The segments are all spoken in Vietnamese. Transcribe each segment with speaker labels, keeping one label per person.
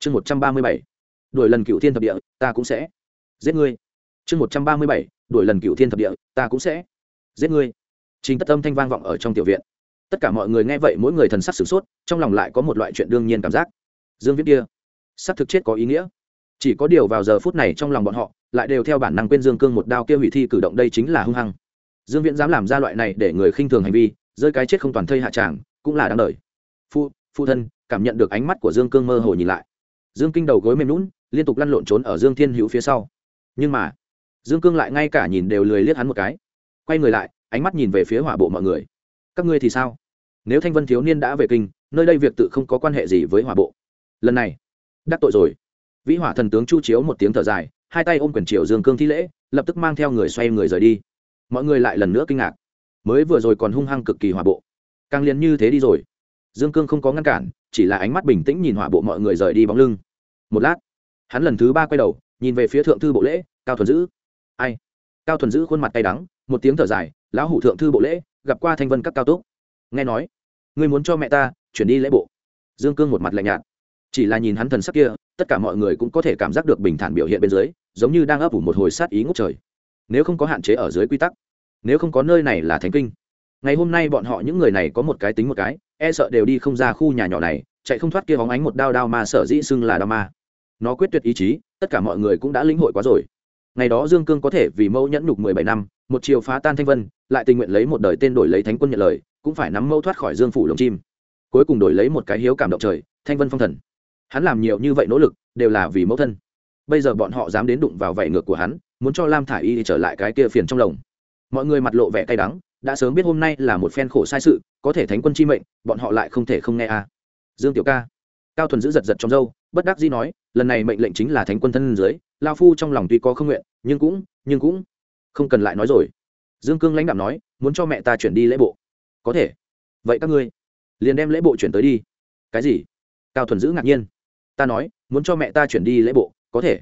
Speaker 1: chương một trăm ba mươi bảy đổi lần cựu thiên thập địa, ta cũng sẽ. Giết ngươi. Chương một trăm ba mươi bảy đổi lần cựu thiên thập địa, ta cũng sẽ. Giết ngươi. Chính tất âm thanh vang vọng ở trong tiểu viện. Tất cả mọi người nghe vậy mỗi người thần sắc sửng sốt, trong lòng lại có một loại chuyện đương nhiên cảm giác. Dương viết kia sắc thực chết có ý nghĩa. Chỉ có điều vào giờ phút này trong lòng bọn họ, lại đều theo bản năng quên dương cương một đao kia hủy thi cử động đây chính là hung hăng. Dương viễn dám làm ra loại này để người khinh thường hành vi, rơi cái chết không toàn thây hạ tràng, cũng là đáng đời. Phu phu thân, cảm nhận được ánh mắt của dương cương mơ hồ nhìn lại dương kinh đầu gối mềm lún liên tục lăn lộn trốn ở dương thiên hữu phía sau. Nhưng mà, dương cương lại ngay cả nhìn đều lười liếc hắn một cái. Quay người lại, ánh mắt nhìn về phía hỏa bộ mọi người. Các ngươi thì sao? Nếu thanh vân thiếu niên đã về kinh, nơi đây việc tự không có quan hệ gì với hỏa bộ. Lần này, đắc tội rồi. Vĩ hỏa thần tướng chu chiếu một tiếng thở dài, hai tay ôm quyền triều dương cương thi lễ, lập tức mang theo người xoay người rời đi. Mọi người lại lần nữa kinh ngạc. Mới vừa rồi còn hung hăng cực kỳ hỏa bộ. Càng liền như thế đi rồi dương cương không có ngăn cản, chỉ là ánh mắt bình tĩnh nhìn hỏa bộ mọi người rời đi bóng lưng. Một lát, hắn lần thứ ba quay đầu, nhìn về phía thượng thư bộ lễ, cao thuần dữ. Ai? Cao thuần dữ khuôn mặt tay đắng, một tiếng thở dài, lão hủ thượng thư bộ lễ, gặp qua thanh vân các cao túc. Nghe nói, ngươi muốn cho mẹ ta chuyển đi lễ bộ? Dương cương một mặt lạnh nhạt. Chỉ là nhìn hắn thần sắc kia, tất cả mọi người cũng có thể cảm giác được bình thản biểu hiện bên dưới, giống như đang ấp ủ một hồi sát ý ngốc trời. Nếu không có hạn chế ở dưới quy tắc, nếu không có nơi này là thánh kinh, ngày hôm nay bọn họ những người này có một cái tính một cái e sợ đều đi không ra khu nhà nhỏ này, chạy không thoát kia hóng ánh một đao đao ma sở dĩ xưng là đao ma. Nó quyết tuyệt ý chí, tất cả mọi người cũng đã lĩnh hội quá rồi. Ngày đó dương cương có thể vì mẫu nhẫn nhục mười bảy năm, một chiều phá tan thanh vân, lại tình nguyện lấy một đời tên đổi lấy thánh quân nhận lời, cũng phải nắm mẫu thoát khỏi dương phủ lồng chim. Cuối cùng đổi lấy một cái hiếu cảm động trời, thanh vân phong thần. Hắn làm nhiều như vậy nỗ lực, đều là vì mẫu thân. Bây giờ bọn họ dám đến đụng vào vảy ngược của hắn, muốn cho lam thả i y trở lại cái kia phiền trong lồng. Mọi người mặt lộ vẻ cay đắng đã sớm biết hôm nay là một phen khổ sai sự, có thể thánh quân chi mệnh, bọn họ lại không thể không nghe à. dương tiểu ca. Cao thuần giữ giật giật trong dâu bất đắc dĩ nói, lần này mệnh lệnh chính là thánh quân thân dưới, lao phu trong lòng tuy có không nguyện, nhưng cũng nhưng cũng không cần lại nói rồi. Dương cương lãnh đạo nói, muốn cho mẹ ta chuyển đi lễ bộ. Có thể. Vậy các ngươi liền đem lễ bộ chuyển tới đi. Cái gì? Cao thuần giữ ngạc nhiên. Ta nói, muốn cho mẹ ta chuyển đi lễ bộ, có thể.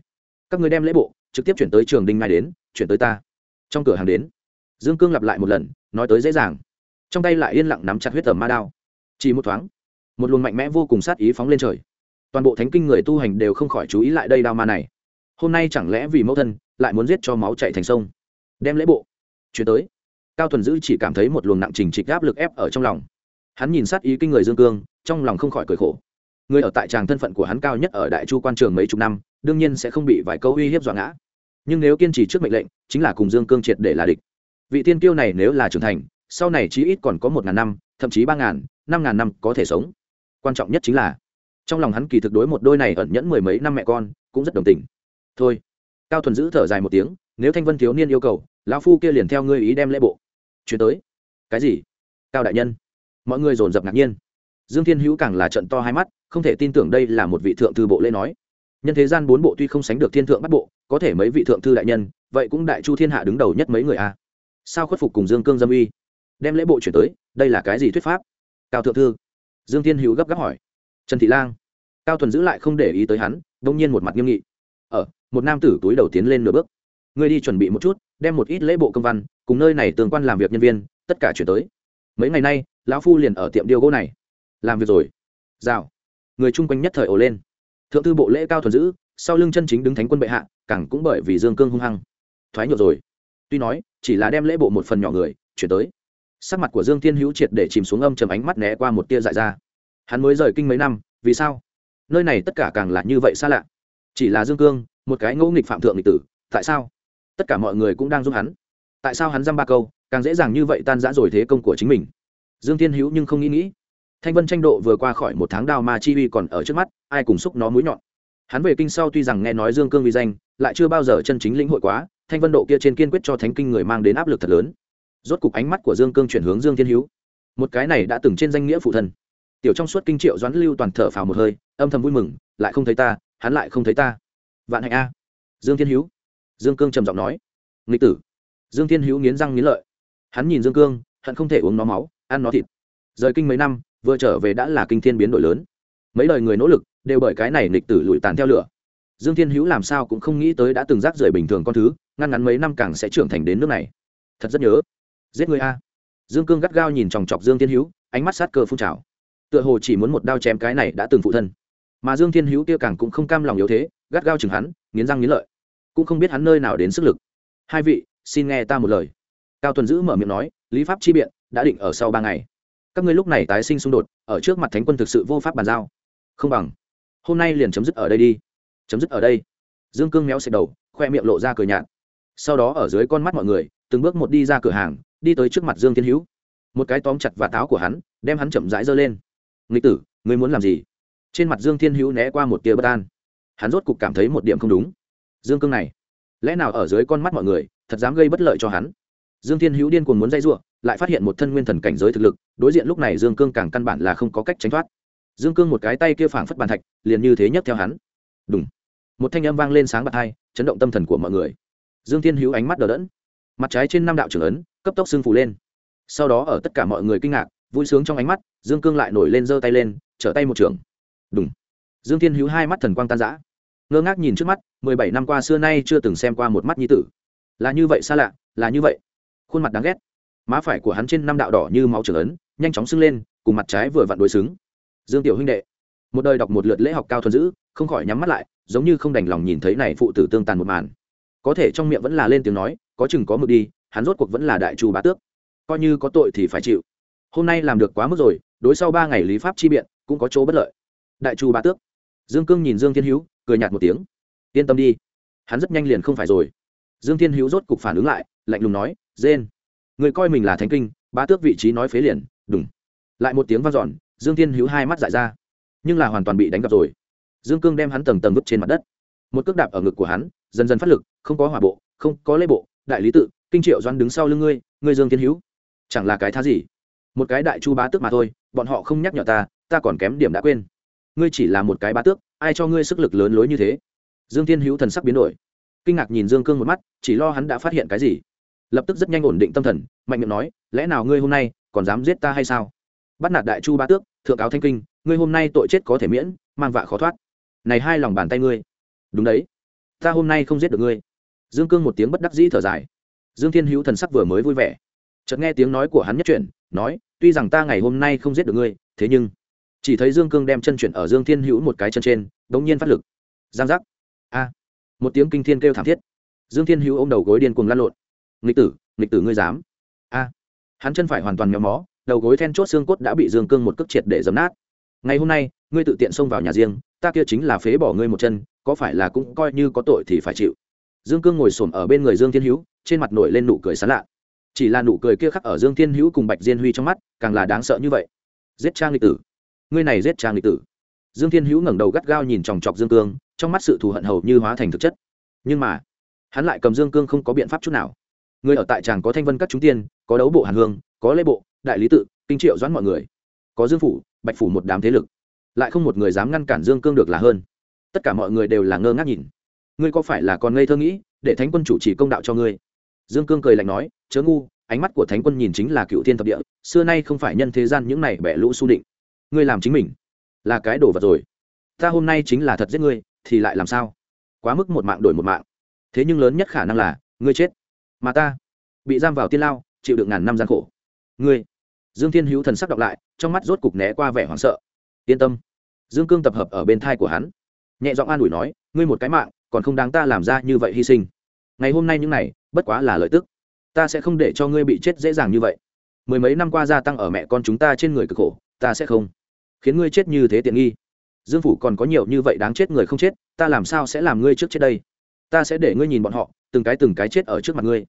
Speaker 1: Các ngươi đem lễ bộ trực tiếp chuyển tới trường đinh mai đến, chuyển tới ta. Trong cửa hàng đến dương cương lặp lại một lần, nói tới dễ dàng. Trong tay lại yên lặng nắm chặt huyết tầm ma đao. Chỉ một thoáng, một luồng mạnh mẽ vô cùng sát ý phóng lên trời. Toàn bộ thánh kinh người tu hành đều không khỏi chú ý lại đây đao ma này. Hôm nay chẳng lẽ vì mẫu thân, lại muốn giết cho máu chạy thành sông? Đem lễ bộ chuyển tới. Cao thuần dữ chỉ cảm thấy một luồng nặng trình trịch áp lực ép ở trong lòng. Hắn nhìn sát ý kinh người dương cương, trong lòng không khỏi cười khổ. Người ở tại tràng thân phận của hắn cao nhất ở đại chu quan trường mấy chục năm, đương nhiên sẽ không bị vài câu uy hiếp dọa ngã. Nhưng nếu kiên trì trước mệnh lệnh, chính là cùng dương cương triệt để là địch vị tiên kiêu này nếu là trưởng thành, sau này chí ít còn có một ngàn năm, thậm chí ba ngàn, năm ngàn năm có thể sống. Quan trọng nhất chính là, trong lòng hắn kỳ thực đối một đôi này ẩn nhẫn mười mấy năm mẹ con, cũng rất đồng tình. Thôi, cao thuần giữ thở dài một tiếng, nếu thanh vân thiếu niên yêu cầu, lão phu kia liền theo ngươi ý đem lễ bộ. Chuyển tới. Cái gì? Cao đại nhân. Mọi người dồn dập ngạc nhiên. Dương thiên hữu càng là trận to hai mắt, không thể tin tưởng đây là một vị thượng thư bộ lễ nói. Nhân thế gian bốn bộ tuy không sánh được thiên thượng bắt bộ, có thể mấy vị thượng thư đại nhân, vậy cũng đại chu thiên hạ đứng đầu nhất mấy người a sao khuất phục cùng dương cương dâm uy? Đem lễ bộ chuyển tới, đây là cái gì thuyết pháp? Cao thượng thư. Dương thiên hữu gấp gáp hỏi. Trần thị lang. Cao thuần giữ lại không để ý tới hắn, đông nhiên một mặt nghiêm nghị. Ở một nam tử túi đầu tiến lên nửa bước. Ngươi đi chuẩn bị một chút, đem một ít lễ bộ công văn, cùng nơi này tường quan làm việc nhân viên, tất cả chuyển tới. Mấy ngày nay, lão phu liền ở tiệm điêu gỗ này. Làm việc rồi. Rào. Người chung quanh nhất thời ồ lên. Thượng thư bộ lễ cao thuần giữ, sau lưng chân chính đứng thánh quân bệ hạ, càng cũng bởi vì dương cương hung hăng. Thoái nhược rồi tuy nói, chỉ là đem lễ bộ một phần nhỏ người, chuyển tới. Sắc mặt của dương thiên hữu triệt để chìm xuống âm chầm ánh mắt né qua một tia dại ra. Hắn mới rời kinh mấy năm, vì sao? Nơi này tất cả càng là như vậy xa lạ. Chỉ là dương cương, một cái ngẫu nghịch phạm thượng nghịch tử, tại sao? Tất cả mọi người cũng đang giúp hắn. Tại sao hắn dăm ba câu, càng dễ dàng như vậy tan rã rồi thế công của chính mình? Dương thiên hữu nhưng không nghĩ nghĩ. Thanh vân tranh độ vừa qua khỏi một tháng đào mà chi uy còn ở trước mắt, ai cùng xúc nó mũi nhọn? Hắn về kinh sau tuy rằng nghe nói dương cương vi danh, lại chưa bao giờ chân chính lĩnh hội quá thanh vân độ kia trên kiên quyết cho thánh kinh người mang đến áp lực thật lớn. Rốt cục ánh mắt của dương cương chuyển hướng dương thiên hữu. Một cái này đã từng trên danh nghĩa phụ thân. Tiểu trong suốt kinh triệu doãn lưu toàn thở phào một hơi, âm thầm vui mừng, lại không thấy ta, hắn lại không thấy ta. Vạn hạnh a. Dương thiên hữu. Dương cương trầm giọng nói. Nghịch tử. Dương thiên hữu nghiến răng nghiến lợi. Hắn nhìn dương cương, hận không thể uống nó máu, ăn nó thịt. Rời kinh mấy năm, vừa trở về đã là kinh thiên biến đổi lớn. Mấy lời người nỗ lực, đều bởi cái này nghịch tử lùi tàn theo lửa dương thiên hữu làm sao cũng không nghĩ tới đã từng rác rưởi bình thường con thứ, ngăn ngắn mấy năm càng sẽ trưởng thành đến nước này. Thật rất nhớ. Giết người a. Dương cương gắt gao nhìn chòng chọc dương thiên hữu, ánh mắt sát cơ phun trào. Tựa hồ chỉ muốn một đao chém cái này đã từng phụ thân. Mà dương thiên hữu kia càng cũng không cam lòng yếu thế, gắt gao chừng hắn, nghiến răng nghiến lợi. Cũng không biết hắn nơi nào đến sức lực. Hai vị, xin nghe ta một lời. Cao tuần dữ mở miệng nói, lý pháp chi biện đã định ở sau ba ngày. Các ngươi lúc này tái sinh xung đột, ở trước mặt thánh quân thực sự vô pháp bàn giao. Không bằng. Hôm nay liền chấm dứt ở đây đi chấm dứt ở đây. Dương cương méo xẹt đầu, khoe miệng lộ ra cười nhạt. Sau đó ở dưới con mắt mọi người, từng bước một đi ra cửa hàng, đi tới trước mặt dương thiên hữu. Một cái tóm chặt và táo của hắn, đem hắn chậm rãi giơ lên. Nghịch tử, ngươi muốn làm gì? Trên mặt dương thiên hữu né qua một tia bất an. Hắn rốt cục cảm thấy một điểm không đúng. Dương cương này, lẽ nào ở dưới con mắt mọi người, thật dám gây bất lợi cho hắn? Dương thiên hữu điên cuồng muốn dây giụa lại phát hiện một thân nguyên thần cảnh giới thực lực, đối diện lúc này dương cương càng căn bản là không có cách tránh thoát. Dương cương một cái tay kia phảng phất bàn thạch, liền như thế nhất theo hắn. Đúng một thanh âm vang lên sáng bạc hai, chấn động tâm thần của mọi người. Dương thiên hữu ánh mắt đờ đẫn. Mặt trái trên năm đạo trưởng ấn, cấp tốc xương phù lên. Sau đó ở tất cả mọi người kinh ngạc, vui sướng trong ánh mắt, dương cương lại nổi lên giơ tay lên, trở tay một trường. Đúng dương thiên hữu hai mắt thần quang tan giã ngơ ngác nhìn trước mắt, mười bảy năm qua xưa nay chưa từng xem qua một mắt nhi tử. Là như vậy xa lạ, là như vậy. Khuôn mặt đáng ghét. Má phải của hắn trên năm đạo đỏ như máu trưởng ấn, nhanh chóng sưng lên, cùng mặt trái vừa vặn đối xứng. Dương tiểu huynh đệ. Một đời đọc một lượt lễ học cao thuần dữ, không khỏi nhắm mắt lại giống như không đành lòng nhìn thấy này phụ tử tương tàn một màn. Có thể trong miệng vẫn là lên tiếng nói, có chừng có mực đi, hắn rốt cuộc vẫn là đại chu bá tước. Coi như có tội thì phải chịu. Hôm nay làm được quá mức rồi, đối sau ba ngày lý pháp chi biện, cũng có chỗ bất lợi. Đại chu bá tước. Dương cương nhìn dương thiên hữu, cười nhạt một tiếng. Yên tâm đi. Hắn rất nhanh liền không phải rồi. Dương thiên hữu rốt cục phản ứng lại, lạnh lùng nói, dên, người coi mình là thánh kinh, bá tước vị trí nói phế liền đúng lại một tiếng vang dọn, dương thiên hữu hai mắt dại ra. Nhưng là hoàn toàn bị đánh gặp rồi dương cương đem hắn tầng tầng vứt trên mặt đất. Một cước đạp ở ngực của hắn, dần dần phát lực, không có hỏa bộ, không có lễ bộ, đại lý tự, kinh triệu doan đứng sau lưng ngươi ngươi dương thiên hữu. Chẳng là cái thá gì? Một cái đại chu bá tước mà thôi, bọn họ không nhắc nhở ta ta còn kém điểm đã quên. Ngươi chỉ là một cái bá tước, ai cho ngươi sức lực lớn lối như thế? Dương thiên hữu thần sắc biến đổi. Kinh ngạc nhìn dương cương một mắt, chỉ lo hắn đã phát hiện cái gì? Lập tức rất nhanh ổn định tâm thần, mạnh miệng nói, lẽ nào ngươi hôm nay còn dám giết ta hay sao? Bắt nạt đại chu bá tước, thượng áo thanh kinh, ngươi hôm nay tội chết có thể miễn, mang vạ khó thoát này hai lòng bàn tay ngươi. Đúng đấy. Ta hôm nay không giết được ngươi. Dương cương một tiếng bất đắc dĩ thở dài. Dương thiên hữu thần sắc vừa mới vui vẻ. Chợt nghe tiếng nói của hắn nhất chuyển, nói, tuy rằng ta ngày hôm nay không giết được ngươi, thế nhưng, chỉ thấy dương cương đem chân chuyển ở dương thiên hữu một cái chân trên đ ỗ n g nhiên phát lực. Giang giác. A. Một tiếng kinh thiên kêu thảm thiết. Dương thiên hữu ô m đầu gối điên cuồng lăn lộn. Nghịch tử nghịch tử ngươi dám. A. Hắn chân phải hoàn toàn méo mó, đầu gối then chốt xương cốt đã bị dương cương một cước triệt để dấm nát. Ngày hôm nay ngươi tự tiện xông vào nhà riêng, ta kia chính là phế bỏ ngươi một chân, có phải là cũng coi như có tội thì phải chịu. Dương cương ngồi s ổ m ở bên người dương thiên hữu, trên mặt nổi lên nụ cười sán lạ. Chỉ là nụ cười kia khắc ở dương thiên hữu cùng bạch diên huy trong mắt, càng là đáng sợ như vậy. Giết trang lịch tử. Ngươi này giết trang lịch tử. Dương thiên hữu ngẩng đầu gắt gao nhìn chòng chọc dương cương, trong mắt sự thù hận hầu như hóa thành thực chất. Nhưng mà, hắn lại cầm dương cương không có biện pháp chút nào. Người ở tại tràng có thanh vân các chúng tiên, có đấu bộ hàn hương, có lễ bộ, đại lý tự, kinh triệu doãn mọi người. Có dương phủ, bạch phủ một đám thế lực lại không một người dám ngăn cản dương cương được là hơn. Tất cả mọi người đều là ngơ ngác nhìn. Ngươi có phải là còn ngây thơ nghĩ, để thánh quân chủ trì công đạo cho ngươi? Dương cương cười lạnh nói, chớ ngu, ánh mắt của thánh quân nhìn chính là cựu thiên thập địa, xưa nay không phải nhân thế gian những này bẻ lũ su định. Ngươi làm chính mình, là cái đồ vật rồi. Ta hôm nay chính là thật giết ngươi, thì lại làm sao? Quá mức một mạng đổi một mạng. Thế nhưng lớn nhất khả năng là, ngươi chết. Mà ta, bị giam vào tiên lao, chịu được ngàn năm gian khổ. Ngươi, dương thiên hữu thần sắc đọc lại, trong mắt rốt cục né qua vẻ hoảng sợ yên tâm. Dương cương tập hợp ở bên thai của hắn. Nhẹ giọng an ủi nói, ngươi một cái mạng, còn không đáng ta làm ra như vậy hy sinh. Ngày hôm nay những này, bất quá là lợi tức. Ta sẽ không để cho ngươi bị chết dễ dàng như vậy. Mười mấy năm qua gia tăng ở mẹ con chúng ta trên người cực khổ, ta sẽ không. Khiến ngươi chết như thế tiện nghi. Dương phủ còn có nhiều như vậy đáng chết người không chết, ta làm sao sẽ làm ngươi trước chết đây? Ta sẽ để ngươi nhìn bọn họ, từng cái từng cái chết ở trước mặt ngươi.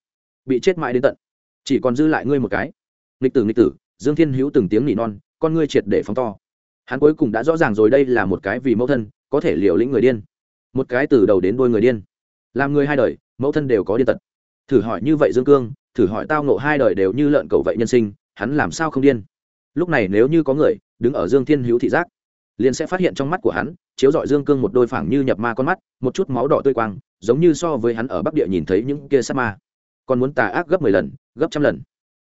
Speaker 1: Bị chết mãi đến tận. Chỉ còn dư lại ngươi một cái. Nghịch tử nghịch tử, dương thiên hữu từng tiếng nỉ non, con ngươi triệt để phóng to hắn cuối cùng đã rõ ràng rồi đây là một cái vì mẫu thân, có thể liều lĩnh người điên. Một cái từ đầu đến đôi người điên. Làm người hai đời, mẫu thân đều có điên tật. Thử hỏi như vậy dương cương, thử hỏi tao nộ hai đời đều như lợn cầu vậy nhân sinh, hắn làm sao không điên? Lúc này nếu như có người đứng ở dương thiên hữu thị giác, liền sẽ phát hiện trong mắt của hắn, chiếu dọi dương cương một đôi phẳng như nhập ma con mắt, một chút máu đỏ tươi quang, giống như so với hắn ở bắc địa nhìn thấy những kia sát ma. Còn muốn tà ác gấp mười lần, gấp trăm lần.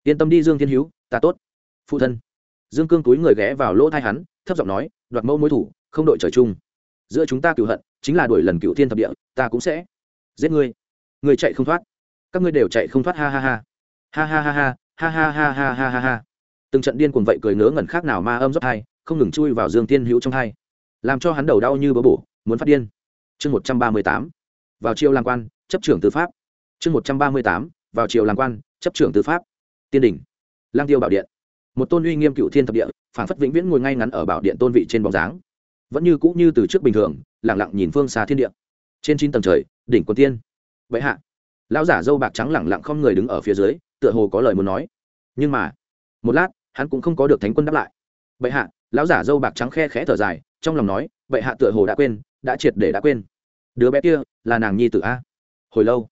Speaker 1: Yên tâm đi dương thiên hữu, ta tốt. Phụ thân. Dương cương túi người ghé vào lỗ thai hắn thấp giọng nói, đoạt mẫu mối thủ, không đội trời chung. Giữa chúng ta cựu hận, chính là đuổi lần cựu thiên thập địa, ta cũng sẽ giết ngươi. Ngươi chạy không thoát. Các ngươi đều chạy không thoát, ha ha ha. Ha ha ha ha ha ha ha ha ha ha ha. Từng trận điên cuồng vậy cười ngớ ngẩn khác nào ma âm dốc hai, không ngừng chui vào dương tiên hữu trong hai. Làm cho hắn đầu đau như bỡ bổ, muốn phát điên. Chương một trăm ba mươi tám, vào chiều làm quan, chấp trưởng tư pháp. Chương một trăm ba mươi tám, vào chiều làm quan, chấp trưởng tư pháp. Tiên đỉnh. Lang tiêu bảo điện một tôn uy nghiêm cựu thiên thập địa phản phất vĩnh viễn ngồi ngay ngắn ở bảo điện tôn vị trên bóng dáng. Vẫn như cũ như từ trước bình thường lẳng lặng nhìn phương xa thiên địa. Trên chín tầng trời, đỉnh quân tiên. Vậy hạ. Lão giả dâu bạc trắng lẳng lặng không người đứng ở phía dưới, tựa hồ có lời muốn nói. Nhưng mà, một lát, hắn cũng không có được thánh quân đáp lại. Bệ hạ, lão giả dâu bạc trắng khe khẽ thở dài, trong lòng nói, bệ hạ tựa hồ đã quên, đã triệt để đã quên. Đứa bé kia, là nàng nhi tử a. Hồi lâu,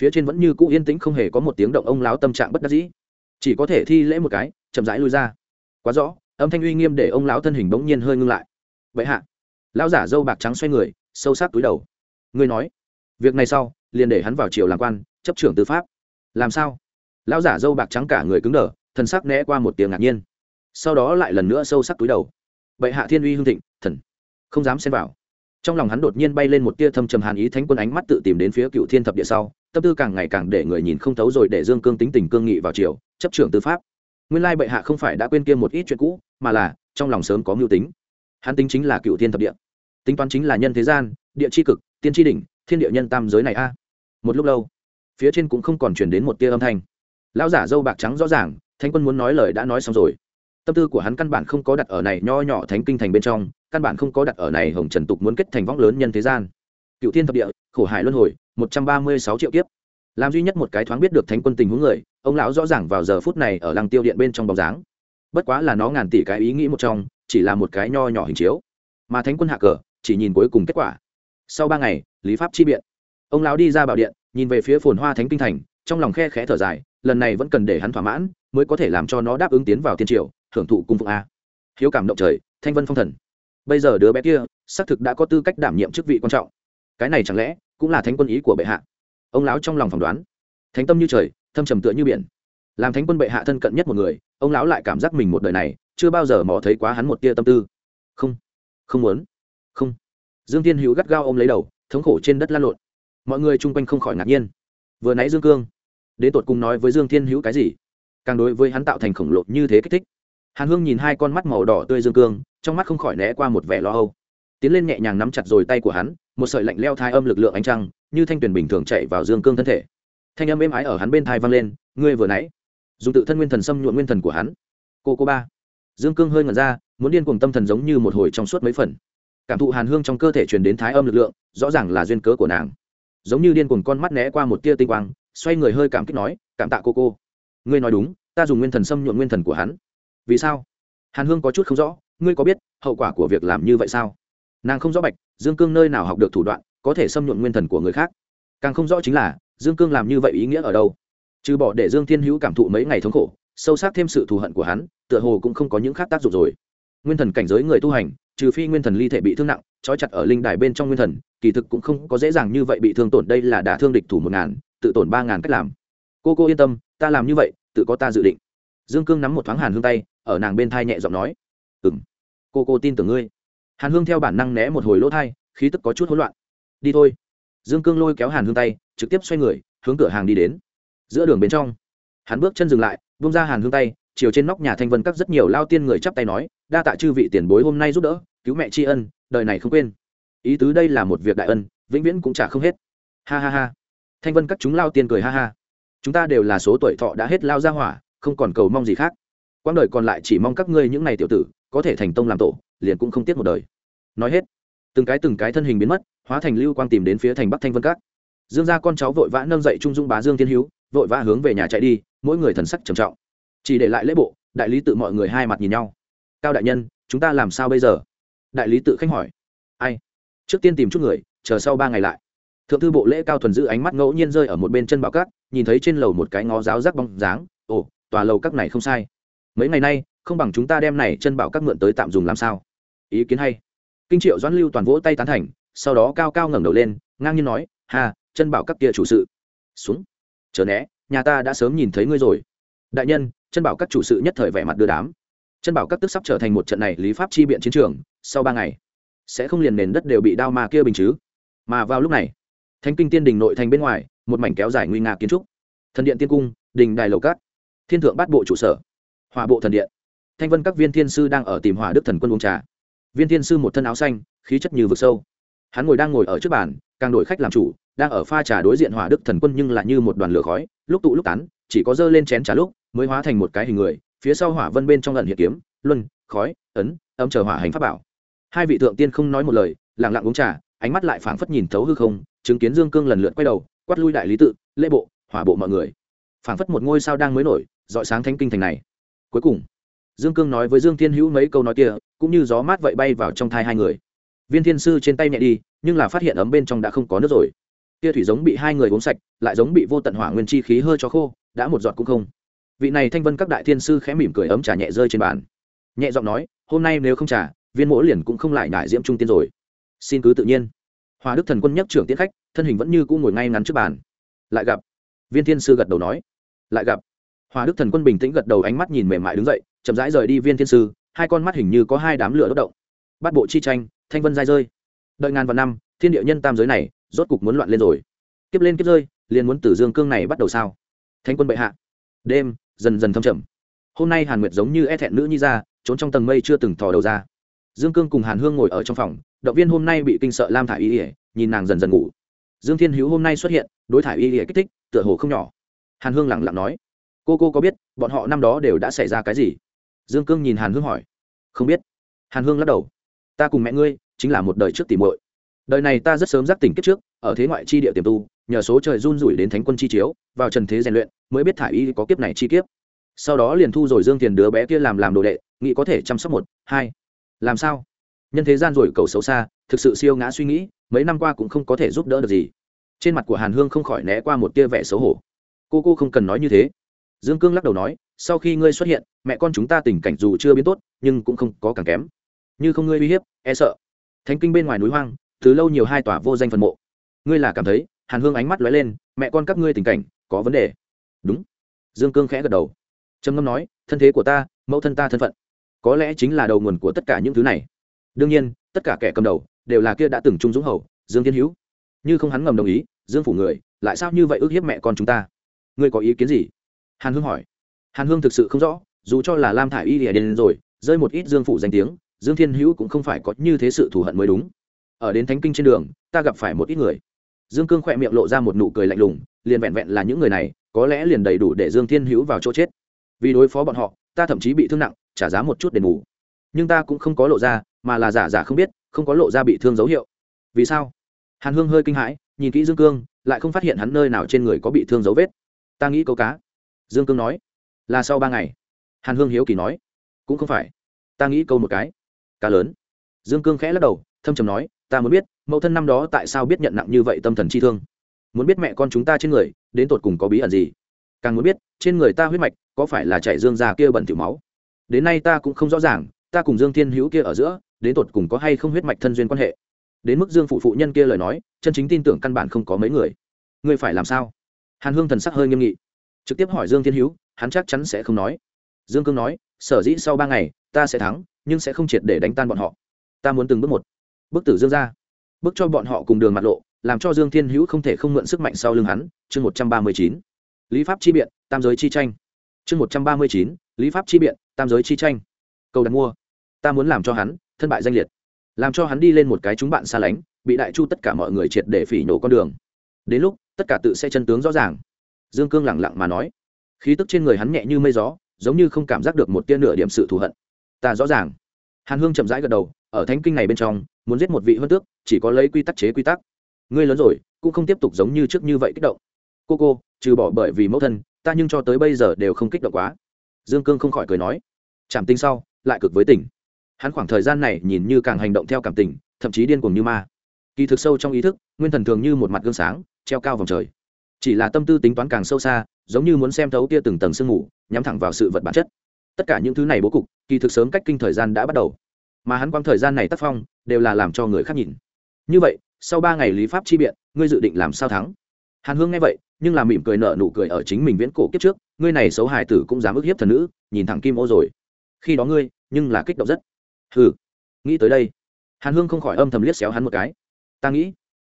Speaker 1: phía trên vẫn như cũ yên tĩnh không hề có một tiếng động ông lão tâm trạng bất đắc dĩ chỉ có thể thi lễ một cái, chậm rãi lui ra. Quá rõ, âm thanh uy nghiêm để ông lão thân hình bỗng nhiên hơi ngưng lại. Vậy hạ, lão giả dâu bạc trắng xoay người, sâu sắc túi đầu. Ngươi nói, việc này sau, liền để hắn vào triều làm quan, chấp trưởng tư pháp. Làm sao? Lão giả dâu bạc trắng cả người cứng đờ, thần sắc né qua một tiếng ngạc nhiên. Sau đó lại lần nữa sâu sắc túi đầu. Bệ hạ thiên uy hương thịnh, thần. Không dám xen vào. Trong lòng hắn đột nhiên bay lên một tia thâm trầm hàn ý thánh quân ánh mắt tự tìm đến phía cựu thiên thập địa sau tâm tư càng ngày càng để người nhìn không thấu rồi để dương cương tính tình cương nghị vào triều, chấp trưởng tư pháp. Nguyên lai bệ hạ không phải đã quên kia một ít chuyện cũ, mà là, trong lòng sớm có mưu tính. Hắn tính chính là cựu thiên thập địa. Tính toán chính là nhân thế gian, địa c h i cực, tiên tri đỉnh, thiên địa nhân tam giới này a. Một lúc lâu, phía trên cũng không còn chuyển đến một tia âm thanh. Lão giả dâu bạc trắng rõ ràng, thánh quân muốn nói lời đã nói xong rồi. Tâm tư của hắn căn bản không có đặt ở này nho nhỏ thánh kinh thành bên trong, căn bản không có đặt ở này hồng trần tục muốn kết thành võng lớn nhân thế gian. Cựu thiên thập địa, khổ hải luân hồi một trăm ba mươi sáu triệu kiếp. Làm duy nhất một cái thoáng biết được thánh quân tình huống người, ông lão rõ ràng vào giờ phút này ở lăng tiêu điện bên trong bóng dáng. Bất quá là nó ngàn tỷ cái ý nghĩ một trong, chỉ là một cái nho nhỏ hình chiếu. Mà thánh quân hạ cờ, chỉ nhìn cuối cùng kết quả. Sau ba ngày, lý pháp chi biện. Ông lão đi ra bảo điện, nhìn về phía phồn hoa thánh kinh thành, trong lòng khe khẽ thở dài, lần này vẫn cần để hắn thỏa mãn, mới có thể làm cho nó đáp ứng tiến vào tiên triều thưởng thụ cung phụng a. Hiếu cảm động trời, thanh vân phong thần. Bây giờ đứa bé kia, xác thực đã có tư cách đảm nhiệm chức vị quan trọng. Cái này chẳng lẽ cũng là thánh quân ý của bệ hạ. Ông lão trong lòng phỏng đoán, thánh tâm như trời, thâm trầm tựa như biển. Làm thánh quân bệ hạ thân cận nhất một người, ông lão lại cảm giác mình một đời này chưa bao giờ mò thấy quá hắn một tia tâm tư. Không không muốn, không. Dương tiên hữu gắt gao ôm lấy đầu, thống khổ trên đất lăn lộn. Mọi người chung quanh không khỏi ngạc nhiên. Vừa nãy dương cương, đến tột cùng nói với dương thiên hữu cái gì? Càng đối với hắn tạo thành khổng lồ như thế kích thích. Hàn hương nhìn hai con mắt màu đỏ tươi dương cương, trong mắt không khỏi né qua một vẻ lo âu. Tiến lên nhẹ nhàng nắm chặt rồi tay của hắn một sợi lạnh leo thai âm lực lượng ánh trăng, như thanh tuyển bình thường chạy vào dương cương thân thể. Thanh âm êm ái ở hắn bên thai vang lên, ngươi vừa nãy, dùng tự thân nguyên thần xâm nhuộn nguyên thần của hắn. Cô cô ba. Dương cương hơi ngẩn ra, muốn điên cuồng tâm thần giống như một hồi trong suốt mấy phần. Cảm thụ hàn hương trong cơ thể truyền đến thái âm lực lượng, rõ ràng là duyên cớ của nàng. Giống như điên cuồng con mắt né qua một tia tinh quang, xoay người hơi cảm kích nói, cảm tạ cô cô. Ngươi nói đúng, ta dùng nguyên thần xâm nhuộn nguyên thần của hắn. Vì sao? Hàn hương có chút không rõ, ngươi có biết hậu quả của việc làm như vậy sao? Nàng không rõ bạch dương cương nơi nào học được thủ đoạn, có thể xâm nhuộn nguyên thần của người khác. Càng không rõ chính là, dương cương làm như vậy ý nghĩa ở đâu. Trừ bỏ để dương thiên hữu cảm thụ mấy ngày thống khổ, sâu sắc thêm sự thù hận của hắn, tựa hồ cũng không có những khác tác dụng rồi. Nguyên thần cảnh giới người tu hành, trừ phi nguyên thần ly thể bị thương nặng, trói chặt ở linh đài bên trong nguyên thần, kỳ thực cũng không có dễ dàng như vậy bị thương tổn, đây là đả thương địch thủ một ngàn, tự tổn ba ngàn cách làm. Cô cô yên tâm, ta làm như vậy, tự có ta dự định. Dương cương nắm một thoáng hàn hương tay, ở nàng bên thai nhẹ giọng nói. Ừ m cô cô tin tưởng ngươi hàn hương theo bản năng né một hồi lỗ thai, khí tức có chút hỗn loạn. Đi thôi. Dương cương lôi kéo hàn hương tay, trực tiếp xoay người, hướng cửa hàng đi đến. Giữa đường bên trong, hắn bước chân dừng lại bung ra hàn hương tay, chiều trên nóc nhà thanh vân các rất nhiều lao tiên người chắp tay nói, đa tạ chư vị tiền bối hôm nay giúp đỡ, cứu mẹ tri ân, đời này không quên. Ý tứ đây là một việc đại ân, vĩnh viễn cũng trả không hết. Ha ha ha. Thanh vân các chúng lao tiên cười ha ha. Chúng ta đều là số tuổi thọ đã hết lao ra hỏa, không còn cầu mong gì khác. Quãng đời còn lại chỉ mong các ngươi những n à y tiểu tử có thể thành tông làm tổ, liền cũng không tiếc một đời. Nói hết, từng cái từng cái thân hình biến mất, hóa thành lưu quang tìm đến phía thành bắc thanh vân các. Dương gia con cháu vội vã nâng dậy trung dung bá dương thiên hữu vội vã hướng về nhà chạy đi, mỗi người thần sắc trầm trọng. Chỉ để lại lễ bộ, đại lý tự mọi người hai mặt nhìn nhau. Cao đại nhân, chúng ta làm sao bây giờ? Đại lý tự khách hỏi. Ai? Trước tiên tìm chút người, chờ sau ba ngày lại. Thượng thư bộ lễ cao thuần giữ ánh mắt ngẫu nhiên rơi ở một bên chân bảo cát nhìn thấy trên lầu một cái ngó giáo rác bóng dáng. Ồ, tòa lầu các này không sai. Mấy ngày nay không bằng chúng ta đem này chân bảo các mượn tới tạm dùng làm sao? Ý kiến hay. Kinh triệu doãn lưu toàn vỗ tay tán thành, sau đó cao cao ngẩng đầu lên, ngang nhiên nói hà chân bảo các kia chủ sự. Xuống. Chờ né, nhà ta đã sớm nhìn thấy ngươi rồi. Đại nhân, chân bảo các chủ sự nhất thời vẻ mặt đưa đám. Chân bảo các tức sắp trở thành một trận này lý pháp chi biện chiến trường, sau ba ngày, sẽ không liền nền đất đều bị đao ma kia bình chứ. Mà vào lúc này, thánh kinh tiên đình nội thành bên ngoài, một mảnh kéo dài nguy nga kiến trúc. Thần điện tiên cung, đình đài lầu cát thiên thượng bát bộ trụ sở. Hòa bộ thần điện thanh vân các viên thiên sư đang ở tìm hỏa đức thần quân uống trà. Viên thiên sư một thân áo xanh, khí chất như vực sâu. Hắn ngồi đang ngồi ở trước bàn, càng đổi khách làm chủ, đang ở pha trà đối diện hỏa đức thần quân nhưng lại như một đoàn lửa khói, lúc tụ lúc tán, chỉ có dơ lên chén trà lúc, mới hóa thành một cái hình người, phía sau hỏa vân bên trong lần hiện kiếm, luân, khói, ấn ấm chờ hỏa hành pháp bảo. Hai vị thượng tiên không nói một lời, lặng lặng uống trà, ánh mắt lại phảng phất nhìn thấu hư không, chứng kiến dương cương lần lượt quay đầu, quát lui đại lý tự, lễ bộ, hỏa bộ mọi người. Phảng phất một ngôi sao đang mới nổi, dọi sáng thánh kinh thành này. Cuối cùng dương cương nói với dương thiên hữu mấy câu nói kia, cũng như gió mát vậy bay vào trong thai hai người. Viên thiên sư trên tay nhẹ đi, nhưng là phát hiện ấm bên trong đã không có nước rồi. Kia thủy giống bị hai người uống sạch, lại giống bị vô tận hỏa nguyên chi khí hơi cho khô, đã một giọt cũng không. Vị này thanh vân các đại thiên sư khẽ mỉm cười ấm trà nhẹ rơi trên bàn. Nhẹ giọng nói, hôm nay nếu không trà, viên mỗ liền cũng không lại ngại diễm trung tiên rồi. Xin cứ tự nhiên. Hòa đức thần quân nhấc trưởng tiết khách, thân hình vẫn như cũ ngồi ngay ngắn trước bàn. Lại gặp. Viên thiên sư gật đầu nói. Lại gặp. Hòa đức thần quân bình tĩnh gật đầu ánh mắt nhìn mềm mại đứng dậy chậm rãi rời đi viên thiên sư, hai con mắt hình như có hai đám lửa đốt động. Bắt bộ chi tranh, thanh vân dai rơi. Đợi ngàn vạn năm, thiên địa nhân tam giới này rốt cục muốn loạn lên rồi. Kiếp lên kiếp rơi, liền muốn tử dương cương này bắt đầu sao? Thanh quân bệ hạ. Đêm, dần dần thâm trầm. Hôm nay hàn nguyệt giống như e thẹn nữ nhi ra, trốn trong tầng mây chưa từng thò đầu ra. Dương cương cùng hàn hương ngồi ở trong phòng, động viên hôm nay bị kinh sợ lam thả y ỉa nhìn nàng dần dần ngủ. Dương thiên hữu hôm nay xuất hiện, đối thả y ỉa kích thích, tựa hồ không nhỏ. Hàn hương lẳng lặng nói, cô cô có biết, bọn họ năm đó đều đã xảy ra cái gì? Dương cương nhìn hàn hương hỏi. Không biết. Hàn hương lắc đầu. Ta cùng mẹ ngươi chính là một đời trước tỉ muội. Đời này ta rất sớm giác tỉnh kết trước, ở thế ngoại chi địa tiềm tu, nhờ số trời run rủi đến thánh quân chi chiếu, vào trần thế rèn luyện, mới biết thả y có kiếp này chi kiếp. Sau đó liền thu rồi dương tiền đứa bé kia làm làm đồ đệ, nghĩ có thể chăm sóc một, hai. Làm sao? Nhân thế gian rồi cầu xấu xa, thực sự siêu ngã suy nghĩ, mấy năm qua cũng không có thể giúp đỡ được gì. Trên mặt của hàn hương không khỏi né qua một tia vẻ xấu hổ. Cô cô không cần nói như thế. Dương cương lắc đầu nói, sau khi ngươi xuất hiện mẹ con chúng ta tình cảnh dù chưa biến tốt, nhưng cũng không có càng kém. Như không ngươi uy hiếp e sợ. Thánh kinh bên ngoài núi hoang, từ lâu nhiều hai tòa vô danh phần mộ. Ngươi là cảm thấy, hàn hương ánh mắt lóe lên, mẹ con các ngươi tình cảnh, có vấn đề. Đúng. Dương cương khẽ gật đầu. Trầm ngâm nói, thân thế của ta, mẫu thân ta thân phận. Có lẽ chính là đầu nguồn của tất cả những thứ này. Đương nhiên, tất cả kẻ cầm đầu, đều là kia đã từng trung dũng hầu, dương thiên hữu. Như không hắn ngầm đồng ý, dương phủ người, lại sao như vậy ước hiếp mẹ con chúng ta? Ngươi có ý kiến gì? Hàn hương hỏi. Hàn hương thực sự không rõ dù cho là lam thả i y lìa đến rồi, rơi một ít dương phủ danh tiếng, dương thiên hữu cũng không phải có như thế sự thù hận mới đúng. Ở đến thánh kinh trên đường, ta gặp phải một ít người. Dương cương khỏe miệng lộ ra một nụ cười lạnh lùng, liền vẹn vẹn là những người này, có lẽ liền đầy đủ để dương thiên hữu vào chỗ chết. Vì đối phó bọn họ, ta thậm chí bị thương nặng, trả giá một chút đền bù. Nhưng ta cũng không có lộ ra, mà là giả giả không biết, không có lộ ra bị thương dấu hiệu. Vì sao? Hàn hương hơi kinh hãi, nhìn kỹ dương cương, lại không phát hiện hắn nơi nào trên người có bị thương dấu vết. Ta nghĩ câu cá. Dương cương nói, là sau ba ngày hàn hương hiếu kỳ nói, cũng không phải. Ta nghĩ câu một cái. Cá lớn. Dương cương khẽ lắc đầu, thâm trầm nói, ta muốn biết, mẫu thân năm đó tại sao biết nhận nặng như vậy tâm thần chi thương? Muốn biết mẹ con chúng ta trên người, đến tột cùng có bí ẩn gì? Càng muốn biết, trên người ta huyết mạch có phải là chảy dương già kia bẩn tiểu máu? Đến nay ta cũng không rõ ràng, ta cùng dương thiên hữu kia ở giữa, đến tột cùng có hay không huyết mạch thân duyên quan hệ? Đến mức dương phụ phụ nhân kia lời nói, chân chính tin tưởng căn bản không có mấy người. Ngươi phải làm sao? Hàn hương thần sắc hơi nghiêm nghị. Trực tiếp hỏi dương thiên hữu, hắn chắc chắn sẽ không nói dương cương nói, sở dĩ sau ba ngày, ta sẽ thắng, nhưng sẽ không triệt để đánh tan bọn họ. Ta muốn từng bước một. Bước tử dương ra. Bước cho bọn họ cùng đường mặt lộ, làm cho dương thiên hữu không thể không mượn sức mạnh sau lưng hắn. Chương một trăm ba mươi chín. Lý pháp chi biện, tam giới chi tranh. Chương một trăm ba mươi chín. Lý pháp chi biện, tam giới chi tranh. Cầu đặt mua. Ta muốn làm cho hắn thân bại danh liệt. Làm cho hắn đi lên một cái chúng bạn xa lánh, bị đại chu tất cả mọi người triệt để phỉ nổ con đường. Đến lúc, tất cả tự sẽ chân tướng rõ ràng. Dương cương lẳng lặng mà nói. Khí tức trên người hắn nhẹ như mây gió giống như không cảm giác được một tia nửa điểm sự thù hận. Ta rõ ràng. Hàn hương chậm rãi gật đầu, ở thánh kinh này bên trong, muốn giết một vị hơn tước, chỉ có lấy quy tắc chế quy tắc. Ngươi lớn rồi, cũng không tiếp tục giống như trước như vậy kích động. Cô cô, trừ bỏ bởi vì mẫu thân, ta nhưng cho tới bây giờ đều không kích động quá. Dương cương không khỏi cười nói. Chạm tinh sau, lại cực với tỉnh hắn khoảng thời gian này nhìn như càng hành động theo cảm tình, thậm chí điên cuồng như ma. Kỳ thực sâu trong ý thức, nguyên thần thường như một mặt gương sáng, treo cao vòng trời chỉ là tâm tư tính toán càng sâu xa, giống như muốn xem thấu kia từng tầng sương mù, nhắm thẳng vào sự vật bản chất. Tất cả những thứ này bố cục, kỳ thực sớm cách kinh thời gian đã bắt đầu. Mà hắn quang thời gian này tác phong, đều là làm cho người khác nhìn. Như vậy, sau ba ngày lý pháp chi biện, ngươi dự định làm sao thắng? Hàn hương nghe vậy, nhưng là mỉm cười nợ nụ cười ở chính mình viễn cổ kiếp trước, ngươi này xấu hài tử cũng dám ức hiếp thần nữ, nhìn thẳng kim ô rồi. Khi đó ngươi, nhưng là kích động rất. Hừ, nghĩ tới đây. Hàn hương không khỏi âm thầm liếc xéo hắn một cái. Ta nghĩ,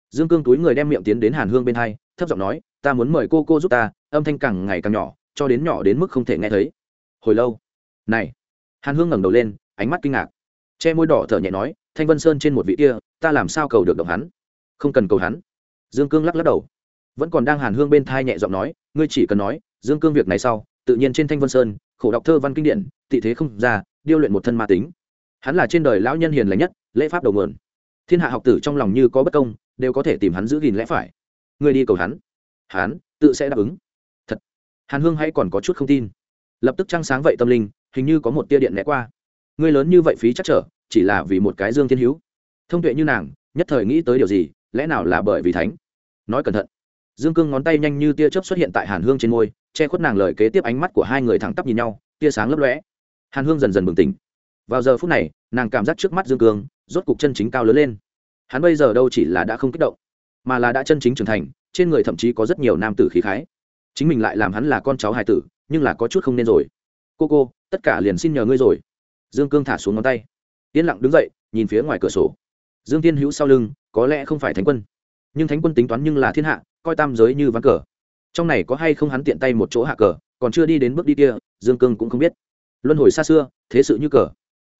Speaker 1: dương cương túi người đem miệng tiến đến hàn hương bên hai, thấp giọng nói ta muốn mời cô cô giúp ta, âm thanh càng ngày càng nhỏ, cho đến nhỏ đến mức không thể nghe thấy. Hồi lâu. Này. Hàn hương ngẩng đầu lên, ánh mắt kinh ngạc. Che môi đỏ thở nhẹ nói, thanh vân sơn trên một vị kia, ta làm sao cầu được động hắn? Không cần cầu hắn. Dương cương lắc lắc đầu. Vẫn còn đang hàn hương bên thai nhẹ giọng nói, ngươi chỉ cần nói, dương cương việc này sau, tự nhiên trên thanh vân sơn, khổ đọc thơ văn kinh điển, tị thế không ra, điêu luyện một thân ma tính. Hắn là trên đời lão nhân hiền lành nhất, lễ pháp đầu nguồn. Thiên hạ học tử trong lòng như có bất công, đều có thể tìm hắn giữ gìn lẽ phải. Ngươi đi cầu hắn hắn tự sẽ đáp ứng. Thật. Hàn hương hay còn có chút không tin. Lập tức trăng sáng vậy tâm linh, hình như có một tia điện né qua. Ngươi lớn như vậy phí chắc trở, chỉ là vì một cái dương thiên hữu thông tuệ như nàng, nhất thời nghĩ tới điều gì, lẽ nào là bởi vì thánh? Nói cẩn thận. Dương cương ngón tay nhanh như tia chớp xuất hiện tại hàn hương trên môi, che khuất nàng lời kế tiếp ánh mắt của hai người thẳng tắp nhìn nhau, tia sáng lấp lóe. Hàn hương dần dần bừng tỉnh. Vào giờ phút này, nàng cảm giác trước mắt dương cương, rốt cục chân chính cao lớn lên. Hắn bây giờ đâu chỉ là đã không kích động, mà là đã chân chính trưởng thành trên người thậm chí có rất nhiều nam tử khí khái. Chính mình lại làm hắn là con cháu hài tử, nhưng là có chút không nên rồi. Cô cô, tất cả liền xin nhờ ngươi rồi. Dương cương thả xuống ngón tay. Yên lặng đứng dậy, nhìn phía ngoài cửa sổ. Dương tiên hữu sau lưng, có lẽ không phải thánh quân. Nhưng thánh quân tính toán nhưng là thiên hạ, coi tam giới như ván cờ. Trong này có hay không hắn tiện tay một chỗ hạ cờ, còn chưa đi đến bước đi kia, dương cương cũng không biết. Luân hồi xa xưa, thế sự như cờ.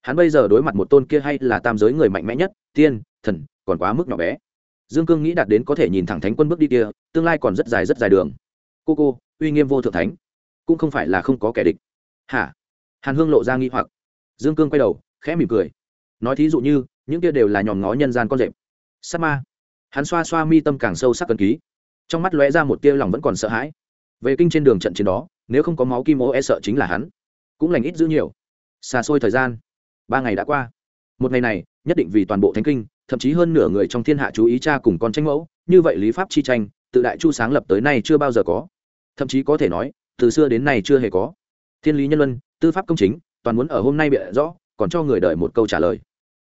Speaker 1: Hắn bây giờ đối mặt một tôn kia hay là tam giới người mạnh mẽ nhất, tiên, thần, còn quá mức nhỏ bé dương cương nghĩ đạt đến có thể nhìn thẳng thánh quân bước đi kia, tương lai còn rất dài rất dài đường. Cô cô, uy nghiêm vô thượng thánh, cũng không phải là không có kẻ địch. Hả? Hàn hương lộ ra nghi hoặc. Dương cương quay đầu, khẽ mỉm cười. Nói thí dụ như, những kia đều là nhòm ngó nhân gian con rệp. Sát ma. Hắn xoa xoa mi tâm càng sâu sắc cần ký. Trong mắt lóe ra một tia lòng vẫn còn sợ hãi. Về kinh trên đường trận chiến đó, nếu không có máu kim ô e sợ chính là hắn. Cũng lành ít giữ nhiều. Xa xôi thời gian. Ba ngày đã qua. Một ngày này nhất định vì toàn bộ thánh kinh, thậm chí hơn nửa người trong thiên hạ chú ý cha cùng con tranh mẫu, như vậy lý pháp chi tranh, tự đại chu sáng lập tới nay chưa bao giờ có. Thậm chí có thể nói, từ xưa đến nay chưa hề có. Thiên lý nhân luân, tư pháp công chính, toàn muốn ở hôm nay bịa rõ, còn cho người đợi một câu trả lời.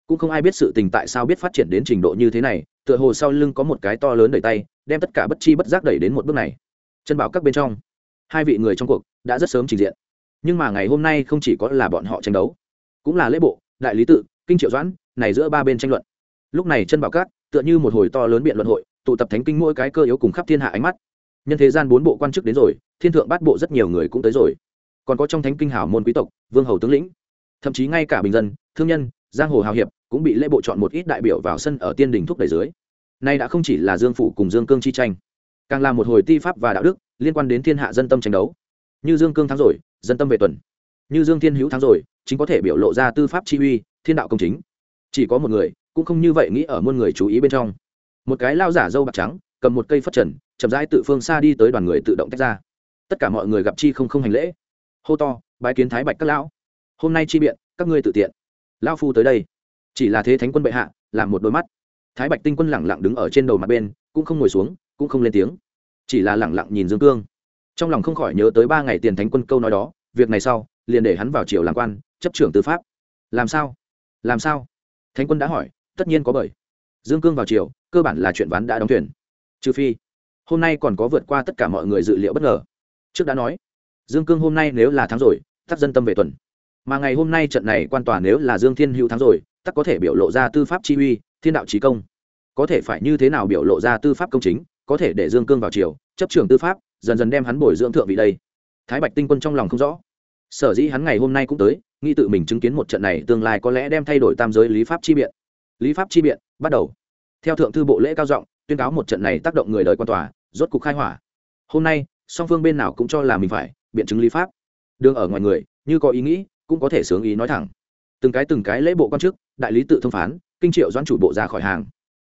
Speaker 1: Cũng không ai biết sự tình tại sao biết phát triển đến trình độ như thế này, tựa hồ sau lưng có một cái to lớn đẩy tay, đem tất cả bất chi bất giác đẩy đến một bước này. Chân bảo các bên trong, hai vị người trong cuộc đã rất sớm trình diện. Nhưng mà ngày hôm nay không chỉ có là bọn họ tranh đấu, cũng là lễ bộ, đại lý tự, kinh triệu doãn này giữa ba bên tranh luận. Lúc này chân bảo cát, tựa như một hồi to lớn biện luận hội tụ tập thánh kinh mỗi cái cơ yếu cùng khắp thiên hạ ánh mắt. Nhân thế gian bốn bộ quan chức đến rồi thiên thượng bát bộ rất nhiều người cũng tới rồi. Còn có trong thánh kinh hảo môn quý tộc vương hầu tướng lĩnh. Thậm chí ngay cả bình dân thương nhân giang hồ hào hiệp cũng bị lễ bộ chọn một ít đại biểu vào sân ở tiên đình thúc đẩy dưới. Nay đã không chỉ là dương phủ cùng dương cương chi tranh càng là một hồi ti pháp và đạo đức liên quan đến thiên hạ dân tâm tranh đấu. Như dương cương thắng rồi dân tâm về tuần. Như dương thiên hữu thắng rồi chính có thể biểu lộ ra tư pháp chi uy thiên đạo công chính chỉ có một người, cũng không như vậy nghĩ ở muôn người chú ý bên trong. Một cái lao giả dâu bạc trắng, cầm một cây phất trần, chậm rãi tự phương xa đi tới đoàn người tự động tách ra. Tất cả mọi người gặp chi không không hành lễ. Hô to, bái kiến thái bạch các lão. Hôm nay chi biện, các ngươi tự tiện. Lao phu tới đây. Chỉ là thế thánh quân bệ hạ, làm một đôi mắt. Thái bạch tinh quân lẳng lặng đứng ở trên đầu mặt bên, cũng không ngồi xuống, cũng không lên tiếng. Chỉ là lẳng lặng nhìn dương cương. Trong lòng không khỏi nhớ tới ba ngày tiền thánh quân câu nói đó, việc này sau, liền để hắn vào triều làm quan, chấp trưởng tư pháp. Làm sao? Làm sao? Thánh quân đã hỏi, tất nhiên có bởi. Dương cương vào triều, cơ bản là chuyện ván đã đóng thuyền. Trừ phi, hôm nay còn có vượt qua tất cả mọi người dự liệu bất ngờ. Trước đã nói, dương cương hôm nay nếu là thắng rồi, tắc dân tâm về tuần. Mà ngày hôm nay trận này quan tòa nếu là dương thiên hữu thắng rồi, tắc có thể biểu lộ ra tư pháp chi uy, thiên đạo trí công. Có thể phải như thế nào biểu lộ ra tư pháp công chính, có thể để dương cương vào triều, chấp trường tư pháp, dần dần đem hắn bồi dưỡng thượng vị đây. Thái bạch tinh quân trong lòng không rõ. Sở dĩ hắn ngày hôm nay cũng tới nghĩ tự mình chứng kiến một trận này, tương lai có lẽ đem thay đổi tam giới lý pháp chi biện. Lý pháp chi biện, bắt đầu. Theo thượng thư bộ lễ cao giọng, tuyên cáo một trận này tác động người đời quan tòa, rốt cục khai hỏa. Hôm nay, song phương bên nào cũng cho là mình phải, biện chứng lý pháp. Đương ở ngoài người, như có ý nghĩ, cũng có thể sướng ý nói thẳng. Từng cái từng cái lễ bộ quan chức, đại lý tự thông phán, kinh triệu doãn chủ bộ ra khỏi hàng.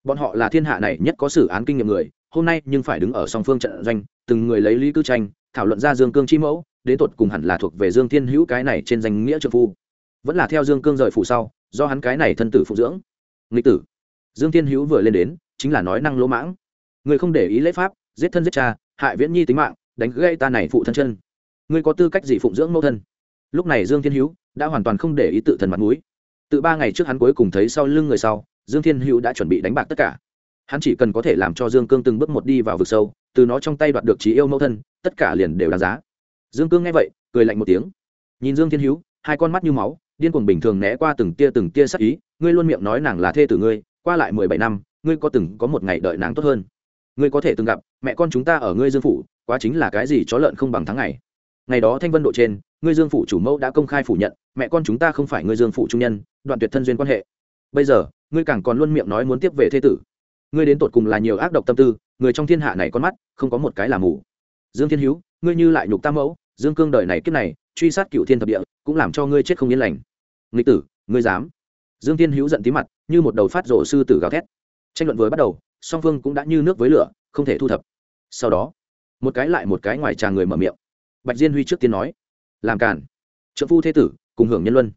Speaker 1: Bọn họ là thiên hạ này nhất có xử án kinh nghiệm người, hôm nay nhưng phải đứng ở song phương trận doanh, từng người lấy lý cư tranh, thảo luận ra dương cương chi mẫu đến tột cùng hẳn là thuộc về dương thiên hữu cái này trên danh nghĩa trợ phu. Vẫn là theo dương cương rời phủ sau, do hắn cái này thân tử phụ dưỡng. Nghịch tử. Dương thiên hữu vừa lên đến, chính là nói năng lỗ mãng. Người không để ý lễ pháp, giết thân giết cha, hại viễn nhi tính mạng, đánh gây ta này phụ thân chân. Ngươi có tư cách gì phụng dưỡng mẫu thân? Lúc này dương thiên hữu đã hoàn toàn không để ý tự thần mặt mũi. Từ ba ngày trước hắn cuối cùng thấy sau lưng người sau, dương thiên hữu đã chuẩn bị đánh bạc tất cả. Hắn chỉ cần có thể làm cho dương cương từng bước một đi vào vực sâu, từ nó trong tay đoạt được trí yêu mẫu thân, tất cả liền đều đáng giá dương cương nghe vậy, cười lạnh một tiếng. Nhìn dương thiên hữu, hai con mắt như máu, điên cuồng bình thường né qua từng tia từng tia sắc ý, ngươi luôn miệng nói nàng là thê tử ngươi, qua lại mười bảy năm, ngươi có từng có một ngày đợi nàng tốt hơn. Ngươi có thể từng gặp, mẹ con chúng ta ở ngươi dương phủ, quá chính là cái gì chó lợn không bằng tháng ngày. Ngày đó thanh vân độ trên, ngươi dương phủ chủ mẫu đã công khai phủ nhận, mẹ con chúng ta không phải ngươi dương phủ trung nhân, đoạn tuyệt thân duyên quan hệ. Bây giờ, ngươi càng còn luôn miệng nói muốn tiếp về thế tử. Ngươi đến tột cùng là nhiều ác độc tâm tư, người trong thiên hạ này con mắt, không có một cái là mù. Dương thiên hữu ngươi như lại nhục tam mẫu, dương cương đời này kiếp này, truy sát cựu thiên thập địa, cũng làm cho ngươi chết không yên lành. Nghịch tử, ngươi dám. Dương thiên hữu giận tí mặt, như một đầu phát rổ sư tử gào thét. Tranh luận vừa bắt đầu, song phương cũng đã như nước với lửa, không thể thu thập. Sau đó, một cái lại một cái ngoài tràng người mở miệng. Bạch diên huy trước tiên nói, làm cản trợ phu thế tử, cùng hưởng nhân luân.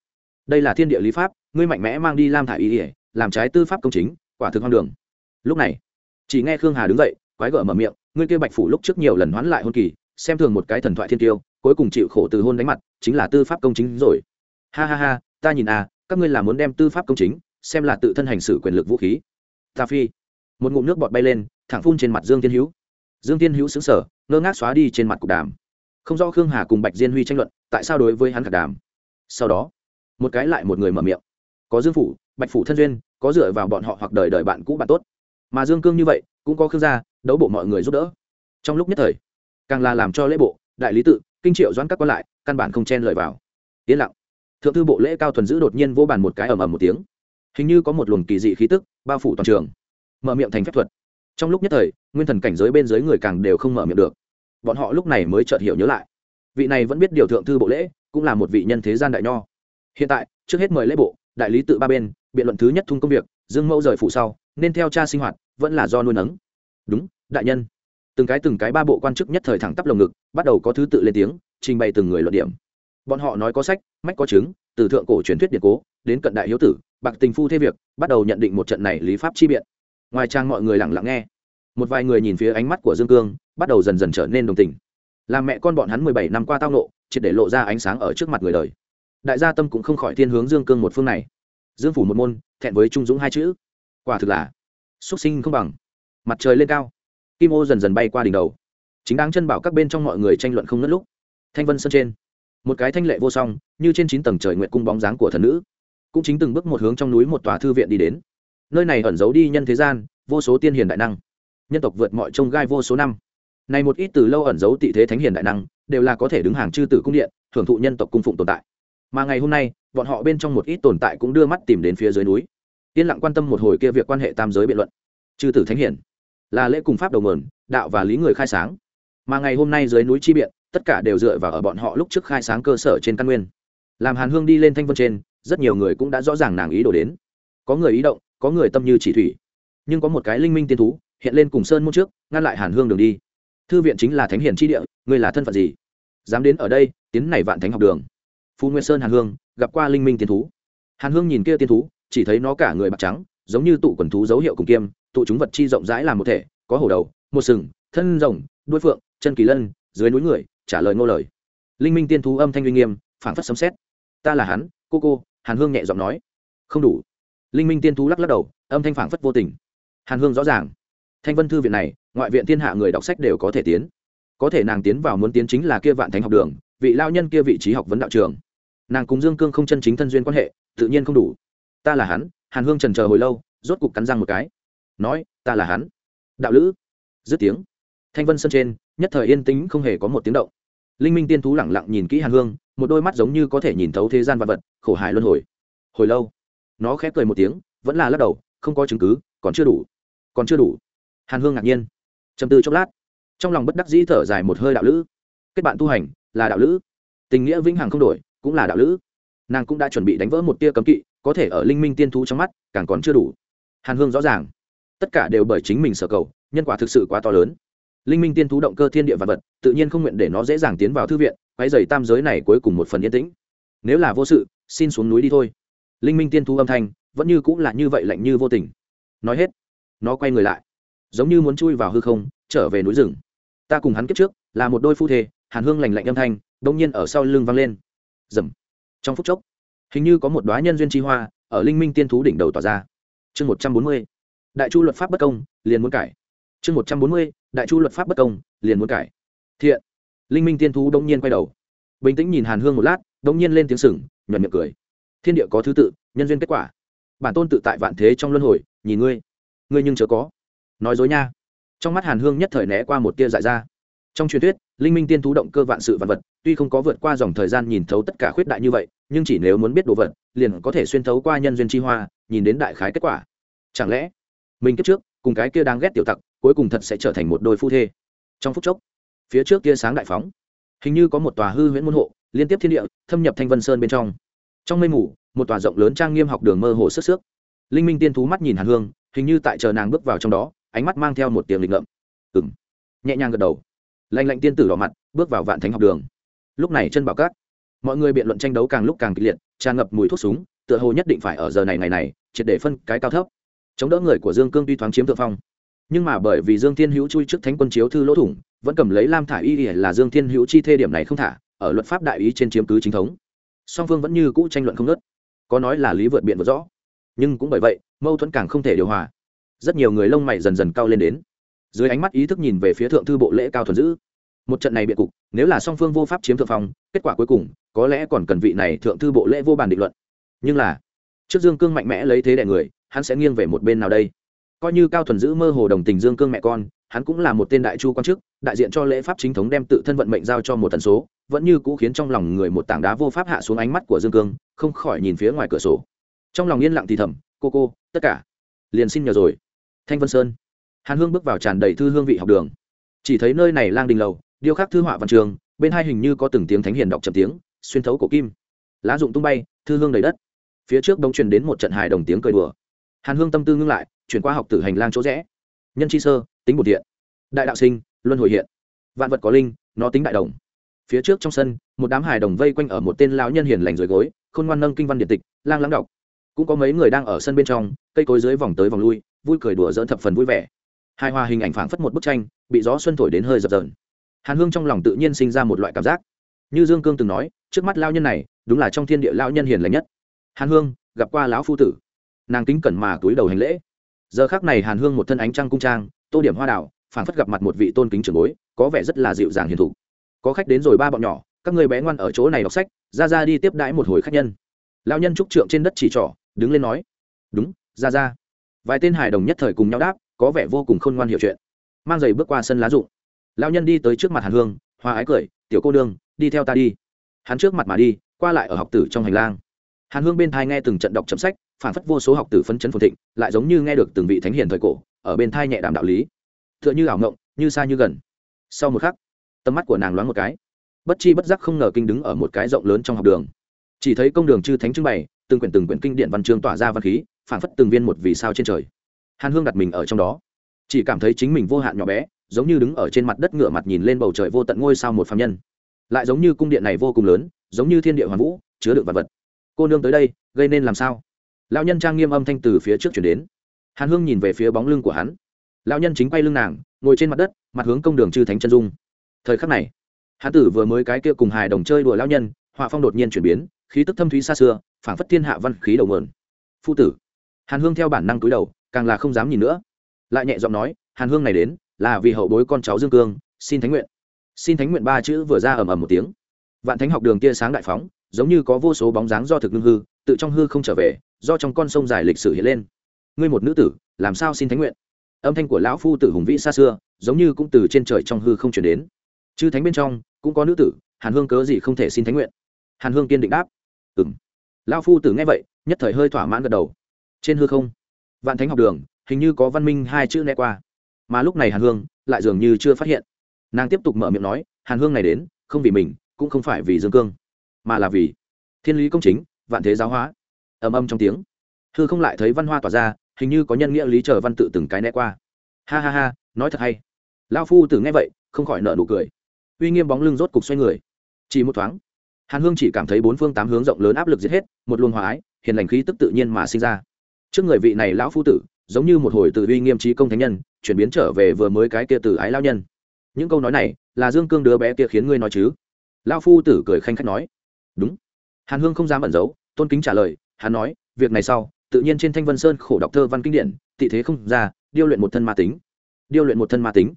Speaker 1: Đây là thiên địa lý pháp, ngươi mạnh mẽ mang đi lam thả ý ỉa làm trái tư pháp công chính, quả thực hoang đường. Lúc này, chỉ nghe khương hà đứng dậy, quái gở mở miệng, ngươi kia bạch phủ lúc trước nhiều lần hoán lại hôn kỳ xem thường một cái thần thoại thiên tiêu cuối cùng chịu khổ từ hôn đánh mặt, chính là tư pháp công chính rồi. Ha ha ha, ta nhìn à các ngươi là muốn đem tư pháp công chính, xem là tự thân hành xử quyền lực vũ khí. Ta phi. Một ngụm nước bọt bay lên, thẳng phun trên mặt dương tiên hữu. Dương tiên hữu xứng sở ngơ ngác xóa đi trên mặt cục đàm. Không rõ khương hà cùng bạch diên huy tranh luận, tại sao đối với hắn khả đàm. Sau đó, một cái lại một người mở miệng. Có dương phủ, bạch phủ thân duyên, có dựa vào bọn họ hoặc đời đời bạn cũ bạn tốt. Mà dương cương như vậy, cũng có khương gia, đấu bộ mọi người giúp đỡ. Trong lúc nhất thời càng là làm cho lễ bộ, đại lý tự, kinh triệu doãn các quan lại, căn bản không chen lời vào. Yên lặng. Thượng thư bộ lễ cao thuần giữ đột nhiên vô bàn một cái ầm ầm một tiếng. Hình như có một luồng kỳ dị khí tức, bao phủ toàn trường. Mở miệng thành phép thuật. Trong lúc nhất thời, nguyên thần cảnh giới bên dưới người càng đều không mở miệng được. Bọn họ lúc này mới chợt hiểu nhớ lại. Vị này vẫn biết điều thượng thư bộ lễ, cũng là một vị nhân thế gian đại nho. Hiện tại, trước hết mời lễ bộ, đại lý tự ba bên, biện luận thứ nhất thung công việc, dương mẫu rời phụ sau, nên theo cha sinh hoạt, vẫn là do nuôi nấng. Đúng, đại nhân từng cái từng cái ba bộ quan chức nhất thời thẳng tắp lồng ngực, bắt đầu có thứ tự lên tiếng, trình bày từng người luận điểm. Bọn họ nói có sách, mách có chứng, từ thượng cổ truyền thuyết điện cố, đến cận đại hiếu tử, bạc tình phu thế việc, bắt đầu nhận định một trận này lý pháp chi biện. Ngoài trang mọi người lặng lặng nghe. Một vài người nhìn phía ánh mắt của dương cương, bắt đầu dần dần trở nên đồng tình. Làm mẹ con bọn hắn mười bảy năm qua tao nộ, triệt để lộ ra ánh sáng ở trước mặt người đời. Đại gia tâm cũng không khỏi thiên hướng dương cương một phương này. Dương phủ một môn, thẹn với trung dũng hai chữ. Quả thực là xuất sinh không bằng. Mặt trời lên cao kim ô dần dần bay qua đỉnh đầu. Chính đáng chân bảo các bên trong mọi người tranh luận không ngất lúc, thanh vân sân trên. Một cái thanh lệ vô song, như trên chín tầng trời nguyện cung bóng dáng của thần nữ. Cũng chính từng bước một hướng trong núi một tòa thư viện đi đến. Nơi này ẩn giấu đi nhân thế gian, vô số tiên hiền đại năng. Nhân tộc vượt mọi trông gai vô số năm. Này một ít từ lâu ẩn giấu tị thế thánh hiền đại năng, đều là có thể đứng hàng chư tử cung điện, thưởng thụ nhân tộc cung phụng tồn tại. Mà ngày hôm nay, bọn họ bên trong một ít tồn tại cũng đưa mắt tìm đến phía dưới núi. Yên lặng quan tâm một hồi kia việc quan hệ tam giới biện luận. Chư tử thánh hiển là lễ cùng pháp đầu mờn đạo và lý người khai sáng. Mà ngày hôm nay dưới núi chi biện, tất cả đều dựa vào ở bọn họ lúc trước khai sáng cơ sở trên căn nguyên. Làm hàn hương đi lên thanh vân trên, rất nhiều người cũng đã rõ ràng nàng ý đồ đến. Có người ý động, có người tâm như chỉ thủy. Nhưng có một cái linh minh tiên thú, hiện lên cùng sơn môn trước, ngăn lại hàn hương đường đi. Thư viện chính là thánh hiển tri địa, ngươi là thân phận gì? Dám đến ở đây, tiến này vạn thánh học đường. Phú nguyên sơn hàn hương, gặp qua linh minh tiên thú. Hàn hương nhìn kia tiên thú, chỉ thấy nó cả người bạc trắng, giống như tụ quần thú dấu hiệu cùng kiêm tụ chúng vật chi rộng rãi làm một thể, có hổ đầu, một sừng, thân rồng, đuôi phượng, chân kỳ lân, dưới núi người, trả lời ngô lời. Linh minh tiên thú âm thanh uy nghiêm, phảng phất sấm xét ta là hắn, cô cô, hàn hương nhẹ giọng nói. Không đủ. Linh minh tiên thú lắc lắc đầu, âm thanh phảng phất vô tình. Hàn hương rõ ràng. Thanh vân thư viện này, ngoại viện thiên hạ người đọc sách đều có thể tiến. Có thể nàng tiến vào muốn tiến chính là kia vạn thánh học đường, vị lao nhân kia vị trí học vấn đạo trường. Nàng cùng dương cương không chân chính thân duyên quan hệ, tự nhiên không đủ. Ta là hắn, hàn hương trần chờ hồi lâu, rốt cục cắn răng một cái nói, ta là hắn. Đạo lữ, dứt tiếng. Thanh vân sân trên, nhất thời yên tĩnh không hề có một tiếng động. Linh minh tiên thú lẳng lặng nhìn kỹ hàn hương, một đôi mắt giống như có thể nhìn thấu thế gian vật vật, khổ hải luân hồi. Hồi lâu, nó khép cười một tiếng, vẫn là lắc đầu, không có chứng cứ, còn chưa đủ, còn chưa đủ. Hàn hương ngạc nhiên, trầm tư chốc lát. Trong lòng bất đắc dĩ thở dài một hơi đạo lữ. Kết bạn tu hành, là đạo lữ. Tình nghĩa vĩnh hằng không đổi, cũng là đạo lữ. Nàng cũng đã chuẩn bị đánh vỡ một tia cấm kỵ, có thể ở linh minh tiên thú trong mắt, càng còn chưa đủ. Hàn hương rõ ràng tất cả đều bởi chính mình sở cầu, nhân quả thực sự quá to lớn. Linh minh tiên thú động cơ thiên địa vật vật, tự nhiên không nguyện để nó dễ dàng tiến vào thư viện quay dày tam giới này cuối cùng một phần yên tĩnh. Nếu là vô sự, xin xuống núi đi thôi. Linh minh tiên thú âm thanh, vẫn như cũng là như vậy lạnh như vô tình. Nói hết, nó quay người lại, giống như muốn chui vào hư không, trở về núi rừng. Ta cùng hắn kiếp trước, là một đôi phu thề. hàn hương lành lạnh âm thanh đông nhiên ở sau lưng vang lên. Dầm trong phút chốc, hình như có một đoá nhân duyên chi hoa, ở linh minh tiên thú đỉnh đầu tỏa ra. Chương một trăm bốn mươi đại chu luật pháp bất công, liền muốn cải. Chương một trăm bốn mươi, đại chu luật pháp bất công, liền muốn cải. Thiện. Linh minh tiên thú đông nhiên quay đầu. Bình tĩnh nhìn hàn hương một lát đông nhiên lên tiếng sừng nhuận miệng cười. Thiên địa có thứ tự, nhân duyên kết quả. Bản tôn tự tại vạn thế trong luân hồi, nhìn ngươi. Ngươi nhưng chớ có. Nói dối nha. Trong mắt hàn hương nhất thời né qua một tia dại ra. Trong truyền thuyết, linh minh tiên thú động cơ vạn sự vạn vật, tuy không có vượt qua dòng thời gian nhìn thấu tất cả khuyết đại như vậy, nhưng chỉ nếu muốn biết đồ vật, liền có thể xuyên thấu qua nhân duyên chi hoa, nhìn đến đại khái kết quả. Chẳng lẽ mình kiếp trước, cùng cái kia đang ghét tiểu tặc, cuối cùng thật sẽ trở thành một đôi phu thê. Trong phút chốc, phía trước kia sáng đại phóng, hình như có một tòa hư huyễn môn hộ, liên tiếp thiên địa, thâm nhập thanh vân sơn bên trong. Trong mây mù, một tòa rộng lớn trang nghiêm học đường mơ hồ sức sức linh minh tiên thú mắt nhìn hàn hương, hình như tại chờ nàng bước vào trong đó, ánh mắt mang theo một tiếng lịch ngợm. Ừng nhẹ nhàng gật đầu. Lạnh lạnh tiên tử đỏ mặt, bước vào vạn thánh học đường. Lúc này chân bảo cát, mọi người biện luận tranh đấu càng lúc càng kịch liệt, tràn ngập mùi thuốc súng, tựa hồ nhất định phải ở giờ này ngày này, triệt để phân cái cao thấp chống đỡ người của dương cương tuy thoáng chiếm thượng phong. Nhưng mà bởi vì dương thiên hữu chui trước thánh quân chiếu thư lỗ thủng, vẫn cầm lấy lam thả y là dương thiên hữu chi thê điểm này không thả, ở luật pháp đại ý trên chiếm cứ chính thống. Song phương vẫn như cũ tranh luận không nớt có nói là lý vượt biện vượt rõ. Nhưng cũng bởi vậy, mâu thuẫn càng không thể điều hòa. Rất nhiều người lông mày dần dần cao lên đến. Dưới ánh mắt ý thức nhìn về phía thượng thư bộ lễ cao thuần giữ một trận này biện cục, nếu là song phương vô pháp chiếm thượng phong, kết quả cuối cùng, có lẽ còn cần vị này thượng thư bộ lễ vô bàn định luận. Nhưng là, trước dương cương mạnh mẽ lấy thế đại người hắn sẽ nghiêng về một bên nào đây? Coi như cao thuần giữ mơ hồ đồng tình dương cương mẹ con, hắn cũng là một tên đại chu quan chức, đại diện cho lễ pháp chính thống đem tự thân vận mệnh giao cho một tần số, vẫn như cũ khiến trong lòng người một tảng đá vô pháp hạ xuống ánh mắt của dương cương, không khỏi nhìn phía ngoài cửa sổ. Trong lòng yên lặng thì thầm, cô cô, tất cả liền xin nhờ rồi. Thanh vân sơn. Hàn hương bước vào tràn đầy thư hương vị học đường. Chỉ thấy nơi này lang đình lầu, điêu khắc thư họa văn trường, bên hai hình như có từng tiếng thánh hiền đọc chậm tiếng, xuyên thấu cổ kim. Lá dụng tung bay, thư hương đầy đất. Phía trước đông truyền đến một trận hài đồng tiếng cười đùa hàn hương tâm tư ngưng lại, chuyển qua học tử hành lang chỗ rẽ. Nhân chi sơ, tính bột thiện đại đạo sinh, luân hồi hiện. Vạn vật có linh, nó tính đại đồng. Phía trước trong sân, một đám hài đồng vây quanh ở một tên lão nhân hiền lành dưới gối, khôn ngoan nâng kinh văn điện tịch, lang lắng đọc. Cũng có mấy người đang ở sân bên trong, cây cối dưới vòng tới vòng lui, vui cười đùa dỡn thập phần vui vẻ. Hai hoa hình ảnh phảng phất một bức tranh, bị gió xuân thổi đến hơi dập dờn. Hàn hương trong lòng tự nhiên sinh ra một loại cảm giác. Như dương cương từng nói, trước mắt lao nhân này, đúng là trong thiên địa lao nhân hiền lành nhất. Hàn hương, gặp qua lão phu tử nàng kính cẩn mà túi đầu hành lễ. Giờ khác này hàn hương một thân ánh trăng cung trang, tô điểm hoa đảo phảng phất gặp mặt một vị tôn kính trưởng bối, có vẻ rất là dịu dàng hiền thục. Có khách đến rồi ba bọn nhỏ, các người bé ngoan ở chỗ này đọc sách, ra ra đi tiếp đãi một hồi khách nhân. Lao nhân trúc trượng trên đất chỉ trỏ, đứng lên nói, đúng, ra ra. Vài tên hài đồng nhất thời cùng nhau đáp, có vẻ vô cùng khôn ngoan hiểu chuyện. Mang giày bước qua sân lá rụng. Lao nhân đi tới trước mặt hàn hương hoa ái cười, tiểu cô đương đi theo ta đi. Hắn trước mặt mà đi, qua lại ở học tử trong hành lang. Hàn hương bên thai nghe từng trận đọc chấm sách phản phất vô số học tử phân chấn phồn thịnh, lại giống như nghe được từng vị thánh hiền thời cổ, ở bên thai nhẹ đàm đạo lý. T h ư ợ n h ư ảo ngộng, như xa như gần. Sau một khắc, tầm mắt của nàng loáng một cái. Bất chi bất giác không ngờ kinh đứng ở một cái rộng lớn trong học đường. Chỉ thấy công đường chư thánh trưng bày, từng quyển từng quyển kinh điện văn chương tỏa ra văn khí phản phất từng viên một vì sao trên trời. Hàn hương đặt mình ở trong đó. Chỉ cảm thấy chính mình vô hạn nhỏ bé, giống như đứng ở trên mặt đất ngựa mặt nhìn lên bầu trời vô tận ngôi sao một phạm nhân. Lại giống như cung điện này vô cùng lớn, giống như thiên địa hoàn vũ, chứa đựng vật vật. Cô nương tới đây, gây nên làm sao? Lão nhân trang nghiêm âm thanh từ phía trước chuyển đến. Hàn hương nhìn về phía bóng lưng của hắn. Lão nhân chính quay lưng nàng, ngồi trên mặt đất, mặt hướng công đường chư thánh chân dung. Thời khắc này hán tử vừa mới cái kia cùng hài đồng chơi đùa lão nhân, họa phong đột nhiên chuyển biến, khí tức thâm thúy xa xưa, phảng phất thiên hạ văn khí đầu mượn phu tử, hàn hương theo bản năng túi đầu, càng là không dám nhìn nữa. Lại nhẹ giọng nói, hàn hương này đến, là vì hậu bối con cháu dương cương, xin thánh nguyện. Xin thánh nguyện ba chữ vừa ra ầm ầm một tiếng. Vạn thánh học đường tia sáng đại phóng, giống như có vô số bóng dáng do thực ngưng hư, tự trong hư không trở về do trong con sông dài lịch sử hiện lên. Ngươi một nữ tử, làm sao xin thánh nguyện? Âm thanh của lão phu tử hùng vĩ xa xưa, giống như cũng từ trên trời trong hư không chuyển đến. Chư thánh bên trong, cũng có nữ tử, hàn hương cớ gì không thể xin thánh nguyện? Hàn hương kiên định đáp. Ừ m lão phu tử nghe vậy, nhất thời hơi thỏa mãn gật đầu. Trên hư không, vạn thánh học đường, hình như có văn minh hai chữ né qua. Mà lúc này hàn hương, lại dường như chưa phát hiện. Nàng tiếp tục mở miệng nói, hàn hương này đến, không vì mình, cũng không phải vì dương cương, mà là vì thiên lý công chính, vạn thế giáo hóa ầm ầm trong tiếng. Hư không lại thấy văn hoa tỏa ra, hình như có nhân nghĩa lý chờ văn tự từng cái né qua. Ha ha ha, nói thật hay. Lao phu tử nghe vậy, không khỏi nợ nụ cười. Uy nghiêm bóng lưng rốt cục xoay người. Chỉ một thoáng, hàn hương chỉ cảm thấy bốn phương tám hướng rộng lớn áp lực giết hết, một luồng hòa ái, hiền lành khí tức tự nhiên mà sinh ra. Trước người vị này lão phu tử, giống như một hồi từ uy nghiêm trí công thánh nhân, chuyển biến trở về vừa mới cái kia từ ái lao nhân. Những câu nói này là dương cương đứa bé kia khiến ngươi nói chứ? Lao phu tử cười khanh khách nói. Đúng. Hàn hương không dám ẩn giấu, tôn kính trả lời hắn nói, việc này sau, tự nhiên trên thanh vân sơn khổ đọc thơ văn kinh điển, tị thế không ra, điêu luyện một thân ma tính. Điêu luyện một thân ma tính.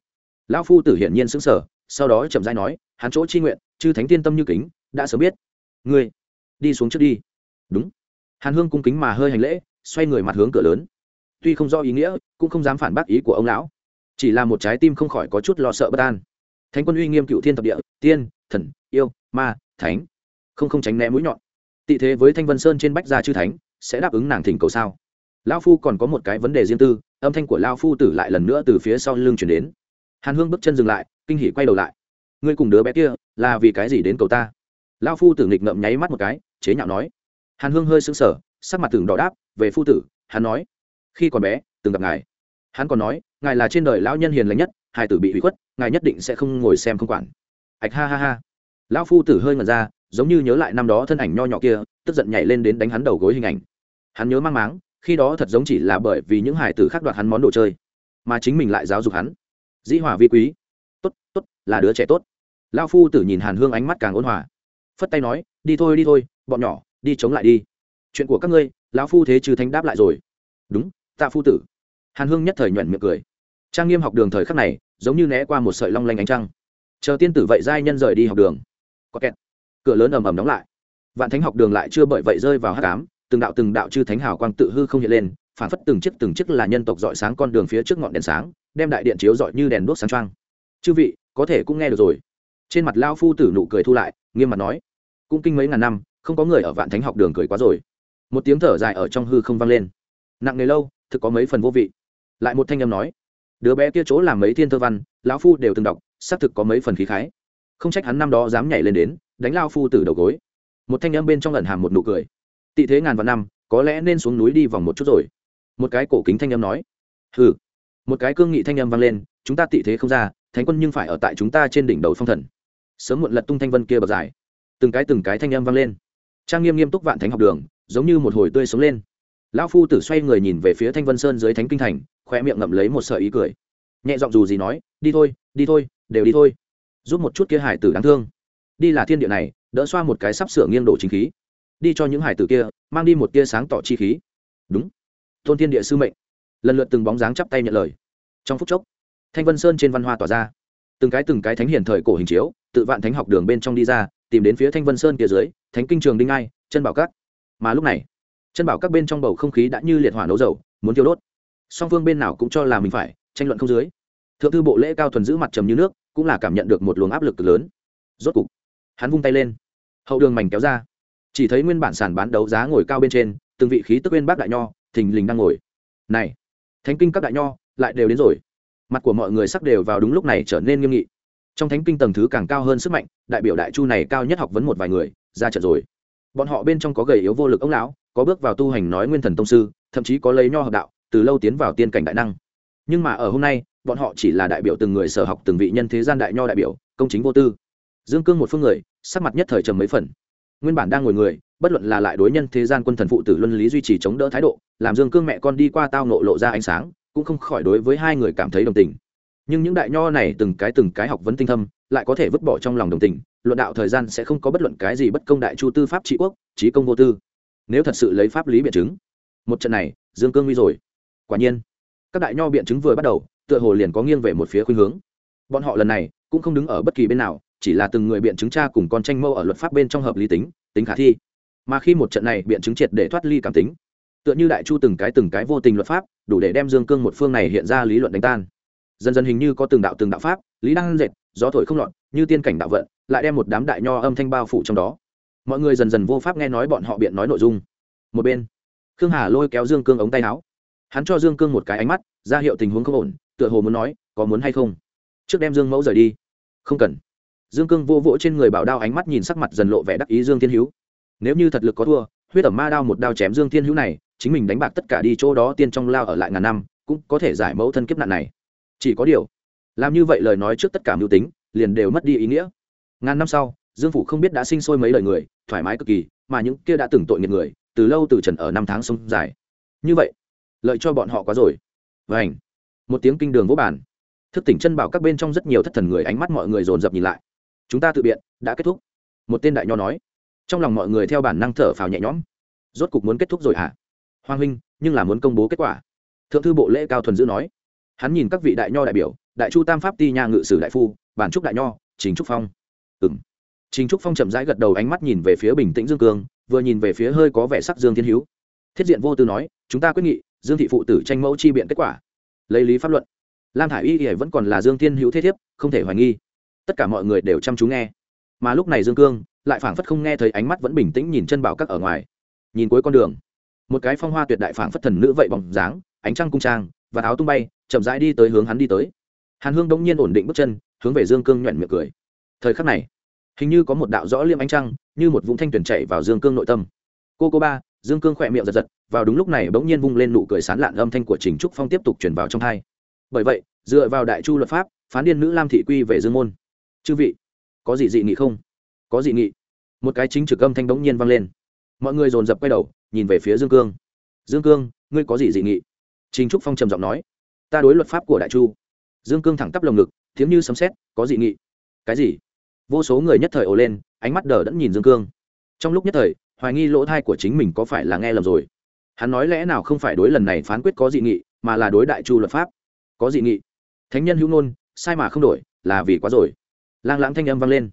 Speaker 1: Lão phu tử hiển nhiên xứng sở sau đó chậm rãi nói, hắn chỗ chi nguyện, chư thánh tiên tâm như kính, đã sớm biết. Ngươi, đi xuống trước đi. Đúng. Hàn hương cung kính mà hơi hành lễ, xoay người mặt hướng cửa lớn. Tuy không do ý nghĩa, cũng không dám phản bác ý của ông lão. Chỉ là một trái tim không khỏi có chút lo sợ bất an. Thánh quân uy nghiêm cựu thiên thập địa, tiên, thần, yêu, ma, thánh. Không không tránh né mũi nhọn tị thế với thanh vân sơn trên bách gia chư thánh, sẽ đáp ứng nàng thỉnh cầu sao? Lão phu còn có một cái vấn đề riêng tư, âm thanh của lão phu tử lại lần nữa từ phía sau lưng chuyển đến. Hàn hương bước chân dừng lại, kinh hỉ quay đầu lại. Ngươi cùng đứa bé kia, là vì cái gì đến cầu ta? Lão phu tử nghịch ngậm nháy mắt một cái, chế nhạo nói. Hàn hương hơi sững sờ, sắc mặt tưởng đỏ đáp, về phu tử, hắn nói. Khi còn bé, từng gặp ngài. Hắn còn nói, ngài là trên đời lão nhân hiền lành nhất, hai tử bị hủy khuất, ngài nhất định sẽ không ngồi xem không quản. Ạch ha ha ha. Lão phu tử hơi ngẩn ra giống như nhớ lại năm đó thân ảnh nho nhỏ kia, tức giận nhảy lên đến đánh hắn đầu gối hình ảnh. Hắn nhớ mang máng, khi đó thật giống chỉ là bởi vì những hải tử khác đoạt hắn món đồ chơi, mà chính mình lại giáo dục hắn. Dĩ hòa vi quý. Tốt tốt, là đứa trẻ tốt. Lao phu tử nhìn hàn hương ánh mắt càng ôn hòa. Phất tay nói, đi thôi đi thôi, bọn nhỏ, đi chống lại đi. Chuyện của các ngươi, lão phu thế trừ thánh đáp lại rồi. Đúng, tạ phu tử. Hàn hương nhất thời nhuận miệng cười. Trang nghiêm học đường thời khắc này, giống như né qua một sợi long lanh ánh trăng. Chờ tiên tử vậy giai nhân rời đi học đường. Có kẹt cửa lớn ầm ầm đóng lại. Vạn thánh học đường lại chưa bởi vậy rơi vào hát cám từng đạo từng đạo chư thánh hào quang tự hư không hiện lên, phản phất từng chiếc từng chiếc là nhân tộc dọi sáng con đường phía trước ngọn đèn sáng, đem đại điện chiếu dọi như đèn đuốc sáng trăng chư vị, có thể cũng nghe được rồi. Trên mặt lao phu tử nụ cười thu lại, nghiêm mặt nói, cũng kinh mấy ngàn năm, không có người ở vạn thánh học đường cười quá rồi. Một tiếng thở dài ở trong hư không vang lên. Nặng nề lâu, thực có mấy phần vô vị. Lại một thanh âm nói, đứa bé kia chỗ làm mấy thiên thơ văn, lão phu đều từng đọc, xác thực có mấy phần khí khái. Không trách hắn năm đó dám nhảy lên đến đánh lao phu tử đầu gối. Một thanh âm bên trong lần hàm một nụ cười. Tị thế ngàn vạn năm, có lẽ nên xuống núi đi vòng một chút rồi. Một cái cổ kính thanh âm nói. Hừ. Một cái cương nghị thanh âm vang lên, chúng ta tị thế không ra, thánh quân nhưng phải ở tại chúng ta trên đỉnh đầu phong thần. Sớm muộn lật tung thanh vân kia bậc dài. Từng cái từng cái thanh âm vang lên. Trang nghiêm nghiêm túc vạn thánh học đường, giống như một hồi tươi sống lên. Lão phu tử xoay người nhìn về phía thanh vân sơn dưới thánh kinh thành, khoe miệng ngậm lấy một sợi ý cười. Nhẹ giọng dù gì nói, đi thôi đi thôi, đều đi thôi. Giúp một chút kia hải tử đáng thương đi là thiên địa này, đỡ xoa một cái sắp sửa nghiêng đổ chính khí. Đi cho những hải tử kia, mang đi một tia sáng tỏ chi khí. Đúng. Tôn thiên địa sư mệnh. Lần lượt từng bóng dáng chắp tay nhận lời. Trong phút chốc, thanh vân sơn trên văn hoa tỏa ra. Từng cái từng cái thánh hiển thời cổ hình chiếu, tự vạn thánh học đường bên trong đi ra, tìm đến phía thanh vân sơn kia dưới, thánh kinh trường đinh ai, chân bảo các. Mà lúc này, chân bảo các bên trong bầu không khí đã như liệt hỏa nấu dầu, muốn thiêu đốt. Song phương bên nào cũng cho là mình phải, tranh luận không dưới. Thượng thư bộ lễ cao thuần giữ mặt trầm như nước, cũng là cảm nhận được một luồng áp lực lớn. Rốt cục hắn vung tay lên. Hậu đường mảnh kéo ra. Chỉ thấy nguyên bản sản bán đấu giá ngồi cao bên trên, từng vị khí tức bên bác đại nho, thình lình đang ngồi. Này, thánh kinh các đại nho, lại đều đến rồi. Mặt của mọi người sắc đều vào đúng lúc này trở nên nghiêm nghị. Trong thánh kinh tầng thứ càng cao hơn sức mạnh, đại biểu đại chu này cao nhất học vấn một vài người, ra trận rồi. Bọn họ bên trong có gầy yếu vô lực ông lão, có bước vào tu hành nói nguyên thần tông sư, thậm chí có lấy nho học đạo, từ lâu tiến vào tiên cảnh đại năng. Nhưng mà ở hôm nay, bọn họ chỉ là đại biểu từng người sở học từng vị nhân thế gian đại nho đại biểu, công chính vô tư dương cương một phương người, sắc mặt nhất thời trầm mấy phần. Nguyên bản đang ngồi người, bất luận là lại đối nhân thế gian quân thần phụ tử luân lý duy trì chống đỡ thái độ, làm dương cương mẹ con đi qua tao nộ lộ ra ánh sáng, cũng không khỏi đối với hai người cảm thấy đồng tình. Nhưng những đại nho này từng cái từng cái học vấn tinh thâm, lại có thể vứt bỏ trong lòng đồng tình, luận đạo thời gian sẽ không có bất luận cái gì bất công đại chu tư pháp trị quốc, trí công vô tư. Nếu thật sự lấy pháp lý biện chứng, một trận này, dương cương nguy rồi. Quả nhiên, các đại nho biện chứng vừa bắt đầu, tựa hồ liền có nghiêng về một phía khuynh hướng. Bọn họ lần này cũng không đứng ở bất kỳ bên nào chỉ là từng người biện chứng cha cùng con tranh mâu ở luật pháp bên trong hợp lý tính tính khả thi. Mà khi một trận này biện chứng triệt để thoát ly cảm tính, tựa như đại chu từng cái từng cái vô tình luật pháp, đủ để đem dương cương một phương này hiện ra lý luận đánh tan. Dần dần hình như có từng đạo từng đạo pháp, lý đang dệt, gió thổi không lọt, như tiên cảnh đạo vận, lại đem một đám đại nho âm thanh bao phủ trong đó. Mọi người dần dần vô pháp nghe nói bọn họ biện nói nội dung. Một bên, khương hà lôi kéo dương cương ống tay áo. Hắn cho dương cương một cái ánh mắt, ra hiệu tình huống không ổn, tựa hồ muốn nói, có muốn hay không? Trước đem dương mẫu rời đi. Không cần dương cương vô vỗ trên người bảo đao ánh mắt nhìn sắc mặt dần lộ vẻ đắc ý dương thiên hữu. Nếu như thật lực có thua huyết ẩm ma đao một đao chém dương thiên hữu này chính mình đánh bạc tất cả đi chỗ đó tiên trong lao ở lại ngàn năm cũng có thể giải mẫu thân kiếp nạn này. Chỉ có điều làm như vậy lời nói trước tất cả mưu tính liền đều mất đi ý nghĩa. Ngàn năm sau dương phủ không biết đã sinh sôi mấy lời người thoải mái cực kỳ mà những kia đã từng tội nghiệp người từ lâu từ trần ở năm tháng sông dài. Như vậy lợi cho bọn họ quá rồi. Vành, một tiếng kinh đường vỗ bản thức tỉnh chân bảo các bên trong rất nhiều thất thần người ánh mắt mọi người dồn dập nhìn lại chúng ta tự biện, đã kết thúc. Một tên đại nho nói. Trong lòng mọi người theo bản năng thở phào nhẹ nhõm. Rốt cục muốn kết thúc rồi hả? Hoàng huynh, nhưng là muốn công bố kết quả. Thượng thư bộ lễ cao thuần dữ nói. Hắn nhìn các vị đại nho đại biểu, đại chu tam pháp ti nhà ngự sử đại phu, bản trúc đại nho trình trúc phong. Ừng trình trúc phong chậm rãi gật đầu ánh mắt nhìn về phía bình tĩnh dương cương, vừa nhìn về phía hơi có vẻ sắc dương thiên hữu thiết diện vô tư nói, chúng ta quyết nghị, dương thị phụ tử tranh mẫu chi biện kết quả. Lấy lý pháp luận, lam thả i y y vẫn còn là dương thiên hữu thế thiếp, không thể hoài nghi tất cả mọi người đều chăm chú nghe. Mà lúc này dương cương lại phảng phất không nghe thấy ánh mắt vẫn bình tĩnh nhìn chân bảo các ở ngoài. Nhìn cuối con đường, một cái phong hoa tuyệt đại phảng phất thần nữ vậy bóng dáng, ánh trăng cung trang, và áo tung bay, chậm rãi đi tới hướng hắn đi tới. Hàn hương đống nhiên ổn định bước chân, hướng về dương cương nhuận miệng cười. Thời khắc này, hình như có một đạo rõ liêm ánh trăng, như một vũng thanh tuyển chạy vào dương cương nội tâm. Cô cô ba, dương cương khỏe miệng giật giật, vào đúng lúc này bỗng nhiên vung lên nụ cười sán lạn âm thanh của trình trúc phong tiếp tục chuyển vào trong thai bởi vậy, dựa vào đại chu luật pháp, phán điên nữ lam thị quy về dương môn chư vị, có gì dị nghị không? Có dị nghị. Một cái chính trực âm thanh bỗng nhiên vang lên. Mọi người dồn dập quay đầu, nhìn về phía dương cương. Dương cương, ngươi có gì dị nghị? Chính trúc phong trầm giọng nói. Ta đối luật pháp của đại chu. Dương cương thẳng tắp lồng ngực, thiếm như sấm xét có dị nghị. Cái gì? Vô số người nhất thời ồ lên, ánh mắt đờ đẫn nhìn dương cương. Trong lúc nhất thời, hoài nghi lỗ thai của chính mình có phải là nghe lầm rồi? Hắn nói lẽ nào không phải đối lần này phán quyết có dị nghị, mà là đối đại chu luật pháp? Có dị nghị. Thánh nhân hữu nôn sai mà không đổi, là vì quá rồi lang lãng thanh âm vang lên.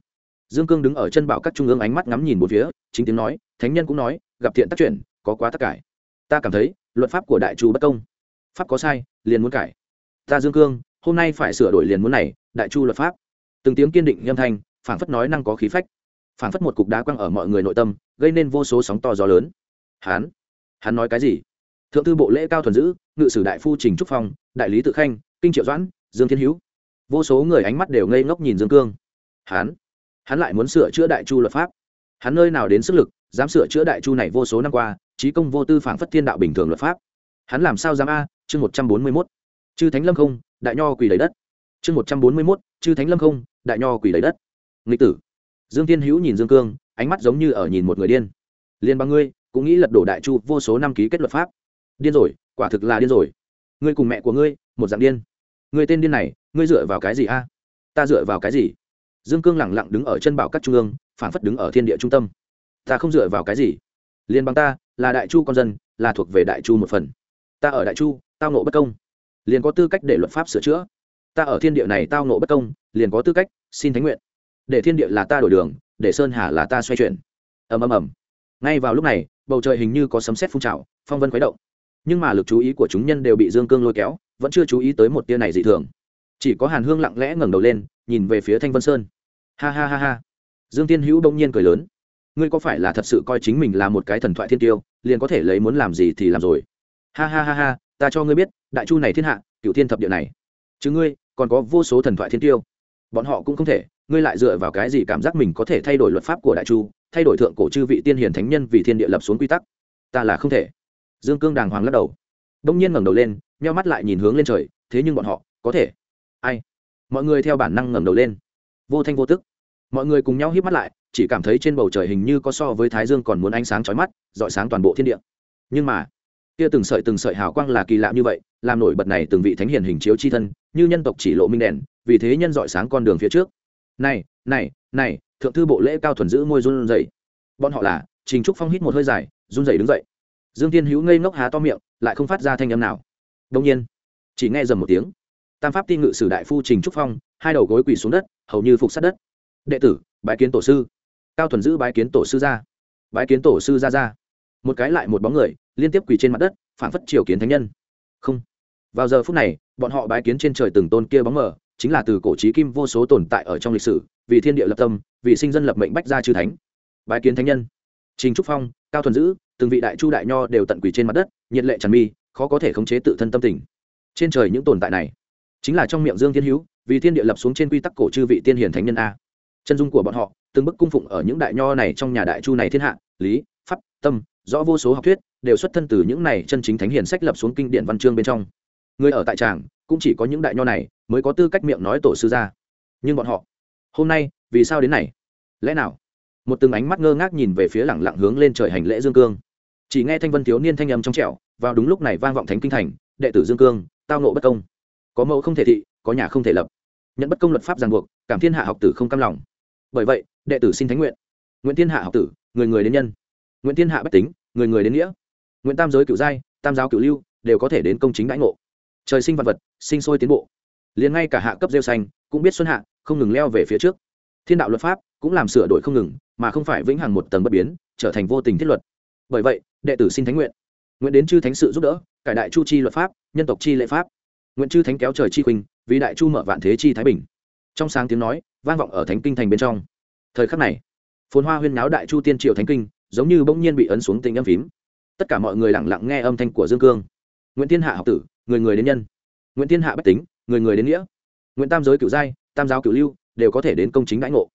Speaker 1: Dương cương đứng ở chân bảo các trung ương ánh mắt ngắm nhìn một phía, chính tiếng nói, thánh nhân cũng nói, gặp thiện tác chuyển, có quá tất cải. Ta cảm thấy, luật pháp của đại chu bất công. Pháp có sai, liền muốn cải. Ta dương cương, hôm nay phải sửa đổi liền muốn này, đại chu luật pháp. Từng tiếng kiên định âm thanh, phảng phất nói năng có khí phách. Phảng phất một cục đá quăng ở mọi người nội tâm, gây nên vô số sóng to gió lớn. Hán, hắn nói cái gì? Thượng thư bộ lễ cao thuần dữ, ngự sử đại phu trình trúc phong, đại lý tự khanh, kinh triệu doãn, dương thiên hữu. Vô số người ánh mắt đều ngây ngốc nhìn dương cương hắn. Hắn lại muốn sửa chữa đại chu luật pháp. Hắn nơi nào đến sức lực, dám sửa chữa đại chu này vô số năm qua trí công vô tư phảng phất thiên đạo bình thường luật pháp. Hắn làm sao dám a? Chương một trăm bốn mươi mốt. Chư thánh lâm không, đại nho quỳ lấy đất. Chương một trăm bốn mươi mốt. Chư thánh lâm không, đại nho quỳ lấy đất. Nghịch tử. Dương tiên hữu nhìn dương cương, ánh mắt giống như ở nhìn một người điên. Liên bằng ngươi, cũng nghĩ lật đổ đại chu vô số năm ký kết luật pháp. Điên rồi, quả thực là điên rồi. Ngươi cùng mẹ của ngươi, một dạng điên. Ngươi tên điên này, ngươi dựa vào cái gì a? Ta dựa vào cái gì? Dương cương lẳng lặng đứng ở chân bảo các trung ương phản phất đứng ở thiên địa trung tâm. Ta không dựa vào cái gì. Liên bang ta là đại chu con dân, là thuộc về đại chu một phần. Ta ở đại chu, tao nộ bất công. Liền có tư cách để luật pháp sửa chữa. Ta ở thiên địa này tao nộ bất công, liền có tư cách xin thánh nguyện. Để thiên địa là ta đổi đường, để sơn hà là ta xoay chuyển. Ầm ầm ầm. Ngay vào lúc này, bầu trời hình như có sấm sét phun trào, phong vân khuấy động. Nhưng mà lực chú ý của chúng nhân đều bị dương cương lôi kéo, vẫn chưa chú ý tới một tia này dị thường. Chỉ có hàn hương lặng lẽ ngẩng đầu lên nhìn về phía thanh vân sơn. Ha ha ha ha. Dương tiên hữu bỗng nhiên cười lớn. Ngươi có phải là thật sự coi chính mình là một cái thần thoại thiên tiêu, liền có thể lấy muốn làm gì thì làm rồi. Ha ha ha ha, ta cho ngươi biết, đại chu này thiên hạ cựu thiên thập địa này. Chứ ngươi, còn có vô số thần thoại thiên tiêu. Bọn họ cũng không thể, ngươi lại dựa vào cái gì cảm giác mình có thể thay đổi luật pháp của đại chu, thay đổi thượng cổ chư vị tiên hiền thánh nhân vì thiên địa lập xuống quy tắc? Ta là không thể. Dương cương đàng hoàng lắc đầu. Đông nhiên ngẩng đầu lên meo mắt lại nhìn hướng lên trời, thế nhưng bọn họ, có thể. Ai? Mọi người theo bản năng ngẩng đầu lên. Vô thanh vô tức. Mọi người cùng nhau hít mắt lại, chỉ cảm thấy trên bầu trời hình như có so với thái dương còn muốn ánh sáng chói mắt dọi sáng toàn bộ thiên địa. Nhưng mà, kia từng sợi từng sợi hào quang là kỳ lạ như vậy, làm nổi bật này từng vị thánh hiền hình chiếu chi thân, như nhân tộc chỉ lộ minh đèn, vì thế nhân dọi sáng con đường phía trước. Này này này, thượng thư bộ lễ cao thuần giữ môi run rẩy. Bọn họ là, trình trúc phong hít một hơi dài, run rẩy đứng dậy. Dương tiên hữu ngây ngốc há to miệng, lại không phát ra thanh âm nào. Đông nhiên, chỉ nghe dầm một tiếng tam pháp ti ngự sử đại phu trình trúc phong, hai đầu gối quỳ xuống đất, hầu như phục sát đất. Đệ tử, bái kiến tổ sư. Cao thuần giữ bái kiến tổ sư ra. Bái kiến tổ sư ra ra. Một cái lại một bóng người, liên tiếp quỳ trên mặt đất phản phất triều kiến thánh nhân. Không. Vào giờ phút này, bọn họ bái kiến trên trời từng tôn kia bóng mờ, chính là từ cổ trí kim vô số tồn tại ở trong lịch sử, vì thiên địa lập tâm, vì sinh dân lập mệnh bách gia chư thánh. Bái kiến thánh nhân. Trình trúc phong, cao thuần dữ từng vị đại chu đại nho đều tận quỳ trên mặt đất, nhiệt lệ tràn mi, khó có thể khống chế tự thân tâm tình. Trên trời những tồn tại này chính là trong miệng dương thiên hữu, vì thiên địa lập xuống trên quy tắc cổ chư vị tiên hiền thánh nhân a. Chân dung của bọn họ, từng bức cung phụng ở những đại nho này trong nhà đại chu này thiên hạ, lý, pháp, tâm, rõ vô số học thuyết, đều xuất thân từ những này chân chính thánh hiền sách lập xuống kinh điển văn chương bên trong. Người ở tại tràng, cũng chỉ có những đại nho này mới có tư cách miệng nói tổ sư ra. Nhưng bọn họ, hôm nay, vì sao đến này? Lẽ nào? Một từng ánh mắt ngơ ngác nhìn về phía lẳng lặng hướng lên trời hành lễ dương cương. Chỉ nghe thanh vân thiếu niên thanh âm trong trẻo, vào đúng lúc này vang vọng thánh kinh thành, đệ tử dương cương, tao nộ bất công có mẫu không thể thị, có nhà không thể lập. Nhận bất công luật pháp ràng buộc, cảm thiên hạ học tử không cam lòng. Bởi vậy, đệ tử xin thánh nguyện. Nguyễn thiên hạ học tử, người người đến nhân. Nguyễn thiên hạ bách tính, người người đến nghĩa. Nguyễn tam giới cựu giai, tam giáo cựu lưu, đều có thể đến công chính đãi ngộ. Trời sinh vật vật, sinh sôi tiến bộ. Liền ngay cả hạ cấp rêu xanh, cũng biết xuân hạ, không ngừng leo về phía trước. Thiên đạo luật pháp cũng làm sửa đổi không ngừng, mà không phải vĩnh hằng một tầng bất biến, trở thành vô tình thiết luật. Bởi vậy, đệ tử xin thánh nguyện. Nguyện đến chư thánh sự giúp đỡ, cải đại chu chi luật pháp, nhân tộc chi lệ pháp nguyện chư thánh kéo trời chi quỳnh vì đại chu mở vạn thế chi thái bình. Trong sáng tiếng nói, vang vọng ở thánh kinh thành bên trong. Thời khắc này, phồn hoa huyên náo đại chu tiên triều thánh kinh, giống như bỗng nhiên bị ấn xuống tình âm phím. Tất cả mọi người lặng lặng nghe âm thanh của dương cương. Nguyễn thiên hạ học tử, người người đến nhân. Nguyễn thiên hạ bách tính, người người đến nghĩa. Nguyễn tam giới cựu giai, tam giáo cựu lưu, đều có thể đến công chính đãi ngộ.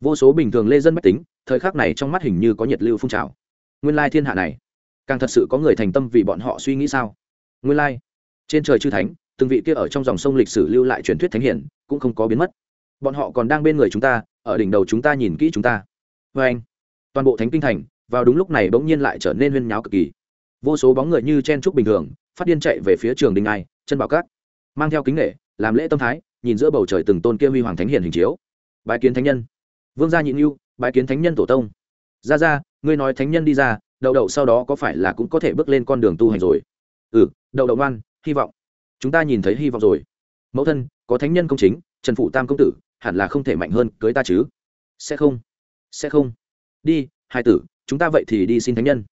Speaker 1: Vô số bình thường lê dân bách tính, thời khắc này trong mắt hình như có nhiệt lưu phun trào. Nguyên lai thiên hạ này, càng thật sự có người thành tâm vì bọn họ suy nghĩ sao? Nguyên lai, trên trời chư thánh từng vị kia ở trong dòng sông lịch sử lưu lại truyền thuyết thánh hiển cũng không có biến mất. Bọn họ còn đang bên người chúng ta, ở đỉnh đầu chúng ta nhìn kỹ chúng ta. Vê anh, toàn bộ thánh kinh thành, vào đúng lúc này bỗng nhiên lại trở nên huyên nháo cực kỳ. Vô số bóng người như chen trúc bình thường, phát điên chạy về phía trường đình ai, chân bảo cát, mang theo kính nghệ làm lễ tâm thái, nhìn giữa bầu trời từng tôn kia huy hoàng thánh hiển hình chiếu. Bài kiến thánh nhân. Vương gia nhịn yêu bài kiến thánh nhân tổ tông. Ra ra, ngươi nói thánh nhân đi ra, đậu đậu sau đó có phải là cũng có thể bước lên con đường tu hành rồi? Ừ đậu đậu ngoan, hy vọng chúng ta nhìn thấy hy vọng rồi. Mẫu thân, có thánh nhân công chính, trần phụ tam công tử, hẳn là không thể mạnh hơn cưới ta chứ? Sẽ không sẽ không. Đi, hai tử, chúng ta vậy thì đi xin thánh nhân.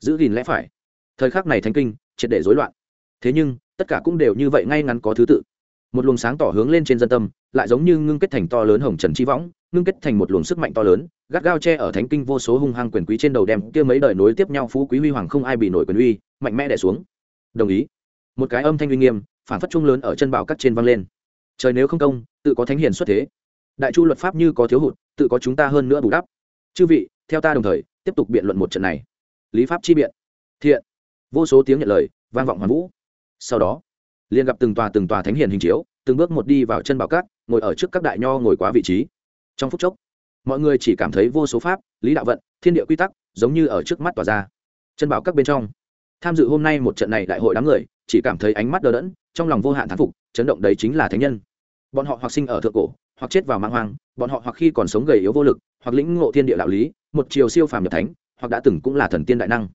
Speaker 1: Giữ gìn lẽ phải. Thời khắc này thánh kinh, triệt để rối loạn. Thế nhưng, tất cả cũng đều như vậy ngay ngắn có thứ tự. Một luồng sáng tỏ hướng lên trên dân tâm, lại giống như ngưng kết thành to lớn hồng trần chi võng, ngưng kết thành một luồng sức mạnh to lớn, gắt gao che ở thánh kinh vô số hung hăng quyền quý trên đầu đem kia mấy đời nối tiếp nhau phú quý huy hoàng không ai bị nổi quyền uy, mạnh mẽ đẻ xuống. Đồng ý. Một cái âm thanh uy nghiêm phản phất trung lớn ở chân bảo cắt trên vang lên. Trời nếu không công, tự có thánh hiền xuất thế. Đại chu luật pháp như có thiếu hụt, tự có chúng ta hơn nữa bù đắp. Chư vị, theo ta đồng thời, tiếp tục biện luận một trận này. Lý pháp chi biện. Thiện. Vô số tiếng nhận lời, vang vọng hoàn vũ. Sau đó, liền gặp từng tòa từng tòa thánh hiền hình chiếu, từng bước một đi vào chân bảo cát ngồi ở trước các đại nho ngồi quá vị trí. Trong phút chốc, mọi người chỉ cảm thấy vô số pháp, lý đạo vận, thiên địa quy tắc, giống như ở trước mắt tỏa ra. Chân bảo các bên trong, tham dự hôm nay một trận này đại hội đám người, chỉ cảm thấy ánh mắt đờ đẫn trong lòng vô hạn thán phục, chấn động đấy chính là thánh nhân. Bọn họ hoặc sinh ở thượng cổ, hoặc chết vào mang hoang, bọn họ hoặc khi còn sống gầy yếu vô lực, hoặc lĩnh ngộ thiên địa đạo lý, một chiều siêu phàm nhập thánh, hoặc đã từng cũng là thần tiên đại năng.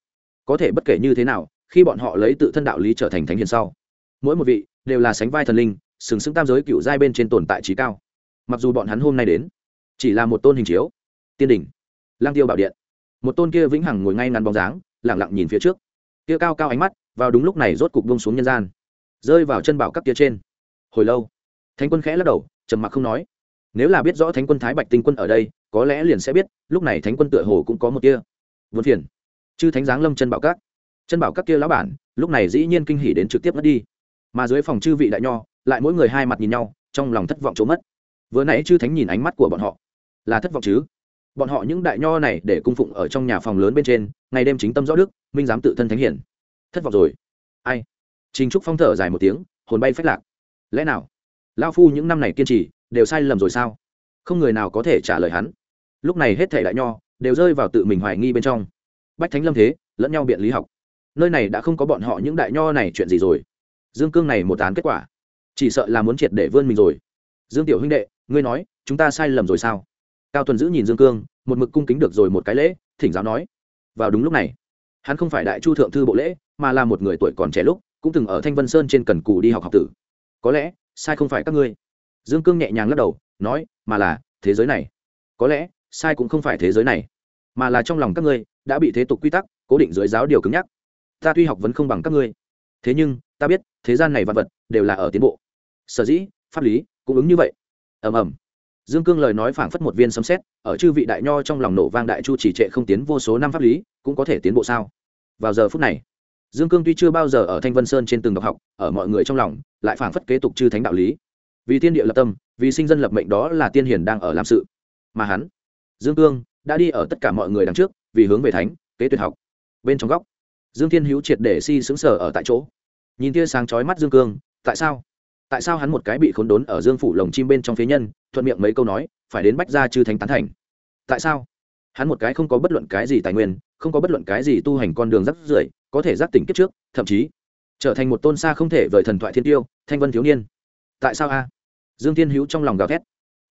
Speaker 1: Có thể bất kể như thế nào, khi bọn họ lấy tự thân đạo lý trở thành thánh hiền sau, mỗi một vị đều là sánh vai thần linh, sừng sững tam giới cựu giai bên trên tồn tại trí cao. Mặc dù bọn hắn hôm nay đến, chỉ là một tôn hình chiếu, tiên đỉnh, lang tiêu bảo điện. Một tôn kia vĩnh hằng ngồi ngay ngắn bóng dáng lẳng lặng nhìn phía trước. Kia cao cao ánh mắt, vào đúng lúc này rốt cục bông xuống nhân gian rơi vào chân bảo các kia trên. Hồi lâu, thánh quân khẽ lắc đầu, trầm mặc không nói. Nếu là biết rõ thánh quân thái bạch tinh quân ở đây, có lẽ liền sẽ biết, lúc này thánh quân tựa hồ cũng có một kia vốn phiền. Chư thánh giáng lâm chân bảo các. Chân bảo các kia lão bản, lúc này dĩ nhiên kinh hỉ đến trực tiếp mất đi. Mà dưới phòng chư vị đại nho, lại mỗi người hai mặt nhìn nhau, trong lòng thất vọng trốn mất. Vừa nãy chư thánh nhìn ánh mắt của bọn họ, là thất vọng chứ? Bọn họ những đại nho này để cung phụng ở trong nhà phòng lớn bên trên, ngày đêm chính tâm rõ đức, minh dám tự thân thánh hiển. Thất vọng rồi. Ai? Trình trúc phong thở dài một tiếng, hồn bay phách lạc. Lẽ nào? Lão phu những năm này kiên trì, đều sai lầm rồi sao? Không người nào có thể trả lời hắn. Lúc này hết thảy đại nho, đều rơi vào tự mình hoài nghi bên trong. Bách thánh lâm thế, lẫn nhau biện lý học. Nơi này đã không có bọn họ những đại nho này chuyện gì rồi. Dương cương này một án kết quả. Chỉ sợ là muốn triệt để vươn mình rồi. Dương tiểu huynh đệ, ngươi nói, chúng ta sai lầm rồi sao? Cao tuần giữ nhìn dương cương, một mực cung kính được rồi một cái lễ, thỉnh giáo nói. Vào đúng lúc này, hắn không phải đại chu thượng thư bộ lễ, mà là một người tuổi còn trẻ lúc cũng từng ở thanh vân sơn trên cần cù đi học học tử. Có lẽ, sai không phải các ngươi. Dương cương nhẹ nhàng lắc đầu, nói, mà là, thế giới này. Có lẽ, sai cũng không phải thế giới này, mà là trong lòng các ngươi, đã bị thế tục quy tắc, cố định dưới giáo điều cứng nhắc. Ta tuy học vẫn không bằng các ngươi. Thế nhưng, ta biết, thế gian này vật vật, đều là ở tiến bộ. Sở dĩ, pháp lý, cũng ứng như vậy. Ầm ầm. Dương cương lời nói phảng phất một viên sấm xét ở chư vị đại nho trong lòng nổ vang đại chu chỉ trệ không tiến vô số năm pháp lý, cũng có thể tiến bộ sao? Vào giờ phút này dương cương tuy chưa bao giờ ở thanh vân sơn trên từng đọc học, ở mọi người trong lòng, lại phảng phất kế tục chư thánh đạo lý. Vì tiên địa lập tâm, vì sinh dân lập mệnh đó là tiên hiền đang ở làm sự. Mà hắn, dương cương, đã đi ở tất cả mọi người đằng trước, vì hướng về thánh, kế tuyệt học. Bên trong góc, dương thiên hữu triệt để si xứng sở ở tại chỗ. Nhìn tia sáng chói mắt dương cương, tại sao? Tại sao hắn một cái bị khốn đốn ở dương phủ lồng chim bên trong phế nhân, thuận miệng mấy câu nói, phải đến bách gia chư thánh tán thành? Tại sao? Hắn một cái không có bất luận cái gì tài nguyên không có bất luận cái gì tu hành con đường rắc rưởi, có thể giác tỉnh kiếp trước, thậm chí trở thành một tôn xa không thể vời thần thoại thiên tiêu, thanh vân thiếu niên. Tại sao a? Dương thiên hữu trong lòng gào thét.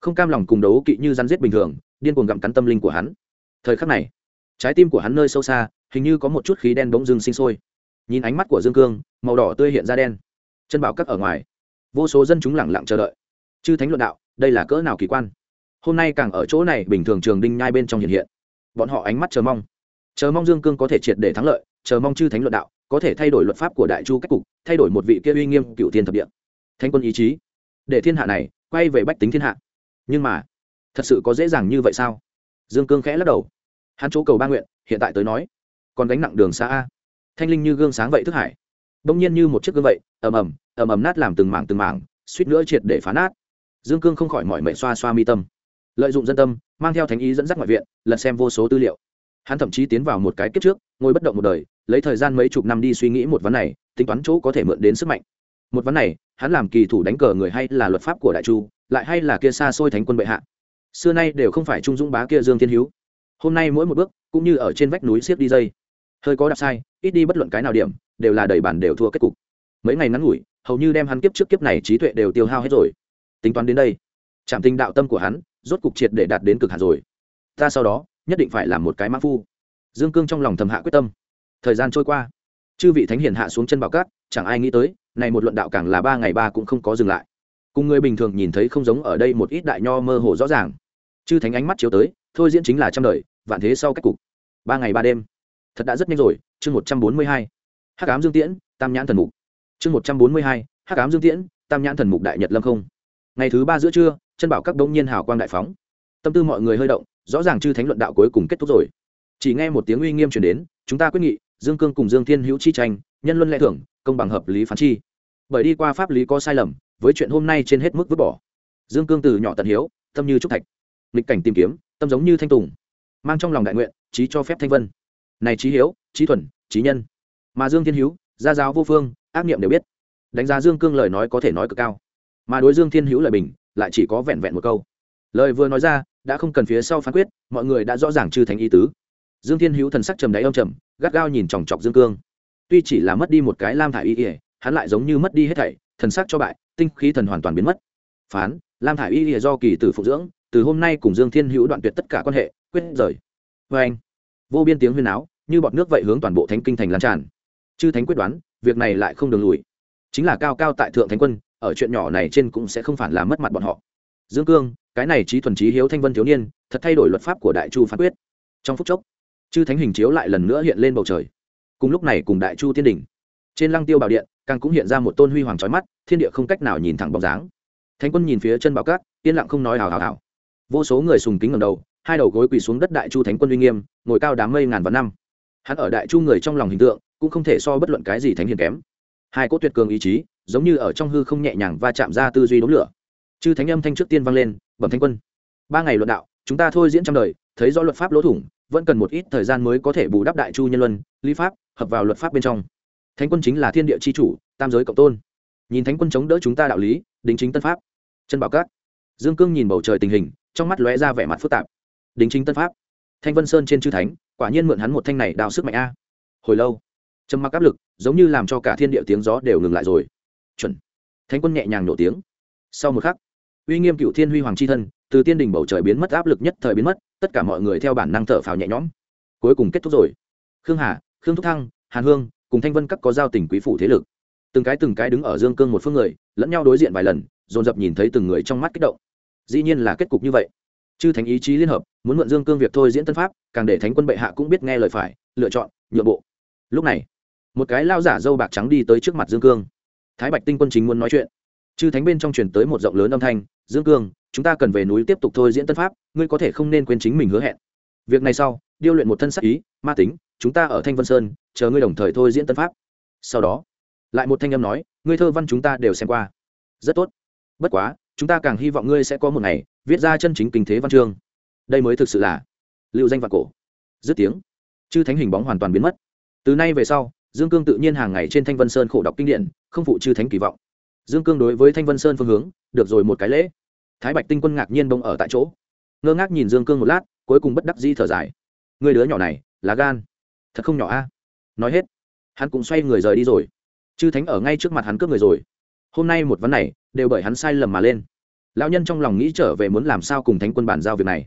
Speaker 1: Không cam lòng cùng đấu kỵ như rắn giết bình thường, điên cuồng gặm cắn tâm linh của hắn. Thời khắc này, trái tim của hắn nơi sâu xa, hình như có một chút khí đen bỗng dưng sinh sôi. Nhìn ánh mắt của dương cương, màu đỏ tươi hiện ra đen. Chân bảo cắt ở ngoài. Vô số dân chúng lẳng lặng chờ đợi. Chư thánh luận đạo, đây là cỡ nào kỳ quan? Hôm nay càng ở chỗ này bình thường trường đinh nhai bên trong hiện hiện. Bọn họ ánh mắt chờ mong chờ mong dương cương có thể triệt để thắng lợi, chờ mong chư thánh luận đạo có thể thay đổi luật pháp của đại chu cách cục, thay đổi một vị kia uy nghiêm cựu thiên thập địa. Thanh quân ý chí, để thiên hạ này quay về bách tính thiên hạ. Nhưng mà, thật sự có dễ dàng như vậy sao? Dương cương khẽ lắc đầu. Hắn chỗ cầu ba nguyện, hiện tại tới nói, còn gánh nặng đường xa a. Thanh linh như gương sáng vậy thức hải. Bỗng nhiên như một chiếc gương vậy, ầm ầm ầm ầm nát làm từng mảng từng mảng, suýt nữa triệt để phá nát. Dương cương không khỏi mọi mệnh xoa xoa mi tâm. Lợi dụng dân tâm, mang theo thánh ý dẫn dắt ngoại viện, lật xem vô số tư liệu hắn thậm chí tiến vào một cái kiếp trước, ngồi bất động một đời, lấy thời gian mấy chục năm đi suy nghĩ một vấn này, tính toán chỗ có thể mượn đến sức mạnh. Một vấn này, hắn làm kỳ thủ đánh cờ người hay là luật pháp của đại chu, lại hay là kia xa xôi thánh quân bệ hạ. Xưa nay đều không phải trung dũng bá kia dương thiên hữu hôm nay mỗi một bước, cũng như ở trên vách núi siết đi dây. Hơi có đạp sai, ít đi bất luận cái nào điểm, đều là đầy bản đều thua kết cục. Mấy ngày ngắn ngủi, hầu như đem hắn kiếp trước kiếp này trí tuệ đều tiêu hao hết rồi. Tính toán đến đây, trạm tinh đạo tâm của hắn, rốt cục triệt để đạt đến cực hạn rồi. Ta sau đó nhất định phải làm một cái mã phu. Dương cương trong lòng thầm hạ quyết tâm. Thời gian trôi qua, chư vị thánh hiền hạ xuống chân bảo cát, chẳng ai nghĩ tới, này một luận đạo càng là ba ngày ba cũng không có dừng lại. Cùng người bình thường nhìn thấy không giống ở đây một ít đại nho mơ hồ rõ ràng. Chư thánh ánh mắt chiếu tới, thôi diễn chính là trăm đời, vạn thế sau cách cục. Ba ngày ba đêm. Thật đã rất nhanh rồi, chương một trăm bốn mươi hai. Hắc ám dương tiễn, tam nhãn thần mục. Chương một trăm bốn mươi hai, hắc ám dương tiễn, tam nhãn thần mục đại nhật lâm không. Ngày thứ ba giữa trưa, chân bảo các đống nhiên hào quang đại phóng. Tâm tư mọi người hơi động rõ ràng chư thánh luận đạo cuối cùng kết thúc rồi. Chỉ nghe một tiếng uy nghiêm truyền đến, chúng ta quyết nghị, dương cương cùng dương thiên hữu chi tranh, nhân luân lẽ thưởng, công bằng hợp lý phán chi. Bởi đi qua pháp lý có sai lầm, với chuyện hôm nay trên hết mức vứt bỏ. Dương cương từ nhỏ tận hiếu, tâm như trúc thạch. Nghịch cảnh tìm kiếm, tâm giống như thanh tùng. Mang trong lòng đại nguyện trí cho phép thanh vân. Này trí hiếu trí thuần trí nhân. Mà dương thiên hữu, gia giáo vô phương, ác niệm đều biết. Đánh giá dương cương lời nói có thể nói cực cao. Mà đối dương thiên hữu lời bình, lại chỉ có vẹn vẹn một câu lời vừa nói ra, đã không cần phía sau phán quyết, mọi người đã rõ ràng chư Thánh ý tứ. Dương thiên hữu thần sắc trầm đáy ông trầm, gắt gao nhìn chòng chọc dương cương. Tuy chỉ là mất đi một cái lam thả y ỉa hắn lại giống như mất đi hết thảy, thần sắc cho bại, tinh khí thần hoàn toàn biến mất. Phán, lam thả y ỉa do kỳ tử phụ dưỡng, từ hôm nay cùng dương thiên hữu đoạn tuyệt tất cả quan hệ, quyết rời. Vê anh, vô biên tiếng huyên áo như bọt nước vậy hướng toàn bộ thánh kinh thành lan tràn. Chư thánh quyết đoán, việc này lại không đường lùi. Chính là cao cao tại thượng thánh quân, ở chuyện nhỏ này trên cũng sẽ không phản làm mất mặt bọn họ dương cương, cái này trí thuần trí hiếu thanh vân thiếu niên, thật thay đổi luật pháp của đại chu phán quyết. Trong phút chốc, chư thánh hình chiếu lại lần nữa hiện lên bầu trời. Cùng lúc này cùng đại chu tiên đỉnh, trên lăng tiêu bảo điện, càng cũng hiện ra một tôn huy hoàng trói mắt, thiên địa không cách nào nhìn thẳng bóng dáng. Thánh quân nhìn phía chân bảo cát yên lặng không nói hào hào hào. Vô số người sùng kính ngầm đầu, hai đầu gối quỳ xuống đất đại chu thánh quân uy nghiêm, ngồi cao đám mây ngàn vạn năm. Hắn ở đại chu người trong lòng hình tượng, cũng không thể so bất luận cái gì thánh hiền kém. Hai cốt tuyệt cường ý chí, giống như ở trong hư không nhẹ nhàng va chạm ra tư duy đống lửa chư thánh âm thanh trước tiên vang lên, bẩm thánh quân. Ba ngày luận đạo, chúng ta thôi diễn trăm đời, thấy rõ luật pháp lỗ thủng, vẫn cần một ít thời gian mới có thể bù đắp đại chu nhân luân, lý pháp, hợp vào luật pháp bên trong. Thánh quân chính là thiên địa c h i chủ, tam giới cộng tôn. Nhìn thánh quân chống đỡ chúng ta đạo lý, đính chính tân pháp. Chân bảo cát dương cương nhìn bầu trời tình hình, trong mắt lóe ra vẻ mặt phức tạp. Đính chính tân pháp. Thanh vân sơn trên chư thánh, quả nhiên mượn hắn một thanh này đào sức mạnh a. Hồi lâu, trầm mặc áp lực, giống như làm cho cả thiên địa tiếng gió đều ngừng lại rồi. Chuẩn. Thánh quân nhẹ nhàng nổ tiếng. Sau một khắc uy nghiêm cựu thiên huy hoàng c h i thân, từ tiên đình bầu trời biến mất, áp lực nhất thời biến mất, tất cả mọi người theo bản năng thở phào nhẹ nhõm. Cuối cùng kết thúc rồi. Khương hà, khương thúc thăng, hàn hương cùng thanh vân các có giao tình quý phủ thế lực. Từng cái từng cái đứng ở dương cương một phương người, lẫn nhau đối diện vài lần, dồn dập nhìn thấy từng người trong mắt kích động. Dĩ nhiên là kết cục như vậy. Chư thánh ý chí liên hợp, muốn mượn dương cương việc thôi diễn tân pháp, càng để thánh quân bệ hạ cũng biết nghe lời phải, lựa chọn, nhượng bộ. Lúc này, một cái lao giả dâu bạc trắng đi tới trước mặt dương cương. Thái bạch tinh quân chính muốn nói chuyện chư thánh bên trong truyền tới một rộng lớn âm thanh, dương cương, chúng ta cần về núi tiếp tục thôi diễn tân pháp, ngươi có thể không nên quên chính mình hứa hẹn. Việc này sau, điêu luyện một thân sắc ý, ma tính, chúng ta ở thanh vân sơn, chờ ngươi đồng thời thôi diễn tân pháp. Sau đó, lại một thanh âm nói, ngươi thơ văn chúng ta đều xem qua. Rất tốt. Bất quá, chúng ta càng hy vọng ngươi sẽ có một ngày viết ra chân chính kinh thế văn chương. Đây mới thực sự là lưu danh vạn cổ. Dứt tiếng, chư thánh hình bóng hoàn toàn biến mất. Từ nay về sau, dương cương tự nhiên hàng ngày trên thanh vân sơn khổ đọc kinh điển, không phụ chư thánh kỳ vọng dương cương đối với thanh vân sơn phương hướng, được rồi một cái lễ. Thái bạch tinh quân ngạc nhiên bông ở tại chỗ. Ngơ ngác nhìn dương cương một lát, cuối cùng bất đắc di thở dài. Người đứa nhỏ này lá gan. Thật không nhỏ a. Nói hết, hắn cũng xoay người rời đi rồi. Chư thánh ở ngay trước mặt hắn cướp người rồi. Hôm nay một vấn này, đều bởi hắn sai lầm mà lên. Lão nhân trong lòng nghĩ trở về muốn làm sao cùng thánh quân bàn giao việc này.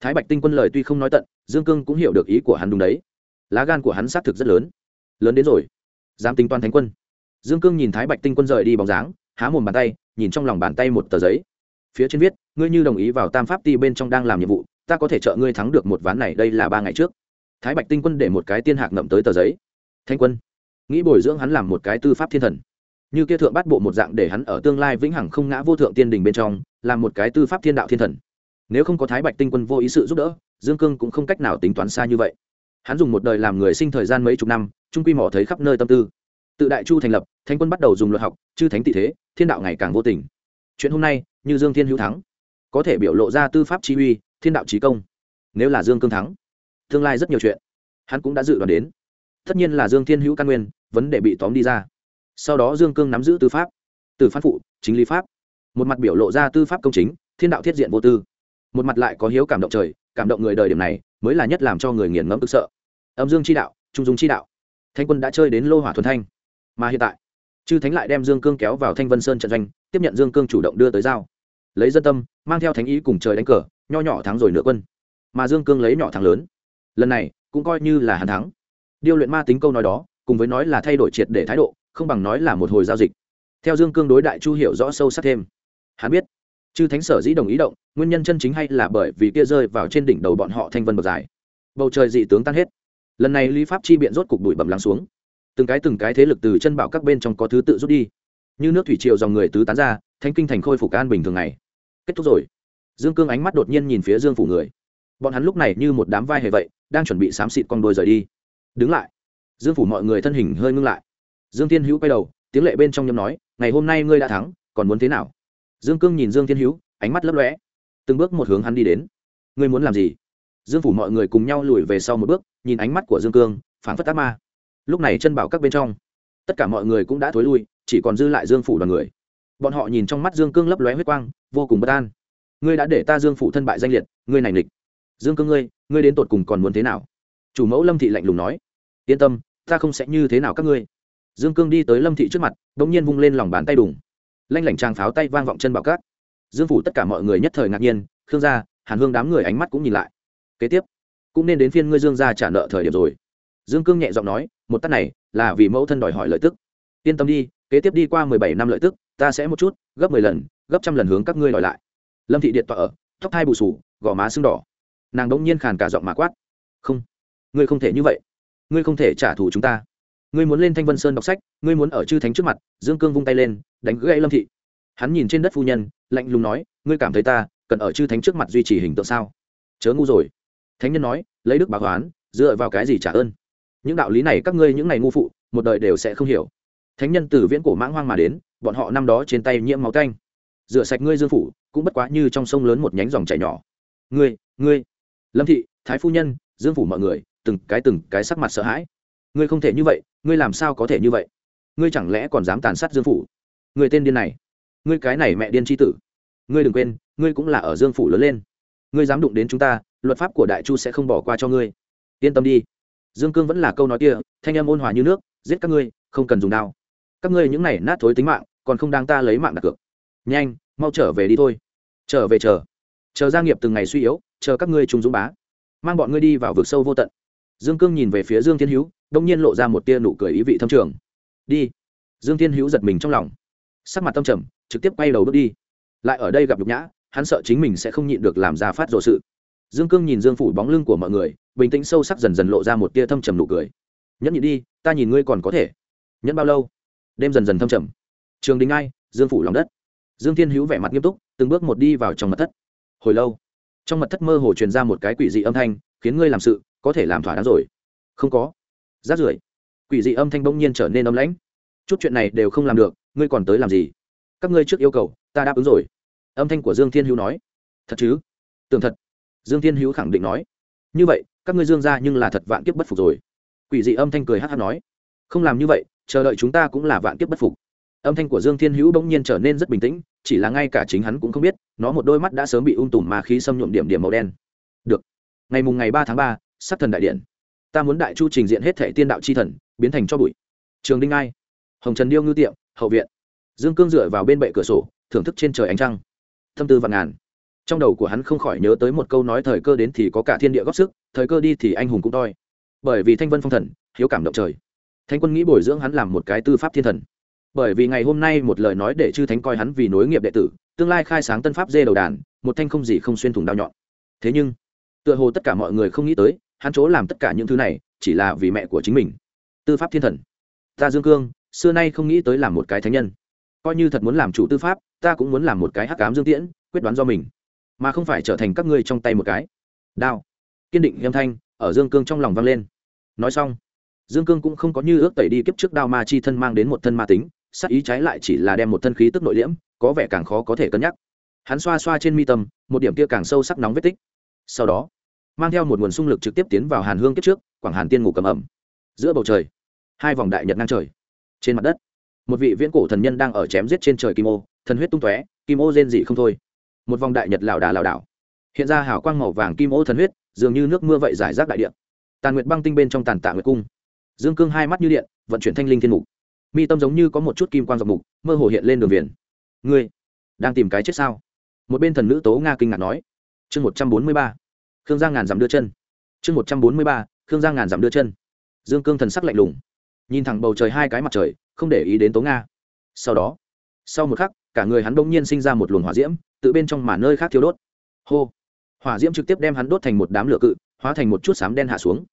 Speaker 1: Thái bạch tinh quân lời tuy không nói tận, dương cương cũng hiểu được ý của hắn đúng đấy. Lá gan của hắn xác thực rất lớn. Lớn đến rồi. Dám tính toán thánh quân. Dương cương nhìn thái bạch tinh quân rời đi bóng dáng há mồm bàn tay, nhìn trong lòng bàn tay một tờ giấy. Phía trên viết, ngươi như đồng ý vào tam pháp ti bên trong đang làm nhiệm vụ, ta có thể trợ ngươi thắng được một ván này, đây là ba ngày trước. Thái bạch tinh quân để một cái tiên hạc ngậm tới tờ giấy. Thanh quân. Nghĩ bồi dưỡng hắn làm một cái tư pháp thiên thần. Như kia thượng bắt bộ một dạng để hắn ở tương lai vĩnh hằng không ngã vô thượng tiên đình bên trong, làm một cái tư pháp thiên đạo thiên thần. Nếu không có thái bạch tinh quân vô ý sự giúp đỡ, dương cương cũng không cách nào tính toán xa như vậy. Hắn dùng một đời làm người sinh thời gian mấy chục năm, trung quy mỏ thấy khắp nơi tâm tư tự đại chu thành lập, Thánh quân bắt đầu dùng luật học, chư thánh tị thế, thiên đạo ngày càng vô tình. Chuyện hôm nay, như dương thiên hữu thắng. Có thể biểu lộ ra tư pháp chi uy, thiên đạo trí công. Nếu là dương cương thắng, tương lai rất nhiều chuyện, hắn cũng đã dự đoán đến. Tất nhiên là dương thiên hữu căn nguyên, vấn đề bị tóm đi ra. Sau đó dương cương nắm giữ tư pháp, từ phán phụ, chính lý pháp. Một mặt biểu lộ ra tư pháp công chính, thiên đạo thiết diện vô tư. Một mặt lại có hiếu cảm động trời, cảm động người đời điểm này, mới là nhất làm cho người nghiền ngẫm tức sợ. Âm dương chi đạo, trung dung chi đạo. Thanh quân đã chơi đến lô hỏa thuần thanh mà hiện tại, chư thánh lại đem dương cương kéo vào thanh vân sơn trận doanh, tiếp nhận dương cương chủ động đưa tới giao. Lấy dân tâm, mang theo thánh ý cùng trời đánh cờ, nho nhỏ thắng rồi nửa quân. Mà dương cương lấy nhỏ thắng lớn. Lần này, cũng coi như là hắn thắng. Điêu luyện ma tính câu nói đó, cùng với nói là thay đổi triệt để thái độ, không bằng nói là một hồi giao dịch. Theo dương cương đối đại chu hiểu rõ sâu sắc thêm. Hắn biết, chư thánh sở dĩ đồng ý động, nguyên nhân chân chính hay là bởi vì kia rơi vào trên đỉnh đầu bọn họ thanh vân bậc dài. Bầu trời dị tướng tan hết. Lần này lý pháp chi biện rốt cục bụi bẩm lắng xuống từng cái từng cái thế lực từ chân bảo các bên trong có thứ tự rút đi. Như nước thủy triều dòng người tứ tán ra thanh kinh thành khôi phục an bình thường ngày. Kết thúc rồi. Dương cương ánh mắt đột nhiên nhìn phía dương phủ người. Bọn hắn lúc này như một đám vai hề vậy, đang chuẩn bị xám xịt con đôi rời đi. Đứng lại. Dương phủ mọi người thân hình hơi ngưng lại. Dương thiên hữu quay đầu, tiếng lệ bên trong nhâm nói, ngày hôm nay ngươi đã thắng, còn muốn thế nào? Dương cương nhìn dương thiên hữu, ánh mắt lấp lóe. Từng bước một hướng hắn đi đến. Ngươi muốn làm gì? Dương phủ mọi người cùng nhau lùi về sau một bước, nhìn ánh mắt của dương cương phản phất ác ma lúc này chân bảo các bên trong, tất cả mọi người cũng đã thối lui, chỉ còn dư lại dương phủ đoàn người. Bọn họ nhìn trong mắt dương cương lấp lóe huyết quang, vô cùng bất an. Ngươi đã để ta dương phủ thân bại danh liệt, ngươi này nghịch. Dương cương ngươi ngươi đến tột cùng còn muốn thế nào? Chủ mẫu lâm thị lạnh lùng nói. Yên tâm, ta không sẽ như thế nào các ngươi. Dương cương đi tới lâm thị trước mặt đ ỗ n g nhiên vung lên lòng bàn tay đùng. Lanh lảnh tràng pháo tay vang vọng chân bảo cát dương phủ tất cả mọi người nhất thời ngạc nhiên, khương gia, hàn hương đám người ánh mắt cũng nhìn lại. Kế tiếp, cũng nên đến phiên ngươi dương gia trả nợ thời điểm rồi dương cương nhẹ giọng nói, một tắt này là vì mẫu thân đòi hỏi lợi tức. Yên tâm đi, kế tiếp đi qua mười bảy năm lợi tức, ta sẽ một chút, gấp mười lần, gấp trăm lần hướng các ngươi đòi lại. Lâm thị điện tọa ở, tóc hai bù sù gò má sưng đỏ. Nàng đ ỗ n g nhiên khàn cả giọng mà quát, không, ngươi không thể như vậy. Ngươi không thể trả thù chúng ta. Ngươi muốn lên thanh vân sơn đọc sách, ngươi muốn ở chư thánh trước mặt, dương cương vung tay lên, đánh gãy lâm thị. Hắn nhìn trên đất phu nhân, lạnh lùng nói, ngươi cảm thấy ta cần ở chư thánh trước mặt duy trì hình tượng sao? Chớ ngu rồi. Thánh nhân nói, lấy đức báo toán dựa vào cái gì trả ơn? Những đạo lý này các ngươi những ngày ngu phụ, một đời đều sẽ không hiểu. Thánh nhân từ viễn cổ mãng hoang mà đến, bọn họ năm đó trên tay nhiễm máu canh rửa sạch ngươi dương phủ, cũng bất quá như trong sông lớn một nhánh dòng chảy nhỏ. Ngươi ngươi. Lâm thị, thái phu nhân, dương phủ mọi người, từng cái từng cái sắc mặt sợ hãi. Ngươi không thể như vậy, ngươi làm sao có thể như vậy? Ngươi chẳng lẽ còn dám tàn sát dương phủ? Ngươi tên điên này. Ngươi cái này mẹ điên tri tử. Ngươi đừng quên, ngươi cũng là ở dương phủ lớn lên. Ngươi dám đụng đến chúng ta, luật pháp của đại chu sẽ không bỏ qua cho ngươi. Yên tâm đi dương cương vẫn là câu nói kia, thanh em ôn hòa như nước, giết các ngươi, không cần dùng đao. Các ngươi những này nát thối tính mạng, còn không đang ta lấy mạng đặt cược. Nhanh, mau trở về đi thôi. Trở về chờ. Chờ gia nghiệp từng ngày suy yếu, chờ các ngươi trùng dũng bá. Mang bọn ngươi đi vào vực sâu vô tận. Dương cương nhìn về phía dương thiên hữu, đông nhiên lộ ra một tia nụ cười ý vị thâm trường. Đi. Dương thiên hữu giật mình trong lòng. Sắc mặt tâm trầm, trực tiếp quay đầu bước đi. Lại ở đây gặp nhục nhã, hắn sợ chính mình sẽ không nhịn được làm ra phát rộ sự dương cương nhìn dương phủ bóng lưng của mọi người, bình tĩnh sâu sắc dần dần lộ ra một tia thâm trầm nụ cười. Nhẫn nhịn đi, ta nhìn ngươi còn có thể. Nhẫn bao lâu? Đêm dần dần thâm trầm. Trường đình ai dương phủ lòng đất. Dương thiên hữu vẻ mặt nghiêm túc, từng bước một đi vào trong mật thất. Hồi lâu? Trong mật thất mơ hồ truyền ra một cái quỷ dị âm thanh, khiến ngươi làm sự, có thể làm thỏa đáng rồi. Không có. Rát rưởi. Quỷ dị âm thanh bỗng nhiên trở nên âm lãnh. Chút chuyện này đều không làm được, ngươi còn tới làm gì? Các ngươi trước yêu cầu, ta đáp ứng rồi. Âm thanh của dương thiên hữu nói. Thật chứ? Tưởng thật dương thiên hữu khẳng định nói. Như vậy, các ngươi dương ra nhưng là thật vạn kiếp bất phục rồi. Quỷ dị âm thanh cười hát hát nói. Không làm như vậy, chờ đợi chúng ta cũng là vạn kiếp bất phục. Âm thanh của dương thiên hữu bỗng nhiên trở nên rất bình tĩnh, chỉ là ngay cả chính hắn cũng không biết, nó một đôi mắt đã sớm bị ung tùm mà khí xâm nhuộm điểm điểm màu đen. Được. Ngày mùng ngày ba tháng ba, sắc thần đại điện. Ta muốn đại chu trình diện hết thể tiên đạo c h i thần, biến thành cho bụi. Trường đinh ai, hồng trần điêu ngư tiệm, hậu viện. Dương cương dựa vào bên bệ cửa sổ, thưởng thức trên trời ánh trăng. Thâm tư vạn ngàn trong đầu của hắn không khỏi nhớ tới một câu nói thời cơ đến thì có cả thiên địa góp sức, thời cơ đi thì anh hùng cũng toi. Bởi vì thanh vân phong thần, hiếu cảm động trời. Thanh quân nghĩ bồi dưỡng hắn làm một cái tư pháp thiên thần. Bởi vì ngày hôm nay một lời nói để chư thánh coi hắn vì nối nghiệp đệ tử, tương lai khai sáng tân pháp dê đầu đàn, một thanh không gì không xuyên thủng đao nhọn. Thế nhưng, tựa hồ tất cả mọi người không nghĩ tới, hắn chỗ làm tất cả những thứ này chỉ là vì mẹ của chính mình. Tư pháp thiên thần. Ta dương cương, xưa nay không nghĩ tới làm một cái thánh nhân. Coi như thật muốn làm chủ tư pháp, ta cũng muốn làm một cái hắc cám dương tiễn, quyết đoán do mình mà không phải trở thành các ngươi trong tay một cái. Đao. Kiên định âm thanh ở dương cương trong lòng vang lên. Nói xong, dương cương cũng không có như ước tẩy đi kiếp trước đao ma chi thân mang đến một thân ma tính sắc ý trái lại chỉ là đem một thân khí tức nội liễm, có vẻ càng khó có thể cân nhắc. Hắn xoa xoa trên mi tâm, một điểm kia càng sâu sắc nóng vết tích. Sau đó, mang theo một nguồn xung lực trực tiếp tiến vào hàn hương kiếp trước, quảng hàn tiên ngủ cầm ẩm. Giữa bầu trời, hai vòng đại nhật ngang trời. Trên mặt đất, một vị viễn cổ thần nhân đang ở chém giết trên trời kim ô, thần huyết tung tóe, kim ô rên dị không thôi một vòng đại nhật lảo đà lảo đảo. Hiện ra hào quang màu vàng kim ô thần huyết, dường như nước mưa vậy giải rác đại điện tàn nguyệt băng tinh bên trong tàn tạ nguyệt cung. Dương cương hai mắt như điện, vận chuyển thanh linh thiên mục. Mi tâm giống như có một chút kim quang dọc mục, mơ hồ hiện lên đường viền. Ngươi đang tìm cái chết sao? Một bên thần nữ tố nga kinh ngạc nói. Chương một trăm bốn mươi ba. Khương giang ngàn dặm đưa chân. Chương một trăm bốn mươi ba. Khương giang ngàn dặm đưa chân. Dương cương thần sắc lạnh lùng. Nhìn thẳng bầu trời hai cái mặt trời, không để ý đến tố nga. Sau đó, sau một khắc, cả người hắn bỗng nhiên sinh ra một luồng hỏa diễm tự bên trong mà nơi khác thiêu đốt. Hô. Hỏa diễm trực tiếp đem hắn đốt thành một đám lửa cự, hóa thành một chút sám đen hạ xuống.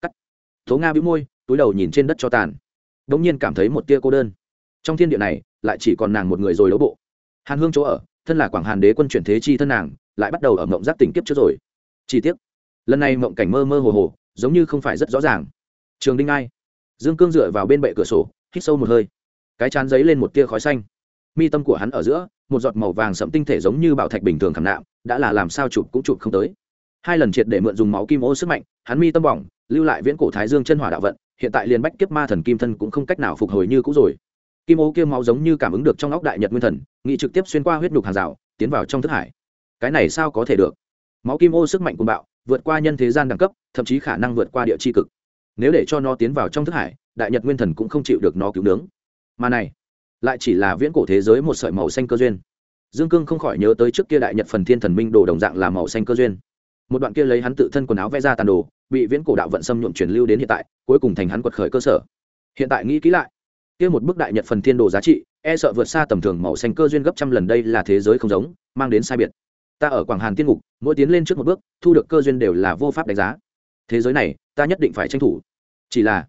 Speaker 1: Cắt. Tố nga bĩu môi, túi đầu nhìn trên đất cho tàn. Bỗng nhiên cảm thấy một tia cô đơn. Trong thiên địa này, lại chỉ còn nàng một người rồi đấu bộ. Hàn hương chỗ ở, thân là quảng hàn đế quân chuyển thế chi thân nàng, lại bắt đầu ở mộng giác tỉnh kiếp trước rồi. Chi tiết lần này mộng cảnh mơ mơ hồ hồ, giống như không phải rất rõ ràng. Trường đinh ai. Dương cương dựa vào bên bệ cửa sổ, hít sâu một hơi. Cái chán giấy lên một tia khói xanh mi tâm của hắn ở giữa, một giọt màu vàng sẫm tinh thể giống như bảo thạch bình thường khảm nạm, đã là làm sao chụp cũng chụp không tới. Hai lần triệt để mượn dùng máu kim ô sức mạnh, hắn mi tâm bỏng, lưu lại viễn cổ thái dương chân hỏa đạo vận, hiện tại liền bách kiếp ma thần kim thân cũng không cách nào phục hồi như cũ rồi. Kim ô kia máu giống như cảm ứng được trong óc đại nhật nguyên thần, nghị trực tiếp xuyên qua huyết nhục hàng rào, tiến vào trong thức hải. Cái này sao có thể được? Máu kim ô sức mạnh cùng bạo, vượt qua nhân thế gian đẳng cấp, thậm chí khả năng vượt qua địa chi cực. Nếu để cho nó tiến vào trong thức hải, đại nhật nguyên thần cũng không chịu được nó cứu nướng. Mà này lại chỉ là viễn cổ thế giới một sợi màu xanh cơ duyên. Dương cương không khỏi nhớ tới trước kia đại nhật phần thiên thần minh đồ đồng dạng là màu xanh cơ duyên. Một đoạn kia lấy hắn tự thân quần áo vẽ ra tàn đồ, bị viễn cổ đạo vận xâm nhuộm truyền lưu đến hiện tại, cuối cùng thành hắn quật khởi cơ sở. Hiện tại nghĩ kỹ lại, kia một bức đại nhật phần thiên đồ giá trị e sợ vượt xa tầm thường màu xanh cơ duyên gấp trăm lần đây là thế giới không giống, mang đến sai biệt. Ta ở quảng hàn tiên ngục, mỗi tiến lên trước một bước, thu được cơ duyên đều là vô pháp đánh giá. Thế giới này, ta nhất định phải tranh thủ. Chỉ là,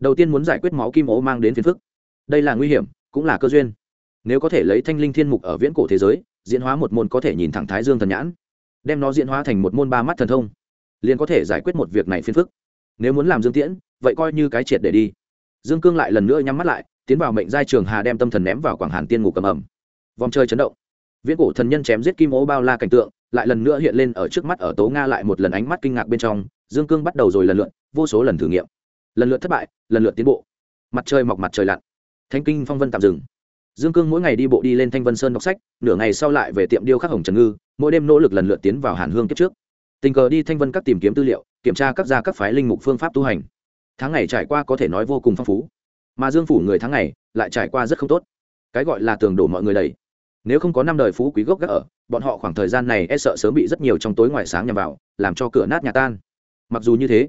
Speaker 1: đầu tiên muốn giải quyết máu kim ố mang đến phiền phức. Đây là nguy hiểm cũng là cơ duyên. Nếu có thể lấy thanh linh thiên mục ở viễn cổ thế giới, diễn hóa một môn có thể nhìn thẳng thái dương thần nhãn, đem nó diễn hóa thành một môn ba mắt thần thông, liền có thể giải quyết một việc này phiền phức. Nếu muốn làm dương tiễn, vậy coi như cái triệt để đi. Dương cương lại lần nữa nhắm mắt lại, tiến vào mệnh giai trường hà đem tâm thần ném vào quảng hàn tiên ngục cầm ẩm. Vòng chơi chấn động. Viễn cổ thần nhân chém giết kim ố bao la cảnh tượng, lại lần nữa hiện lên ở trước mắt ở tố nga lại một lần ánh mắt kinh ngạc bên trong, dương cương bắt đầu rồi lần lượt, vô số lần thử nghiệm. Lần lượt thất bại, lần lượt tiến bộ. Mặt trời mọc mặt trời lặn thanh kinh phong vân tạm dừng. Dương cương mỗi ngày đi bộ đi lên thanh vân sơn đọc sách, nửa ngày sau lại về tiệm điêu khắc hồng trần ngư, mỗi đêm nỗ lực lần lượt tiến vào hàn hương kiếp trước. Tình cờ đi thanh vân các tìm kiếm tư liệu, kiểm tra các gia các phái linh mục phương pháp tu hành. Tháng ngày trải qua có thể nói vô cùng phong phú, mà dương phủ người tháng ngày lại trải qua rất không tốt. Cái gọi là tường đổ mọi người đầy. Nếu không có năm đời phú quý gốc gác ở, bọn họ khoảng thời gian này e sợ sớm bị rất nhiều trong tối ngoài sáng nhằm vào, làm cho cửa nát nhà tan. Mặc dù như thế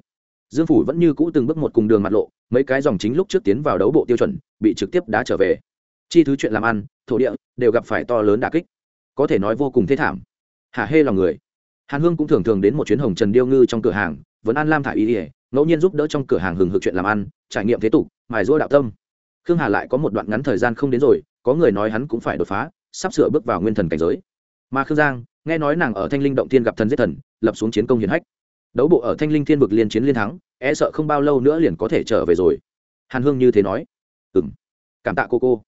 Speaker 1: dương phủ vẫn như cũ từng bước một cùng đường mặt lộ, mấy cái dòng chính lúc trước tiến vào đấu bộ tiêu chuẩn, bị trực tiếp đá trở về. Chi thứ chuyện làm ăn, thổ địa, đều gặp phải to lớn đà kích. Có thể nói vô cùng thế thảm. Hả hê lòng người. Hàn hương cũng thường thường đến một chuyến hồng trần điêu ngư trong cửa hàng vẫn an lam thả y ỉa ngẫu nhiên giúp đỡ trong cửa hàng hừng hực chuyện làm ăn, trải nghiệm thế tục, mài rũa đạo tâm. Khương hà lại có một đoạn ngắn thời gian không đến rồi, có người nói hắn cũng phải đột phá, sắp sửa bước vào nguyên thần cảnh giới. Mà khương giang, nghe nói nàng ở thanh linh động thiên gặp thần giết thần, lập xuống chiến công hiển hách đấu bộ ở thanh linh thiên vực liên chiến liên thắng e sợ không bao lâu nữa liền có thể trở về rồi. Hàn hương như thế nói. Ừ m cảm tạ cô cô.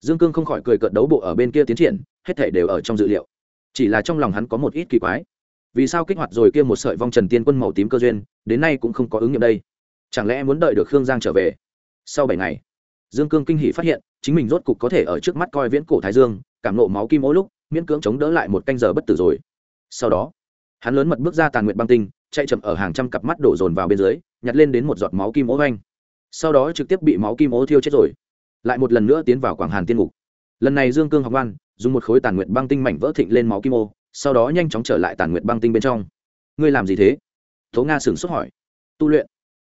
Speaker 1: Dương cương không khỏi cười cợt đấu bộ ở bên kia tiến triển, hết thể đều ở trong dự liệu. Chỉ là trong lòng hắn có một ít kỳ quái. Vì sao kích hoạt rồi kia một sợi vong trần tiên quân màu tím cơ duyên, đến nay cũng không có ứng nghiệm đây? Chẳng lẽ muốn đợi được khương giang trở về? Sau bảy ngày, dương cương kinh hỷ phát hiện, chính mình rốt cục có thể ở trước mắt coi viễn cổ thái dương, cảm nộ máu kim mỗi lúc, miễn cưỡng chống đỡ lại một canh giờ bất tử rồi. Sau đó, hắn lớn mật bước ra tàn nguyện băng tinh chạy chậm ở hàng trăm cặp mắt đổ dồn vào bên dưới, nhặt lên đến một giọt máu kim ố oanh. Sau đó trực tiếp bị máu kim ố thiêu chết rồi. Lại một lần nữa tiến vào quảng hàn tiên ngục. Lần này dương cương học ngoan dùng một khối tàn nguyện băng tinh mảnh vỡ thịnh lên máu kim ô sau đó nhanh chóng trở lại tàn nguyện băng tinh bên trong. Ngươi làm gì thế? Tố nga sửng sốt hỏi. Tu luyện.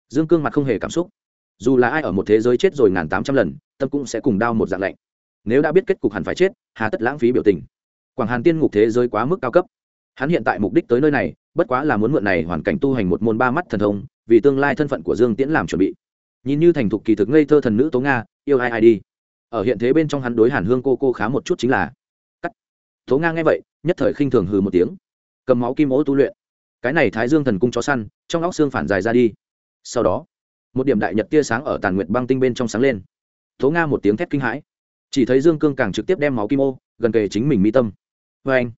Speaker 1: Dương cương mặt không hề cảm xúc. Dù là ai ở một thế giới chết rồi ngàn tám trăm lần, tâm cũng sẽ cùng đau một dạng lạnh. Nếu đã biết kết cục hẳn phải chết, hà tất lãng phí biểu tình. Quảng hàn tiên ngục thế giới quá mức cao cấp hắn hiện tại mục đích tới nơi này, bất quá là muốn mượn này hoàn cảnh tu hành một môn ba mắt thần thông, vì tương lai thân phận của dương tiễn làm chuẩn bị. Nhìn như thành thục kỳ thực ngây thơ thần nữ tố nga, yêu ai ai đi. Ở hiện thế bên trong hắn đối hàn hương cô cô khá một chút chính là, cắt. Tố nga nghe vậy, nhất thời khinh thường hừ một tiếng. Cầm máu kim ố tu luyện. Cái này thái dương thần cung chó săn, trong óc xương phản dài ra đi. Sau đó, một điểm đại nhật tia sáng ở tàn nguyệt băng tinh bên trong sáng lên. Tố nga một tiếng thét kinh hãi. Chỉ thấy dương cương càng trực tiếp đem máu kim ô, gần kề chính mình mi tâm. Vê anh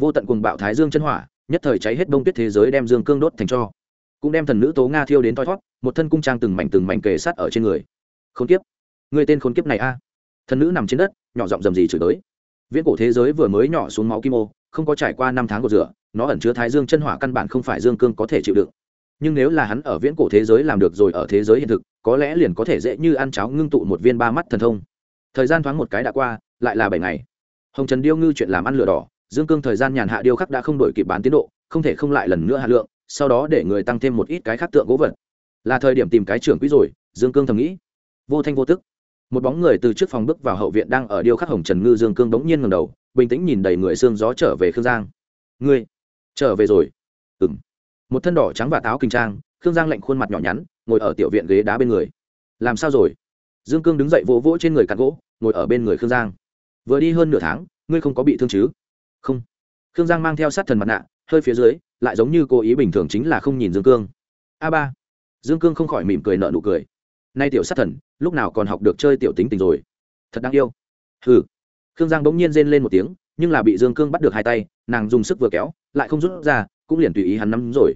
Speaker 1: vô tận cùng bạo thái dương chân hỏa, nhất thời cháy hết đông tuyết thế giới đem dương cương đốt thành cho. Cũng đem thần nữ tố nga thiêu đến thoi thót, một thân cung trang từng mảnh từng mảnh kề sát ở trên người. Khốn kiếp! Người tên khốn kiếp này a. Thần nữ nằm trên đất, nhỏ giọng dầm rì chửi tới viễn cổ thế giới vừa mới nhỏ xuống máu kim ô, không có trải qua năm tháng của rửa, nó ẩn chứa thái dương chân hỏa căn bản không phải dương cương có thể chịu đựng. Nhưng nếu là hắn ở viễn cổ thế giới làm được rồi ở thế giới hiện thực, có lẽ liền có thể dễ như ăn cháo ngưng tụ một viên ba mắt thần thông. Thời gian thoáng một cái đã qua, lại là bảy ngày. Hồng trần điêu ngư chuyện làm ăn lửa đỏ dương cương thời gian nhàn hạ điêu khắc đã không đổi kịp bán tiến độ, không thể không lại lần nữa hạ lượng, sau đó để người tăng thêm một ít cái khác tượng gỗ vật. Là thời điểm tìm cái trưởng quỹ rồi, dương cương thầm nghĩ. Vô thanh vô tức. Một bóng người từ trước phòng bước vào hậu viện đang ở điêu khắc hồng trần ngư dương cương bỗng nhiên ngầm đầu, bình tĩnh nhìn đầy người xương gió trở về khương giang. Ngươi, trở về rồi? Ừng một thân đỏ trắng và táo kinh trang, khương giang lạnh khuôn mặt nhỏ nhắn, ngồi ở tiểu viện ghế đá bên người. Làm sao rồi? Dương cương đứng dậy vỗ vỗ trên người cặn gỗ, ngồi ở bên người khương giang. Vừa đi hơn nửa tháng, ngươi không có bị thương chứ? Không. Khương giang mang theo sát thần mặt nạ, hơi phía dưới, lại giống như cố ý bình thường chính là không nhìn dương cương. A ba. Dương cương không khỏi mỉm cười nợ nụ cười. Nay tiểu sát thần, lúc nào còn học được chơi tiểu tính tình rồi? Thật đáng yêu. Hừ. Khương giang bỗng nhiên rên lên một tiếng, nhưng là bị dương cương bắt được hai tay, nàng dùng sức vừa kéo, lại không rút ra, cũng liền tùy ý hắn nắm rồi.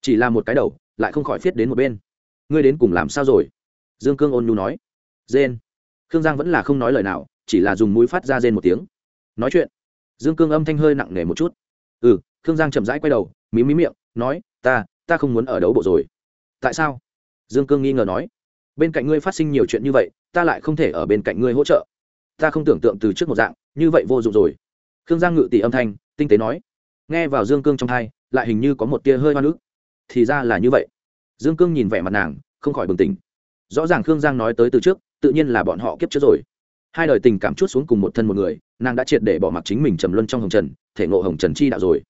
Speaker 1: Chỉ là một cái đầu, lại không khỏi phiết đến một bên. Ngươi đến cùng làm sao rồi? Dương cương ôn nhu nói. Rên. Khương giang vẫn là không nói lời nào, chỉ là dùng mũi phát ra rên một tiếng. Nói chuyện dương cương âm thanh hơi nặng nề một chút. Ừ khương giang chậm rãi quay đầu, mí mí miệng, nói, ta ta không muốn ở đấu bộ rồi. Tại sao? Dương cương nghi ngờ nói. Bên cạnh ngươi phát sinh nhiều chuyện như vậy, ta lại không thể ở bên cạnh ngươi hỗ trợ. Ta không tưởng tượng từ trước một dạng, như vậy vô dụng rồi. Khương giang ngự tỷ âm thanh, tinh tế nói. Nghe vào dương cương trong hai lại hình như có một tia hơi hoa nước thì ra là như vậy. Dương cương nhìn vẻ mặt nàng, không khỏi bừng tỉnh. Rõ ràng khương giang nói tới từ trước, tự nhiên là bọn họ kiếp trước rồi hai đời tình cảm chút xuống cùng một thân một người, nàng đã triệt để bỏ mặc chính mình trầm luân trong hồng trần, thể ngộ hồng trần chi đạo rồi.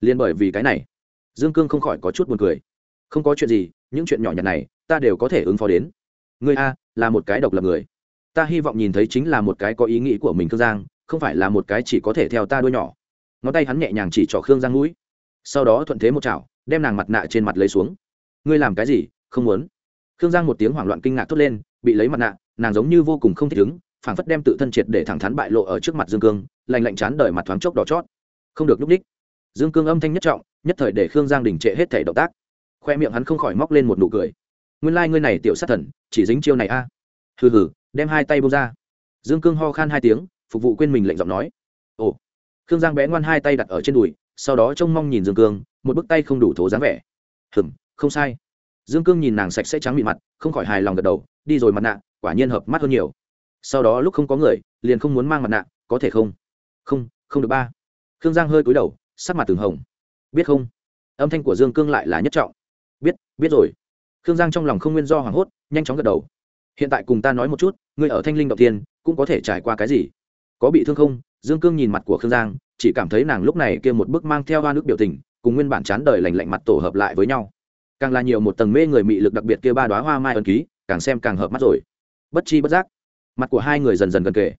Speaker 1: Liên bởi vì cái này, dương cương không khỏi có chút buồn cười. Không có chuyện gì, những chuyện nhỏ nhặt này, ta đều có thể ứng phó đến. Ngươi a, là một cái độc lập người. Ta hy vọng nhìn thấy chính là một cái có ý nghĩ của mình khương giang, không phải là một cái chỉ có thể theo ta đuôi nhỏ. Ngón tay hắn nhẹ nhàng chỉ trỏ khương giang mũi. Sau đó thuận thế một chảo, đem nàng mặt nạ trên mặt lấy xuống. Ngươi làm cái gì? Không muốn. Khương giang một tiếng hoảng loạn kinh ngạc thốt lên, bị lấy mặt nạ, nàng giống như vô cùng không thích ứng phảng phất đem tự thân triệt để thẳng thắn bại lộ ở trước mặt dương cương lành lạnh chán đời mặt thoáng chốc đỏ chót. Không được núp ních dương cương âm thanh nhất trọng, nhất thời để khương giang đình trệ hết thể động tác. Khoe miệng hắn không khỏi móc lên một nụ cười. Nguyên lai、like、ngươi này tiểu sát thần, chỉ dính chiêu này a. Hừ hừ, đem hai tay bông ra. Dương cương ho khan hai tiếng, phục vụ quên mình lệnh giọng nói. Ồ. Khương giang bé ngoan hai tay đặt ở trên đùi, sau đó trông mong nhìn dương cương, một bức tay không đủ thố dáng vẻ. Hừm, không sai. Dương cương nhìn nàng sạch sẽ trắng mịn mặt, không khỏi hài lòng gật đầu, đi rồi mặt nạ, quả nhiên hợp mắt hơn nhiều sau đó lúc không có người, liền không muốn mang mặt nạ, có thể không? Không không được ba. Khương giang hơi cúi đầu, sắc mặt từng hồng. Biết không? Âm thanh của dương cương lại là nhất trọng. Biết biết rồi. Khương giang trong lòng không nguyên do hoảng hốt, nhanh chóng gật đầu. Hiện tại cùng ta nói một chút, ngươi ở thanh linh động tiên cũng có thể trải qua cái gì? Có bị thương không? Dương cương nhìn mặt của khương giang, chỉ cảm thấy nàng lúc này kia một bức mang theo hoa nước biểu tình, cùng nguyên bản chán đời lành lạnh mặt tổ hợp lại với nhau. Càng là nhiều một tầng mê người mị lực đặc biệt kia ba đoá hoa mai ân ký, càng xem càng hợp mắt rồi. Bất chi bất giác mặt của hai người dần dần gần kề.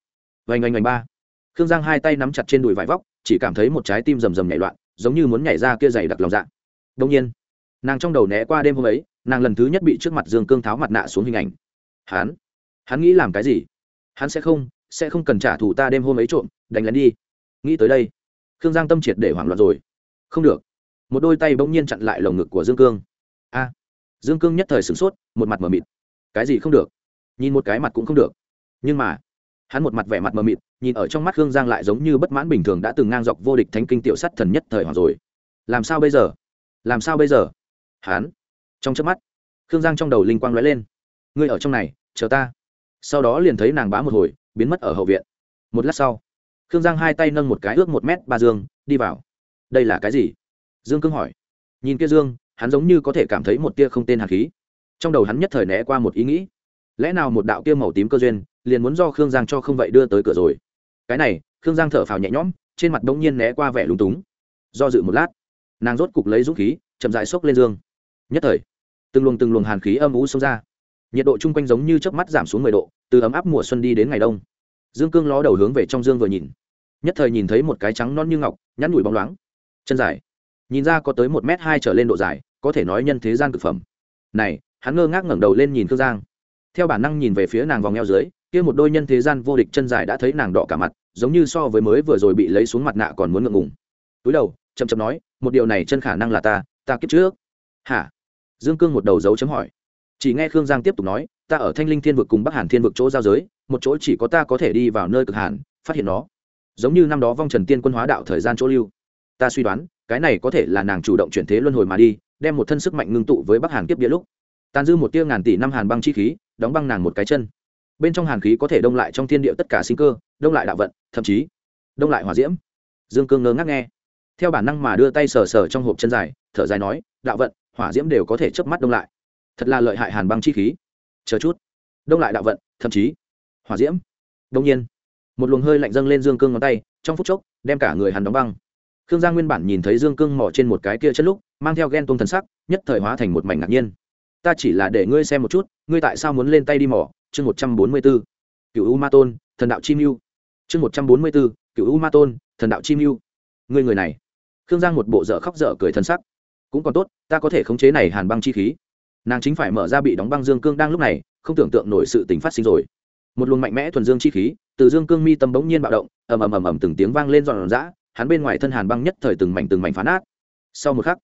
Speaker 1: Vành oanh oanh ba. Khương giang hai tay nắm chặt trên đùi vải vóc, chỉ cảm thấy một trái tim rầm rầm nhảy loạn, giống như muốn nhảy ra kia dày đặc lòng dạ. Đông nhiên, nàng trong đầu né qua đêm hôm ấy, nàng lần thứ nhất bị trước mặt dương cương tháo mặt nạ xuống hình ảnh. Hắn? Hắn nghĩ làm cái gì? Hắn sẽ không sẽ không cần trả thù ta đêm hôm ấy trộm, đánh lén đi. Nghĩ tới đây, khương giang tâm triệt để hoảng loạn rồi. Không được. Một đôi tay bỗng nhiên chặn lại lồng ngực của dương cương. A! Dương cương nhất thời sửng sốt, một mặt mờ mịt. Cái gì không được? Nhìn một cái mặt cũng không được nhưng mà, hắn một mặt vẻ mặt mờ mịt, nhìn ở trong mắt khương giang lại giống như bất mãn bình thường đã từng ngang dọc vô địch thánh kinh tiểu sắt thần nhất thời hoàng rồi. Làm sao bây giờ? Làm sao bây giờ? Hắn, trong chớp mắt, khương giang trong đầu linh quang lóe lên. Ngươi ở trong này, chờ ta. Sau đó liền thấy nàng bá một hồi, biến mất ở hậu viện. Một lát sau, khương giang hai tay nâng một cái ước một mét ba dương, đi vào. Đây là cái gì? Dương cưng hỏi. Nhìn kia dương, hắn giống như có thể cảm thấy một tia không tên hạt khí. Trong đầu hắn nhất thời né qua một ý nghĩ. Lẽ nào một đạo kia màu tím cơ duyên liền muốn do khương giang cho không vậy đưa tới cửa rồi. Cái này, khương giang thở phào nhẹ nhõm, trên mặt bỗng nhiên né qua vẻ lúng túng. Do dự một lát, nàng rốt cục lấy dũng khí, chậm dại xốc lên dương. Nhất thời, từng luồng từng luồng hàn khí âm ú xông ra. Nhiệt độ chung quanh giống như chớp mắt giảm xuống mười độ, từ ấm áp mùa xuân đi đến ngày đông. Dương cương ló đầu hướng về trong dương vừa nhìn. Nhất thời nhìn thấy một cái trắng non như ngọc, nhắn nhủi bóng loáng. Chân dài. Nhìn ra có tới một m hai trở lên độ dài, có thể nói nhân thế gian cực phẩm. Này, hắn ngơ ngác ngẩng đầu lên nhìn khương giang. Theo bản năng nhìn về phía nàng vòng eo dưới kia một đôi nhân thế gian vô địch chân dài đã thấy nàng đỏ cả mặt, giống như so với mới vừa rồi bị lấy xuống mặt nạ còn muốn ngượng ngùng. Túi đầu, chậm chậm nói, một điều này chân khả năng là ta ta kiếp trước. Hả? Dương cương một đầu dấu chấm hỏi. Chỉ nghe khương giang tiếp tục nói, ta ở thanh linh thiên vực cùng bắc hàn thiên vực chỗ giao giới, một chỗ chỉ có ta có thể đi vào nơi cực hàn, phát hiện nó. Giống như năm đó vong trần tiên quân hóa đạo thời gian chỗ lưu. Ta suy đoán, cái này có thể là nàng chủ động chuyển thế luân hồi mà đi, đem một thân sức mạnh ngưng tụ với bắc hàn kiếp bia lúc. Tàn dư một tia ngàn tỷ năm hàn băng chi khí, đóng băng nàng một cái chân bên trong hàn khí có thể đông lại trong thiên địa tất cả sinh cơ, đông lại đạo vận, thậm chí đông lại hỏa diễm. Dương cương ngơ ngác nghe. Theo bản năng mà đưa tay sờ sờ trong hộp chân dài, thở dài nói, đạo vận, hỏa diễm đều có thể chớp mắt đông lại. Thật là lợi hại hàn băng chi khí. Chờ chút. Đông lại đạo vận, thậm chí hỏa diễm. Đông nhiên, một luồng hơi lạnh dâng lên dương cương ngón tay, trong phút chốc, đem cả người hắn đóng băng. Khương giang nguyên bản nhìn thấy dương cương mỏ trên một cái kia chất lúc, mang theo ghen tuông thần sắc, nhất thời hóa thành một mảnh ngạc nhiên. Ta chỉ là để ngươi xem một chút, ngươi tại sao muốn lên tay đi mỏ chương một trăm bốn mươi b ố cựu u ma tôn, thần đạo chim mưu. Chương một trăm bốn mươi b ố cựu u ma tôn, thần đạo chim mưu. Ngươi người này. Khương giang một bộ dở khóc dở cười thân sắc. Cũng còn tốt, ta có thể khống chế này hàn băng chi khí. Nàng chính phải mở ra bị đóng băng dương cương đang lúc này, không tưởng tượng nổi sự tình phát sinh rồi. Một luồng mạnh mẽ thuần dương chi khí, từ dương cương mi tâm bỗng nhiên bạo động, ầm ầm ầm ầm từng tiếng vang lên giòn giã, hắn bên ngoài thân hàn băng nhất thời từng mảnh từng mảnh phá nát. Sau một khắc,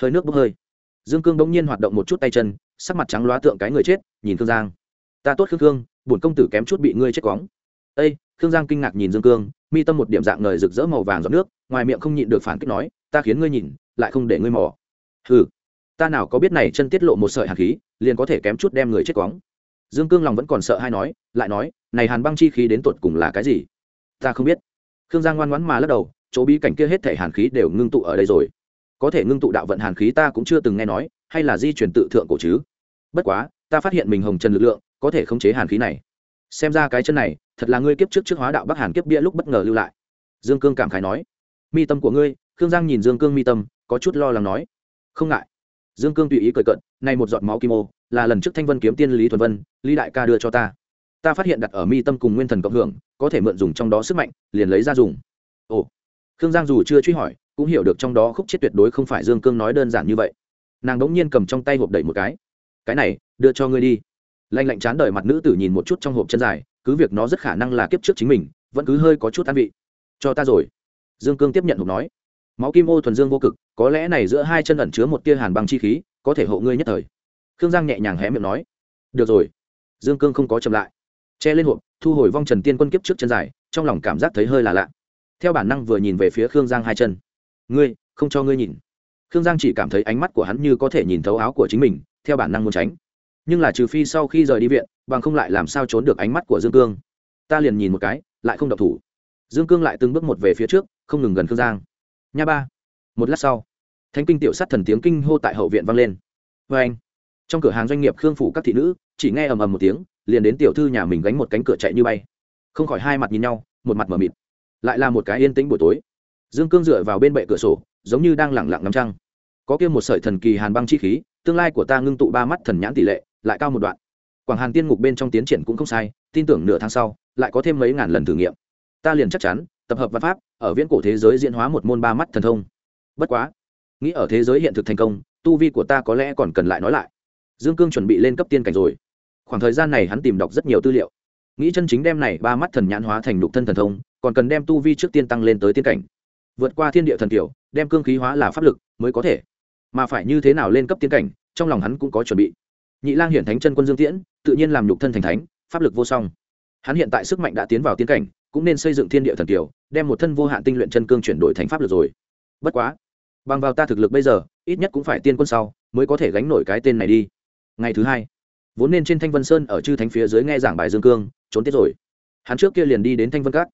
Speaker 1: hơi nước bốc hơi. Dương cương bỗng nhiên hoạt động một chút tay chân, sắc mặt trắng loá tượng cái người chết, nhìn khương giang ta tốt khương khương, bổn công tử kém chút bị ngươi chết quóng. Ây khương giang kinh ngạc nhìn dương cương, mi tâm một điểm dạng ngời rực rỡ màu vàng giọt nước, ngoài miệng không nhịn được phản kích nói, ta khiến ngươi nhìn, lại không để ngươi mò. Hừ, ta nào có biết này chân tiết lộ một sợi hạt khí, liền có thể kém chút đem người chết quóng. Dương cương lòng vẫn còn sợ hay nói, lại nói, này hàn băng chi khí đến tột cùng là cái gì? Ta không biết. Khương giang ngoan ngoãn mà lắc đầu, chỗ bí cảnh kia hết thể hàn khí đều ngưng tụ ở đây rồi. Có thể ngưng tụ đạo vận hàn khí ta cũng chưa từng nghe nói, hay là di chuyển tự thượng cổ chứ? Bất quá, ta phát hiện mình hồng trần lực lượng có thể khống chế hàn khí này. Xem ra cái chân này, thật là ngươi kiếp trước trước hóa đạo bắc hàn kiếp bia lúc bất ngờ lưu lại. Dương cương cảm khái nói. Mi tâm của ngươi. Khương giang nhìn dương cương mi tâm, có chút lo lắng nói. Không ngại. Dương cương tùy ý cười cận nay một giọt máu kim ô, là lần trước thanh vân kiếm tiên lý thuần vân, lý đại ca đưa cho ta. Ta phát hiện đặt ở mi tâm cùng nguyên thần cộng hưởng, có thể mượn dùng trong đó sức mạnh, liền lấy ra dùng. Ồ. Khương giang dù chưa truy hỏi, cũng hiểu được trong đó khúc chết tuyệt đối không phải dương cương nói đơn giản như vậy. Nàng đống nhiên cầm trong tay hộp đẩy một cái. Cái này, đưa cho ngươi đi lanh lạnh chán đời mặt nữ tử nhìn một chút trong hộp chân dài, cứ việc nó rất khả năng là kiếp trước chính mình, vẫn cứ hơi có chút an vị. Cho ta rồi. Dương cương tiếp nhận hộp nói. Máu kim ô thuần dương vô cực, có lẽ này giữa hai chân ẩn chứa một tia hàn băng chi khí, có thể hộ ngươi nhất thời. Khương giang nhẹ nhàng hé miệng nói. Được rồi. Dương cương không có chậm lại. Che lên hộp, thu hồi vong trần tiên quân kiếp trước chân dài, trong lòng cảm giác thấy hơi là lạ. Theo bản năng vừa nhìn về phía khương giang hai chân. Ngươi, không cho ngươi nhìn. Khương giang chỉ cảm thấy ánh mắt của hắn như có thể nhìn thấu áo của chính mình, theo bản năng muốn tránh nhưng là trừ phi sau khi rời đi viện, bằng không lại làm sao trốn được ánh mắt của dương cương. Ta liền nhìn một cái, lại không độc thủ. Dương cương lại từng bước một về phía trước, không ngừng gần khương giang. Nha ba. Một lát sau thánh kinh tiểu sát thần tiếng kinh hô tại hậu viện vang lên. Vê anh, trong cửa hàng doanh nghiệp khương phủ các thị nữ, chỉ nghe ầm ầm một tiếng, liền đến tiểu thư nhà mình gánh một cánh cửa chạy như bay. Không khỏi hai mặt nhìn nhau, một mặt m ở mịt. Lại là một cái yên tĩnh buổi tối. Dương cương dựa vào bên bệ cửa sổ, giống như đang lẳng lặng ngắm trăng. Có kia một sợi thần kỳ hàn băng chi khí, tương lai của ta ngưng tụ ba mắt thần nhãn tỷ lệ lại cao một đoạn. Quảng hàn tiên ngục bên trong tiến triển cũng không sai, tin tưởng nửa tháng sau, lại có thêm mấy ngàn lần thử nghiệm. Ta liền chắc chắn, tập hợp văn pháp, ở viễn cổ thế giới diễn hóa một môn ba mắt thần thông. Bất quá, nghĩ ở thế giới hiện thực thành công, tu vi của ta có lẽ còn cần lại nói lại. Dương cương chuẩn bị lên cấp tiên cảnh rồi. Khoảng thời gian này hắn tìm đọc rất nhiều tư liệu. Nghĩ chân chính đem này ba mắt thần nhãn hóa thành đục thân thần thông, còn cần đem tu vi trước tiên tăng lên tới tiên cảnh. Vượt qua thiên địa thần kiểu, đem cương khí hóa là pháp lực mới có thể. Mà phải như thế nào lên cấp tiên cảnh, trong lòng hắn cũng có chuẩn bị nhị lang hiển thánh chân quân dương tiễn, tự nhiên làm nhục thân thành thánh, pháp lực vô song. Hắn hiện tại sức mạnh đã tiến vào tiên cảnh, cũng nên xây dựng thiên địa thần kiều, đem một thân vô hạn tinh luyện chân cương chuyển đổi thành pháp lực rồi. Bất quá, bằng vào ta thực lực bây giờ, ít nhất cũng phải tiên quân sau, mới có thể gánh nổi cái tên này đi. Ngày thứ hai, vốn nên trên thanh vân sơn ở chư thánh phía dưới nghe giảng bài dương cương, trốn tiết rồi. Hắn trước kia liền đi đến thanh vân cát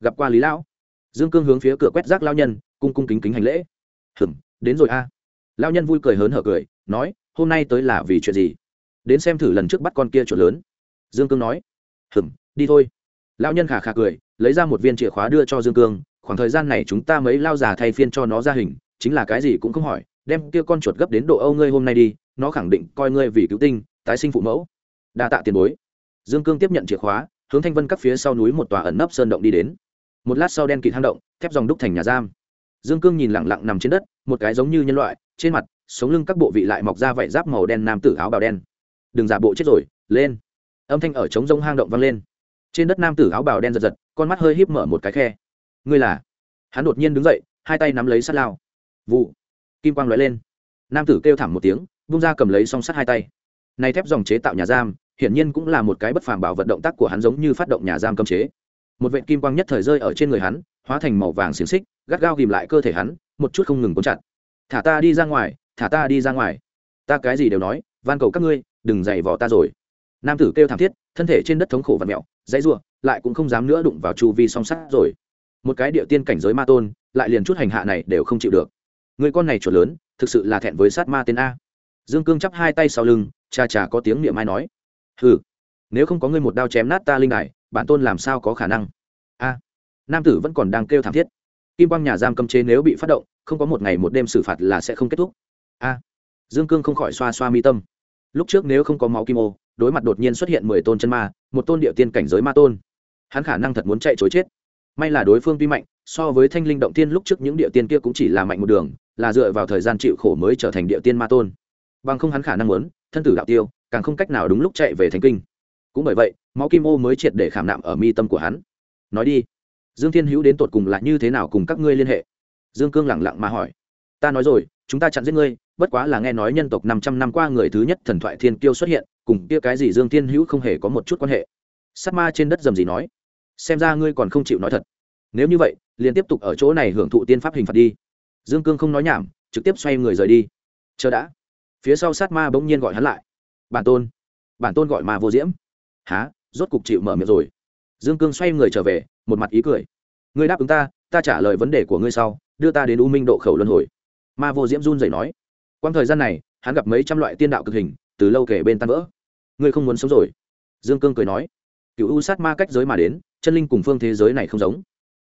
Speaker 1: gặp qua lý lão. Dương cương hướng phía cửa quét rác lao nhân, cung cung kính kính hành lễ. Hừm đến rồi a. À. lao nhân vui cười hớn hở cười, nói, hôm nay tới là vì chuyện gì? Đến xem thử lần trước bắt con kia chuột lớn. Dương cương nói, hừm, đi thôi. Lão nhân khả khả cười, lấy ra một viên chìa khóa đưa cho dương cương, khoảng thời gian này chúng ta mấy lao già thay phiên cho nó ra hình, chính là cái gì cũng không hỏi, đem kia con chuột gấp đến độ âu ngươi hôm nay đi, nó khẳng định coi ngươi vì cứu tinh, tái sinh phụ mẫu. Đa tạ tiền bối. Dương cương tiếp nhận chìa khóa, hướng thanh vân các phía sau núi một tòa ẩn nấp sơn động đi đến. Một lát sau đen kịt hang động, thép dòng đúc thành nhà giam. Dương cương nhìn lẳng lặng nằm trên đất, một cái giống như nhân loại, trên mặt, sống lưng các bộ vị lại mọc ra vảy giáp màu đen nam tử áo bào đen đừng giả bộ chết rồi, lên. Âm thanh ở trống rông hang động vang lên. Trên đất nam tử áo bào đen giật giật, con mắt hơi híp mở một cái khe. Ngươi là? Hắn đột nhiên đứng dậy, hai tay nắm lấy sắt lao. Vụ. Kim quang lóe lên. Nam tử kêu thảm một tiếng bung ra cầm lấy song sắt hai tay. Này thép dòng chế tạo nhà giam, hiển nhiên cũng là một cái bất phàm bảo vật động tác của hắn giống như phát động nhà giam cấm chế. Một vệt kim quang nhất thời rơi ở trên người hắn, hóa thành màu vàng xiềng xích, gắt gao ghìm lại cơ thể hắn, một chút không ngừng cuốn chặt. Thả ta đi ra ngoài, thả ta đi ra ngoài. Ta cái gì đều nói, van cầu các ngươi đừng giày vò ta rồi. Nam tử kêu thảm thiết, thân thể trên đất thống khổ và mẹo dãy ruộng lại cũng không dám nữa đụng vào chu vi song sắt rồi. Một cái địa tiên cảnh giới ma tôn, lại liền chút hành hạ này đều không chịu được. Người con này chuột lớn, thực sự là thẹn với sát ma tên a. Dương cương chắp hai tay sau lưng, cha cha có tiếng niệm ai nói. Hừ, nếu không có ngươi một đao chém nát ta linh đài, bản tôn làm sao có khả năng? A, nam tử vẫn còn đang kêu thảm thiết. Kim quang nhà giam cấm chế nếu bị phát động, không có một ngày một đêm xử phạt là sẽ không kết thúc. A, dương cương không khỏi xoa xoa mi tâm lúc trước nếu không có máu kim ô, đối mặt đột nhiên xuất hiện mười tôn chân ma, một tôn địa tiên cảnh giới ma tôn, hắn khả năng thật muốn chạy chối chết. May là đối phương tuy mạnh, so với thanh linh động tiên lúc trước những địa tiên kia cũng chỉ là mạnh một đường, là dựa vào thời gian chịu khổ mới trở thành địa tiên ma tôn. Bằng không hắn khả năng muốn, thân tử đạo tiêu, càng không cách nào đúng lúc chạy về thành kinh. Cũng bởi vậy, máu kim ô mới triệt để khảm nạm ở mi tâm của hắn. Nói đi, dương thiên hữu đến tột cùng là như thế nào cùng các ngươi liên hệ? Dương cương lẳng lặng mà hỏi. Ta nói rồi, chúng ta chặn giết ngươi bất quá là nghe nói nhân tộc năm trăm năm qua người thứ nhất thần thoại thiên kiêu xuất hiện, cùng kia cái gì dương thiên hữu không hề có một chút quan hệ. Sát ma trên đất dầm gì nói, xem ra ngươi còn không chịu nói thật. Nếu như vậy, liền tiếp tục ở chỗ này hưởng thụ tiên pháp hình phạt đi. Dương cương không nói nhảm, trực tiếp xoay người rời đi. Chờ đã, phía sau sát ma bỗng nhiên gọi hắn lại. Bản tôn bản tôn gọi mà vô diễm. Há rốt cục chịu mở miệng rồi. Dương cương xoay người trở về, một mặt ý cười. Ngươi đáp ứng ta ta trả lời vấn đề của ngươi sau, đưa ta đến u minh độ khẩu luân hồi. Ma vô diễm run rẩy nói quang thời gian này, hắn gặp mấy trăm loại tiên đạo cực hình, từ lâu kể bên tan vỡ. Ngươi không muốn sống rồi? Dương cương cười nói. Cựu u sát ma cách giới mà đến, chân linh cùng phương thế giới này không giống.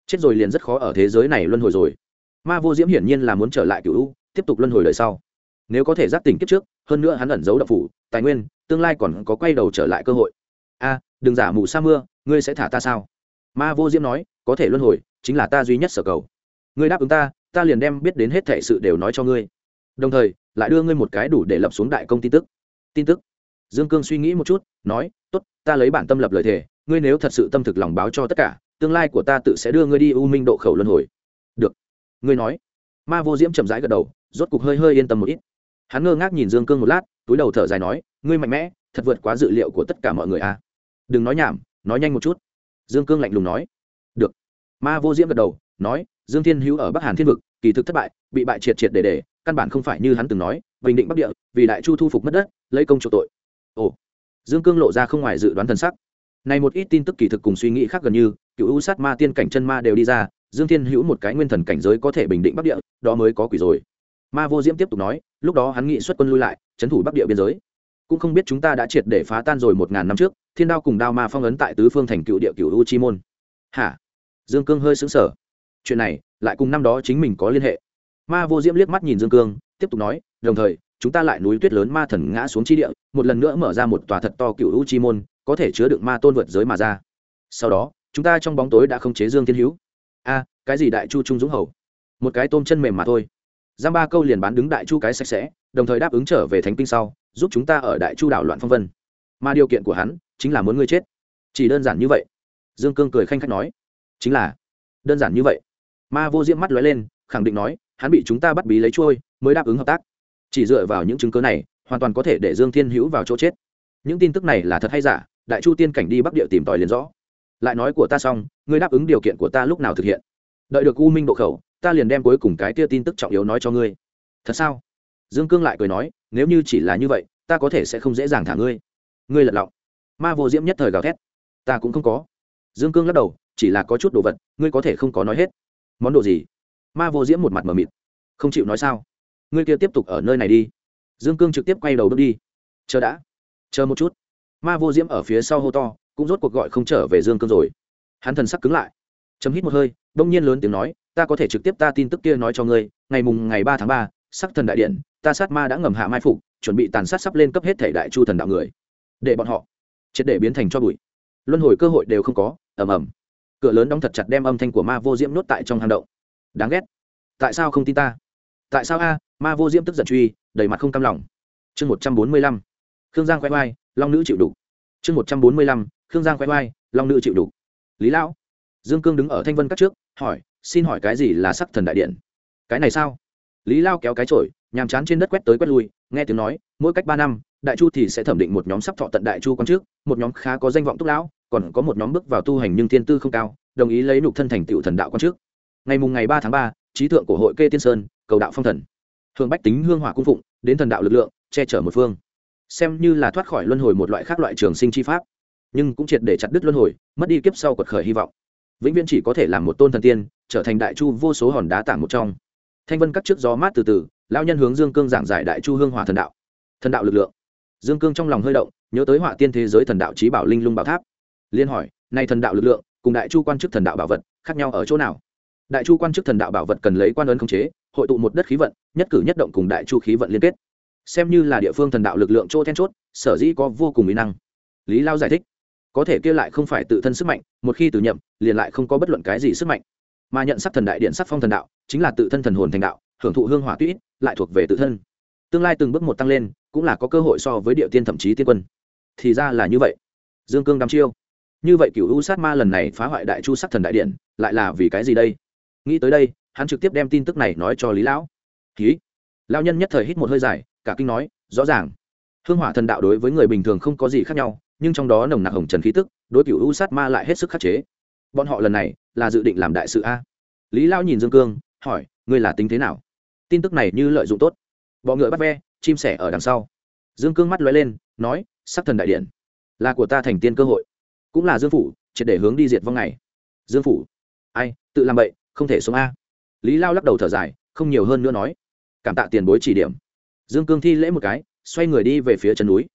Speaker 1: Chết rồi liền rất khó ở thế giới này luân hồi rồi. Ma vô diễm hiển nhiên là muốn trở lại cựu u, tiếp tục luân hồi đời sau. Nếu có thể giác tỉnh kiếp trước, hơn nữa hắn ẩn giấu đậu phủ, tài nguyên, tương lai còn có quay đầu trở lại cơ hội. A, đừng giả mù sa mưa, ngươi sẽ thả ta sao? Ma vô diễm nói, có thể luân hồi, chính là ta duy nhất sở cầu. Ngươi đáp ứng ta ta liền đem biết đến hết thệ sự đều nói cho ngươi. Đồng thời lại đưa ngươi một cái đủ để lập xuống đại công tin tức. Tin tức. Dương cương suy nghĩ một chút, nói t ố t ta lấy bản tâm lập lời thề, ngươi nếu thật sự tâm thực lòng báo cho tất cả, tương lai của ta tự sẽ đưa ngươi đi u minh độ khẩu luân hồi. Được. Ngươi nói. Ma vô diễm chậm rãi gật đầu, rốt cục hơi hơi yên tâm một ít. Hắn ngơ ngác nhìn dương cương một lát, túi đầu thở dài nói, ngươi mạnh mẽ, thật vượt quá dự liệu của tất cả mọi người à đừng nói nhảm, nói nhanh một chút. Dương cương lạnh lùng nói. Được. Ma vô diễm gật đầu, nói, dương thiên hữu ở bắc hàn thiên vực, kỳ thực thất bại, bị bại triệt triệt để để căn bản không phải như hắn từng nói, bình định bắc địa, vì đại chu thu phục mất đất, lấy công chủ tội. Ồ, dương cương lộ ra không ngoài dự đoán thần sắc. Này một ít tin tức kỳ thực cùng suy nghĩ khác gần như, cựu u sát ma, tiên cảnh chân ma đều đi ra, dương thiên hữu một cái nguyên thần cảnh giới có thể bình định bắc địa, đó mới có quỷ rồi. Ma vô diễm tiếp tục nói, lúc đó hắn nghị xuất quân lui lại, trấn thủ bắc địa biên giới. Cũng không biết chúng ta đã triệt để phá tan rồi một ngàn năm trước, thiên đao cùng đao ma phong ấn tại tứ phương thành cựu địa cựu u chi môn. Hả? Dương cương hơi xứng sở chuyện này, lại cùng năm đó chính mình có liên hệ ma vô diễm liếc mắt nhìn dương cương, tiếp tục nói, đồng thời, chúng ta lại núi tuyết lớn ma thần ngã xuống chi địa, một lần nữa mở ra một tòa thật to cựu u chi môn, có thể chứa đựng ma tôn vượt giới mà ra. Sau đó, chúng ta trong bóng tối đã không chế dương thiên hữu. A, cái gì đại chu trung dũng hầu? Một cái tôm chân mềm mà thôi. Giam ba câu liền bán đứng đại chu cái sạch sẽ, đồng thời đáp ứng trở về thánh kinh sau, giúp chúng ta ở đại chu đảo loạn phong vân. Mà điều kiện của hắn chính là muốn ngươi chết. Chỉ đơn giản như vậy. Dương cương cười khanh khách nói. Chính là, đơn giản như vậy. Ma vô diễm mắt lóe lên, khẳng định nói hắn bị chúng ta bắt bí lấy trôi, mới đáp ứng hợp tác. Chỉ dựa vào những chứng cớ này, hoàn toàn có thể để dương thiên hữu vào chỗ chết. Những tin tức này là thật hay giả, đại chu tiên cảnh đi bắc địa tìm tòi liền rõ. Lại nói của ta xong, ngươi đáp ứng điều kiện của ta lúc nào thực hiện? Đợi được u minh độ khẩu, ta liền đem cuối cùng cái tia tin tức trọng yếu nói cho ngươi. Thật sao? Dương cương lại cười nói, nếu như chỉ là như vậy, ta có thể sẽ không dễ dàng thả ngươi. Ngươi lật lọng. Ma vô diễm nhất thời gào thét. Ta cũng không có. Dương cương lắc đầu, chỉ là có chút đồ vật, ngươi có thể không có nói hết. Món đồ gì? Ma vô diễm một mặt mờ mịt. Không chịu nói sao? Ngươi kia tiếp tục ở nơi này đi. Dương cương trực tiếp quay đầu bước đi. Chờ đã. Chờ một chút. Ma vô diễm ở phía sau hô to, cũng rốt cuộc gọi không trở về dương cương rồi. Hắn thần sắc cứng lại. Chấm hít một hơi, đông nhiên lớn tiếng nói, ta có thể trực tiếp ta tin tức kia nói cho ngươi, ngày mùng ngày ba tháng ba, sắc thần đại điện, ta sát ma đã ngầm hạ mai phục, chuẩn bị tàn sát sắp lên cấp hết thể đại chu thần đạo người. Để bọn họ triệt để biến thành cho bụi. Luân hồi cơ hội đều không có, ầm ầm. Cửa lớn đóng thật chặt đem âm thanh của ma vô diễm nốt tại trong hang động đáng ghét. Tại sao không tin ta? Tại sao a? Ma vô diễm tức giận truy, đầy mặt không cam lòng. Chương một trăm bốn mươi lăm. Khương giang khoe vai, long nữ chịu đủ chương một trăm bốn mươi lăm. Khương giang khoe vai, long nữ chịu đủ lý lão. Dương cương đứng ở thanh vân các trước, hỏi, xin hỏi cái gì là sắc thần đại điện? Cái này sao? Lý lao kéo cái trổi nhàm chán trên đất quét tới quét lui, nghe tiếng nói, mỗi cách ba năm, đại chu thì sẽ thẩm định một nhóm sắp thọ tận đại chu con trước, một nhóm khá có danh vọng túc lão, còn có một nhóm bước vào tu hành nhưng thiên tư không cao, đồng ý lấy nục thân thành tựu thần đạo con trước ngày mùng ngày ba tháng ba, trí thượng của hội kê tiên sơn, cầu đạo phong thần. Thường bách tính hương hỏa cung phụng, đến thần đạo lực lượng, che chở một phương. Xem như là thoát khỏi luân hồi một loại khác loại trường sinh chi pháp, nhưng cũng triệt để chặt đứt luân hồi, mất đi kiếp sau quật khởi hy vọng. Vĩnh viễn chỉ có thể làm một tôn thần tiên, trở thành đại chu vô số hòn đá tảng một trong. Thanh vân cắt trước gió mát từ từ lao nhân hướng dương cương giảng giải đại chu hương hòa thần đạo. Thần đạo lực lượng. Dương cương trong lòng hơi động, nhớ tới họa tiên thế giới thần đạo trí bảo linh lung bảo tháp. Liên hỏi nay thần đạo lực lượng, cùng đại chu quan chức thần đạo bảo vật, khác nhau ở chỗ nào? Đại chu quan chức thần đạo bảo vật cần lấy quan ấn khống chế, hội tụ một đất khí vận, nhất cử nhất động cùng đại chu khí vận liên kết. Xem như là địa phương thần đạo lực lượng chỗ then chốt, sở dĩ có vô cùng mỹ năng. Lý lao giải thích, có thể kia lại không phải tự thân sức mạnh, một khi từ nhậm, liền lại không có bất luận cái gì sức mạnh. Mà nhận sắc thần đại điện sắc phong thần đạo, chính là tự thân thần hồn thành đạo, hưởng thụ hương hỏa tuy lại thuộc về tự thân. Tương lai từng bước một tăng lên, cũng là có cơ hội so với địa tiên thậm chí tiên quân. Thì ra là như vậy. Dương cương đắm chiêu. Như vậy cựu u sát ma lần này phá hoại đại chu sắc thần đại điện, lại là vì cái gì đây? Nghĩ tới đây, hắn trực tiếp đem tin tức này nói cho lý lão. Ký. Lao nhân nhất thời hít một hơi dài, cả kinh nói, rõ ràng. Hương hỏa thần đạo đối với người bình thường không có gì khác nhau, nhưng trong đó nồng nặc hồng trần khí tức, đối cựu u sát ma lại hết sức khắc chế. Bọn họ lần này là dự định làm đại sự a. Lý lao nhìn dương cương, hỏi, ngươi là tính thế nào? Tin tức này như lợi dụng tốt. Bọ ngựa bắt ve, chim sẻ ở đằng sau. Dương cương mắt lóe lên, nói, sắc thần đại điện, là của ta thành tiên cơ hội. Cũng là dương phủ, triệt để hướng đi diệt vong này. Dương phủ? Ai, tự làm vậy không thể sống a. Lý lao lắc đầu thở dài, không nhiều hơn nữa nói. Cảm tạ tiền bối chỉ điểm. Dương cương thi lễ một cái, xoay người đi về phía chân núi.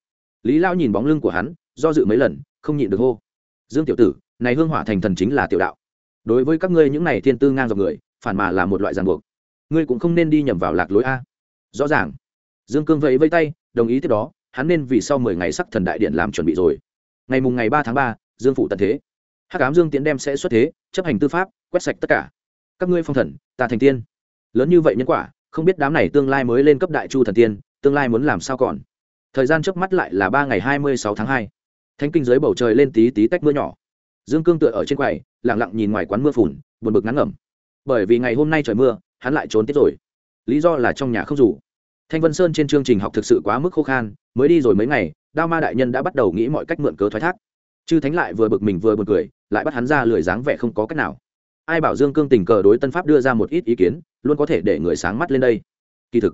Speaker 1: Lý lao nhìn bóng lưng của hắn, do dự mấy lần, không nhịn được hô. Dương tiểu tử, này hương hỏa thành thần chính là tiểu đạo. Đối với các ngươi những này thiên tư ngang dọc người, phản mà là một loại ràng buộc. Ngươi cũng không nên đi nhầm vào lạc lối a. Rõ ràng. Dương cương vẫy vây tay, đồng ý tiếp đó, hắn nên vì sau mười ngày sắc thần đại điện làm chuẩn bị rồi. Ngày mùng ngày ba tháng ba, dương phụ tận thế. Hắc ám dương tiến đem sẽ xuất thế, chấp hành tư pháp, quét sạch tất cả các ngươi phong thần, ta thành tiên. Lớn như vậy nhân quả, không biết đám này tương lai mới lên cấp đại chu thần tiên, tương lai muốn làm sao còn? Thời gian trước mắt lại là ba ngày hai mươi sáu tháng hai. Thánh kinh dưới bầu trời lên tí tí tách mưa nhỏ. Dương cương tựa ở trên quầy lẳng lặng nhìn ngoài quán mưa phùn, buồn bực ngắn ngẩm. Bởi vì ngày hôm nay trời mưa, hắn lại trốn tiết rồi. Lý do là trong nhà không rủ thanh vân sơn trên chương trình học thực sự quá mức khô khan, mới đi rồi mấy ngày, đao ma đại nhân đã bắt đầu nghĩ mọi cách mượn cớ thoái thác. Chư thánh lại vừa bực mình vừa b u ồ n cười, lại bắt hắn ra lười dáng vẻ không có cách nào ai bảo dương cương tình cờ đối tân pháp đưa ra một ít ý kiến, luôn có thể để người sáng mắt lên đây. Kỳ thực,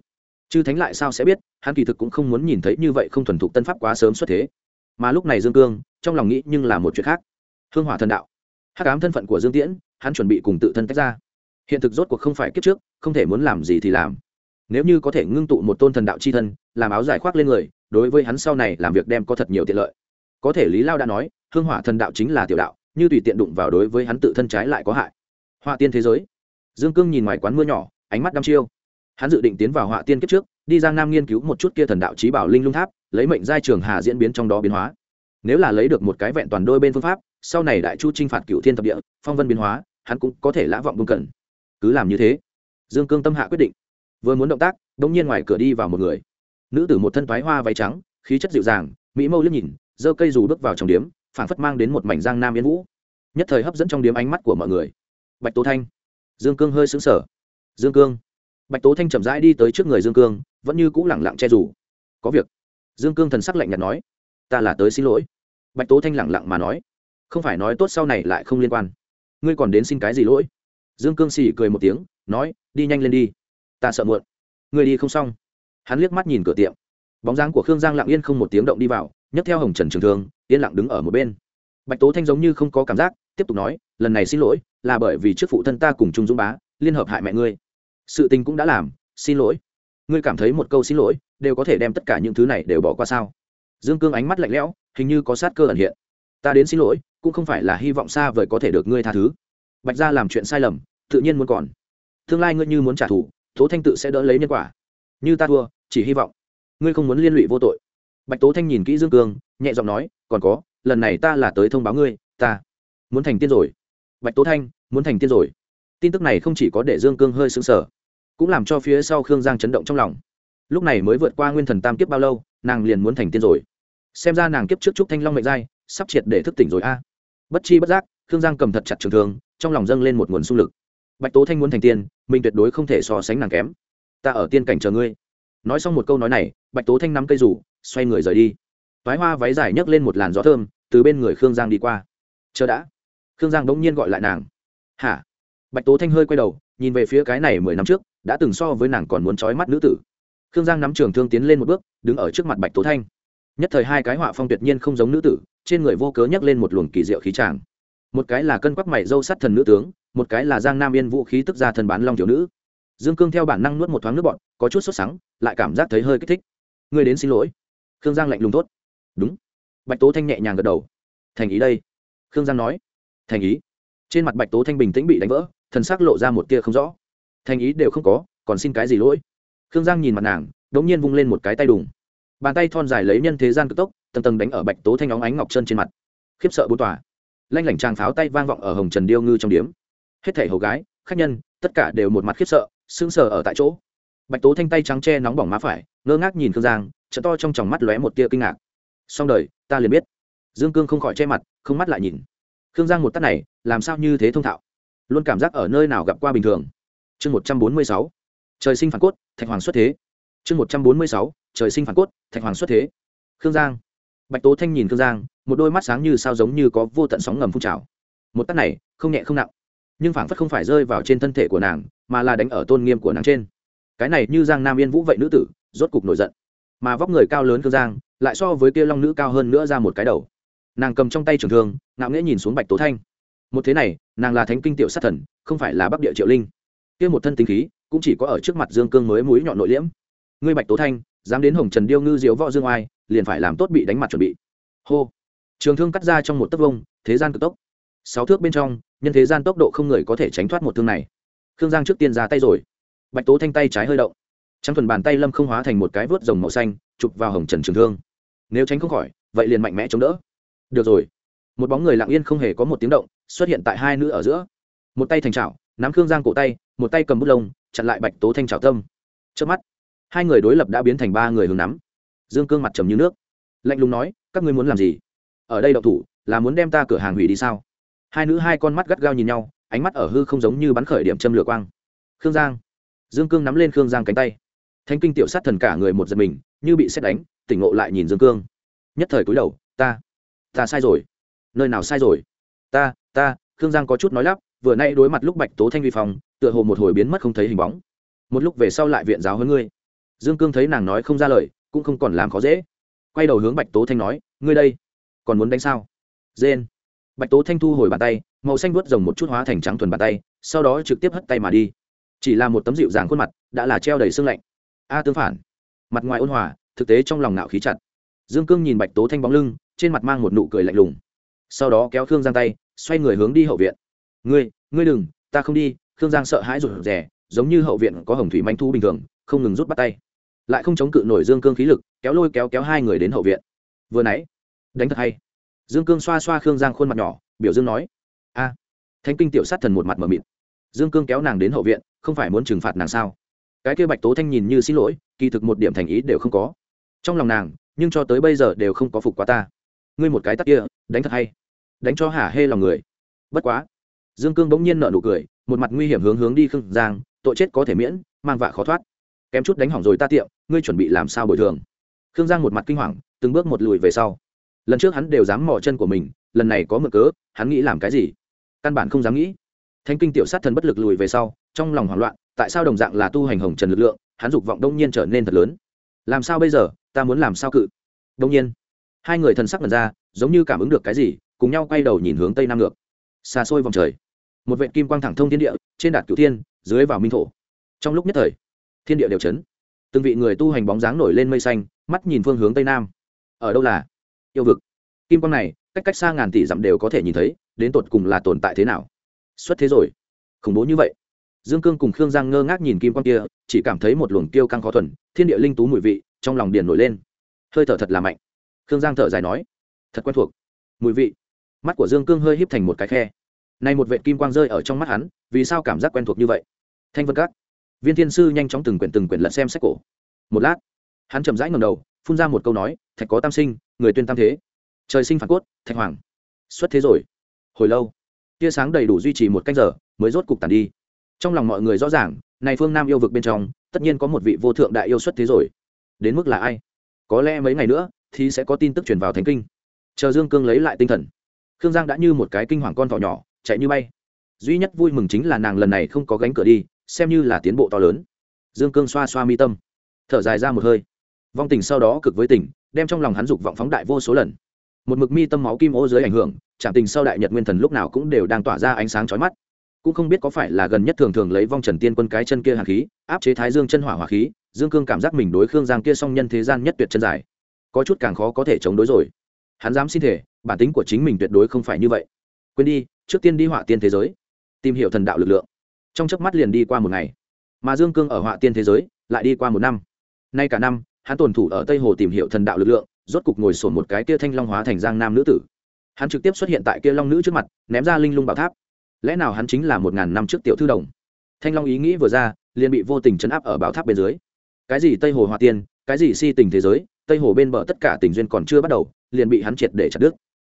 Speaker 1: chư thánh lại sao sẽ biết, hắn kỳ thực cũng không muốn nhìn thấy như vậy không thuần thục tân pháp quá sớm xuất thế. Mà lúc này dương cương, trong lòng nghĩ nhưng là một chuyện khác. Hương hỏa thần đạo. Hắc ám thân phận của dương tiễn, hắn chuẩn bị cùng tự thân tách ra. Hiện thực rốt cuộc không phải kiếp trước, không thể muốn làm gì thì làm. Nếu như có thể ngưng tụ một tôn thần đạo c h i thân, làm áo giải khoác lên người, đối với hắn sau này làm việc đem có thật nhiều tiện lợi. Có thể lý lao đã nói, hương hỏa thần đạo chính là tiểu đạo, như tùy tiện đụng vào đối với hắn tự thân trái lại có hại họa tiên thế giới. Dương cương nhìn ngoài quán mưa nhỏ, ánh mắt đăm chiêu. Hắn dự định tiến vào họa tiên kiếp trước, đi giang nam nghiên cứu một chút kia thần đạo trí bảo linh lung tháp, lấy mệnh giai trường hà diễn biến trong đó biến hóa. Nếu là lấy được một cái vẹn toàn đôi bên phương pháp, sau này đại chu t r i n h phạt cựu thiên thập địa, phong vân biến hóa, hắn cũng có thể lã vọng bưng cần cứ làm như thế, dương cương tâm hạ quyết định. Vừa muốn động tác đ ỗ n g nhiên ngoài cửa đi vào một người. Nữ tử một thân thoái hoa váy trắng, khí chất dịu dàng, mỹ mâu liếc nhìn, giơ cây dù bước vào trong điếm, phảng phất mang đến một mảnh giang nam yên vũ. Nhất thời hấp dẫn trong điếm ánh mắt của mọi người bạch tố thanh. Dương cương hơi xứng sở dương cương. Bạch tố thanh chậm rãi đi tới trước người dương cương, vẫn như c ũ lẳng lặng che rủ có việc. Dương cương thần sắc lạnh nhạt nói. Ta là tới xin lỗi. Bạch tố thanh lẳng lặng mà nói. Không phải nói tốt sau này lại không liên quan. Ngươi còn đến xin cái gì lỗi? Dương cương xỉ cười một tiếng, nói, đi nhanh lên đi. Ta sợ muộn. Ngươi đi không xong. Hắn liếc mắt nhìn cửa tiệm. Bóng dáng của khương giang lặng yên không một tiếng động đi vào, nhấc theo hồng trần trường thương, yên lặng đứng ở một bên bạch tố thanh giống như không có cảm giác, tiếp tục nói, lần này xin lỗi, là bởi vì trước phụ thân ta cùng trung dũng bá, liên hợp hại mẹ ngươi. Sự tình cũng đã làm, xin lỗi. Ngươi cảm thấy một câu xin lỗi, đều có thể đem tất cả những thứ này đều bỏ qua sao? Dương cương ánh mắt lạnh lẽo, hình như có sát cơ ẩn hiện. Ta đến xin lỗi, cũng không phải là hy vọng xa vời có thể được ngươi tha thứ. Bạch gia làm chuyện sai lầm, tự nhiên muốn còn. Tương lai ngươi như muốn trả thù, tố thanh tự sẽ đỡ lấy nhân quả. Như ta thua, chỉ hy vọng. Ngươi không muốn liên lụy vô tội. Bạch tố thanh nhìn kỹ dương cương, nhẹ giọng nói, còn có lần này ta là tới thông báo ngươi, ta muốn thành tiên rồi. Bạch tố thanh, muốn thành tiên rồi. Tin tức này không chỉ có để dương cương hơi sững sờ, cũng làm cho phía sau khương giang chấn động trong lòng. Lúc này mới vượt qua nguyên thần tam kiếp bao lâu, nàng liền muốn thành tiên rồi. Xem ra nàng kiếp trước trúc thanh long mệnh giai, sắp triệt để thức tỉnh rồi a. Bất chi bất giác, khương giang cầm thật chặt trường thương, trong lòng dâng lên một nguồn xung lực. Bạch tố thanh muốn thành tiên, mình tuyệt đối không thể so sánh nàng kém. Ta ở tiên cảnh chờ ngươi. Nói xong một câu nói này, bạch tố thanh nắm cây rủ, xoay người rời đi toái hoa váy dài nhấc lên một làn gió thơm, từ bên người khương giang đi qua. Chờ đã. Khương giang bỗng nhiên gọi lại nàng. Hả? Bạch tố thanh hơi quay đầu, nhìn về phía cái này mười năm trước, đã từng so với nàng còn muốn trói mắt nữ tử. Khương giang nắm trường thương tiến lên một bước, đứng ở trước mặt bạch tố thanh. Nhất thời hai cái họa phong tuyệt nhiên không giống nữ tử, trên người vô cớ nhấc lên một luồng kỳ diệu khí tràng. Một cái là cân quắc mày dâu sắt thần nữ tướng, một cái là giang nam yên vũ khí tức ra thần bán long thiếu nữ. Dương cương theo bản năng nuốt một thoáng nước bọn có chút sốt sắng, lại cảm giác thấy hơi kích thích. Ngươi đến xin lỗi. Khương giang lạnh lùng tốt đúng. Bạch tố thanh nhẹ nhàng gật đầu. Thành ý đây. Khương giang nói. Thành ý. Trên mặt bạch tố thanh bình tĩnh bị đánh vỡ, thần sắc lộ ra một tia không rõ. Thành ý đều không có, còn xin cái gì lỗi? Khương giang nhìn mặt nàng đ ỗ n g nhiên vung lên một cái tay đùng. Bàn tay thon dài lấy nhân thế gian cực tốc, tầng tầng đánh ở bạch tố thanh óng ánh ngọc chân trên mặt. Khiếp sợ bố tòa. Lanh lảnh tràng pháo tay vang vọng ở hồng trần điêu ngư trong điếm. Hết thể hầu gái, khách nhân, tất cả đều một mặt khiếp sợ, sững sờ ở tại chỗ. Bạch tố thanh tay trắng che nóng bỏng má phải, ngơ ngác nhìn khương giang chợ to trong tròng mắt lóe một tia kinh ngạc xong đời, ta liền biết. Dương cương không khỏi che mặt, không mắt lại nhìn. Khương giang một tắt này, làm sao như thế thông thạo? Luôn cảm giác ở nơi nào gặp qua bình thường. Chương một trăm bốn mươi sáu. Trời sinh phản cốt, thạch hoàng xuất thế. Chương một trăm bốn mươi sáu. Trời sinh phản cốt, thạch hoàng xuất thế. Khương giang. Bạch tố thanh nhìn khương giang, một đôi mắt sáng như sao giống như có vô tận sóng ngầm phun trào. Một tắt này, không nhẹ không nặng, nhưng phảng phất không phải rơi vào trên thân thể của nàng, mà là đánh ở tôn nghiêm của nàng trên. Cái này như giang nam yên vũ vậy nữ tử, rốt cục nổi giận. Mà vóc người cao lớn khương giang lại so với kia long nữ cao hơn nữa ra một cái đầu. Nàng cầm trong tay trường thương, ngạo nghễ nhìn xuống bạch tố thanh. Một thế này, nàng là thánh kinh tiểu sát thần, không phải là bắc địa triệu linh. Kia một thân tính khí, cũng chỉ có ở trước mặt dương cương mới mũi nhọn nội liễm. Ngươi bạch tố thanh, dám đến hồng trần điêu ngư diếu võ dương oai, liền phải làm tốt bị đánh mặt chuẩn bị. Hô. Trường thương cắt ra trong một tấc vông thế gian cực tốc. Sáu thước bên trong, nhân thế gian tốc độ không người có thể tránh thoát một thương này. Khương giang trước tiên ra tay rồi. Bạch tố thanh tay trái hơi động. Trắng thuần bàn tay lâm không hóa thành một cái vớt rồng màu xanh, chụp vào hồng trần trường thương nếu tránh không khỏi, vậy liền mạnh mẽ chống đỡ. Được rồi. Một bóng người lặng yên không hề có một tiếng động, xuất hiện tại hai nữ ở giữa. Một tay thành trào nắm khương giang cổ tay, một tay cầm bút lông, chặn lại bạch tố thanh trào tâm. Trước mắt, hai người đối lập đã biến thành ba người hướng nắm. Dương cương mặt trầm như nước. Lạnh lùng nói, các ngươi muốn làm gì? Ở đây đậu thủ, là muốn đem ta cửa hàng hủy đi sao? Hai nữ hai con mắt gắt gao nhìn nhau, ánh mắt ở hư không giống như bắn khởi điểm châm lửa quang. Khương giang. Dương cương nắm lên khương giang cánh tay. Thanh kinh tiểu sát thần cả người một giật mình, như bị xét đánh tỉnh ngộ lại nhìn dương cương. Nhất thời cúi đầu, ta ta sai rồi. Nơi nào sai rồi? Ta ta, khương giang có chút nói lắp, vừa nay đối mặt lúc bạch tố thanh vi phòng, tựa hồ một hồi biến mất không thấy hình bóng. Một lúc về sau lại viện giáo hơn ngươi. Dương cương thấy nàng nói không ra lời, cũng không còn làm khó dễ. Quay đầu hướng bạch tố thanh nói, ngươi đây, còn muốn đánh sao? Dên bạch tố thanh thu hồi bàn tay, màu xanh vớt rồng một chút hóa thành trắng thuần bàn tay, sau đó trực tiếp hất tay mà đi. Chỉ là một tấm dịu dàng khuôn mặt, đã là treo đầy sương lạnh. A tương phản. Mặt ngoài ôn hòa thực tế trong lòng nạo khí chặt. Dương cương nhìn bạch tố thanh bóng lưng trên mặt mang một nụ cười lạnh lùng. Sau đó kéo khương giang tay xoay người hướng đi hậu viện. Ngươi ngươi đừng ta không đi khương giang sợ hãi rụt rè giống như hậu viện có hồng thủy manh thu bình thường không ngừng rút bắt tay. Lại không chống cự nổi dương cương khí lực kéo lôi kéo kéo hai người đến hậu viện. Vừa nãy đánh thật hay. Dương cương xoa xoa khương giang khuôn mặt nhỏ biểu dương nói. A à, thánh kinh tiểu sát thần một mặt mờ mịt. Dương cương kéo nàng đến hậu viện không phải muốn trừng phạt nàng sao? Cái kia bạch tố thanh nhìn như xin lỗi kỳ thực một điểm thành ý đều không có trong lòng nàng, nhưng cho tới bây giờ đều không có phục quá ta. Ngươi một cái tắt kia, đánh thật hay? Đánh cho hả hê lòng người. Bất quá. Dương cương bỗng nhiên nợ nụ cười, một mặt nguy hiểm hướng hướng đi khương giang, tội chết có thể miễn, mang vạ khó thoát. Kém chút đánh hỏng rồi ta tiệm, ngươi chuẩn bị làm sao bồi thường? Khương giang một mặt kinh hoàng, từng bước một lùi về sau. Lần trước hắn đều dám mò chân của mình, lần này có mực cớ, hắn nghĩ làm cái gì? Căn bản không dám nghĩ. Thanh kinh tiểu sát thần bất lực lùi về sau, trong lòng hoảng loạn, tại sao đồng dạng là tu hành hồng trần lực lượng, hắn dục vọng đông nhiên trở nên thật lớn. Làm sao bây giờ? Ta muốn làm sao cự? Đông nhiên. Hai người thần sắc lần ra, giống như cảm ứng được cái gì, cùng nhau quay đầu nhìn hướng tây nam ngược. Xa xôi vòng trời. Một vệ kim quang thẳng thông thiên địa, trên đạt cửu thiên, dưới vào minh thổ. Trong lúc nhất thời, thiên địa đều chấn. Từng vị người tu hành bóng dáng nổi lên mây xanh, mắt nhìn phương hướng tây nam. Ở đâu là? Yêu vực. Kim quang này, cách cách xa ngàn tỷ dặm đều có thể nhìn thấy, đến tột cùng là tồn tại thế nào? Xuất thế rồi. Khủng bố như vậy. Dương cương cùng khương giang ngơ ngác nhìn kim quang kia, chỉ cảm thấy một luồng tiêu căng khó thuần, thiên địa linh tú mùi vị trong lòng điền nổi lên. Hơi thở thật là mạnh. Khương giang thở dài nói, thật quen thuộc. Mùi vị. Mắt của dương cương hơi híp thành một cái khe. Nay một vệ kim quang rơi ở trong mắt hắn, vì sao cảm giác quen thuộc như vậy? Thanh vân các. Viên thiên sư nhanh chóng từng quyển từng quyển lật xem sách cổ. Một lát, hắn chậm rãi ngầm đầu, phun ra một câu nói, thạch có tam sinh, người tuyên tam thế. Trời sinh phản cốt, thạch hoàng. Xuất thế rồi. Hồi lâu, tia sáng đầy đủ duy trì một canh giờ, mới rốt cục tàn đi. Trong lòng mọi người rõ ràng này phương nam yêu vực bên trong, tất nhiên có một vị vô thượng đại yêu xuất thế rồi đến mức là ai? Có lẽ mấy ngày nữa thì sẽ có tin tức truyền vào thánh kinh. Chờ dương cương lấy lại tinh thần. Khương giang đã như một cái kinh hoàng con thỏ nhỏ, chạy như bay. Duy nhất vui mừng chính là nàng lần này không có gánh cửa đi, xem như là tiến bộ to lớn. Dương cương xoa xoa mi tâm, thở dài ra một hơi. Vong tình sau đó cực với tình, đem trong lòng hắn dục vọng phóng đại vô số lần. Một mực mi tâm máu kim ô dưới ảnh hưởng, trạm tình sau đại nhật nguyên thần lúc nào cũng đều đang tỏa ra ánh sáng chói mắt cũng không biết có phải là gần nhất thường thường lấy vong trần tiên quân cái chân kia hàn khí, áp chế thái dương chân hỏa hỏa khí, dương cương cảm giác mình đối khương giang kia song nhân thế gian nhất tuyệt chân dài. Có chút càng khó có thể chống đối rồi. Hắn dám xin thể, bản tính của chính mình tuyệt đối không phải như vậy. Quên đi, trước tiên đi họa tiên thế giới, tìm hiểu thần đạo lực lượng. Trong chớp mắt liền đi qua một ngày, mà dương cương ở họa tiên thế giới lại đi qua một năm. Nay cả năm, hắn tồn thủ ở tây hồ tìm hiểu thần đạo lực lượng, rốt cục ngồi sổn một cái kia thanh long hóa thành giang nam nữ tử. Hắn trực tiếp xuất hiện tại kia long nữ trước mặt, ném ra linh lung bảo tháp lẽ nào hắn chính là một ngàn năm trước tiểu thư đồng? Thanh long ý nghĩ vừa ra, liền bị vô tình chấn áp ở bảo tháp bên dưới. Cái gì tây hồ hòa tiên, cái gì si tình thế giới, tây hồ bên bờ tất cả tình duyên còn chưa bắt đầu, liền bị hắn triệt để chặt đứt.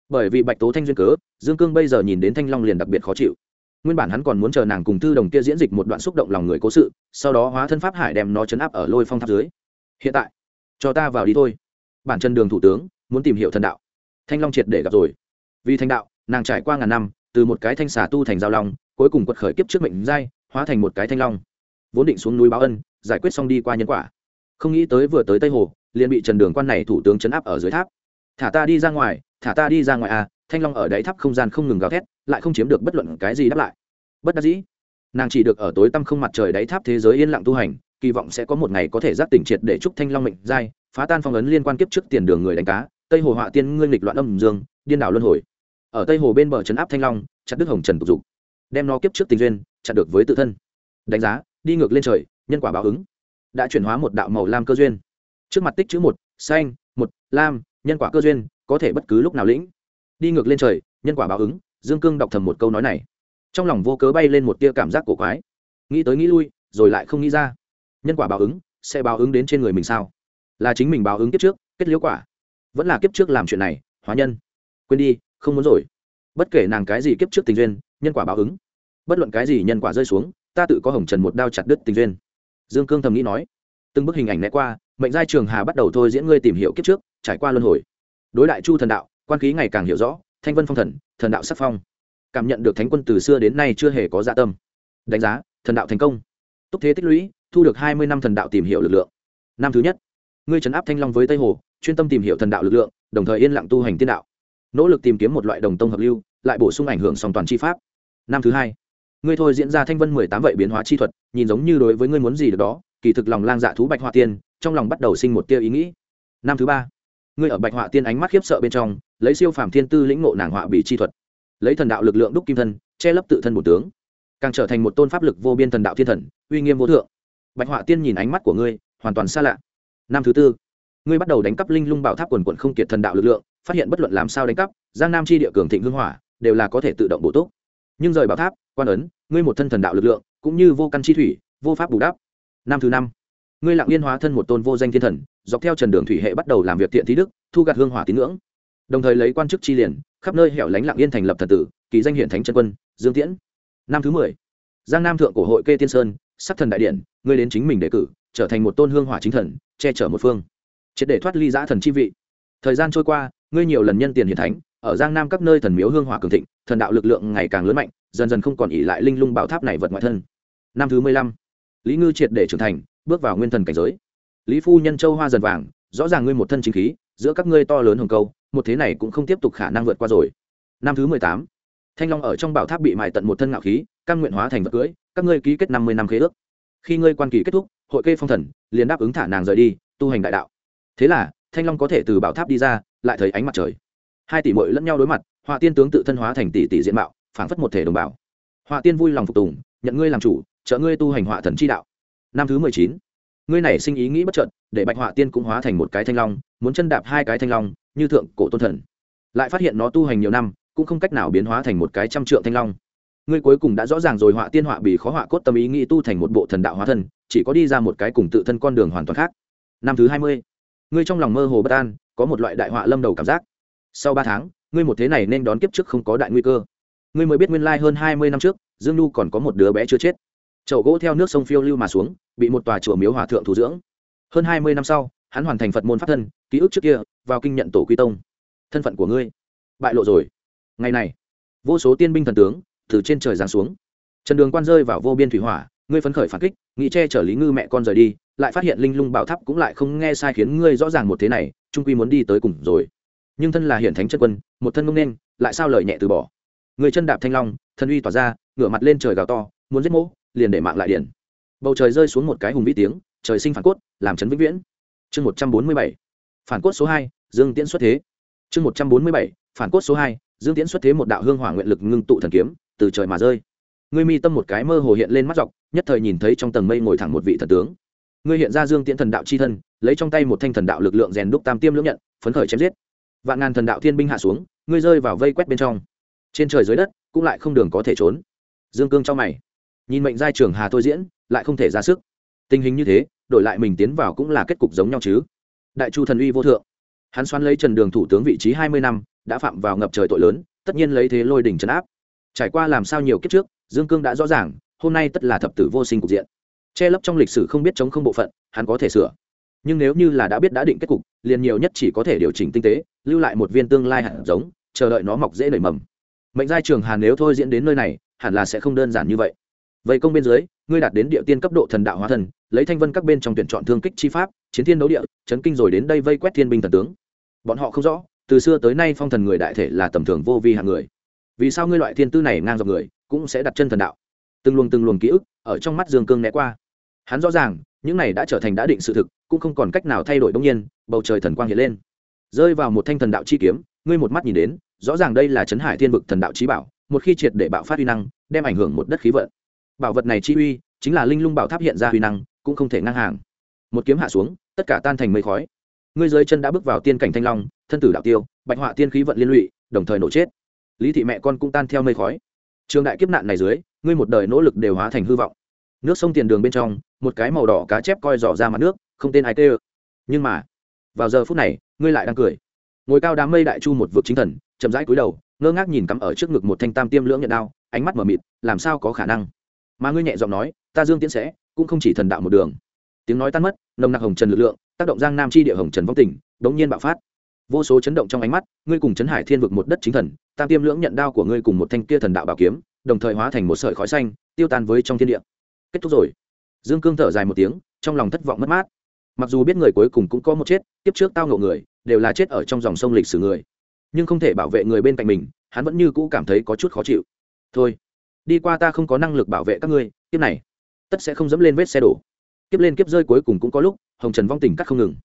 Speaker 1: Bởi vì bạch tố thanh duyên cớ, dương cương bây giờ nhìn đến thanh long liền đặc biệt khó chịu. Nguyên bản hắn còn muốn chờ nàng cùng thư đồng kia diễn dịch một đoạn xúc động lòng người cố sự, sau đó hóa thân pháp hải đem nó chấn áp ở lôi phong tháp dưới. Hiện tại, cho ta vào đi thôi. Bản chân đường thủ tướng, muốn tìm hiểu thần đạo. Thanh long triệt để gặp rồi. Vì thanh đạo, nàng trải qua ngàn năm từ một cái thanh xà tu thành giao long, cuối cùng quật khởi kiếp trước mệnh giai, hóa thành một cái thanh long. Vốn định xuống núi báo ân, giải quyết xong đi qua nhân quả. Không nghĩ tới vừa tới tây hồ, liền bị trần đường quan này thủ tướng chấn áp ở dưới tháp. Thả ta đi ra ngoài, thả ta đi ra ngoài à thanh long ở đáy tháp không gian không ngừng gào thét, lại không chiếm được bất luận cái gì đáp lại. Bất đắc dĩ, nàng chỉ được ở tối tăm không mặt trời đáy tháp thế giới yên lặng tu hành, kỳ vọng sẽ có một ngày có thể giác tỉnh triệt để chúc thanh long mệnh giai, phá tan phong ấn liên quan kiếp trước tiền đường người đánh cá. Tây hồ họa tiên ngươi nghịch loạn âm dương, điên đảo luân hồi ở tây hồ bên bờ trấn áp thanh long, chặt đức hồng trần tục dục. Đem nó kiếp trước tình duyên chặt được với tự thân. Đánh giá, đi ngược lên trời, nhân quả báo ứng. Đã chuyển hóa một đạo màu lam cơ duyên. Trước mặt tích chữ một, xanh, một, lam, nhân quả cơ duyên, có thể bất cứ lúc nào lĩnh. Đi ngược lên trời, nhân quả báo ứng, dương cương đọc thầm một câu nói này. Trong lòng vô cớ bay lên một tia cảm giác cổ quái. Nghĩ tới nghĩ lui, rồi lại không nghĩ ra. Nhân quả báo ứng, sẽ báo ứng đến trên người mình sao? Là chính mình báo ứng kiếp trước, kết liễu quả. Vẫn là kiếp trước làm chuyện này, hóa nhân. Quên đi không muốn rồi. Bất kể nàng cái gì kiếp trước tình duyên, nhân quả báo ứng. Bất luận cái gì nhân quả rơi xuống, ta tự có hồng trần một đao chặt đứt tình duyên. Dương cương thầm nghĩ nói. Từng bức hình ảnh né qua, mệnh giai trường hà bắt đầu thôi diễn ngươi tìm hiểu kiếp trước, trải qua luân hồi. Đối đại chu thần đạo, quan khí ngày càng hiểu rõ, thanh vân phong thần thần đạo sắc phong. Cảm nhận được thánh quân từ xưa đến nay chưa hề có dạ tâm. Đánh giá, thần đạo thành công. Túc thế tích lũy, thu được hai mươi năm thần đạo tìm hiểu lực lượng. Năm thứ nhất, ngươi trấn áp thanh long với tây hồ, chuyên tâm tìm hiểu thần đạo lực lượng, đồng thời yên lặng tu hành tiên đạo nỗ lực tìm kiếm một loại đồng tông hợp lưu, lại bổ sung ảnh hưởng song toàn chi pháp. Năm thứ hai, ngươi thôi diễn ra thanh vân mười tám vậy biến hóa chi thuật, nhìn giống như đối với ngươi muốn gì được đó, kỳ thực lòng lang dạ thú bạch họa tiên, trong lòng bắt đầu sinh một tia ý nghĩ. Năm thứ ba, ngươi ở bạch họa tiên ánh mắt khiếp sợ bên trong, lấy siêu phàm thiên tư lĩnh ngộ nàng họa bị chi thuật. Lấy thần đạo lực lượng đúc kim thân, che lấp tự thân bổ tướng, càng trở thành một tôn pháp lực vô biên thần đạo thiên thần, uy nghiêm vô thượng. Bạch họa tiên nhìn ánh mắt của ngươi, hoàn toàn xa lạ. Năm thứ tư, ngươi bắt đầu đánh cắp linh lung bảo tháp quần quận không kiệt thần đạo lực lượng phát hiện bất luận làm sao đánh cắp, giang nam chi địa cường thịnh hưng hỏa, đều là có thể tự động bổ túc. Nhưng rời bảo tháp, quan ấn, ngươi một thân thần đạo lực lượng, cũng như vô căn chi thủy, vô pháp bù đắp. Năm thứ năm, ngươi lặng yên hóa thân một tôn vô danh thiên thần, dọc theo trần đường thủy hệ bắt đầu làm việc thiện thí đức, thu gặt hương hỏa tín ngưỡng. Đồng thời lấy quan chức chi liền, khắp nơi hẻo lánh lặng yên thành lập thần tử, kỳ danh hiện thánh trân quân, dương tiễn. Năm thứ mười, giang nam thượng cổ hội kê tiên sơn sắc thần đại điện, ngươi đến chính mình đề cử, trở thành một tôn hương hỏa chính thần, che chở một phương. Triệt để thoát ly giã thần chi vị. Thời gian trôi qua ngươi nhiều lần nhân tiền hiền thánh, ở giang nam các nơi thần miếu hương hỏa cường thịnh, thần đạo lực lượng ngày càng lớn mạnh, dần dần không còn ỉ lại linh lung bảo tháp này vật ngoại thân. Năm thứ mười lăm, lý ngư triệt để trưởng thành, bước vào nguyên thần cảnh giới. Lý phu nhân châu hoa dần vàng, rõ ràng ngươi một thân chính khí, giữa các ngươi to lớn hồng câu, một thế này cũng không tiếp tục khả năng vượt qua rồi. Năm thứ mười tám, thanh long ở trong bảo tháp bị mài tận một thân ngạo khí, căn nguyện hóa thành vật cưới, các ngươi ký kết năm mươi năm khế ước. Khi ngươi quan kỳ kết thúc, hội kê phong thần, liền đáp ứng thả nàng rời đi, tu hành đại đạo. Thế là, thanh long có thể từ bảo tháp đi ra lại thấy ánh mặt trời. Hai tỷ mội lẫn nhau đối mặt, họa tiên tướng tự thân hóa thành tỷ tỷ diện mạo, phảng phất một thể đồng bào. Họa tiên vui lòng phục tùng, nhận ngươi làm chủ, trợ ngươi tu hành họa thần chi đạo. Năm thứ mười chín, ngươi này sinh ý nghĩ bất trợn để bạch họa tiên cũng hóa thành một cái thanh long, muốn chân đạp hai cái thanh long, như thượng cổ tôn thần. Lại phát hiện nó tu hành nhiều năm, cũng không cách nào biến hóa thành một cái trăm trượng thanh long. Ngươi cuối cùng đã rõ ràng rồi, họa tiên họa bị khó họa cốt tâm ý nghĩ tu thành một bộ thần đạo hóa thân, chỉ có đi ra một cái cùng tự thân con đường hoàn toàn khác. Năm thứ hai mươi, ngươi trong lòng mơ hồ bất an có một loại đại họa lâm đầu cảm giác. Sau ba tháng, ngươi một thế này nên đón kiếp trước không có đại nguy cơ. Ngươi mới biết nguyên lai hơn hai mươi năm trước, dương Nu còn có một đứa bé chưa chết. Chậu gỗ theo nước sông phiêu lưu mà xuống, bị một tòa chùa miếu hòa thượng thủ dưỡng. Hơn hai mươi năm sau, hắn hoàn thành phật môn pháp thân, ký ức trước kia, vào kinh nhận tổ quy tông. Thân phận của ngươi, bại lộ rồi. Ngày này, vô số tiên binh thần tướng từ trên trời giáng xuống. Trần đường quan rơi vào vô biên thủy hỏa ngươi phấn khởi phản kích, nghĩ che chở lý ngư mẹ con rời đi, lại phát hiện linh lung bảo tháp cũng lại không nghe sai khiến ngươi rõ ràng một thế này, trung quy muốn đi tới cùng rồi. Nhưng thân là hiển thánh chân quân, một thân ngông nên lại sao lời nhẹ từ bỏ? Người chân đạp thanh long thân uy tỏa ra, ngửa mặt lên trời gào to, muốn giết mỗ, liền để mạng lại điển bầu trời rơi xuống một cái hùng vĩ tiếng, trời sinh phản cốt, làm chấn vĩnh viễn. Chương một trăm bốn mươi bảy, phản cốt số hai, dương tiễn xuất thế. Chương một trăm bốn mươi bảy, phản cốt số hai, dương tiễn xuất thế một đạo hương hỏa nguyện lực ngưng tụ thần kiếm, từ trời mà rơi ngươi mi tâm một cái mơ hồ hiện lên mắt dọc, nhất thời nhìn thấy trong tầng mây ngồi thẳng một vị thần tướng. Ngươi hiện ra dương tiễn thần đạo c h i thân, lấy trong tay một thanh thần đạo lực lượng rèn đúc tam tiêm lưỡng nhận, phấn khởi chém giết. Vạn ngàn thần đạo thiên binh hạ xuống, ngươi rơi vào vây quét bên trong. Trên trời dưới đất, cũng lại không đường có thể trốn. Dương cương cho mày. Nhìn mệnh giai trường hà thôi diễn, lại không thể ra sức. Tình hình như thế, đổi lại mình tiến vào cũng là kết cục giống nhau chứ. Đại chu thần uy vô thượng. Hắn xoắn lấy trần đường thủ tướng vị trí hai mươi năm, đã phạm vào ngập trời tội lớn, tất nhiên lấy thế lôi đỉnh trấn áp. Trải qua làm sao nhiều kiếp trước dương cương đã rõ ràng, hôm nay tất là thập tử vô sinh cục diện. Che lấp trong lịch sử không biết chống không bộ phận, hắn có thể sửa. Nhưng nếu như là đã biết đã định kết cục, liền nhiều nhất chỉ có thể điều chỉnh tinh tế, lưu lại một viên tương lai hạt giống, chờ đợi nó mọc dễ nảy mầm. Mệnh giai trường hàn nếu thôi diễn đến nơi này, hẳn là sẽ không đơn giản như vậy. Vậy công bên dưới, ngươi đạt đến địa tiên cấp độ thần đạo hóa thần, lấy thanh vân các bên trong tuyển chọn thương kích chi pháp, chiến thiên đấu địa, chấn kinh rồi đến đây vây quét thiên binh thần tướng. Bọn họ không rõ, từ xưa tới nay phong thần người đại thể là tầm thường vô vi hạng người vì sao ngươi loại thiên tư này ngang dọc người, cũng sẽ đặt chân thần đạo. Từng luồng từng luồng ký ức ở trong mắt dương cương né qua. Hắn rõ ràng, những này đã trở thành đã định sự thực, cũng không còn cách nào thay đổi đông nhiên, bầu trời thần quang hiện lên. Rơi vào một thanh thần đạo chi kiếm, ngươi một mắt nhìn đến, rõ ràng đây là trấn hải thiên vực thần đạo trí bảo, một khi triệt để bạo phát huy năng, đem ảnh hưởng một đất khí vận. Bảo vật này chi uy, chính là linh lung bảo tháp hiện ra huy năng, cũng không thể ngang hàng. Một kiếm hạ xuống, tất cả tan thành mây khói. Ngươi dưới chân đã bước vào tiên cảnh thanh long, thân tử đạo tiêu, bạch họa tiên khí vận liên lụy, đồng thời nổ chết lý thị mẹ con cũng tan theo mây khói. Trường đại kiếp nạn này dưới, ngươi một đời nỗ lực đều hóa thành hư vọng. Nước sông tiền đường bên trong, một cái màu đỏ cá chép coi dò ra mặt nước, không tên ai tê ơ nhưng mà, vào giờ phút này, ngươi lại đang cười. Ngồi cao đám mây đại chu một vực chính thần, chậm rãi cúi đầu, ngơ ngác nhìn cắm ở trước ngực một thanh tam tiêm lưỡng nhận đao, ánh mắt mờ mịt, làm sao có khả năng? Mà ngươi nhẹ giọng nói, ta dương tiến sẽ, cũng không chỉ thần đạo một đường. Tiếng nói tan mất, nồng nặc hồng trần lực lượng, tác động giang nam chi địa hồng trần vong tỉnh đống nhiên bạo phát. Vô số chấn động trong ánh mắt, ngươi cùng chấn hải thiên vực một đất chính thần tam tiêm lưỡng nhận đao của ngươi cùng một thanh kia thần đạo bảo kiếm, đồng thời hóa thành một sợi khói xanh, tiêu tan với trong thiên địa. Kết thúc rồi. Dương cương thở dài một tiếng, trong lòng thất vọng mất mát. Mặc dù biết người cuối cùng cũng có một chết tiếp trước tao ngộ người, đều là chết ở trong dòng sông lịch sử người. Nhưng không thể bảo vệ người bên cạnh mình, hắn vẫn như cũ cảm thấy có chút khó chịu. Thôi, đi qua ta không có năng lực bảo vệ các ngươi, kiếp này, tất sẽ không dẫm lên vết xe đổ. Kiếp lên kiếp rơi cuối cùng cũng có lúc, hồng trần vong tình cắt không ngừng.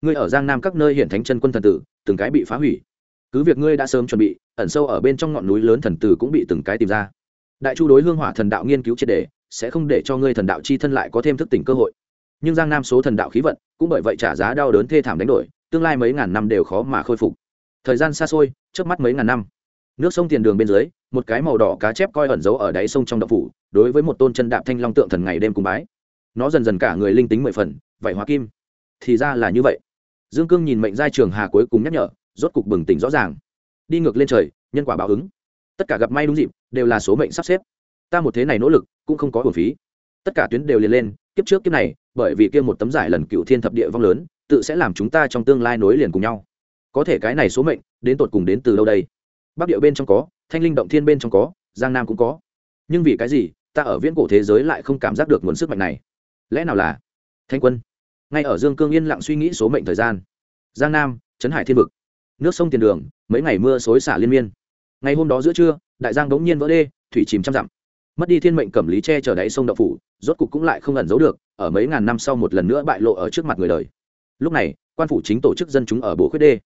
Speaker 1: Ngươi ở giang nam các nơi hiện thánh chân quân thần tử, từng cái bị phá hủy cứ việc ngươi đã sớm chuẩn bị, ẩn sâu ở bên trong ngọn núi lớn thần tử cũng bị từng cái tìm ra. Đại chu đối hương hỏa thần đạo nghiên cứu triệt đề, sẽ không để cho ngươi thần đạo chi thân lại có thêm thức tỉnh cơ hội. Nhưng giang nam số thần đạo khí vận, cũng bởi vậy trả giá đau đớn thê thảm đánh đổi, tương lai mấy ngàn năm đều khó mà khôi phục. Thời gian xa xôi trước mắt mấy ngàn năm. Nước sông tiền đường bên dưới, một cái màu đỏ cá chép coi ẩn giấu ở đáy sông trong đậu phủ, đối với một tôn chân đạp thanh long tượng thần ngày đêm cùng bái. Nó dần dần cả người linh tính mười phần vậy hóa kim. Thì ra là như vậy. Dương cương nhìn mệnh giai trường hà cuối cùng nhắc nhở rốt cục bừng tỉnh rõ ràng. Đi ngược lên trời, nhân quả báo ứng. Tất cả gặp may đúng dịp, đều là số mệnh sắp xếp. Ta một thế này nỗ lực, cũng không có hồn phí. Tất cả tuyến đều liền lên, kiếp trước kiếp này, bởi vì kia một tấm giải lần cựu thiên thập địa vong lớn, tự sẽ làm chúng ta trong tương lai nối liền cùng nhau. Có thể cái này số mệnh, đến tột cùng đến từ đâu đây? Bắc địa bên trong có, thanh linh động thiên bên trong có, giang nam cũng có. Nhưng vì cái gì, ta ở viễn cổ thế giới lại không cảm giác được nguồn sức mạnh này? Lẽ nào là thanh quân? Ngay ở dương cương yên lặng suy nghĩ số mệnh thời gian. Giang nam, trấn hải thiên vực nước sông tiền đường, mấy ngày mưa xối xả liên miên. Ngày hôm đó giữa trưa, đại giang đống nhiên vỡ đê, thủy chìm trăm dặm. Mất đi thiên mệnh cẩm lý che chở đáy sông đậu phủ, rốt cục cũng lại không ẩn giấu được, ở mấy ngàn năm sau một lần nữa bại lộ ở trước mặt người đời. Lúc này, quan phủ chính tổ chức dân chúng ở bộ khuyết đê.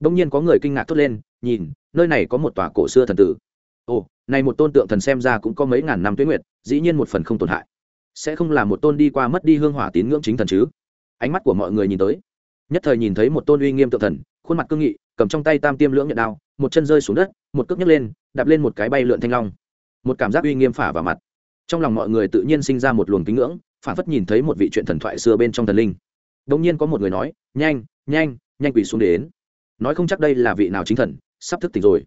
Speaker 1: Bỗng nhiên có người kinh ngạc thốt lên, nhìn, nơi này có một tòa cổ xưa thần tử. Ồ, này một tôn tượng thần xem ra cũng có mấy ngàn năm tuế nguyệt, dĩ nhiên một phần không tổn hại. Sẽ không là một tôn đi qua mất đi hương hỏa tín ngưỡng chính thần chứ? Ánh mắt của mọi người nhìn tới. Nhất thời nhìn thấy một tôn uy nghiêm tượng thần, khuôn mặt cương nghị cầm trong tay tam tiêm lưỡng nhận đao, một chân rơi xuống đất, một cước nhấc lên, đạp lên một cái bay lượn thanh long. Một cảm giác uy nghiêm phả vào mặt. Trong lòng mọi người tự nhiên sinh ra một luồng kính ngưỡng, phản phất nhìn thấy một vị chuyện thần thoại xưa bên trong thần linh. Đông nhiên có một người nói, nhanh nhanh nhanh quỳ xuống để đến. Nói không chắc đây là vị nào chính thần, sắp thức tỉnh rồi.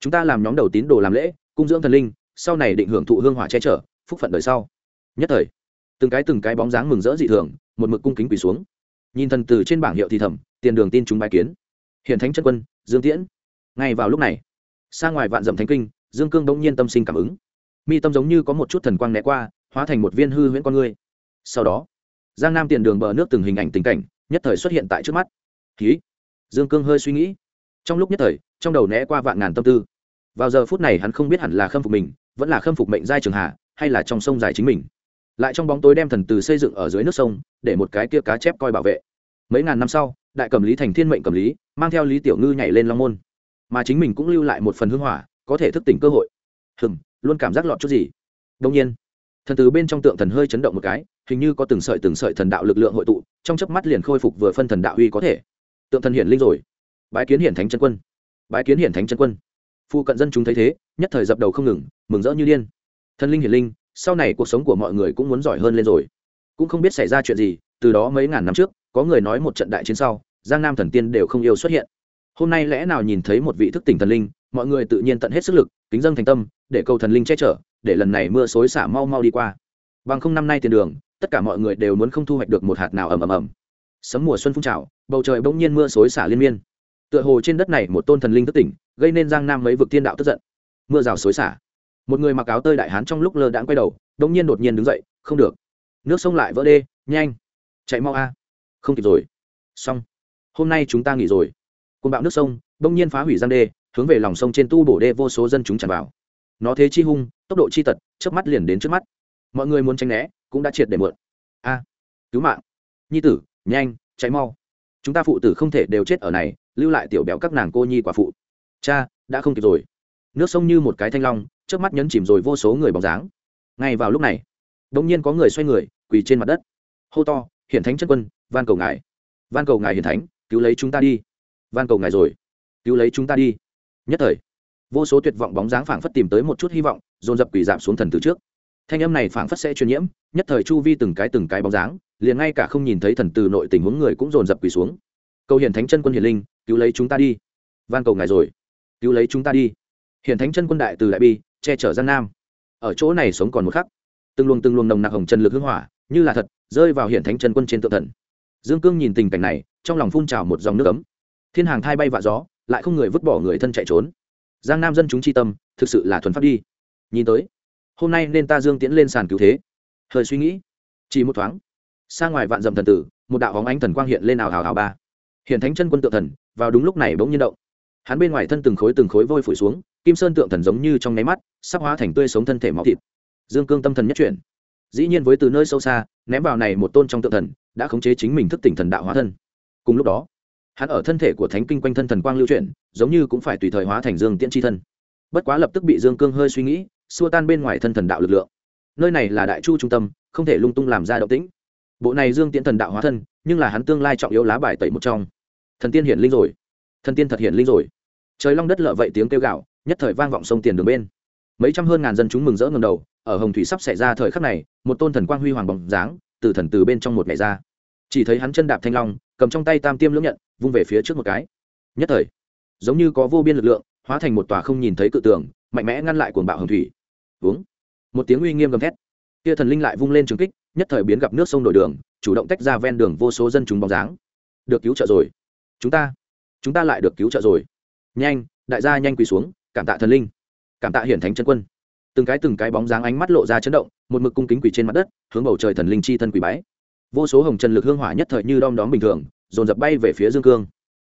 Speaker 1: Chúng ta làm nhóm đầu tín đồ làm lễ, cung dưỡng thần linh, sau này định hưởng thụ hương hỏa che chở, phúc phận đời sau. Nhất thời, từng cái từng cái bóng dáng mừng rỡ dị thường, một mực cung kính quỳ xuống. Nhìn thần từ trên bảng hiệu thì thầm, tiền đường tin chúng bài kiến hiện thánh chân quân, dương tiễn. Ngay vào lúc này, xa ngoài vạn dậm thánh kinh, dương cương bỗng nhiên tâm sinh cảm ứng. Mi tâm giống như có một chút thần quang né qua, hóa thành một viên hư huyễn con ngươi sau đó, giang nam tiền đường bờ nước từng hình ảnh tình cảnh, nhất thời xuất hiện tại trước mắt. Ký dương cương hơi suy nghĩ. Trong lúc nhất thời, trong đầu né qua vạn ngàn tâm tư. Vào giờ phút này hắn không biết hẳn là khâm phục mình, vẫn là khâm phục mệnh giai trường hạ, hay là trong sông dài chính mình. Lại trong bóng tối đem thần từ xây dựng ở dưới nước sông, để một cái kia cá chép coi bảo vệ. Mấy ngàn năm sau, đại cầm lý thành thiên mệnh cầm lý mang theo lý tiểu ngư nhảy lên long môn. Mà chính mình cũng lưu lại một phần hưng hỏa, có thể thức tỉnh cơ hội. Hừm, luôn cảm giác lọt chút gì. Đông nhiên, thần từ bên trong tượng thần hơi chấn động một cái, hình như có từng sợi từng sợi thần đạo lực lượng hội tụ, trong chớp mắt liền khôi phục vừa phân thần đạo huy có thể. Tượng thần hiển linh rồi. Bái kiến hiển thánh chân quân. Bái kiến hiển thánh chân quân. Phu cận dân chúng thấy thế, nhất thời dập đầu không ngừng, mừng rỡ như điên. Thần linh hiển linh, sau này cuộc sống của mọi người cũng muốn giỏi hơn lên rồi. Cũng không biết xảy ra chuyện gì, từ đó mấy ngàn năm trước, có người nói một trận đại chiến sau giang nam thần tiên đều không yêu xuất hiện. Hôm nay lẽ nào nhìn thấy một vị thức tỉnh thần linh, mọi người tự nhiên tận hết sức lực, kính dân thành tâm, để cầu thần linh che chở, để lần này mưa xối xả mau mau đi qua. Bằng không năm nay tiền đường, tất cả mọi người đều muốn không thu hoạch được một hạt nào ầm ầm ầm. Sấm mùa xuân phun trào, bầu trời bỗng nhiên mưa xối xả liên miên. Tựa hồ trên đất này một tôn thần linh thức tỉnh, gây nên giang nam mấy vực thiên đạo tức giận. Mưa rào xối xả. Một người mặc áo tơi đại hán trong lúc lơ đãng quay đầu bỗng nhiên đột nhiên đứng dậy, không được. Nước sông lại vỡ đê, nhanh. Chạy mau a. Không kịp rồi. Xong hôm nay chúng ta nghỉ rồi. Côn bạo nước sông bỗng nhiên phá hủy giang đê, hướng về lòng sông trên tu bổ đê vô số dân chúng tràn vào. Nó thế chi hung, tốc độ chi tật trước mắt liền đến trước mắt. Mọi người muốn tránh né, cũng đã triệt để mượn a, cứu mạng. Nhi tử, nhanh cháy mau. Chúng ta phụ tử không thể đều chết ở này, lưu lại tiểu béo các nàng cô nhi quả phụ. Cha, đã không kịp rồi. Nước sông như một cái thanh long trước mắt nhấn chìm rồi vô số người bóng dáng. Ngay vào lúc này đ ỗ n g nhiên có người xoay người, quỳ trên mặt đất. Hô to, hiển thánh chất quân, van cầu ngài. Van cầu ngài hiển thánh cứu lấy chúng ta đi. Van cầu ngài rồi. Cứu lấy chúng ta đi. Nhất thời, vô số tuyệt vọng bóng dáng phảng phất tìm tới một chút hy vọng, dồn dập quỷ giảm xuống thần từ trước. Thanh âm này phảng phất sẽ truyền nhiễm, nhất thời chu vi từng cái từng cái bóng dáng, liền ngay cả không nhìn thấy thần từ nội tình huống người cũng dồn dập quỳ xuống. Cầu hiển thánh chân quân hiển linh, cứu lấy chúng ta đi. Van cầu ngài rồi. Cứu lấy chúng ta đi. Hiển thánh chân quân đại từ đại bi, che chở gian nam. Ở chỗ này sống còn một khắc. Từng luồng từng luồng nồng nặc hồng chân lực hưng hỏa, như là thật, rơi vào hiển thánh chân quân trên tự thần dương cương nhìn tình cảnh này, trong lòng phun trào một dòng nước ấm. Thiên hàng thai bay vạ gió, lại không người vứt bỏ người thân chạy trốn. Giang nam dân chúng chi tâm, thực sự là thuần pháp đi. Nhìn tới, hôm nay nên ta dương tiễn lên sàn cứu thế. Hơi suy nghĩ, chỉ một thoáng, xa ngoài vạn dầm thần tử, một đạo hóng ánh thần quang hiện lên ảo hào hào ba. Hiện thánh chân quân tượng thần, vào đúng lúc này bỗng nhiên động. Hắn bên ngoài thân từng khối từng khối vôi phủi xuống, kim sơn tượng thần giống như trong nháy mắt, sắp hóa thành tươi sống thân thể máu thịt. Dương cương tâm thần nhất chuyển. Dĩ nhiên với từ nơi sâu xa, ném vào này một tôn trong tượng thần đã khống chế chính mình thức tỉnh thần đạo hóa thân. Cùng lúc đó, hắn ở thân thể của thánh kinh quanh thân thần quang lưu chuyển, giống như cũng phải tùy thời hóa thành dương tiễn tri thân. Bất quá lập tức bị dương cương hơi suy nghĩ, xua tan bên ngoài thân thần đạo lực lượng. Nơi này là đại chu trung tâm, không thể lung tung làm ra động tĩnh. Bộ này dương tiễn thần đạo hóa thân, nhưng là hắn tương lai trọng yếu lá bài tẩy một trong. Thần tiên hiển linh rồi. Thần tiên thật hiển linh rồi. Trời long đất lợ vậy tiếng kêu gạo nhất thời vang vọng sông tiền đường bên. Mấy trăm hơn ngàn dân chúng mừng rỡ ngầm đầu, ở hồng thủy sắp xảy ra thời khắc này, một tôn thần quang huy hoàng bóng dáng từ thần từ bên trong một ngày ra. Chỉ thấy hắn chân đạp thanh long, cầm trong tay tam tiêm lưỡng nhận, vung về phía trước một cái. Nhất thời, giống như có vô biên lực lượng, hóa thành một tòa không nhìn thấy cự tường, mạnh mẽ ngăn lại cuồng bạo hồng thủy. Uống một tiếng uy nghiêm gầm thét. Kia thần linh lại vung lên trường kích, nhất thời biến gặp nước sông đổi đường, chủ động tách ra ven đường vô số dân chúng bóng dáng. Được cứu trợ rồi. Chúng ta chúng ta lại được cứu trợ rồi. Nhanh, đại gia nhanh quỳ xuống, cảm tạ thần linh. Cảm tạ hiển thánh chân quân từng cái từng cái bóng dáng ánh mắt lộ ra chấn động, một mực cung kính quỳ trên mặt đất, hướng bầu trời thần linh chi thân quỳ bái. Vô số hồng trần lực hương hỏa nhất thời như đom đóm bình thường, dồn dập bay về phía dương cương.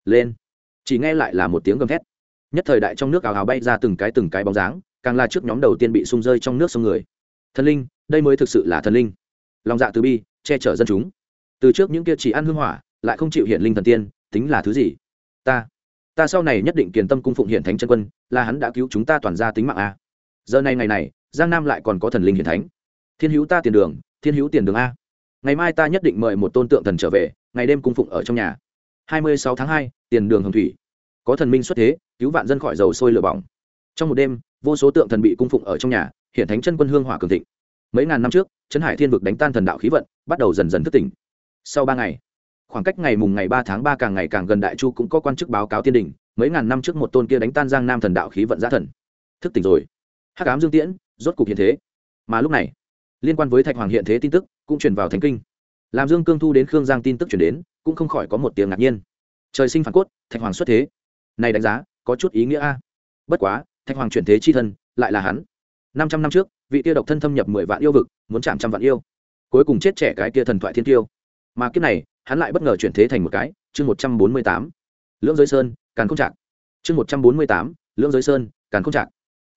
Speaker 1: Lên. Chỉ nghe lại là một tiếng gầm thét. Nhất thời đại trong nước ào ào bay ra từng cái từng cái bóng dáng, càng là trước nhóm đầu tiên bị sung rơi trong nước sông người. Thần linh, đây mới thực sự là thần linh. Lòng dạ từ bi, che chở dân chúng. Từ trước những kia chỉ ăn hương hỏa, lại không chịu hiện linh thần tiên, tính là thứ gì? Ta ta sau này nhất định kiền tâm cung phụng hiện thánh chân quân, là hắn đã cứu chúng ta toàn ra tính mạng a giờ này ngày này, giang nam lại còn có thần linh hiển thánh. Thiên hữu ta tiền đường, thiên hữu tiền đường a. Ngày mai ta nhất định mời một tôn tượng thần trở về, ngày đêm cung phụng ở trong nhà. Hai mươi sáu tháng hai, tiền đường hồng thủy. Có thần minh xuất thế, cứu vạn dân khỏi dầu sôi lửa bỏng. Trong một đêm, vô số tượng thần bị cung phụng ở trong nhà hiện thánh chân quân hương hỏa cường thịnh. Mấy ngàn năm trước, trấn hải thiên vực đánh tan thần đạo khí vận, bắt đầu dần dần thức tỉnh. Sau ba ngày, khoảng cách ngày mùng ngày ba tháng ba càng ngày càng gần đại chu cũng có quan chức báo cáo tiên đình, mấy ngàn năm trước một tôn kia đánh tan giang nam thần đạo khí vận giá thần. Thức tỉnh rồi hắc ám dương tiễn, rốt cục hiện thế. Mà lúc này, liên quan với thạch hoàng hiện thế tin tức cũng truyền vào thánh kinh. Làm dương cương thu đến khương giang tin tức chuyển đến, cũng không khỏi có một tiếng ngạc nhiên. Trời sinh phản cốt, thạch hoàng xuất thế. Này đánh giá, có chút ý nghĩa a. Bất quá, thạch hoàng chuyển thế chi thân, lại là hắn. Năm trăm năm trước, vị tiêu độc thân thâm nhập mười vạn yêu vực, muốn chạm trăm vạn yêu. Cuối cùng chết trẻ cái kia thần thoại thiên tiêu. Mà kiếp này, hắn lại bất ngờ chuyển thế thành một cái, chương một trăm bốn mươi tám. Lưỡng giới sơn, càn không trạc. Chương một trăm bốn mươi tám, lưỡng giới sơn, càn không trạc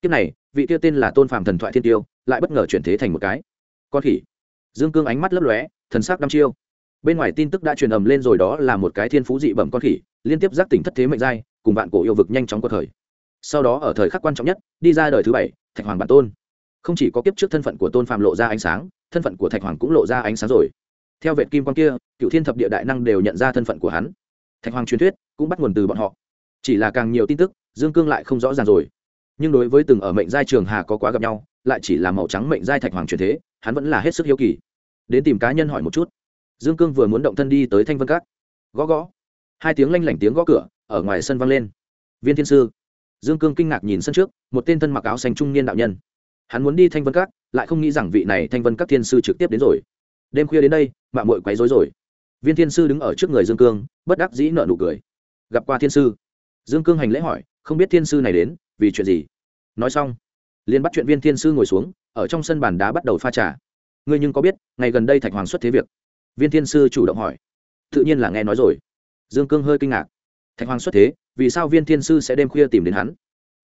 Speaker 1: kiếp này, vị tiêu tên là tôn phàm thần thoại thiên tiêu, lại bất ngờ chuyển thế thành một cái. Con khỉ. Dương cương ánh mắt lấp lóe, thần sắc đăm chiêu. Bên ngoài tin tức đã truyền ầm lên rồi đó là một cái thiên phú dị bẩm con khỉ, liên tiếp giác tỉnh thất thế mệnh giai, cùng vạn cổ yêu vực nhanh chóng qua thời. Sau đó ở thời khắc quan trọng nhất, đi ra đời thứ bảy, thạch hoàng bản tôn. Không chỉ có kiếp trước thân phận của tôn phạm lộ ra ánh sáng, thân phận của thạch hoàng cũng lộ ra ánh sáng rồi. Theo vệ kim quan kia, cựu thiên thập địa đại năng đều nhận ra thân phận của hắn. Thạch hoàng truyền thuyết cũng bắt nguồn từ bọn họ. Chỉ là càng nhiều tin tức, dương cương lại không rõ ràng rồi nhưng đối với từng ở mệnh giai trường hà có quá gặp nhau, lại chỉ là màu trắng mệnh giai thạch hoàng truyền thế, hắn vẫn là hết sức hiếu kỳ. Đến tìm cá nhân hỏi một chút. Dương cương vừa muốn động thân đi tới thanh vân các. Gõ gõ. Hai tiếng lanh lảnh tiếng gõ cửa, ở ngoài sân vang lên. Viên thiên sư. Dương cương kinh ngạc nhìn sân trước, một tên thân mặc áo xanh trung niên đạo nhân. Hắn muốn đi thanh vân các, lại không nghĩ rằng vị này thanh vân các thiên sư trực tiếp đến rồi. Đêm khuya đến đây mạng mội quấy rối rồi. Viên thiên sư đứng ở trước người dương cương, bất đắc dĩ nợ nụ cười. Gặp qua thiên sư. Dương cương hành lễ hỏi, không biết thiên sư này đến vì chuyện gì? Nói xong, liền bắt chuyện viên thiên sư ngồi xuống, ở trong sân bàn đá bắt đầu pha trà. Ngươi nhưng có biết, ngày gần đây thạch hoàng xuất thế việc? Viên thiên sư chủ động hỏi. Tự nhiên là nghe nói rồi. Dương cương hơi kinh ngạc. Thạch hoàng xuất thế, vì sao viên thiên sư sẽ đêm khuya tìm đến hắn?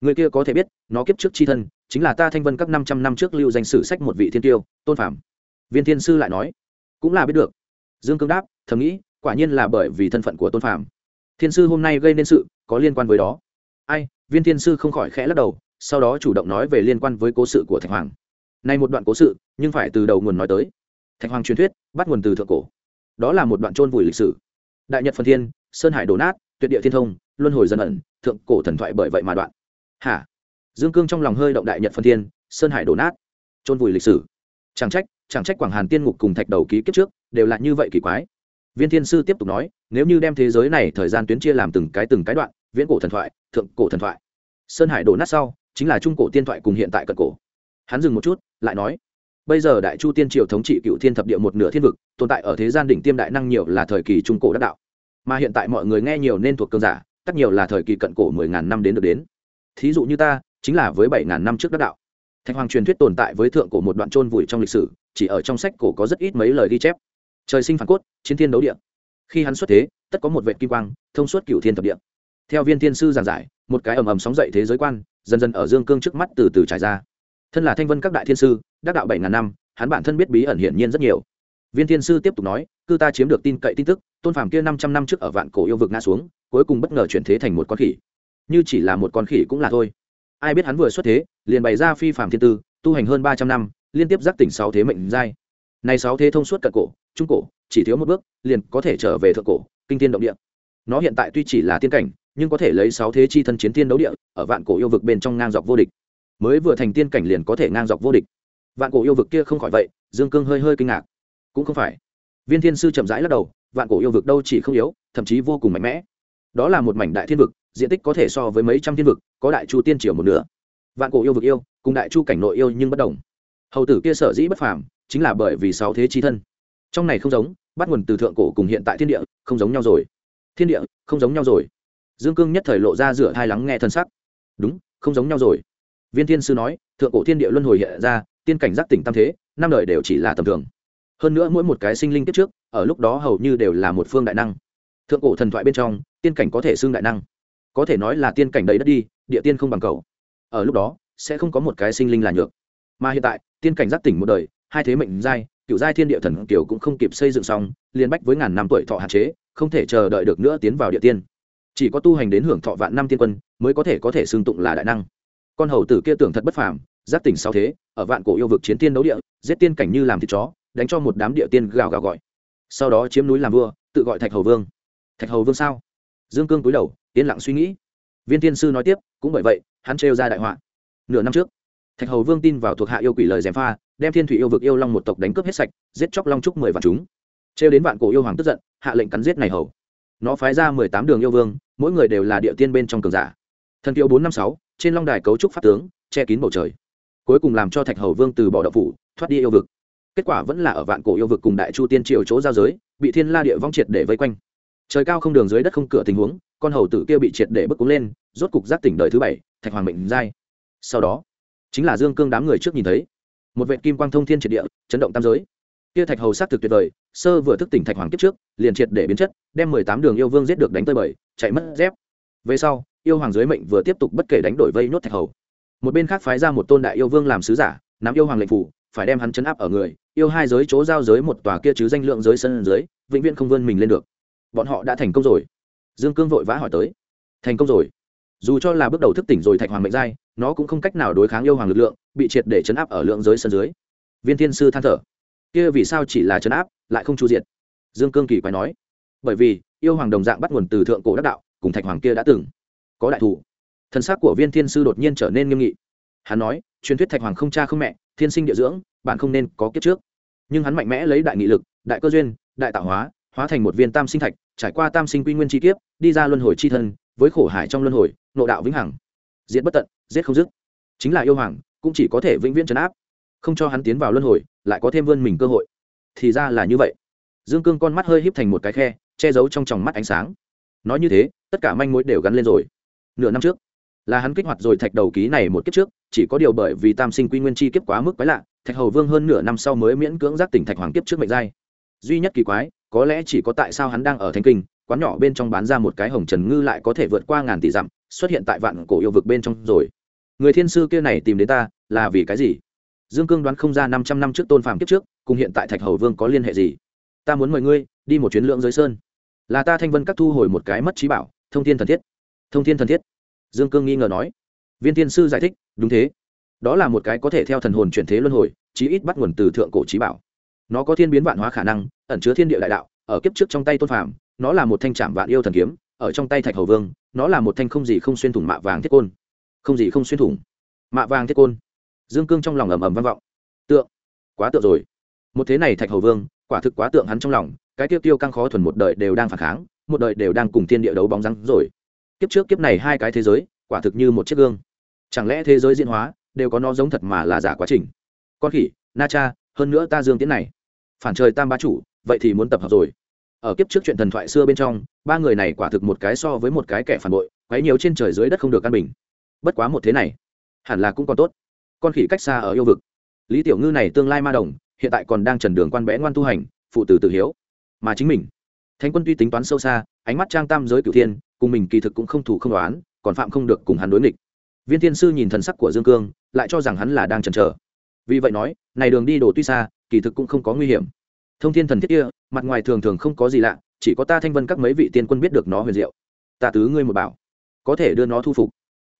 Speaker 1: Người kia có thể biết, nó kiếp trước c h i thân, chính là ta thanh vân các năm trăm năm trước lưu danh sử sách một vị thiên tiêu, tôn phạm viên thiên sư lại nói. Cũng là biết được. Dương cương đáp, thầm nghĩ, quả nhiên là bởi vì thân phận của tôn phạm thiên sư hôm nay gây nên sự, có liên quan với đó. Ai viên thiên sư không khỏi khẽ lắc đầu, sau đó chủ động nói về liên quan với cố sự của thạch hoàng. Này một đoạn cố sự, nhưng phải từ đầu nguồn nói tới. Thạch hoàng truyền thuyết, bắt nguồn từ thượng cổ. Đó là một đoạn trôn vùi lịch sử. Đại nhật phần thiên, sơn hải đổ nát, tuyệt địa thiên thông, luân hồi dân ẩn, thượng cổ thần thoại bởi vậy mà đoạn. Hả? Dương cương trong lòng hơi động đại nhật phần thiên, sơn hải đổ nát. Trôn vùi lịch sử. Chẳng trách chẳng trách quảng hàn tiên ngục cùng thạch đầu ký kiếp trước đều là như vậy kỳ quái. Viên thiên sư tiếp tục nói, nếu như đem thế giới này thời gian tuyến chia làm từng cái từng cái đoạn, viễn cổ thần thoại, thượng cổ thần thoại sơn hải đổ nát sau, chính là trung cổ tiên thoại cùng hiện tại cận cổ. Hắn dừng một chút, lại nói, bây giờ đại chu tiên triều thống trị cựu thiên thập địa một nửa thiên vực, tồn tại ở thế gian đỉnh tiêm đại năng nhiều là thời kỳ trung cổ đắc đạo. Mà hiện tại mọi người nghe nhiều nên thuộc cơn giả tắc nhiều là thời kỳ cận cổ mười ngàn năm đến được đến. Thí dụ như ta, chính là với bảy ngàn năm trước đắc đạo. Thạch hoàng truyền thuyết tồn tại với thượng cổ một đoạn trôn vùi trong lịch sử, chỉ ở trong sách cổ có rất ít mấy lời ghi chép. Trời sinh phản cốt, chiến thiên đấu địa. Khi hắn xuất thế, tất có một vệ kim quang thông suốt cựu thiên thập địa. Theo viên thiên sư giảng giải một cái ầm ầm sóng dậy thế giới quan, dần dần ở dương cương trước mắt từ từ trải ra. Thân là thanh vân các đại thiên sư, đắc đạo bảy ngàn năm, hắn bản thân biết bí ẩn hiển nhiên rất nhiều. Viên thiên sư tiếp tục nói, cư ta chiếm được tin cậy tin tức, tôn phàm kia năm trăm năm trước ở vạn cổ yêu vực ngã xuống, cuối cùng bất ngờ chuyển thế thành một con khỉ. Như chỉ là một con khỉ cũng là thôi. Ai biết hắn vừa xuất thế, liền bày ra phi phàm thiên tư, tu hành hơn ba trăm năm, liên tiếp giác tỉnh sáu thế mệnh giai. Này sáu thế thông suốt cận cổ, trung cổ, chỉ thiếu một bước, liền có thể trở về thượng cổ, kinh tiên động địa. Nó hiện tại tuy chỉ là tiên cảnh nhưng có thể lấy sáu thế chi thân chiến tiên đấu địa, ở vạn cổ yêu vực bên trong ngang dọc vô địch. Mới vừa thành tiên cảnh liền có thể ngang dọc vô địch. Vạn cổ yêu vực kia không khỏi vậy, dương cương hơi hơi kinh ngạc. Cũng không phải. Viên thiên sư chậm rãi lắc đầu, vạn cổ yêu vực đâu chỉ không yếu, thậm chí vô cùng mạnh mẽ. Đó là một mảnh đại thiên vực, diện tích có thể so với mấy trăm thiên vực, có đại chu tiên triều một nửa. Vạn cổ yêu vực yêu, cùng đại chu cảnh nội yêu nhưng bất đồng. Hầu tử kia sở dĩ bất phàm, chính là bởi vì sáu thế chi thân. Trong này không giống, bắt nguồn từ thượng cổ cùng hiện tại thiên địa, không giống nhau rồi. Thiên địa, không giống nhau rồi dương cương nhất thời lộ ra rửa thai lắng nghe thân sắc. Đúng, không giống nhau rồi. Viên thiên sư nói, thượng cổ thiên địa luân hồi hiện ra, tiên cảnh giác tỉnh tam thế, năm đời đều chỉ là tầm thường. Hơn nữa mỗi một cái sinh linh tiếp trước, ở lúc đó hầu như đều là một phương đại năng. Thượng cổ thần thoại bên trong, tiên cảnh có thể xưng đại năng. Có thể nói là tiên cảnh đầy đất đi, địa tiên không bằng cầu. Ở lúc đó, sẽ không có một cái sinh linh là nhược. Mà hiện tại, tiên cảnh giác tỉnh một đời, hai thế mệnh giai, cựu giai thiên địa thần kiều cũng không kịp xây dựng xong liên bách với ngàn năm tuổi thọ hạn chế, không thể chờ đợi được nữa tiến vào địa tiên chỉ có tu hành đến hưởng thọ vạn năm tiên quân, mới có thể có thể xưng tụng là đại năng. Con hầu tử kia tưởng thật bất phàm, giác tỉnh sau thế, ở vạn cổ yêu vực chiến tiên đấu địa, giết tiên cảnh như làm thịt chó, đánh cho một đám địa tiên gào gào gọi. Sau đó chiếm núi làm vua, tự gọi thạch hầu vương. Thạch hầu vương sao? Dương cương cúi đầu, yên lặng suy nghĩ. Viên tiên sư nói tiếp, cũng bởi vậy, hắn trêu ra đại họa. Nửa năm trước, thạch hầu vương tin vào thuộc hạ yêu quỷ lời gièm pha, đem thiên thủy yêu vực yêu long một tộc đánh cướp hết sạch, giết chóc long trúc mười vạn chúng. Trêu đến vạn cổ yêu hoàng tức giận, hạ lệnh cắn giết này hầu nó phái ra mười tám đường yêu vương, mỗi người đều là địa tiên bên trong cường giả. Thần kiều bốn năm sáu, trên long đài cấu trúc pháp tướng, che kín bầu trời. Cuối cùng làm cho thạch hầu vương từ bỏ đậu phủ, thoát đi yêu vực. Kết quả vẫn là ở vạn cổ yêu vực cùng đại chu tiên triều chỗ giao giới, bị thiên la địa vong triệt để vây quanh. Trời cao không đường dưới đất không cửa tình huống, con hầu tử kia bị triệt để bức cúng lên, rốt cục giác tỉnh đời thứ bảy, thạch hoàng mệnh giai. Sau đó, chính là dương cương đám người trước nhìn thấy. Một vệ kim quang thông thiên triệt địa, chấn động tam giới kia thạch hầu s á c thực tuyệt vời, sơ vừa thức tỉnh thạch hoàng kiếp trước, liền triệt để biến chất, đem mười tám đường yêu vương giết được đánh tơi bời, chạy mất dép. Về sau, yêu hoàng dưới mệnh vừa tiếp tục bất kể đánh đổi vây nốt thạch hầu. Một bên khác phái ra một tôn đại yêu vương làm sứ giả, nắm yêu hoàng lệnh phủ, phải đem hắn chấn áp ở người, yêu hai giới chỗ giao giới một tòa kia chứ danh lượng giới sân dưới, vĩnh viễn không vươn mình lên được. Bọn họ đã thành công rồi. Dương cương vội vã hỏi tới. Thành công rồi. Dù cho là bước đầu thức tỉnh rồi thạch hoàng mệnh giai, nó cũng không cách nào đối kháng yêu hoàng lực lượng, bị triệt để chấn áp ở lượng giới sân dưới. Viên thiên sư than thở kia vì sao chỉ là chấn áp, lại không chu diệt? Dương cương kỳ quái nói. Bởi vì, yêu hoàng đồng dạng bắt nguồn từ thượng cổ đắc đạo, cùng thạch hoàng kia đã từng có đại thủ. Thân xác của viên thiên sư đột nhiên trở nên nghiêm nghị. Hắn nói, truyền thuyết thạch hoàng không cha không mẹ, thiên sinh địa dưỡng, bạn không nên có kiếp trước. Nhưng hắn mạnh mẽ lấy đại nghị lực, đại cơ duyên, đại tạo hóa hóa thành một viên tam sinh thạch, trải qua tam sinh quy nguyên chi kiếp, đi ra luân hồi chi thân, với khổ hải trong luân hồi nộ đạo vĩnh hằng. Diệt bất tận, giết không dứt. Chính là yêu hoàng, cũng chỉ có thể vĩnh viễn trấn áp không cho hắn tiến vào luân hồi, lại có thêm vươn mình cơ hội. Thì ra là như vậy. Dương cương con mắt hơi híp thành một cái khe, che giấu trong tròng mắt ánh sáng. Nói như thế, tất cả manh mối đều gắn lên rồi. Nửa năm trước, là hắn kích hoạt rồi thạch đầu ký này một kiếp trước, chỉ có điều bởi vì tam sinh quy nguyên chi kiếp quá mức quái lạ, thạch hầu vương hơn nửa năm sau mới miễn cưỡng giác tỉnh thạch hoàng kiếp trước mệnh giai. Duy nhất kỳ quái, có lẽ chỉ có tại sao hắn đang ở thanh kinh, quán nhỏ bên trong bán ra một cái hồng trần ngư lại có thể vượt qua ngàn tỷ dặm, xuất hiện tại vạn cổ yêu vực bên trong rồi. Người thiên sư kia này tìm đến ta, là vì cái gì? Dương cương đoán không ra năm trăm năm trước tôn phàm kiếp trước, cùng hiện tại thạch hầu vương có liên hệ gì. Ta muốn mời ngươi đi một chuyến lượng giới sơn. Là ta thanh vân các thu hồi một cái mất trí bảo, thông thiên thần thiết. Thông thiên thần thiết. Dương cương nghi ngờ nói. Viên Tiên sư giải thích, đúng thế. Đó là một cái có thể theo thần hồn chuyển thế luân hồi, chí ít bắt nguồn từ thượng cổ trí bảo. Nó có thiên biến vạn hóa khả năng, ẩn chứa thiên địa đại đạo, ở kiếp trước trong tay tôn phàm, nó là một thanh trạm vạn yêu thần kiếm, ở trong tay thạch hầu vương, nó là một thanh không gì không xuyên thủng mạ vàng thiết côn. Không gì không xuyên thủng. Mạ vàng thiết côn dương cương trong lòng ầm ầm vang vọng. Tượng, quá tượng rồi. Một thế này thạch hầu vương, quả thực quá tượng hắn trong lòng, cái tiêu tiêu căng khó thuần một đời đều đang phản kháng, một đời đều đang cùng thiên địa đấu bóng rắn rồi. Kiếp trước kiếp này hai cái thế giới, quả thực như một chiếc gương. Chẳng lẽ thế giới diễn hóa, đều có nó giống thật mà là giả quá trình? Con khỉ, na cha, hơn nữa ta dương tiến này. Phản trời tam ba chủ, vậy thì muốn tập hợp rồi. Ở kiếp trước chuyện thần thoại xưa bên trong, ba người này quả thực một cái so với một cái kẻ phản bội, quấy nhiều trên trời dưới đất không được căn bình. Bất quá một thế này, hẳn là cũng còn tốt con khỉ cách xa ở yêu vực. Lý tiểu ngư này tương lai ma đồng, hiện tại còn đang trần đường quan bẽ ngoan tu hành, phụ tử tự hiếu. Mà chính mình, thánh quân tuy tính toán sâu xa, ánh mắt trang tam giới cửu thiên, cùng mình kỳ thực cũng không thủ không đoán còn phạm không được cùng hắn đối nghịch. Viên thiên sư nhìn thần sắc của dương cương, lại cho rằng hắn là đang chần chờ. Vì vậy nói, này đường đi đổ tuy xa, kỳ thực cũng không có nguy hiểm. Thông thiên thần thiết kia, mặt ngoài thường thường không có gì lạ, chỉ có ta thanh vân các mấy vị tiên quân biết được nó huyền diệu. Ta tứ ngươi một bảo, có thể đưa nó thu phục.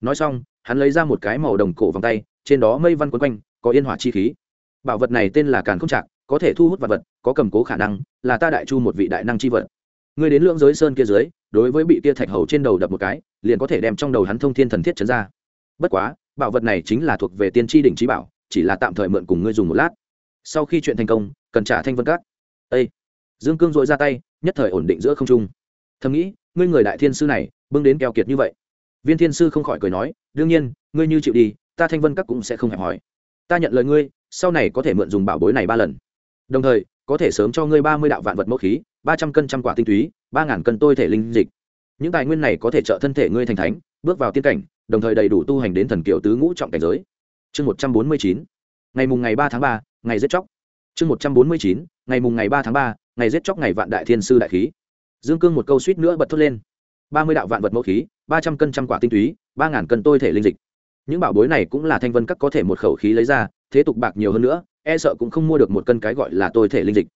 Speaker 1: Nói xong, hắn lấy ra một cái màu đồng cổ vòng tay trên đó mây văn quấn quanh, có yên hỏa chi khí. Bảo vật này tên là càn không trạc, có thể thu hút vật vật, có cầm cố khả năng, là ta đại chu một vị đại năng chi vật. Ngươi đến lưỡng giới sơn kia dưới, đối với bị kia thạch hầu trên đầu đập một cái, liền có thể đem trong đầu hắn thông thiên thần thiết chấn ra. Bất quá, bảo vật này chính là thuộc về tiên tri đỉnh trí bảo, chỉ là tạm thời mượn cùng ngươi dùng một lát. Sau khi chuyện thành công, cần trả thanh vân các. Ê! dương cương dội ra tay, nhất thời ổn định giữa không trung. Thầm nghĩ, ngươi người đại thiên sư này, bưng đến keo kiệt như vậy. Viên thiên sư không khỏi cười nói, đương nhiên, ngươi như chịu đi ta thanh vân các cũng sẽ không hẹp hỏi. Ta nhận lời ngươi, sau này có thể mượn dùng bảo bối này ba lần. Đồng thời, có thể sớm cho ngươi ba mươi đạo vạn vật mẫu khí, ba trăm cân trăm quả tinh túy, ba ngàn cân tôi thể linh dịch. Những tài nguyên này có thể trợ thân thể ngươi thành thánh, bước vào tiên cảnh, đồng thời đầy đủ tu hành đến thần kiểu tứ ngũ trọng cảnh giới. Chương một trăm bốn mươi chín, ngày mùng ngày ba tháng ba, ngày giết chóc. Chương một trăm bốn mươi chín, ngày mùng ngày ba tháng ba, ngày giết chóc ngày vạn đại thiên sư đại khí. Dương cương một câu suýt nữa bật thốt lên. Ba mươi đạo vạn vật mẫu khí, ba trăm cân trăm quả tinh túy, ba ngàn cân tôi thể linh dịch những bảo bối này cũng là thanh vân các có thể một khẩu khí lấy ra, thế tục bạc nhiều hơn nữa e sợ cũng không mua được một cân cái gọi là tôi thể linh dịch.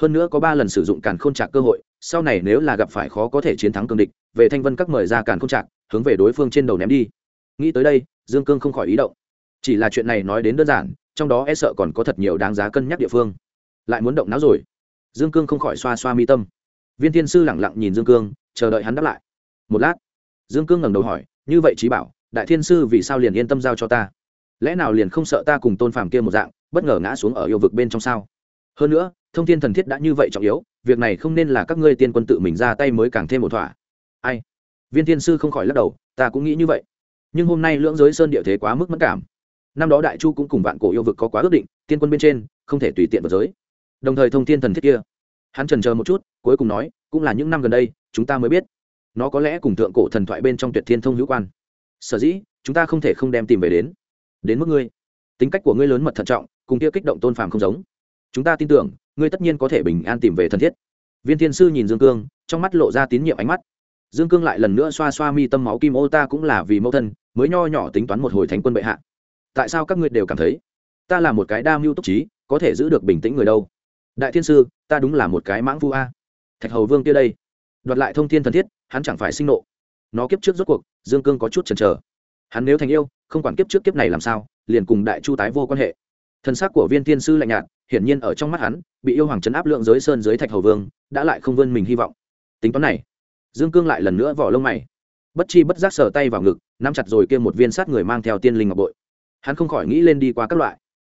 Speaker 1: Hơn nữa có ba lần sử dụng càn khôn trạc cơ hội, sau này nếu là gặp phải khó có thể chiến thắng cương địch, về thanh vân các mời ra càn khôn trạc, hướng về đối phương trên đầu ném đi. Nghĩ tới đây, dương cương không khỏi ý động. Chỉ là chuyện này nói đến đơn giản, trong đó e sợ còn có thật nhiều đáng giá cân nhắc địa phương. Lại muốn động não rồi. Dương cương không khỏi xoa xoa mi tâm. Viên thiên sư lẳng lặng nhìn dương cương, chờ đợi hắn đáp lại. Một lát, dương cương ngẩng đầu hỏi, như vậy trí bảo đại thiên sư vì sao liền yên tâm giao cho ta? Lẽ nào liền không sợ ta cùng tôn phàm kia một dạng, bất ngờ ngã xuống ở yêu vực bên trong sao? Hơn nữa, thông thiên thần thiết đã như vậy trọng yếu, việc này không nên là các ngươi tiên quân tự mình ra tay mới càng thêm một thỏa. Ai? Viên Thiên sư không khỏi lắc đầu, ta cũng nghĩ như vậy. Nhưng hôm nay lưỡng giới sơn địa thế quá mức mất cảm. Năm đó đại chu cũng cùng vạn cổ yêu vực có quá ước định, tiên quân bên trên, không thể tùy tiện vào giới. Đồng thời thông tin thần thiết kia, hắn trần chờ một chút, cuối cùng nói, cũng là những năm gần đây, chúng ta mới biết. Nó có lẽ cùng thượng cổ thần thoại bên trong tuyệt thiên thông hữu quan sở dĩ, chúng ta không thể không đem tìm về đến. Đến mức ngươi. Tính cách của ngươi lớn mật thận trọng, cùng kia kích động tôn phàm không giống. Chúng ta tin tưởng, ngươi tất nhiên có thể bình an tìm về thân thiết. Viên thiên sư nhìn dương cương, trong mắt lộ ra tín nhiệm ánh mắt. Dương cương lại lần nữa xoa xoa mi tâm máu kim ô ta cũng là vì mẫu thân, mới nho nhỏ tính toán một hồi thánh quân bệ hạ. Tại sao các ngươi đều cảm thấy, ta là một cái đa mưu túc trí, có thể giữ được bình tĩnh người đâu? Đại thiên sư, ta đúng là một cái mãng vu a. Thạch hầu vương kia đây. Đoạt lại thông thiên thần thiết, hắn chẳng phải sinh nộ nó kiếp trước rốt cuộc, dương cương có chút chần chờ. Hắn nếu thành yêu, không quản kiếp trước kiếp này làm sao, liền cùng đại chu tái vô quan hệ. Thân xác của viên tiên sư lạnh nhạt, hiển nhiên ở trong mắt hắn, bị yêu hoàng chấn áp lượng giới sơn dưới thạch hầu vương, đã lại không vươn mình hy vọng. Tính toán này, dương cương lại lần nữa vỏ lông mày. Bất chi bất giác sờ tay vào ngực, nắm chặt rồi kia một viên sát người mang theo tiên linh ngọc bội. Hắn không khỏi nghĩ lên đi qua các loại.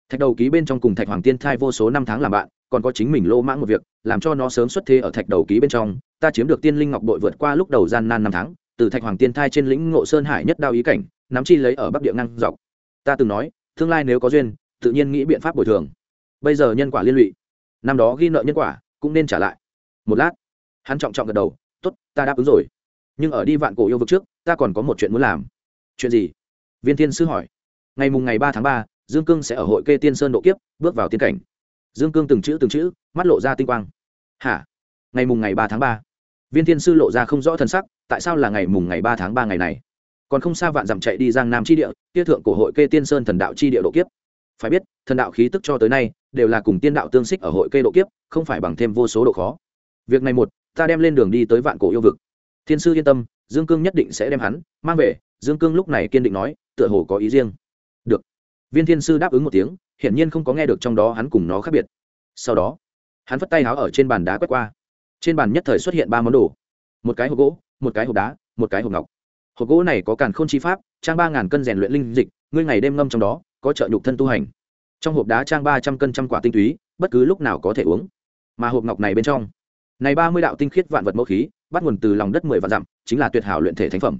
Speaker 1: Thạch đầu ký bên trong cùng thạch hoàng tiên thai vô số năm tháng làm bạn, còn có chính mình lô mãng một việc, làm cho nó sớm xuất thế ở thạch đầu ký bên trong, ta chiếm được tiên linh ngọc bội vượt qua lúc đầu gian nan năm tháng từ thạch hoàng tiên thai trên lĩnh ngộ sơn hải nhất đao ý cảnh, nắm chi lấy ở bắc địa ngang dọc. Ta từng nói, tương lai nếu có duyên, tự nhiên nghĩ biện pháp bồi thường. Bây giờ nhân quả liên lụy. Năm đó ghi nợ nhân quả, cũng nên trả lại. Một lát, hắn trọng trọng gật đầu t ố t ta đáp ứng rồi. Nhưng ở đi vạn cổ yêu vực trước, ta còn có một chuyện muốn làm. Chuyện gì? Viên thiên sư hỏi. Ngày mùng ngày ba tháng ba, dương cương sẽ ở hội kê tiên sơn độ kiếp, bước vào tiên cảnh. Dương cương từng chữ từng chữ, mắt lộ ra tinh quang. Hả? Ngày mùng ngày ba tháng ba? Viên thiên sư lộ ra không rõ thân sắc, tại sao là ngày mùng ngày ba tháng ba ngày này? Còn không xa vạn dặm chạy đi giang nam chi địa tiết thượng cổ hội kê tiên sơn thần đạo chi địa độ kiếp. Phải biết, thần đạo khí tức cho tới nay, đều là cùng tiên đạo tương xích ở hội kê độ kiếp, không phải bằng thêm vô số độ khó. Việc này một, ta đem lên đường đi tới vạn cổ yêu vực. Thiên sư yên tâm, dương cương nhất định sẽ đem hắn mang về, dương cương lúc này kiên định nói, tựa hồ có ý riêng. Được. Viên thiên sư đáp ứng một tiếng, hiển nhiên không có nghe được trong đó hắn cùng nó khác biệt. Sau đó, hắn phất tay háo ở trên bàn đá quét qua trên bàn nhất thời xuất hiện ba món đồ. Một cái hộp gỗ, một cái hộp đá, một cái hộp ngọc. Hộp gỗ này có càn k h ô n chi pháp, trang ba ngàn cân rèn luyện linh dịch, ngươi ngày đêm ngâm trong đó, có trợ nhục thân tu hành. Trong hộp đá trang ba trăm cân trăm quả tinh túy, bất cứ lúc nào có thể uống. Mà hộp ngọc này bên trong, này ba mươi đạo tinh khiết vạn vật mẫu khí, bắt nguồn từ lòng đất mười vạn dặm, chính là tuyệt hảo luyện thể thánh phẩm.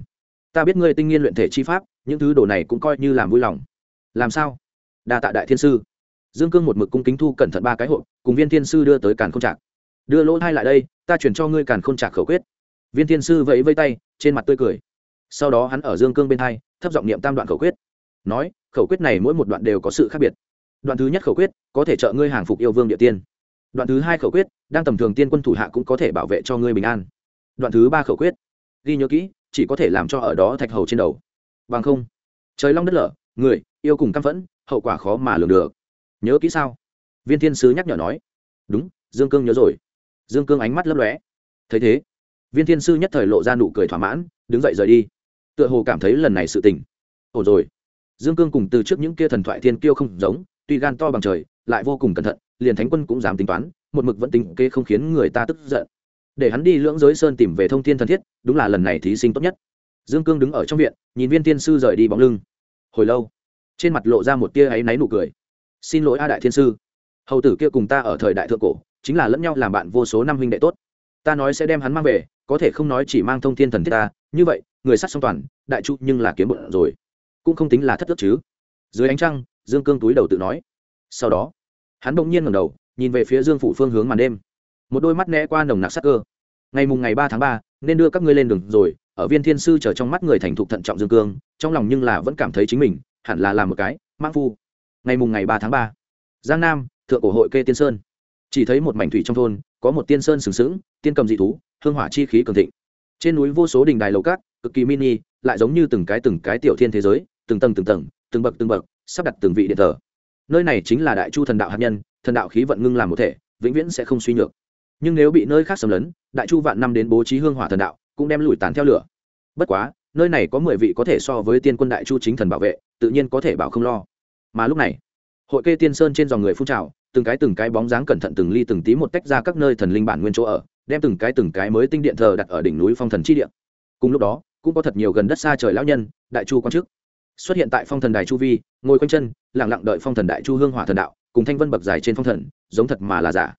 Speaker 1: Ta biết ngươi tinh nghiên luyện thể chi pháp, những thứ đồ này cũng coi như làm vui lòng. Làm sao? Đa tạ đại thiên sư. Dương cương một mực cung kính thu cẩn thận ba cái hộp, cùng viên thiên sư đưa tới càn k h ô n trạc. Đưa lỗ hai lại đây ta chuyển cho ngươi càn khôn trạc khẩu quyết. Viên thiên sư vẫy vây tay, trên mặt tươi cười. Sau đó hắn ở dương cương bên hai, thấp giọng niệm tam đoạn khẩu quyết. Nói, khẩu quyết này mỗi một đoạn đều có sự khác biệt. Đoạn thứ nhất khẩu quyết, có thể trợ ngươi hàng phục yêu vương địa tiên. Đoạn thứ hai khẩu quyết, đang tầm thường tiên quân thủ hạ cũng có thể bảo vệ cho ngươi bình an. Đoạn thứ ba khẩu quyết, ghi nhớ kỹ, chỉ có thể làm cho ở đó thạch hầu trên đầu. Bằng không, trời long đất lở, người, yêu cùng căm phẫn, hậu quả khó mà lường được. Nhớ kỹ sao? Viên thiên sứ nhắc nhở nói. Đúng, dương cương nhớ rồi dương cương ánh mắt lấp lóe. Thấy thế, viên thiên sư nhất thời lộ ra nụ cười thỏa mãn, đứng dậy rời đi. Tựa hồ cảm thấy lần này sự tình. Ổn rồi. Dương cương cùng từ trước những kia thần thoại thiên kiêu không giống, tuy gan to bằng trời, lại vô cùng cẩn thận, liền thánh quân cũng dám tính toán, một mực vẫn tính kê không khiến người ta tức giận. Để hắn đi lưỡng giới sơn tìm về thông thiên thần thiết, đúng là lần này thí sinh tốt nhất. Dương cương đứng ở trong viện, nhìn viên thiên sư rời đi bóng lưng. Hồi lâu, trên mặt lộ ra một tia áy náy nụ cười. Xin lỗi a đại thiên sư. Hầu tử kia cùng ta ở thời đại thượng cổ chính là lẫn nhau làm bạn vô số năm huynh đệ tốt. Ta nói sẽ đem hắn mang về, có thể không nói chỉ mang thông thiên thần thiết ta, như vậy, người sát song toàn, đại trụ nhưng là kiếm bụng rồi. Cũng không tính là thất ước chứ. Dưới ánh trăng, dương cương túi đầu tự nói. Sau đó, hắn bỗng nhiên ngẩng đầu, nhìn về phía dương phủ phương hướng màn đêm. Một đôi mắt né qua nồng nặc sắc cơ. Ngày mùng ngày ba tháng ba, nên đưa các ngươi lên đường rồi, ở viên thiên sư chờ trong mắt người thành thục thận trọng dương cương, trong lòng nhưng là vẫn cảm thấy chính mình, hẳn là làm một cái mang phu. Ngày mùng ngày ba tháng ba, giang nam, thượng cổ hội kê tiên sơn chỉ thấy một mảnh thủy trong thôn, có một tiên sơn sừng sững, tiên cầm dị thú, hương hỏa chi khí cường thịnh. Trên núi vô số đình đài lầu cát, cực kỳ mini, lại giống như từng cái từng cái tiểu thiên thế giới, từng tầng từng tầng, từng bậc từng bậc, sắp đặt từng vị điện thờ. Nơi này chính là đại chu thần đạo hạt nhân, thần đạo khí vận ngưng làm một thể, vĩnh viễn sẽ không suy nhược. Nhưng nếu bị nơi khác xâm lấn, đại chu vạn năm đến bố trí hương hỏa thần đạo, cũng đem lùi tàn theo lửa. Bất quá, nơi này có mười vị có thể so với tiên quân đại chu chính thần bảo vệ, tự nhiên có thể bảo không lo. Mà lúc này, hội kê tiên sơn trên dòng người phun trào từng cái từng cái bóng dáng cẩn thận từng ly từng tí một tách ra các nơi thần linh bản nguyên chỗ ở, đem từng cái từng cái mới tinh điện thờ đặt ở đỉnh núi phong thần chi điện cùng lúc đó, cũng có thật nhiều gần đất xa trời lão nhân, đại chu quan chức, xuất hiện tại phong thần đài chu vi, ngồi quanh chân, lặng lặng đợi phong thần đại chu hương hỏa thần đạo, cùng thanh vân bậc dài trên phong thần, giống thật mà là giả.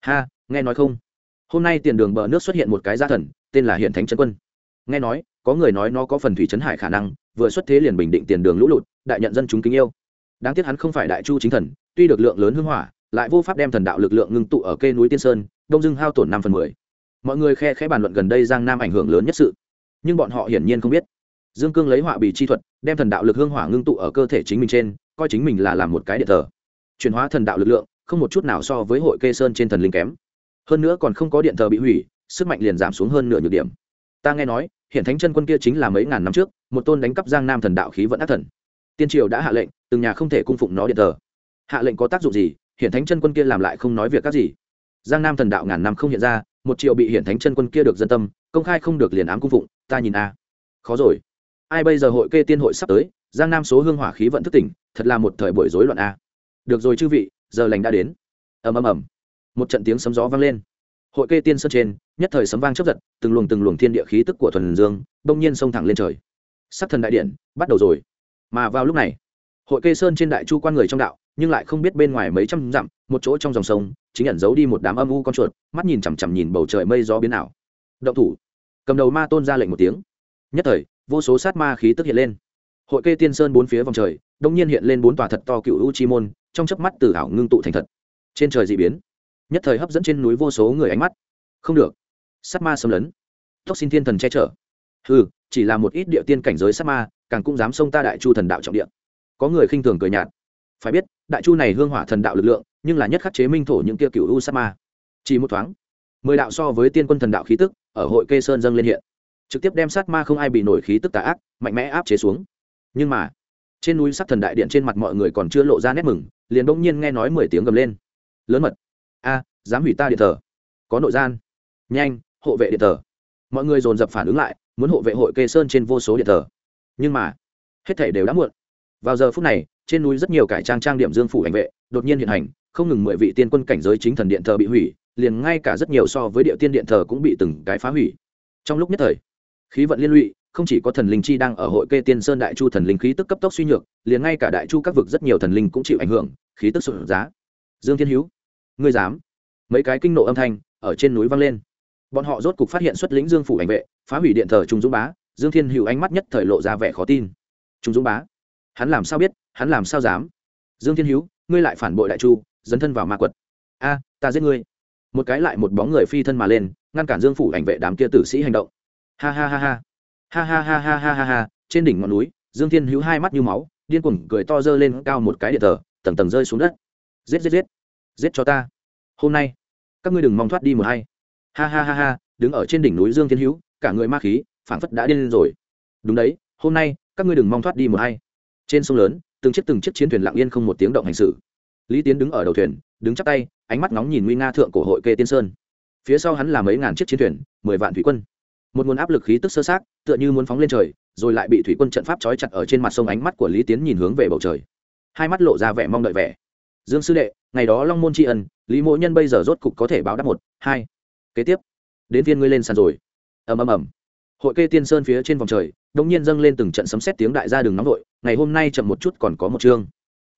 Speaker 1: Ha, nghe nói không? Hôm nay tiền đường bờ nước xuất hiện một cái gia thần, tên là hiện thánh chân quân. Nghe nói, có người nói nó có phần thủy trấn hải khả năng, vừa xuất thế liền bình định tiền đường lũ lụt, đại nhận dân chúng kính yêu. Đáng tiếc hắn không phải đại chu chính thần, tuy được lượng lớn hương hỏa lại vô pháp đem thần đạo lực lượng ngưng tụ ở kê núi tiên sơn, đông dưng hao tổn năm phần mười. Mọi người khe khẽ bàn luận gần đây giang nam ảnh hưởng lớn nhất sự, nhưng bọn họ hiển nhiên không biết. Dương cương lấy họa bì chi thuật, đem thần đạo lực hương hỏa ngưng tụ ở cơ thể chính mình trên, coi chính mình là làm một cái điện thờ. Chuyển hóa thần đạo lực lượng, không một chút nào so với hội kê sơn trên thần linh kém. Hơn nữa còn không có điện thờ bị hủy, sức mạnh liền giảm xuống hơn nửa nhược điểm. Ta nghe nói, hiện thánh chân quân kia chính là mấy ngàn năm trước, một tôn đánh cắp giang nam thần đạo khí vận ác thần. Tiên triều đã hạ lệnh, từng nhà không thể cung phụng nó điện thờ. Hạ lệnh có tác dụng gì? Hiện thánh chân quân kia làm lại không nói việc các gì. Giang nam thần đạo ngàn năm không hiện ra, một triệu bị hiện thánh chân quân kia được dân tâm, công khai không được liền ám cung phụng, ta nhìn a. À. Khó rồi. Ai bây giờ hội kê tiên hội sắp tới, giang nam số hương hỏa khí vận thức tỉnh, thật là một thời buổi rối loạn a. À. Được rồi chư vị, giờ lành đã đến. Ầm ầm ầm. Một trận tiếng sấm gió vang lên. Hội kê tiên sơn trên, nhất thời sấm vang chấp giật, từng luồng từng luồng thiên địa khí tức của thuần dương, bỗng nhiên xông thẳng lên trời. Sắc thần đại điện, bắt đầu rồi. Mà vào lúc này, hội kê sơn trên đại chu quan người trong đạo nhưng lại không biết bên ngoài mấy trăm dặm, một chỗ trong dòng sông, chính ẩn giấu đi một đám âm u con chuột, mắt nhìn chằm chằm nhìn bầu trời mây gió biến ảo. Động thủ. Cầm đầu ma tôn ra lệnh một tiếng. Nhất thời, vô số sát ma khí tức hiện lên. Hội kê tiên sơn bốn phía vòng trời, đông nhiên hiện lên bốn tòa thật to cựu u chi môn, trong chớp mắt từ ảo ngưng tụ thành thật. Trên trời dị biến. Nhất thời hấp dẫn trên núi vô số người ánh mắt. Không được. Sát ma xâm lấn. Tốc xin thiên thần che chở. Ừ chỉ là một ít địa tiên cảnh giới sát ma, càng cũng dám xông ta đại chu thần đạo trọng địa. Có người khinh thường cười nhạt. Phải biết đại chu này hương hỏa thần đạo lực lượng, nhưng là nhất khắc chế minh thổ những kia cựu u sát ma chỉ một thoáng, mười đạo so với tiên quân thần đạo khí tức ở hội kê sơn dâng lên hiện. Trực tiếp đem sát ma không ai bị nổi khí tức tà ác, mạnh mẽ áp chế xuống. Nhưng mà, trên núi sắc thần đại điện trên mặt mọi người còn chưa lộ ra nét mừng, liền bỗng nhiên nghe nói mười tiếng gầm lên. Lớn mật. A, dám hủy ta điện thờ. Có nội gian. Nhanh, hộ vệ điện thờ. Mọi người dồn dập phản ứng lại, muốn hộ vệ hội kê sơn trên vô số điện thờ. Nhưng mà, hết thảy đều đã muộn. Vào giờ phút này trên núi rất nhiều cải trang trang điểm dương phủ ảnh vệ, đột nhiên hiện hành, không ngừng mười vị tiên quân cảnh giới chính thần điện thờ bị hủy, liền ngay cả rất nhiều so với địa tiên điện thờ cũng bị từng cái phá hủy. Trong lúc nhất thời, khí vận liên lụy, không chỉ có thần linh chi đang ở hội kê tiên sơn đại chu thần linh khí tức cấp tốc suy nhược, liền ngay cả đại chu các vực rất nhiều thần linh cũng chịu ảnh hưởng, khí tức sụt giá. Dương thiên hữu, ngươi dám? Mấy cái kinh nộ âm thanh ở trên núi vang lên. Bọn họ rốt cục phát hiện xuất lĩnh dương phủ ảnh vệ, phá hủy điện thờ trung dũng bá. Dương thiên hữu ánh mắt nhất thời lộ ra vẻ khó tin. Trung dũng bá, hắn làm sao biết? Hắn làm sao dám? Dương thiên hữu ngươi lại phản bội đại chu, dấn thân vào ma quật. A, ta giết ngươi. Một cái lại một bóng người phi thân mà lên, ngăn cản dương phủ ảnh vệ đám kia tử sĩ hành động. Ha ha ha ha. Ha ha ha ha ha ha ha. Trên đỉnh ngọn núi, dương thiên hữu hai mắt như máu, điên cuồng cười to dơ lên cao một cái điện thờ, tầng tầng rơi xuống đất. Giết giết giết. Giết cho ta. Hôm nay, các ngươi đừng mong thoát đi một hay ha ha ha ha. Đứng ở trên đỉnh núi dương thiên hữu cả người ma khí, phảng phất đã điên lên rồi. Đúng đấy, hôm nay, các ngươi đừng mong thoát đi một hay trên sông lớn từng chiếc từng chiếc chiến thuyền lặng yên không một tiếng động hành xử. Lý tiến đứng ở đầu thuyền, đứng chắp tay, ánh mắt nóng nhìn nguy nga thượng cổ hội kê tiên sơn. Phía sau hắn là mấy ngàn chiếc chiến thuyền, mười vạn thủy quân. Một nguồn áp lực khí tức sơ sát, tựa như muốn phóng lên trời, rồi lại bị thủy quân trận pháp trói chặt ở trên mặt sông, ánh mắt của lý tiến nhìn hướng về bầu trời. Hai mắt lộ ra vẻ mong đợi vẻ. Dương sư đệ, ngày đó long môn tri ân, lý mỗ nhân bây giờ rốt cục có thể báo đáp một, hai. Kế tiếp, đến viên ngươi lên sàn rồi. Ầm ầm ầm. Hội kê tiên sơn phía trên vòng trời đông nhiên dâng lên từng trận sấm xét tiếng đại gia đường nóng vội, ngày hôm nay chậm một chút còn có một chương.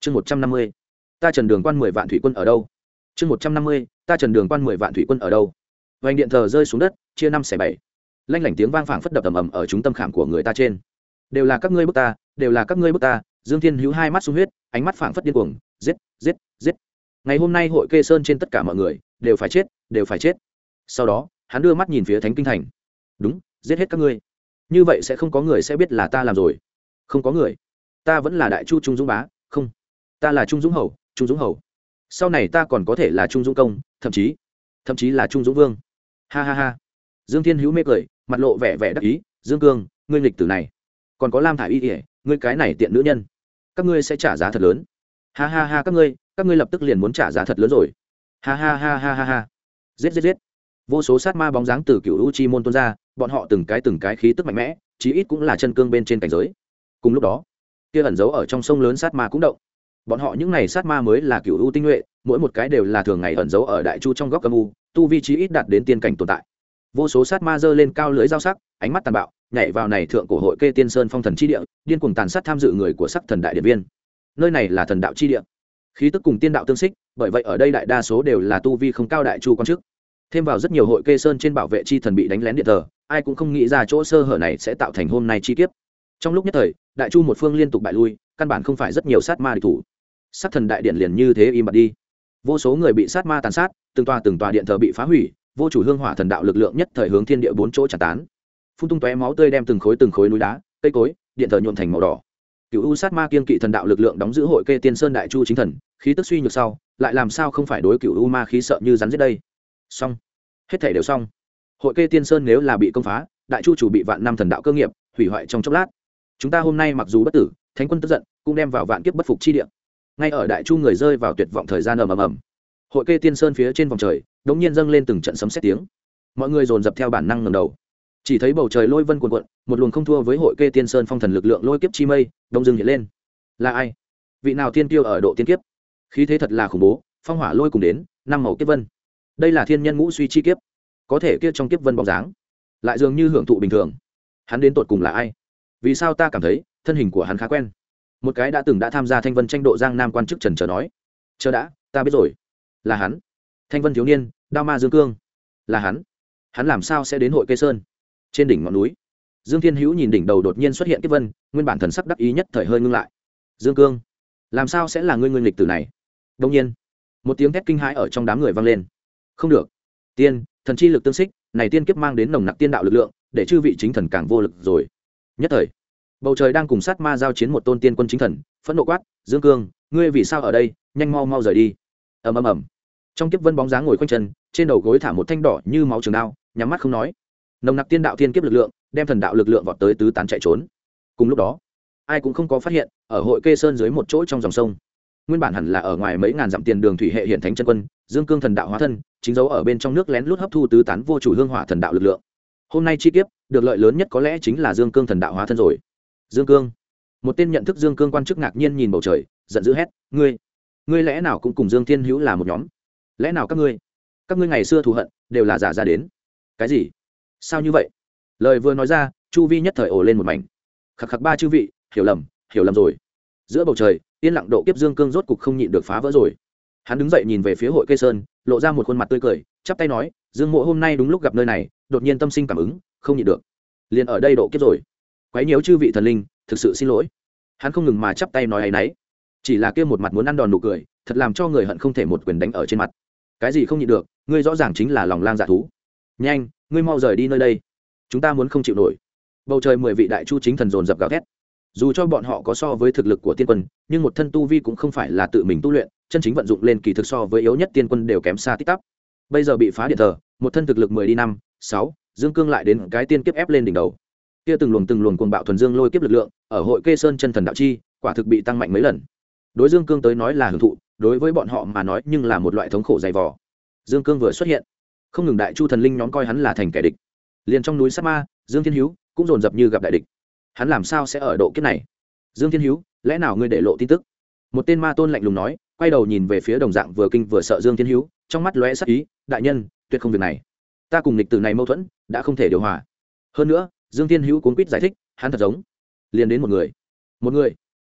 Speaker 1: Chương một trăm năm mươi, ta trần đường quan mười vạn thủy quân ở đâu? Chương một trăm năm mươi, ta trần đường quan mười vạn thủy quân ở đâu? Vành điện thờ rơi xuống đất, chia năm xẻ bảy. Lanh lảnh tiếng vang phảng phất đập ầm ầm ở chúng tâm khảm của người ta trên. Đều là các ngươi bức ta, đều là các ngươi bức ta, dương thiên hữu hai mắt sung huyết, ánh mắt phảng phất điên cuồng, giết giết giết. Ngày hôm nay hội kê sơn trên tất cả mọi người, đều phải chết, đều phải chết. Sau đó, hắn đưa mắt nhìn phía thánh kinh thành. Đúng, giết hết các ngươi như vậy sẽ không có người sẽ biết là ta làm rồi. Không có người. Ta vẫn là đại chu trung dũng bá, không. Ta là trung dũng hầu, trung dũng hầu. Sau này ta còn có thể là trung dũng công, thậm chí thậm chí là trung dũng vương. Ha ha ha. Dương thiên hữu mê cười, mặt lộ vẻ vẻ đắc ý, dương cương, ngươi nghịch tử này, còn có lam thả y ỉa ngươi cái này tiện nữ nhân, các ngươi sẽ trả giá thật lớn. Ha ha ha, các ngươi các ngươi lập tức liền muốn trả giá thật lớn rồi. Ha ha ha ha ha ha. Giết giết giết. Vô số sát ma bóng dáng từ cựu u chi môn tuôn ra bọn họ từng cái từng cái khí tức mạnh mẽ, chí ít cũng là chân cương bên trên cảnh giới. Cùng lúc đó, kia ẩn giấu ở trong sông lớn sát ma cũng động. Bọn họ những này sát ma mới là cựu ưu tinh nhuệ, mỗi một cái đều là thường ngày ẩn giấu ở đại chu trong góc âm u, tu vi chí ít đạt đến tiên cảnh tồn tại. Vô số sát ma dơ lên cao lưới dao sắc, ánh mắt tàn bạo, nhảy vào này thượng cổ hội kê tiên sơn phong thần chi địa, điên cùng tàn sát tham dự người của sắc thần đại điện viên. Nơi này là thần đạo chi địa. Khí tức cùng tiên đạo tương xích, bởi vậy ở đây đại đa số đều là tu vi không cao đại chu quan chức. Thêm vào rất nhiều hội kê sơn trên bảo vệ chi thần bị đánh lén điện thờ ai cũng không nghĩ ra chỗ sơ hở này sẽ tạo thành hôm nay chi kiếp. Trong lúc nhất thời, đại chu một phương liên tục bại lui, căn bản không phải rất nhiều sát ma địch thủ. Sát thần đại điện liền như thế im bặt đi. Vô số người bị sát ma tàn sát, từng tòa từng tòa điện thờ bị phá hủy, vô chủ hương hỏa thần đạo lực lượng nhất thời hướng thiên địa bốn chỗ tràn tán. Phun tung tóe máu tươi đem từng khối từng khối núi đá, cây cối, điện thờ nhuộn thành màu đỏ. Cựu u sát ma kiên kỵ thần đạo lực lượng đóng giữ hội kê tiên sơn đại chu chính thần, khí tức suy nhược sau, lại làm sao không phải đối cựu u ma khí sợ như rắn giết đây? Xong. Hết thể đều xong hội kê tiên sơn nếu là bị công phá, đại chu chủ bị vạn năm thần đạo cơ nghiệp, hủy hoại trong chốc lát. Chúng ta hôm nay mặc dù bất tử, thánh quân tức giận, cũng đem vào vạn kiếp bất phục chi địa. Ngay ở đại chu người rơi vào tuyệt vọng thời gian ầm ầm ầm, hội kê tiên sơn phía trên vòng trời, đống nhiên dâng lên từng trận sấm xét tiếng. Mọi người dồn dập theo bản năng ngầm đầu. Chỉ thấy bầu trời lôi vân cuồn cuộn, một luồng không thua với hội kê tiên sơn phong thần lực lượng lôi kiếp chi mây, đông dưng hiện lên. Là ai? Vị nào tiên tiêu ở độ tiên kiếp? Khí thế thật là khủng bố, phong hỏa lôi cùng đến, năm màu kiếp vân. Đây là thiên nhân ngũ suy chi kiếp có thể kia trong kiếp vân bóng dáng, lại dường như hưởng thụ bình thường. Hắn đến tột cùng là ai? Vì sao ta cảm thấy thân hình của hắn khá quen? Một cái đã từng đã tham gia thanh vân tranh độ giang nam quan chức trần chờ nói, chờ đã, ta biết rồi. Là hắn. Thanh vân thiếu niên, đao ma dương cương. Là hắn. Hắn làm sao sẽ đến hội cây sơn? Trên đỉnh ngọn núi. Dương thiên hữu nhìn đỉnh đầu đột nhiên xuất hiện kiếp vân, nguyên bản thần sắc đắc ý nhất thời hơi ngưng lại. Dương cương, làm sao sẽ là ngươi nguyên lịch tử này? Đông nhiên, một tiếng thét kinh hãi ở trong đám người vang lên. Không được tiên, thần chi lực tương xích, này tiên kiếp mang đến nồng nặc tiên đạo lực lượng, để chư vị chính thần càng vô lực rồi. Nhất thời, bầu trời đang cùng sát ma giao chiến một tôn tiên quân chính thần, phẫn nộ quát, dương cương, ngươi vì sao ở đây? Nhanh mau mau rời đi. Ầm ầm ầm. Trong kiếp vân bóng dáng ngồi quanh chân, trên đầu gối thả một thanh đỏ như máu trường đao, nhắm mắt không nói. Nồng nặc tiên đạo tiên kiếp lực lượng, đem thần đạo lực lượng vọt tới tứ tán chạy trốn. Cùng lúc đó, ai cũng không có phát hiện, ở hội kê sơn dưới một chỗ trong dòng sông nguyên bản hẳn là ở ngoài mấy ngàn dặm tiền đường thủy hệ hiện thánh chân quân, dương cương thần đạo hóa thân, chính dấu ở bên trong nước lén lút hấp thu tứ tán vô chủ hương hỏa thần đạo lực lượng. Hôm nay chi kiếp, được lợi lớn nhất có lẽ chính là dương cương thần đạo hóa thân rồi. Dương cương. Một tên nhận thức dương cương quan chức ngạc nhiên nhìn bầu trời, giận dữ hét, ngươi ngươi lẽ nào cũng cùng dương thiên hữu là một nhóm? Lẽ nào các ngươi các ngươi ngày xưa thù hận, đều là giả ra đến? Cái gì? Sao như vậy? Lời vừa nói ra, chu vi nhất thời ồ lên một mảnh. Khắc khắc ba chư vị, hiểu lầm hiểu lầm rồi. Giữa bầu trời yên lặng độ kiếp dương cương rốt cục không nhịn được phá vỡ rồi. Hắn đứng dậy nhìn về phía hội cây sơn, lộ ra một khuôn mặt tươi cười, chắp tay nói, dương mộ, hôm nay đúng lúc gặp nơi này, đột nhiên tâm sinh cảm ứng, không nhịn được. Liền ở đây độ kiếp rồi. Quấy nhiễu chư vị thần linh, thực sự xin lỗi. Hắn không ngừng mà chắp tay nói ấ y n ấ y chỉ là kia một mặt muốn ăn đòn nụ cười, thật làm cho người hận không thể một quyền đánh ở trên mặt. Cái gì không nhịn được, ngươi rõ ràng chính là lòng lang dạ thú. Nhanh, ngươi mau rời đi nơi đây. Chúng ta muốn không chịu nổi. Bầu trời mười vị đại chu chính thần dồn dập gào thét dù cho bọn họ có so với thực lực của tiên quân, nhưng một thân tu vi cũng không phải là tự mình tu luyện, chân chính vận dụng lên kỳ thực so với yếu nhất tiên quân đều kém xa tích tắp. Bây giờ bị phá điện thờ, một thân thực lực mười đi năm, sáu, dương cương lại đến cái tiên kiếp ép lên đỉnh đầu. Kia từng luồng từng luồng cuồng bạo thuần dương lôi kiếp lực lượng, ở hội kê sơn chân thần đạo chi, quả thực bị tăng mạnh mấy lần. Đối dương cương tới nói là hưởng thụ, đối với bọn họ mà nói nhưng là một loại thống khổ dày vò. Dương cương vừa xuất hiện, không ngừng đại chu thần linh nhóm coi hắn là thành kẻ địch. Liền trong núi sát ma, dương thiên hữu cũng dồn dập như gặp đại địch hắn làm sao sẽ ở độ kiếp này? Dương thiên hữu lẽ nào ngươi để lộ tin tức? Một tên ma tôn lạnh lùng nói, quay đầu nhìn về phía đồng dạng vừa kinh vừa sợ dương thiên hữu trong mắt lóe sắc ý, đại nhân, tuyệt không việc này. Ta cùng lịch tử này mâu thuẫn, đã không thể điều hòa. Hơn nữa, dương thiên hữu cuốn quýt giải thích, hắn thật giống. Liền đến một người. Một người.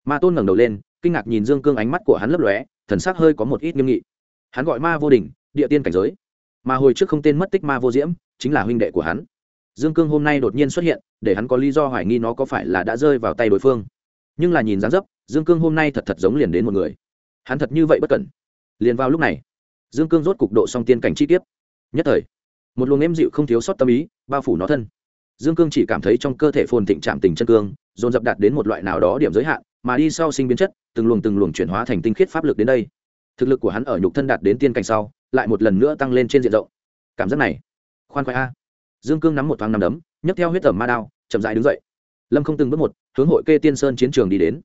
Speaker 1: Ma tôn ngẩng đầu lên, kinh ngạc nhìn dương cương ánh mắt của hắn lấp lóe, thần sắc hơi có một ít nghiêm nghị. Hắn gọi ma vô đình địa tiên cảnh giới. Mà hồi trước không tên mất tích ma vô diễm, chính là huynh đệ của hắn dương cương hôm nay đột nhiên xuất hiện, để hắn có lý do hoài nghi nó có phải là đã rơi vào tay đối phương. Nhưng là nhìn dáng dấp, dương cương hôm nay thật thật giống liền đến một người. Hắn thật như vậy bất cẩn. Liền vào lúc này, dương cương rốt cục độ song tiên cảnh chi tiết nhất thời, một luồng êm dịu không thiếu sót tâm ý bao phủ nó thân. Dương cương chỉ cảm thấy trong cơ thể phồn thịnh trạm tình chân cương, dồn dập đạt đến một loại nào đó điểm giới hạn, mà đi sau sinh biến chất, từng luồng từng luồng chuyển hóa thành tinh khiết pháp lực đến đây. Thực lực của hắn ở nhục thân đạt đến tiên cảnh sau, lại một lần nữa tăng lên trên diện rộng. Cảm giác này, khoan khoái a dương cương nắm một thoáng nắm đấm, nhấc theo huyết tẩm ma đao, chậm dại đứng dậy. Lâm không từng bước một, hướng hội kê tiên sơn chiến trường đi đến.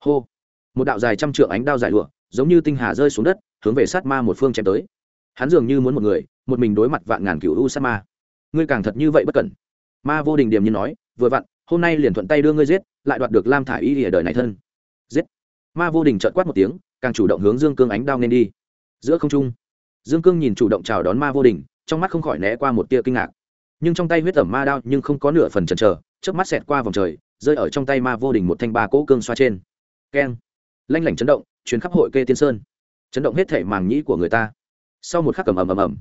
Speaker 1: Hô! Một đạo dài trăm trượng ánh đao dài lụa, giống như tinh hà rơi xuống đất, hướng về sát ma một phương chém tới. Hắn dường như muốn một người, một mình đối mặt vạn ngàn cựu u sát ma. Ngươi càng thật như vậy bất cẩn. Ma vô đình điềm như nói, vừa vặn, hôm nay liền thuận tay đưa ngươi giết, lại đoạt được lam thả y lìa đời này thân. Giết! Ma vô đình trợn quát một tiếng, càng chủ động hướng dương cương ánh đao nên đi. Giữa không trung, dương cương nhìn chủ động chào đón ma vô đình, trong mắt không khỏi né qua một tia kinh ngạc nhưng trong tay huyết ẩm ma đao nhưng không có nửa phần chần chờ trước mắt xẹt qua vòng trời, rơi ở trong tay ma vô đình một thanh ba cỗ cương xoa trên. Keng. Lanh lảnh chấn động chuyến khắp hội kê tiên sơn. Chấn động hết thể màng nhĩ của người ta. Sau một khắc cầm ầm ầm ầm,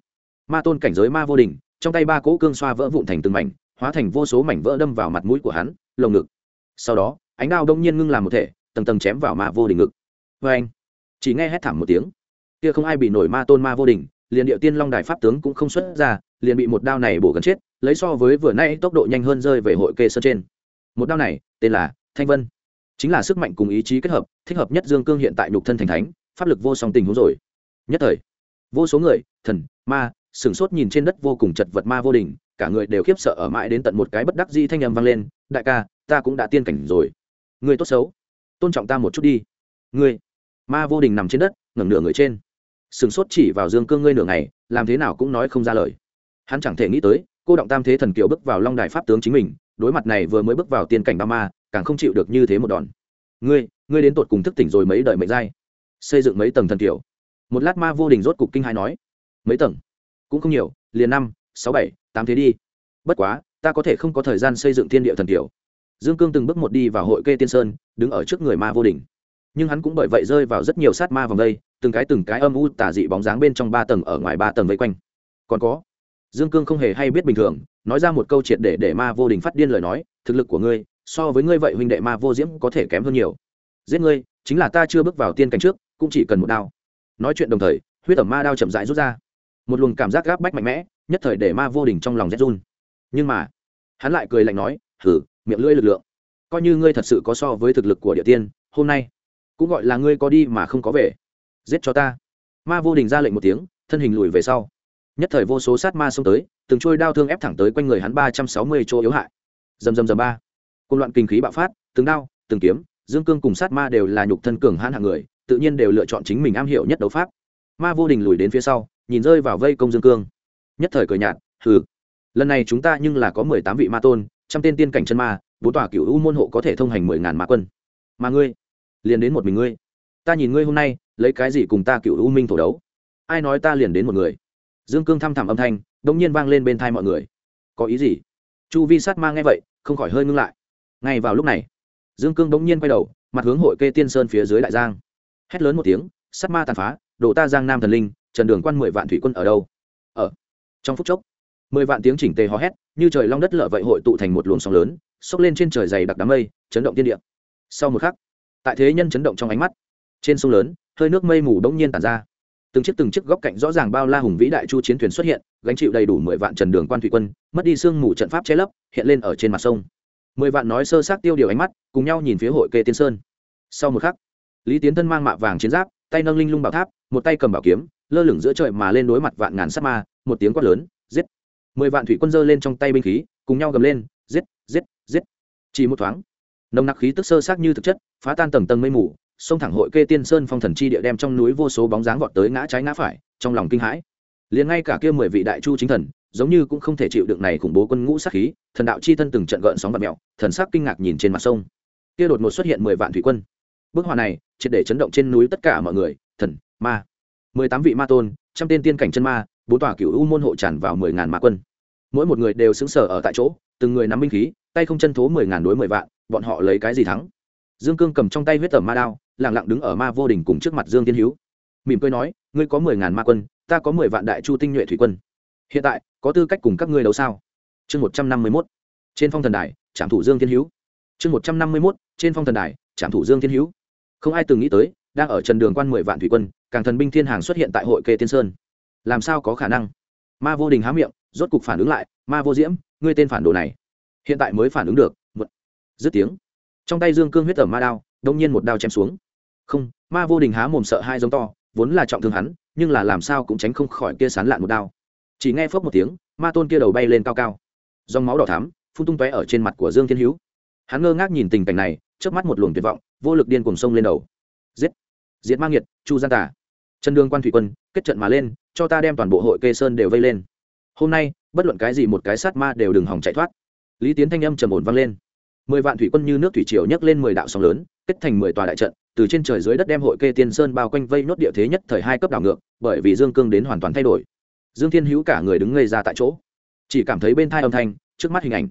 Speaker 1: ma tôn cảnh giới ma vô đình trong tay ba cỗ cương xoa vỡ vụn thành từng mảnh, hóa thành vô số mảnh vỡ đâm vào mặt mũi của hắn, lồng ngực. Sau đó, ánh đao đông nhiên ngưng làm một thể, tầng tầng chém vào ma vô đình ngực. Vê anh chỉ nghe hét thảm một tiếng. Kia không ai bị nổi ma tôn ma vô đình liền địa tiên long đài pháp tướng cũng không xuất ra, liền bị một đao này bổ gần chết, lấy so với vừa nay tốc độ nhanh hơn rơi về hội kê sơn trên. Một đao này, tên là thanh vân. Chính là sức mạnh cùng ý chí kết hợp, thích hợp nhất dương cương hiện tại nhục thân thành thánh, pháp lực vô song tình huống rồi. Nhất thời, vô số người, thần, ma sửng sốt nhìn trên đất vô cùng chật vật ma vô đình cả người đều khiếp sợ ở mãi đến tận một cái bất đắc di thanh âm vang lên, đại ca, ta cũng đã tiên cảnh rồi. Người tốt xấu, tôn trọng ta một chút đi. Người, ma vô đình nằm trên đất, ngẩng nửa người trên sửng sốt chỉ vào dương cương ngươi nửa ngày, làm thế nào cũng nói không ra lời. Hắn chẳng thể nghĩ tới, cô động tam thế thần kiều bước vào long đài pháp tướng chính mình, đối mặt này vừa mới bước vào tiên cảnh ba ma, càng không chịu được như thế một đòn. Ngươi ngươi đến tột cùng thức tỉnh rồi mấy đời mệnh giai? Xây dựng mấy tầng thần kiều? Một lát ma vô đình rốt cục kinh hai nói. Mấy tầng? Cũng không nhiều, liền năm, sáu bảy, tám thế đi. Bất quá, ta có thể không có thời gian xây dựng thiên địa thần kiều. Dương cương từng bước một đi vào hội kê tiên sơn, đứng ở trước người ma vô đình. Nhưng hắn cũng bởi vậy rơi vào rất nhiều sát ma vòng đây từng cái từng cái âm u tả dị bóng dáng bên trong ba tầng ở ngoài ba tầng vây quanh. Còn có, dương cương không hề hay biết bình thường, nói ra một câu triệt để để ma vô đình phát điên lời nói, thực lực của ngươi, so với ngươi vậy huynh đệ ma vô diễm có thể kém hơn nhiều. Giết ngươi, chính là ta chưa bước vào tiên cảnh trước, cũng chỉ cần một đao. Nói chuyện đồng thời, huyết ẩm ma đao chậm rãi rút ra. Một luồng cảm giác gáp bách mạnh mẽ, nhất thời để ma vô đình trong lòng rét run. Nhưng mà, hắn lại cười lạnh nói thử miệng lưỡi lực lượng. Coi như ngươi thật sự có so với thực lực của địa tiên, hôm nay cũng gọi là ngươi có đi mà không có về giết cho ta. Ma vô đình ra lệnh một tiếng, thân hình lùi về sau. Nhất thời vô số sát ma xông tới, từng trôi đao thương ép thẳng tới quanh người hắn ba trăm sáu mươi chỗ yếu hại. Dầm dầm dầm ba. Côn loạn kinh khí bạo phát, từng đao, từng kiếm, dương cương cùng sát ma đều là nhục thân cường hãn hạng người, tự nhiên đều lựa chọn chính mình am hiểu nhất đấu pháp. Ma vô đình lùi đến phía sau, nhìn rơi vào vây công dương cương. Nhất thời cười nhạt, hừ, lần này chúng ta nhưng là có mười tám vị ma tôn, trăm tên tiên cảnh chân ma, bốn tòa cựu u môn hộ có thể thông hành mười ngàn ma quân. Mà ngươi, liền đến một mình ngươi. Ta nhìn ngươi hôm nay lấy cái gì cùng ta cựu u minh thổ đấu? Ai nói ta liền đến một người? Dương cương thăm thẳm âm thanh đông nhiên vang lên bên thai mọi người. Có ý gì? Chu vi sát ma nghe vậy, không khỏi hơi ngưng lại. Ngay vào lúc này, dương cương đông nhiên quay đầu, mặt hướng hội kê tiên sơn phía dưới đại giang. Hét lớn một tiếng, sát ma tàn phá, đổ ta giang nam thần linh, trần đường quan mười vạn thủy quân ở đâu? Ở. Trong phút chốc, mười vạn tiếng chỉnh tề hò hét, như trời long đất lở vậy hội tụ thành một luồng sóng lớn, xốc lên trên trời dày đặc đám mây, chấn động tiên địa. Sau một khắc, tại thế nhân chấn động trong ánh mắt, trên sông lớn hơi nước mây mù đông nhiên tàn ra. Từng chiếc từng chiếc góc cạnh rõ ràng bao la hùng vĩ đại chu chiến thuyền xuất hiện, gánh chịu đầy đủ mười vạn trần đường quan thủy quân, mất đi sương mù trận pháp che lấp, hiện lên ở trên mặt sông. Mười vạn nói sơ sát tiêu điều ánh mắt, cùng nhau nhìn phía hội kê tiên sơn. Sau một khắc, lý tiến thân mang mạ vàng chiến giáp, tay nâng linh lung bảo tháp, một tay cầm bảo kiếm, lơ lửng giữa trời mà lên đối mặt vạn ngàn sát ma, một tiếng quát lớn, giết. Mười vạn thủy quân giơ lên trong tay binh khí, cùng nhau gầm lên, giết giết giết. Chỉ một thoáng, nồng nặc khí tức sơ sát như thực chất, phá tan tầng tầng mây mù xông thẳng hội kê tiên sơn phong thần chi địa đem trong núi vô số bóng dáng vọt tới ngã trái ngã phải, trong lòng kinh hãi. Liền ngay cả kia mười vị đại chu chính thần, giống như cũng không thể chịu được này khủng bố quân ngũ sát khí, thần đạo chi thân từng trận gợn sóng vật mèo, thần sắc kinh ngạc nhìn trên mặt sông. Kia đột ngột xuất hiện mười vạn thủy quân. Bức họa này, triệt để chấn động trên núi tất cả mọi người, thần, ma. Mười tám vị ma tôn, trăm tên tiên cảnh chân ma, bốn tòa cựu u môn hộ tràn vào mười ngàn ma quân. Mỗi một người đều xứng sở ở tại chỗ, từng người nắm binh khí, tay không chân thố mười ngàn đối mười vạn, bọn họ lấy cái gì thắng? Dương cương cầm trong tay huyết tẩm ma đao lẳng lặng đứng ở ma vô đình cùng trước mặt dương tiên hữu. Mỉm cười nói, ngươi có mười ngàn ma quân, ta có mười vạn đại chu tinh nhuệ thủy quân. Hiện tại, có tư cách cùng các ngươi đấu sao? Chương một trăm năm mươi mốt. Trên phong thần đài, trảm thủ dương thiên hữu. Chương một trăm năm mươi mốt, trên phong thần đài, trảm thủ dương thiên hữu. Không ai từng nghĩ tới, đang ở trần đường quan mười vạn thủy quân, càng thần binh thiên hàng xuất hiện tại hội kê tiên sơn. Làm sao có khả năng? Ma vô đình há miệng, rốt cục phản ứng lại, ma vô diễm, ngươi tên phản đồ này. Hiện tại mới phản ứng được dứt tiếng. Trong tay dương cương huyết tẩm ma đao đông nhiên một đao chém xuống không, ma vô đình há mồm sợ hai giống to, vốn là trọng thương hắn, nhưng là làm sao cũng tránh không khỏi kia sán lạn một đao. Chỉ nghe phớp một tiếng, ma tôn kia đầu bay lên cao cao. Dòng máu đỏ thắm, phun tung tóe ở trên mặt của dương thiên hữu. Hắn ngơ ngác nhìn tình cảnh này trước mắt một luồng tuyệt vọng, vô lực điên cùng sông lên đầu. Giết! Diệt ma nghiệt, chu gian tả chân đương quan thủy quân, kết trận mà lên, cho ta đem toàn bộ hội kê sơn đều vây lên. Hôm nay, bất luận cái gì một cái sát ma đều đừng hỏng chạy thoát. Lý tiến thanh âm trầm ổn vang lên. Mười vạn thủy quân như nước thủy triều nhấc lên mười đạo sóng lớn, kết thành mười tòa đại trận từ trên trời dưới đất đem hội kê tiên sơn bao quanh vây nốt địa thế nhất thời hai cấp đảo ngược, bởi vì dương cương đến hoàn toàn thay đổi. Dương thiên hữu cả người đứng ngây ra tại chỗ, chỉ cảm thấy bên thai âm thanh, trước mắt hình ảnh.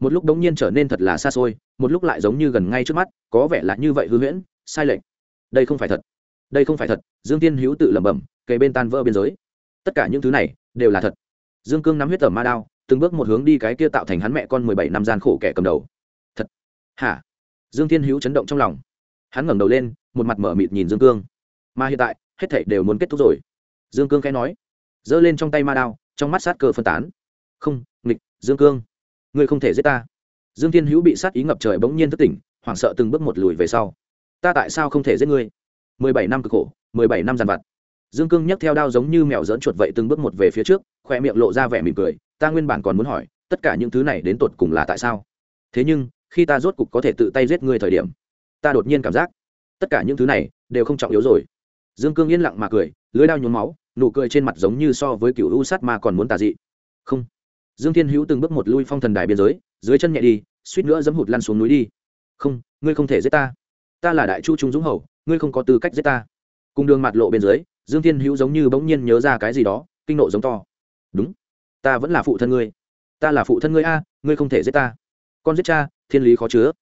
Speaker 1: Một lúc đống nhiên trở nên thật là xa xôi, một lúc lại giống như gần ngay trước mắt, có vẻ là như vậy hư huyễn, sai lệch. Đây không phải thật. Đây không phải thật, dương thiên hữu tự lẩm bẩm, kề bên tan vỡ biên giới. Tất cả những thứ này đều là thật. Dương cương nắm huyết tẩm ma đao, từng bước một hướng đi cái kia tạo thành hắn mẹ con mười bảy năm gian khổ kẻ cầm đầu. Thật. Hả? Dương thiên hữu chấn động trong lòng hắn ngẩng đầu lên, một mặt mở mịt nhìn dương cương. Mà hiện tại, hết thảy đều muốn kết thúc rồi. Dương cương khẽ nói, giơ lên trong tay ma đao, trong mắt sát cơ phân tán. Không, nghịch, dương cương. Ngươi không thể giết ta. Dương thiên hữu bị sát ý ngập trời bỗng nhiên thức tỉnh, hoảng sợ từng bước một lùi về sau. Ta tại sao không thể giết ngươi? Mười bảy năm cực khổ, mười bảy năm g vặt. Dương cương nhấc theo đao giống như mèo dỡn chuột vậy từng bước một về phía trước khoe miệng lộ ra vẻ mỉm cười. Ta nguyên bản còn muốn hỏi, tất cả những thứ này đến tột cùng là tại sao? Thế nhưng, khi ta rốt cục có thể tự tay giết ngươi thời điểm ta đột nhiên cảm giác tất cả những thứ này đều không trọng yếu rồi. Dương cương yên lặng mà cười lưới đao nhuốm máu, nụ cười trên mặt giống như so với cựu u sát mà còn muốn tà dị. Không. Dương thiên hữu từng bước một lui phong thần đài biên giới, dưới chân nhẹ đi, suýt nữa dẫm hụt lăn xuống núi đi. Không, ngươi không thể giết ta. Ta là đại chu trung dũng hầu, ngươi không có tư cách giết ta. Cùng đường mặt lộ bên dưới, dương thiên hữu giống như bỗng nhiên nhớ ra cái gì đó, kinh nộ giống to. Đúng. Ta vẫn là phụ thân ngươi. Ta là phụ thân ngươi a, ngươi không thể giết ta. Con giết cha, thiên lý khó chứa.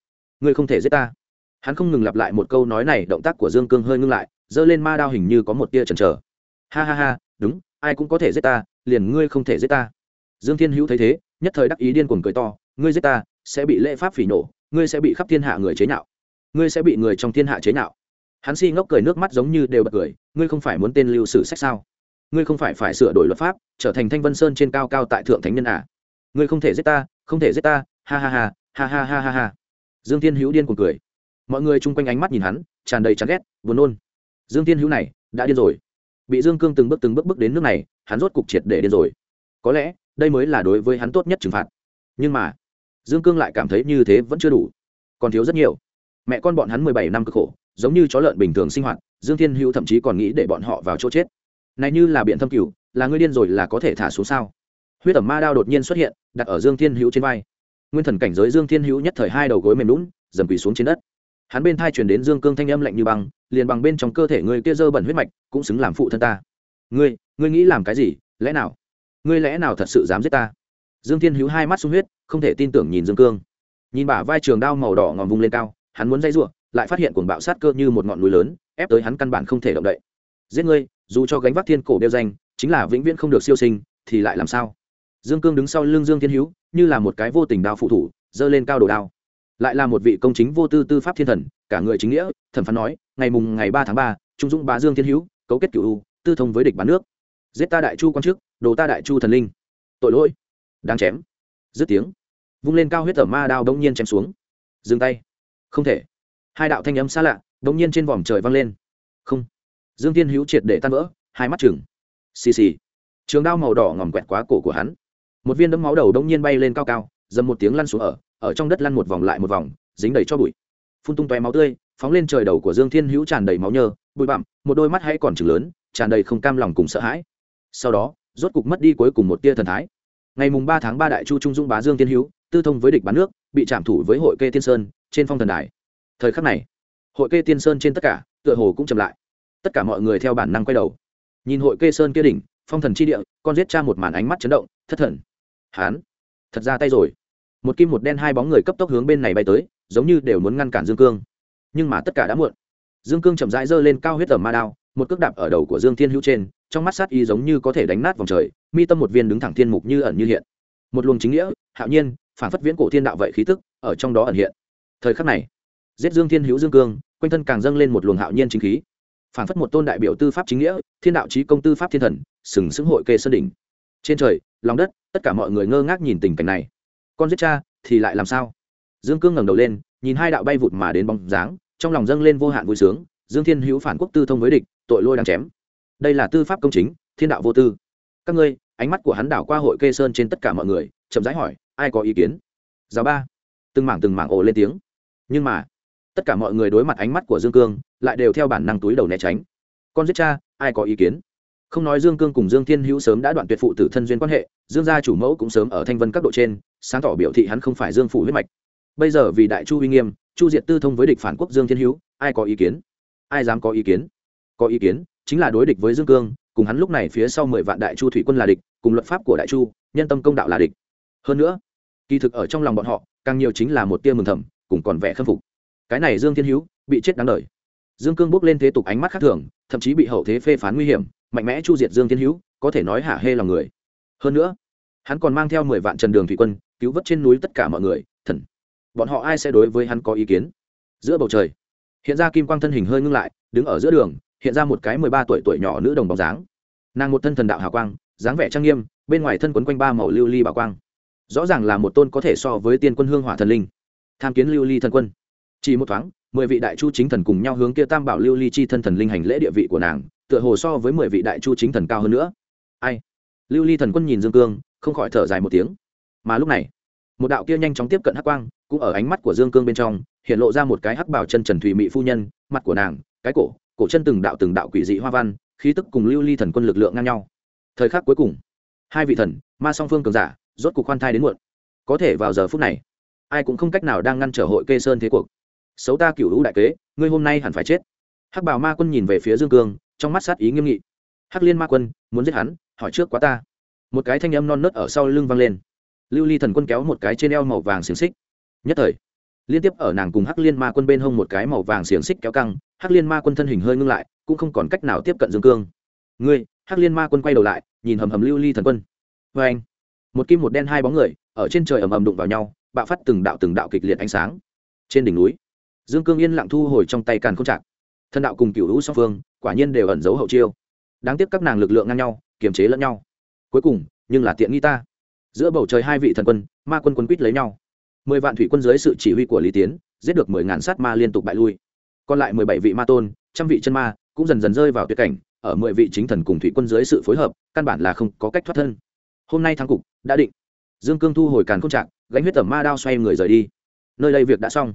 Speaker 1: Ngươi không thể giết ta hắn không ngừng lặp lại một câu nói này, động tác của dương cương hơi ngưng lại, giơ lên ma đao hình như có một tia chần chờ. Ha ha ha, đúng, ai cũng có thể giết ta, liền ngươi không thể giết ta. Dương thiên hữu thấy thế, nhất thời đắc ý điên cuồng cười to, ngươi giết ta, sẽ bị lễ pháp phỉ nổ, ngươi sẽ bị khắp thiên hạ người chế nhạo. Ngươi sẽ bị người trong thiên hạ chế nhạo. Hắn si ngốc cười, nước mắt giống như đều bật cười, ngươi không phải muốn tên lưu sử sách sao? Ngươi không phải phải sửa đổi luật pháp, trở thành thanh vân sơn trên cao cao tại thượng thánh nhân à? Ngươi không thể giết ta, không thể giết ta, ha ha ha ha ha ha ha ha. Dương thiên hữu điên cuồng cười mọi người chung quanh ánh mắt nhìn hắn, tràn đầy chán ghét, buồn nôn. Dương thiên hữu này, đã điên rồi. Bị dương cương từng bước từng bước bước đến nước này, hắn rốt cục triệt để điên rồi. Có lẽ, đây mới là đối với hắn tốt nhất trừng phạt. Nhưng mà, dương cương lại cảm thấy như thế vẫn chưa đủ. Còn thiếu rất nhiều. Mẹ con bọn hắn mười bảy năm cực khổ, giống như chó lợn bình thường sinh hoạt, dương thiên hữu thậm chí còn nghĩ để bọn họ vào chỗ chết. Này như là biện thâm cửu là ngươi điên rồi là có thể thả xuống sao? Huyết ẩm ma đao đột nhiên xuất hiện, đặt ở dương thiên hữu trên vai. Nguyên thần cảnh giới dương thiên hữu nhất thời hai đầu gối mềm lún, dầm quỳ xuống trên đất hắn bên thai chuyển đến dương cương thanh âm lạnh như băng, liền bằng bên trong cơ thể người kia dơ bẩn huyết mạch, cũng xứng làm phụ thân ta. Ngươi ngươi nghĩ làm cái gì? Lẽ nào? Ngươi lẽ nào thật sự dám giết ta? Dương thiên hữu hai mắt sung huyết, không thể tin tưởng nhìn dương cương. Nhìn bả vai trường đao màu đỏ ngòm vung lên cao, hắn muốn dây ruộng lại phát hiện cuồng bạo sát cơ như một ngọn núi lớn, ép tới hắn căn bản không thể động đậy. Giết ngươi, dù cho gánh vác thiên cổ đeo danh, chính là vĩnh viễn không được siêu sinh, thì lại làm sao? Dương cương đứng sau lưng dương thiên hữu, như là một cái vô tình đao phụ thủ, giơ lên cao đồ đao lại là một vị công chính vô tư tư pháp thiên thần, cả người chính nghĩa, thẩm phán nói, ngày mùng ngày ba tháng ba, trung dũng bá dương thiên hữu, cấu kết cựu u, tư thông với địch bán nước. Giết ta đại chu quan chức, đồ ta đại chu thần linh. Tội lỗi. Đáng chém. Dứt tiếng. Vung lên cao huyết tẩm ma đao đông nhiên chém xuống. Dừng tay. Không thể. Hai đạo thanh âm xa lạ đông nhiên trên vòm trời vang lên. Không. Dương thiên hữu triệt để tan vỡ, hai mắt chừng xì xì. Trường đao màu đỏ ngòm quẹt quá cổ của hắn. Một viên đấm máu đầu đông nhiên bay lên cao cao, dầm một tiếng lăn xuống ở ở trong đất lăn một vòng lại một vòng, dính đầy cho bụi. Phun tung tóe máu tươi, phóng lên trời đầu của dương thiên hữu tràn đầy máu nhơ, bụi bặm, một đôi mắt hay còn chừng lớn, tràn đầy không cam lòng cùng sợ hãi. Sau đó, rốt cục mất đi cuối cùng một tia thần thái. Ngày mùng ba tháng ba đại chu trung dung bá dương thiên hữu, tư thông với địch bán nước, bị trảm thủ với hội kê tiên sơn, trên phong thần đài. Thời khắc này, hội kê tiên sơn trên tất cả, tựa hồ cũng chậm lại. Tất cả mọi người theo bản năng quay đầu. Nhìn hội kê sơn kia đỉnh, phong thần chi địa, con giết cha một màn ánh mắt chấn động, thất thần. Hán, thật ra tay rồi một kim một đen hai bóng người cấp tốc hướng bên này bay tới, giống như đều muốn ngăn cản dương cương. Nhưng mà tất cả đã muộn. Dương cương chậm rãi giơ lên cao huyết tầm ma đao, một cước đạp ở đầu của dương thiên hữu trên, trong mắt sát y giống như có thể đánh nát vòng trời, mi tâm một viên đứng thẳng thiên mục như ẩn như hiện. Một luồng chính nghĩa, hạo nhiên, phản phất viễn cổ thiên đạo vậy khí tức, ở trong đó ẩn hiện. Thời khắc này, giết dương thiên hữu dương cương, quanh thân càng dâng lên một luồng hạo nhiên chính khí. Phản phất một tôn đại biểu tư pháp chính nghĩa, thiên đạo trí công tư pháp thiên thần, sừng sững hội kê sơn đỉnh. Trên trời, lòng đất, tất cả mọi người ngơ ngác nhìn tình cảnh này con giết cha, thì lại làm sao? Dương cương ngẩng đầu lên, nhìn hai đạo bay vụt mà đến bóng dáng, trong lòng dâng lên vô hạn vui sướng, dương thiên hữu phản quốc tư thông với địch, tội lôi đang chém. Đây là tư pháp công chính, thiên đạo vô tư. Các ngươi, ánh mắt của hắn đảo qua hội kê sơn trên tất cả mọi người, chậm rãi hỏi, ai có ý kiến? Giáo ba. Từng mảng từng mảng ồ lên tiếng. Nhưng mà, tất cả mọi người đối mặt ánh mắt của dương cương, lại đều theo bản năng túi đầu né tránh. Con giết cha, ai có ý kiến? Không nói dương cương cùng dương thiên hữu sớm đã đoạn tuyệt phụ tử thân duyên quan hệ, dương gia chủ mẫu cũng sớm ở thanh vân các độ trên sáng tỏ biểu thị hắn không phải dương phủ huyết mạch. Bây giờ vì đại chu uy nghiêm, chu diệt tư thông với địch phản quốc dương thiên hữu, ai có ý kiến? Ai dám có ý kiến? Có ý kiến chính là đối địch với dương cương, cùng hắn lúc này phía sau mười vạn đại chu thủy quân là địch, cùng luật pháp của đại chu, nhân tâm công đạo là địch. Hơn nữa, kỳ thực ở trong lòng bọn họ, càng nhiều chính là một tia mừng thầm, cùng còn vẻ khâm phục. Cái này dương thiên hữu bị chết đáng đời. Dương cương bước lên thế tục ánh mắt khác thường, thậm chí bị hậu thế phê phán nguy hiểm, mạnh mẽ chu diệt dương thiên hữu, có thể nói hả hê lòng người. Hơn nữa, hắn còn mang theo mười vạn trần đường thủy quân cứu vớt trên núi tất cả mọi người, thần. Bọn họ ai sẽ đối với hắn có ý kiến? Giữa bầu trời, hiện ra kim quang thân hình hơi ngưng lại, đứng ở giữa đường, hiện ra một cái mười ba tuổi tuổi nhỏ nữ đồng bóng dáng. Nàng một thân thần đạo hào quang, dáng vẻ trang nghiêm, bên ngoài thân quấn quanh ba màu lưu ly bảo quang. Rõ ràng là một tôn có thể so với tiên quân hương hỏa thần linh. Tham kiến lưu ly thần quân. Chỉ một thoáng, mười vị đại chu chính thần cùng nhau hướng kia tam bảo lưu ly chi thân thần linh hành lễ địa vị của nàng, tựa hồ so với mười vị đại chu chính thần cao hơn nữa. Ai? Lưu ly thần quân nhìn dương cương, không khỏi thở dài một tiếng mà lúc này, một đạo kia nhanh chóng tiếp cận hắc quang, cũng ở ánh mắt của dương cương bên trong, hiện lộ ra một cái hắc bảo chân trần Thủy mị phu nhân, mặt của nàng, cái cổ cổ chân từng đạo từng đạo quỷ dị hoa văn, khí tức cùng lưu ly thần quân lực lượng ngang nhau. Thời khắc cuối cùng, hai vị thần, ma song phương cường giả, rốt cuộc khoan thai đến muộn. Có thể vào giờ phút này, ai cũng không cách nào đang ngăn trở hội kê sơn thế cuộc. Xấu ta cựu hữu đại kế, ngươi hôm nay hẳn phải chết. Hắc bảo ma quân nhìn về phía dương cương, trong mắt sát ý nghiêm nghị. Hắc liên ma quân, muốn giết hắn, hỏi trước quá ta. Một cái thanh âm non nớt ở sau lưng vang lên lưu ly thần quân kéo một cái trên eo màu vàng xiềng xích. Nhất thời liên tiếp ở nàng cùng hắc liên ma quân bên hông một cái màu vàng xiềng xích kéo căng hắc liên ma quân thân hình hơi ngưng lại cũng không còn cách nào tiếp cận dương cương. Ngươi! Hắc liên ma quân quay đầu lại nhìn hầm hầm lưu ly thần quân. Vê anh! Một kim một đen hai bóng người ở trên trời ầm ầm đụng vào nhau bạo phát từng đạo từng đạo kịch liệt ánh sáng. Trên đỉnh núi dương cương yên lặng thu hồi trong tay càn không chặt, thần đạo cùng cựu hữu song phương quả nhiên đều ẩn giấu hậu chiêu. Đáng tiếc các nàng lực lượng ngang nhau kiềm chế lẫn nhau. Cuối cùng nhưng là tiện nghi ta giữa bầu trời hai vị thần quân, ma quân quân quýt lấy nhau. Mười vạn thủy quân dưới sự chỉ huy của lý tiến, giết được mười ngàn sát ma liên tục bại lui. Còn lại mười bảy vị ma tôn, trăm vị chân ma cũng dần dần rơi vào tuyệt cảnh, ở mười vị chính thần cùng thủy quân dưới sự phối hợp, căn bản là không có cách thoát thân. Hôm nay thắng cục đã định. Dương cương thu hồi càn không trạng gánh huyết tẩm ma đao xoay người rời đi. Nơi đây việc đã xong.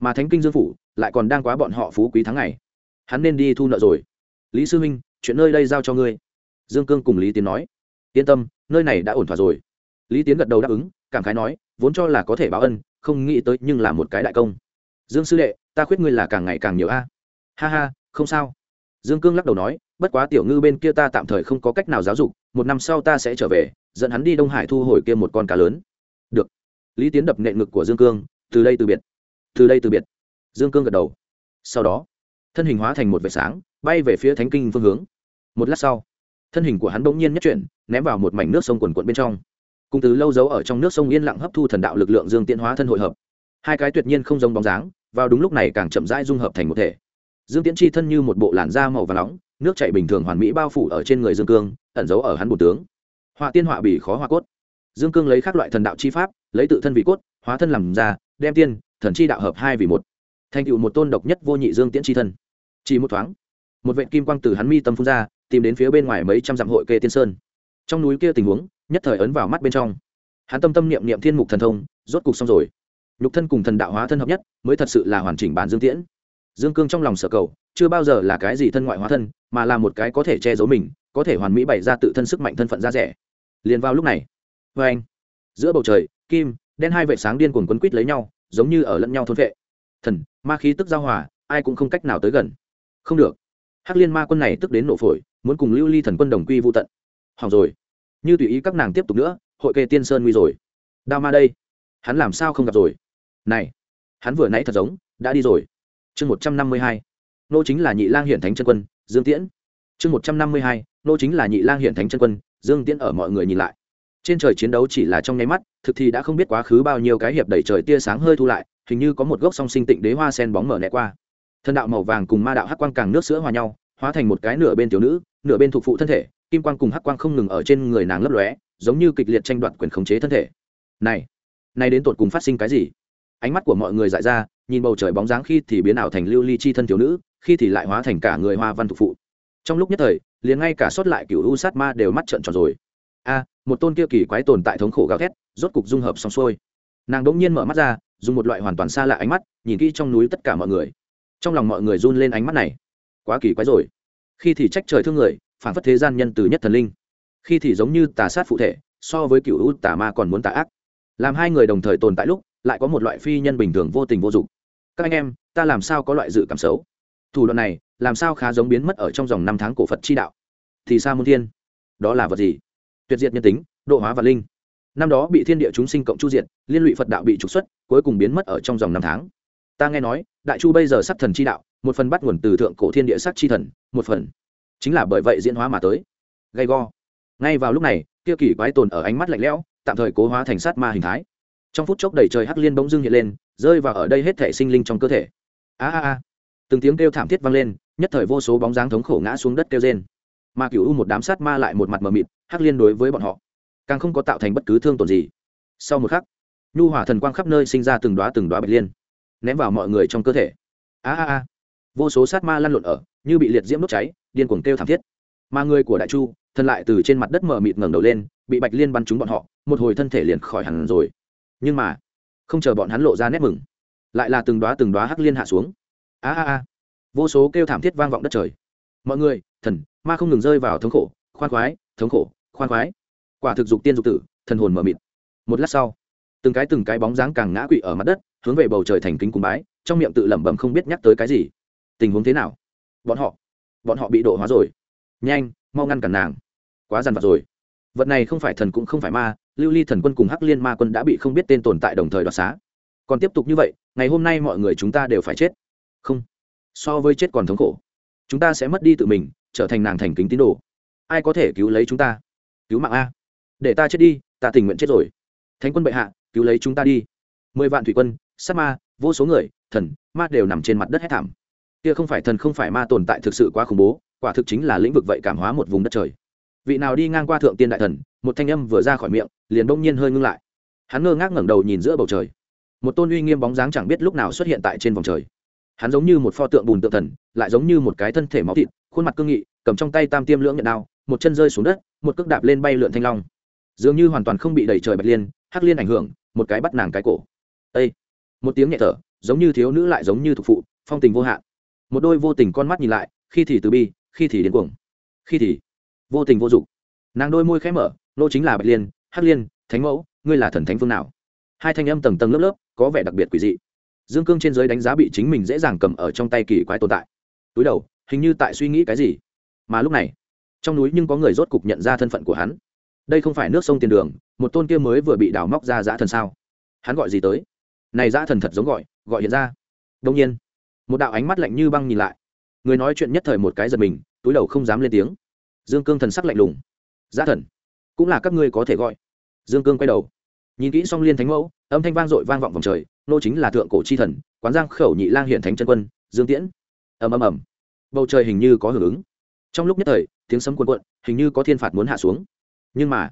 Speaker 1: Mà thánh kinh dương phủ lại còn đang quá bọn họ phú quý tháng ngày. Hắn nên đi thu nợ rồi. Lý sư minh, chuyện nơi đây giao cho ngươi. Dương cương cùng lý tiến nói. Yên tâm, nơi này đã ổn thỏa rồi lý tiến gật đầu đáp ứng, cảm khái nói, vốn cho là có thể báo ân, không nghĩ tới nhưng là một cái đại công. Dương sư đệ, ta khuyết ngươi là càng ngày càng nhiều a. Ha ha, không sao. Dương cương lắc đầu nói, bất quá tiểu ngư bên kia ta tạm thời không có cách nào giáo dục, một năm sau ta sẽ trở về, dẫn hắn đi đông hải thu hồi kia một con cá lớn. Được. Lý tiến đập nệ ngực của dương cương, từ đây từ biệt. Từ đây từ biệt. Dương cương gật đầu. Sau đó, thân hình hóa thành một vệt sáng, bay về phía thánh kinh phương hướng. Một lát sau, thân hình của hắn bỗng nhiên nhất chuyển, ném vào một mảnh nước sông quần quận bên trong cùng từ lâu giấu ở trong nước sông yên lặng hấp thu thần đạo lực lượng dương tiện hóa thân hội hợp. Hai cái tuyệt nhiên không giống bóng dáng, vào đúng lúc này càng chậm rãi dung hợp thành một thể. Dương tiễn chi thân như một bộ làn da màu và nóng, nước chạy bình thường hoàn mỹ bao phủ ở trên người dương cương, ẩn giấu ở hắn bột tướng. Họa tiên họa bỉ khó hoa cốt. Dương cương lấy các loại thần đạo chi pháp, lấy tự thân vị cốt, hóa thân làm ra, đem tiên, thần chi đạo hợp hai vì một. Thành tựu một tôn độc nhất vô nhị dương tiễn chi thân. Chỉ một thoáng, một vệ kim quang từ hắn mi tâm phun ra, tìm đến phía bên ngoài mấy trăm dặm hội kê tiên sơn. Trong núi kia tình huống nhất thời ấn vào mắt bên trong. Hắn tâm tâm niệm niệm thiên mục thần thông, rốt cục xong rồi. Nhục thân cùng thần đạo hóa thân hợp nhất, mới thật sự là hoàn chỉnh bản dương tiễn. Dương cương trong lòng sở cầu, chưa bao giờ là cái gì thân ngoại hóa thân, mà là một cái có thể che giấu mình, có thể hoàn mỹ bày ra tự thân sức mạnh thân phận ra rẻ. Liền vào lúc này vê anh, giữa bầu trời, kim, đen hai vệ sáng điên cuồng quấn quít lấy nhau, giống như ở lẫn nhau thôn vệ. Thần, ma khí tức giao hòa, ai cũng không cách nào tới gần. Không được. Hắc liên ma quân này tức đến nổ phổi, muốn cùng lưu ly thần quân đồng quy vô tận. Hỏng rồi như tùy ý các nàng tiếp tục nữa, hội kê tiên sơn nguy rồi. Đao ma đây, hắn làm sao không gặp rồi? Này, hắn vừa nãy thật giống, đã đi rồi. Chương một trăm năm mươi hai, nô chính là nhị lang hiển thánh chân quân, dương tiễn. Chương một trăm năm mươi hai, nô chính là nhị lang hiển thánh chân quân, dương tiễn ở mọi người nhìn lại. Trên trời chiến đấu chỉ là trong nháy mắt, thực thì đã không biết quá khứ bao nhiêu cái hiệp đẩy trời tia sáng hơi thu lại, hình như có một gốc song sinh tịnh đế hoa sen bóng mở nẹ qua. Thân đạo màu vàng cùng ma đạo hắc quang càng nước sữa hòa nhau, hóa thành một cái nửa bên tiểu nữ, nửa bên thuộc phụ thân thể kim quang cùng hắc quang không ngừng ở trên người nàng lấp lóe, giống như kịch liệt tranh đoạt quyền khống chế thân thể. Này này đến tột cùng phát sinh cái gì? Ánh mắt của mọi người dại ra, nhìn bầu trời bóng dáng khi thì biến ảo thành lưu ly chi thân thiếu nữ, khi thì lại hóa thành cả người hoa văn thục phụ. Trong lúc nhất thời, liền ngay cả sót lại cựu u sát ma đều mắt trợn tròn rồi. A, một tôn kia kỳ quái tồn tại thống khổ gào thét, rốt cục dung hợp xong xuôi. Nàng đỗng nhiên mở mắt ra, dùng một loại hoàn toàn xa lạ ánh mắt, nhìn kỹ trong núi tất cả mọi người. Trong lòng mọi người run lên ánh mắt này. Quá kỳ quái rồi. Khi thì trách trời thương người phản phất thế gian nhân từ nhất thần linh. Khi thì giống như tà sát phụ thể, so với cựu hữu tà ma còn muốn tà ác. Làm hai người đồng thời tồn tại lúc, lại có một loại phi nhân bình thường vô tình vô dụng. Các anh em, ta làm sao có loại dự cảm xấu? Thủ đoạn này, làm sao khá giống biến mất ở trong dòng năm tháng cổ phật chi đạo? Thì sa môn thiên, đó là vật gì? Tuyệt diệt nhân tính, độ hóa và linh. Năm đó bị thiên địa chúng sinh cộng chu diệt, liên lụy phật đạo bị trục xuất, cuối cùng biến mất ở trong dòng năm tháng. Ta nghe nói, đại chu bây giờ sắc thần chi đạo, một phần bắt nguồn từ thượng cổ thiên địa sắc chi thần, một phần chính là bởi vậy diễn hóa mà tới. Gay go. Ngay vào lúc này, kia kỳ quái tồn ở ánh mắt lạnh lẽo, tạm thời cố hóa thành sát ma hình thái. Trong phút chốc đầy trời hắc liên bỗng dưng hiện lên, rơi vào ở đây hết thể sinh linh trong cơ thể. A a a. Từng tiếng kêu thảm thiết vang lên, nhất thời vô số bóng dáng thống khổ ngã xuống đất kêu rên. Mà cựu u một đám sát ma lại một mặt mờ mịt, hắc liên đối với bọn họ. Càng không có tạo thành bất cứ thương tổn gì. Sau một khắc, nhu hỏa thần quang khắp nơi sinh ra từng đoá từng đoá bạch liên, ném vào mọi người trong cơ thể. A a a vô số sát ma lăn lộn ở, như bị liệt diễm đốt cháy, điên cuồng kêu thảm thiết. Mà người của đại chu, thân lại từ trên mặt đất mờ mịt ngẩng đầu lên, bị bạch liên bắn trúng bọn họ, một hồi thân thể liền khỏi hẳn rồi. Nhưng mà, không chờ bọn hắn lộ ra nét mừng, lại là từng đoá từng đoá hắc liên hạ xuống. A a a, vô số kêu thảm thiết vang vọng đất trời. Mọi người, thần, ma không ngừng rơi vào thống khổ, khoan khoái, thống khổ, khoan khoái. Quả thực dục tiên dục tử, thần hồn mờ mịt. Một lát sau, từng cái từng cái bóng dáng càng ngã quỵ ở mặt đất, hướng về bầu trời thành kính cung bái, trong miệng tự lẩm bẩm không biết nhắc tới cái gì tình huống thế nào? Bọn họ bọn họ bị độ hóa rồi. Nhanh, mau ngăn cản nàng. Quá dằn vặt rồi. Vật này không phải thần cũng không phải ma, lưu ly thần quân cùng hắc liên ma quân đã bị không biết tên tồn tại đồng thời đoạt xá. Còn tiếp tục như vậy, ngày hôm nay mọi người chúng ta đều phải chết. Không. So với chết còn thống khổ. Chúng ta sẽ mất đi tự mình, trở thành nàng thành kính tín đồ. Ai có thể cứu lấy chúng ta? Cứu mạng a. Để ta chết đi, ta tình nguyện chết rồi. Thánh quân bệ hạ, cứu lấy chúng ta đi. Mười vạn thủy quân, sát ma, vô số người, thần, ma đều nằm trên mặt đất hết thảm kia không phải thần không phải ma tồn tại thực sự quá khủng bố, quả thực chính là lĩnh vực vậy cảm hóa một vùng đất trời. Vị nào đi ngang qua thượng tiên đại thần, một thanh âm vừa ra khỏi miệng, liền bỗng nhiên hơi ngưng lại. Hắn ngơ ngác ngẩng đầu nhìn giữa bầu trời. Một tôn uy nghiêm bóng dáng chẳng biết lúc nào xuất hiện tại trên vòng trời. Hắn giống như một pho tượng bùn tượng thần, lại giống như một cái thân thể máu thịt, khuôn mặt cương nghị, cầm trong tay tam tiêm lưỡng nhận đao, một chân rơi xuống đất, một cước đạp lên bay lượn thanh long. Dường như hoàn toàn không bị đẩy trời bạch liên, hắc liên ảnh hưởng, một cái bắt nàng cái cổ. Ây một tiếng nhẹ thở, giống như thiếu nữ lại giống như thục phụ, phong tình vô hạn một đôi vô tình con mắt nhìn lại, khi thì từ bi, khi thì điên cuồng. Khi thì vô tình vô dụng. Nàng đôi môi khẽ mở, nô chính là bạch liên, hắc liên, thánh mẫu, ngươi là thần thánh phương nào? Hai thanh âm tầng tầng lớp lớp, có vẻ đặc biệt quỷ dị. Dương cương trên giới đánh giá bị chính mình dễ dàng cầm ở trong tay kỳ quái tồn tại. Túi đầu, hình như tại suy nghĩ cái gì. Mà lúc này, trong núi nhưng có người rốt cục nhận ra thân phận của hắn. Đây không phải nước sông tiền đường, một tôn kia mới vừa bị đào móc ra dã thần sao? Hắn gọi gì tới? Này dã thần thật giống gọi gọi hiện ra. Đông nhiên một đạo ánh mắt lạnh như băng nhìn lại. Người nói chuyện nhất thời một cái giật mình, túi đầu không dám lên tiếng. Dương cương thần sắc lạnh lùng. Giá thần, cũng là các ngươi có thể gọi. Dương cương quay đầu. Nhìn kỹ xong liên thánh mẫu, âm thanh vang dội vang vọng vòng trời, nô chính là thượng cổ chi thần, quán giang khẩu nhị lang hiện thánh chân quân, dương tiễn. Ầm ầm ầm. Bầu trời hình như có hưởng ứng. Trong lúc nhất thời, tiếng sấm cuồn cuộn, hình như có thiên phạt muốn hạ xuống. Nhưng mà,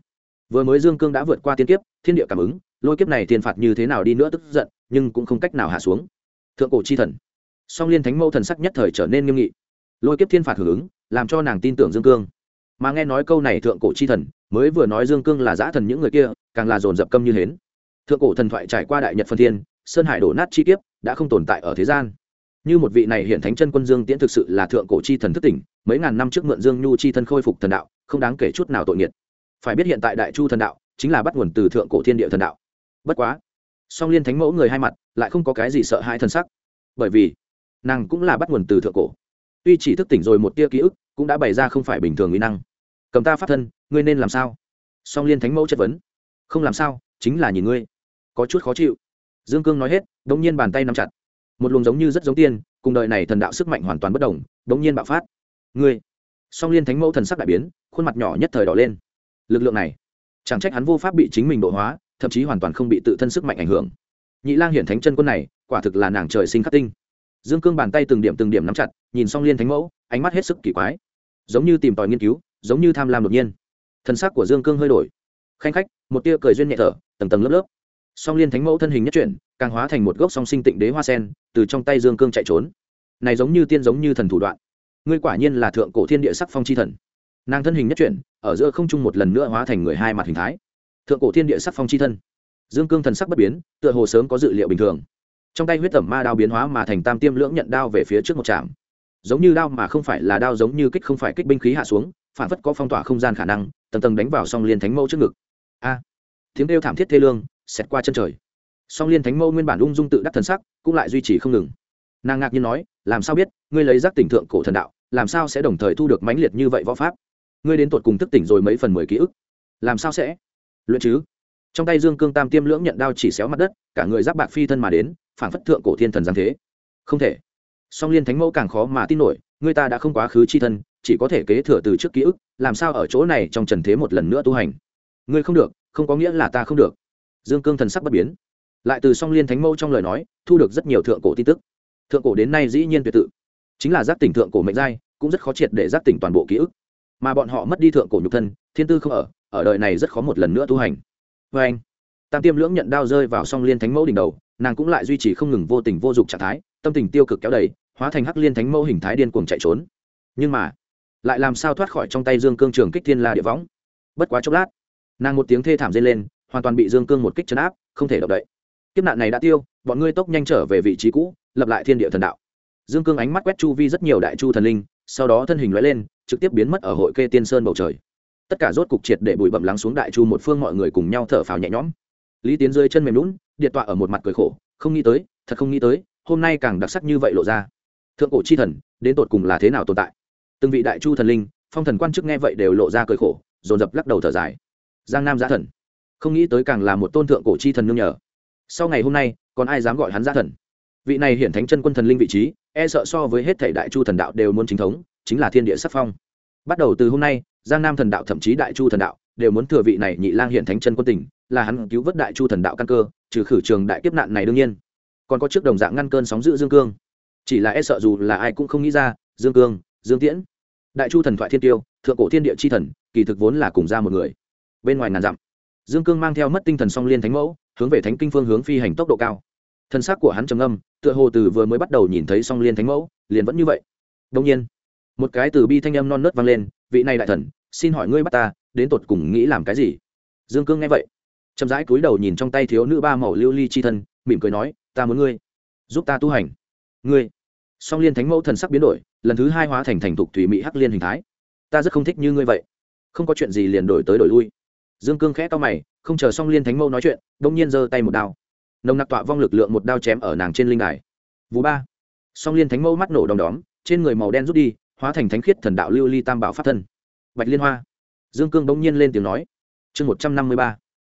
Speaker 1: vừa mới dương cương đã vượt qua tiên kiếp, thiên địa cảm ứng, lôi kiếp này thiên phạt như thế nào đi nữa tức giận, nhưng cũng không cách nào hạ xuống. Thượng cổ chi thần song liên thánh mẫu thần sắc nhất thời trở nên nghiêm nghị. Lôi kiếp thiên phạt hưởng ứng, làm cho nàng tin tưởng dương cương. Mà nghe nói câu này thượng cổ chi thần, mới vừa nói dương cương là giã thần những người kia, càng là dồn dập câm như hến. Thượng cổ thần thoại trải qua đại nhật phân thiên, sơn hải đổ nát chi kiếp, đã không tồn tại ở thế gian. Như một vị này hiện thánh chân quân dương tiễn thực sự là thượng cổ chi thần thức tỉnh, mấy ngàn năm trước mượn dương nhu chi thân khôi phục thần đạo, không đáng kể chút nào tội nghiệt. Phải biết hiện tại đại chu thần đạo, chính là bắt nguồn từ thượng cổ thiên địa thần đạo. Bất quá, song liên thánh mẫu người hai mặt, lại không có cái gì sợ hãi thân sắc. Bởi vì nàng cũng là bắt nguồn từ thượng cổ. Tuy chỉ thức tỉnh rồi một tia ký ức, cũng đã bày ra không phải bình thường nguy năng. Cầm ta pháp thân, ngươi nên làm sao? Song liên thánh mẫu chất vấn. Không làm sao, chính là nhìn ngươi. Có chút khó chịu. Dương cương nói hết đ ỗ n g nhiên bàn tay nắm chặt. Một luồng giống như rất giống tiên, cùng đời này thần đạo sức mạnh hoàn toàn bất đồng đ ỗ n g nhiên bạo phát. Ngươi. Song liên thánh mẫu thần sắc đại biến, khuôn mặt nhỏ nhất thời đỏ lên. Lực lượng này, chẳng trách hắn vô pháp bị chính mình độ hóa, thậm chí hoàn toàn không bị tự thân sức mạnh ảnh hưởng. Nhị lang hiển thánh chân quân này, quả thực là nàng trời sinh khắc tinh dương cương bàn tay từng điểm từng điểm nắm chặt, nhìn song liên thánh mẫu, ánh mắt hết sức kỳ quái. Giống như tìm tòi nghiên cứu, giống như tham lam đột nhiên. Thần sắc của dương cương hơi đổi. Khanh khách, một tia cười duyên nhẹ thở, tầng tầng lớp lớp. Song liên thánh mẫu thân hình nhất chuyển, càng hóa thành một gốc song sinh tịnh đế hoa sen, từ trong tay dương cương chạy trốn. Này giống như tiên giống như thần thủ đoạn. Ngươi quả nhiên là thượng cổ thiên địa sắc phong chi thần. Nàng thân hình nhất chuyển, ở giữa không trung một lần nữa hóa thành người hai mặt hình thái. Thượng cổ thiên địa sắc phong chi thân. Dương cương thần sắc bất biến, tựa hồ sớm có dự liệu bình thường trong tay huyết tẩm ma đao biến hóa mà thành tam tiêm lưỡng nhận đao về phía trước một trạm. Giống như đao mà không phải là đao giống như kích không phải kích binh khí hạ xuống, phản phất có phong tỏa không gian khả năng, tầng tầng đánh vào song liên thánh mẫu trước ngực. A! Tiếng kêu thảm thiết thê lương, xẹt qua chân trời. Song liên thánh mẫu nguyên bản ung dung tự đắc thần sắc, cũng lại duy trì không ngừng. Nàng ngạc nhiên nói, làm sao biết, ngươi lấy giác tỉnh thượng cổ thần đạo, làm sao sẽ đồng thời thu được mãnh liệt như vậy võ pháp? Ngươi đến tột cùng thức tỉnh rồi mấy phần mười ký ức. Làm sao sẽ? Luyện chứ? Trong tay dương cương tam tiêm lưỡng nhận đao chỉ xéo mặt đất, cả người giáp bạc phi thân mà đến phản phất thượng cổ thiên thần giáng thế. Không thể. Song liên thánh mẫu càng khó mà tin nổi, người ta đã không quá khứ chi thân, chỉ có thể kế thừa từ trước ký ức, làm sao ở chỗ này trong trần thế một lần nữa tu hành. Ngươi không được, không có nghĩa là ta không được. Dương cương thần sắc bất biến. Lại từ song liên thánh mẫu trong lời nói, thu được rất nhiều thượng cổ tin tức. Thượng cổ đến nay dĩ nhiên tuyệt tự. Chính là giác tỉnh thượng cổ mệnh giai, cũng rất khó triệt để giác tỉnh toàn bộ ký ức. Mà bọn họ mất đi thượng cổ nhục thân, thiên tư không ở ở đời này rất khó một lần nữa tu hành. Vê anh tam tiêm lưỡng nhận đao rơi vào song liên thánh mẫu đỉnh đầu nàng cũng lại duy trì không ngừng vô tình vô dụng trạng thái, tâm tình tiêu cực kéo đầy, hóa thành hắc liên thánh mẫu hình thái điên cuồng chạy trốn. Nhưng mà, lại làm sao thoát khỏi trong tay dương cương trường kích thiên la địa võng? Bất quá chốc lát, nàng một tiếng thê thảm dây lên, hoàn toàn bị dương cương một kích chấn áp, không thể động đậy. Kiếp nạn này đã tiêu, bọn ngươi tốc nhanh trở về vị trí cũ, lập lại thiên địa thần đạo. Dương cương ánh mắt quét chu vi rất nhiều đại chu thần linh, sau đó thân hình loại lên, trực tiếp biến mất ở hội kê tiên sơn bầu trời. Tất cả rốt cục triệt để bụi bậm lắng xuống đại chu một phương mọi người cùng nhau thở phào nhẹ nhõm lý tiến rơi chân mềm lún điện tọa ở một mặt cười khổ, không nghĩ tới, thật không nghĩ tới, hôm nay càng đặc sắc như vậy lộ ra. Thượng cổ chi thần, đến tột cùng là thế nào tồn tại? Từng vị đại chu thần linh, phong thần quan chức nghe vậy đều lộ ra cười khổ, dồn dập lắc đầu thở dài. Giang nam giã thần. Không nghĩ tới càng là một tôn thượng cổ chi thần nương nhờ. Sau ngày hôm nay, còn ai dám gọi hắn giã thần? Vị này hiển thánh chân quân thần linh vị trí e sợ so với hết thể đại chu thần đạo đều muốn chính thống, chính là thiên địa sắc phong. Bắt đầu từ hôm nay, giang nam thần đạo thậm chí đại chu thần đạo đều muốn thừa vị này nhị lang hiện thánh chân quân tỉnh là hắn cứu vớt đại chu thần đạo căn cơ, trừ khử trường đại kiếp nạn này đương nhiên. Còn có trước đồng dạng ngăn cơn sóng giữ dương cương. Chỉ là e sợ dù là ai cũng không nghĩ ra, dương cương, dương tiễn, đại chu thần thoại thiên tiêu, thượng cổ thiên địa chi thần, kỳ thực vốn là cùng ra một người. Bên ngoài ngàn dặm, dương cương mang theo mất tinh thần song liên thánh mẫu, hướng về thánh kinh phương hướng phi hành tốc độ cao. Thân xác của hắn trầm âm tựa hồ từ vừa mới bắt đầu nhìn thấy song liên thánh mẫu, liền vẫn như vậy. Đông nhiên, một cái từ bi thanh âm non nớt vang lên, vị này đại thần, xin hỏi ngươi bắt ta đến tột cùng nghĩ làm cái gì? Dương cương nghe vậy, chậm rãi cúi đầu nhìn trong tay thiếu nữ ba màu lưu ly chi thân, mỉm cười nói, ta muốn ngươi, giúp ta tu hành. Ngươi? Song liên thánh mẫu thần sắc biến đổi, lần thứ hai hóa thành thành thục thủy mỹ hắc liên hình thái. Ta rất không thích như ngươi vậy. Không có chuyện gì liền đổi tới đổi lui. Dương cương khẽ to mày, không chờ song liên thánh mẫu nói chuyện đông nhiên giơ tay một đao. Nồng nặc tọa vong lực lượng một đao chém ở nàng trên linh đài. Vũ ba. Song liên thánh mẫu mắt nổ đom đóm, trên người màu đen rút đi, hóa thành thánh khiết thần đạo lưu ly tam bảo pháp thân. Bạch liên hoa dương cương bỗng nhiên lên tiếng nói, chương một trăm năm mươi ba,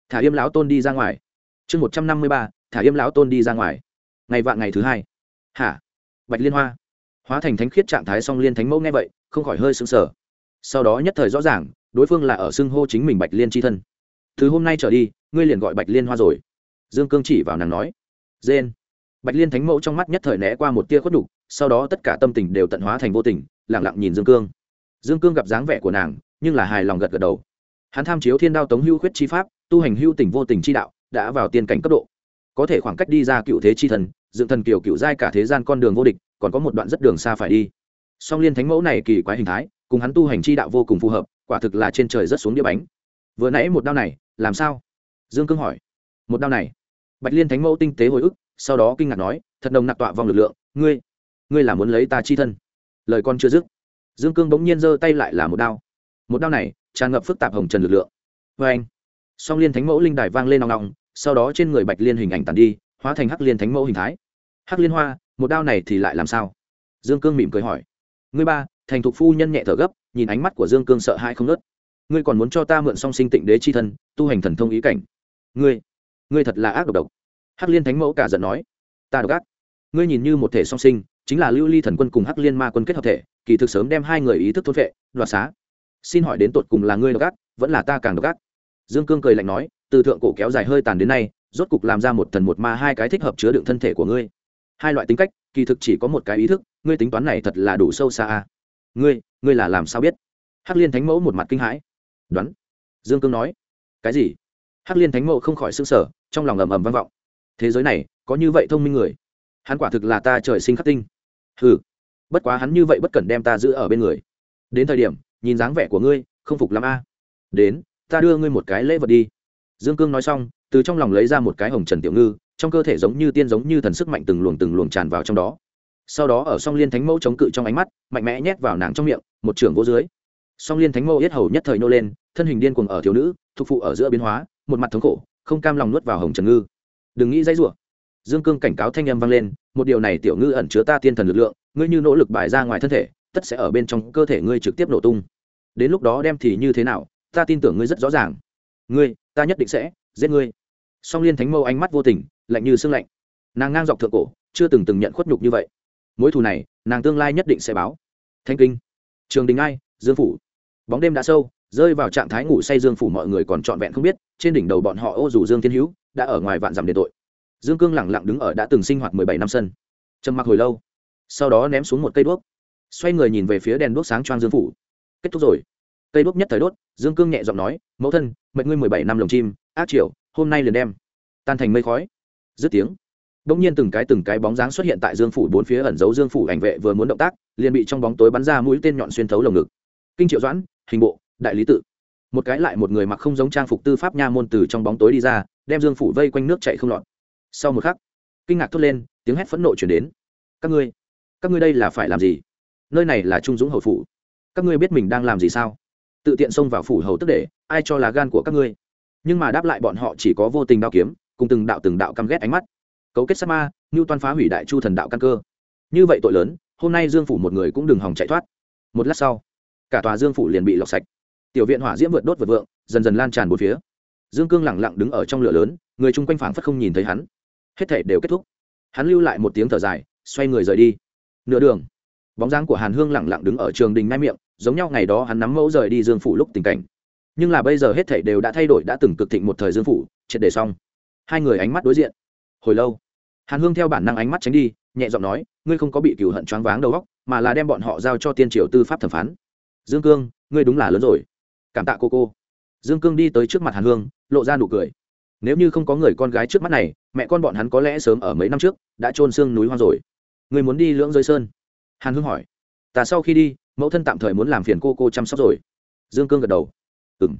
Speaker 1: thả yêm lão tôn đi ra ngoài. Chương một trăm năm mươi ba, thả yêm lão tôn đi ra ngoài. Ngày vạn ngày thứ hai. Hả? Bạch liên hoa. Hóa thành thánh khiết trạng thái song liên thánh mẫu nghe vậy, không khỏi hơi sững sờ. Sau đó nhất thời rõ ràng, đối phương là ở xưng hô chính mình bạch liên c h i thân. Từ hôm nay trở đi, ngươi liền gọi bạch liên hoa rồi. Dương cương chỉ vào nàng nói. Dên bạch liên thánh mẫu trong mắt nhất thời né qua một tia khuất đục sau đó tất cả tâm tình đều tận hóa thành vô tình lẳng lặng nhìn dương cương. Dương cương gặp dáng vẻ của nàng nhưng là hài lòng gật gật đầu. Hắn tham chiếu thiên đao tống hưu khuyết chi pháp, tu hành hưu tỉnh vô tình chi đạo, đã vào tiên cảnh cấp độ. Có thể khoảng cách đi ra cựu thế chi thần, dựng thần kiều cựu giai cả thế gian con đường vô địch, còn có một đoạn rất đường xa phải đi. Song liên thánh mẫu này kỳ quái hình thái, cùng hắn tu hành chi đạo vô cùng phù hợp, quả thực là trên trời rất xuống đĩa bánh. Vừa nãy một đao này, làm sao? Dương cương hỏi. Một đao này. Bạch liên thánh mẫu tinh tế hồi ức, sau đó kinh ngạc nói, thật đồng nặc tọa vòng lực lượng, ngươi ngươi là muốn lấy ta chi thân? Lời con chưa dứt. Dương cương bỗng nhiên giơ tay lại là một đao một đao này, tràn ngập phức tạp hồng trần lực lượng. Vê anh, song liên thánh mẫu linh đài vang lên nòng nòng, sau đó trên người bạch liên hình ảnh tàn đi, hóa thành hắc liên thánh mẫu hình thái. Hắc liên hoa, một đao này thì lại làm sao? Dương cương mỉm cười hỏi. Ngươi ba, thành thục phu nhân nhẹ thở gấp, nhìn ánh mắt của dương cương sợ hãi không nớt ngươi còn muốn cho ta mượn song sinh tịnh đế chi thân, tu hành thần thông ý cảnh. Ngươi ngươi thật là ác độc độc. Hắc liên thánh mẫu cả giận nói. Ta độc ác. Ngươi nhìn như một thể song sinh, chính là lưu ly thần quân cùng hắc liên ma quân kết hợp thể, kỳ thực sớm đem hai người ý thức thốt vệ đoạt xá xin hỏi đến tột cùng là ngươi độc ác, vẫn là ta càng độc ác. Dương cương cười lạnh nói, từ thượng cổ kéo dài hơi tàn đến nay, rốt cục làm ra một thần một ma hai cái thích hợp chứa đựng thân thể của ngươi. Hai loại tính cách, kỳ thực chỉ có một cái ý thức, ngươi tính toán này thật là đủ sâu xa a ngươi ngươi là làm sao biết? Hắc liên thánh mẫu một mặt kinh hãi. Đoán. Dương cương nói. Cái gì? Hắc liên thánh mẫu không khỏi s ư n g sở trong lòng ầm ầm vang vọng. Thế giới này, có như vậy thông minh người? Hắn quả thực là ta trời sinh khắc tinh. Ừ bất quá hắn như vậy bất cần đem ta giữ ở bên người. Đến thời điểm nhìn dáng vẻ của ngươi, không phục lắm a. Đến, ta đưa ngươi một cái lễ vật đi. Dương cương nói xong, từ trong lòng lấy ra một cái hồng trần tiểu ngư, trong cơ thể giống như tiên giống như thần sức mạnh từng luồng từng luồng tràn vào trong đó. Sau đó ở song liên thánh mẫu chống cự trong ánh mắt, mạnh mẽ nhét vào nàng trong miệng, một trưởng vô dưới. Song liên thánh mẫu yết hầu nhất thời nô lên, thân hình điên cuồng ở thiếu nữ, thuộc phụ ở giữa biến hóa, một mặt thống khổ, không cam lòng nuốt vào hồng trần ngư. Đừng nghĩ dãy rủa. Dương cương cảnh cáo thanh âm vang lên, một điều này tiểu ngư ẩn chứa ta tiên thần lực lượng, ngươi như nỗ lực bài ra ngoài thân thể tất sẽ ở bên trong cơ thể ngươi trực tiếp nổ tung. Đến lúc đó đem thì như thế nào, ta tin tưởng ngươi rất rõ ràng. Ngươi, ta nhất định sẽ giết ngươi. Song liên thánh mâu ánh mắt vô tình, lạnh như sương lạnh. Nàng ngang dọc thượng cổ, chưa từng từng nhận khuất nhục như vậy. Mối thù này, nàng tương lai nhất định sẽ báo. Thanh kinh, trường đình ai, dương phủ. Bóng đêm đã sâu, rơi vào trạng thái ngủ say dương phủ mọi người còn trọn vẹn không biết, trên đỉnh đầu bọn họ ô dù dương thiên hữu, đã ở ngoài vạn dặm đền tội. Dương cương lẳng lặng đứng ở đã từng sinh hoạt mười bảy năm sân. Trầm mặc hồi lâu, sau đó ném xuống một cây đuốc xoay người nhìn về phía đèn đuốc sáng choang dương phủ kết thúc rồi cây đuốc nhất thời đốt dương cương nhẹ giọng nói mẫu thân mệnh ngươi mười bảy năm lồng chim ác triều hôm nay liền đem tan thành mây khói dứt tiếng Đông nhiên từng cái từng cái bóng dáng xuất hiện tại Dương phủ bốn phía ẩn giấu Dương phủ ảnh vệ vừa muốn động tác, liền bị trong bóng tối bắn ra mũi tên nhọn xuyên thấu lồng ngực. Kinh Triệu Doãn, hình bộ, đại lý tự. Một cái lại một người mặc không giống trang phục tư pháp nha môn từ trong bóng tối đi ra, đem Dương phủ vây quanh nước chảy không lọt. Sau một khắc, kinh ngạc thốt lên, tiếng hét phẫn nộ truyền đến. Các ngươi, các ngươi đây là phải làm gì? Nơi này là Trung Dũng hầu phủ. Các ngươi biết mình đang làm gì sao? Tự tiện xông vào phủ hầu tức để, ai cho là gan của các ngươi? Nhưng mà đáp lại bọn họ chỉ có vô tình đao kiếm, cùng từng đạo từng đạo căm ghét ánh mắt. Cấu kết sát ma ngưu toan phá hủy đại chu thần đạo căn cơ. Như vậy tội lớn hôm nay dương phủ một người cũng đừng hòng chạy thoát. Một lát sau cả tòa dương phủ liền bị lọc sạch. Tiểu viện hỏa diễm vượt đốt vượt vượng dần dần lan tràn bốn phía. Dương cương lẳng lặng đứng ở trong lửa lớn người chung quanh phảng phất không nhìn thấy hắn. Hết thể đều kết thúc. Hắn lưu lại một tiếng thở dài xoay người rời đi. Nửa đường bóng dáng của hàn hương lẳng lặng đứng ở trường đình ngay miệng, giống nhau ngày đó hắn nắm mẫu rời đi dương phủ lúc tình cảnh. Nhưng là bây giờ hết thể đều đã thay đổi, đã từng cực thịnh một thời dương phủ, triệt để xong. Hai người ánh mắt đối diện. Hồi lâu, hàn hương theo bản năng ánh mắt tránh đi, nhẹ giọng nói, ngươi không có bị cựu hận choáng váng đầu óc, mà là đem bọn họ giao cho tiên triều tư pháp thẩm phán. Dương cương, ngươi đúng là lớn rồi. Cảm tạ cô cô. Dương cương đi tới trước mặt hàn hương, lộ ra nụ cười. Nếu như không có người con gái trước mắt này, mẹ con bọn hắn có lẽ sớm ở mấy năm trước, đã trôn xương núi hoang rồi. Ngươi muốn đi lưỡng rơi sơn? Hàn hương hỏi, ta sau khi đi, mẫu thân tạm thời muốn làm phiền cô cô chăm sóc rồi. Dương cương gật đầu ừ m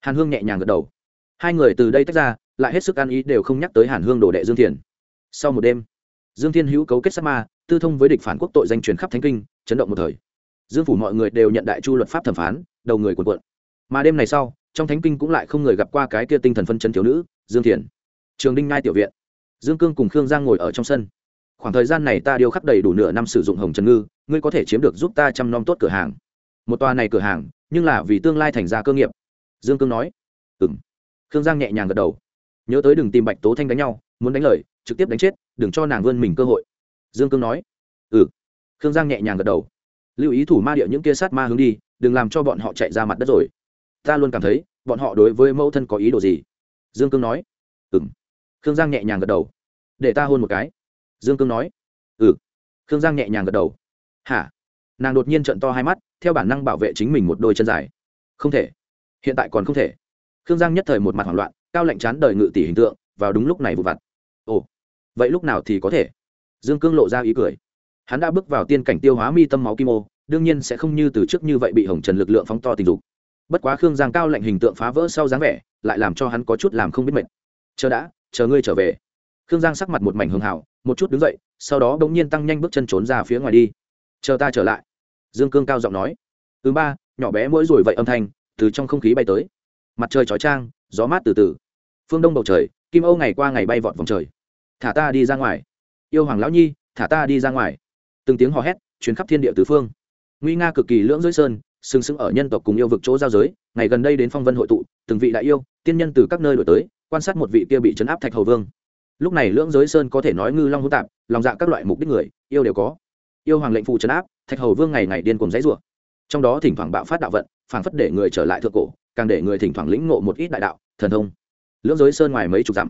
Speaker 1: hàn hương nhẹ nhàng gật đầu. Hai người từ đây tách ra, lại hết sức ăn ý đều không nhắc tới hàn hương đồ đệ dương thiền. Sau một đêm, dương thiên hữu cấu kết sát ma, tư thông với địch phản quốc tội danh truyền khắp thánh kinh, chấn động một thời. Dương phủ mọi người đều nhận đại chu luật pháp thẩm phán, đầu người cuộn cuộn. Mà đêm này sau, trong thánh kinh cũng lại không người gặp qua cái kia tinh thần phân chân thiếu nữ, dương thiền. Trường đinh ngai tiểu viện. Dương cương cùng khương giang ngồi ở trong sân khoảng thời gian này ta điêu khắc đầy đủ nửa năm sử dụng hồng trần ngư, ngươi có thể chiếm được giúp ta chăm nom tốt cửa hàng. Một tòa này cửa hàng, nhưng là vì tương lai thành ra cơ nghiệp. Dương cương nói. Ừ m khương giang nhẹ nhàng gật đầu. Nhớ tới đừng tìm bạch tố thanh đánh nhau, muốn đánh lời, trực tiếp đánh chết, đừng cho nàng vươn mình cơ hội. Dương cương nói. Ừ. Khương giang nhẹ nhàng gật đầu. Lưu ý thủ ma địa những kia sát ma hướng đi, đừng làm cho bọn họ chạy ra mặt đất rồi. Ta luôn cảm thấy, bọn họ đối với mẫu thân có ý đồ gì? Dương cương nói. Ừ m khương giang nhẹ nhàng gật đầu. Để ta hôn một cái dương cương nói. Ừ. Khương giang nhẹ nhàng gật đầu. Hả? Nàng đột nhiên trận to hai mắt, theo bản năng bảo vệ chính mình một đôi chân dài. Không thể. Hiện tại còn không thể. Khương giang nhất thời một mặt hoảng loạn, cao lạnh chán đời ngự tỷ hình tượng, vào đúng lúc này vụ vặt. Ồ. Vậy lúc nào thì có thể? Dương cương lộ ra ý cười. Hắn đã bước vào tiên cảnh tiêu hóa mi tâm máu kim ô, đương nhiên sẽ không như từ trước như vậy bị hồng trần lực lượng phóng to tình dục. Bất quá khương giang cao lạnh hình tượng phá vỡ sau dáng vẻ, lại làm cho hắn có chút làm không biết mệt. Chờ đã, chờ ngươi trở về. Khương giang sắc mặt một mảnh hường hảo một chút đứng dậy, sau đó bỗng nhiên tăng nhanh bước chân trốn ra phía ngoài đi. Chờ ta trở lại. Dương cương cao giọng nói. Thứ ba, nhỏ bé mỗi rồi vậy âm thanh, từ trong không khí bay tới. Mặt trời chói trang gió mát từ từ. Phương đông bầu trời, kim âu ngày qua ngày bay vọt vòng trời. Thả ta đi ra ngoài. Yêu hoàng lão nhi, thả ta đi ra ngoài. Từng tiếng hò hét chuyến khắp thiên địa tứ phương. Nguy nga cực kỳ lưỡng dưới sơn, sừng sững ở nhân tộc cùng yêu vực chỗ giao giới, ngày gần đây đến phong vân hội tụ, từng vị đại yêu, tiên nhân từ các nơi đổi tới, quan sát một vị kia bị chấn áp thạch hầu vương lúc này lưỡng giới sơn có thể nói ngư long hữu tạp, lòng dạ các loại mục đích người, yêu đều có. Yêu hoàng lệnh phụ trấn áp, thạch hầu vương ngày ngày điên cùng dãy rủa. Trong đó thỉnh thoảng bạo phát đạo vận, phảng phất để người trở lại thượng cổ, càng để người thỉnh thoảng lĩnh ngộ một ít đại đạo, thần thông. Lưỡng giới sơn ngoài mấy chục dặm,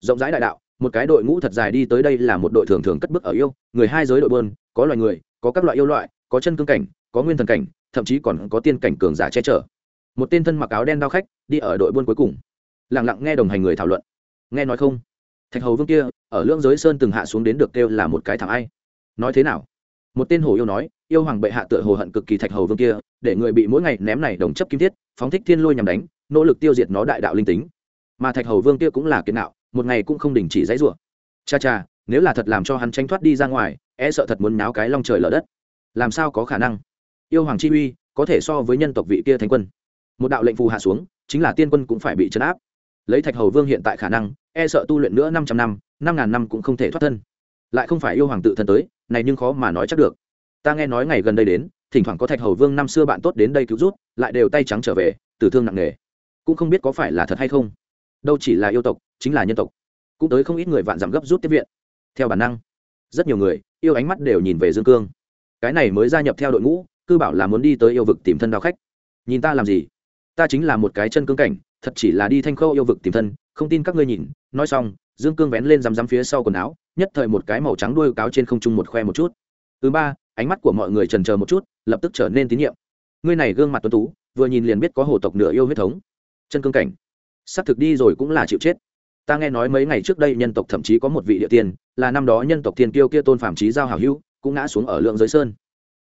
Speaker 1: rộng rãi đại đạo, một cái đội ngũ thật dài đi tới đây là một đội thường thường cất bước ở yêu, người hai giới đội bơn có loài người, có các loại yêu loại, có chân cương cảnh, có nguyên thần cảnh, thậm chí còn có tiên cảnh cường giả che chở. Một tên thân mặc áo đen đao khách, đi ở đội buôn cuối cùng. Lặng lặng nghe đồng hành người thảo luận. Nghe nói không? Thạch hầu vương kia, ở lưỡng giới sơn từng hạ xuống đến được kêu là một cái thằng ai. Nói thế nào? Một tên hồ yêu nói, yêu hoàng bệ hạ tựa hồ hận cực kỳ thạch hầu vương kia, để người bị mỗi ngày ném này đồng chấp kim thiết, phóng thích thiên lôi nhằm đánh, nỗ lực tiêu diệt nó đại đạo linh tính. Mà thạch hầu vương kia cũng là kiến đạo một ngày cũng không đình chỉ dãy rủa. Cha cha, nếu là thật làm cho hắn tranh thoát đi ra ngoài e sợ thật muốn náo cái long trời lở đất. Làm sao có khả năng? Yêu hoàng chi uy, có thể so với nhân tộc vị kia thánh quân. Một đạo lệnh phù hạ xuống, chính là tiên quân cũng phải bị chấn áp. Lấy thạch hầu vương hiện tại khả năng e sợ tu luyện nữa năm trăm năm năm ngàn năm cũng không thể thoát thân. Lại không phải yêu hoàng tự thân tới, này nhưng khó mà nói chắc được. Ta nghe nói ngày gần đây đến, thỉnh thoảng có thạch hầu vương năm xưa bạn tốt đến đây cứu rút lại đều tay trắng trở về, tử thương nặng nề. Cũng không biết có phải là thật hay không. Đâu chỉ là yêu tộc, chính là nhân tộc. Cũng tới không ít người vạn giảm gấp rút tiếp viện. Theo bản năng, rất nhiều người, yêu ánh mắt đều nhìn về dương cương. Cái này mới gia nhập theo đội ngũ cư bảo là muốn đi tới yêu vực tìm thân đạo khách. Nhìn ta làm gì? Ta chính là một cái chân cương cảnh thật chỉ là đi thanh khâu yêu vực tìm thân, không tin các ngươi nhìn. Nói xong, dương cương vén lên rằm rắm phía sau quần áo, nhất thời một cái màu trắng đuôi cáo trên không trung một khoe một chút. Thứ ba, ánh mắt của mọi người trần chờ một chút, lập tức trở nên tín nhiệm. Ngươi này gương mặt tuấn tú, vừa nhìn liền biết có hồ tộc nửa yêu huyết thống. Chân cương cảnh. Sắp thực đi rồi cũng là chịu chết. Ta nghe nói mấy ngày trước đây nhân tộc thậm chí có một vị địa tiên, là năm đó nhân tộc thiên kiêu kia tôn phạm trí giao hảo hữu, cũng ngã xuống ở lượng giới sơn.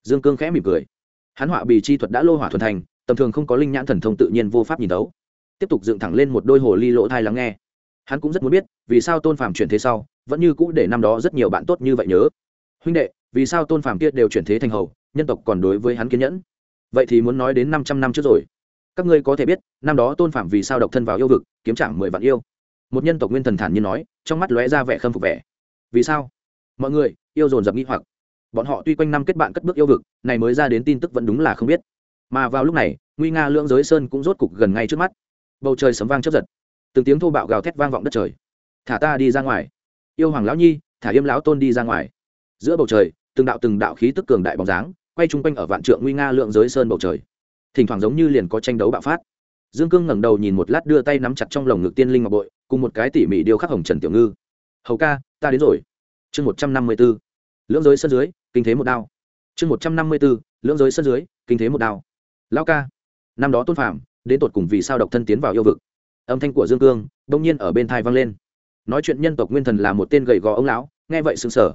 Speaker 1: Dương cương khẽ mỉm cười. Hắn họa bì chi thuật đã lô hỏa thuần thành, tầm thường không có linh nhãn thần thông tự nhiên vô pháp nhìn đấu tiếp tục dựng thẳng lên một đôi hồ ly lỗ thai lắng nghe. Hắn cũng rất muốn biết, vì sao tôn phàm chuyển thế sau, vẫn như cũ để năm đó rất nhiều bạn tốt như vậy nhớ. Huynh đệ, vì sao tôn phàm kia đều chuyển thế thành hầu, nhân tộc còn đối với hắn kiên nhẫn? Vậy thì muốn nói đến năm trăm năm trước rồi. Các ngươi có thể biết, năm đó tôn phàm vì sao độc thân vào yêu vực, kiếm trạng mười vạn yêu. Một nhân tộc nguyên thần thản như nói, trong mắt lóe ra vẻ khâm phục vẻ. Vì sao? Mọi người, yêu dồn dập nghĩ hoặc. Bọn họ tuy quanh năm kết bạn cất bước yêu vực, này mới ra đến tin tức vẫn đúng là không biết. Mà vào lúc này, nguy nga lưỡng giới sơn cũng rốt cục gần ngay trước mắt bầu trời sấm vang chấp giật. Từng tiếng thô bạo gào thét vang vọng đất trời. Thả ta đi ra ngoài. Yêu hoàng lão nhi, thả yêm lão tôn đi ra ngoài. Giữa bầu trời, từng đạo từng đạo khí tức cường đại bóng dáng, quay chung quanh ở vạn trượng nguy nga lượng giới sơn bầu trời. Thỉnh thoảng giống như liền có tranh đấu bạo phát. Dương cương ngẩng đầu nhìn một lát đưa tay nắm chặt trong lồng ngực tiên linh ngọc bội, cùng một cái tỉ mỉ điêu khắc hồng trần tiểu ngư. Hầu ca, ta đến rồi. Chương một trăm năm mươi b ố lưỡng giới sân dưới, kinh thế một đao. Chương một trăm năm mươi b ố lưỡng giới sân dưới, kinh thế một đao. Lão ca, năm đó tôn phạm đến tột cùng vì sao độc thân tiến vào yêu vực. Âm thanh của dương cương đông nhiên ở bên thai vang lên. Nói chuyện nhân tộc nguyên thần là một tên gầy gò ông lão, nghe vậy sững sờ.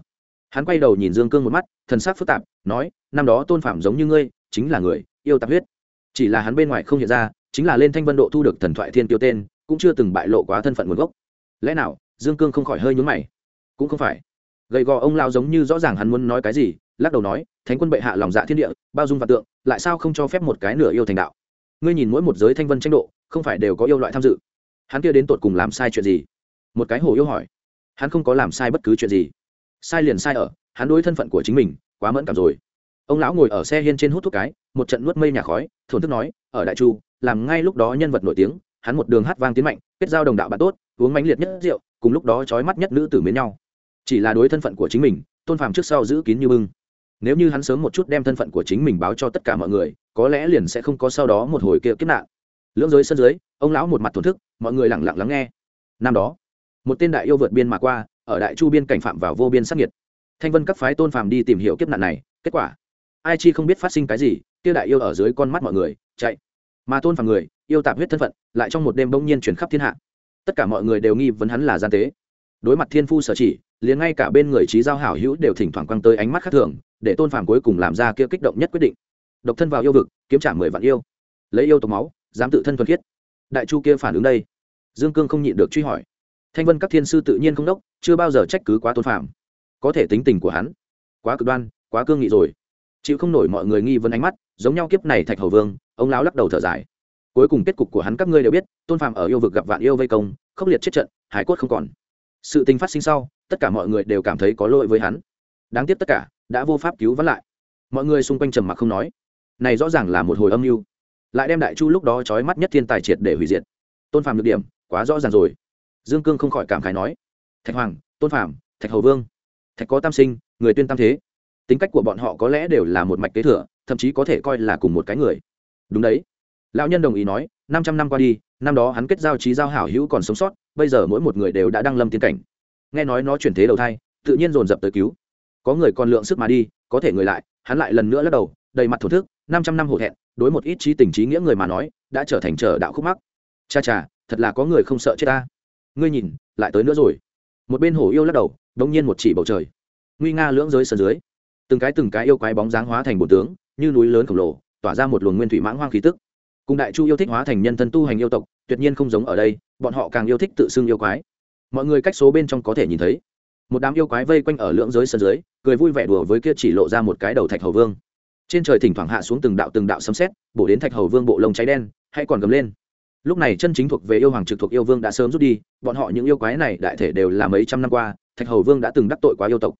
Speaker 1: Hắn quay đầu nhìn dương cương một mắt, thần sắc phức tạp, nói, năm đó tôn phạm giống như ngươi, chính là người yêu tạp huyết. Chỉ là hắn bên ngoài không hiện ra, chính là lên thanh vân độ thu được thần thoại thiên tiêu tên, cũng chưa từng bại lộ quá thân phận nguồn gốc. Lẽ nào, dương cương không khỏi hơi nhún mày? Cũng không phải. Gầy gò ông lao giống như rõ ràng hắn muốn nói cái gì, lắc đầu nói, thánh quân bệ hạ lòng dạ thiên địa, bao dung và tượng, lại sao không cho phép một cái nửa yêu thành đạo? Ngươi nhìn mỗi một giới thanh vân tranh độ, không phải đều có yêu loại tham dự. Hắn kia đến tột cùng làm sai chuyện gì? Một cái hồ yêu hỏi. Hắn không có làm sai bất cứ chuyện gì. Sai liền sai ở, hắn đối thân phận của chính mình quá mẫn cảm rồi. Ông lão ngồi ở xe hiên trên hút thuốc cái, một trận nuốt mây nhà khói, thổn thức nói, ở đại chu, làm ngay lúc đó nhân vật nổi tiếng, hắn một đường hát vang tiến mạnh, kết giao đồng đạo bạn tốt, uống mãnh liệt nhất rượu, cùng lúc đó trói mắt nhất nữ tử mến nhau. Chỉ là đối thân phận của chính mình, tôn phàm trước sau giữ kín như bưng nếu như hắn sớm một chút đem thân phận của chính mình báo cho tất cả mọi người, có lẽ liền sẽ không có sau đó một hồi kia kiếp nạn. Lưỡng giới sân dưới, ông lão một mặt thổn thức, mọi người lẳng lặng lắng nghe. Năm đó, một tên đại yêu vượt biên mà qua, ở đại chu biên cảnh phạm vào vô biên sắc nhiệt thanh vân các phái tôn phàm đi tìm hiểu kiếp nạn này, kết quả, ai chi không biết phát sinh cái gì, kia đại yêu ở dưới con mắt mọi người, chạy. Mà tôn phàm người, yêu tạp huyết thân phận, lại trong một đêm bỗng nhiên chuyển khắp thiên hạ. Tất cả mọi người đều nghi vấn hắn là gian tế. Đối mặt thiên phu sở chỉ, liền ngay cả bên người trí giao hảo hữu đều thỉnh thoảng quăng tới ánh mắt khác thường để tôn phàm cuối cùng làm ra kia kích động nhất quyết định. Độc thân vào yêu vực, kiếm trả mười vạn yêu. Lấy yêu tộc máu, dám tự thân thuần khiết. Đại chu kia phản ứng đây. Dương cương không nhịn được truy hỏi. Thanh vân các thiên sư tự nhiên không đốc, chưa bao giờ trách cứ quá tôn phàm. Có thể tính tình của hắn, quá cực đoan, quá cương nghị rồi. Chịu không nổi mọi người nghi vấn ánh mắt, giống nhau kiếp này thạch hầu vương, ông lão lắc đầu thở dài. Cuối cùng kết cục của hắn các ngươi đều biết, tôn phàm ở yêu vực gặp vạn yêu vây công, khốc liệt chết trận, hải cốt không còn. Sự tình phát sinh sau, tất cả mọi người đều cảm thấy có lỗi với hắn. Đáng tiếc tất cả đã vô pháp cứu vãn lại. Mọi người xung quanh trầm mặc không nói. Này rõ ràng là một hồi âm mưu. Lại đem đại chu lúc đó trói mắt nhất thiên tài triệt để hủy diệt. Tôn phàm được điểm, quá rõ ràng rồi. Dương cương không khỏi cảm khái nói, thạch hoàng, tôn phàm, thạch hầu vương, thạch có tam sinh, người tuyên tam thế. Tính cách của bọn họ có lẽ đều là một mạch kế thừa, thậm chí có thể coi là cùng một cái người. Đúng đấy. Lão nhân đồng ý nói, năm trăm năm qua đi, năm đó hắn kết giao trí giao hảo hữu còn sống sót, bây giờ mỗi một người đều đã đăng lâm tiên cảnh. Nghe nói nó chuyển thế đầu thai, tự nhiên dồn dập tới cứu có người còn lượng sức mà đi, có thể người lại, hắn lại lần nữa lắc đầu, đầy mặt thổ thức, năm trăm năm hổ thẹn, đối một ít trí tình trí nghĩa người mà nói, đã trở thành trở đạo khúc mắc. Cha cha, thật là có người không sợ chết ta. Ngươi nhìn, lại tới nữa rồi. Một bên hổ yêu lắc đầu đông nhiên một chỉ bầu trời. Nguy nga lưỡng giới sân dưới. Từng cái từng cái yêu quái bóng dáng hóa thành bột tướng, như núi lớn khổng lồ, tỏa ra một luồng nguyên thủy mãng hoang khí tức. Cùng đại chu yêu thích hóa thành nhân thân tu hành yêu tộc, tuyệt nhiên không giống ở đây, bọn họ càng yêu thích tự xưng yêu quái. Mọi người cách số bên trong có thể nhìn thấy một đám yêu quái vây quanh ở lưỡng giới sân dưới, cười vui vẻ đùa với kia chỉ lộ ra một cái đầu thạch hầu vương. Trên trời thỉnh thoảng hạ xuống từng đạo từng đạo sấm sét, bổ đến thạch hầu vương bộ lông cháy đen hay còn gầm lên. Lúc này chân chính thuộc về yêu hoàng trực thuộc yêu vương đã sớm rút đi, bọn họ những yêu quái này đại thể đều là mấy trăm năm qua, thạch hầu vương đã từng đắc tội quá yêu tộc.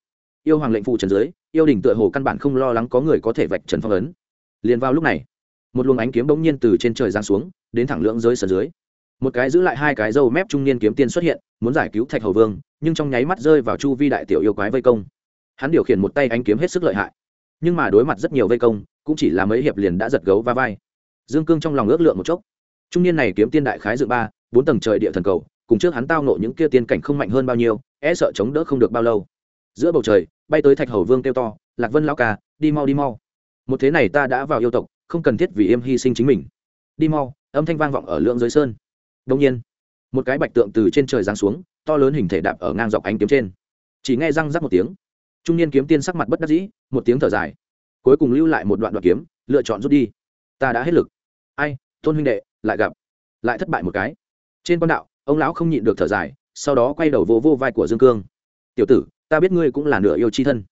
Speaker 1: Yêu hoàng lệnh phụ trần dưới, yêu đình tựa hồ căn bản không lo lắng có người có thể vạch trần phong ấn. Liền vào lúc này, một luồng ánh kiếm bỗng nhiên từ trên trời giáng xuống, đến thẳng lưỡng giới sân dưới một cái giữ lại hai cái râu mép trung niên kiếm tiên xuất hiện, muốn giải cứu thạch hầu vương, nhưng trong nháy mắt rơi vào chu vi đại tiểu yêu quái vây công. Hắn điều khiển một tay ánh kiếm hết sức lợi hại. Nhưng mà đối mặt rất nhiều vây công, cũng chỉ là mấy hiệp liền đã giật gấu va vai. Dương cương trong lòng ước lượng một chốc. Trung niên này kiếm tiên đại khái dự ba, bốn tầng trời địa thần cầu, cùng trước hắn tao nộ những kia tiên cảnh không mạnh hơn bao nhiêu e sợ chống đỡ không được bao lâu. Giữa bầu trời, bay tới thạch hầu vương kêu to, lạc vân lao ca, đi mau đi mau. Một thế này ta đã vào yêu tộc, không cần thiết vì im hy sinh chính mình. Đi mau. Âm thanh vang vọng ở lượng giới sơn đông nhiên, một cái bạch tượng từ trên trời giáng xuống, to lớn hình thể đạp ở ngang dọc ánh kiếm trên. Chỉ nghe răng rắc một tiếng, trung niên kiếm tiên sắc mặt bất đắc dĩ, một tiếng thở dài, cuối cùng lưu lại một đoạn đoạn kiếm, lựa chọn rút đi. Ta đã hết lực. Ai, tôn huynh đệ, lại gặp, lại thất bại một cái. Trên quan đạo, ông lão không nhịn được thở dài, sau đó quay đầu vô vô vai của dương cương. Tiểu tử, ta biết ngươi cũng là nửa yêu chi thân.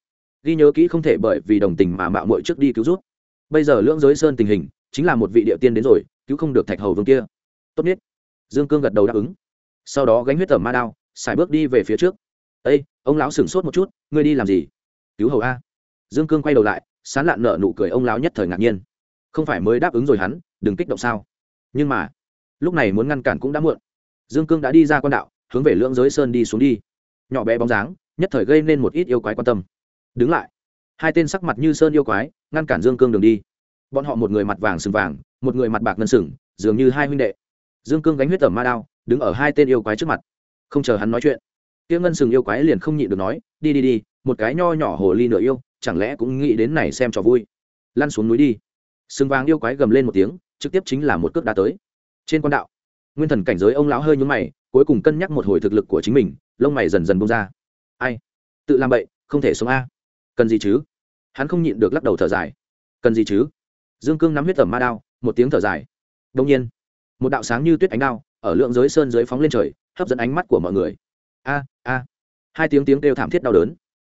Speaker 1: Ghi nhớ kỹ không thể bởi vì đồng tình mà mạo muội trước đi cứu rút bây giờ lưỡng giới sơn tình hình, chính là một vị địa tiên đến rồi, cứu không được thạch hầu vương kia. Tốt nhất dương cương gật đầu đáp ứng. Sau đó gánh huyết tẩm ma đao, xài bước đi về phía trước. Ây ông lão sửng sốt một chút, ngươi đi làm gì? Cứu hầu a. Dương cương quay đầu lại, sán lạn nợ nụ cười ông lão nhất thời ngạc nhiên. Không phải mới đáp ứng rồi hắn, đừng kích động sao? Nhưng mà, lúc này muốn ngăn cản cũng đã muộn. Dương cương đã đi ra con đạo, hướng về lưỡng giới sơn đi xuống đi. Nhỏ bé bóng dáng, nhất thời gây nên một ít yêu quái quan tâm. Đứng lại. Hai tên sắc mặt như sơn yêu quái, ngăn cản dương cương đường đi. Bọn họ một người mặt vàng sừng vàng, một người mặt bạc ngân sừng, dường như hai huynh đệ dương cương gánh huyết tẩm ma đao, đứng ở hai tên yêu quái trước mặt. Không chờ hắn nói chuyện tiêu ngân sừng yêu quái liền không nhịn được nói, đi đi đi, một cái nho nhỏ hồ ly nửa yêu, chẳng lẽ cũng nghĩ đến này xem trò vui. Lăn xuống núi đi. Sừng vàng yêu quái gầm lên một tiếng, trực tiếp chính là một cước đá tới. Trên con đạo, nguyên thần cảnh giới ông lão hơi nhúng mày, cuối cùng cân nhắc một hồi thực lực của chính mình, lông mày dần dần bông ra. Ai? Tự làm bậy, không thể sống a. Cần gì chứ? Hắn không nhịn được lắc đầu thở dài. Cần gì chứ? Dương cương nắm huyết tẩm ma đao, một tiếng thở dài. Đông nhiên một đạo sáng như tuyết ánh đao, ở lượng giới sơn dưới phóng lên trời, hấp dẫn ánh mắt của mọi người. A a. Hai tiếng tiếng kêu thảm thiết đau đớn.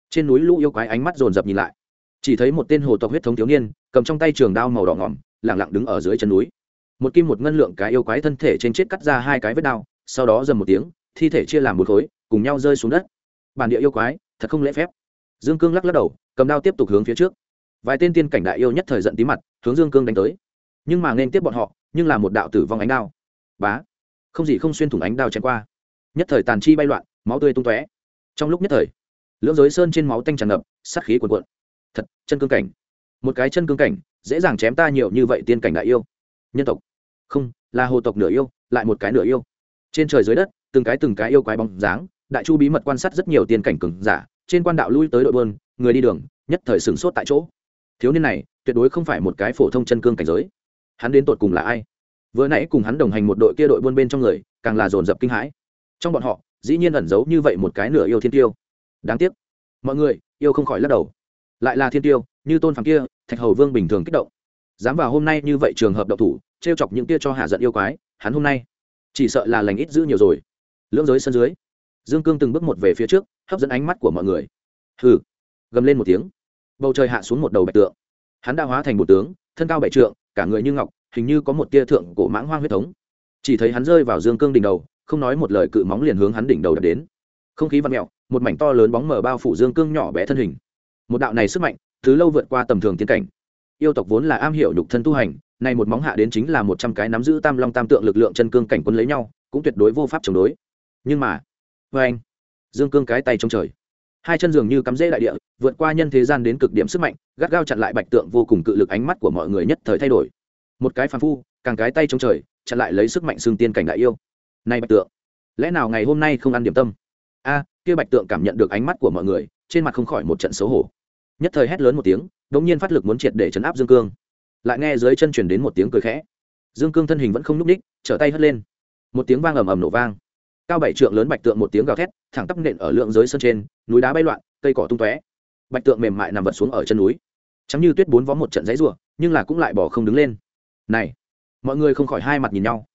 Speaker 1: Trên núi lũ yêu quái ánh mắt dồn dập nhìn lại. Chỉ thấy một tên hồ tộc huyết thống thiếu niên, cầm trong tay trường đao màu đỏ ngỏm lẳng lặng đứng ở dưới chân núi. Một kim một ngân lượng cái yêu quái thân thể trên chết cắt ra hai cái vết đao, sau đó dầm một tiếng, thi thể chia làm một khối, cùng nhau rơi xuống đất. Bản địa yêu quái, thật không lễ phép. Dương cương lắc lắc đầu, cầm đao tiếp tục hướng phía trước. Vài tên tiên cảnh đại yêu nhất thời giận tí mặt, hướng dương cương đánh tới. Nhưng mà nên tiếp bọn họ nhưng là một đạo tử vong ánh đao. Bá. Không gì không xuyên thủng ánh đao chém qua. Nhất thời tàn chi bay loạn, máu tươi tung tóe. Trong lúc nhất thời, lưỡng giới sơn trên máu tanh tràn ngập, sát khí cuồn cuộn. Thật, chân cương cảnh. Một cái chân cương cảnh, dễ dàng chém ta nhiều như vậy tiên cảnh đại yêu. Nhân tộc. Không, là hồ tộc nửa yêu, lại một cái nửa yêu. Trên trời dưới đất, từng cái từng cái yêu quái bóng dáng, đại chu bí mật quan sát rất nhiều tiên cảnh cường giả, trên quan đạo lui tới đội bơn người đi đường, nhất thời sửng sốt tại chỗ. Thiếu niên này, tuyệt đối không phải một cái phổ thông chân cương cảnh giới hắn đến tột cùng là ai? Vừa nãy cùng hắn đồng hành một đội kia đội buôn bên trong người, càng là dồn dập kinh hãi. Trong bọn họ, dĩ nhiên ẩn giấu như vậy một cái nửa yêu thiên tiêu. Đáng tiếc. Mọi người, yêu không khỏi lắc đầu. Lại là thiên tiêu, như tôn phàm kia, thạch hầu vương bình thường kích động. Dám vào hôm nay như vậy trường hợp độc thủ t r e o chọc những kia cho hạ giận yêu quái, hắn hôm nay chỉ sợ là lành ít giữ nhiều rồi. Lưỡng giới sân dưới, dương cương từng bước một về phía trước, hấp dẫn ánh mắt của mọi người. Hừ. Gầm lên một tiếng. Bầu trời hạ xuống một đầu bạch tượng. Hắn đã hóa thành một tướng thân cao bảy trượng, cả người như ngọc, hình như có một tia thượng cổ mãng hoang huyết thống. Chỉ thấy hắn rơi vào dương cương đỉnh đầu, không nói một lời cự móng liền hướng hắn đỉnh đầu đập đến. Không khí vặn mẹo một mảnh to lớn bóng mờ bao phủ dương cương nhỏ bé thân hình. Một đạo này sức mạnh thứ lâu vượt qua tầm thường tiến cảnh. Yêu tộc vốn là am hiểu nhục thân tu hành, nay một móng hạ đến chính là một trăm cái nắm giữ tam long tam tượng lực lượng chân cương cảnh quân lấy nhau, cũng tuyệt đối vô pháp chống đối. Nhưng mà vê anh, dương cương cái tay trong trời hai chân dường như cắm rễ đại địa, vượt qua nhân thế gian đến cực điểm sức mạnh, gắt gao chặn lại bạch tượng vô cùng cự lực ánh mắt của mọi người nhất thời thay đổi. Một cái phàm phu, càng cái tay trong trời, chặn lại lấy sức mạnh xương tiên cảnh đại yêu. Này bạch tượng, lẽ nào ngày hôm nay không ăn điểm tâm? A à, kia bạch tượng cảm nhận được ánh mắt của mọi người, trên mặt không khỏi một trận xấu hổ. Nhất thời hét lớn một tiếng, đống nhiên phát lực muốn triệt để chấn áp dương cương. Lại nghe dưới chân chuyển đến một tiếng cười khẽ. Dương cương thân hình vẫn không n ú c ních trở tay hất lên. Một tiếng vang ầm ầm nổ vang cao bảy trượng lớn bạch tượng một tiếng gào thét, thẳng tắp nện ở lượng giới sân trên, núi đá bay loạn, cây cỏ tung tóe. Bạch tượng mềm mại nằm vật xuống ở chân núi. Chẳng như tuyết bốn vó một trận giấy ruộng nhưng là cũng lại bỏ không đứng lên. Này, mọi người không khỏi hai mặt nhìn nhau.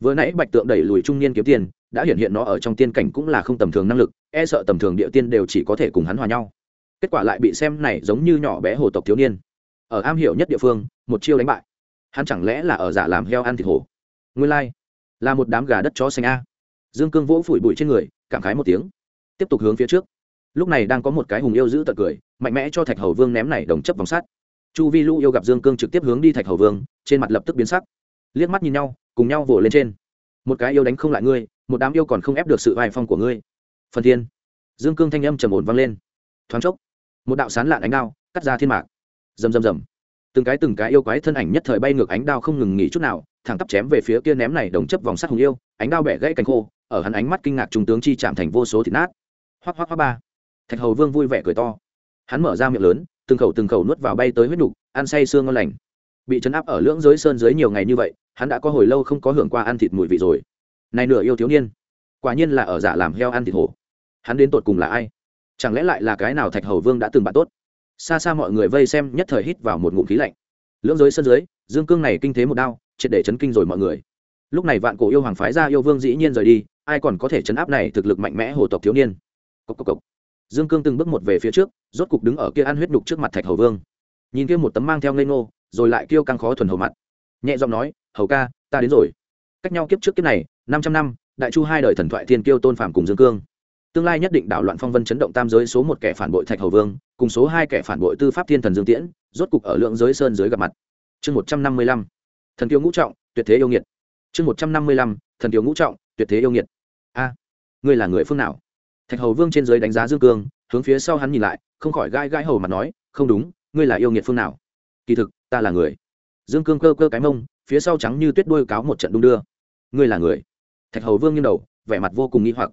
Speaker 1: Vừa nãy bạch tượng đẩy lùi trung niên kiếm tiền, đã hiện hiện nó ở trong tiên cảnh cũng là không tầm thường năng lực e sợ tầm thường địa tiên đều chỉ có thể cùng hắn hòa nhau. Kết quả lại bị xem này giống như nhỏ bé hồ tộc thiếu niên. Ở am hiểu nhất địa phương, một chiêu đánh bại. Hắn chẳng lẽ là ở giả làm heo ăn thịt hổ? Nguyên lai、like. là một đám gà đất chó xanh a dương cương vỗ phủi bụi trên người, cảm khái một tiếng. Tiếp tục hướng phía trước. Lúc này đang có một cái hùng yêu giữ tật cười, mạnh mẽ cho thạch hầu vương ném này đồng chấp vòng sắt. Chu vi lũ yêu gặp dương cương trực tiếp hướng đi thạch hầu vương, trên mặt lập tức biến sắc. Liếc mắt nhìn nhau, cùng nhau vỗ lên trên. Một cái yêu đánh không lại ngươi, một đám yêu còn không ép được sự vai phong của ngươi. Phần thiên. Dương cương thanh âm trầm ổn vang lên. Thoáng chốc, một đạo sán lạn ánh đao cắt ra thiên mạc. Rầm rầm rầm. Từng cái từng cái yêu quái thân ảnh nhất thời bay ngược ánh đao không ngừng nghỉ chút nào thẳng tắp chém về phía kia ném này đồng chấp vòng sắt hùng yêu, ánh đao bẻ gãy cánh khô, ở hắn ánh mắt kinh ngạc trung tướng chi chạm thành vô số thịt nát. Hoắc hoắc hoắc ba. Thạch hầu vương vui vẻ cười to. Hắn mở ra miệng lớn, từng khẩu từng khẩu nuốt vào bay tới huyết nục, ăn say xương ngon lành. Bị chấn áp ở lưỡng giới sơn dưới nhiều ngày như vậy, hắn đã có hồi lâu không có hưởng qua ăn thịt mùi vị rồi. Này nửa yêu thiếu niên, quả nhiên là ở giả làm heo ăn thịt hổ. Hắn đến tột cùng là ai? Chẳng lẽ lại là cái nào thạch hầu vương đã từng bạn tốt? Xa xa mọi người vây xem, nhất thời hít vào một ngụm khí lạnh. Lưỡng giới sân dưới, dương cương này kinh thế một đao triệt để chấn kinh rồi mọi người. Lúc này vạn cổ yêu hoàng phái ra yêu vương dĩ nhiên rời đi, ai còn có thể chấn áp này thực lực mạnh mẽ hồ tộc thiếu niên? Cốc cốc cốc. dương cương từng bước một về phía trước, rốt cục đứng ở kia ăn huyết đục trước mặt thạch hầu vương. Nhìn kia một tấm mang theo ngây ngô, rồi lại kêu căng khó thuần hầu mặt. Nhẹ giọng nói, hầu ca, ta đến rồi. Cách nhau kiếp trước kiếp này, năm trăm năm, đại chu hai đời thần thoại thiên kiêu tôn phàm cùng dương cương. Tương lai nhất định đảo loạn phong vân chấn động tam giới số một kẻ phản bội thạch hầu vương, cùng số hai kẻ phản bội tư pháp thiên thần dương tiễn, rốt cục ở lượng giới sơn dưới gặp mặt. Chương một trăm năm mươi lăm thần tiêu ngũ trọng, tuyệt thế yêu nghiệt. Chương một trăm năm mươi lăm, thần tiêu ngũ trọng, tuyệt thế yêu nghiệt. A, ngươi là người phương nào? Thạch hầu vương trên dưới đánh giá dương cương, hướng phía sau hắn nhìn lại, không khỏi gai gai hầu mà nói, không đúng, ngươi là yêu nghiệt phương nào? Kỳ thực, ta là người. Dương cương cơ cơ cái mông, phía sau trắng như tuyết đuôi cáo một trận đung đưa. Ngươi là người. Thạch hầu vương nghiêng đầu, vẻ mặt vô cùng nghi hoặc.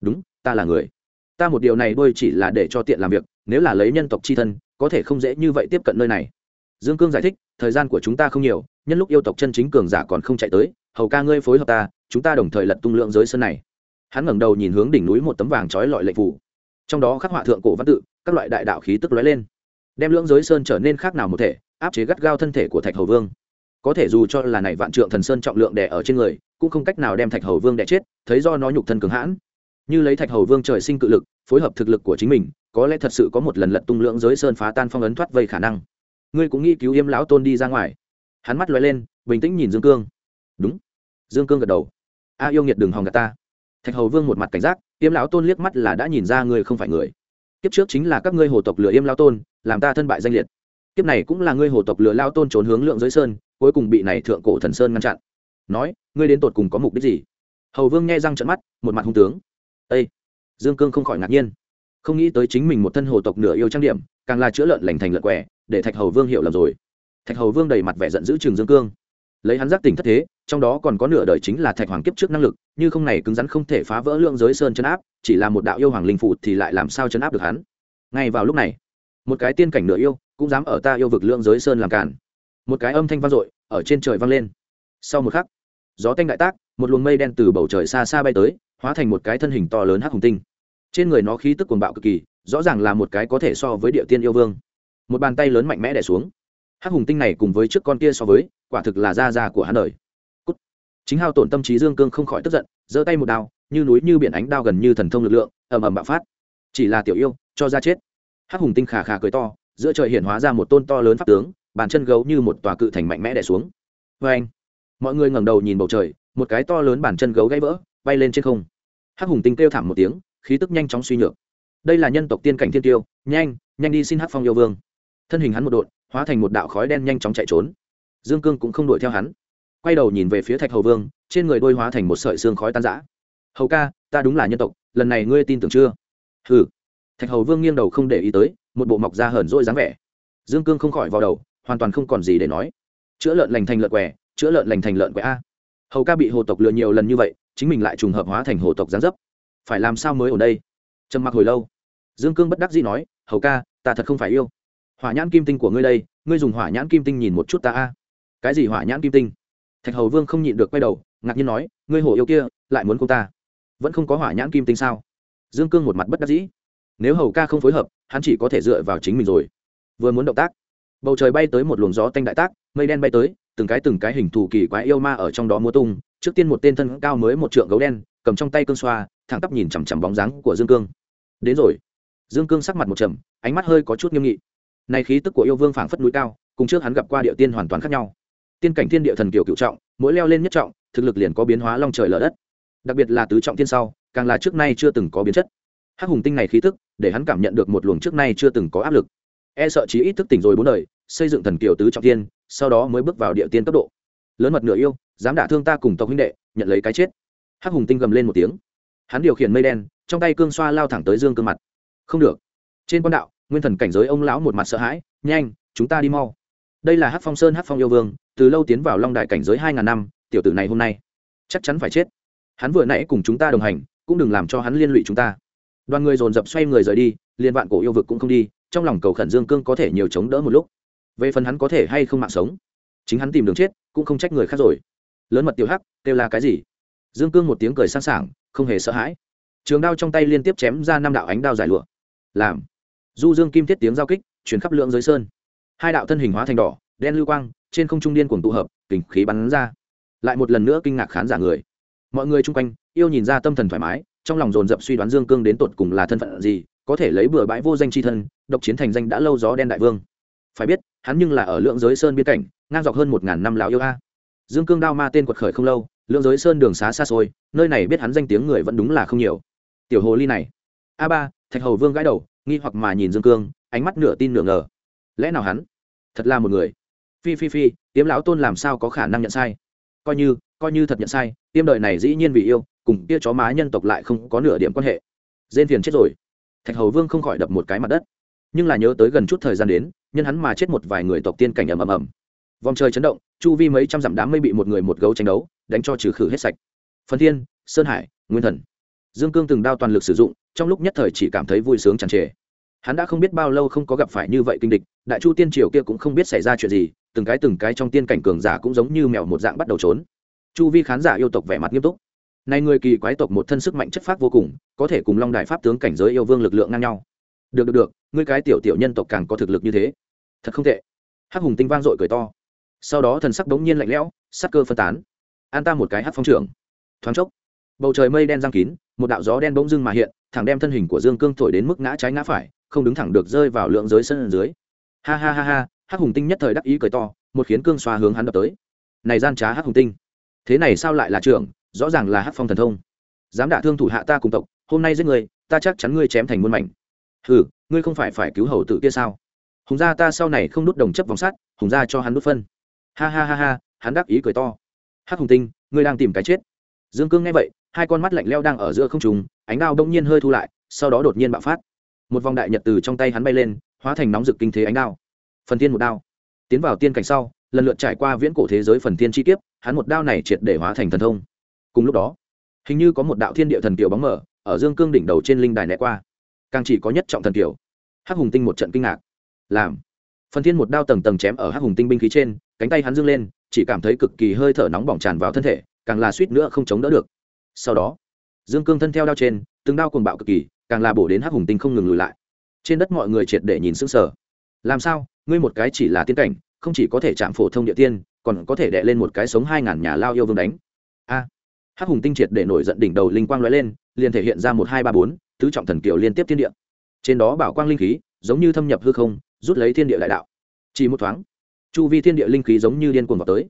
Speaker 1: Đúng, ta là người. Ta một điều này đôi chỉ là để cho tiện làm việc, nếu là lấy nhân tộc c h i thân, có thể không dễ như vậy tiếp cận nơi này. Dương cương giải thích, thời gian của chúng ta không nhiều nhân lúc yêu tộc chân chính cường giả còn không chạy tới, hầu ca ngươi phối hợp ta, chúng ta đồng thời lật tung lượng giới sân này. Hắn ngẩng đầu nhìn hướng đỉnh núi một tấm vàng trói lọi lệnh phủ. Trong đó khắc họa thượng cổ văn tự, các loại đại đạo khí tức lóe lên. Đem lưỡng giới sơn trở nên khác nào một thể, áp chế gắt gao thân thể của thạch hầu vương. Có thể dù cho là này vạn trượng thần sơn trọng lượng đè ở trên người, cũng không cách nào đem thạch hầu vương đè chết, thấy do nó nhục thân cường hãn. Như lấy thạch hầu vương trời sinh cự lực, phối hợp thực lực của chính mình, có lẽ thật sự có một lần lật tung lưỡng giới sơn phá tan phong ấn thoát vây khả năng. Ngươi cũng nghĩ cứu yêm lão tôn đi ra ngoài hắn mắt lóe lên, bình tĩnh nhìn dương cương. Đúng. Dương cương gật đầu. A yêu nghiệt đừng hòng gạt ta. Thạch hầu vương một mặt cảnh giác, yêm lão tôn liếc mắt là đã nhìn ra ngươi không phải người. Kiếp trước chính là các ngươi hồ tộc lừa yêm lão tôn, làm ta thân bại danh liệt. Kiếp này cũng là ngươi hồ tộc lừa lao tôn trốn hướng lượng giới sơn, cuối cùng bị này thượng cổ thần sơn ngăn chặn. Nói, ngươi đến tột cùng có mục đích gì? Hầu vương nghe răng trận mắt, một mặt hung tướng. Ây dương cương không khỏi ngạc nhiên. Không nghĩ tới chính mình một thân hồ tộc nửa yêu trang điểm, càng là chữa lợn lành thành lợn quẻ, để thạch hầu vương hiểu lầm rồi thạch hầu vương đầy mặt vẻ giận dữ trường dương cương. Lấy hắn giác tỉnh thất thế, trong đó còn có nửa đời chính là thạch hoàng kiếp trước năng lực, như không này cứng rắn không thể phá vỡ lượng giới sơn chấn áp, chỉ là một đạo yêu hoàng linh phụ thì lại làm sao chấn áp được hắn? Ngay vào lúc này, một cái tiên cảnh nửa yêu cũng dám ở ta yêu vực lượng giới sơn làm cản một cái âm thanh vang dội ở trên trời vang lên. Sau một khắc, gió tanh đại tác, một luồng mây đen từ bầu trời xa xa bay tới, hóa thành một cái thân hình to lớn hắc hùng tinh. Trên người nó khí tức cuồng bạo cực kỳ, rõ ràng là một cái có thể so với địa tiên yêu vương. Một bàn tay lớn mạnh mẽ đẻ xuống hắc hùng tinh này cùng với trước con kia so với, quả thực là da da của hắn đời. Cút. chính hao tổn tâm trí dương cương không khỏi tức giận, giơ tay một đao, như núi như biển ánh đao gần như thần thông lực lượng, ầm ầm bạo phát. Chỉ là tiểu yêu, cho ra chết. Hắc hùng tinh khà khà cười to, giữa trời hiện hóa ra một tôn to lớn pháp tướng, bàn chân gấu như một tòa cự thành mạnh mẽ đẻ xuống. Vê anh, mọi người ngẩng đầu nhìn bầu trời, một cái to lớn bàn chân gấu gãy vỡ, bay lên trên không. Hắc hùng tinh kêu thảm một tiếng, khí tức nhanh chóng suy nhược. Đây là nhân tộc tiên cảnh thiên tiêu, nhanh nhanh đi xin hắc phong yêu vương. Thân hình hắn một đột hóa thành một đạo khói đen nhanh chóng chạy trốn. Dương cương cũng không đuổi theo hắn. Quay đầu nhìn về phía thạch hầu vương, trên người đôi hóa thành một sợi xương khói tan rã. Hầu ca, ta đúng là nhân tộc, lần này ngươi tin tưởng chưa? Hừ. Thạch hầu vương nghiêng đầu không để ý tới, một bộ mọc da hờn rỗi dáng vẻ. Dương cương không khỏi vào đầu, hoàn toàn không còn gì để nói. Chữa lợn lành thành lợn què, chữa lợn lành thành lợn què a. Hầu ca bị hồ tộc lừa nhiều lần như vậy, chính mình lại trùng hợp hóa thành hồ tộc gián dấp. Phải làm sao mới ở đây? Trầm mặc hồi lâu. Dương cương bất đắc dĩ nói, hầu ca, ta thật không phải yêu hỏa nhãn kim tinh của ngươi đây, ngươi dùng hỏa nhãn kim tinh nhìn một chút ta a. Cái gì hỏa nhãn kim tinh? Thạch hầu vương không nhịn được quay đầu, ngạc nhiên nói, ngươi hồ yêu kia, lại muốn cô ta. Vẫn không có hỏa nhãn kim tinh sao? Dương cương một mặt bất đắc dĩ. Nếu hầu ca không phối hợp, hắn chỉ có thể dựa vào chính mình rồi. Vừa muốn động tác, bầu trời bay tới một luồng gió tanh đại tác, mây đen bay tới, từng cái từng cái hình thù kỳ quái yêu ma ở trong đó mua tung, trước tiên một tên thân cao mới một trượng gấu đen, cầm trong tay cương xoa, thẳng tắp nhìn chằm chằm bóng dáng của dương cương. Đến rồi. Dương cương sắc mặt một trầm, ánh mắt hơi có chút nghiêm nghị này khí tức của yêu vương phảng phất núi cao, cùng trước hắn gặp qua địa tiên hoàn toàn khác nhau. Tiên cảnh thiên địa thần kiều cựu trọng, mỗi leo lên nhất trọng, thực lực liền có biến hóa long trời lở đất. Đặc biệt là tứ trọng thiên sau, càng là trước nay chưa từng có biến chất. Hắc hùng tinh này khí tức, để hắn cảm nhận được một luồng trước nay chưa từng có áp lực. E sợ chí ít thức tỉnh rồi bốn đời, xây dựng thần kiều tứ trọng tiên sau đó mới bước vào địa tiên cấp độ. Lớn mật nửa yêu, dám đả thương ta cùng tộc huynh đệ, nhận lấy cái chết. Hắc hùng tinh gầm lên một tiếng. Hắn điều khiển mây đen, trong tay cương xoa lao thẳng tới dương cương mặt. Không được. Trên quan đạo nguyên thần cảnh giới ông lão một mặt sợ hãi nhanh chúng ta đi mau. Đây là hắc phong sơn hắc phong yêu vương từ lâu tiến vào long đại cảnh giới hai ngàn năm tiểu tử này hôm nay chắc chắn phải chết. Hắn vừa nãy cùng chúng ta đồng hành cũng đừng làm cho hắn liên lụy chúng ta. Đoàn người dồn dập xoay người rời đi liên vạn cổ yêu vực cũng không đi trong lòng cầu khẩn dương cương có thể nhiều chống đỡ một lúc. Về phần hắn có thể hay không mạng sống chính hắn tìm đường chết cũng không trách người khác rồi. Lớn mật tiểu hắc kêu là cái gì? Dương cương một tiếng cười sẵn sàng, không hề sợ hãi. Trường đao trong tay liên tiếp chém ra năm đạo ánh đao dài lụa. Làm du dương kim thiết tiếng giao kích chuyển khắp lượng giới sơn. Hai đạo thân hình hóa thành đỏ, đen lưu quang, trên không trung điên cuồng tụ hợp, kình khí bắn ra. Lại một lần nữa kinh ngạc khán giả người. Mọi người chung quanh, yêu nhìn ra tâm thần thoải mái, trong lòng dồn dập suy đoán dương cương đến tột cùng là thân phận gì, có thể lấy bừa bãi vô danh chi thân, độc chiến thành danh đã lâu gió đen đại vương. Phải biết, hắn nhưng là ở lượng giới sơn biên cảnh, ngang dọc hơn một ngàn năm lão yêu a. Dương cương đao ma tên quật khởi không lâu lượng giới sơn đường xá xa xôi, nơi này biết hắn danh tiếng người vẫn đúng là không nhiều. Tiểu hồ ly này. A ba, thạch hầu vương gãi đầu nghi hoặc mà nhìn dương cương, ánh mắt nửa tin nửa ngờ. Lẽ nào hắn thật là một người? Phi phi phi tiếm lão tôn làm sao có khả năng nhận sai? Coi như coi như thật nhận sai, tiêm đời này dĩ nhiên vì yêu, cùng kia chó má nhân tộc lại không có nửa điểm quan hệ. Dên phiền chết rồi. Thạch hầu vương không khỏi đập một cái mặt đất. Nhưng là nhớ tới gần chút thời gian đến, nhân hắn mà chết một vài người tộc tiên cảnh ầm ầm ầm. Vòng trời chấn động, chu vi mấy trăm dặm đám mây bị một người một gấu tranh đấu, đánh cho trừ khử hết sạch. Phần thiên, sơn hải, nguyên thần dương cương từng đao toàn lực sử dụng, trong lúc nhất thời chỉ cảm thấy vui sướng tràn trề. Hắn đã không biết bao lâu không có gặp phải như vậy kinh địch, đại chu tiên triều kia cũng không biết xảy ra chuyện gì, từng cái từng cái trong tiên cảnh cường giả cũng giống như mèo một dạng bắt đầu trốn. Chu vi khán giả yêu tộc vẻ mặt nghiêm túc. Nay người kỳ quái tộc một thân sức mạnh chất phát vô cùng, có thể cùng long đại pháp tướng cảnh giới yêu vương lực lượng ngang nhau. Được được được, ngươi cái tiểu tiểu nhân tộc càng có thực lực như thế. Thật không tệ. Hắc hùng tinh vang dội cười to. Sau đó thần sắc đống nhiên lạnh lẽo, sắc cơ phân tán. An ta một cái hắc phong trưởng. Thoáng chốc, bầu trời mây đen giang kín một đạo gió đen bỗng dưng mà hiện thẳng đem thân hình của dương cương thổi đến mức ngã trái ngã phải không đứng thẳng được rơi vào lượng giới sân dưới. Ha ha ha ha hắc hùng tinh nhất thời đắc ý cười to một khiến cương xoa hướng hắn đập tới. Này gian trá hắc hùng tinh. Thế này sao lại là trưởng rõ ràng là hắc phong thần thông. Dám đả thương thủ hạ ta cùng tộc hôm nay giết người ta chắc chắn ngươi chém thành muôn mảnh. Hừ, ngươi không phải phải cứu hầu tử kia sao? Hùng gia ta sau này không đút đồng chấp vòng sắt hùng gia cho hắn đút phân. Ha ha ha ha hắn đắc ý cười to. Hắc hùng tinh ngươi đang tìm cái chết. Dương cương nghe vậy hai con mắt lạnh leo đang ở giữa không trùng ánh đao đông nhiên hơi thu lại, sau đó đột nhiên bạo phát. Một vòng đại nhật từ trong tay hắn bay lên, hóa thành nóng rực kinh thế ánh đao. Phần tiên một đao. Tiến vào tiên cảnh sau, lần lượt trải qua viễn cổ thế giới phần tiên chi kiếp, hắn một đao này triệt để hóa thành thần thông. Cùng lúc đó, hình như có một đạo thiên địa thần kiều bóng mở, ở dương cương đỉnh đầu trên linh đài né qua. Càng chỉ có nhất trọng thần kiều. Hắc hùng tinh một trận kinh ngạc. Làm. Phần thiên một đao tầng tầng chém ở hắc hùng tinh binh khí trên, cánh tay hắn dương lên, chỉ cảm thấy cực kỳ hơi thở nóng bỏng tràn vào thân thể, càng là suýt nữa không chống đỡ được sau đó, dương cương thân theo đao trên, từng đao cuồng bạo cực kỳ, càng là bổ đến hắc hùng tinh không ngừng lùi lại. Trên đất mọi người triệt để nhìn sững sờ. Làm sao? Ngươi một cái chỉ là tiên cảnh, không chỉ có thể chạm phổ thông địa tiên, còn có thể đệ lên một cái sống hai ngàn nhà lao yêu vương đánh. A! Hắc hùng tinh triệt để nổi giận đỉnh đầu linh quang lóe lên, liền thể hiện ra một hai ba bốn, tứ trọng thần kiều liên tiếp thiên địa. Trên đó bảo quang linh khí, giống như thâm nhập hư không, rút lấy thiên địa đại đạo. Chỉ một thoáng, chu vi thiên địa linh khí giống như điên cuồng vào tới.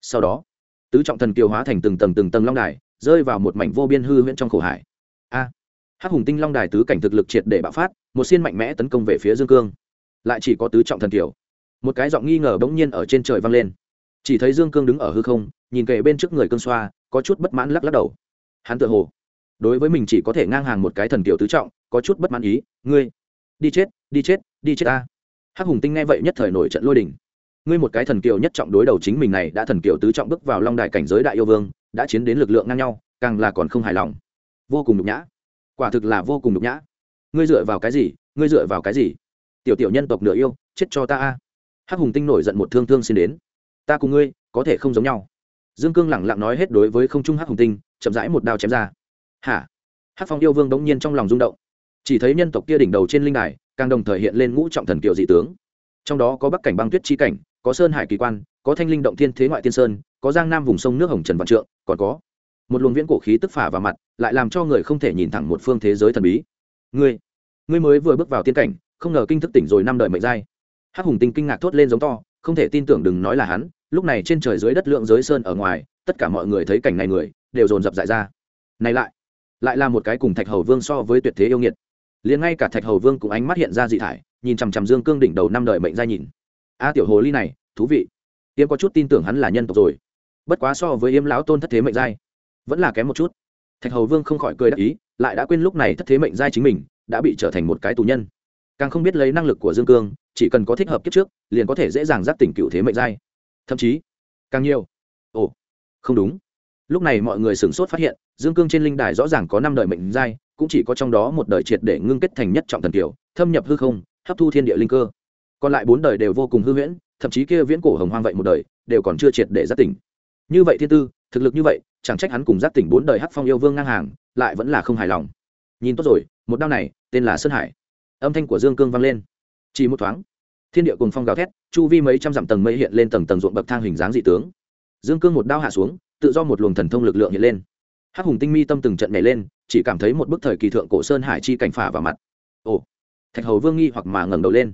Speaker 1: Sau đó, tứ trọng thần kiều hóa thành từng tầng từng tầng long đài rơi vào một mảnh vô biên hư huyễn trong khổ hải. A hắc hùng tinh long đài tứ cảnh thực lực triệt để bạo phát một xiên mạnh mẽ tấn công về phía dương cương. Lại chỉ có tứ trọng thần tiểu, một cái giọng nghi ngờ bỗng nhiên ở trên trời vang lên. Chỉ thấy dương cương đứng ở hư không nhìn kề bên trước người cương xoa có chút bất mãn lắc lắc đầu. Hắn tự hồ đối với mình chỉ có thể ngang hàng một cái thần tiểu tứ trọng có chút bất mãn ý ngươi đi chết đi chết đi chết ta. Hắc hùng tinh nghe vậy nhất thời nổi trận lôi đình. Ngươi một cái thần kiều nhất trọng đối đầu chính mình này đã thần kiều tứ trọng bước vào long đài cảnh giới đại yêu vương đã chiến đến lực lượng ngang nhau, càng là còn không hài lòng. Vô cùng nhục nhã. Quả thực là vô cùng nhục nhã. Ngươi dựa vào cái gì? Ngươi dựa vào cái gì? Tiểu tiểu nhân tộc nửa yêu, chết cho ta a. Hắc hùng tinh nổi giận một thương thương xin đến. Ta cùng ngươi, có thể không giống nhau. Dương cương lẳng lặng nói hết đối với không trung hắc hùng tinh, chậm rãi một đao chém ra. Hả? Hắc phong yêu vương đống nhiên trong lòng rung động. Chỉ thấy nhân tộc kia đỉnh đầu trên linh đài, càng đồng thời hiện lên ngũ trọng thần kiều dị tướng. Trong đó có bắc cảnh băng tuyết chi cảnh, có sơn hải kỳ quan có thanh linh động thiên thế ngoại tiên sơn, có giang nam vùng sông nước hồng trần văn trượng, còn có một luồng viễn cổ khí tức phả vào mặt, lại làm cho người không thể nhìn thẳng một phương thế giới thần bí. Ngươi ngươi mới vừa bước vào tiên cảnh, không ngờ kinh thức tỉnh rồi năm đời mệnh giai. Hắc hùng tinh kinh ngạc thốt lên giống to, không thể tin tưởng đừng nói là hắn, lúc này trên trời dưới đất lượng giới sơn ở ngoài, tất cả mọi người thấy cảnh này người, đều dồn dập dại ra. Này lại lại là một cái cùng thạch hầu vương so với tuyệt thế yêu nghiệt. Liền ngay cả thạch hầu vương cũng ánh mắt hiện ra dị thải, nhìn chằm chằm dương cương đỉnh đầu năm đời mệnh giai nhìn. A tiểu hồ ly này, thú vị yếm có chút tin tưởng hắn là nhân tộc rồi. Bất quá so với yếm lão tôn thất thế mệnh giai, vẫn là kém một chút. Thạch hầu vương không khỏi cười đắc ý, lại đã quên lúc này thất thế mệnh giai chính mình đã bị trở thành một cái tù nhân. Càng không biết lấy năng lực của dương cương, chỉ cần có thích hợp kiếp trước, liền có thể dễ dàng giác tỉnh cựu thế mệnh giai. Thậm chí, càng nhiều. Ồ, không đúng. Lúc này mọi người sửng sốt phát hiện, dương cương trên linh đài rõ ràng có năm đời mệnh giai, cũng chỉ có trong đó một đời triệt để ngưng kết thành nhất trọng thần kiểu, thâm nhập hư không, hấp thu thiên địa linh cơ. Còn lại bốn đời đều vô cùng hư huyễn thậm chí kia viễn cổ hồng hoang vậy một đời, đều còn chưa triệt để giác tỉnh. Như vậy thiên tư, thực lực như vậy, chẳng trách hắn cùng giác tỉnh bốn đời hắc phong yêu vương ngang hàng, lại vẫn là không hài lòng. Nhìn tốt rồi, một đao này, tên là sơn hải. Âm thanh của dương cương vang lên. Chỉ một thoáng, thiên địa cùng phong gào thét, chu vi mấy trăm dặm tầng mây hiện lên tầng tầng ruộng bậc thang hình dáng dị tướng. Dương cương một đao hạ xuống, tự do một luồng thần thông lực lượng hiện lên. Hắc hùng tinh mi tâm từng trận nhảy lên, chỉ cảm thấy một bức thời kỳ thượng cổ sơn hải chi cảnh phả vào mặt. Ồ, thạch hầu vương nghi hoặc mà ngẩng đầu lên.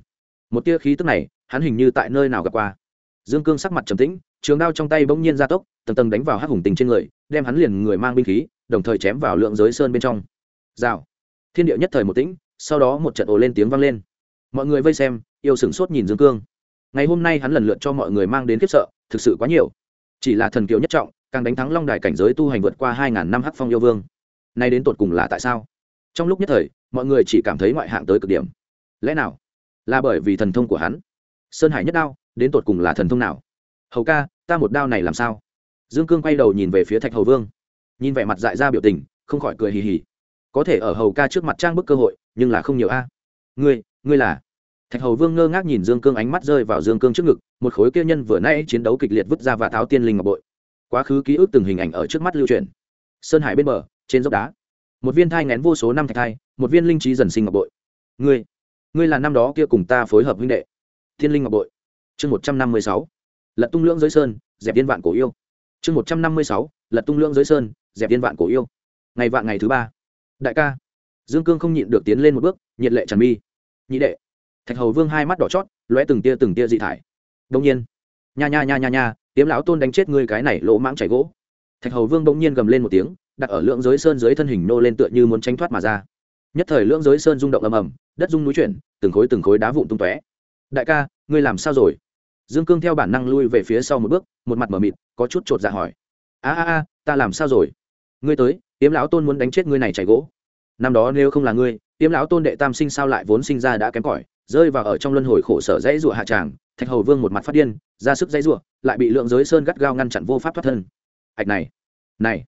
Speaker 1: Một tia khí tức này hắn hình như tại nơi nào gặp qua. Dương cương sắc mặt trầm tĩnh, trường đao trong tay bỗng nhiên gia tốc, tầng tầng đánh vào hắc hùng tình trên người, đem hắn liền người mang binh khí, đồng thời chém vào lượng giới sơn bên trong. Rào. Thiên địa nhất thời một tĩnh, sau đó một trận ồ lên tiếng vang lên. Mọi người vây xem, yêu sửng sốt nhìn dương cương. Ngày hôm nay hắn lần lượt cho mọi người mang đến khiếp sợ, thực sự quá nhiều. Chỉ là thần kiều nhất trọng, càng đánh thắng long đài cảnh giới tu hành vượt qua hai ngàn năm hắc phong yêu vương. Nay đến tột cùng là tại sao? Trong lúc nhất thời, mọi người chỉ cảm thấy ngoại hạng tới cực điểm. Lẽ nào là bởi vì thần thông của hắn? Sơn hải nhất đao, đến tột cùng là thần thông nào? Hầu ca, ta một đao này làm sao? Dương cương quay đầu nhìn về phía thạch hầu vương, nhìn vẻ mặt dại ra biểu tình, không khỏi cười hì hì. Có thể ở hầu ca trước mặt trang bức cơ hội, nhưng là không nhiều a. À? Ngươi ngươi là? Thạch hầu vương ngơ ngác nhìn dương cương ánh mắt rơi vào dương cương trước ngực, một khối kia nhân vừa nay chiến đấu kịch liệt vứt ra và tháo tiên linh ngọc bội. Quá khứ ký ức từng hình ảnh ở trước mắt lưu truyền. Sơn hải bên bờ, trên dốc đá. Một viên thai ngén vô số năm thạch thai, một viên linh trí dần sinh ngọc bội. Ngươi ngươi là năm đó kia cùng ta phối hợp huynh đệ thiên linh ngọc bội. Chương một trăm năm mươi sáu, lật tung lưỡng giới sơn, dẹp viên vạn cổ yêu. Chương một trăm năm mươi sáu, lật tung lưỡng giới sơn, dẹp viên vạn cổ yêu. Ngày vạn ngày thứ ba. Đại ca. Dương cương không nhịn được tiến lên một bước, nhiệt lệ tràn mi. Nhị đệ. Thạch hầu vương hai mắt đỏ chót, lóe từng tia từng tia dị thải. Đông nhiên. Nha nha nha nha nha, tiếm lão tôn đánh chết ngươi cái này lỗ mãng chảy gỗ. Thạch hầu vương bỗng nhiên gầm lên một tiếng, đặt ở lưỡng giới sơn dưới thân hình nô lên tựa như muốn tránh thoát mà ra. Nhất thời lưỡng giới sơn rung động ầm ầm, đất rung núi chuyển, từng khối từng khối đá vụn tung tóe đại ca, ngươi làm sao rồi? Dương cương theo bản năng lui về phía sau một bước, một mặt m ở mịt, có chút chột dạ hỏi. A a a, ta làm sao rồi? Ngươi tới, tiếm lão tôn muốn đánh chết ngươi này chảy gỗ. Năm đó nếu không là ngươi, tiếm lão tôn đệ tam sinh sao lại vốn sinh ra đã kém cỏi, rơi vào ở trong luân hồi khổ sở dãy rụa hạ tràng, thạch hầu vương một mặt phát điên, ra sức dãy rụa lại bị lượng giới sơn gắt gao ngăn chặn vô pháp thoát thân. Ạch này này.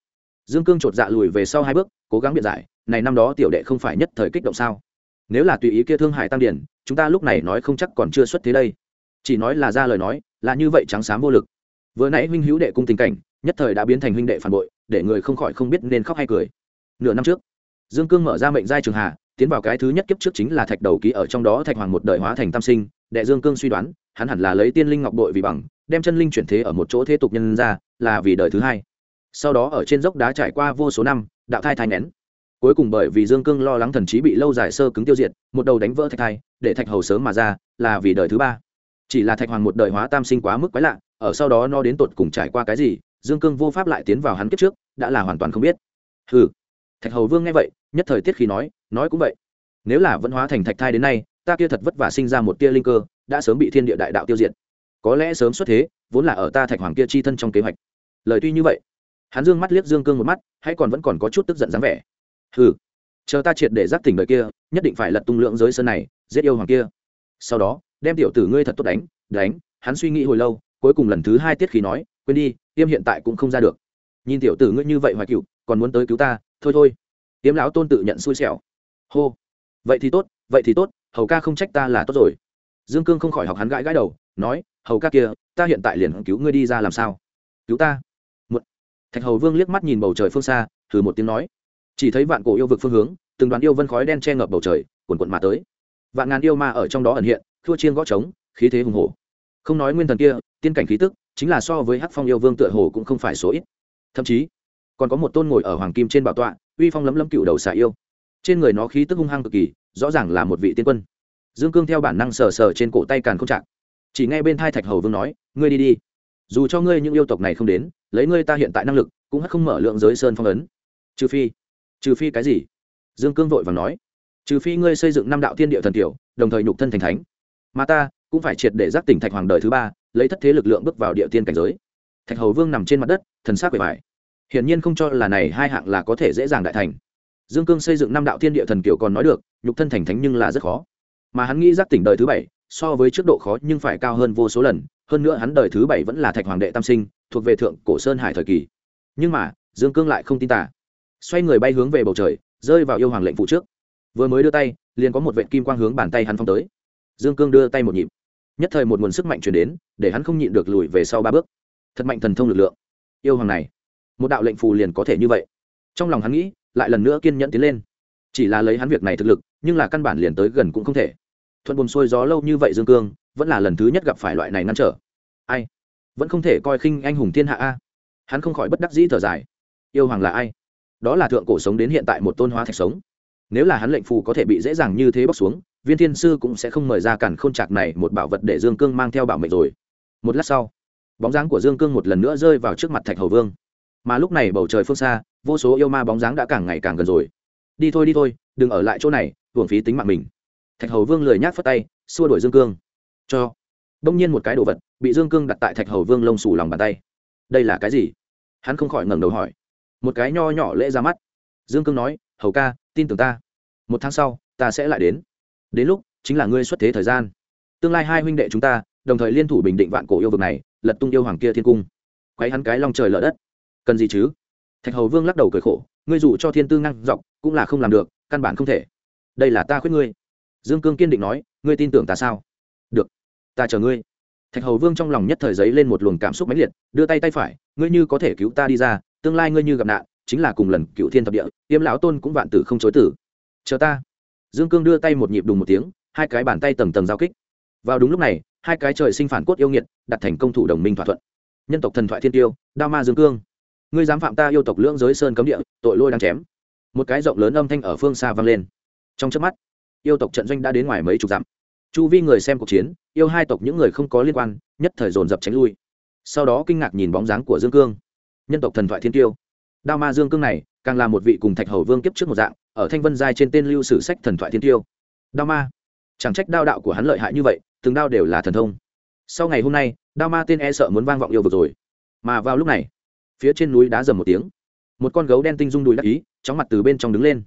Speaker 1: Dương cương chột dạ lùi về sau hai bước, cố gắng biện giải, này năm đó tiểu đệ không phải nhất thời kích động sao? Nếu là tùy ý kia thương hải tăng điển chúng ta lúc này nói không chắc còn chưa xuất thế đây. Chỉ nói là ra lời nói, là như vậy trắng xám vô lực. Vừa nãy huynh hữu đệ cung tình cảnh, nhất thời đã biến thành huynh đệ phản bội, để người không khỏi không biết nên khóc hay cười. Nửa năm trước, dương cương mở ra mệnh giai trường hà tiến vào cái thứ nhất kiếp trước chính là thạch đầu ký ở trong đó thạch hoàng một đời hóa thành tam sinh, đệ dương cương suy đoán, hắn hẳn là lấy tiên linh ngọc bội vì bằng, đem chân linh chuyển thế ở một chỗ thế tục nhân ra, là vì đời thứ hai. Sau đó ở trên dốc đá trải qua vô số năm, đạo thai thai nén cuối cùng bởi vì dương cương lo lắng thần trí bị lâu dài sơ cứng tiêu diệt, một đầu đánh vỡ thạch thai, để thạch hầu sớm mà ra, là vì đời thứ ba. Chỉ là thạch hoàng một đời hóa tam sinh quá mức quái lạ, ở sau đó nó đến tột cùng trải qua cái gì, dương cương vô pháp lại tiến vào hắn kiếp trước, đã là hoàn toàn không biết. Ừ thạch hầu vương nghe vậy, nhất thời tiết khi nói nói cũng vậy. Nếu là vẫn hóa thành thạch thai đến nay, ta kia thật vất vả sinh ra một tia linh cơ, đã sớm bị thiên địa đại đạo tiêu diệt. Có lẽ sớm xuất thế, vốn là ở ta thạch hoàng kia chi thân trong kế hoạch. Lời tuy như vậy, hắn dương mắt liếc dương cương một mắt hay còn vẫn còn có chút tức giận dáng vẻ hừ, chờ ta triệt để giác tỉnh đời kia, nhất định phải lật tung lượng giới sơn này, giết yêu hoàng kia. Sau đó, đem tiểu tử ngươi thật tốt đánh đánh, hắn suy nghĩ hồi lâu, cuối cùng lần thứ hai tiết khí nói, quên đi tiêm hiện tại cũng không ra được. Nhìn tiểu tử ngươi như vậy hoài cựu còn muốn tới cứu ta, thôi thôi. Tiêm lão tôn tự nhận xui xẻo. Hô, vậy thì tốt, vậy thì tốt, hầu ca không trách ta là tốt rồi. Dương cương không khỏi học hắn gãi gãi đầu, nói, hầu ca kia, ta hiện tại liền cứu ngươi đi ra làm sao? Cứu ta. Một, thạch hầu vương liếc mắt nhìn bầu trời phương xa, thử một tiếng nói chỉ thấy vạn cổ yêu vực phương hướng, từng đoàn yêu vân khói đen che ngập bầu trời, cuồn cuộn mà tới. Vạn ngàn yêu ma ở trong đó ẩn hiện thua chiên gõ trống, khí thế hùng hổ. Không nói nguyên thần kia, tiên cảnh khí tức, chính là so với hắc phong yêu vương tựa hồ cũng không phải số ít. Thậm chí, còn có một tôn ngồi ở hoàng kim trên bảo tọa, uy phong lấm lấm cựu đầu xà yêu. Trên người nó khí tức hung hăng cực kỳ, rõ ràng là một vị tiên quân. Dương cương theo bản năng sờ sờ trên cổ tay càn không chạc chỉ nghe bên thai thạch hầu vương nói, ngươi đi đi. Dù cho ngươi những yêu tộc này không đến, lấy ngươi ta hiện tại năng lực, cũng hắt không mở lượng giới sơn phong ấn. Trừ phi trừ phi cái gì? Dương cương vội và nói. Trừ phi ngươi xây dựng năm đạo thiên địa thần tiểu, đồng thời nhục thân thành thánh. Mà ta cũng phải triệt để giác tỉnh thạch hoàng đời thứ ba, lấy thất thế lực lượng bước vào địa tiên cảnh giới. Thạch hầu vương nằm trên mặt đất, thần sắc bề bài hiển nhiên không cho là này hai hạng là có thể dễ dàng đại thành. Dương cương xây dựng năm đạo thiên địa thần kiểu còn nói được, nhục thân thành thánh nhưng là rất khó. Mà hắn nghĩ giác tỉnh đời thứ bảy, so với trước độ khó nhưng phải cao hơn vô số lần, hơn nữa hắn đời thứ bảy vẫn là thạch hoàng đệ tam sinh, thuộc về thượng cổ sơn hải thời kỳ. Nhưng mà, dương cương lại không tin tả xoay người bay hướng về bầu trời, rơi vào yêu hoàng lệnh phụ trước. Vừa mới đưa tay, liền có một vệ kim quang hướng bàn tay hắn phong tới. Dương cương đưa tay một nhịp. Nhất thời một nguồn sức mạnh chuyển đến, để hắn không nhịn được lùi về sau ba bước. Thật mạnh thần thông lực lượng. Yêu hoàng này, một đạo lệnh phù liền có thể như vậy. Trong lòng hắn nghĩ, lại lần nữa kiên nhẫn tiến lên. Chỉ là lấy hắn việc này thực lực, nhưng là căn bản liền tới gần cũng không thể. Thuận buồn xuôi gió lâu như vậy dương cương, vẫn là lần thứ nhất gặp phải loại này ngăn trở. Ai? Vẫn không thể coi khinh anh hùng thiên hạ a. Hắn không khỏi bất đắc dĩ thở dài. Yêu hoàng là ai? Đó là thượng cổ sống đến hiện tại một tôn hóa thạch sống. Nếu là hắn lệnh phù có thể bị dễ dàng như thế bóc xuống, viên thiên sư cũng sẽ không mời ra cản k h ô n chạc này một bảo vật để dương cương mang theo bảo mệnh rồi. Một lát sau, bóng dáng của dương cương một lần nữa rơi vào trước mặt thạch hầu vương. Mà lúc này bầu trời phương xa, vô số yêu ma bóng dáng đã càng ngày càng gần rồi. Đi thôi đi thôi, đừng ở lại chỗ này, hưởng phí tính mạng mình. Thạch hầu vương lười nhác phất tay, xua đuổi dương cương. Cho. Đông nhiên một cái đồ vật bị dương cương đặt tại thạch hầu vương lông sủ lòng bàn tay. Đây là cái gì? Hắn không khỏi ngẩng đầu hỏi một cái nho nhỏ lễ ra mắt. Dương cương nói, hầu ca, tin tưởng ta. Một tháng sau, ta sẽ lại đến. Đến lúc, chính là ngươi xuất thế thời gian. Tương lai hai huynh đệ chúng ta, đồng thời liên thủ bình định vạn cổ yêu vực này, lật tung yêu hoàng kia thiên cung. Quay hắn cái long trời lở đất. Cần gì chứ? Thạch hầu vương lắc đầu cười khổ, ngươi dù cho thiên tư ngăn dọc, cũng là không làm được, căn bản không thể. Đây là ta khuyết ngươi. Dương cương kiên định nói, ngươi tin tưởng ta sao? Được, ta chờ ngươi. Thạch hầu vương trong lòng nhất thời giấy lên một luồng cảm xúc mãnh liệt, đưa tay tay phải, ngươi như có thể cứu ta đi ra tương lai ngươi như gặp nạn, chính là cùng lần cựu thiên thập địa yêm lão tôn cũng vạn tử không chối tử. Chờ ta. Dương cương đưa tay một nhịp đùng một tiếng, hai cái bàn tay tầng tầng giao kích. Vào đúng lúc này, hai cái trời sinh phản cốt yêu nghiệt, đặt thành công thủ đồng minh thỏa thuận. Nhân tộc thần thoại thiên tiêu, đao ma dương cương. Ngươi dám phạm ta yêu tộc lưỡng giới sơn cấm địa, tội lôi đang chém. Một cái rộng lớn âm thanh ở phương xa vang lên. Trong trước mắt, yêu tộc trận doanh đã đến ngoài mấy chục dặm. Chu vi người xem cuộc chiến, yêu hai tộc những người không có liên quan, nhất thời dồn dập tránh lui. Sau đó kinh ngạc nhìn bóng dáng của dương cương nhân tộc thần thoại thiên tiêu. Đao ma dương cương này, càng là một vị cùng thạch hầu vương kiếp trước một dạng, ở thanh vân giai trên tên lưu sử sách thần thoại thiên tiêu. Đao ma, chẳng trách đao đạo của hắn lợi hại như vậy, từng đao đều là thần thông. Sau ngày hôm nay, đao ma tên e sợ muốn vang vọng yêu vực rồi. Mà vào lúc này, phía trên núi đá dầm một tiếng. Một con gấu đen tinh rung đùi đắc ý, chóng mặt từ bên trong đứng lên.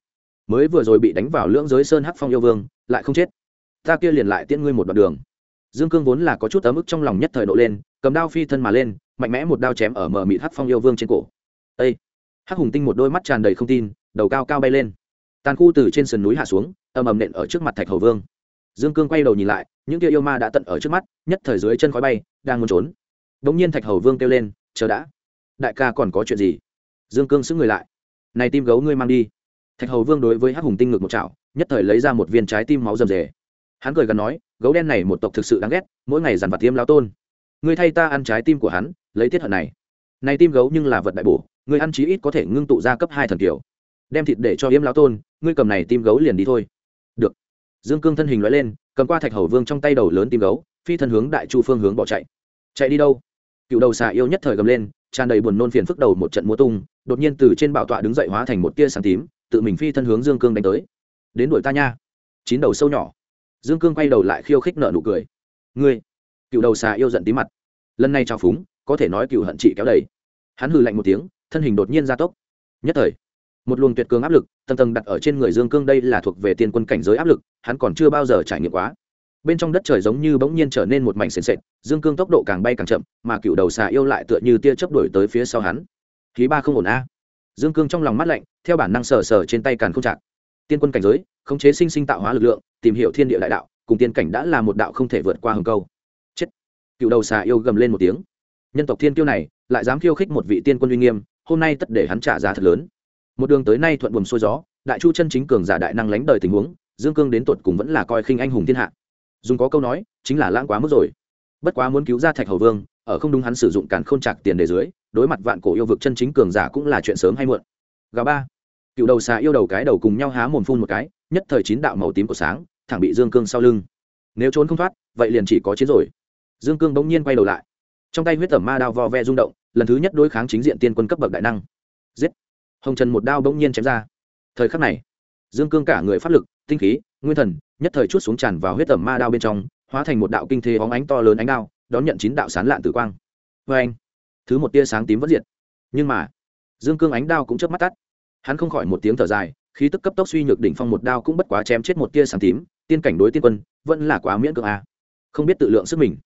Speaker 1: Mới vừa rồi bị đánh vào lưỡng giới sơn hắc phong yêu vương, lại không chết. Ta kia liền lại tiễn ngươi một đoạn đường. Dương cương vốn là có chút ấm ức trong lòng nhất thời độ lên, cầm đao phi thân mà lên mạnh mẽ một đao chém ở mờ mịt hắc phong yêu vương trên cổ. Ây hắc hùng tinh một đôi mắt tràn đầy không tin, đầu cao cao bay lên. Tàn khu từ trên sườn núi hạ xuống, ầm ầm nện ở trước mặt thạch hầu vương. Dương cương quay đầu nhìn lại, những kia yêu ma đã tận ở trước mắt, nhất thời dưới chân khói bay, đang muốn trốn. Đ ỗ n g nhiên thạch hầu vương kêu lên, chờ đã. Đại ca còn có chuyện gì? Dương cương xứng người lại. Này tim gấu ngươi mang đi. Thạch hầu vương đối với hắc hùng tinh ngực một chảo, nhất thời lấy ra một viên trái tim máu rầm rề hắn cười gần nói, gấu đen này một tộc thực sự đáng ghét, mỗi ngày dằn vặt tiêm lao tôn. Ngươi thay ta ăn trái tim của hắn lấy tiết hận này. Này tim gấu nhưng là vật đại bổ, người ăn chí ít có thể ngưng tụ ra cấp hai thần kiểu. Đem thịt để cho yếm lão tôn, ngươi cầm này tim gấu liền đi thôi. Được. Dương cương thân hình loại lên, cầm qua thạch hầu vương trong tay đầu lớn tim gấu, phi thân hướng đại chu phương hướng bỏ chạy. Chạy đi đâu? Cựu đầu xà yêu nhất thời gầm lên, tràn đầy buồn nôn phiền phức đầu một trận múa tung, đột nhiên từ trên bảo tọa đứng dậy hóa thành một tia sáng tím, tự mình phi thân hướng dương cương đánh tới. Đến đuổi ta nha. Chín đầu sâu nhỏ. Dương cương quay đầu lại khiêu khích nợ nụ cười. Ngươi. Cựu đầu xà yêu giận tí mặt. Lần này trao phúng có thể nói cựu hận chị kéo đầy. Hắn hừ lạnh một tiếng, thân hình đột nhiên gia tốc. Nhất thời, một luồng tuyệt cường áp lực, tầng tầng đặt ở trên người dương cương đây là thuộc về tiên quân cảnh giới áp lực, hắn còn chưa bao giờ trải nghiệm quá. Bên trong đất trời giống như bỗng nhiên trở nên một mảnh sền sệt, dương cương tốc độ càng bay càng chậm, mà cựu đầu xà yêu lại tựa như tia chớp đổi tới phía sau hắn. Khí ba không ổn a. Dương cương trong lòng mắt lạnh, theo bản năng sờ sờ trên tay càn không chặt tiên quân cảnh giới, khống chế sinh sinh tạo hóa lực lượng, tìm hiểu thiên địa đại đạo, cùng tiên cảnh đã là một đạo không thể vượt qua hừng câu. Chết. Cựu đầu xà yêu gầm lên một tiếng nhân tộc thiên kiêu này lại dám khiêu khích một vị tiên quân uy nghiêm, hôm nay tất để hắn trả giá thật lớn. Một đường tới nay thuận buồm xuôi gió, đại chu chân chính cường giả đại năng lánh đời tình huống, dương cương đến tột cùng vẫn là coi khinh anh hùng thiên hạ. Dùng có câu nói, chính là lãng quá mức rồi. Bất quá muốn cứu ra thạch hầu vương, ở không đúng hắn sử dụng càn khôn chặt tiền đề dưới, đối mặt vạn cổ yêu vực chân chính cường giả cũng là chuyện sớm hay muộn. Gà ba, cựu đầu xà yêu đầu cái đầu cùng nhau há mồm phun một cái, nhất thời chín đạo màu tím của sáng, thẳng bị dương cương sau lưng. Nếu trốn không thoát, vậy liền chỉ có chiến rồi. Dương cương bỗng nhiên quay đầu lại trong tay huyết tẩm ma đao vo ve rung động, lần thứ nhất đối kháng chính diện tiên quân cấp bậc đại năng. Giết! Hồng trần một đao bỗng nhiên chém ra. Thời khắc này, dương cương cả người pháp lực, tinh khí, nguyên thần, nhất thời chút xuống tràn vào huyết tẩm ma đao bên trong, hóa thành một đạo kinh thế óng ánh to lớn ánh đao, đón nhận chín đạo sán lạn tử quang. Vê anh, thứ một tia sáng tím vất diệt. Nhưng mà, dương cương ánh đao cũng chớp mắt tắt. Hắn không khỏi một tiếng thở dài, khí tức cấp tốc suy nhược đỉnh phong một đao cũng bất quá chém chết một tia sáng tím, tiên cảnh đối tiên quân, vẫn là quá miễn cưỡng a. À. không biết tự lượng sức mình.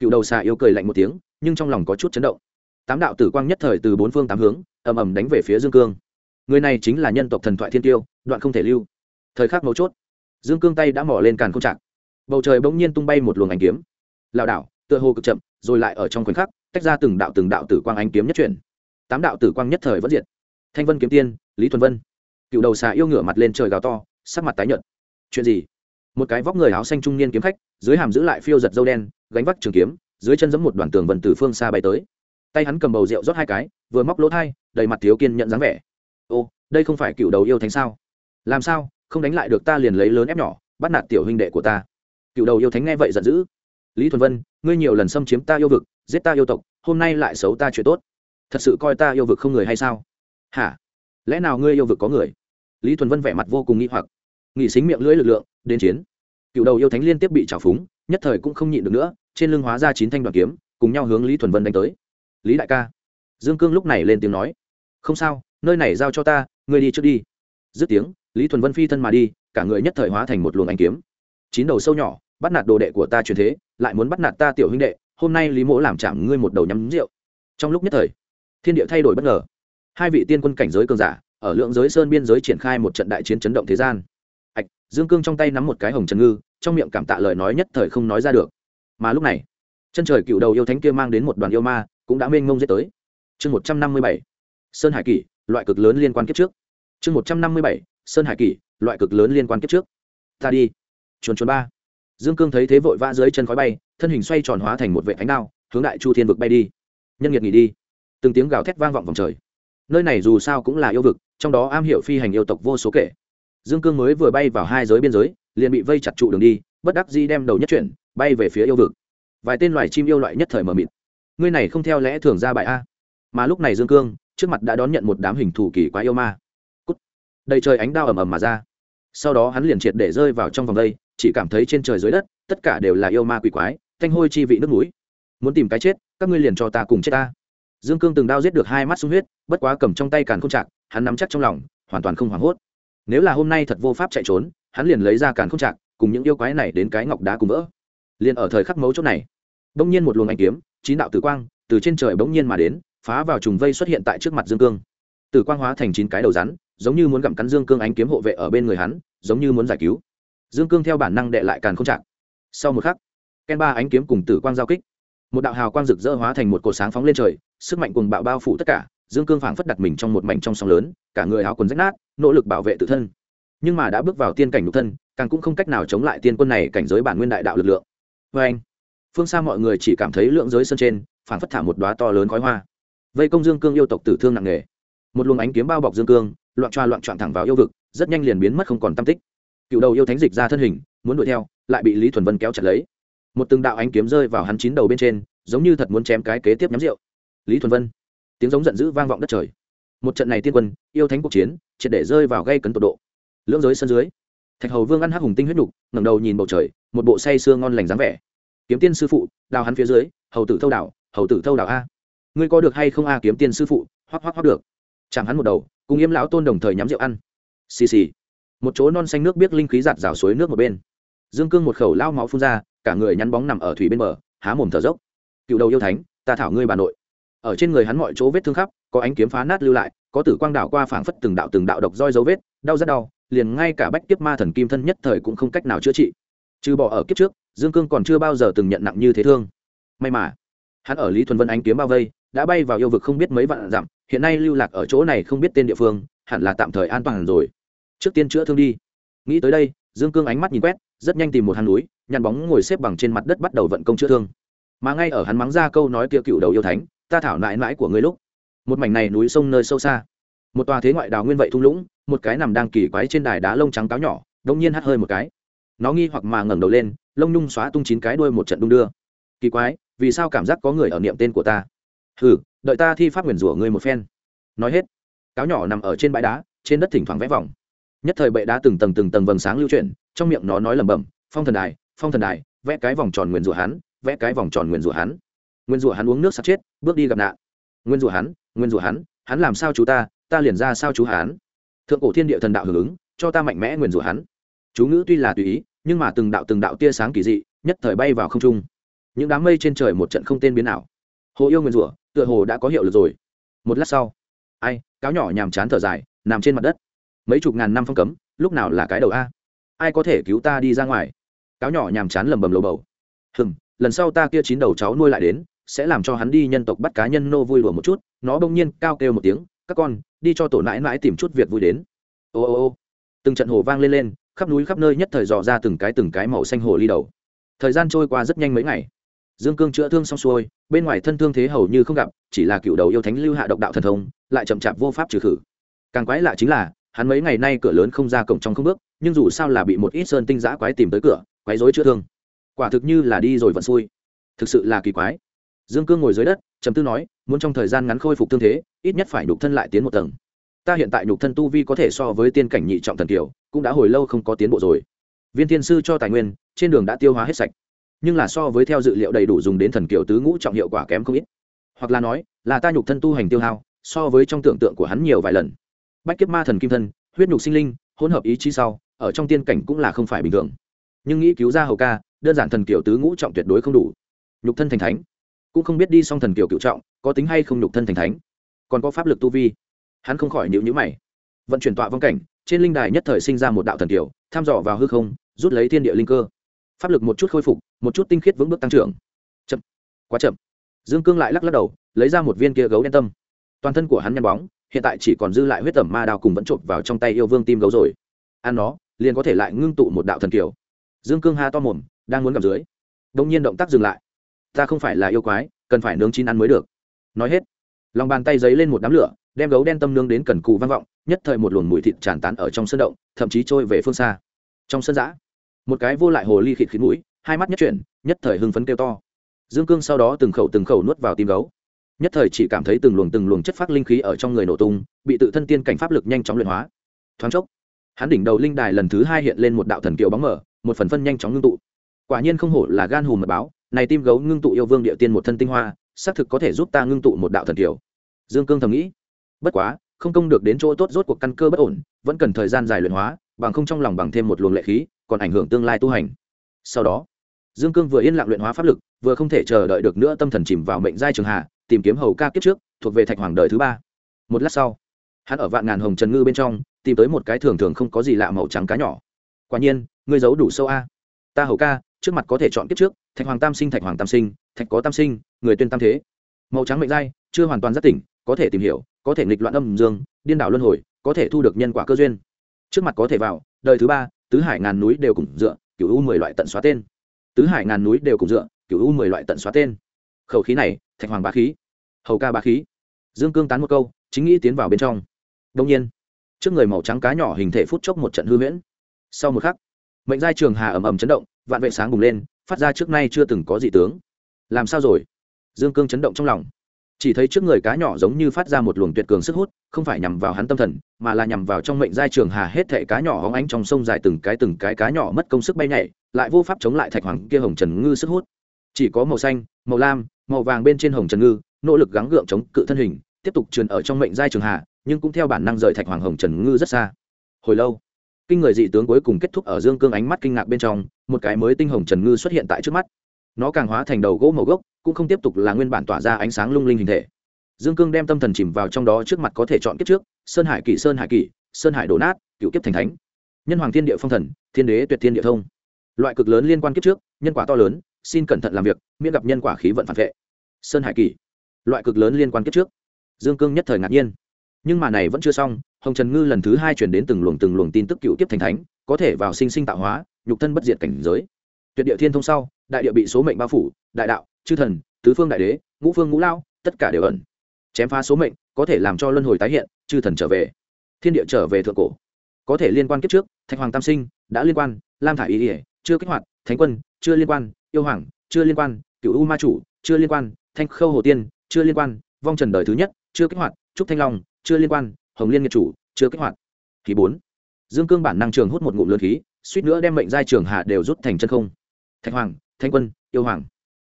Speaker 1: Cựu đầu xà yêu cười lạnh một tiếng nhưng trong lòng có chút chấn động. Tám đạo tử quang nhất thời từ bốn phương tám hướng ầm ầm đánh về phía dương cương. Người này chính là nhân tộc thần thoại thiên tiêu đoạn không thể lưu. Thời khắc mấu chốt dương cương tay đã mỏ lên càn không trạng, bầu trời bỗng nhiên tung bay một luồng ánh kiếm. Lảo đảo tựa hồ cực chậm rồi lại ở trong khoảnh khắc tách ra từng đạo từng đạo tử quang ánh kiếm nhất chuyển. Tám đạo tử quang nhất thời vẫn diệt. Thanh vân kiếm tiên lý thuần vân. Cựu đầu xà yêu ngửa mặt lên trời gào to sắc mặt tái nhợt. Chuyện gì? Một cái vóc người áo xanh trung niên kiếm khách dưới hàm giữ lại phiêu giật dâu đen gánh vác trường kiếm dưới chân giẫm một đoàn tường vần từ phương xa bay tới. Tay hắn cầm bầu rượu rót hai cái, vừa móc lỗ thai, đầy mặt thiếu kiên nhận dáng vẻ. Ô, đây không phải cựu đầu yêu thánh sao? Làm sao, không đánh lại được ta liền lấy lớn ép nhỏ, bắt nạt tiểu huynh đệ của ta? Cựu đầu yêu thánh nghe vậy giận dữ. Lý thuần vân, ngươi nhiều lần xâm chiếm ta yêu vực, giết ta yêu tộc, hôm nay lại xấu ta chuyện tốt. Thật sự coi ta yêu vực không người hay sao? Hả? Lẽ nào ngươi yêu vực có người? Lý thuần vân vẻ mặt vô cùng nghi hoặc. Nghỉ xính miệng lưỡi lực lượng, đến chiến. Cựu đầu yêu thánh liên tiếp bị trào phúng, nhất thời cũng không nhịn được nữa trên lưng hóa ra chín thanh đoàn kiếm, cùng nhau hướng lý thuần vân đánh tới. Lý đại ca. Dương cương lúc này lên tiếng nói. Không sao, nơi này giao cho ta, ngươi đi trước đi. Dứt tiếng, lý thuần vân phi thân mà đi, cả người nhất thời hóa thành một luồng ánh kiếm. Chín đầu sâu nhỏ, bắt nạt đồ đệ của ta truyền thế, lại muốn bắt nạt ta tiểu huynh đệ, hôm nay lý mỗ làm chạm ngươi một đầu nhắm rượu. Trong lúc nhất thời, thiên địa thay đổi bất ngờ. Hai vị tiên quân cảnh giới cường giả, ở lượng giới sơn biên giới triển khai một trận đại chiến chấn động thế gian. Ạch dương cương trong tay nắm một cái hồng trần ngư, trong miệng cảm tạ lời nói nhất thời không nói ra được mà lúc này, chân trời cựu đầu yêu thánh kia mang đến một đoàn yêu ma, cũng đã mênh mông dễ tới. Chương một trăm năm mươi bảy, sơn hải kỷ, loại cực lớn liên quan kiếp trước. Chương một trăm năm mươi bảy, sơn hải kỷ, loại cực lớn liên quan kiếp trước. Ta đi. Chuồn chuồn ba. Dương cương thấy thế vội vã dưới chân khói bay, thân hình xoay tròn hóa thành một vệ ánh đao, hướng đại chu thiên vực bay đi. Nhân nghiệt nghỉ đi. Từng tiếng gào thét vang vọng vòng trời. Nơi này dù sao cũng là yêu vực, trong đó am hiểu phi hành yêu tộc vô số kể. Dương cương mới vừa bay vào hai giới biên giới, liền bị vây chặt trụ đường đi bất đắc di đem đầu nhất chuyển, bay về phía yêu vực. Vài tên loài chim yêu loại nhất thời mờ mịt. Ngươi này không theo lẽ thường ra bại a. Mà lúc này dương cương, trước mặt đã đón nhận một đám hình thủ kỳ quái yêu ma. Cút. đầy trời ánh đao ầm ầm mà ra. Sau đó hắn liền triệt để rơi vào trong vòng đây, chỉ cảm thấy trên trời dưới đất, tất cả đều là yêu ma quỷ quái, thanh hôi chi vị nước núi muốn tìm cái chết, các ngươi liền cho ta cùng chết ta. Dương cương từng đao giết được hai mắt sung huyết, bất quá cầm trong tay càn không chạc hắn nắm chắc trong lòng, hoàn toàn không hoảng hốt. Nếu là hôm nay thật vô pháp chạy trốn, hắn liền lấy ra càn không chạc cùng những yêu quái này đến cái ngọc đá cùng vỡ. Liền ở thời khắc mấu chốt này bỗng nhiên một luồng ánh kiếm, chín đạo tử quang, từ trên trời bỗng nhiên mà đến, phá vào trùng vây xuất hiện tại trước mặt dương cương. Tử quang hóa thành chín cái đầu rắn, giống như muốn gặm cắn dương cương ánh kiếm hộ vệ ở bên người hắn, giống như muốn giải cứu. Dương cương theo bản năng đệ lại càn không chạc sau một khắc, ken ba ánh kiếm cùng tử quang giao kích. Một đạo hào quang rực rỡ hóa thành một cột sáng phóng lên trời, sức mạnh cùng bạo bao phủ tất cả, dương cương phảng phất đặt mình trong một mảnh trong sóng lớn, cả người áo quần rách nát, nỗ lực bảo vệ tự thân nhưng mà đã bước vào tiên cảnh nhục thân, càng cũng không cách nào chống lại tiên quân này cảnh giới bản nguyên đại đạo lực lượng. Vê anh, phương xa mọi người chỉ cảm thấy lượng giới sân trên, phảng phất thả một đoá to lớn khói hoa. Vây công dương cương yêu tộc tử thương nặng nề. Một luồng ánh kiếm bao bọc dương cương, loạn choa loạn trọn thẳng vào yêu vực, rất nhanh liền biến mất không còn tâm tích. Cựu đầu yêu thánh dịch ra thân hình, muốn đuổi theo, lại bị lý thuần vân kéo chặt lấy. Một từng đạo ánh kiếm rơi vào hắn chín đầu bên trên, giống như thật muốn chém cái kế tiếp nhắm rượu. Lý thuần vân, tiếng giống giận dữ vang vọng đất trời. Một trận này tiên quân, yêu thánh cuộc chiến, triệt để rơi vào gây cấn tột độ lưỡng giới sân dưới. Thạch hầu vương ăn hắc hùng tinh huyết đục, ngẩng đầu nhìn bầu trời một bộ say sưa ngon lành dáng vẻ. Kiếm tiên sư phụ đào hắn phía dưới hầu tử thâu đảo hầu tử thâu đảo a. Ngươi có được hay không a kiếm tiên sư phụ? Hoắc hoắc hoắc được. Chẳng hắn một đầu cùng yếm lão tôn đồng thời nhắm rượu ăn. Xì xì. Một chỗ non xanh nước biết linh khí giạt rào suối nước một bên. Dương cương một khẩu lao máu phun ra cả người nhắn bóng nằm ở thủy bên bờ há mồm thở dốc. Cựu đầu yêu thánh ta thảo ngươi bà nội. Ở trên người hắn mọi chỗ vết thương khắp có ánh kiếm phá nát lưu lại có tử quang đảo qua phảng phất từng đạo từng đạo độc roi dấu vết đau rất đau liền ngay cả bách kiếp ma thần kim thân nhất thời cũng không cách nào chữa trị. Trừ bỏ ở kiếp trước, dương cương còn chưa bao giờ từng nhận nặng như thế thương. May mà, hắn ở lý thuần vân ánh kiếm bao vây, đã bay vào yêu vực không biết mấy vạn dặm, hiện nay lưu lạc ở chỗ này không biết tên địa phương, hẳn là tạm thời an toàn rồi. Trước tiên chữa thương đi. Nghĩ tới đây, dương cương ánh mắt nhìn quét, rất nhanh tìm một hang núi nhăn bóng ngồi xếp bằng trên mặt đất bắt đầu vận công chữa thương. Mà ngay ở hắn mắng ra câu nói kia cựu đầu yêu thánh, ta thảo nại mãi của ngươi lúc, một mảnh này núi sông nơi sâu xa, một tòa thế ngoại đào nguyên vậy thung lũng một cái nằm đang kỳ quái trên đài đá lông trắng cáo nhỏ đông nhiên hắt hơi một cái. Nó nghi hoặc mà ngẩng đầu lên, lông nhung xóa tung chín cái đuôi một trận đung đưa. Kỳ quái, vì sao cảm giác có người ở niệm tên của ta? Hừ, đợi ta thi pháp nguyền rủa ngươi một phen. Nói hết, cáo nhỏ nằm ở trên bãi đá, trên đất thỉnh thoảng vẽ vòng. Nhất thời bệ đá từng tầng từng tầng vầng sáng lưu chuyển, trong miệng nó nói lẩm bẩm, phong thần đài, phong thần đài, vẽ cái vòng tròn nguyền rủa hắn, vẽ cái vòng tròn nguyền rủa hắn. Nguyên rủa hắn uống nước sắp chết, bước đi gặp nạn. Nguyên rủa hắn nguyên rủa hắn hắn làm sao chú ta ta liền ra sao chú hắn thượng cổ thiên địa thần đạo hưởng ứng, cho ta mạnh mẽ nguyền rủa hắn. Chú ngữ tuy là tùy ý, nhưng mà từng đạo từng đạo tia sáng kỳ dị, nhất thời bay vào không trung. Những đám mây trên trời một trận không tên biến nào hồ yêu nguyền rủa, tựa hồ đã có hiệu lực rồi. Một lát sau, ai, cáo nhỏ nhàm chán thở dài, nằm trên mặt đất. Mấy chục ngàn năm phong cấm, lúc nào là cái đầu a? Ai có thể cứu ta đi ra ngoài? Cáo nhỏ nhàm chán lầm bầm lầu bầu. Hừm, lần sau ta kia chín đầu cháu nuôi lại đến, sẽ làm cho hắn đi nhân tộc bắt cá nhân nô vui lùa một chút. Nó bỗng nhiên cao kêu một tiếng, các con đi cho tổ mãi mãi tìm chút việc vui đến. Ô ô ô. Từng trận hồ vang lên lên, khắp núi khắp nơi nhất thời dò ra từng cái từng cái màu xanh hồ ly đầu. Thời gian trôi qua rất nhanh mấy ngày. Dương cương chữa thương xong xuôi, bên ngoài thân thương thế hầu như không gặp, chỉ là cựu đầu yêu thánh lưu hạ độc đạo thần thông, lại chậm chạp vô pháp trừ khử. Càng quái lạ chính là, hắn mấy ngày nay cửa lớn không ra cổng trong không bước, nhưng dù sao là bị một ít sơn tinh giã quái tìm tới cửa, quái dối chữa thương. Quả thực như là đi rồi vẫn xui. Thực sự là kỳ quái. Dương cương ngồi dưới đất trầm tư nói, muốn trong thời gian ngắn khôi phục thương thế, ít nhất phải nhục thân lại tiến một tầng. Ta hiện tại nhục thân tu vi có thể so với tiên cảnh nhị trọng thần kiều, cũng đã hồi lâu không có tiến bộ rồi. Viên thiên sư cho tài nguyên, trên đường đã tiêu hóa hết sạch. Nhưng là so với theo dự liệu đầy đủ dùng đến thần kiều tứ ngũ trọng hiệu quả kém không ít. Hoặc là nói, là ta nhục thân tu hành tiêu hao, so với trong tưởng tượng của hắn nhiều vài lần. Bách kiếp ma thần kim thân, huyết nhục sinh linh, hỗn hợp ý chí sau, ở trong tiên cảnh cũng là không phải bình thường. Nhưng nghĩ cứu ra hầu ca, đơn giản thần kiều tứ ngũ trọng tuyệt đối không đủ. Nhục thân thành thánh cũng không biết đi song thần kiều cựu trọng, có tính hay không nhục thân thành thánh, còn có pháp lực tu vi. Hắn không khỏi nhịu nhữ mày. Vận chuyển tọa vong cảnh, trên linh đài nhất thời sinh ra một đạo thần kiều tham dò vào hư không, rút lấy thiên địa linh cơ. Pháp lực một chút khôi phục, một chút tinh khiết vững bước tăng trưởng. Chậm. Quá chậm. Dương cương lại lắc lắc đầu, lấy ra một viên kia gấu đen tâm. Toàn thân của hắn nhăn bóng, hiện tại chỉ còn dư lại huyết tẩm ma đào cùng vẫn trộm vào trong tay yêu vương tim gấu rồi. Ăn nó, liền có thể lại ngưng tụ một đạo thần kiều dương cương ha to mồm, đang muốn gặp dưới. Đông nhiên động tác dừng lại ta không phải là yêu quái, cần phải nướng chín ăn mới được. Nói hết, lòng bàn tay giấy lên một đám lửa, đem gấu đen tâm nướng đến cần cù vang vọng, nhất thời một luồng mùi thịt tràn tán ở trong sân động, thậm chí trôi về phương xa. Trong sân giã một cái vô lại hồ ly khịt khịt mũi, hai mắt nhất chuyển, nhất thời hưng phấn kêu to. Dương cương sau đó từng khẩu từng khẩu nuốt vào tim gấu. Nhất thời chỉ cảm thấy từng luồng từng luồng chất phát linh khí ở trong người nổ tung, bị tự thân tiên cảnh pháp lực nhanh chóng luyện hóa. Thoáng chốc, hắn đỉnh đầu linh đài lần thứ hai hiện lên một đạo thần kiều bóng mở một phần phân nhanh chóng ngưng tụ. Quả nhiên không hổ là gan hùm mật báo này tim gấu ngưng tụ yêu vương địa tiên một thân tinh hoa, xác thực có thể giúp ta ngưng tụ một đạo thần kiểu dương cương thầm nghĩ. Bất quá, không công được đến chỗ tốt rốt cuộc căn cơ bất ổn, vẫn cần thời gian dài luyện hóa, bằng không trong lòng bằng thêm một luồng lệ khí, còn ảnh hưởng tương lai tu hành. Sau đó, dương cương vừa yên lặng luyện hóa pháp lực, vừa không thể chờ đợi được nữa tâm thần chìm vào mệnh giai trường hạ, tìm kiếm hầu ca kiếp trước, thuộc về thạch hoàng đời thứ ba. Một lát sau, hắn ở vạn ngàn hồng trần ngư bên trong, tìm tới một cái thường thường không có gì lạ màu trắng cá nhỏ. Quả nhiên, ngươi giấu đủ sâu a. Ta hầu ca trước mặt có thể chọn kiếp trước, thạch hoàng tam sinh, thạch hoàng tam sinh, thạch có tam sinh, người tuyên tam thế. Màu trắng mệnh giai, chưa hoàn toàn giác tỉnh, có thể tìm hiểu, có thể nghịch loạn âm dương, điên đảo luân hồi, có thể thu được nhân quả cơ duyên. Trước mặt có thể vào, đời thứ ba, tứ hải ngàn núi đều cùng dựa cựu u mười loại tận xóa tên. Tứ hải ngàn núi đều cùng dựa cựu u mười loại tận xóa tên. Khẩu khí này, thạch hoàng bá khí. Hầu ca bá khí. Dương cương tán một câu, chính nghĩ tiến vào bên trong. Đông nhiên, trước người màu trắng cá nhỏ hình thể phút chốc một trận hư huyễn. Sau một khắc mệnh giai trường hà ầm ầm chấn động, vạn vệ sáng bùng lên, phát ra trước nay chưa từng có dị tướng. Làm sao rồi? Dương cương chấn động trong lòng. Chỉ thấy trước người cá nhỏ giống như phát ra một luồng tuyệt cường sức hút, không phải nhằm vào hắn tâm thần, mà là nhằm vào trong mệnh giai trường hà hết thệ cá nhỏ hóng ánh trong sông dài từng cái từng cái cá nhỏ mất công sức bay nhảy, lại vô pháp chống lại thạch hoàng kia hồng trần ngư sức hút. Chỉ có màu xanh, màu lam, màu vàng bên trên hồng trần ngư, nỗ lực gắng gượng chống cự thân hình, tiếp tục truyền ở trong mệnh giai trường hà, nhưng cũng theo bản năng rời thạch hoàng hồng trần ngư rất xa. Hồi lâu kinh người dị tướng cuối cùng kết thúc ở dương cương ánh mắt kinh ngạc bên trong, một cái mới tinh hồng trần ngư xuất hiện tại trước mắt. Nó càng hóa thành đầu gỗ màu gốc, cũng không tiếp tục là nguyên bản tỏa ra ánh sáng lung linh hình thể. Dương cương đem tâm thần chìm vào trong đó trước mặt có thể chọn kiếp trước, sơn hải kỷ, sơn hải kỷ, sơn hải đổ nát, cựu kiếp thành thánh. Nhân hoàng thiên địa phong thần, thiên đế tuyệt thiên địa thông. Loại cực lớn liên quan kiếp trước, nhân quả to lớn, xin cẩn thận làm việc, miễn gặp nhân quả khí vận phản vệ. Sơn hải kỷ. Loại cực lớn liên quan kiếp trước. Dương cương nhất thời ngạc nhiên. Nhưng mà này vẫn chưa xong hồng trần ngư lần thứ hai chuyển đến từng luồng từng luồng tin tức cựu kiếp thành thánh, có thể vào sinh sinh tạo hóa, nhục thân bất diệt cảnh giới. Tuyệt địa thiên thông sau, đại địa bị số mệnh bao phủ, đại đạo, chư thần, tứ phương đại đế, ngũ phương ngũ lao, tất cả đều ẩn. Chém phá số mệnh, có thể làm cho luân hồi tái hiện, chư thần trở về. Thiên địa trở về thượng cổ. Có thể liên quan kiếp trước, thạch hoàng tam sinh, đã liên quan, lam thả ý ỉa chưa kích hoạt, thánh quân, chưa liên quan, yêu hoàng, chưa liên quan cựu u ma chủ, chưa liên quan, thanh khâu hồ tiên, chưa liên quan, vong trần đời thứ nhất, chưa kích hoạt, trúc thanh long, chưa liên quan hồng liên nghiệt chủ, chưa kích hoạt. Khí bốn. Dương cương bản năng trường hút một ngụm lượt khí, suýt nữa đem mệnh giai trường hạ đều rút thành chân không. Thạch hoàng thanh quân, yêu hoàng.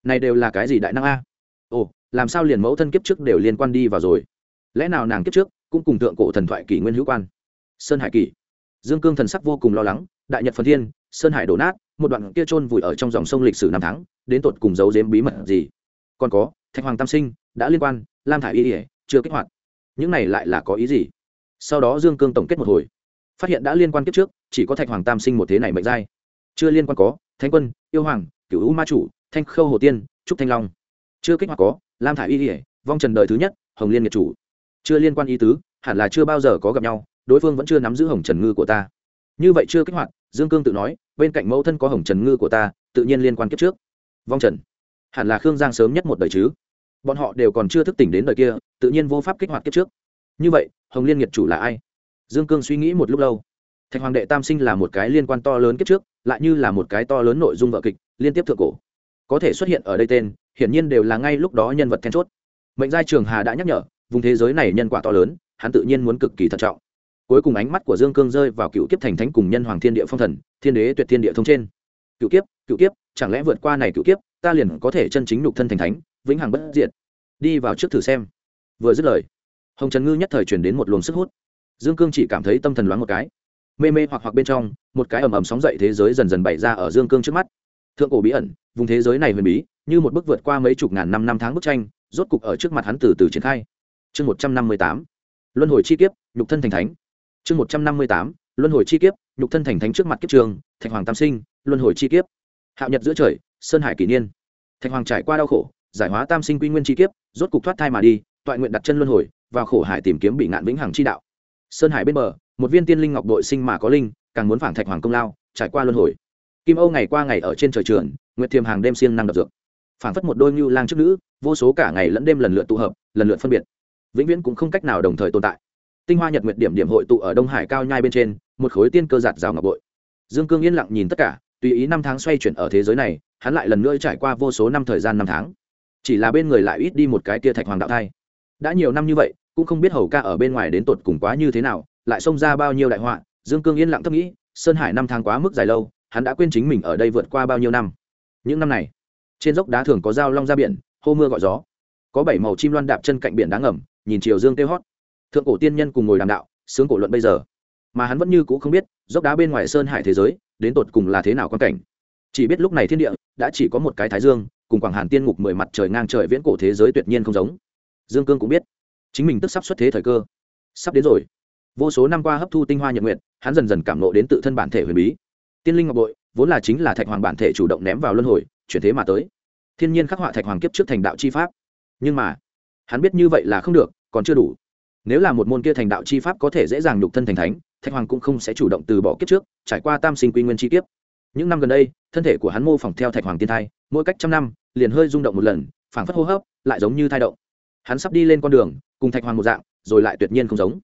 Speaker 1: Này đều là cái gì đại năng a? Ồ, làm sao liền mẫu thân kiếp trước đều liên quan đi vào rồi? Lẽ nào nàng kiếp trước cũng cùng tượng cổ thần thoại kỷ nguyên hữu quan? Sơn hải kỷ. Dương cương thần sắc vô cùng lo lắng, đại nhật phần thiên, sơn hải đổ nát, một đoạn kia trôn vùi ở trong dòng sông lịch sử năm tháng, đến tột cùng giấu giếm bí mật gì? Còn có, thạch hoàng tam sinh, đã liên quan, lam thả i y ỉa chưa kích hoạt những này lại là có ý gì? Sau đó dương cương tổng kết một hồi. Phát hiện đã liên quan kiếp trước, chỉ có thạch hoàng tam sinh một thế này mệnh giai. Chưa liên quan có, thánh quân, yêu hoàng, cửu u ma chủ, thanh khâu hồ tiên, trúc thanh long. Chưa kích hoạt có, lam thả i y ỉa vong trần đời thứ nhất, hồng liên nghiệt chủ. Chưa liên quan ý tứ, hẳn là chưa bao giờ có gặp nhau, đối phương vẫn chưa nắm giữ hồng trần ngư của ta. Như vậy chưa kích hoạt, dương cương tự nói, bên cạnh mẫu thân có hồng trần ngư của ta, tự nhiên liên quan kiếp trước. Vong trần, hẳn là khương giang sớm nhất một đời chứ? Bọn họ đều còn chưa thức tỉnh đến đời kia, tự nhiên vô pháp kích hoạt kiếp trước. Như vậy, hồng liên nghiệt chủ là ai? Dương cương suy nghĩ một lúc lâu. Thạch hoàng đệ tam sinh là một cái liên quan to lớn kiếp trước, lại như là một cái to lớn nội dung vợ kịch, liên tiếp thượng cổ. Có thể xuất hiện ở đây tên, hiển nhiên đều là ngay lúc đó nhân vật then chốt. Mệnh giai trường hà đã nhắc nhở, vùng thế giới này nhân quả to lớn, hắn tự nhiên muốn cực kỳ thận trọng. Cuối cùng ánh mắt của dương cương rơi vào cựu kiếp thành thánh cùng nhân hoàng thiên địa phong thần, thiên đế tuyệt thiên địa thông trên. Cựu kiếp cựu kiếp, chẳng lẽ vượt qua này cựu kiếp, ta liền có thể chân chính nhục thân thành thánh? Vĩnh hằng bất diệt. Đi vào trước thử xem. Vừa dứt lời, hồng trần ngư nhất thời chuyển đến một luồng sức hút. Dương cương chỉ cảm thấy tâm thần loáng một cái. Mê mê hoặc hoặc bên trong, một cái ầm ầm sóng dậy thế giới dần dần bày ra ở dương cương trước mắt. Thượng cổ bí ẩn, vùng thế giới này huyền bí, như một bức vượt qua mấy chục ngàn năm năm tháng bức tranh, rốt cục ở trước mặt hắn từ từ triển khai. Chương một trăm năm mươi tám, luân hồi chi kiếp, nhục thân thành thánh. Chương một trăm năm mươi tám, luân hồi chi kiếp, nhục thân thành thánh trước mặt kiếp trường, thạch hoàng tam sinh, luân hồi chi kiếp. Hạo nhật giữa trời, sơn hải kỷ niên. Thạch hoàng trải qua đau khổ giải hóa tam sinh quy nguyên chi kiếp, rốt cục thoát thai mà đi, toại nguyện đặt chân luân hồi, vào khổ hải tìm kiếm bị ngạn vĩnh hằng chi đạo. Sơn hải bên bờ, một viên tiên linh ngọc đội sinh mà có linh, càng muốn phản thạch hoàng công lao, trải qua luân hồi. Kim âu ngày qua ngày ở trên trời trường nguyệt thiềm hàng đêm siêng năng đập dược. Phản phất một đôi ngưu lang trước nữ, vô số cả ngày lẫn đêm lần lượt tụ hợp, lần lượt phân biệt. Vĩnh viễn cũng không cách nào đồng thời tồn tại. Tinh hoa nhật nguyệt điểm điểm hội tụ ở đông hải cao nhai bên trên, một khối tiên cơ giạt rào ngọc bội. Dương cương yên lặng nhìn tất cả, tùy ý năm tháng xoay chuyển ở thế giới này, hắn lại lần nữa trải qua vô số năm thời gian năm tháng chỉ là bên người lại ít đi một cái tia thạch hoàng đạo thai. Đã nhiều năm như vậy, cũng không biết hầu ca ở bên ngoài đến tột cùng quá như thế nào, lại xông ra bao nhiêu đại họa, dương cương yên lặng thấp nghĩ, sơn hải năm tháng quá mức dài lâu, hắn đã quên chính mình ở đây vượt qua bao nhiêu năm. Những năm này, trên dốc đá thường có dao long ra biển, hô mưa gọi gió. Có bảy màu chim loan đạp chân cạnh biển đá ngầm, nhìn chiều dương kêu hót. Thượng cổ tiên nhân cùng ngồi đàm đạo, sướng cổ luận bây giờ. Mà hắn vẫn như cũ không biết, dốc đá bên ngoài sơn hải thế giới, đến tột cùng là thế nào quan cảnh. Chỉ biết lúc này thiên địa, đã chỉ có một cái thái dương cùng quảng hàn tiên ngục mười mặt trời ngang trời viễn cổ thế giới tuyệt nhiên không giống. Dương cương cũng biết, chính mình tức sắp xuất thế thời cơ. Sắp đến rồi. Vô số năm qua hấp thu tinh hoa nhật nguyện hắn dần dần cảm nộ đến tự thân bản thể huyền bí. Tiên linh ngọc bội, vốn là chính là thạch hoàng bản thể chủ động ném vào luân hồi, chuyển thế mà tới. Thiên nhiên khắc họa thạch hoàng kiếp trước thành đạo chi pháp. Nhưng mà, hắn biết như vậy là không được, còn chưa đủ. Nếu là một môn kia thành đạo chi pháp có thể dễ dàng nhục thân thành thánh, thạch hoàng cũng không sẽ chủ động từ bỏ kiếp trước, trải qua tam sinh quy nguyên chi kiếp những năm gần đây, thân thể của hắn mô phỏng theo thạch hoàng tiên thai, mỗi cách trăm năm, liền hơi rung động một lần, phảng phất hô hấp lại giống như thai động. Hắn sắp đi lên con đường, cùng thạch hoàng một dạng, rồi lại tuyệt nhiên không giống.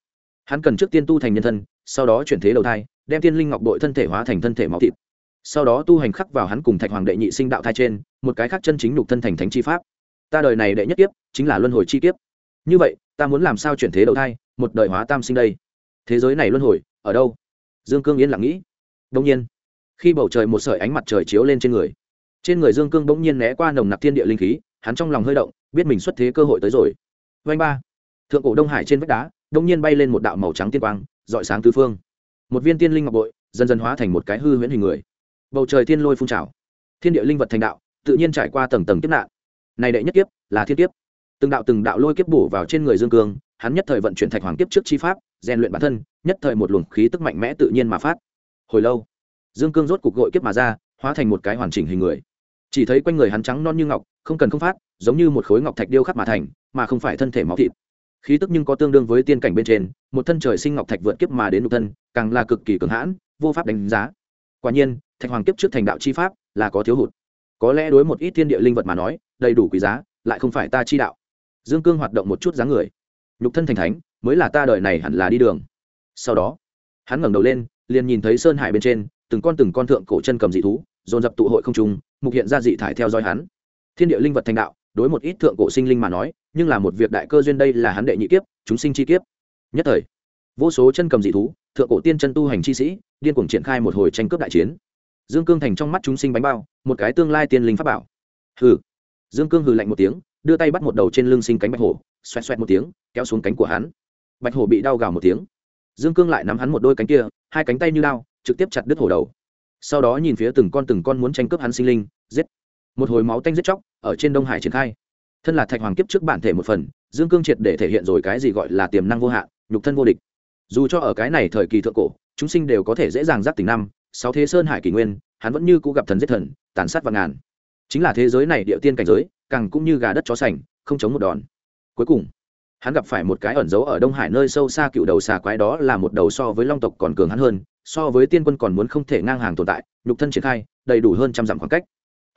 Speaker 1: Hắn cần trước tiên tu thành nhân thân, sau đó chuyển thế đầu thai, đem tiên linh ngọc bội thân thể hóa thành thân thể máu thịt. Sau đó tu hành khắc vào hắn cùng thạch hoàng đệ nhị sinh đạo thai trên, một cái khác chân chính nhục thân thành thánh chi pháp. Ta đời này đệ nhất kiếp, chính là luân hồi chi kiếp. Như vậy, ta muốn làm sao chuyển thế đầu thai, một đời hóa tam sinh đây? Thế giới này luân hồi, ở đâu? Dương cương yên lặng nghĩ. Đông nhiên khi bầu trời một sợi ánh mặt trời chiếu lên trên người trên người dương cương bỗng nhiên né qua nồng nặc thiên địa linh khí, hắn trong lòng hơi động, biết mình xuất thế cơ hội tới rồi. Vanh ba, thượng cổ đông hải trên vách đá đông nhiên bay lên một đạo màu trắng tiên quang dọi sáng tứ phương. Một viên tiên linh ngọc bội, dần dần hóa thành một cái hư huyễn hình người. Bầu trời thiên lôi phun trào. Thiên địa linh vật thành đạo, tự nhiên trải qua tầng tầng kiếp nạn. Này đệ nhất kiếp, là thiên kiếp. Từng đạo từng đạo lôi kiếp bổ vào trên người dương cương, hắn nhất thời vận chuyển thạch hoàng kiếp trước chi pháp, rèn luyện bản thân, nhất thời một luồng khí tức mạnh mẽ tự nhiên mà phát. Hồi lâu dương cương rốt cục gội kiếp mà ra, hóa thành một cái hoàn chỉnh hình người. Chỉ thấy quanh người hắn trắng non như ngọc, không cần không phát, giống như một khối ngọc thạch điêu khắc mà thành, mà không phải thân thể máu thịt. Khí tức nhưng có tương đương với tiên cảnh bên trên, một thân trời sinh ngọc thạch vượt kiếp mà đến nhục thân, càng là cực kỳ cường hãn, vô pháp đánh giá. Quả nhiên, thạch hoàng kiếp trước thành đạo chi pháp là có thiếu hụt. Có lẽ đối một ít thiên địa linh vật mà nói, đầy đủ quý giá, lại không phải ta chi đạo. Dương cương hoạt động một chút dáng người. Nhục thân thành thánh, mới là ta đời này hẳn là đi đường. Sau đó, hắn ngẩng đầu lên, liền nhìn thấy sơn hải bên trên từng con từng con thượng cổ chân cầm dị thú, dồn dập tụ hội không trung, mục hiện ra dị thải theo dõi hắn. Thiên địa linh vật thành đạo, đối một ít thượng cổ sinh linh mà nói, nhưng là một việc đại cơ duyên đây là hắn đệ nhị kiếp, chúng sinh chi kiếp. Nhất thời, vô số chân cầm dị thú, thượng cổ tiên chân tu hành chi sĩ, điên cuồng triển khai một hồi tranh cướp đại chiến. Dương cương thành trong mắt chúng sinh bánh bao, một cái tương lai tiên linh pháp bảo. Hừ. Dương cương hừ lạnh một tiếng, đưa tay bắt một đầu trên lưng sinh cánh bạch hổ, xoẹt xoẹt một tiếng, kéo xuống cánh của hắn. Bạch hổ bị đau gào một tiếng. Dương cương lại nắm hắn một đôi cánh kia, hai cánh tay như đao trực tiếp chặt đứt hổ đầu. Sau đó nhìn phía từng con từng con muốn tranh cướp hắn sinh linh, giết. Một hồi máu tanh giết chóc, ở trên đông hải triển khai. Thân là thạch hoàng kiếp trước bản thể một phần, dương cương triệt để thể hiện rồi cái gì gọi là tiềm năng vô hạn, nhục thân vô địch. Dù cho ở cái này thời kỳ thượng cổ, chúng sinh đều có thể dễ dàng giác tỉnh năm, sáu thế sơn hải kỷ nguyên, hắn vẫn như cũ gặp thần giết thần, tàn sát và ngàn. Chính là thế giới này địa tiên cảnh giới, càng cũng như gà đất chó sành, không chống một đòn. Cuối cùng, hắn gặp phải một cái ẩn giấu ở đông hải nơi sâu xa cựu đầu xà quái đó là một đầu so với long tộc còn cường hắn hơn so với tiên quân còn muốn không thể ngang hàng tồn tại, nhục thân triển khai, đầy đủ hơn trăm dặm khoảng cách.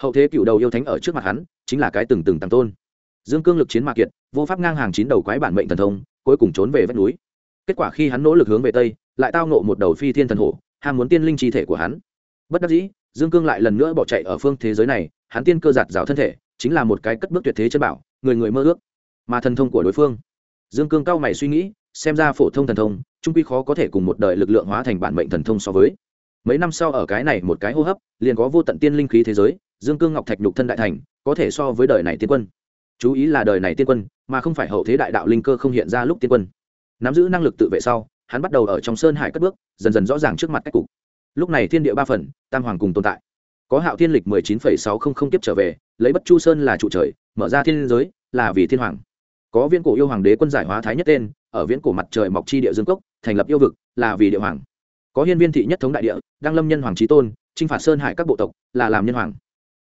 Speaker 1: Hậu thế cựu đầu yêu thánh ở trước mặt hắn, chính là cái từng từng tăng tôn. Dương cương lực chiến mạc kiệt, vô pháp ngang hàng chín đầu quái bản mệnh thần thông, cuối cùng trốn về vách núi. Kết quả khi hắn nỗ lực hướng về tây, lại tao nộ một đầu phi thiên thần hổ, ham muốn tiên linh chi thể của hắn. Bất đắc dĩ, dương cương lại lần nữa bỏ chạy ở phương thế giới này, hắn tiên cơ giạt rào thân thể, chính là một cái cất bước tuyệt thế chân bảo, người người mơ ước, mà thần thông của đối phương. Dương cương cao mày suy nghĩ xem ra phổ thông thần thông, trung quy khó có thể cùng một đời lực lượng hóa thành bản mệnh thần thông so với. Mấy năm sau ở cái này một cái hô hấp, liền có vô tận tiên linh khí thế giới, dương cương ngọc thạch nhục thân đại thành, có thể so với đời này tiên quân. Chú ý là đời này tiên quân, mà không phải hậu thế đại đạo linh cơ không hiện ra lúc tiên quân. Nắm giữ năng lực tự vệ sau, hắn bắt đầu ở trong sơn hải cất bước, dần dần rõ ràng trước mặt cách cục. Lúc này thiên địa ba phần, tam hoàng cùng tồn tại. Có hạo thiên lịch mười chín phẩy sáu không không tiếp trở về, lấy bất chu sơn là trụ trời, mở ra thiên giới, là vì thiên hoàng có viễn cổ yêu hoàng đế quân giải hóa thái nhất tên, ở viễn cổ mặt trời mọc chi địa dương cốc, thành lập yêu vực, là vì địa hoàng. Có hiên viên thị nhất thống đại địa, đăng lâm nhân hoàng trí tôn, chinh phạt sơn hải các bộ tộc, là làm nhân hoàng.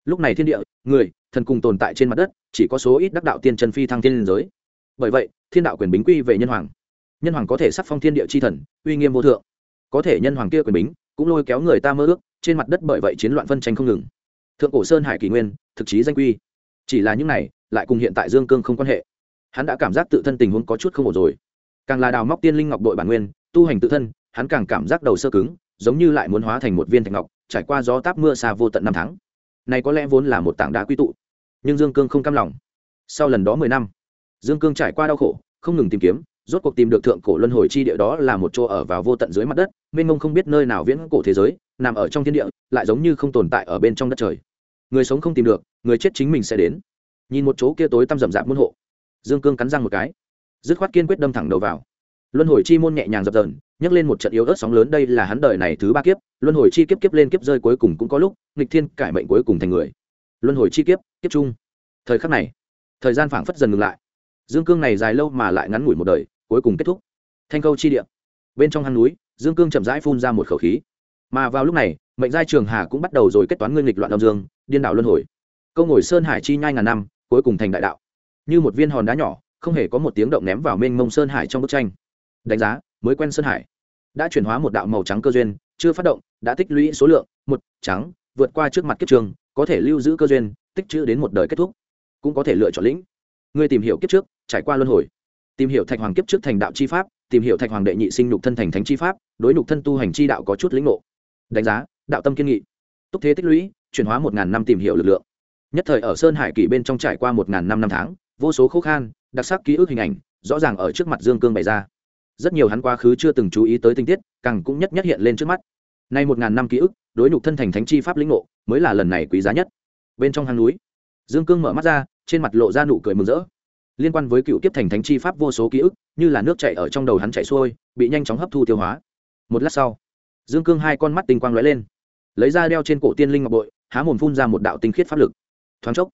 Speaker 1: Lúc này thiên địa, người, thần cùng tồn tại trên mặt đất, chỉ có số ít đắc đạo tiên trần phi thăng thiên liên giới. Bởi vậy, thiên đạo quyền bính quy về nhân hoàng. Nhân hoàng có thể sắc phong thiên địa c h i thần, uy nghiêm vô thượng. Có thể nhân hoàng kia quyền bính, cũng lôi kéo người ta mơ ước, trên mặt đất bởi vậy chiến loạn phân tranh không ngừng. Thượng cổ sơn hải kỷ nguyên, thực chí danh quy. Chỉ là những này, lại cùng hiện tại dương cương không quan hệ hắn đã cảm giác tự thân tình huống có chút không ổn rồi. Càng là đào móc tiên linh ngọc đội bản nguyên, tu hành tự thân, hắn càng cảm giác đầu sơ cứng, giống như lại muốn hóa thành một viên thạch ngọc, trải qua gió táp mưa xa vô tận năm tháng. Này có lẽ vốn là một tảng đá quy tụ, nhưng dương cương không cam lòng. Sau lần đó mười năm, dương cương trải qua đau khổ, không ngừng tìm kiếm, rốt cuộc tìm được thượng cổ luân hồi chi địa đó là một chỗ ở vào vô tận dưới mặt đất, mênh mông không biết nơi nào viễn cổ thế giới, nằm ở trong thiên địa, lại giống như không tồn tại ở bên trong đất trời. Người sống không tìm được, người chết chính mình sẽ đến. Nhìn một chỗ kia tối tăm rậm rạp môn hộ dương cương cắn răng một cái. Dứt khoát kiên quyết đâm thẳng đầu vào. Luân hồi chi môn nhẹ nhàng dập dờn, nhấc lên một trận yếu ớt sóng lớn, đây là hắn đời này thứ ba kiếp. Luân hồi chi kiếp kiếp lên kiếp rơi cuối cùng cũng có lúc, nghịch thiên cải mệnh cuối cùng thành người. Luân hồi chi kiếp kiếp chung. Thời khắc này, thời gian phảng phất dần ngừng lại. Dương cương này dài lâu mà lại ngắn ngủi một đời, cuối cùng kết thúc. Thanh câu chi địa. Bên trong hang núi, dương cương chậm rãi phun ra một khẩu khí. Mà vào lúc này, mệnh giai trường hà cũng bắt đầu rồi kết toán ngươi nghịch loạn đông dương, điên đảo luân hồi. Câu ngồi sơn hải chi nhai ngàn năm, cuối cùng thành đại đạo như một viên hòn đá nhỏ, không hề có một tiếng động ném vào mênh mông sơn hải trong bức tranh. Đánh giá, mới quen sơn hải. Đã chuyển hóa một đạo màu trắng cơ duyên, chưa phát động, đã tích lũy số lượng, một, trắng, vượt qua trước mặt kiếp trường, có thể lưu giữ cơ duyên, tích chữ đến một đời kết thúc. Cũng có thể lựa chọn lĩnh. Người tìm hiểu kiếp trước, trải qua luân hồi. Tìm hiểu thạch hoàng kiếp trước thành đạo chi pháp, tìm hiểu thạch hoàng đệ nhị sinh nhục thân thành thánh chi pháp, đối nhục thân tu hành chi đạo có chút lĩnh ngộ. Đánh giá, đạo tâm kiên nghị. Túc thế tích lũy, chuyển hóa một ngàn năm tìm hiểu lực lượng. Nhất thời ở sơn hải kỷ bên trong trải qua một ngàn năm năm tháng vô số khô khan, đặc sắc ký ức hình ảnh, rõ ràng ở trước mặt dương cương bày ra. Rất nhiều hắn quá khứ chưa từng chú ý tới tinh tiết, càng cũng nhất nhất hiện lên trước mắt. Nay một ngàn năm ký ức, đối nhục thân thành thánh chi pháp lĩnh ngộ, mới là lần này quý giá nhất. Bên trong hang núi, dương cương mở mắt ra, trên mặt lộ ra nụ cười mừng rỡ. Liên quan với cựu kiếp thành thánh chi pháp vô số ký ức, như là nước chảy ở trong đầu hắn chảy xuôi, bị nhanh chóng hấp thu tiêu hóa. Một lát sau, dương cương hai con mắt tinh quang lóe lên. Lấy ra đeo trên cổ tiên linh ngọc bội, há mồm phun ra một đạo tinh khiết pháp lực. Thoáng chốc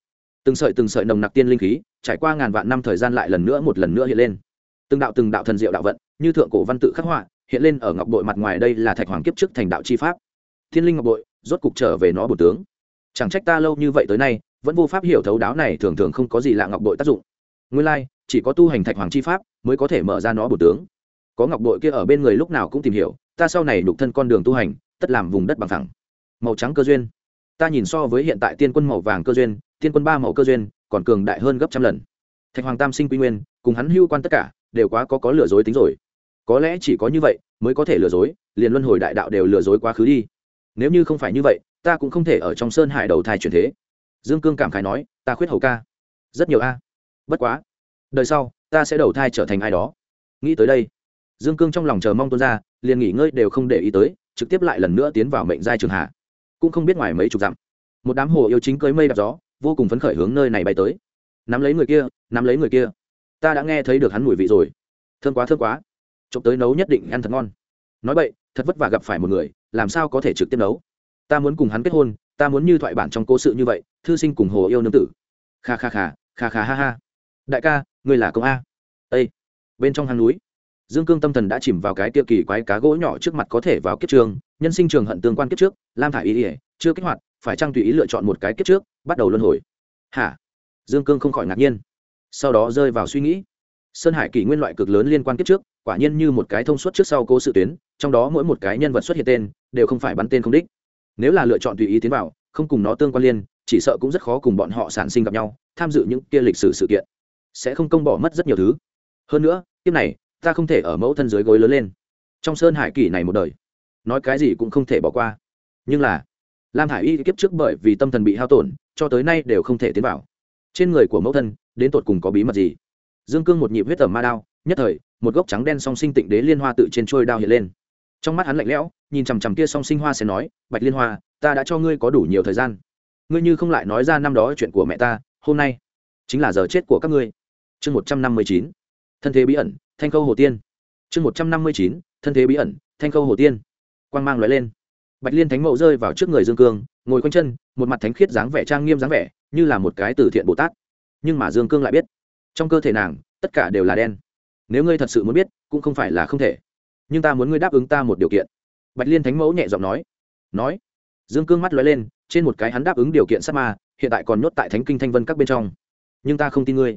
Speaker 1: từng sợi từng sợi nồng nặc tiên linh khí, trải qua ngàn vạn năm thời gian lại lần nữa một lần nữa hiện lên. Từng đạo từng đạo thần diệu đạo vận, như thượng cổ văn tự khắc họa, hiện lên ở ngọc bội mặt ngoài đây là thạch hoàng kiếp trước thành đạo chi pháp. Thiên linh ngọc bội, rốt cục trở về nó bổ tướng. Chẳng trách ta lâu như vậy tới nay, vẫn vô pháp hiểu thấu đáo này thường thường không có gì lạ ngọc bội tác dụng. Nguyên lai, chỉ có tu hành thạch hoàng chi pháp mới có thể mở ra nó bổ tướng. Có ngọc bội kia ở bên người lúc nào cũng tìm hiểu, ta sau này đục thân con đường tu hành, tất làm vùng đất bằng thẳng màu trắng cơ duyên ta nhìn so với hiện tại tiên quân màu vàng cơ duyên, tiên quân ba màu cơ duyên, còn cường đại hơn gấp trăm lần. Thạch hoàng tam sinh quy nguyên, cùng hắn hưu quan tất cả, đều quá có có lừa dối tính rồi. Có lẽ chỉ có như vậy mới có thể lừa dối, liền luân hồi đại đạo đều lừa dối quá khứ đi. Nếu như không phải như vậy, ta cũng không thể ở trong sơn hải đầu thai chuyển thế. Dương cương cảm khái nói, ta khuyết hầu ca. Rất nhiều a. Bất quá, đời sau, ta sẽ đầu thai trở thành ai đó. Nghĩ tới đây, dương cương trong lòng chờ mong tuôn ra, liền nghỉ ngơi đều không để ý tới, trực tiếp lại lần nữa tiến vào mệnh giai trường hạ cũng không biết ngoài mấy chục dặm. Một đám hồ yêu chính cưới mây đạp gió vô cùng phấn khởi hướng nơi này bay tới. Nắm lấy người kia nắm lấy người kia. Ta đã nghe thấy được hắn mùi vị rồi. Thương quá thương quá. Trộm tới nấu nhất định ăn thật ngon. Nói vậy thật vất vả gặp phải một người làm sao có thể trực tiếp nấu? Ta muốn cùng hắn kết hôn ta muốn như thoại bản trong cố sự như vậy thư sinh cùng hồ yêu nương tử. Kha kha kha kha kha ha ha. Đại ca ngươi là công a. Ê, bên trong hang núi dương cương tâm thần đã chìm vào cái tiêu kỳ quái cá gỗ nhỏ trước mặt có thể vào kiếp trường nhân sinh trường hận tương quan kiếp trước, lam thả ý ỉa chưa kích hoạt, phải trang tùy ý lựa chọn một cái kiếp trước, bắt đầu luân hồi? Hả? Dương cương không khỏi ngạc nhiên. Sau đó rơi vào suy nghĩ. Sơn hải kỷ nguyên loại cực lớn liên quan kiếp trước, quả nhiên như một cái thông suốt trước sau cố sự tuyến, trong đó mỗi một cái nhân vật xuất hiện tên, đều không phải bắn tên không đích. Nếu là lựa chọn tùy ý tiến vào, không cùng nó tương quan liên, chỉ sợ cũng rất khó cùng bọn họ sản sinh gặp nhau, tham dự những kia lịch sử sự kiện. Sẽ không công bỏ mất rất nhiều thứ. Hơn nữa, kiếp này, ta không thể ở mẫu thân dưới gối lớn lên. Trong sơn hải kỷ này một đời nói cái gì cũng không thể bỏ qua. Nhưng là, lam hải y kiếp trước bởi vì tâm thần bị hao tổn, cho tới nay đều không thể tiến vào. Trên người của mẫu thân, đến tột cùng có bí mật gì? Dương cương một nhịp huyết tẩm ma đao, nhất thời, một gốc trắng đen song sinh tịnh đế liên hoa tự trên trôi đao hiện lên. Trong mắt hắn lạnh lẽo, nhìn chằm chằm kia song sinh hoa sẽ nói, bạch liên hoa, ta đã cho ngươi có đủ nhiều thời gian. Ngươi như không lại nói ra năm đó chuyện của mẹ ta, hôm nay chính là giờ chết của các ngươi. Chương một trăm năm mươi chín. Thân thế bí ẩn, thanh khâu hồ tiên. Chương một trăm năm mươi chín. Thân thế bí ẩn, thanh khâu hồ tiên quang mang lóe lên. Bạch liên thánh mẫu rơi vào trước người dương cương, ngồi quanh chân, một mặt thánh khiết dáng vẻ trang nghiêm dáng vẻ, như là một cái từ thiện bồ tát. Nhưng mà dương cương lại biết, trong cơ thể nàng, tất cả đều là đen. Nếu ngươi thật sự muốn biết, cũng không phải là không thể. Nhưng ta muốn ngươi đáp ứng ta một điều kiện. Bạch liên thánh mẫu nhẹ giọng nói. Nói. Dương cương mắt lóe lên, trên một cái hắn đáp ứng điều kiện sát ma, hiện tại còn nhốt tại thánh kinh thanh vân các bên trong. Nhưng ta không tin ngươi.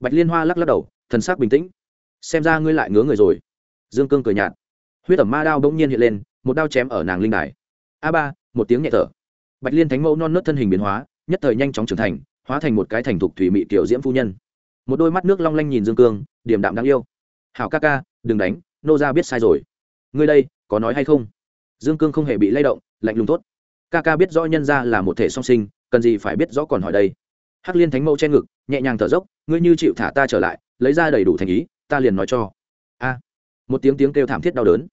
Speaker 1: Bạch liên hoa lắc lắc đầu, thần sắc bình tĩnh. Xem ra ngươi lại ngứa người rồi. Dương cương cười nhạt. Huyết ẩm ma đao bỗng nhiên hiện lên một đao chém ở nàng linh đài. A ba, một tiếng nhẹ thở. Bạch liên thánh mẫu non nớt thân hình biến hóa, nhất thời nhanh chóng trưởng thành, hóa thành một cái thành thục thủy mị tiểu diễm phu nhân. Một đôi mắt nước long lanh nhìn dương cương điểm đạm đáng yêu. Hảo ca ca, đừng đánh, nô ra biết sai rồi. Ngươi đây, có nói hay không? Dương cương không hề bị lay động, lạnh lùng tốt ca ca biết rõ nhân ra là một thể song sinh, cần gì phải biết rõ còn hỏi đây. Hắc liên thánh mẫu che ngực, nhẹ nhàng thở dốc, ngươi như chịu thả ta trở lại, lấy ra đầy đủ thành ý, ta liền nói cho. A. Một tiếng tiếng kêu thảm thiết đau đớn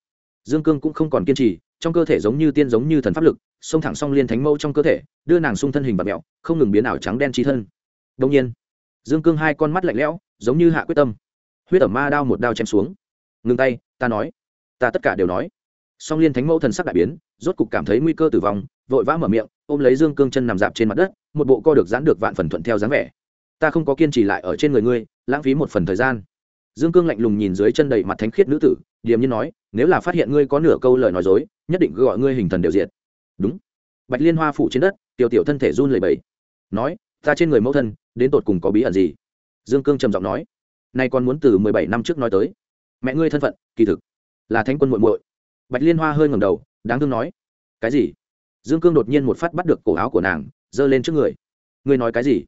Speaker 1: dương cương cũng không còn kiên trì, trong cơ thể giống như tiên giống như thần pháp lực, xông thẳng song liên thánh mẫu trong cơ thể, đưa nàng sung thân hình bạt mẹo, không ngừng biến ảo trắng đen trí thân. Đông nhiên, dương cương hai con mắt lạnh lẽo, giống như hạ quyết tâm. Huyết ẩm ma đao một đao chém xuống. Ngừng tay, ta nói. Ta tất cả đều nói. Song liên thánh mẫu thần sắc đại biến, rốt cục cảm thấy nguy cơ tử vong, vội vã mở miệng, ôm lấy dương cương chân nằm dạp trên mặt đất, một bộ co được giãn được vạn phần thuận theo dáng vẻ. Ta không có kiên trì lại ở trên người ngươi, lãng phí một phần thời gian dương cương lạnh lùng nhìn dưới chân đầy mặt thánh khiết nữ tử, điềm nhiên nói, nếu là phát hiện ngươi có nửa câu lời nói dối, nhất định gọi ngươi hình thần đều diệt. Đúng. Bạch liên hoa phủ trên đất, tiểu tiểu thân thể run lẩy bẩy, nói, ta trên người mẫu thân, đến tột cùng có bí ẩn gì? Dương cương trầm giọng nói, nay còn muốn từ mười bảy năm trước nói tới. Mẹ ngươi thân phận, kỳ thực là thánh quân muội muội. Bạch liên hoa hơi ngầm đầu, đáng thương nói, cái gì? Dương cương đột nhiên một phát bắt được cổ áo của nàng, giơ lên trước người. Ngươi nói cái gì?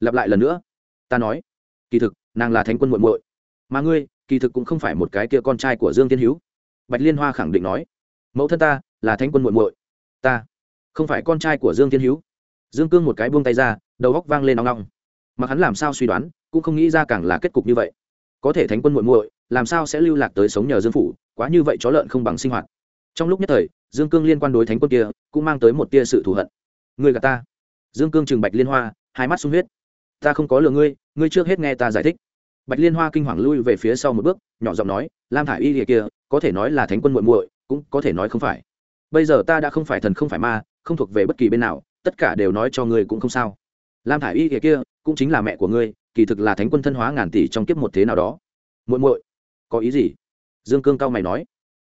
Speaker 1: Lặp lại lần nữa. Ta nói, kỳ thực, nàng là thánh quân muội muội mà ngươi, kỳ thực cũng không phải một cái kia con trai của dương tiên hữu. Bạch liên hoa khẳng định nói, mẫu thân ta là thánh quân muội muội, ta không phải con trai của dương tiên hữu. Dương cương một cái buông tay ra, đầu góc vang lên nóng nóng mà hắn làm sao suy đoán, cũng không nghĩ ra càng là kết cục như vậy. Có thể thánh quân muội muội, làm sao sẽ lưu lạc tới sống nhờ dương phủ, quá như vậy chó lợn không bằng sinh hoạt. Trong lúc nhất thời, dương cương liên quan đối thánh quân kia, cũng mang tới một tia sự thù hận. Người gà ta. Dương cương trừng bạch liên hoa, hai mắt sung huyết. Ta không có lừa ngươi ngươi trước hết nghe ta giải thích bạch liên hoa kinh hoàng lui về phía sau một bước, nhỏ giọng nói, lam thả i y kia, có thể nói là thánh quân muội muội, cũng có thể nói không phải. Bây giờ ta đã không phải thần không phải ma, không thuộc về bất kỳ bên nào, tất cả đều nói cho ngươi cũng không sao. Lam thả i y kia, cũng chính là mẹ của ngươi, kỳ thực là thánh quân thân hóa ngàn tỷ trong kiếp một thế nào đó. Muội muội, có ý gì? Dương cương cao mày nói.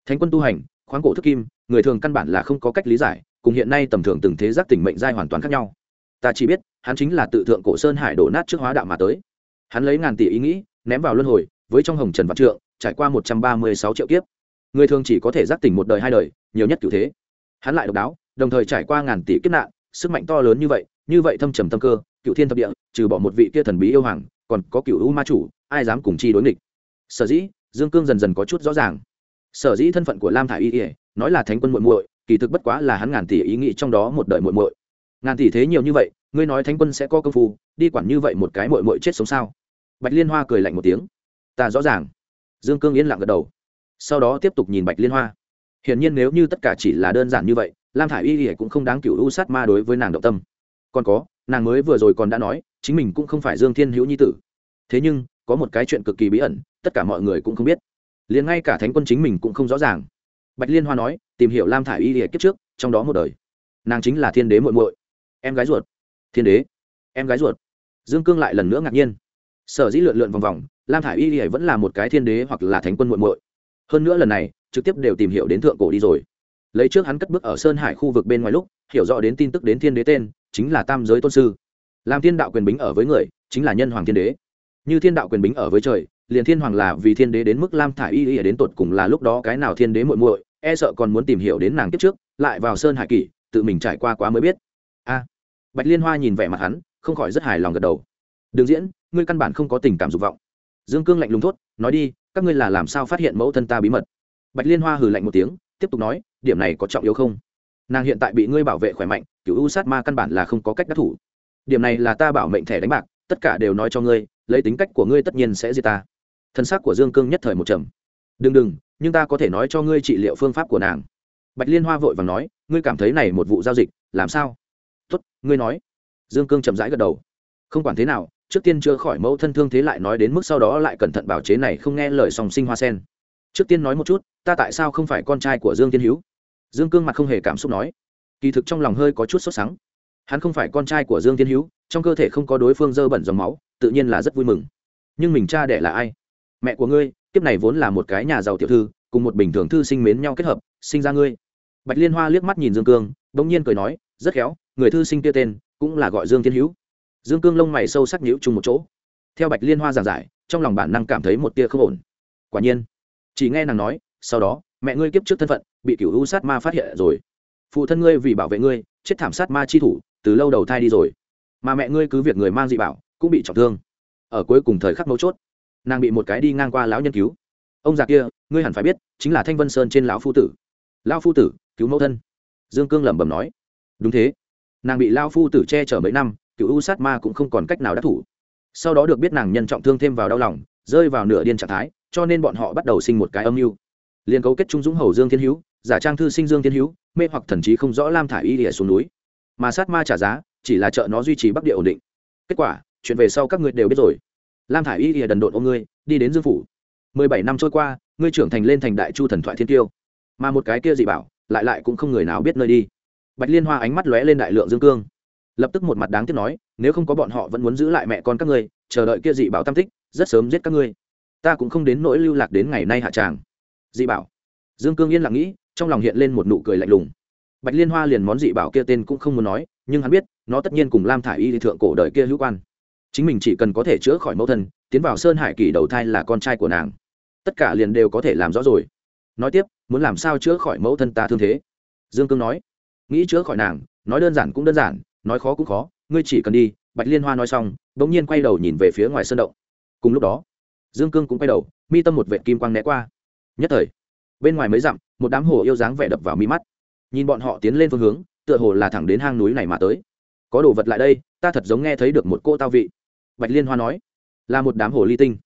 Speaker 1: Thánh quân tu hành, khoáng cổ thức kim, người thường căn bản là không có cách lý giải, cùng hiện nay tầm thường từng thế giác tỉnh mệnh giai hoàn toàn khác nhau. Ta chỉ biết, hắn chính là tự thượng cổ sơn hải đổ nát trước hóa đạo mà tới. Hắn lấy ngàn tỷ ý nghĩ ném vào luân hồi, với trong hồng trần vạn trượng, trải qua một trăm ba mươi sáu triệu kiếp. Người thường chỉ có thể giác tỉnh một đời hai đời, nhiều nhất cựu thế. Hắn lại độc đáo, đồng thời trải qua ngàn tỷ kiếp nạn, sức mạnh to lớn như vậy như vậy thâm trầm tâm cơ cựu thiên thập địa, trừ bỏ một vị kia thần bí yêu hoàng, còn có cựu u ma chủ, ai dám cùng chi đối nghịch? Sở dĩ, dương cương dần dần có chút rõ ràng. Sở dĩ thân phận của lam thả i y ỉa nói là thánh quân muội muội, kỳ thực bất quá là hắn ngàn tỷ ý nghĩ trong đó một đời muội muội. Ngàn tỷ thế nhiều như vậy, ngươi nói thánh quân sẽ có công phu, đi quản như vậy một cái muội muội chết sống sao? Bạch liên hoa cười lạnh một tiếng. Ta rõ ràng. Dương cương yên lặng gật đầu. Sau đó tiếp tục nhìn bạch liên hoa. Hiển nhiên nếu như tất cả chỉ là đơn giản như vậy, lam thả i y ỉa cũng không đáng cựu u sát ma đối với nàng động tâm. Còn có, nàng mới vừa rồi còn đã nói, chính mình cũng không phải dương thiên hữu nhi tử. Thế nhưng, có một cái chuyện cực kỳ bí ẩn, tất cả mọi người cũng không biết. Liền ngay cả thánh quân chính mình cũng không rõ ràng. Bạch liên hoa nói, tìm hiểu lam thả i y ỉa kiếp trước, trong đó một đời. Nàng chính là thiên đế muội muội. Em gái ruột. Thiên đế. Em gái ruột. Dương cương lại lần nữa ngạc nhiên sở dĩ lượn lượn vòng vòng, lam thả i y vẫn là một cái thiên đế hoặc là thánh quân muộn muội. Hơn nữa lần này, trực tiếp đều tìm hiểu đến thượng cổ đi rồi. Lấy trước hắn cất bước ở sơn hải khu vực bên ngoài lúc, hiểu rõ đến tin tức đến thiên đế tên, chính là tam giới tôn sư. Làm thiên đạo quyền bính ở với người, chính là nhân hoàng thiên đế. Như thiên đạo quyền bính ở với trời, liền thiên hoàng là vì thiên đế đến mức lam thả y y đến tột cùng là lúc đó cái nào thiên đế muộn muội e sợ còn muốn tìm hiểu đến nàng kiếp trước, lại vào sơn hải kỷ, tự mình trải qua quá mới biết. A. Bạch liên hoa nhìn vẻ mặt hắn, không khỏi rất hài lòng gật đầu. Đừng diễn ngươi căn bản không có tình cảm dục vọng. Dương cương lạnh lùng thốt, nói đi, các ngươi là làm sao phát hiện mẫu thân ta bí mật? Bạch liên hoa hừ lạnh một tiếng, tiếp tục nói, điểm này có trọng yếu không? Nàng hiện tại bị ngươi bảo vệ khỏe mạnh, cựu u sát ma căn bản là không có cách đắc thủ. Điểm này là ta bảo mệnh thẻ đánh bạc, tất cả đều nói cho ngươi, lấy tính cách của ngươi tất nhiên sẽ diệt ta. Thân xác của dương cương nhất thời một trầm. Đừng đừng, nhưng ta có thể nói cho ngươi trị liệu phương pháp của nàng. Bạch liên hoa vội và nói, ngươi cảm thấy này một vụ giao dịch, làm sao? Tuất ngươi nói. Dương cương chậm rãi gật đầu. Không quản thế nào trước tiên chưa khỏi mẫu thân thương thế lại nói đến mức sau đó lại cẩn thận bảo chế này không nghe lời song sinh hoa sen. Trước tiên nói một chút, ta tại sao không phải con trai của dương tiên hữu? Dương cương mặt không hề cảm xúc nói. Kỳ thực trong lòng hơi có chút sốt sắng. Hắn không phải con trai của dương tiên hữu, trong cơ thể không có đối phương dơ bẩn dòng máu, tự nhiên là rất vui mừng. Nhưng mình cha đẻ là ai? Mẹ của ngươi tiếp này vốn là một cái nhà giàu tiểu thư, cùng một bình thường thư sinh mến nhau kết hợp, sinh ra ngươi. Bạch liên hoa liếc mắt nhìn dương cương, bỗng nhiên cười nói, rất khéo, người thư sinh kia tên, cũng là gọi dương tiên hữu dương cương lông mày sâu sắc nhíu chung một chỗ. Theo bạch liên hoa giảng giải, trong lòng bản năng cảm thấy một tia không ổn. Quả nhiên, chỉ nghe nàng nói, sau đó, mẹ ngươi kiếp trước thân phận, bị cựu u sát ma phát hiện rồi. Phụ thân ngươi vì bảo vệ ngươi, chết thảm sát ma chi thủ, từ lâu đầu thai đi rồi. Mà mẹ ngươi cứ việc người mang dị bảo, cũng bị trọng thương. Ở cuối cùng thời khắc mấu chốt, nàng bị một cái đi ngang qua lão nhân cứu. Ông già kia, ngươi hẳn phải biết, chính là thanh vân sơn trên lão phu tử. Lão phu tử, cứu mẫu thân. Dương cương lẩm bẩm nói. Đúng thế. Nàng bị lao phu tử che chở mấy năm cựu u sát ma cũng không còn cách nào đắc thủ. Sau đó được biết nàng nhân trọng thương thêm vào đau lòng, rơi vào nửa điên trạng thái, cho nên bọn họ bắt đầu sinh một cái âm mưu. Liên cấu kết trung dũng hầu dương thiên hữu, giả trang thư sinh dương thiên hữu, mê hoặc thần trí không rõ lam thả y lìa xuống núi. Mà sát ma trả giá, chỉ là trợ nó duy trì bắc địa ổn định. Kết quả, chuyện về sau các ngươi đều biết rồi. Lam thả y lìa đần độn ô ngươi, đi đến dương phủ. Mười bảy năm trôi qua, ngươi trưởng thành lên thành đại chu thần thoại thiên tiêu. Mà một cái kia dị bảo, lại lại cũng không người nào biết nơi đi. Bạch liên hoa ánh mắt lóe lên đại lượng dương cương lập tức một mặt đáng tiếc nói, nếu không có bọn họ vẫn muốn giữ lại mẹ con các ngươi, chờ đợi kia dị bảo tam tích, rất sớm giết các ngươi. Ta cũng không đến nỗi lưu lạc đến ngày nay hạ tràng. Dị bảo. Dương cương yên lặng nghĩ, trong lòng hiện lên một nụ cười lạnh lùng. Bạch liên hoa liền món dị bảo kia tên cũng không muốn nói, nhưng hắn biết, nó tất nhiên cùng lam thả y thượng cổ đời kia hữu quan. Chính mình chỉ cần có thể chữa khỏi mẫu thân, tiến vào sơn hải kỳ đầu thai là con trai của nàng. Tất cả liền đều có thể làm rõ rồi. Nói tiếp, muốn làm sao chữa khỏi mẫu thân ta thương thế? Dương cương nói. Nghĩ chữa khỏi nàng, nói đơn giản cũng đơn giản nói khó cũng khó, ngươi chỉ cần đi, bạch liên hoa nói xong đ ỗ n g nhiên quay đầu nhìn về phía ngoài sân động. Cùng lúc đó, dương cương cũng quay đầu, mi tâm một vệ kim quang né qua. Nhất thời, bên ngoài mấy dặm, một đám hồ yêu dáng vẻ đập vào mi mắt. Nhìn bọn họ tiến lên phương hướng, tựa hồ là thẳng đến hang núi này mà tới. Có đồ vật lại đây, ta thật giống nghe thấy được một cô tao vị. Bạch liên hoa nói, là một đám hồ ly tinh.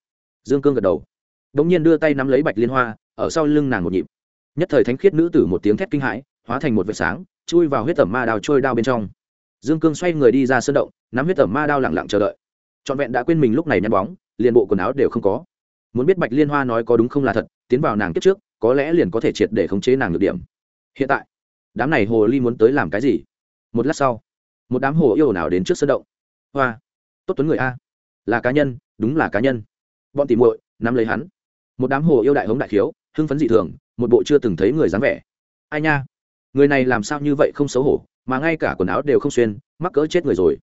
Speaker 1: Dương cương gật đầu. Đ ỗ n g nhiên đưa tay nắm lấy bạch liên hoa, ở sau lưng nàng một nhịp. Nhất thời thánh khiết nữ tử một tiếng thét kinh hãi, hóa thành một vệt sáng, chui vào huyết tẩm ma đào trôi đao bên trong dương cương xoay người đi ra sân động, nắm huyết tẩm ma đao lẳng lặng chờ đợi. Trọn vẹn đã quên mình lúc này nhăn bóng, liền bộ quần áo đều không có. Muốn biết bạch liên hoa nói có đúng không là thật, tiến vào nàng kiếp trước, có lẽ liền có thể triệt để khống chế nàng được điểm. Hiện tại, đám này hồ ly muốn tới làm cái gì? Một lát sau, một đám hồ yêu nào đến trước sân động? Hoa, tốt tuấn người a. Là cá nhân, đúng là cá nhân. Bọn tỉ muội, nắm lấy hắn. Một đám hồ yêu đại hống đại khiếu, hưng phấn dị thường, một bộ chưa từng thấy người dáng vẻ. Ai nha, người này làm sao như vậy không xấu hổ? Mà ngay cả quần áo đều không xuyên, mắc cỡ chết người rồi.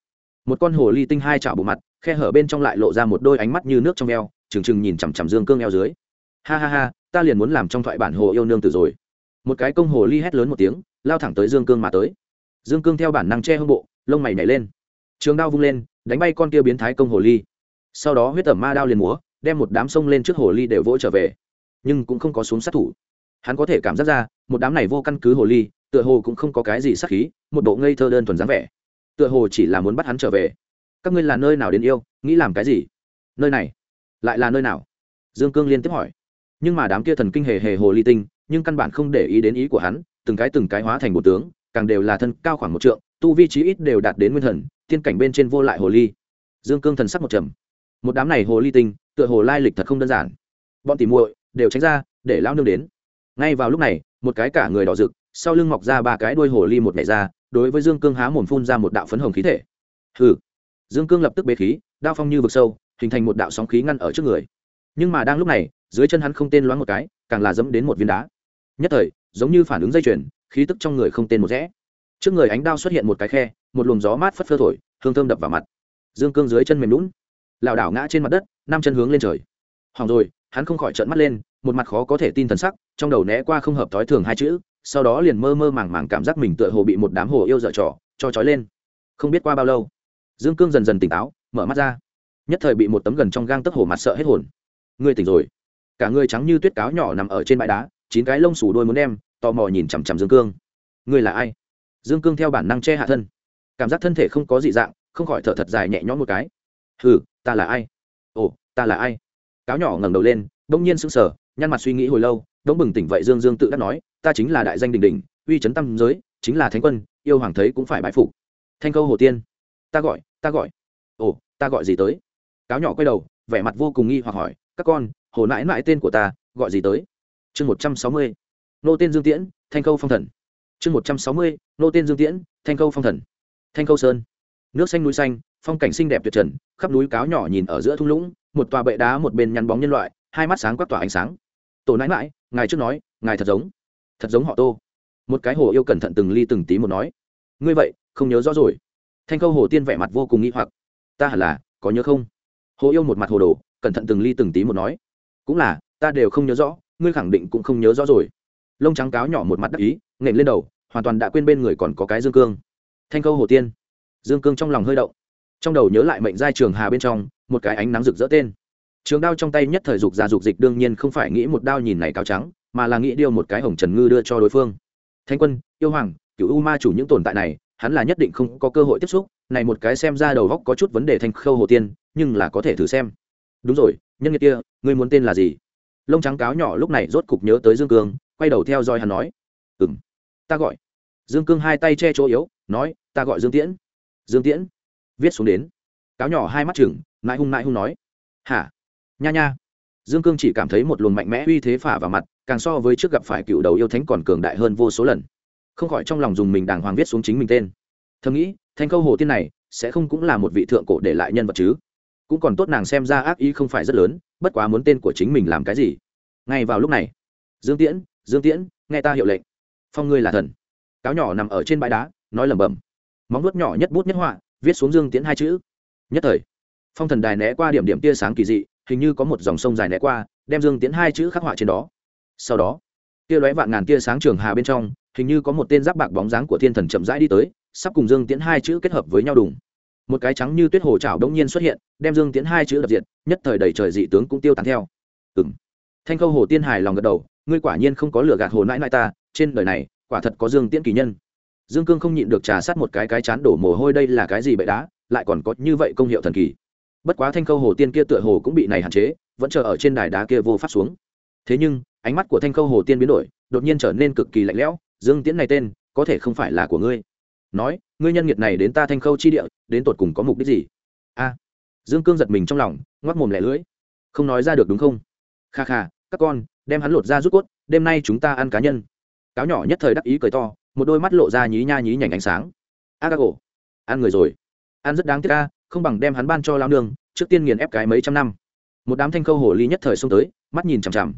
Speaker 1: Một con hồ ly tinh hai chảo bộ mặt, khe hở bên trong lại lộ ra một đôi ánh mắt như nước trong veo trừng trừng nhìn chằm chằm dương cương eo dưới. Ha ha ha, ta liền muốn làm trong thoại bản hồ yêu nương từ rồi. Một cái công hồ ly hét lớn một tiếng, lao thẳng tới dương cương mà tới. Dương cương theo bản năng che hông bộ, lông mày nhảy lên. Trường đao vung lên, đánh bay con kia biến thái công hồ ly. Sau đó huyết tẩm ma đao liền múa, đem một đám sông lên trước hồ ly đều vỗ trở về. Nhưng cũng không có xuống sát thủ. Hắn có thể cảm giác ra, một đám này vô căn cứ hồ ly tựa hồ cũng không có cái gì sát khí, một bộ ngây thơ đơn thuần dáng vẻ. Tựa hồ chỉ là muốn bắt hắn trở về. Các ngươi là nơi nào đến yêu, nghĩ làm cái gì? Nơi này? Lại là nơi nào? Dương cương liên tiếp hỏi. Nhưng mà đám kia thần kinh hề hề hồ ly tinh, nhưng căn bản không để ý đến ý của hắn, từng cái từng cái hóa thành một tướng, càng đều là thân cao khoảng một trượng, tu vi trí ít đều đạt đến nguyên thần, tiên cảnh bên trên vô lại hồ ly. Dương cương thần sắc một trầm. Một đám này hồ ly tinh, tựa hồ lai lịch thật không đơn giản. Bọn tỉ muội đều tránh ra, để lao nương đến ngay vào lúc này, một cái cả người đỏ rực, sau lưng mọc ra ba cái đuôi hồ ly một ngày ra, đối với dương cương há mồm phun ra một đạo phấn hồng khí thể. Hừ. Dương cương lập tức bế khí, đao phong như vực sâu, hình thành một đạo sóng khí ngăn ở trước người. Nhưng mà đang lúc này, dưới chân hắn không tên loáng một cái, càng là dẫm đến một viên đá. Nhất thời, giống như phản ứng dây chuyền, khí tức trong người không tên một rẽ. Trước người ánh đao xuất hiện một cái khe, một luồng gió mát phất phơ thổi, hương thơm đập vào mặt. Dương cương dưới chân mềm lún lảo đảo ngã trên mặt đất, năm chân hướng lên trời. Hỏng rồi, hắn không khỏi trợn mắt lên một mặt khó có thể tin thần sắc, trong đầu né qua không hợp thói thường hai chữ, sau đó liền mơ mơ màng màng cảm giác mình tựa hồ bị một đám hồ yêu dở trò, cho trói lên. Không biết qua bao lâu, dương cương dần dần tỉnh táo, mở mắt ra. Nhất thời bị một tấm gần trong gang tấc hồ mặt sợ hết hồn. Ngươi tỉnh rồi. Cả người trắng như tuyết cáo nhỏ nằm ở trên bãi đá, chín cái lông xù đôi muốn đem, tò mò nhìn chằm chằm dương cương. Ngươi là ai? Dương cương theo bản năng che hạ thân. Cảm giác thân thể không có dị dạng, không khỏi thở thật dài nhẹ nhõm một cái. Hừ, ta là ai? Ồ, ta là ai? Cáo nhỏ ngẩng đầu lên, bỗng nhiên sững sờ nhăn mặt suy nghĩ hồi lâu, đống bừng tỉnh vậy dương dương tự đắc nói, ta chính là đại danh đình đình uy chấn tâm giới, chính là thánh quân, yêu hoàng thấy cũng phải bãi phục. Thanh câu hồ tiên, ta gọi ta gọi. Ồ, ta gọi gì tới? Cáo nhỏ quay đầu, vẻ mặt vô cùng nghi hoặc hỏi, các con, hồ mãi mãi tên của ta, gọi gì tới? Chương một trăm sáu mươi, nô tên dương tiễn, thanh câu phong thần. Chương một trăm sáu mươi, nô tên dương tiễn, thanh câu phong thần. Thanh câu sơn, nước xanh núi xanh, phong cảnh xinh đẹp tuyệt trần, khắp núi cáo nhỏ nhìn ở giữa thung lũng, một tòa bệ đá một bên nhăn bóng nhân loại, hai mắt sáng quắc tỏa ánh sáng tổ nãi mãi ngài trước nói, ngài thật giống thật giống họ tô. Một cái hồ yêu cẩn thận từng ly từng tí một nói. Ngươi vậy, không nhớ rõ rồi. Thanh câu hồ tiên vẻ mặt vô cùng nghĩ hoặc. Ta hẳn là, có nhớ không? Hồ yêu một mặt hồ đồ, cẩn thận từng ly từng tí một nói. Cũng là, ta đều không nhớ rõ, ngươi khẳng định cũng không nhớ rõ rồi. Lông trắng cáo nhỏ một mặt đắc ý nghện lên đầu, hoàn toàn đã quên bên người còn có cái dương cương. Thanh câu hồ tiên. Dương cương trong lòng hơi động. Trong đầu nhớ lại mệnh giai trường hà bên trong, một cái ánh nắng rực rỡ tên trường đao trong tay nhất thời dục ra dục dịch, đương nhiên không phải nghĩ một đao nhìn này cáo trắng, mà là nghĩ điêu một cái hồng trần ngư đưa cho đối phương. Thanh quân, yêu hoàng cựu u ma chủ những tồn tại này, hắn là nhất định không có cơ hội tiếp xúc, này một cái xem ra đầu góc có chút vấn đề thanh khâu hồ tiên, nhưng là có thể thử xem. Đúng rồi, nhân nghiệt kia, ngươi muốn tên là gì? Lông trắng cáo nhỏ lúc này rốt cục nhớ tới dương cương, quay đầu theo dõi hắn nói. Ừ m ta gọi. Dương cương hai tay che chỗ yếu, nói, ta gọi dương tiễn. Dương tiễn, viết xuống đến. Cáo nhỏ hai mắt chừng nại hung nại hung nói. Hả? Nha nha. Dương cương chỉ cảm thấy một luồng mạnh mẽ uy thế phả vào mặt, càng so với trước gặp phải cựu đầu yêu thánh còn cường đại hơn vô số lần. Không khỏi trong lòng dùng mình đàng hoàng viết xuống chính mình tên. Thầm nghĩ, thanh câu hồ tiên này, sẽ không cũng là một vị thượng cổ để lại nhân vật chứ? Cũng còn tốt nàng xem ra ác ý không phải rất lớn, bất quá muốn tên của chính mình làm cái gì? Ngay vào lúc này, dương tiễn dương tiễn, nghe ta hiệu lệnh. Phong ngươi là thần. Cáo nhỏ nằm ở trên bãi đá, nói lẩm bẩm. Móng nuốt nhỏ nhất bút nhất họa, viết xuống dương tiễn hai chữ. Nhất thời, phong thần đài né qua điểm điểm tia sáng kỳ dị hình như có một dòng sông dài né qua, đem dương tiễn hai chữ khắc họa trên đó. Sau đó tia lóe vạn ngàn tia sáng trường hà bên trong, hình như có một tên giáp bạc bóng dáng của thiên thần chậm rãi đi tới, sắp cùng dương tiễn hai chữ kết hợp với nhau đùng. Một cái trắng như tuyết hồ trảo đông nhiên xuất hiện, đem dương tiễn hai chữ đập diện nhất thời đầy trời dị tướng cũng tiêu tán theo. Ừ m thanh khâu hồ tiên hài lòng gật đầu, ngươi quả nhiên không có lửa gạt hồ nãi nãi ta, trên đời này, quả thật có dương tiễn kỳ nhân. Dương cương không nhịn được trà sát một cái cái chán đổ mồ hôi, đây là cái gì bậy đá, lại còn có như vậy công hiệu thần kỳ bất quá thanh khâu hồ tiên kia tựa hồ cũng bị này hạn chế, vẫn chờ ở trên đài đá kia vô phát xuống. Thế nhưng, ánh mắt của thanh khâu hồ tiên biến đổi, đột nhiên trở nên cực kỳ lạnh lẽo, dương tiễn này tên, có thể không phải là của ngươi. Nói, ngươi nhân nghiệt này đến ta thanh khâu chi địa, đến tột cùng có mục đích gì? A. Dương cương giật mình trong lòng ngoắc mồm lẻ lưỡi. Không nói ra được đúng không? Kha kha, các con, đem hắn lột ra rút cốt, đêm nay chúng ta ăn cá nhân. Cáo nhỏ nhất thời đắc ý cười to, một đôi mắt lộ ra nhí nha nhí nhảnh ánh sáng. A ca gỗ ăn người rồi. Ăn rất đáng tiếc ca không bằng đem hắn ban cho lao nương, trước tiên nghiền ép cái mấy trăm năm. Một đám thanh khâu hồ ly nhất thời xông tới, mắt nhìn chằm chằm.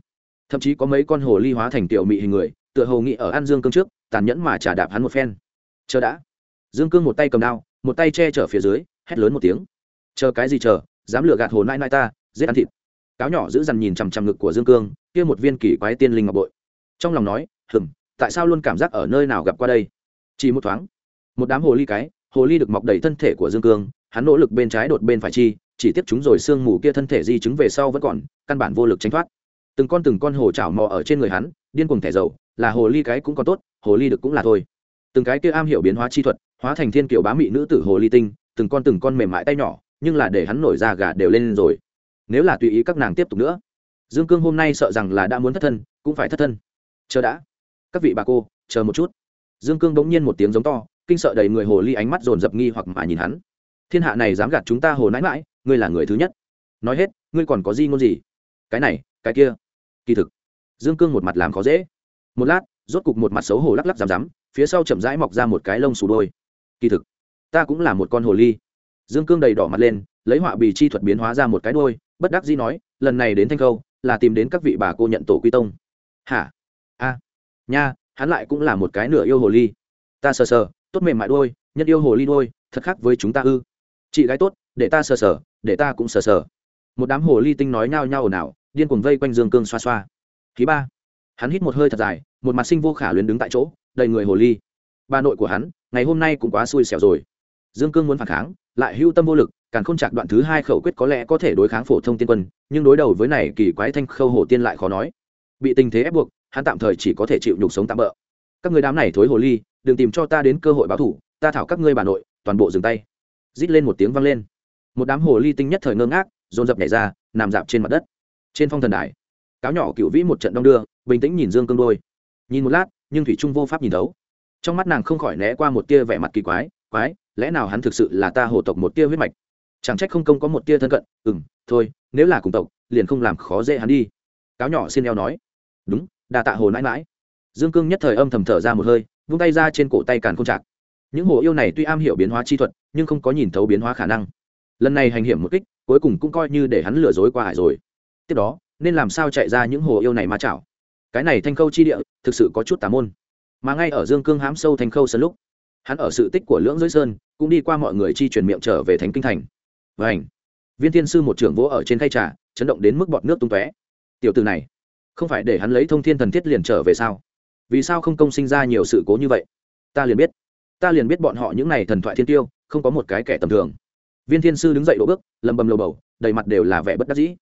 Speaker 1: Thậm chí có mấy con hồ ly hóa thành tiểu mị hình người, tựa hồ nghị ở an dương cương trước, tàn nhẫn mà trả đạp hắn một phen. Chờ đã. Dương cương một tay cầm đao, một tay che chở phía dưới, hét lớn một tiếng. Chờ cái gì chờ, dám lựa gạt hồ nai nai ta, giết ăn thịt. Cáo nhỏ giữ dằn nhìn chằm chằm ngực của dương cương, kia một viên kỳ quái tiên linh ngọc bội. Trong lòng nói hừng tại sao luôn cảm giác ở nơi nào gặp qua đây? Chỉ một thoáng, một đám hồ ly cái, hồ ly được mọc đầy thân thể của dương cương hắn nỗ lực bên trái đột bên phải chi, chỉ tiếp chúng rồi sương mù kia thân thể di chứng về sau vẫn còn, căn bản vô lực tránh thoát. Từng con từng con hồ chảo mò ở trên người hắn, điên cuồng thẻ dầu, là hồ ly cái cũng còn tốt, hồ ly được cũng là thôi. Từng cái kia am hiểu biến hóa chi thuật, hóa thành thiên kiểu bá mị nữ tử hồ ly tinh, từng con từng con mềm mại tay nhỏ, nhưng là để hắn nổi ra gà đều lên rồi. Nếu là tùy ý các nàng tiếp tục nữa, dương cương hôm nay sợ rằng là đã muốn thất thân, cũng phải thất thân. Chờ đã. Các vị bà cô, chờ một chút. Dương cương bỗng nhiên một tiếng giống to, kinh sợ đầy người hồ ly ánh mắt dồn dập nghi hoặc mà nhìn hắn thiên hạ này dám gạt chúng ta hồ nãi mãi, ngươi là người thứ nhất. Nói hết, ngươi còn có gì ngôn gì? Cái này, cái kia. Kỳ thực, dương cương một mặt làm khó dễ. Một lát, rốt cục một mặt xấu hổ lắc lắc rằm rắm phía sau chậm rãi mọc ra một cái lông sù đôi. Kỳ thực, ta cũng là một con hồ ly. Dương cương đầy đỏ mặt lên, lấy họa bì chi thuật biến hóa ra một cái đôi, bất đắc dĩ nói, lần này đến thanh khâu, là tìm đến các vị bà cô nhận tổ quy tông. Hả? A, nha, hắn lại cũng là một cái nửa yêu hồ ly. Ta sờ sờ, tốt mềm mại đôi, nhân yêu hồ ly đôi, thật khác với chúng ta ư chị gái tốt, để ta sờ sờ, để ta cũng sờ sờ. Một đám hồ ly tinh nói nhao nhao ồn ào, điên cuồng vây quanh dương cương xoa xoa. Thứ ba. Hắn hít một hơi thật dài, một mặt sinh vô khả luyến đứng tại chỗ, đầy người hồ ly. Bà nội của hắn, ngày hôm nay cũng quá xui xẻo rồi. Dương cương muốn phản kháng, lại hưu tâm vô lực càng không chặt đoạn thứ hai khẩu quyết có lẽ có thể đối kháng phổ thông tiên quân, nhưng đối đầu với này kỳ quái thanh khâu hồ tiên lại khó nói. Bị tình thế ép buộc, hắn tạm thời chỉ có thể chịu nhục sống tạm bỡ các người đám này thối hồ ly, đừng tìm cho ta đến cơ hội báo thủ, ta thảo các ngươi bà nội, toàn bộ dừng tay rít lên một tiếng vang lên. Một đám hồ ly tinh nhất thời ngơ ngác, dồn dập nhảy ra, nằm dạp trên mặt đất. Trên phong thần đài, cáo nhỏ cựu vĩ một trận đong đưa, bình tĩnh nhìn dương cương đôi. Nhìn một lát, nhưng thủy trung vô pháp nhìn thấu. Trong mắt nàng không khỏi né qua một tia vẻ mặt kỳ quái quái, lẽ nào hắn thực sự là ta hồ tộc một tia huyết mạch? Chẳng trách không công có một tia thân cận ừ m thôi, nếu là cùng tộc, liền không làm khó dễ hắn đi. Cáo nhỏ xin eo nói. Đúng đà tạ hồ nãi mãi dương cương nhất thời âm thầm thở ra một hơi, vung tay ra trên cổ tay càn không chạc những hồ yêu này tuy am hiểu biến hóa chi thuật nhưng không có nhìn thấu biến hóa khả năng. Lần này hành hiểm một kích, cuối cùng cũng coi như để hắn lừa dối qua hải rồi. Tiếp đó, nên làm sao chạy ra những hồ yêu này mà chảo? Cái này thanh khâu chi địa, thực sự có chút tà môn. Mà ngay ở dương cương hám sâu thanh khâu sân lúc, hắn ở sự tích của lưỡng giới sơn, cũng đi qua mọi người chi truyền miệng trở về thánh kinh thành. Và ảnh viên thiên sư một trưởng vỗ ở trên khay trà, chấn động đến mức bọt nước tung tóe. Tiểu từ này, không phải để hắn lấy thông thiên thần thiết liền trở về sao? Vì sao không công sinh ra nhiều sự cố như vậy? Ta liền biết. Ta liền biết bọn họ những n à y thần thoại thiên tiêu không có một cái kẻ tầm thường. Viên thiên sư đứng dậy đỗ bước, lầm bầm lầu bầu, đầy mặt đều là vẻ bất đắc dĩ.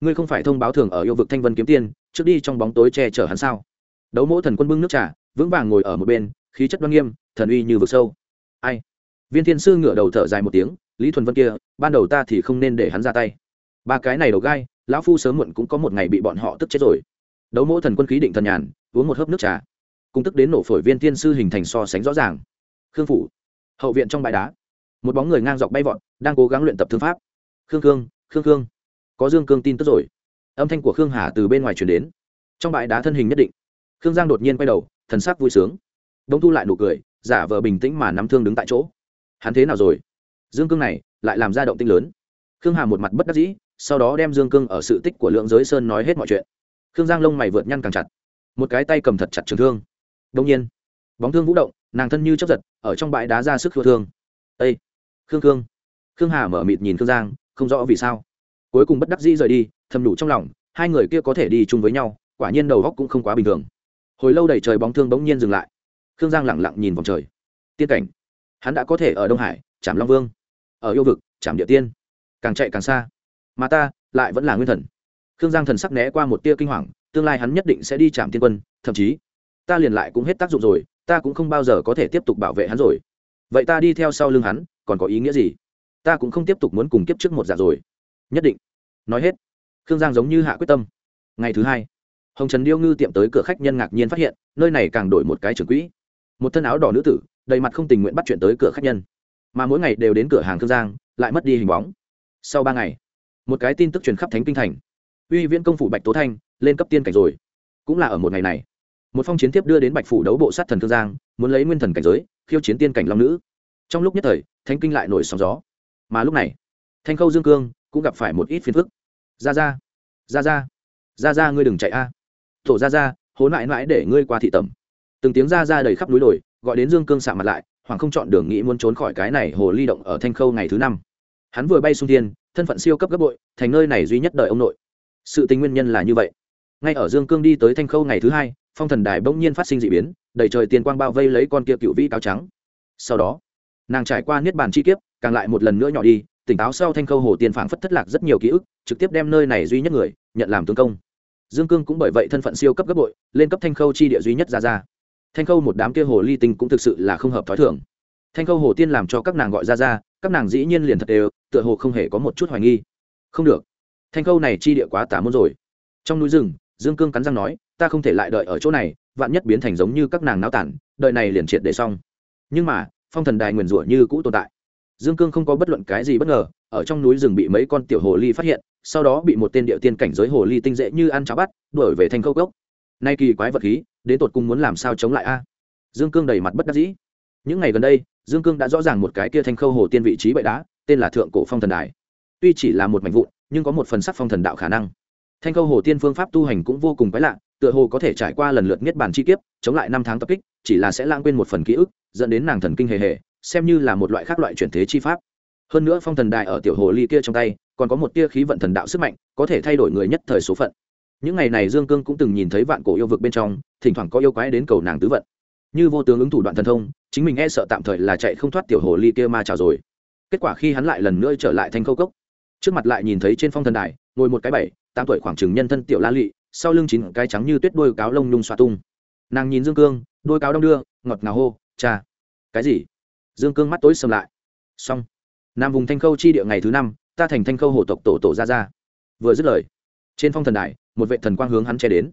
Speaker 1: Ngươi không phải thông báo thường ở yêu vực thanh vân kiếm tiên, trước đi trong bóng tối che chở hắn sao? Đấu mỗ thần quân bưng nước trà, vững vàng ngồi ở một bên, khí chất đoan nghiêm, thần uy như vực sâu. Ai? Viên thiên sư ngửa đầu thở dài một tiếng, lý thuần vân kia, ban đầu ta thì không nên để hắn ra tay. Ba cái này đầu gai, lão phu sớm muộn cũng có một ngày bị bọn họ tức chết rồi. Đấu mỗ thần quân khí định thần nhàn, uống một hớp nước trà. Cung tức đến nổ phổi viên thiên sư hình thành so sánh rõ ràng. Khương phủ, hậu viện trong bãi đá một bóng người ngang dọc bay vọt, đang cố gắng luyện tập thương pháp. Khương khương khương khương. Có dương cương tin tức rồi. Âm thanh của khương hà từ bên ngoài chuyển đến. Trong bãi đá thân hình nhất định. Khương giang đột nhiên quay đầu, thần sắc vui sướng. Đông thu lại nụ cười, giả vờ bình tĩnh mà nắm thương đứng tại chỗ. Hắn thế nào rồi? Dương cương này, lại làm ra động tinh lớn. Khương hà một mặt bất đắc dĩ, sau đó đem dương cương ở sự tích của lượng giới sơn nói hết mọi chuyện. Khương giang lông mày vượt nhăn càng chặt. Một cái tay cầm thật chặt trường thương. Đông nhiên, bóng thương vũ động, nàng thân như chấp giật, ở trong bãi đá ra sức khua thương. Ây khương khương. Khương hà mở mịt nhìn khương giang, không rõ vì sao. Cuối cùng bất đắc dĩ rời đi, thầm đủ trong lòng, hai người kia có thể đi chung với nhau, quả nhiên đầu góc cũng không quá bình thường. Hồi lâu đầy trời bóng thương bỗng nhiên dừng lại. Khương giang lẳng lặng nhìn vòng trời. Tiên cảnh. Hắn đã có thể ở đông hải, trảm long vương. Ở yêu vực, trảm địa tiên. Càng chạy càng xa. Mà ta, lại vẫn là nguyên thần. Khương giang thần sắc né qua một tia kinh hoàng, tương lai hắn nhất định sẽ đi trảm tiên quân, thậm chí, ta liền lại cũng hết tác dụng rồi, ta cũng không bao giờ có thể tiếp tục bảo vệ hắn rồi vậy ta đi theo sau lưng hắn, còn có ý nghĩa gì? Ta cũng không tiếp tục muốn cùng kiếp trước một dạng rồi. Nhất định. Nói hết. Khương giang giống như hạ quyết tâm. Ngày thứ hai, hồng trần điêu ngư tiệm tới cửa khách nhân ngạc nhiên phát hiện, nơi này càng đổi một cái trưởng quỹ. Một thân áo đỏ nữ tử, đầy mặt không tình nguyện bắt chuyện tới cửa khách nhân. Mà mỗi ngày đều đến cửa hàng khương giang, lại mất đi hình bóng. Sau ba ngày, một cái tin tức truyền khắp thánh kinh thành. Uy viễn công phủ bạch tố thanh, lên cấp tiên cảnh rồi. Cũng là ở một ngày này. Một phong chiến tiếp đưa đến bạch phủ đấu bộ sát thần khương giang, muốn lấy nguyên thần cảnh giới khiêu chiến tiên cảnh long nữ. Trong lúc nhất thời, thánh kinh lại nổi sóng gió. Mà lúc này, thanh khâu dương cương cũng gặp phải một ít phiền phức. Ra ra ra ra ra ra ngươi đừng chạy a. Tổ ra ra hố mãi mãi để ngươi qua thị tẩm. Từng tiếng ra ra đầy khắp núi đồi, gọi đến dương cương xạ mặt lại hoàng không chọn đường nghĩ muốn trốn khỏi cái này hồ ly động ở thanh khâu ngày thứ năm. Hắn vừa bay xuống thiên, thân phận siêu cấp gấp bội, thành nơi này duy nhất đời ông nội. Sự tình nguyên nhân là như vậy. Ngay ở dương cương đi tới thanh khâu ngày thứ hai, phong thần đài bỗng nhiên phát sinh d ị biến đầy trời tiền quang bao vây lấy con kia cựu vĩ cáo trắng. Sau đó, nàng trải qua niết bàn chi kiếp, càng lại một lần nữa nhỏ đi, tỉnh táo sau thanh khâu hồ tiên phảng phất thất lạc rất nhiều ký ức, trực tiếp đem nơi này duy nhất người, nhận làm tướng công. Dương cương cũng bởi vậy thân phận siêu cấp gấp bội, lên cấp thanh khâu chi địa duy nhất ra ra. Thanh khâu một đám kia hồ ly tinh cũng thực sự là không hợp t h ó i thưởng thanh khâu hồ tiên làm cho các nàng gọi ra ra, các nàng dĩ nhiên liền thật đều, tựa hồ không hề có một chút hoài nghi. Không được. Thanh khâu này chi địa quá tả môn rồi. Trong núi rừng dương cương cắn răng nói, ta không thể lại đợi ở chỗ này, vạn nhất biến thành giống như các nàng náo tản, đợi này liền triệt để xong. Nhưng mà, phong thần đài nguyền rủa như cũ tồn tại. Dương cương không có bất luận cái gì bất ngờ, ở trong núi rừng bị mấy con tiểu hồ ly phát hiện, sau đó bị một tên địa tiên cảnh giới hồ ly tinh dễ như ăn cháo bắt, đuổi về thành khâu cốc. Nay kỳ quái vật khí, đến tột cùng muốn làm sao chống lại a? Dương cương đầy mặt bất đắc dĩ. Những ngày gần đây, dương cương đã rõ ràng một cái kia thanh khâu hồ tiên vị trí bậy đá, tên là thượng cổ phong thần đài. Tuy chỉ là một mảnh vụn, nhưng có một phần sắc phong thần đạo khả năng thanh câu hồ tiên phương pháp tu hành cũng vô cùng quái lạ, tựa hồ có thể trải qua lần lượt niết bàn chi kiếp, chống lại năm tháng tập kích, chỉ là sẽ lãng quên một phần ký ức, dẫn đến nàng thần kinh hề hề, xem như là một loại khác loại chuyển thế chi pháp. Hơn nữa phong thần đại ở tiểu hồ ly kia trong tay, còn có một tia khí vận thần đạo sức mạnh, có thể thay đổi người nhất thời số phận. Những ngày này dương cương cũng từng nhìn thấy vạn cổ yêu vực bên trong, thỉnh thoảng có yêu quái đến cầu nàng tứ vận. Như vô tướng ứng thủ đoạn thần thông, chính mình e sợ tạm thời là chạy không thoát tiểu hồ ly kia ma trào rồi. Kết quả khi hắn lại lần nữa trở lại thanh khâu cốc, trước mặt lại nhìn thấy trên phong thần đài, ngồi một cái bảy tám tuổi khoảng chừng nhân thân tiểu la lị, sau lưng chín cái trắng như tuyết đôi cáo lông nhung xoa tung. Nàng nhìn dương cương, đôi cáo đong đưa, ngọt ngào hô, cha. Cái gì? Dương cương mắt tối sầm lại. Xong. Nam vùng thanh khâu chi địa ngày thứ năm, ta thành thanh khâu hổ tộc tổ tổ ra ra. Vừa dứt lời, trên phong thần đài, một vệ thần quang hướng hắn che đến.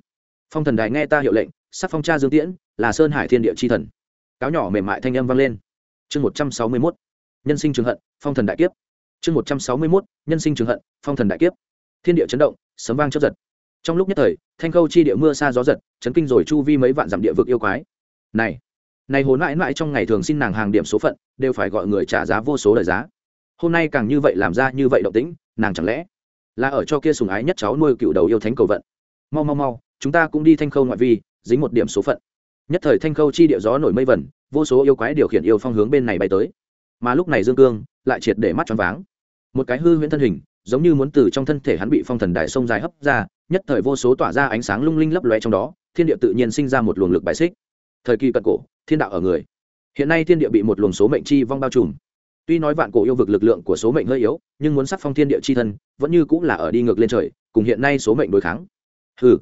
Speaker 1: Phong thần đài nghe ta hiệu lệnh, sắc phong cha dương tiễn, là sơn hải thiên địa chi thần. Cáo nhỏ mềm mại thanh âm vang lên. Chương một trăm sáu mươi mốt, nhân sinh trường hận, phong thần đại kiếp. Chương một trăm sáu mươi mốt, nhân sinh trường hận, phong thần đại kiếp thiên địa chấn động, sấm vang chấp giật. Trong lúc nhất thời, thanh khâu chi địa mưa xa gió giật, chấn kinh rồi chu vi mấy vạn dặm địa vực yêu quái. Này này hồn mãi mãi trong ngày thường xin nàng hàng điểm số phận, đều phải gọi người trả giá vô số lời giá. Hôm nay càng như vậy làm ra như vậy động tĩnh, nàng chẳng lẽ là ở cho kia sùng ái nhất cháu nuôi cựu đầu yêu thánh cầu vận? Mau mau mau, chúng ta cũng đi thanh khâu ngoại vi, dính một điểm số phận. Nhất thời thanh khâu chi địa gió nổi mây vẩn vô số yêu quái điều khiển yêu phong hướng bên này bay tới. Mà lúc này dương cương lại triệt để mắt choáng váng. Một cái hư huyễn thân hình giống như muốn từ trong thân thể hắn bị phong thần đại sông dài hấp ra nhất thời vô số tỏa ra ánh sáng lung linh lấp lóe trong đó thiên địa tự nhiên sinh ra một luồng lực bài xích. Thời kỳ cận cổ thiên đạo ở người. Hiện nay thiên địa bị một luồng số mệnh chi vong bao trùm. Tuy nói vạn cổ yêu vực lực lượng của số mệnh hơi yếu nhưng muốn sắc phong thiên địa chi thân vẫn như cũng là ở đi ngược lên trời cùng hiện nay số mệnh đối kháng. Hừ.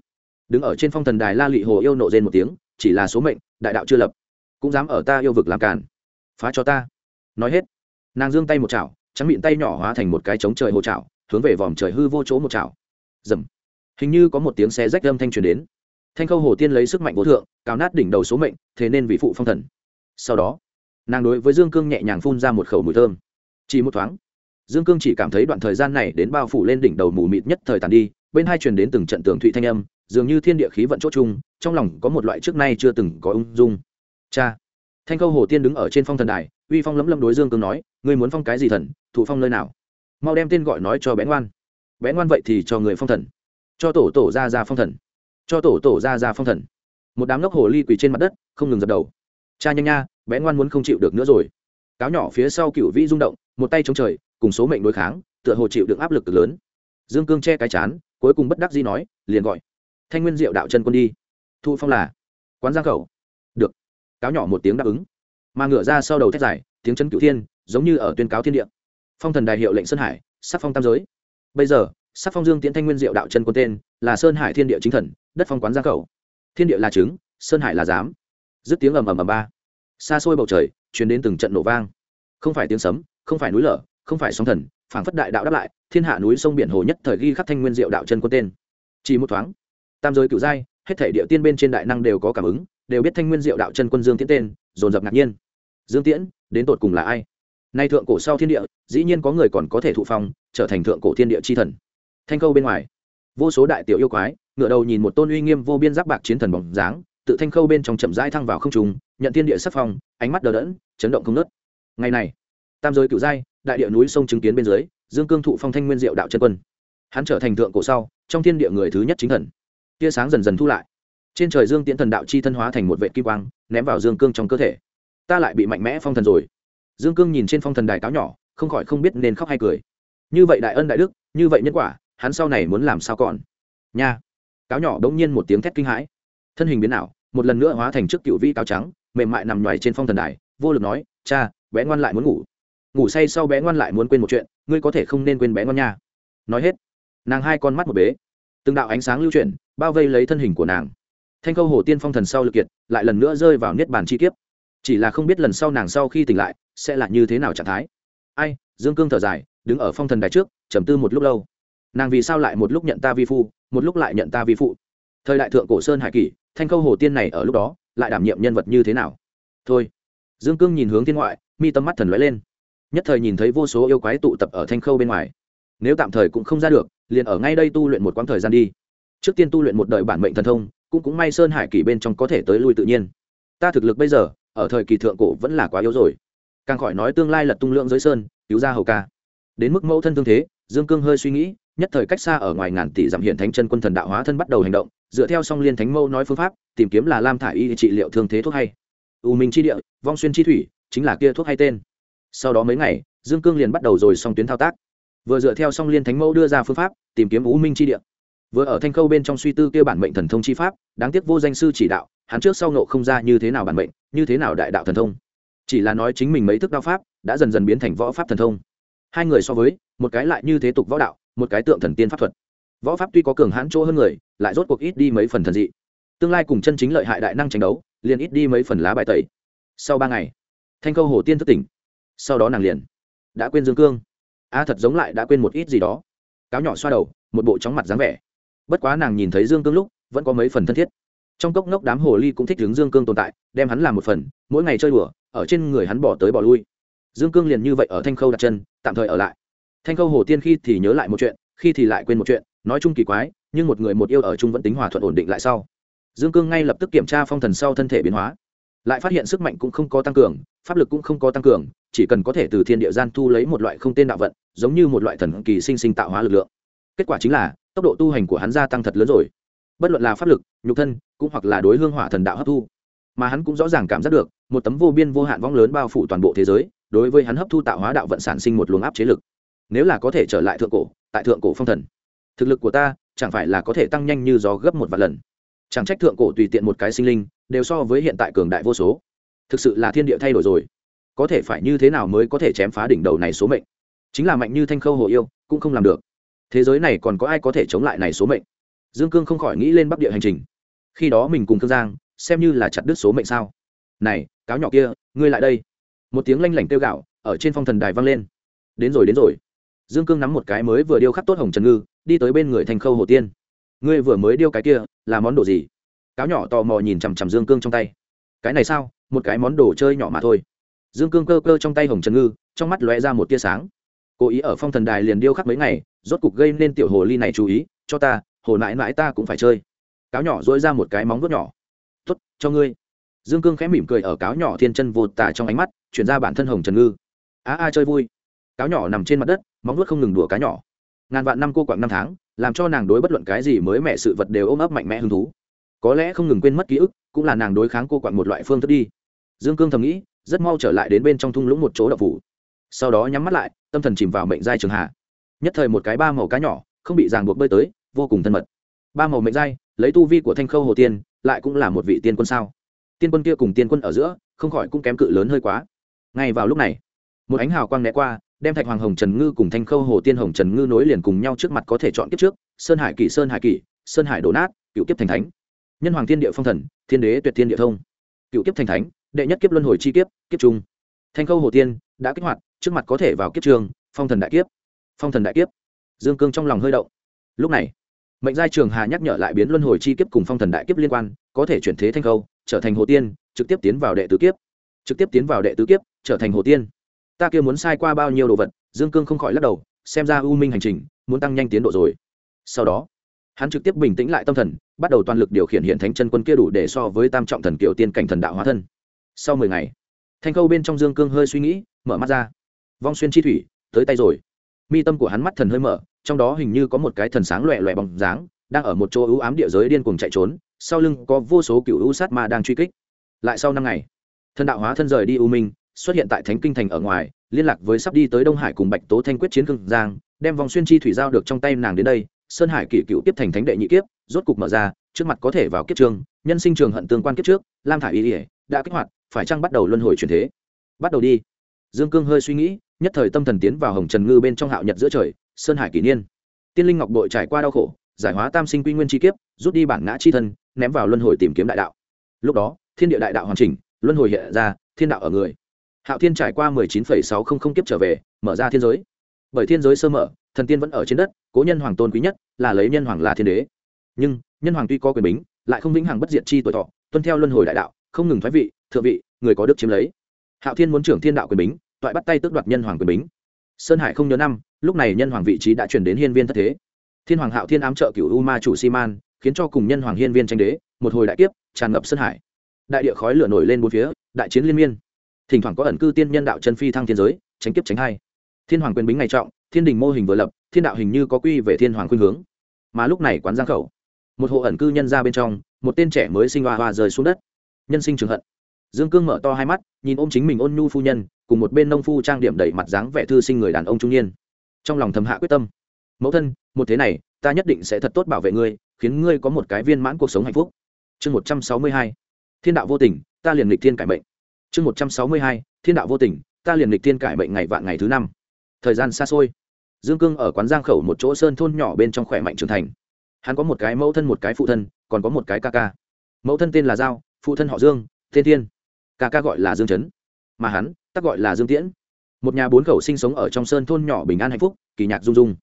Speaker 1: Đứng ở trên phong thần đài la lị hồ yêu nộ rên một tiếng chỉ là số mệnh đại đạo chưa lập. Cũng dám ở ta yêu vực làm càn, phá cho ta. Nói hết. Nàng giương tay một chảo trắng miệng tay nhỏ hóa thành một cái trống trời hồ chảo hướng về vòm trời hư vô chỗ một chảo. Dầm. Hình như có một tiếng xe rách âm thanh truyền đến. Thanh khâu hồ tiên lấy sức mạnh vô thượng, cào nát đỉnh đầu số mệnh, thế nên vị phụ phong thần. Sau đó, nàng đối với dương cương nhẹ nhàng phun ra một khẩu mùi thơm. Chỉ một thoáng, dương cương chỉ cảm thấy đoạn thời gian này đến bao phủ lên đỉnh đầu mù mịt nhất thời tàn đi, bên hai truyền đến từng trận tường thụy thanh âm, dường như thiên địa khí vận chỗ chung, trong lòng có một loại trước nay chưa từng có ung dung. Cha. Thanh khâu hồ tiên đứng ở trên phong thần đài, uy phong lấm lấm đối dương cương nói, ngươi muốn phong cái gì thần? Thủ phong nơi nào? Mau đem tên gọi nói cho bé ngoan. Bé ngoan vậy thì cho người phong thần. Cho tổ tổ ra ra phong thần. Cho tổ tổ ra ra phong thần. Một đám lốc hồ ly quỳ trên mặt đất, không ngừng dập đầu. Cha nhanh nha, bé ngoan muốn không chịu được nữa rồi. Cáo nhỏ phía sau cựu vĩ rung động, một tay chống trời, cùng số mệnh đối kháng, tựa hồ chịu được áp lực cực lớn. Dương cương che cái chán, cuối cùng bất đắc dĩ nói, liền gọi. Thanh nguyên diệu đạo chân quân đi. Thu phong là quán giang khẩu. Được. Cáo nhỏ một tiếng đáp ứng. Mà ngựa ra sau đầu thét dài, tiếng chân cựu thiên, giống như ở tuyên cáo thiên địa phong thần đại hiệu lệnh sơn hải, sắc phong tam giới. Bây giờ, sắc phong dương tiễn thanh nguyên diệu đạo chân quân tên là sơn hải thiên địa chính thần, đất phong quán giang khẩu thiên địa là trứng sơn hải là giám. Dứt tiếng ầm ầm ầm ba. Xa xôi bầu trời chuyển đến từng trận nổ vang. Không phải tiếng sấm, không phải núi lở, không phải sóng thần, phảng phất đại đạo đáp lại, thiên hạ núi sông biển hồ nhất thời ghi khắc thanh nguyên diệu đạo chân quân tên. Chỉ một thoáng, tam giới cựu giai, hết thể địa tiên bên trên đại năng đều có cảm ứng, đều biết thanh nguyên diệu đạo chân quân dương tiễn tên, dồn dập ngạc nhiên. Dương tiễn, đến tột cùng là ai? Nay thượng cổ sau thiên địa, dĩ nhiên có người còn có thể thụ phong, trở thành thượng cổ thiên địa chi thần. Thanh khâu bên ngoài, vô số đại tiểu yêu quái ngựa đầu nhìn một tôn uy nghiêm vô biên giáp bạc chiến thần bóng dáng, tự thanh khâu bên trong chậm rãi thăng vào không trùng nhận thiên địa sắc phong, ánh mắt đờ đẫn, chấn động không nớt ngày này, tam giới cựu giai, đại địa núi sông chứng kiến bên dưới, dương cương thụ phong thanh nguyên diệu đạo chân quân. Hắn trở thành thượng cổ sau, trong thiên địa người thứ nhất chính thần. Tia sáng dần dần thu lại. Trên trời dương tiễn thần đạo chi thân hóa thành một vệ kim quang, ném vào dương cương trong cơ thể. Ta lại bị mạnh mẽ phong thần rồi dương cương nhìn trên phong thần đài cáo nhỏ, không khỏi không biết nên khóc hay cười. Như vậy đại ân đại đức, như vậy nhân quả, hắn sau này muốn làm sao còn? Nha! Cáo nhỏ đ ỗ n g nhiên một tiếng thét kinh hãi. Thân hình biến ảo, một lần nữa hóa thành trước cựu vi cáo trắng, mềm mại nằm nhoài trên phong thần đài, vô lực nói, cha, bé ngoan lại muốn ngủ. Ngủ say sau bé ngoan lại muốn quên một chuyện, ngươi có thể không nên quên bé ngoan nha. Nói hết, nàng hai con mắt một bế. Từng đạo ánh sáng lưu chuyển, bao vây lấy thân hình của nàng. Thanh câu hồ tiên phong thần sau lực kiệt, lại lần nữa rơi vào niết bàn chi kiếp chỉ là không biết lần sau nàng sau khi tỉnh lại, sẽ là như thế nào trạng thái. Ai, dương cương thở dài, đứng ở phong thần đài trước, trầm tư một lúc lâu. Nàng vì sao lại một lúc nhận ta vi phu, một lúc lại nhận ta vi phụ? Thời đại thượng cổ sơn hải kỷ, thanh khâu hồ tiên này ở lúc đó, lại đảm nhiệm nhân vật như thế nào? Thôi. Dương cương nhìn hướng thiên ngoại, mi tâm mắt thần lóe lên. Nhất thời nhìn thấy vô số yêu quái tụ tập ở thanh khâu bên ngoài. Nếu tạm thời cũng không ra được, liền ở ngay đây tu luyện một quãng thời gian đi. Trước tiên tu luyện một đời bản mệnh thần thông, cũng cũng may sơn hải kỷ bên trong có thể tới lui tự nhiên. Ta thực lực bây giờ ở thời kỳ thượng cổ vẫn là quá yếu rồi. Càng khỏi nói tương lai lật tung lượng giới sơn, cứu ra hầu ca. Đến mức mẫu thân thương thế, dương cương hơi suy nghĩ, nhất thời cách xa ở ngoài ngàn tỷ giảm hiện thánh chân quân thần đạo hóa thân bắt đầu hành động, dựa theo song liên thánh mâu nói phương pháp, tìm kiếm là lam thả y trị liệu thương thế thuốc hay. U minh chi địa, vong xuyên chi thủy, chính là kia thuốc hay tên. Sau đó mấy ngày, dương cương liền bắt đầu rồi xong tuyến thao tác. Vừa dựa theo song liên thánh mẫu đưa ra phương pháp, tìm kiếm u minh chi địa vừa ở thanh khâu bên trong suy tư kia bản mệnh thần thông chi pháp, đáng tiếc vô danh sư chỉ đạo, hắn trước sau nộ không ra như thế nào bản mệnh, như thế nào đại đạo thần thông. Chỉ là nói chính mình mấy thức đao pháp, đã dần dần biến thành võ pháp thần thông. Hai người so với, một cái lại như thế tục võ đạo, một cái tượng thần tiên pháp thuật. Võ pháp tuy có cường hãn chỗ hơn người, lại rốt cuộc ít đi mấy phần thần dị. Tương lai cùng chân chính lợi hại đại năng tranh đấu, liền ít đi mấy phần lá bài tẩy. Sau ba ngày, thanh câu hồ tiên thất tỉnh. Sau đó nàng liền đã quên dương cương. A, thật giống lại đã quên một ít gì đó. Cáo nhỏ xoa đầu, một bộ chóng mặt dáng vẻ bất quá nàng nhìn thấy dương cương lúc, vẫn có mấy phần thân thiết. Trong cốc ngốc đám hồ ly cũng thích hướng dương cương tồn tại, đem hắn làm một phần, mỗi ngày chơi đùa, ở trên người hắn bỏ tới bỏ lui. Dương cương liền như vậy ở thanh khâu đặt chân, tạm thời ở lại. Thanh khâu hồ tiên khi thì nhớ lại một chuyện, khi thì lại quên một chuyện, nói chung kỳ quái, nhưng một người một yêu ở chung vẫn tính hòa thuận ổn định lại sau. Dương cương ngay lập tức kiểm tra phong thần sau thân thể biến hóa. Lại phát hiện sức mạnh cũng không có tăng cường, pháp lực cũng không có tăng cường, chỉ cần có thể từ thiên địa gian thu lấy một loại không tên đạo vận, giống như một loại thần kỳ sinh sinh tạo hóa lực lượng. Kết quả chính là tốc độ tu hành của hắn gia tăng thật lớn rồi. Bất luận là pháp lực, nhục thân, cũng hoặc là đối hương hỏa thần đạo hấp thu, mà hắn cũng rõ ràng cảm giác được, một tấm vô biên vô hạn vong lớn bao phủ toàn bộ thế giới, đối với hắn hấp thu tạo hóa đạo vận sản sinh một luồng áp chế lực. Nếu là có thể trở lại thượng cổ, tại thượng cổ phong thần, thực lực của ta chẳng phải là có thể tăng nhanh như gió gấp một vạn lần. Chẳng trách thượng cổ tùy tiện một cái sinh linh, đều so với hiện tại cường đại vô số. Thực sự là thiên địa thay đổi rồi. Có thể phải như thế nào mới có thể chém phá đỉnh đầu này số mệnh? Chính là mạnh như thanh khâu hồ yêu, cũng không làm được thế giới này còn có ai có thể chống lại này số mệnh? Dương cương không khỏi nghĩ lên bắc địa hành trình. Khi đó mình cùng Cương giang, xem như là chặt đứt số mệnh sao? Này, cáo nhỏ kia, ngươi lại đây. Một tiếng lanh lảnh tiêu gạo ở trên phong thần đài vang lên. Đến rồi đến rồi. Dương cương nắm một cái mới vừa điêu khắc tốt hồng trần ngư, đi tới bên người thành khâu hồ tiên. Ngươi vừa mới điêu cái kia, là món đồ gì? Cáo nhỏ tò mò nhìn chằm chằm dương cương trong tay. Cái này sao? Một cái món đồ chơi nhỏ mà thôi. Dương cương cơ cơ trong tay hồng trần ngư, trong mắt lóe ra một tia sáng. Cố ý ở phong thần đài liền điêu khắc mấy ngày rốt cục gây nên tiểu hồ ly này chú ý, cho ta, hồ mãi mãi ta cũng phải chơi. Cáo nhỏ dỗi ra một cái móng vuốt nhỏ. Tuất cho ngươi. Dương cương khẽ mỉm cười ở cáo nhỏ thiên chân vô tả trong ánh mắt, chuyển ra bản thân hồng trần ngư. A a chơi vui. Cáo nhỏ nằm trên mặt đất, móng vuốt không ngừng đùa cá nhỏ. Ngàn vạn năm cô quặng năm tháng, làm cho nàng đối bất luận cái gì mới mẹ sự vật đều ôm ấp mạnh mẽ hứng thú. Có lẽ không ngừng quên mất ký ức, cũng là nàng đối kháng cô quặng một loại phương thức đi. Dương cương thầm nghĩ, rất mau trở lại đến bên trong thung lũng một chỗ đậu phủ. Sau đó nhắm mắt lại, tâm thần chìm vào mệnh giai trường hạ nhất thời một cái ba màu cá nhỏ, không bị ràng buộc bơi tới, vô cùng thân mật. Ba màu mệnh giai, lấy tu vi của thanh khâu hồ tiên, lại cũng là một vị tiên quân sao? Tiên quân kia cùng tiên quân ở giữa, không khỏi cũng kém cự lớn hơi quá. Ngay vào lúc này, một ánh hào quang né qua, đem thạch hoàng hồng trần ngư cùng thanh khâu hồ tiên hồng trần ngư nối liền cùng nhau trước mặt có thể chọn kiếp trước, sơn hải kỷ, sơn hải kỷ, sơn hải đổ nát, cựu kiếp thành thánh. Nhân hoàng thiên địa phong thần, thiên đế tuyệt thiên địa thông. Cựu kiếp thành thánh, đệ nhất kiếp luân hồi chi kiếp kiếp trung. Thanh khâu hồ tiên đã kích hoạt, trước mặt có thể vào kiếp trường, phong thần đại kiếp phong thần đại kiếp. Dương cương trong lòng hơi động. Lúc này, mệnh giai trường hà nhắc nhở lại biến luân hồi chi kiếp cùng phong thần đại kiếp liên quan, có thể chuyển thế thanh khâu, trở thành hồ tiên, trực tiếp tiến vào đệ tứ kiếp. Trực tiếp tiến vào đệ tứ kiếp, trở thành hồ tiên. Ta kia muốn sai qua bao nhiêu đồ vật, dương cương không khỏi lắc đầu, xem ra u minh hành trình, muốn tăng nhanh tiến độ rồi. Sau đó, hắn trực tiếp bình tĩnh lại tâm thần, bắt đầu toàn lực điều khiển hiện thánh chân quân kia đủ để so với tam trọng thần kiều tiên cảnh thần đạo hóa thân. Sau mười ngày, thanh khâu bên trong dương cương hơi suy nghĩ, mở mắt ra. Vong xuyên chi thủy, tới tay rồi mi tâm của hắn mắt thần hơi mở, trong đó hình như có một cái thần sáng loẹ loẹ bóng dáng, đang ở một chỗ ưu ám địa giới điên cuồng chạy trốn, sau lưng có vô số cựu ưu sát ma đang truy kích. Lại sau năm ngày, thần đạo hóa thân rời đi u minh, xuất hiện tại thánh kinh thành ở ngoài, liên lạc với sắp đi tới đông hải cùng bạch tố thanh quyết chiến cương giang, đem vòng xuyên chi thủy giao được trong tay nàng đến đây, sơn hải kỷ cựu tiếp thành thánh đệ nhị kiếp, rốt cục mở ra, trước mặt có thể vào kiếp trường, nhân sinh trường hận tương quan kiếp trước, lam thả y ỉa đã kích hoạt, phải chăng bắt đầu luân hồi truyền thế? Bắt đầu đi. Dương cương hơi suy nghĩ nhất thời tâm thần tiến vào hồng trần ngư bên trong hạo nhật giữa trời, sơn hải kỷ niên. Tiên linh ngọc bội trải qua đau khổ, giải hóa tam sinh quy nguyên chi kiếp, rút đi bản ngã chi thân, ném vào luân hồi tìm kiếm đại đạo. Lúc đó, thiên địa đại đạo hoàn chỉnh, luân hồi hiện ra, thiên đạo ở người. Hạo thiên trải qua mười chín phẩy sáu không không kiếp trở về, mở ra thiên giới. Bởi thiên giới sơ mở, thần tiên vẫn ở trên đất, cố nhân hoàng tôn quý nhất là lấy nhân hoàng là thiên đế. Nhưng, nhân hoàng tuy có quyền bính, lại không vĩnh hằng bất diệt chi tuổi thọ, tuân theo luân hồi đại đạo, không ngừng thoái vị, thượng vị, người có đức chiếm lấy. Hạo thiên muốn trưởng thiên đạo quyền bính toại bắt tay tước đoạt nhân hoàng quyền bính. Sơn hải không nhớ năm, lúc này nhân hoàng vị trí đã chuyển đến hiên viên thất thế. Thiên hoàng hạo thiên ám trợ cựu u ma chủ si man khiến cho cùng nhân hoàng hiên viên tranh đế, một hồi đại kiếp, tràn ngập sơn hải. Đại địa khói lửa nổi lên bốn phía, đại chiến liên miên. Thỉnh thoảng có ẩn cư tiên nhân đạo chân phi thăng thiên giới, tránh kiếp tránh hai. Thiên hoàng quyền bính ngày trọng, thiên đình mô hình vừa lập, thiên đạo hình như có quy về thiên hoàng khuyên hướng. Mà lúc này quán giang khẩu. Một hộ ẩn cư nhân ra bên trong, một tên trẻ mới sinh hoa hoa rơi xuống đất. Nhân sinh trường hận. Dương cương mở to hai mắt, nhìn ôm chính mình ôn nhu phu nhân cùng một bên nông phu trang điểm đầy mặt dáng vẻ thư sinh người đàn ông trung niên. Trong lòng thầm hạ quyết tâm. Mẫu thân, một thế này, ta nhất định sẽ thật tốt bảo vệ ngươi, khiến ngươi có một cái viên mãn cuộc sống hạnh phúc. Chương một trăm sáu mươi hai. Thiên đạo vô tình, ta liền lịch thiên cải mệnh. Chương một trăm sáu mươi hai. Thiên đạo vô tình, ta liền lịch thiên cải mệnh ngày vạn ngày thứ năm. Thời gian xa xôi. Dương cương ở quán giang khẩu một chỗ sơn thôn nhỏ bên trong khỏe mạnh trưởng thành. Hắn có một cái mẫu thân, một cái phụ thân, còn có một cái ca ca. Mẫu thân tên là giao, phụ thân họ dương, tên thiên. Ca ca gọi là dương chấn. Mà hắn tắc gọi là dương tiễn. Một nhà bốn khẩu sinh sống ở trong sơn thôn nhỏ bình an hạnh phúc, kỳ nhạc dung dung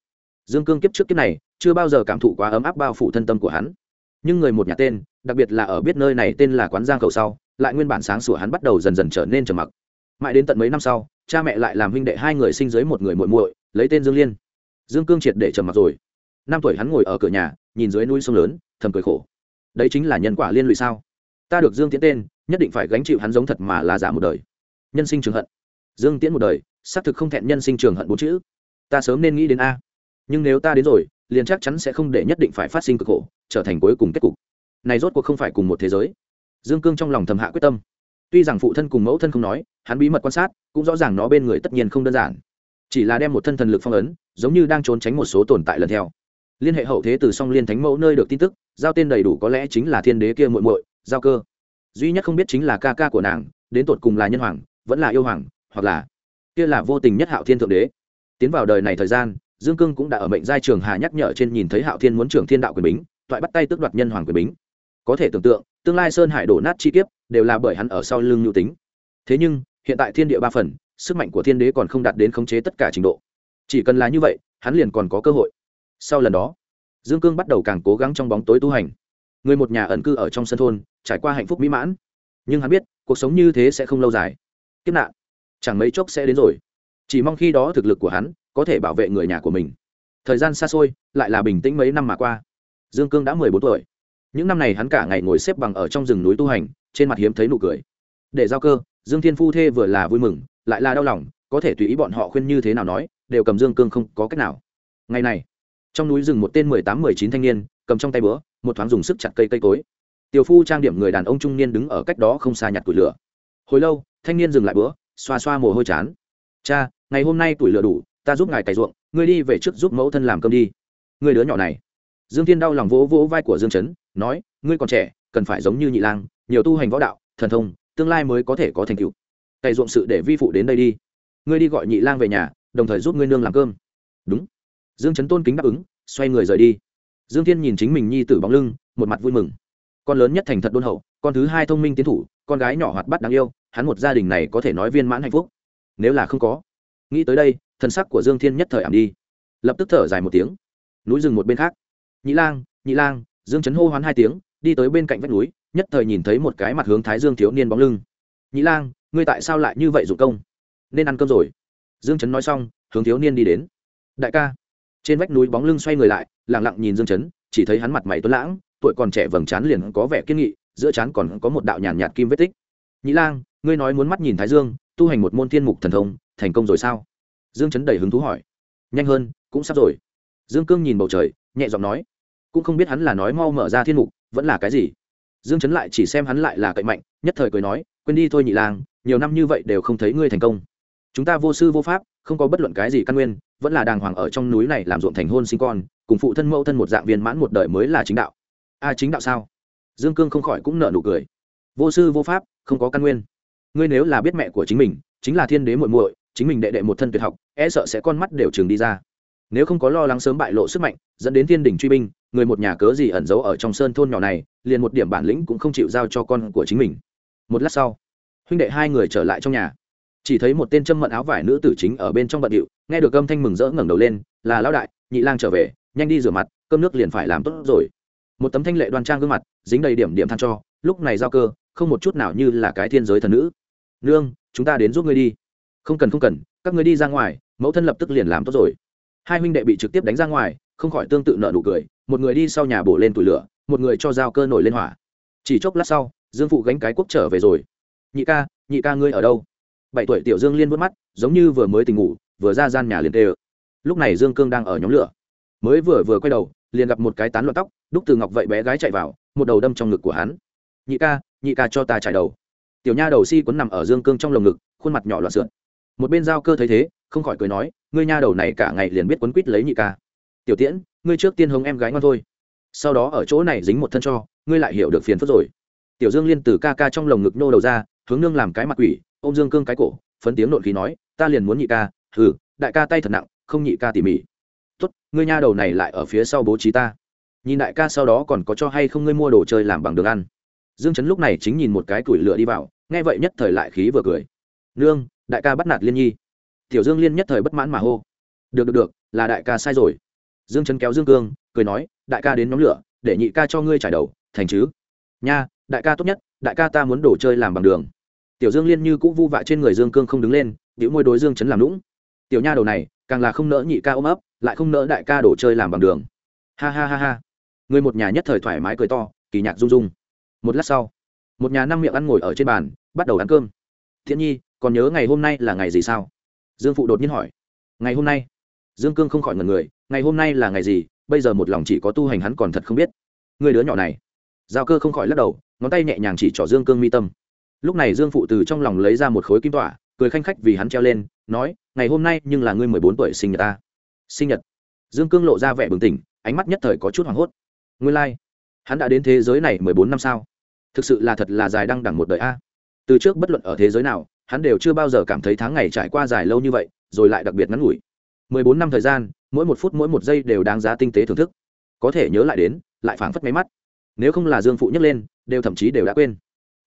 Speaker 1: dương cương kiếp trước kiếp này, chưa bao giờ cảm thụ quá ấm áp bao phủ thân tâm của hắn. Nhưng người một nhà tên, đặc biệt là ở biết nơi này tên là quán giang khẩu sau, lại nguyên bản sáng sủa hắn bắt đầu dần dần trở nên trầm mặc. Mãi đến tận mấy năm sau, cha mẹ lại làm huynh đệ hai người sinh dưới một người muội muội, lấy tên dương liên. Dương cương triệt để trầm mặc rồi. Năm tuổi hắn ngồi ở cửa nhà, nhìn dưới núi sông lớn, thầm cười khổ. Đấy chính là nhân quả liên lụy sao? Ta được dương tiến tên, nhất định phải gánh chịu hắn giống thật mà là giả một đời nhân sinh trường hận. Dương tiễn một đời, xác thực không thẹn nhân sinh trường hận bốn chữ. Ta sớm nên nghĩ đến a. Nhưng nếu ta đến rồi, liền chắc chắn sẽ không để nhất định phải phát sinh cực khổ, trở thành cuối cùng kết cục. Này rốt cuộc không phải cùng một thế giới. Dương cương trong lòng thầm hạ quyết tâm. Tuy rằng phụ thân cùng mẫu thân không nói, hắn bí mật quan sát, cũng rõ ràng nó bên người tất nhiên không đơn giản. Chỉ là đem một thân thần lực phong ấn, giống như đang trốn tránh một số tồn tại lần theo. Liên hệ hậu thế từ song liên thánh mẫu nơi được tin tức, giao tên đầy đủ có lẽ chính là thiên đế kia muội muội, giao cơ. Duy nhất không biết chính là ca ca của nàng, đến tột cùng là nhân hoàng vẫn là yêu hoàng, hoặc là kia là vô tình nhất hạo thiên thượng đế. Tiến vào đời này thời gian, dương cương cũng đã ở mệnh giai trường hà nhắc nhở trên nhìn thấy hạo thiên muốn trưởng thiên đạo quyền bính, toại bắt tay tước đoạt nhân hoàng quyền bính. Có thể tưởng tượng, tương lai sơn hải đổ nát chi kiếp, đều là bởi hắn ở sau lưng nhu tính. Thế nhưng, hiện tại thiên địa ba phần, sức mạnh của thiên đế còn không đạt đến khống chế tất cả trình độ. Chỉ cần là như vậy, hắn liền còn có cơ hội. Sau lần đó, dương cương bắt đầu càng cố gắng trong bóng tối tu hành. Người một nhà ẩn cư ở trong sân thôn, trải qua hạnh phúc mỹ mãn. Nhưng hắn biết, cuộc sống như thế sẽ không lâu dài kiếp nạn. Chẳng mấy chốc sẽ đến rồi. Chỉ mong khi đó thực lực của hắn có thể bảo vệ người nhà của mình. Thời gian xa xôi, lại là bình tĩnh mấy năm mà qua. Dương cương đã mười bốn tuổi. Những năm này hắn cả ngày ngồi xếp bằng ở trong rừng núi tu hành, trên mặt hiếm thấy nụ cười. Để giao cơ, dương thiên phu thê vừa là vui mừng, lại là đau lòng, có thể tùy ý bọn họ khuyên như thế nào nói, đều cầm dương cương không có cách nào. Ngày này, trong núi rừng một tên mười tám, mười chín thanh niên, cầm trong tay bữa một thoáng dùng sức chặt cây cây cối. Tiểu phu trang điểm người đàn ông trung niên đứng ở cách đó không xa nhặt củi lửa. Hồi lâu thanh niên dừng lại bữa, xoa xoa mồ hôi chán. Cha, ngày hôm nay tuổi lửa đủ, ta giúp ngài cày ruộng, ngươi đi về trước giúp mẫu thân làm cơm đi. Người đứa nhỏ này, dương thiên đau lòng vỗ vỗ vai của dương chấn, nói, ngươi còn trẻ, cần phải giống như nhị lang, nhiều tu hành võ đạo, thần thông, tương lai mới có thể có thành tựu. Cày ruộng sự để vi phụ đến đây đi. Ngươi đi gọi nhị lang về nhà, đồng thời giúp ngươi nương làm cơm. Đúng. Dương chấn tôn kính đáp ứng, xoay người rời đi. Dương thiên nhìn chính mình nhi tử bóng lưng, một mặt vui mừng. Con lớn nhất thành thật đôn hậu, con thứ hai thông minh tiến thủ, con gái nhỏ hoạt bát đáng yêu hắn một gia đình này có thể nói viên mãn hạnh phúc. Nếu là không có, nghĩ tới đây thân sắc của dương thiên nhất thời ảm đi. Lập tức thở dài một tiếng. Núi rừng một bên khác. Nhị lang nhị lang, dương chấn hô hoán hai tiếng, đi tới bên cạnh vách núi, nhất thời nhìn thấy một cái mặt hướng thái dương thiếu niên bóng lưng. Nhị lang, ngươi tại sao lại như vậy dụng công? Nên ăn cơm rồi. Dương chấn nói xong, hướng thiếu niên đi đến. Đại ca. Trên vách núi bóng lưng xoay người lại lẳng lặng nhìn dương chấn, chỉ thấy hắn mặt mày tuấn lãng, tuổi còn trẻ vầng trán liền có vẻ kiên nghị, giữa trán còn có một đạo nhàn nhạt kim vết tích. Nhĩ lang ngươi nói muốn mắt nhìn thái dương tu hành một môn thiên mục thần thông thành công rồi sao? Dương chấn đầy hứng thú hỏi. Nhanh hơn cũng sắp rồi. Dương cương nhìn bầu trời nhẹ giọng nói. Cũng không biết hắn là nói mau mở ra thiên mục vẫn là cái gì. Dương chấn lại chỉ xem hắn lại là cậy mạnh nhất thời cười nói quên đi thôi nhị lang nhiều năm như vậy đều không thấy ngươi thành công. Chúng ta vô sư vô pháp không có bất luận cái gì căn nguyên vẫn là đàng hoàng ở trong núi này làm ruộng thành hôn sinh con cùng phụ thân mẫu thân một dạng viên mãn một đời mới là chính đạo. A à, chính đạo sao? Dương cương không khỏi cũng nợ nụ cười vô sư vô pháp, không có căn nguyên. Ngươi nếu là biết mẹ của chính mình, chính là thiên đế muội muội, chính mình đệ đệ một thân tuyệt học e sợ sẽ con mắt đều trường đi ra. Nếu không có lo lắng sớm bại lộ sức mạnh, dẫn đến thiên đình truy binh, người một nhà cớ gì ẩn giấu ở trong sơn thôn nhỏ này, liền một điểm bản lĩnh cũng không chịu giao cho con của chính mình. Một lát sau, huynh đệ hai người trở lại trong nhà. Chỉ thấy một tên châm mận áo vải nữ tử chính ở bên trong bận điệu, nghe được âm thanh mừng rỡ ngẩng đầu lên, là lão đại, nhị lang trở về, nhanh đi rửa mặt, cơm nước liền phải làm tốt rồi. Một tấm thanh lệ đoan trang gương mặt, dính đầy điểm điểm than cho, lúc này giao cơ không một chút nào như là cái thiên giới thần nữ. Nương, chúng ta đến giúp ngươi đi. Không cần không cần, các ngươi đi ra ngoài, mẫu thân lập tức liền làm tốt rồi. Hai huynh đệ bị trực tiếp đánh ra ngoài, không khỏi tương tự nợ nụ cười, một người đi sau nhà bổ lên tủi lửa, một người cho dao cơ nổi lên hỏa. Chỉ chốc lát sau, dương phụ gánh cái quốc trở về rồi. Nhị ca nhị ca ngươi ở đâu? Bảy tuổi tiểu dương liên vớt mắt, giống như vừa mới tỉnh ngủ, vừa ra gian nhà liền tê lúc này dương cương đang ở nhóm lửa. Mới vừa vừa quay đầu, liền gặp một cái tán loạn tóc, đúc từ ngọc vậy bé gái chạy vào, một đầu đâm trong ngực của hắn. Nhị ca nhị ca cho ta trải đầu. Tiểu nha đầu si quấn nằm ở dương cương trong lồng ngực, khuôn mặt nhỏ loạn sượn một bên giao cơ thấy thế, không khỏi cười nói, ngươi nha đầu này cả ngày liền biết quấn quýt lấy nhị ca. Tiểu tiễn, ngươi trước tiên hống em gái ngon thôi. Sau đó ở chỗ này dính một thân cho, ngươi lại hiểu được phiền phức rồi. Tiểu dương liên từ ca ca trong lồng ngực nhô đầu ra, hướng nương làm cái mặt quỷ ô m dương cương cái cổ, phấn tiếng nộn khí nói, ta liền muốn nhị ca, hừ, đại ca tay thật nặng, không nhị ca tỉ mỉ. Tốt, ngươi nha đầu này lại ở phía sau bố trí ta. Nhìn đại ca sau đó còn có cho hay không ngươi mua đồ chơi làm bằng đường ăn dương chấn lúc này chính nhìn một cái củi lửa đi vào, nghe vậy nhất thời lại khí vừa cười. Nương, đại ca bắt nạt liên nhi. Tiểu dương liên nhất thời bất mãn mà hô. Được được được, là đại ca sai rồi. Dương chấn kéo dương cương, cười nói, đại ca đến nhóm lửa, để nhị ca cho ngươi trải đầu, thành chứ? Nha, đại ca tốt nhất, đại ca ta muốn đồ chơi làm bằng đường. Tiểu dương liên như cũ vu vạ trên người dương cương không đứng lên biểu môi đối dương chấn làm lũng tiểu nha đầu này, càng là không nỡ nhị ca ôm ấp, lại không nỡ đại ca đồ chơi làm bằng đường. Ha ha ha ha. Người một nhà nhất thời thoải mái cười to, kỳ nhạc rung rung một lát sau, một nhà năm miệng ăn ngồi ở trên bàn, bắt đầu ăn cơm. Thiện nhi, còn nhớ ngày hôm nay là ngày gì sao? Dương phụ đột nhiên hỏi. Ngày hôm nay? Dương cương không khỏi ngần người, ngày hôm nay là ngày gì? Bây giờ một lòng chỉ có tu hành hắn còn thật không biết. Người đứa nhỏ này. Giao cơ không khỏi lắc đầu, ngón tay nhẹ nhàng chỉ trỏ dương cương mi tâm. Lúc này dương phụ từ trong lòng lấy ra một khối kim tỏa cười khanh khách vì hắn treo lên, nói, ngày hôm nay nhưng là ngươi mười bốn tuổi sinh nhật ta. Sinh nhật? Dương cương lộ ra vẻ bừng tỉnh, ánh mắt nhất thời có chút hoảng hốt. Nguyên lai、like. hắn đã đến thế giới này mười bốn năm sao? Thực sự là thật là dài đăng đẳng một đời a. Từ trước bất luận ở thế giới nào, hắn đều chưa bao giờ cảm thấy tháng ngày trải qua dài lâu như vậy, rồi lại đặc biệt ngắn ngủi. Mười bốn năm thời gian, mỗi một phút mỗi một giây đều đáng giá tinh tế thưởng thức. Có thể nhớ lại đến, lại phảng phất máy mắt. Nếu không là dương phụ nhấc lên, đều thậm chí đều đã quên.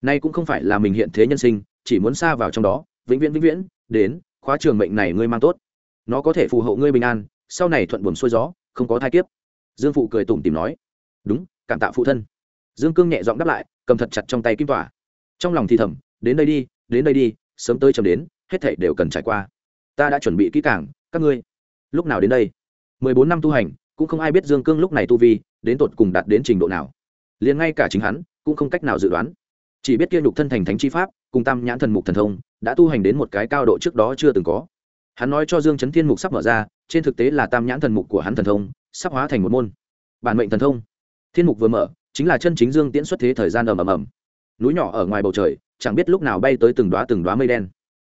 Speaker 1: Nay cũng không phải là mình hiện thế nhân sinh, chỉ muốn xa vào trong đó, vĩnh viễn vĩnh viễn, đến, khóa trường mệnh này ngươi mang tốt. Nó có thể phù hộ ngươi bình an, sau này thuận buồm xuôi gió, không có thai kiếp. Dương phụ cười tủm tìm nói, đúng, cảm tạ phụ thân. Dương cương nhẹ giọng đáp lại cầm thật chặt trong tay kim tỏa. Trong lòng thì thầm, đến đây đi, đến đây đi, sớm tới chấm đến, hết thảy đều cần trải qua. Ta đã chuẩn bị kỹ càng, các ngươi, lúc nào đến đây? Mười bốn năm tu hành, cũng không ai biết dương cương lúc này tu vi, đến tột cùng đạt đến trình độ nào. Liền ngay cả chính hắn, cũng không cách nào dự đoán. Chỉ biết kia nhục thân thành thánh chi pháp, cùng tam nhãn thần mục thần thông, đã tu hành đến một cái cao độ trước đó chưa từng có. Hắn nói cho dương chấn thiên mục sắp mở ra, trên thực tế là tam nhãn thần mục của hắn thần thông, sắp hóa thành một môn. Bản mệnh thần thông. Thiên mục vừa mở chính là chân chính dương tiễn xuất thế thời gian ầm ầm ầm. Núi nhỏ ở ngoài bầu trời, chẳng biết lúc nào bay tới từng đoá từng đoá mây đen.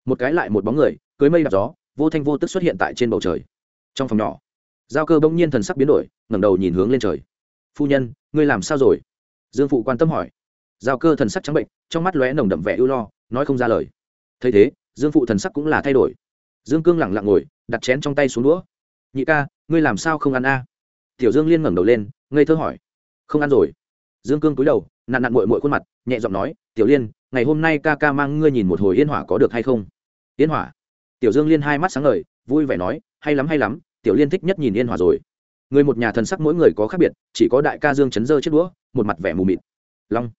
Speaker 1: Một cái lại một bóng người, cưới mây đạp gió, vô thanh vô tức xuất hiện tại trên bầu trời. Trong phòng nhỏ, giao cơ bỗng nhiên thần sắc biến đổi, ngẩng đầu nhìn hướng lên trời. Phu nhân, ngươi làm sao rồi? Dương phụ quan tâm hỏi. Giao cơ thần sắc trắng bệnh, trong mắt lóe nồng đậm vẻ ưu lo, nói không ra lời. Thấy thế, dương phụ thần sắc cũng là thay đổi. Dương cương lẳng lặng ngồi, đặt chén trong tay xuống đũa. Nhị ca, ngươi làm sao không ăn a? Tiểu dương liên ngẩng đầu lên, ngây thơ hỏi. Không ăn rồi dương cương cúi đầu nạn nạn mội mội khuôn mặt, nhẹ giọng nói, tiểu liên, ngày hôm nay ca ca mang ngươi nhìn một hồi yên hỏa có được hay không? Yên hỏa? Tiểu dương liên hai mắt sáng ngời, vui vẻ nói, hay lắm hay lắm, tiểu liên thích nhất nhìn yên hỏa rồi. Người một nhà thần sắc mỗi người có khác biệt, chỉ có đại ca dương chấn dơ chết đũa, một mặt vẻ mù mịt. Long.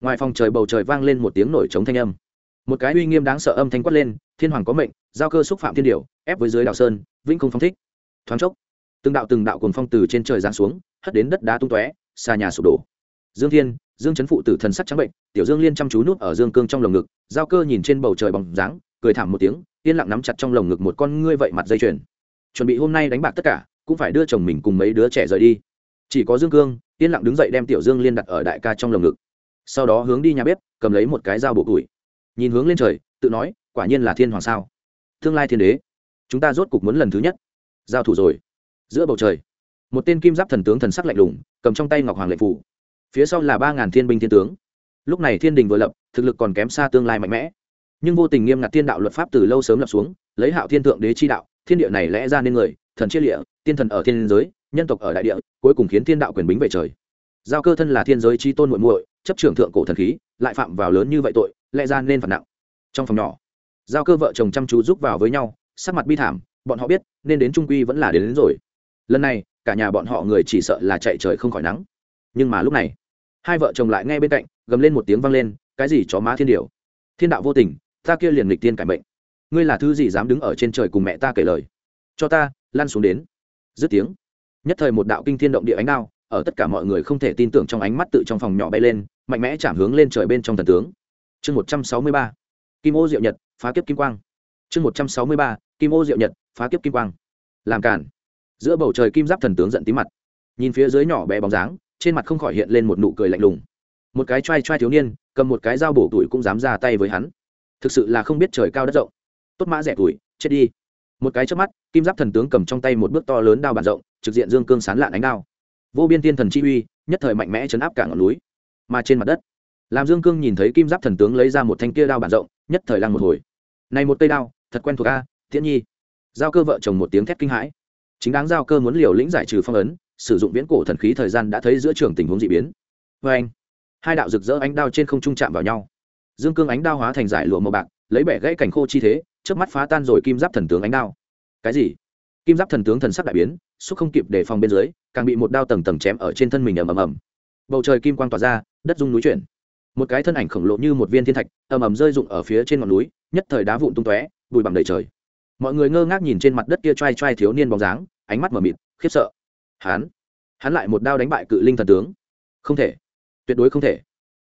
Speaker 1: Ngoài phòng trời bầu trời vang lên một tiếng nổi trống thanh âm. Một cái uy nghiêm đáng sợ âm thanh quát lên, thiên hoàng có mệnh, giao cơ xúc phạm thiên điều, ép với dưới đào sơn, vĩnh không phong thích. Thoáng chốc, từng đạo từng đạo cuồng phong từ trên trời giáng xuống, hất đến đất đá tung tóe, xa nhà sụp đổ dương thiên, dương chấn phụ tử thần sắc trắng bệnh, tiểu dương liên chăm chú nút ở dương cương trong lồng ngực, giao cơ nhìn trên bầu trời bóng dáng, cười thảm một tiếng, yên lặng nắm chặt trong lồng ngực một con ngươi vậy mặt dây chuyền. Chuẩn bị hôm nay đánh bạc tất cả, cũng phải đưa chồng mình cùng mấy đứa trẻ rời đi. Chỉ có dương cương, yên lặng đứng dậy đem tiểu dương liên đặt ở đại ca trong lồng ngực. Sau đó hướng đi nhà bếp, cầm lấy một cái dao bộ củi nhìn hướng lên trời, tự nói, quả nhiên là thiên hoàng sao? Tương lai thiên đế, chúng ta rốt cục muốn lần thứ nhất. Giao thủ rồi. Giữa bầu trời, một tên kim giáp thần tướng thần sắc lạnh lùng, cầm trong tay ngọc hoàng lệnh phủ phía sau là ba ngàn thiên binh thiên tướng. Lúc này thiên đình vừa lập thực lực còn kém xa tương lai mạnh mẽ. Nhưng vô tình nghiêm ngặt thiên đạo luật pháp từ lâu sớm lập xuống lấy hạo thiên thượng đế chi đạo thiên địa này lẽ ra nên người thần chia địa tiên thần ở thiên giới nhân tộc ở đại địa cuối cùng khiến thiên đạo quyền bính về trời. Giao cơ thân là thiên giới chi tôn muội muội chấp trưởng thượng cổ thần khí lại phạm vào lớn như vậy tội lẽ ra nên phạt nặng. Trong phòng nhỏ giao cơ vợ chồng chăm chú giúp vào với nhau sắc mặt bi thảm bọn họ biết nên đến trung quy vẫn là đến, đến rồi. Lần này cả nhà bọn họ người chỉ sợ là chạy trời không khỏi nắng nhưng mà lúc này, hai vợ chồng lại nghe bên cạnh, gầm lên một tiếng vang lên, cái gì chó má thiên điều? Thiên đạo vô tình, ta kia liền lịch tiên cải mệnh. Ngươi là thứ gì dám đứng ở trên trời cùng mẹ ta kể lời? Cho ta, lăn xuống đến. Dứt tiếng, nhất thời một đạo kinh thiên động địa ánh đao, ở tất cả mọi người không thể tin tưởng trong ánh mắt tự trong phòng nhỏ bay lên, mạnh mẽ chạm hướng lên trời bên trong thần tướng. Chương một trăm sáu mươi ba, kim ô diệu nhật, phá kiếp kim quang. Chương một trăm sáu mươi ba, kim ô diệu nhật, phá kiếp kim quang. Làm cản giữa bầu trời kim giáp thần tướng giận tí mặt. Nhìn phía dưới nhỏ bé bóng dáng trên mặt không khỏi hiện lên một nụ cười lạnh lùng. Một cái t r a i t r a i thiếu niên, cầm một cái dao bổ tuổi cũng dám ra tay với hắn. Thực sự là không biết trời cao đất rộng. Tốt mã rẻ tuổi, chết đi. Một cái trước mắt, kim giáp thần tướng cầm trong tay một bước to lớn đao bản rộng, trực diện dương cương sán lạn ánh đao. Vô biên tiên thần chi uy, nhất thời mạnh mẽ chấn áp cả ngọn núi. Mà trên mặt đất, làm dương cương nhìn thấy kim giáp thần tướng lấy ra một thanh kia đao bản rộng, nhất thời lăng một hồi. Này một cây đao, thật quen thuộc a, tiễn nhi. Giao cơ vợ chồng một tiếng thét kinh hãi. Chính đáng giao cơ muốn liều lĩnh giải trừ phong ấn sử dụng viễn cổ thần khí thời gian đã thấy giữa trường tình huống d ị biến. Vê anh, hai đạo rực rỡ ánh đao trên không trung chạm vào nhau. Dương cương ánh đao hóa thành giải lụa màu bạc, lấy bẻ gãy cảnh khô chi thế trước mắt phá tan rồi kim giáp thần tướng ánh đao. Cái gì? Kim giáp thần tướng thần sắc đại biến, xúc không kịp để phòng bên dưới, càng bị một đao tầng tầng chém ở trên thân mình ầm ầm ầm. Bầu trời kim quang tỏa ra, đất rung núi chuyển. Một cái thân ảnh khổng lồ như một viên thiên thạch, ầm ầm rơi rụng ở phía trên ngọn núi, nhất thời đá vụn tung tóe, bụi bằng đầy trời. Mọi người ngơ ngác nhìn trên mặt đất kia t r a i t r a i thiếu niên bóng dáng, ánh mắt mờ mịt, khiếp sợ hắn hắn lại một đao đánh bại cự linh thần tướng. Không thể. Tuyệt đối không thể.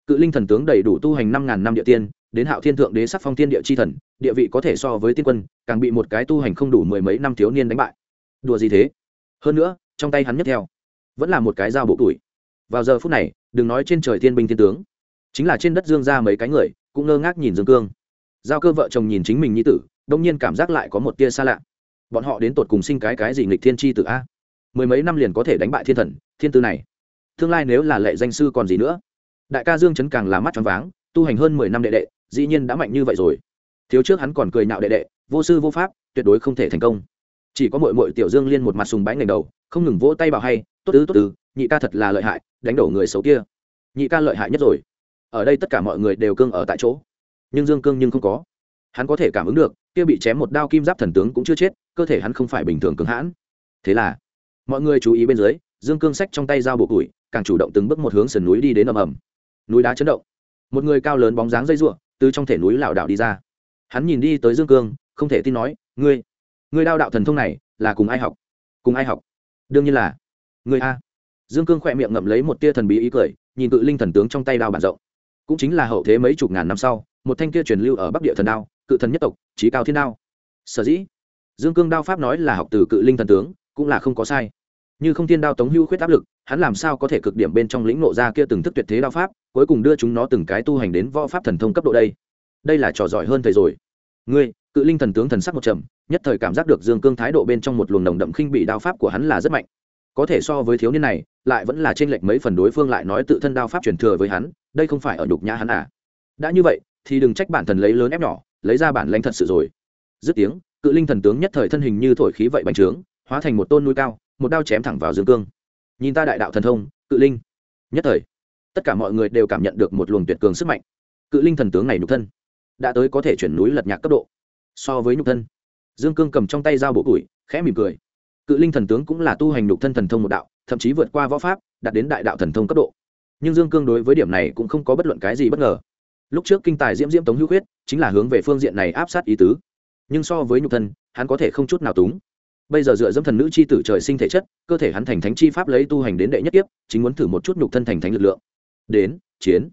Speaker 1: Cự linh thần tướng đầy đủ tu hành năm ngàn năm địa tiên, đến hạo thiên thượng đế sắc phong thiên địa chi thần, địa vị có thể so với tiên quân, càng bị một cái tu hành không đủ mười mấy năm thiếu niên đánh bại. Đùa gì thế? Hơn nữa, trong tay hắn nhất theo, vẫn là một cái dao bộ tuổi. Vào giờ phút này, đừng nói trên trời thiên binh thiên tướng, chính là trên đất dương ra mấy cái người, cũng ngơ ngác nhìn dương cương. Giao cơ vợ chồng nhìn chính mình như tử, đông nhiên cảm giác lại có một tia xa lạ. Bọn họ đến tột cùng sinh cái cái gì nghịch thiên tri tử a? Mười mấy năm liền có thể đánh bại thiên thần, thiên tư này. Tương lai nếu là lệ danh sư còn gì nữa? Đại ca dương chấn càng là mắt tròn váng, tu hành hơn mười năm đệ đệ, dĩ nhiên đã mạnh như vậy rồi. Thiếu trước hắn còn cười nhạo đệ đệ, vô sư vô pháp, tuyệt đối không thể thành công. Chỉ có mội mội tiểu dương liên một mặt sùng bái ngành đầu, không ngừng vỗ tay bảo hay, tốt tứ tốt tứ, nhị ca thật là lợi hại, đánh đổ người xấu kia. Nhị ca lợi hại nhất rồi. Ở đây tất cả mọi người đều cương ở tại chỗ. Nhưng dương cương nhưng không có. Hắn có thể cảm ứng được, kia bị chém một đao kim giáp thần tướng cũng chưa chết, cơ thể hắn không phải bình thường cứng hãn. Thế là mọi người chú ý bên dưới, dương cương sách trong tay dao buộc củi, càng chủ động từng bước một hướng sườn núi đi đến ầm ầm. Núi đá chấn động. Một người cao lớn bóng dáng dây ruộng từ trong thể núi lảo đảo đi ra. Hắn nhìn đi tới dương cương, không thể tin nói, ngươi ngươi đao đạo thần thông này là cùng ai học? Cùng ai học? Đương nhiên là, ngươi a. Dương cương khỏe miệng ngậm lấy một tia thần bí ý cười, nhìn cự linh thần tướng trong tay đao bản rộng. Cũng chính là hậu thế mấy chục ngàn năm sau, một thanh kia truyền lưu ở bắc địa thần đao, cự thần nhất tộc trí cao thiên đao. Sở dĩ, dương cương đao pháp nói là học từ cự linh thần tướng cũng là không có sai. Như không thiên đao tống hưu khuyết áp lực, hắn làm sao có thể cực điểm bên trong lĩnh nộ ra kia từng thức tuyệt thế đao pháp, cuối cùng đưa chúng nó từng cái tu hành đến võ pháp thần thông cấp độ đây. Đây là trò giỏi hơn thầy rồi. Ngươi, cự linh thần tướng thần sắc một trầm, nhất thời cảm giác được dương cương thái độ bên trong một luồng nồng đậm khinh bị đao pháp của hắn là rất mạnh. Có thể so với thiếu niên này, lại vẫn là trên lệch mấy phần đối phương lại nói tự thân đao pháp truyền thừa với hắn, đây không phải ở đục nhã hắn à? Đã như vậy, thì đừng trách bản thần lấy lớn ép nhỏ, lấy ra bản lãnh thật sự rồi. Dứt tiếng, cự linh thần tướng nhất thời thân hình như thổi khí vậy bành trướng hóa thành một tôn núi cao, một đao chém thẳng vào dương cương. Nhìn ta đại đạo thần thông, cự linh. Nhất thời, tất cả mọi người đều cảm nhận được một luồng tuyệt cường sức mạnh. Cự linh thần tướng này nhục thân, đã tới có thể chuyển núi lật nhạc cấp độ. So với nhục thân, dương cương cầm trong tay dao bộ củi, khẽ mỉm cười. Cự linh thần tướng cũng là tu hành nhục thân thần thông một đạo, thậm chí vượt qua võ pháp, đạt đến đại đạo thần thông cấp độ. Nhưng dương cương đối với điểm này cũng không có bất luận cái gì bất ngờ. Lúc trước kinh tài diễm diễm tống hữu huyết chính là hướng về phương diện này áp sát ý tứ. Nhưng so với nhục thân, hắn có thể không chút nào túng bây giờ dựa dẫm thần nữ c h i tử trời sinh thể chất, cơ thể hắn thành thánh chi pháp lấy tu hành đến đệ nhất tiếp chính muốn thử một chút nhục thân thành thánh lực lượng. Đến, chiến.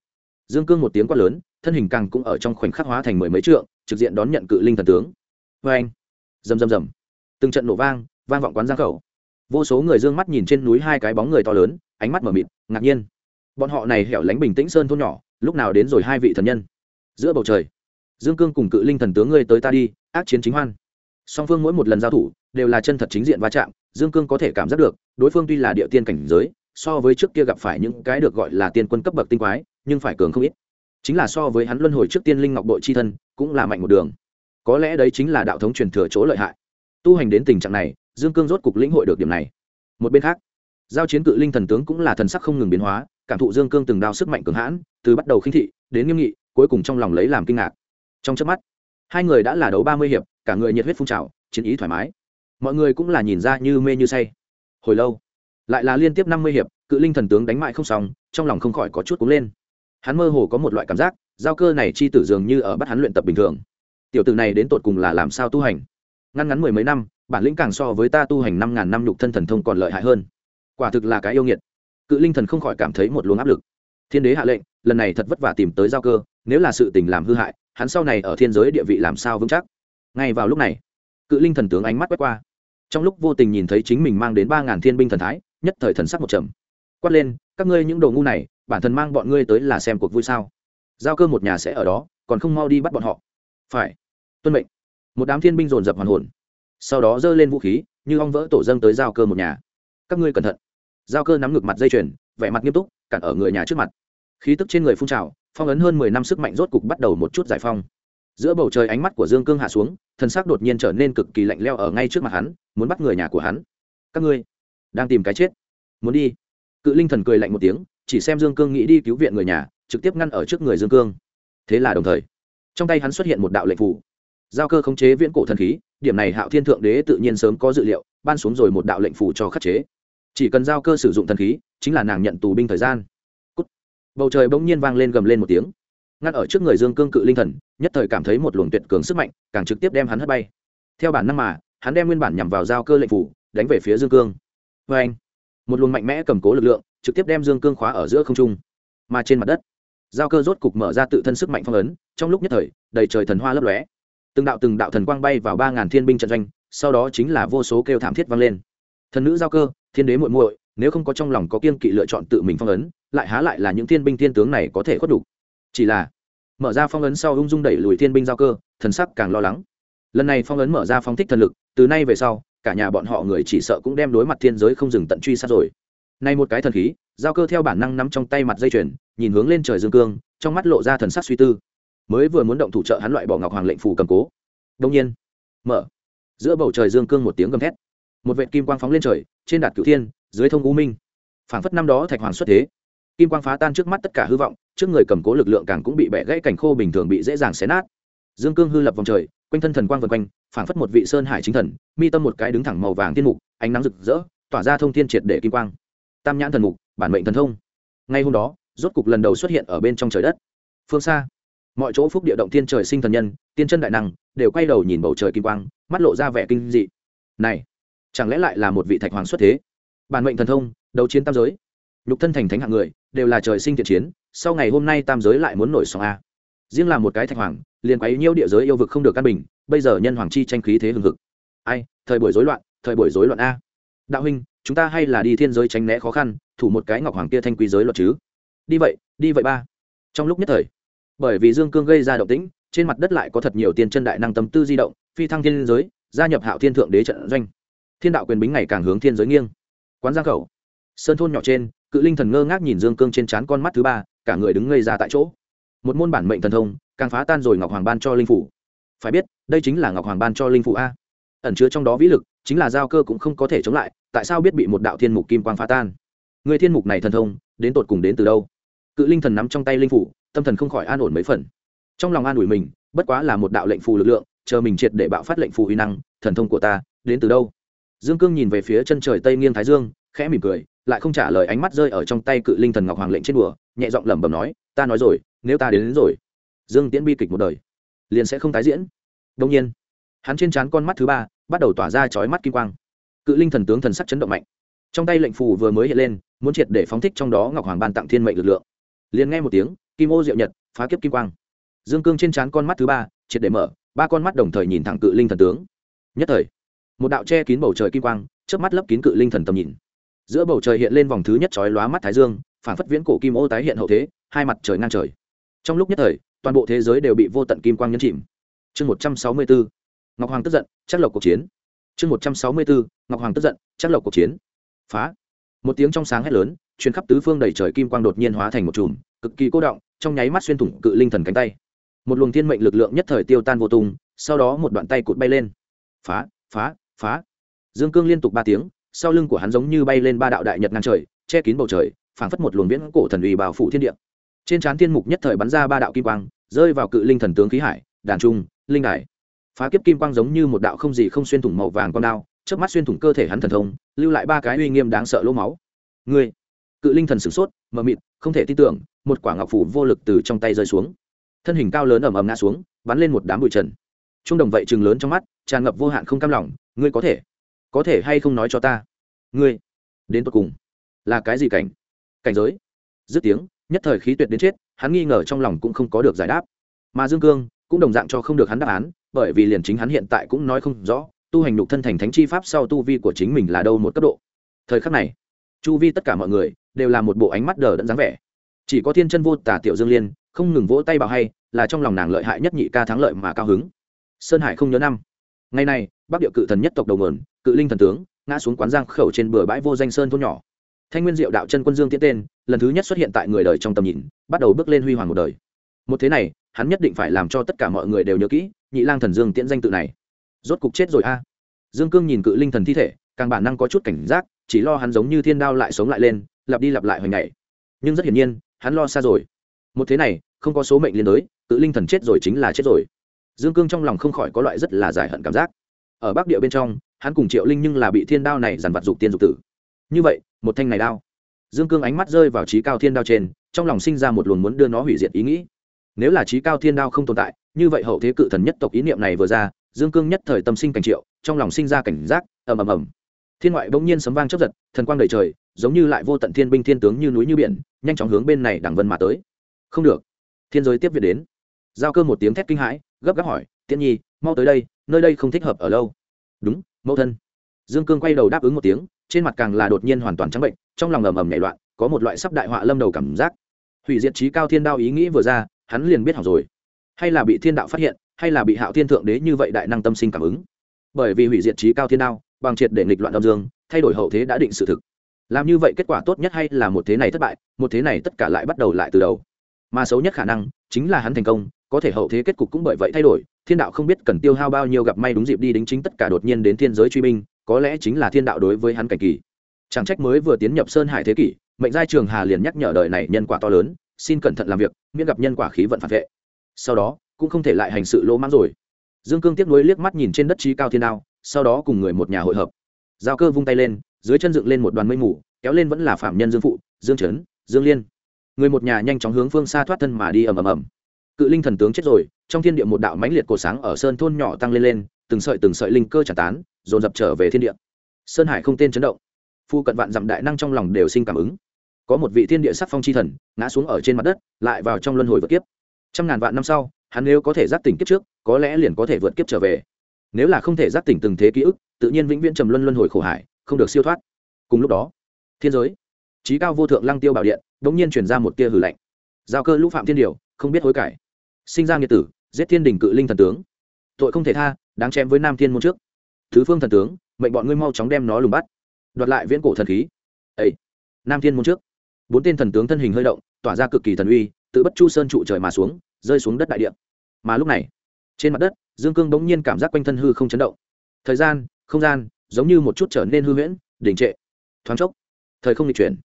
Speaker 1: Dương cương một tiếng quát lớn, thân hình càng cũng ở trong khoảnh khắc hóa thành mười mấy trượng, trực diện đón nhận cự linh thần tướng. Vê anh rầm rầm rầm. Từng trận nổ vang vang vọng quán giang khẩu. Vô số người d ư ơ n g mắt nhìn trên núi hai cái bóng người to lớn, ánh mắt m ở mịt, ngạc nhiên. Bọn họ này hẻo lánh bình tĩnh sơn thôn nhỏ, lúc nào đến rồi hai vị thần nhân? Giữa bầu trời, dương cương cùng cự linh thần tướng ngươi tới ta đi, ác chiến chính hoan song phương mỗi một lần giao thủ đều là chân thật chính diện va chạm, dương cương có thể cảm giác được, đối phương tuy là địa tiên cảnh giới, so với trước kia gặp phải những cái được gọi là tiên quân cấp bậc tinh quái, nhưng phải cường không ít. Chính là so với hắn luân hồi trước tiên linh ngọc đội c h i thân, cũng là mạnh một đường. Có lẽ đấy chính là đạo thống truyền thừa chỗ lợi hại. Tu hành đến tình trạng này, dương cương rốt cục lĩnh hội được điểm này. Một bên khác, giao chiến cự linh thần tướng cũng là thần sắc không ngừng biến hóa, cảm thụ dương cương từng đao sức mạnh cường hãn, từ bắt đầu khinh thị đến nghiêm nghị, cuối cùng trong lòng lấy làm kinh ngạc. Trong chớp mắt, hai người đã là đấu ba mươi hiệp cả người nhiệt huyết phun trào, chiến ý thoải mái. Mọi người cũng là nhìn ra như mê như say. Hồi lâu, lại là liên tiếp năm mươi hiệp, cự linh thần tướng đánh mại không xong, trong lòng không khỏi có chút cúng lên. Hắn mơ hồ có một loại cảm giác, giao cơ này chi tử dường như ở bắt hắn luyện tập bình thường. Tiểu tử này đến tột cùng là làm sao tu hành? Ngăn ngắn mười mấy năm, bản lĩnh càng so với ta tu hành năm ngàn năm nhục thân thần thông còn lợi hại hơn. Quả thực là cái yêu nghiệt. Cự linh thần không khỏi cảm thấy một luồng áp lực. Thiên đế hạ lệnh, lần này thật vất vả tìm tới giao cơ, nếu là sự tình làm hư hại, hắn sau này ở thiên giới địa vị làm sao vững chắc? Ngay vào lúc này, cự linh thần tướng ánh mắt quét qua. Trong lúc vô tình nhìn thấy chính mình mang đến ba ngàn thiên binh thần thái, nhất thời thần sắc một trầm. Quát lên, các ngươi những đồ ngu này, bản thân mang bọn ngươi tới là xem cuộc vui sao? Giao cơ một nhà sẽ ở đó, còn không mau đi bắt bọn họ. Phải, tuân mệnh. Một đám thiên binh dồn dập hoàn hồn. Sau đó giơ lên vũ khí, như ong vỡ tổ dâng tới giao cơ một nhà. Các ngươi cẩn thận. Giao cơ nắm ngược mặt dây chuyền, vẻ mặt nghiêm túc, cản ở người nhà trước mặt. Khí tức trên người phun trào, phong ấn hơn mười năm sức mạnh rốt cục bắt đầu một chút giải phong giữa bầu trời ánh mắt của dương cương hạ xuống, thân xác đột nhiên trở nên cực kỳ lạnh leo ở ngay trước mặt hắn, muốn bắt người nhà của hắn. Các ngươi đang tìm cái chết. Muốn đi. Cự linh thần cười lạnh một tiếng, chỉ xem dương cương nghĩ đi cứu viện người nhà, trực tiếp ngăn ở trước người dương cương. Thế là đồng thời, trong tay hắn xuất hiện một đạo lệnh phủ giao cơ khống chế viễn cổ thần khí, điểm này hạo thiên thượng đế tự nhiên sớm có dự liệu, ban xuống rồi một đạo lệnh phủ cho khắc chế. Chỉ cần giao cơ sử dụng thần khí, chính là nàng nhận tù binh thời gian. Cút. bầu trời bỗng nhiên vang lên gầm lên một tiếng ngăn ở trước người dương cương cự linh thần, nhất thời cảm thấy một luồng tuyệt cường sức mạnh càng trực tiếp đem hắn hất bay. Theo bản năng mà, hắn đem nguyên bản nhằm vào giao cơ lệnh phủ đánh về phía dương cương. Vê anh, một luồng mạnh mẽ cầm cố lực lượng trực tiếp đem dương cương khóa ở giữa không trung. Mà trên mặt đất, giao cơ rốt cục mở ra tự thân sức mạnh phong ấn, trong lúc nhất thời, đầy trời thần hoa lấp lóe. Từng đạo từng đạo thần quang bay vào ba ngàn thiên binh trận doanh, sau đó chính là vô số kêu thảm thiết vang lên. Thần nữ giao cơ, thiên đế muội muội, nếu không có trong lòng có kiên kỵ lựa chọn tự mình phong ấn, lại há lại là những thiên binh thiên tướng này có thể khuất đủ chỉ là, mở ra phong ấn sau ung dung đẩy lùi thiên binh giao cơ, thần sắc càng lo lắng. Lần này phong ấn mở ra phong thích thần lực, từ nay về sau, cả nhà bọn họ người chỉ sợ cũng đem đối mặt thiên giới không dừng tận truy sát rồi. Nay một cái thần khí, giao cơ theo bản năng nắm trong tay mặt dây chuyền, nhìn hướng lên trời dương cương, trong mắt lộ ra thần sắc suy tư. Mới vừa muốn động thủ trợ hắn loại bỏ ngọc hoàng lệnh phù cầm cố. Đông nhiên, mở, giữa bầu trời dương cương một tiếng gầm thét. Một vệ kim quang phóng lên trời, trên đạt cửu thiên, dưới thông u minh. Phảng phất năm đó thạch hoàng xuất thế kim quang phá tan trước mắt tất cả hư vọng, trước người cầm cố lực lượng càng cũng bị bẻ gãy cảnh khô bình thường bị dễ dàng xé nát. Dương cương hư lập vòng trời, quanh thân thần quang vần quanh, phảng phất một vị sơn hải chính thần, mi tâm một cái đứng thẳng màu vàng tiên mục, ánh nắng rực rỡ, tỏa ra thông thiên triệt để kim quang. Tam nhãn thần mục, bản mệnh thần thông. Ngay hôm đó, rốt cục lần đầu xuất hiện ở bên trong trời đất. Phương xa, mọi chỗ phúc địa động thiên trời sinh thần nhân, tiên chân đại năng, đều quay đầu nhìn bầu trời kim quang, mắt lộ ra vẻ kinh dị. Này, chẳng lẽ lại là một vị thạch hoàng xuất thế? Bản mệnh thần thông, đấu chiến tam giới nhục thân thành thánh hạng người, đều là trời sinh thiện chiến, sau ngày hôm nay tam giới lại muốn nổi sóng a. Riêng là một cái thạch hoàng, liền quấy nhiêu địa giới yêu vực không được căn bình, bây giờ nhân hoàng chi tranh khí thế hừng hực. Ai, thời buổi rối loạn, thời buổi rối loạn a. Đạo huynh, chúng ta hay là đi thiên giới tránh né khó khăn, thủ một cái ngọc hoàng kia thanh quý giới luật chứ? Đi vậy đi vậy ba. Trong lúc nhất thời, bởi vì dương cương gây ra động tĩnh, trên mặt đất lại có thật nhiều tiền chân đại năng tâm tư di động, phi thăng thiên giới, gia nhập hạo thiên thượng đế trận doanh. Thiên đạo quyền bính ngày càng hướng thiên giới nghiêng. Quán giang khẩu, sơn thôn nhỏ trên cự linh thần ngơ ngác nhìn dương cương trên trán con mắt thứ ba, cả người đứng ngây ra tại chỗ. Một môn bản mệnh thần thông, càng phá tan rồi ngọc hoàng ban cho linh phủ. Phải biết, đây chính là ngọc hoàng ban cho linh phủ a. Ẩn chứa trong đó vĩ lực, chính là giao cơ cũng không có thể chống lại, tại sao biết bị một đạo thiên mục kim quang phá tan? Người thiên mục này thần thông, đến tột cùng đến từ đâu? Cự linh thần nắm trong tay linh phủ, tâm thần không khỏi an ổn mấy phần. Trong lòng an ủi mình, bất quá là một đạo lệnh phù lực lượng, chờ mình triệt để bạo phát lệnh phù huy năng, thần thông của ta, đến từ đâu? Dương cương nhìn về phía chân trời tây nghiêng thái dương, khẽ mỉm cười lại không trả lời ánh mắt rơi ở trong tay cự linh thần ngọc hoàng lệnh trên đùa nhẹ giọng lẩm bẩm nói ta nói rồi nếu ta đến, đến rồi dương tiễn bi kịch một đời liền sẽ không tái diễn. Đông nhiên hắn trên trán con mắt thứ ba bắt đầu tỏa ra chói mắt kim quang. Cự linh thần tướng thần sắc chấn động mạnh. Trong tay lệnh phù vừa mới hiện lên muốn triệt để phóng thích trong đó ngọc hoàng ban tặng thiên mệnh lực lượng. Liền nghe một tiếng kim ô diệu nhật phá kiếp kim quang. Dương cương trên trán con mắt thứ ba triệt để mở ba con mắt đồng thời nhìn thẳng cự linh thần tướng. Nhất thời một đạo che kín bầu trời kim quang trước mắt lấp kín cự linh thần tầm nhìn giữa bầu trời hiện lên vòng thứ nhất chói lóa mắt thái dương phản phất viễn cổ kim ô tái hiện hậu thế, hai mặt trời ngang trời. Trong lúc nhất thời, toàn bộ thế giới đều bị vô tận kim quang nhấn chìm. Chương một trăm sáu mươi bốn, ngọc hoàng tức giận, chắc lộc cuộc chiến. Chương một trăm sáu mươi bốn, ngọc hoàng tức giận, chắc lộc cuộc chiến. Phá. Một tiếng trong sáng hét lớn chuyến khắp tứ phương đầy trời kim quang đột nhiên hóa thành một chùm, cực kỳ cô động, trong nháy mắt xuyên thủng cự linh thần cánh tay. Một luồng thiên mệnh lực lượng nhất thời tiêu tan vô tung, sau đó một đoạn tay cụt bay lên. Phá phá phá. Dương cương liên tục ba tiếng sau lưng của hắn giống như bay lên ba đạo đại nhật ngang trời, che kín bầu trời, phảng phất một luồng viễn cổ thần uy bao phủ thiên địa. Trên trán thiên mục nhất thời bắn ra ba đạo kim quang, rơi vào cự linh thần tướng khí hải, đàn trung, linh hải. Phá kiếp kim quang giống như một đạo không gì không xuyên thủng màu vàng con đao trước mắt xuyên thủng cơ thể hắn thần thông, lưu lại ba cái uy nghiêm đáng sợ lỗ máu. Ngươi, cự linh thần sửng sốt, mờ mịt, không thể tin tưởng, một quả ngọc phủ vô lực từ trong tay rơi xuống. Thân hình cao lớn ầm ầm ngã xuống, bắn lên một đám bụi trần. Trung đồng vậy chừng lớn trong mắt, tràn ngập vô hạn không cam lòng, ngươi có thể có thể hay không nói cho ta? Ngươi, đến tột cùng là cái gì cảnh? Cảnh giới? Dứt tiếng, nhất thời khí tuyệt đến chết, hắn nghi ngờ trong lòng cũng không có được giải đáp. Mà dương cương cũng đồng dạng cho không được hắn đáp án, bởi vì liền chính hắn hiện tại cũng nói không rõ, tu hành nhục thân thành thánh chi pháp sau tu vi của chính mình là đâu một cấp độ. Thời khắc này, chu vi tất cả mọi người đều là một bộ ánh mắt đờ đẫn dáng vẻ. Chỉ có thiên chân vô tả tiểu dương liên, không ngừng vỗ tay bảo hay, là trong lòng nàng lợi hại nhất nhị ca thắng lợi mà cao hứng. Sơn hải không nhớ năm ngày nay, bắc địa cự thần nhất tộc đầu nguồn cự linh thần tướng ngã xuống quán giang khẩu trên bờ bãi vô danh sơn thôn nhỏ. Thanh nguyên diệu đạo chân quân dương tiến tên lần thứ nhất xuất hiện tại người đời trong tầm nhìn bắt đầu bước lên huy hoàng một đời. Một thế này hắn nhất định phải làm cho tất cả mọi người đều nhớ kỹ nhị lang thần dương tiễn danh tự này. Rốt cục chết rồi a. Dương cương nhìn cự linh thần thi thể càng bản năng có chút cảnh giác chỉ lo hắn giống như thiên đao lại sống lại lên lặp đi lặp lại hồi ngày nhưng rất hiển nhiên hắn lo xa rồi. Một thế này không có số mệnh liên đới cự linh thần chết rồi chính là chết rồi dương cương trong lòng không khỏi có loại rất là giải hận cảm giác. Ở bắc địa bên trong, hắn cùng triệu linh nhưng là bị thiên đao này dằn vặt dục tiên dục tử. Như vậy, một thanh này đao. Dương cương ánh mắt rơi vào trí cao thiên đao trên, trong lòng sinh ra một luồng muốn đưa nó hủy diệt ý nghĩ. Nếu là trí cao thiên đao không tồn tại, như vậy hậu thế cự thần nhất tộc ý niệm này vừa ra, dương cương nhất thời tâm sinh cảnh triệu, trong lòng sinh ra cảnh giác, ầm ầm ầm. Thiên ngoại bỗng nhiên sấm vang chấp giật, thần quang đầy trời, giống như lại vô tận thiên binh thiên tướng như núi như biển, nhanh chóng hướng bên này đằng vân mà tới. Không được. Thiên giới tiếp viện đến. Giao cơ một tiếng thét kinh hãi gấp gáp hỏi, tiễn nhi, mau tới đây, nơi đây không thích hợp ở lâu. Đúng, mẫu thân. Dương cương quay đầu đáp ứng một tiếng, trên mặt càng là đột nhiên hoàn toàn trắng bệnh, trong lòng ầm ầm nhảy loạn, có một loại sắp đại họa lâm đầu cảm giác. Hủy diệt trí cao thiên đao ý nghĩ vừa ra, hắn liền biết học rồi. Hay là bị thiên đạo phát hiện, hay là bị hạo thiên thượng đế như vậy đại năng tâm sinh cảm ứng. Bởi vì hủy diệt trí cao thiên đao, bằng triệt để nghịch loạn âm dương, thay đổi hậu thế đã định sự thực. Làm như vậy kết quả tốt nhất hay là một thế này thất bại, một thế này tất cả lại bắt đầu lại từ đầu. Mà xấu nhất khả năng chính là hắn thành công có thể hậu thế kết cục cũng bởi vậy thay đổi, thiên đạo không biết cần tiêu hao bao nhiêu gặp may đúng dịp đi đính chính tất cả đột nhiên đến thiên giới truy binh, có lẽ chính là thiên đạo đối với hắn cảnh kỳ. Chẳng trách mới vừa tiến nhập sơn hải thế kỷ, mệnh giai trường hà liền nhắc nhở đời này nhân quả to lớn, xin cẩn thận làm việc, miễn gặp nhân quả khí vận phản vệ. Sau đó, cũng không thể lại hành sự lỗ mãng rồi. Dương cương tiếp nối liếc mắt nhìn trên đất trí cao thiên đao sau đó cùng người một nhà hội hợp. Giao cơ vung tay lên, dưới chân dựng lên một đoàn mây mù, kéo lên vẫn là phạm nhân dương phụ, dương trấn, dương liên. Người một nhà nhanh chóng hướng phương xa thoát thân mà đi ầm ầm ầm cự linh thần tướng chết rồi, trong thiên địa một đạo mãnh liệt cổ sáng ở sơn thôn nhỏ tăng lên lên, từng sợi từng sợi linh cơ trả tán, dồn dập trở về thiên địa. Sơn hải không tên chấn động. Phu cận vạn dặm đại năng trong lòng đều sinh cảm ứng. Có một vị thiên địa sắc phong chi thần, ngã xuống ở trên mặt đất, lại vào trong luân hồi vượt kiếp. Trăm ngàn vạn năm sau, hắn nếu có thể giác tỉnh kiếp trước, có lẽ liền có thể vượt kiếp trở về. Nếu là không thể giác tỉnh từng thế ký ức, tự nhiên vĩnh viễn trầm luân luân hồi khổ hải, không được siêu thoát. Cùng lúc đó, thiên giới trí cao vô thượng lăng tiêu bảo điện đ ỗ n g nhiên chuyển ra một tia hử lạnh. Giao cơ lũ phạm thiên điều, không biết hối cải sinh ra nghiệt tử, giết thiên đình cự linh thần tướng. Tội không thể tha, đáng chém với nam thiên môn trước. Thứ phương thần tướng, mệnh bọn ngươi mau chóng đem nó lùng bắt. Đoạt lại viễn cổ thần khí. Ấy nam thiên môn trước. Bốn tên thần tướng thân hình hơi động, tỏa ra cực kỳ thần uy, tự bất chu sơn trụ trời mà xuống, rơi xuống đất đại địa. Mà lúc này, trên mặt đất, dương cương bỗng nhiên cảm giác quanh thân hư không chấn động. Thời gian, không gian, giống như một chút trở nên hư huyễn, đình trệ. Thoáng chốc, thời không lịch chuyển.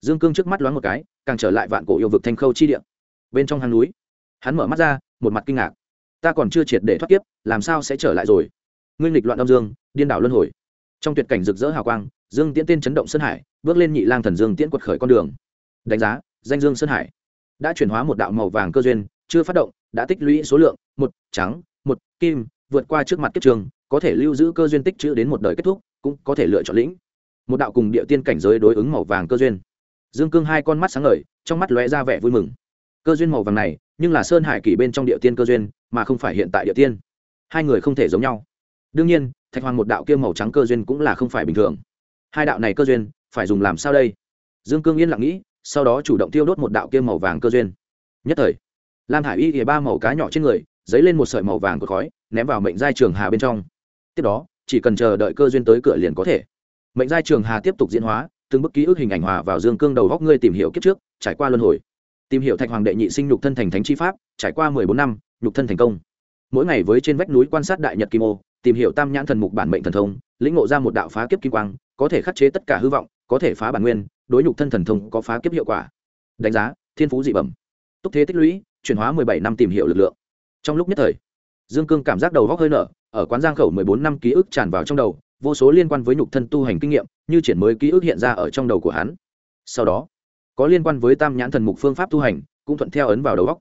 Speaker 1: Dương cương trước mắt loáng một cái, càng trở lại vạn cổ yêu vực thanh khâu chi địa. Bên trong hang núi hắn mở mắt ra, một mặt kinh ngạc. Ta còn chưa triệt để thoát kiếp, làm sao sẽ trở lại rồi? Nguyên lịch loạn âm dương, điên đảo luân hồi. Trong tuyệt cảnh rực rỡ hào quang, dương tiễn tên chấn động sơn hải, bước lên nhị lang thần dương tiễn quật khởi con đường. Đánh giá, danh dương sơn hải. Đã chuyển hóa một đạo màu vàng cơ duyên, chưa phát động, đã tích lũy số lượng, một, trắng, một, kim, vượt qua trước mặt kiếp trường, có thể lưu giữ cơ duyên tích chữ đến một đời kết thúc, cũng có thể lựa chọn lĩnh. Một đạo cùng địa tiên cảnh giới đối ứng màu vàng cơ duyên. Dương cương hai con mắt sáng ngời, trong mắt lóe ra vẻ vui mừng cơ duyên màu vàng này, nhưng là sơn hải kỷ bên trong địa tiên cơ duyên, mà không phải hiện tại địa tiên. Hai người không thể giống nhau. Đương nhiên, thạch hoàng một đạo kia màu trắng cơ duyên cũng là không phải bình thường. Hai đạo này cơ duyên, phải dùng làm sao đây? Dương cương yên lặng nghĩ, sau đó chủ động tiêu đốt một đạo kia màu vàng cơ duyên. Nhất thời, lam hải y ghề ba màu cá nhỏ trên người, dấy lên một sợi màu vàng của khói, ném vào mệnh giai trường hà bên trong. Tiếp đó, chỉ cần chờ đợi cơ duyên tới cửa liền có thể. Mệnh giai trường hà tiếp tục diễn hóa, từng bức ký ức hình ảnh hòa vào dương cương đầu góc ngươi tìm hiểu kiếp trước, trải qua luân hồi tìm hiểu thạch hoàng đệ nhị sinh nhục thân thành thánh chi pháp, trải qua mười bốn năm, nhục thân thành công. Mỗi ngày với trên vách núi quan sát đại nhật kim ô, tìm hiểu tam nhãn thần mục bản mệnh thần thông, lĩnh ngộ ra một đạo phá kiếp kim quang, có thể khắc chế tất cả hư vọng, có thể phá bản nguyên, đối nhục thân thần thông có phá kiếp hiệu quả. Đánh giá, thiên phú dị bẩm. Túc thế tích lũy, chuyển hóa mười bảy năm tìm hiểu lực lượng. Trong lúc nhất thời, dương cương cảm giác đầu góc hơi nở, ở quán giang khẩu mười bốn năm ký ức tràn vào trong đầu, vô số liên quan với nhục thân tu hành kinh nghiệm, như triển mới ký ức hiện ra ở trong đầu của hắn. Sau đó có liên quan với tam nhãn thần mục phương pháp tu hành, cũng thuận theo ấn vào đầu góc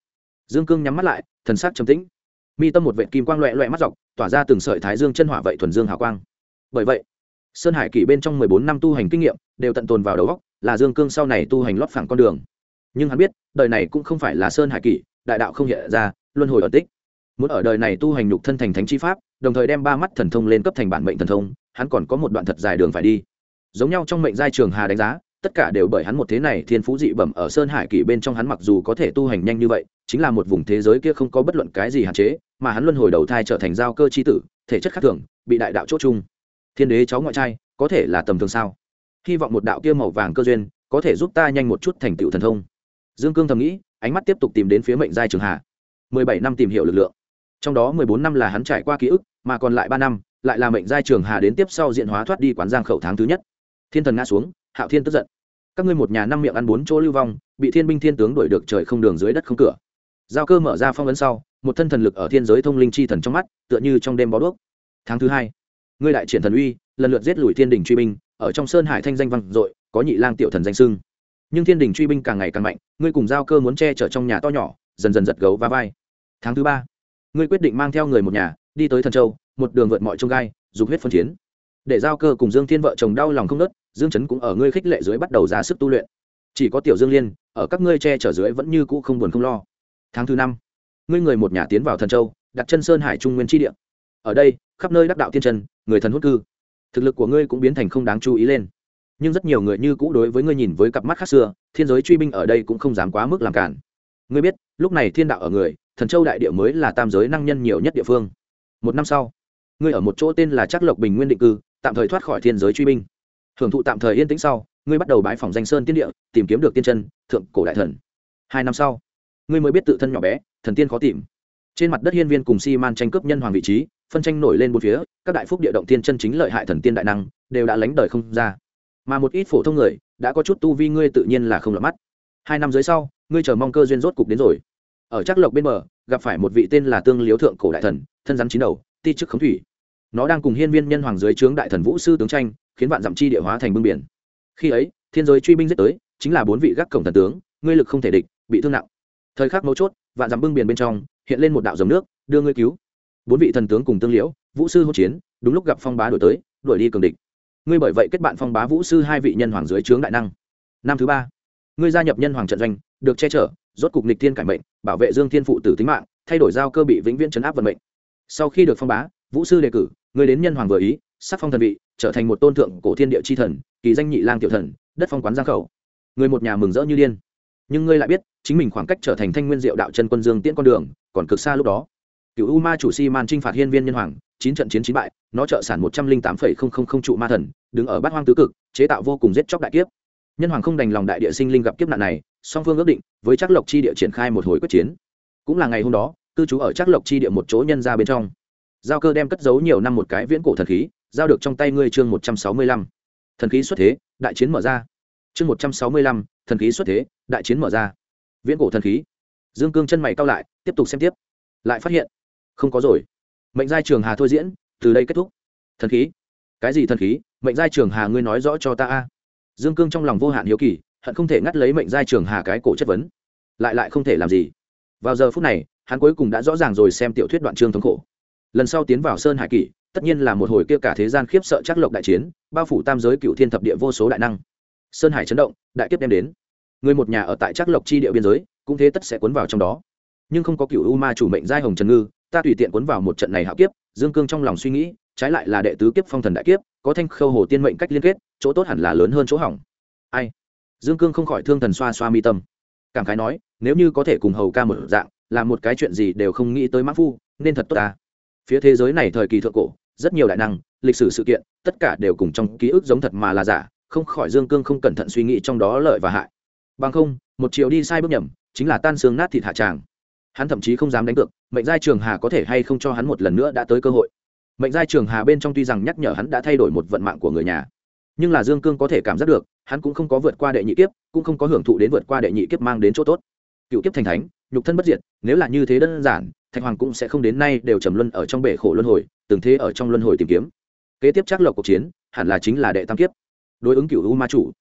Speaker 1: dương cương nhắm mắt lại, thần sắc trầm tĩnh. Mi tâm một vệ kim quang loẹ loẹ mắt dọc, tỏa ra từng sợi thái dương chân hỏa vậy thuần dương hào quang. Bởi vậy, sơn hải kỷ bên trong mười bốn năm tu hành kinh nghiệm đều tận tồn vào đầu góc là dương cương sau này tu hành lót phẳng con đường. Nhưng hắn biết, đời này cũng không phải là sơn hải kỷ, đại đạo không hiện ra, luân hồi ở tích. Muốn ở đời này tu hành nhục thân thành thánh chi pháp, đồng thời đem ba mắt thần thông lên cấp thành bản mệnh thần thông, hắn còn có một đoạn thật dài đường phải đi. Giống nhau trong mệnh giai trường hà đánh giá tất cả đều bởi hắn một thế này, thiên phú dị bẩm ở sơn hải kỷ bên trong hắn mặc dù có thể tu hành nhanh như vậy, chính là một vùng thế giới kia không có bất luận cái gì hạn chế, mà hắn luân hồi đầu thai trở thành giao cơ chi tử, thể chất khác thường, bị đại đạo chốt chung. Thiên đế cháu ngoại trai, có thể là tầm thường sao? Hy vọng một đạo kia màu vàng cơ duyên, có thể giúp ta nhanh một chút thành tựu thần thông. Dương cương thầm nghĩ, ánh mắt tiếp tục tìm đến phía mệnh giai trường hà mười bảy năm tìm hiểu lực lượng. Trong đó mười bốn năm là hắn trải qua ký ức, mà còn lại ba năm, lại là mệnh giai trường hà đến tiếp sau diện hóa thoát đi quán giang khẩu tháng thứ nhất thiên thần ngã xuống, hạo thiên tức giận. Các ngươi một nhà năm miệng ăn bốn chỗ lưu vong, bị thiên binh thiên tướng đuổi được trời không đường dưới đất không cửa. Giao cơ mở ra phong ấn sau, một thân thần lực ở thiên giới thông linh chi thần trong mắt, tựa như trong đêm bó đuốc. Tháng thứ hai, ngươi đại triển thần uy, lần lượt giết lùi thiên đình truy binh, ở trong sơn hải thanh danh văn dội, có nhị lang tiểu thần danh sưng nhưng thiên đình truy binh càng ngày càng mạnh, ngươi cùng giao cơ muốn che chở trong nhà to nhỏ, dần dần giật gấu và vai. Tháng thứ ba, ngươi quyết định mang theo người một nhà, đi tới thần châu, một đường vượt mọi trông gai dùng huyết phân chiến. Để giao cơ cùng dương thiên vợ chồng đau lòng không nớt dương chấn cũng ở ngươi khích lệ dưới bắt đầu ra sức tu luyện. Chỉ có tiểu dương liên, ở các ngươi che chở dưới vẫn như cũ không buồn không lo. Tháng thứ năm, ngươi người một nhà tiến vào thần châu, đặt chân sơn hải trung nguyên tri địa. Ở đây, khắp nơi đắc đạo tiên trần người thần hốt cư. Thực lực của ngươi cũng biến thành không đáng chú ý lên. Nhưng rất nhiều người như cũ đối với ngươi nhìn với cặp mắt khác xưa, thiên giới truy binh ở đây cũng không dám quá mức làm cản. Ngươi biết, lúc này thiên đạo ở người, thần châu đại địa mới là tam giới năng nhân nhiều nhất địa phương. Một năm sau, ngươi ở một chỗ tên là chắc lộc bình nguyên định cư, tạm thời thoát khỏi thiên giới truy binh hưởng thụ tạm thời yên tĩnh sau, ngươi bắt đầu bãi phòng danh sơn tiên địa, tìm kiếm được tiên chân, thượng cổ đại thần. Hai năm sau, ngươi mới biết tự thân nhỏ bé, thần tiên khó tìm. Trên mặt đất hiên viên cùng si man tranh cướp nhân hoàng vị trí, phân tranh nổi lên bốn phía, các đại phúc địa động tiên chân chính lợi hại thần tiên đại năng, đều đã lánh đời không ra. Mà một ít phổ thông người, đã có chút tu vi ngươi tự nhiên là không lọt mắt. Hai năm dưới sau, ngươi chờ mong cơ duyên rốt cục đến rồi. Ở chắc lộc bên bờ, gặp phải một vị tên là tương liếu thượng cổ đại thần, thân rắn chín đầu, ti chức khống thủy. Nó đang cùng hiên viên nhân hoàng dưới trướng đại thần vũ sư tướng tranh khiến vạn dặm chi địa hóa thành bưng biển. Khi ấy, thiên giới truy binh giết tới, chính là bốn vị gác cổng thần tướng, ngươi lực không thể địch, bị thương nặng. Thời khắc mấu chốt, vạn dặm bưng biển bên trong, hiện lên một đạo dòng nước, đưa ngươi cứu. Bốn vị thần tướng cùng tương liễu, vũ sư hỗn chiến, đúng lúc gặp phong bá đổi tới, đuổi đi cường địch. Ngươi bởi vậy kết bạn phong bá vũ sư hai vị nhân hoàng dưới trướng đại năng. Năm thứ ba, ngươi gia nhập nhân hoàng trận doanh, được che chở, rốt cục nịch thiên cải mệnh, bảo vệ dương thiên phụ tử tính mạng, thay đổi giao cơ bị vĩnh viễn chấn áp vận mệnh. Sau khi được phong bá, vũ sư đề cử, ngươi đến nhân hoàng vừa ý sắc phong thần vị, trở thành một tôn thượng cổ thiên địa chi thần, kỳ danh nhị lang tiểu thần, đất phong quán giang khẩu. Người một nhà mừng rỡ như điên. Nhưng ngươi lại biết, chính mình khoảng cách trở thành thanh nguyên diệu đạo chân quân dương tiễn con đường, còn cực xa lúc đó. Cựu u ma chủ si man h phạt hiên viên nhân hoàng, chín trận chiến chín bại, nó trợ sản một trăm linh tám phẩy không không không trụ ma thần, đứng ở bát hoang tứ cực, chế tạo vô cùng giết chóc đại kiếp. Nhân hoàng không đành lòng đại địa sinh linh gặp kiếp nạn này, song phương ước định, với chắc lộc chi địa triển khai một hồi quyết chiến. Cũng là ngày hôm đó, cư trú ở chắc lộc chi địa một chỗ nhân ra bên trong. Giao cơ đem cất giấu nhiều năm một cái viễn cổ thần khí giao được trong tay ngươi chương một trăm sáu mươi lăm. Thần khí xuất thế, đại chiến mở ra. Chương một trăm sáu mươi lăm, thần khí xuất thế, đại chiến mở ra. Viễn cổ thần khí. Dương cương chân mày cao lại, tiếp tục xem tiếp. Lại phát hiện, không có rồi. Mệnh giai trường hà thôi diễn, từ đây kết thúc. Thần khí. Cái gì thần khí? Mệnh giai trường hà ngươi nói rõ cho ta a. Dương cương trong lòng vô hạn hiếu kỳ, hận không thể ngắt lấy mệnh giai trường hà cái cổ chất vấn. Lại lại không thể làm gì. Vào giờ phút này, hắn cuối cùng đã rõ ràng rồi xem tiểu thuyết đoạn chương thống khổ. Lần sau tiến vào sơn hải kỷ tất nhiên là một hồi kia cả thế gian khiếp sợ chắc lộc đại chiến, bao phủ tam giới cựu thiên thập địa vô số đại năng. Sơn hải chấn động, đại kiếp đem đến. Người một nhà ở tại chắc lộc chi địa biên giới, cũng thế tất sẽ cuốn vào trong đó. Nhưng không có cựu u ma chủ mệnh giai hồng trần ngư, ta tùy tiện cuốn vào một trận này hạo kiếp, dương cương trong lòng suy nghĩ, trái lại là đệ tứ kiếp phong thần đại kiếp, có thanh khâu hồ tiên mệnh cách liên kết, chỗ tốt hẳn là lớn hơn chỗ hỏng. Ai? Dương cương không khỏi thương thần xoa xoa mi tâm. Cảm khái nói, nếu như có thể cùng hầu ca một dạng, làm một cái chuyện gì đều không nghĩ tới mã phu, nên thật tốt ta phía thế giới này thời kỳ thượng cổ, rất nhiều đại năng, lịch sử sự kiện, tất cả đều cùng trong ký ức giống thật mà là giả, không khỏi dương cương không cẩn thận suy nghĩ trong đó lợi và hại. Bằng không, một chiều đi sai bước nhầm, chính là tan xương nát thịt hạ tràng. Hắn thậm chí không dám đánh cược, mệnh giai trường hà có thể hay không cho hắn một lần nữa đã tới cơ hội. Mệnh giai trường hà bên trong tuy rằng nhắc nhở hắn đã thay đổi một vận mạng của người nhà, nhưng là dương cương có thể cảm giác được, hắn cũng không có vượt qua đệ nhị kiếp, cũng không có hưởng thụ đến vượt qua đệ nhị kiếp mang đến chỗ tốt. Cựu kiếp thành thánh, nhục thân bất diệt, nếu là như thế đơn giản thạch hoàng cũng sẽ không đến nay đều trầm luân ở trong bể khổ luân hồi, từng thế ở trong luân hồi tìm kiếm. Kế tiếp chắc lộc cuộc chiến, hẳn là chính là đệ tam kiếp. Đối ứng cựu u ma chủ,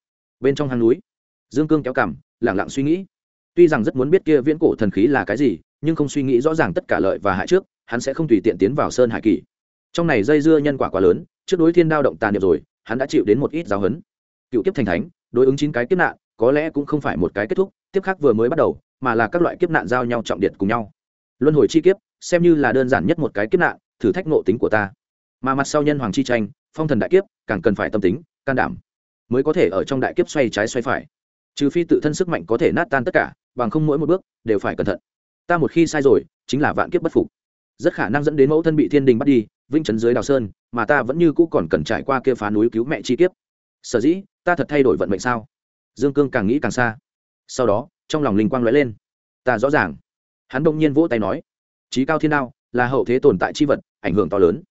Speaker 1: bên trong hang núi, dương cương kéo cằm lẳng lặng suy nghĩ. Tuy rằng rất muốn biết kia viễn cổ thần khí là cái gì, nhưng không suy nghĩ rõ ràng tất cả lợi và hại trước, hắn sẽ không tùy tiện tiến vào sơn hải kỳ. Trong này dây dưa nhân quả quá lớn, trước đối thiên đao động tàn niệm rồi, hắn đã chịu đến một ít giáo hấn cựu kiếp thành thánh, đối ứng chín cái kiếp nạn, có lẽ cũng không phải một cái kết thúc, tiếp khác vừa mới bắt đầu, mà là các loại kiếp nạn giao nhau trọng điện cùng nhau luân hồi chi kiếp, xem như là đơn giản nhất một cái kiếp nạn, thử thách ngộ tính của ta. Mà mặt sau nhân hoàng chi tranh, phong thần đại kiếp, càng cần phải tâm tính, can đảm, mới có thể ở trong đại kiếp xoay trái xoay phải. Trừ phi tự thân sức mạnh có thể nát tan tất cả, bằng không mỗi một bước đều phải cẩn thận. Ta một khi sai rồi, chính là vạn kiếp bất phục. Rất khả năng dẫn đến mẫu thân bị thiên đình bắt đi vinh trấn dưới đào sơn, mà ta vẫn như cũ còn cần trải qua kia phá núi cứu mẹ chi kiếp. Sở dĩ, ta thật thay đổi vận mệnh sao? Dương cương càng nghĩ càng xa. Sau đó, trong lòng linh quang lóe lên. Ta rõ ràng hắn đông nhiên vỗ tay nói trí cao thiên đao, là hậu thế tồn tại chi vật, ảnh hưởng to lớn.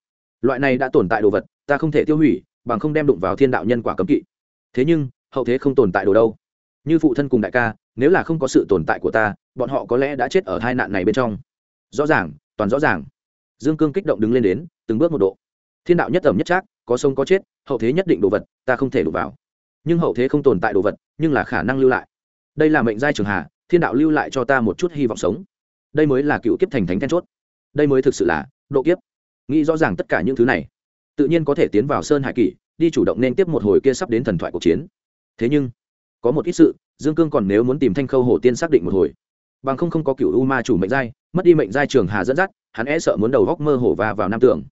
Speaker 1: Loại này đã tồn tại đồ vật, ta không thể tiêu hủy, bằng không đem đụng vào thiên đạo nhân quả cấm kỵ. Thế nhưng, hậu thế không tồn tại đồ đâu. Như phụ thân cùng đại ca, nếu là không có sự tồn tại của ta, bọn họ có lẽ đã chết ở hai nạn này bên trong. Rõ ràng, toàn rõ ràng. Dương cương kích động đứng lên đến, từng bước một độ. Thiên đạo nhất tầm nhất trác, có sông có chết, hậu thế nhất định đồ vật, ta không thể đụng vào. Nhưng hậu thế không tồn tại đồ vật, nhưng là khả năng lưu lại. Đây là mệnh giai trường hà, thiên đạo lưu lại cho ta một chút hy vọng sống đây mới là cựu kiếp thành thánh then chốt. Đây mới thực sự là độ kiếp. Nghĩ rõ ràng tất cả những thứ này, tự nhiên có thể tiến vào sơn hải kỷ đi chủ động nên tiếp một hồi kia sắp đến thần thoại cuộc chiến. Thế nhưng, có một ít sự, dương cương còn nếu muốn tìm thanh khâu hổ tiên xác định một hồi. Bằng không không có cựu u ma chủ mệnh giai, mất đi mệnh giai trường hà dẫn dắt, hắn e sợ muốn đầu góc mơ hổ và vào nam tưởng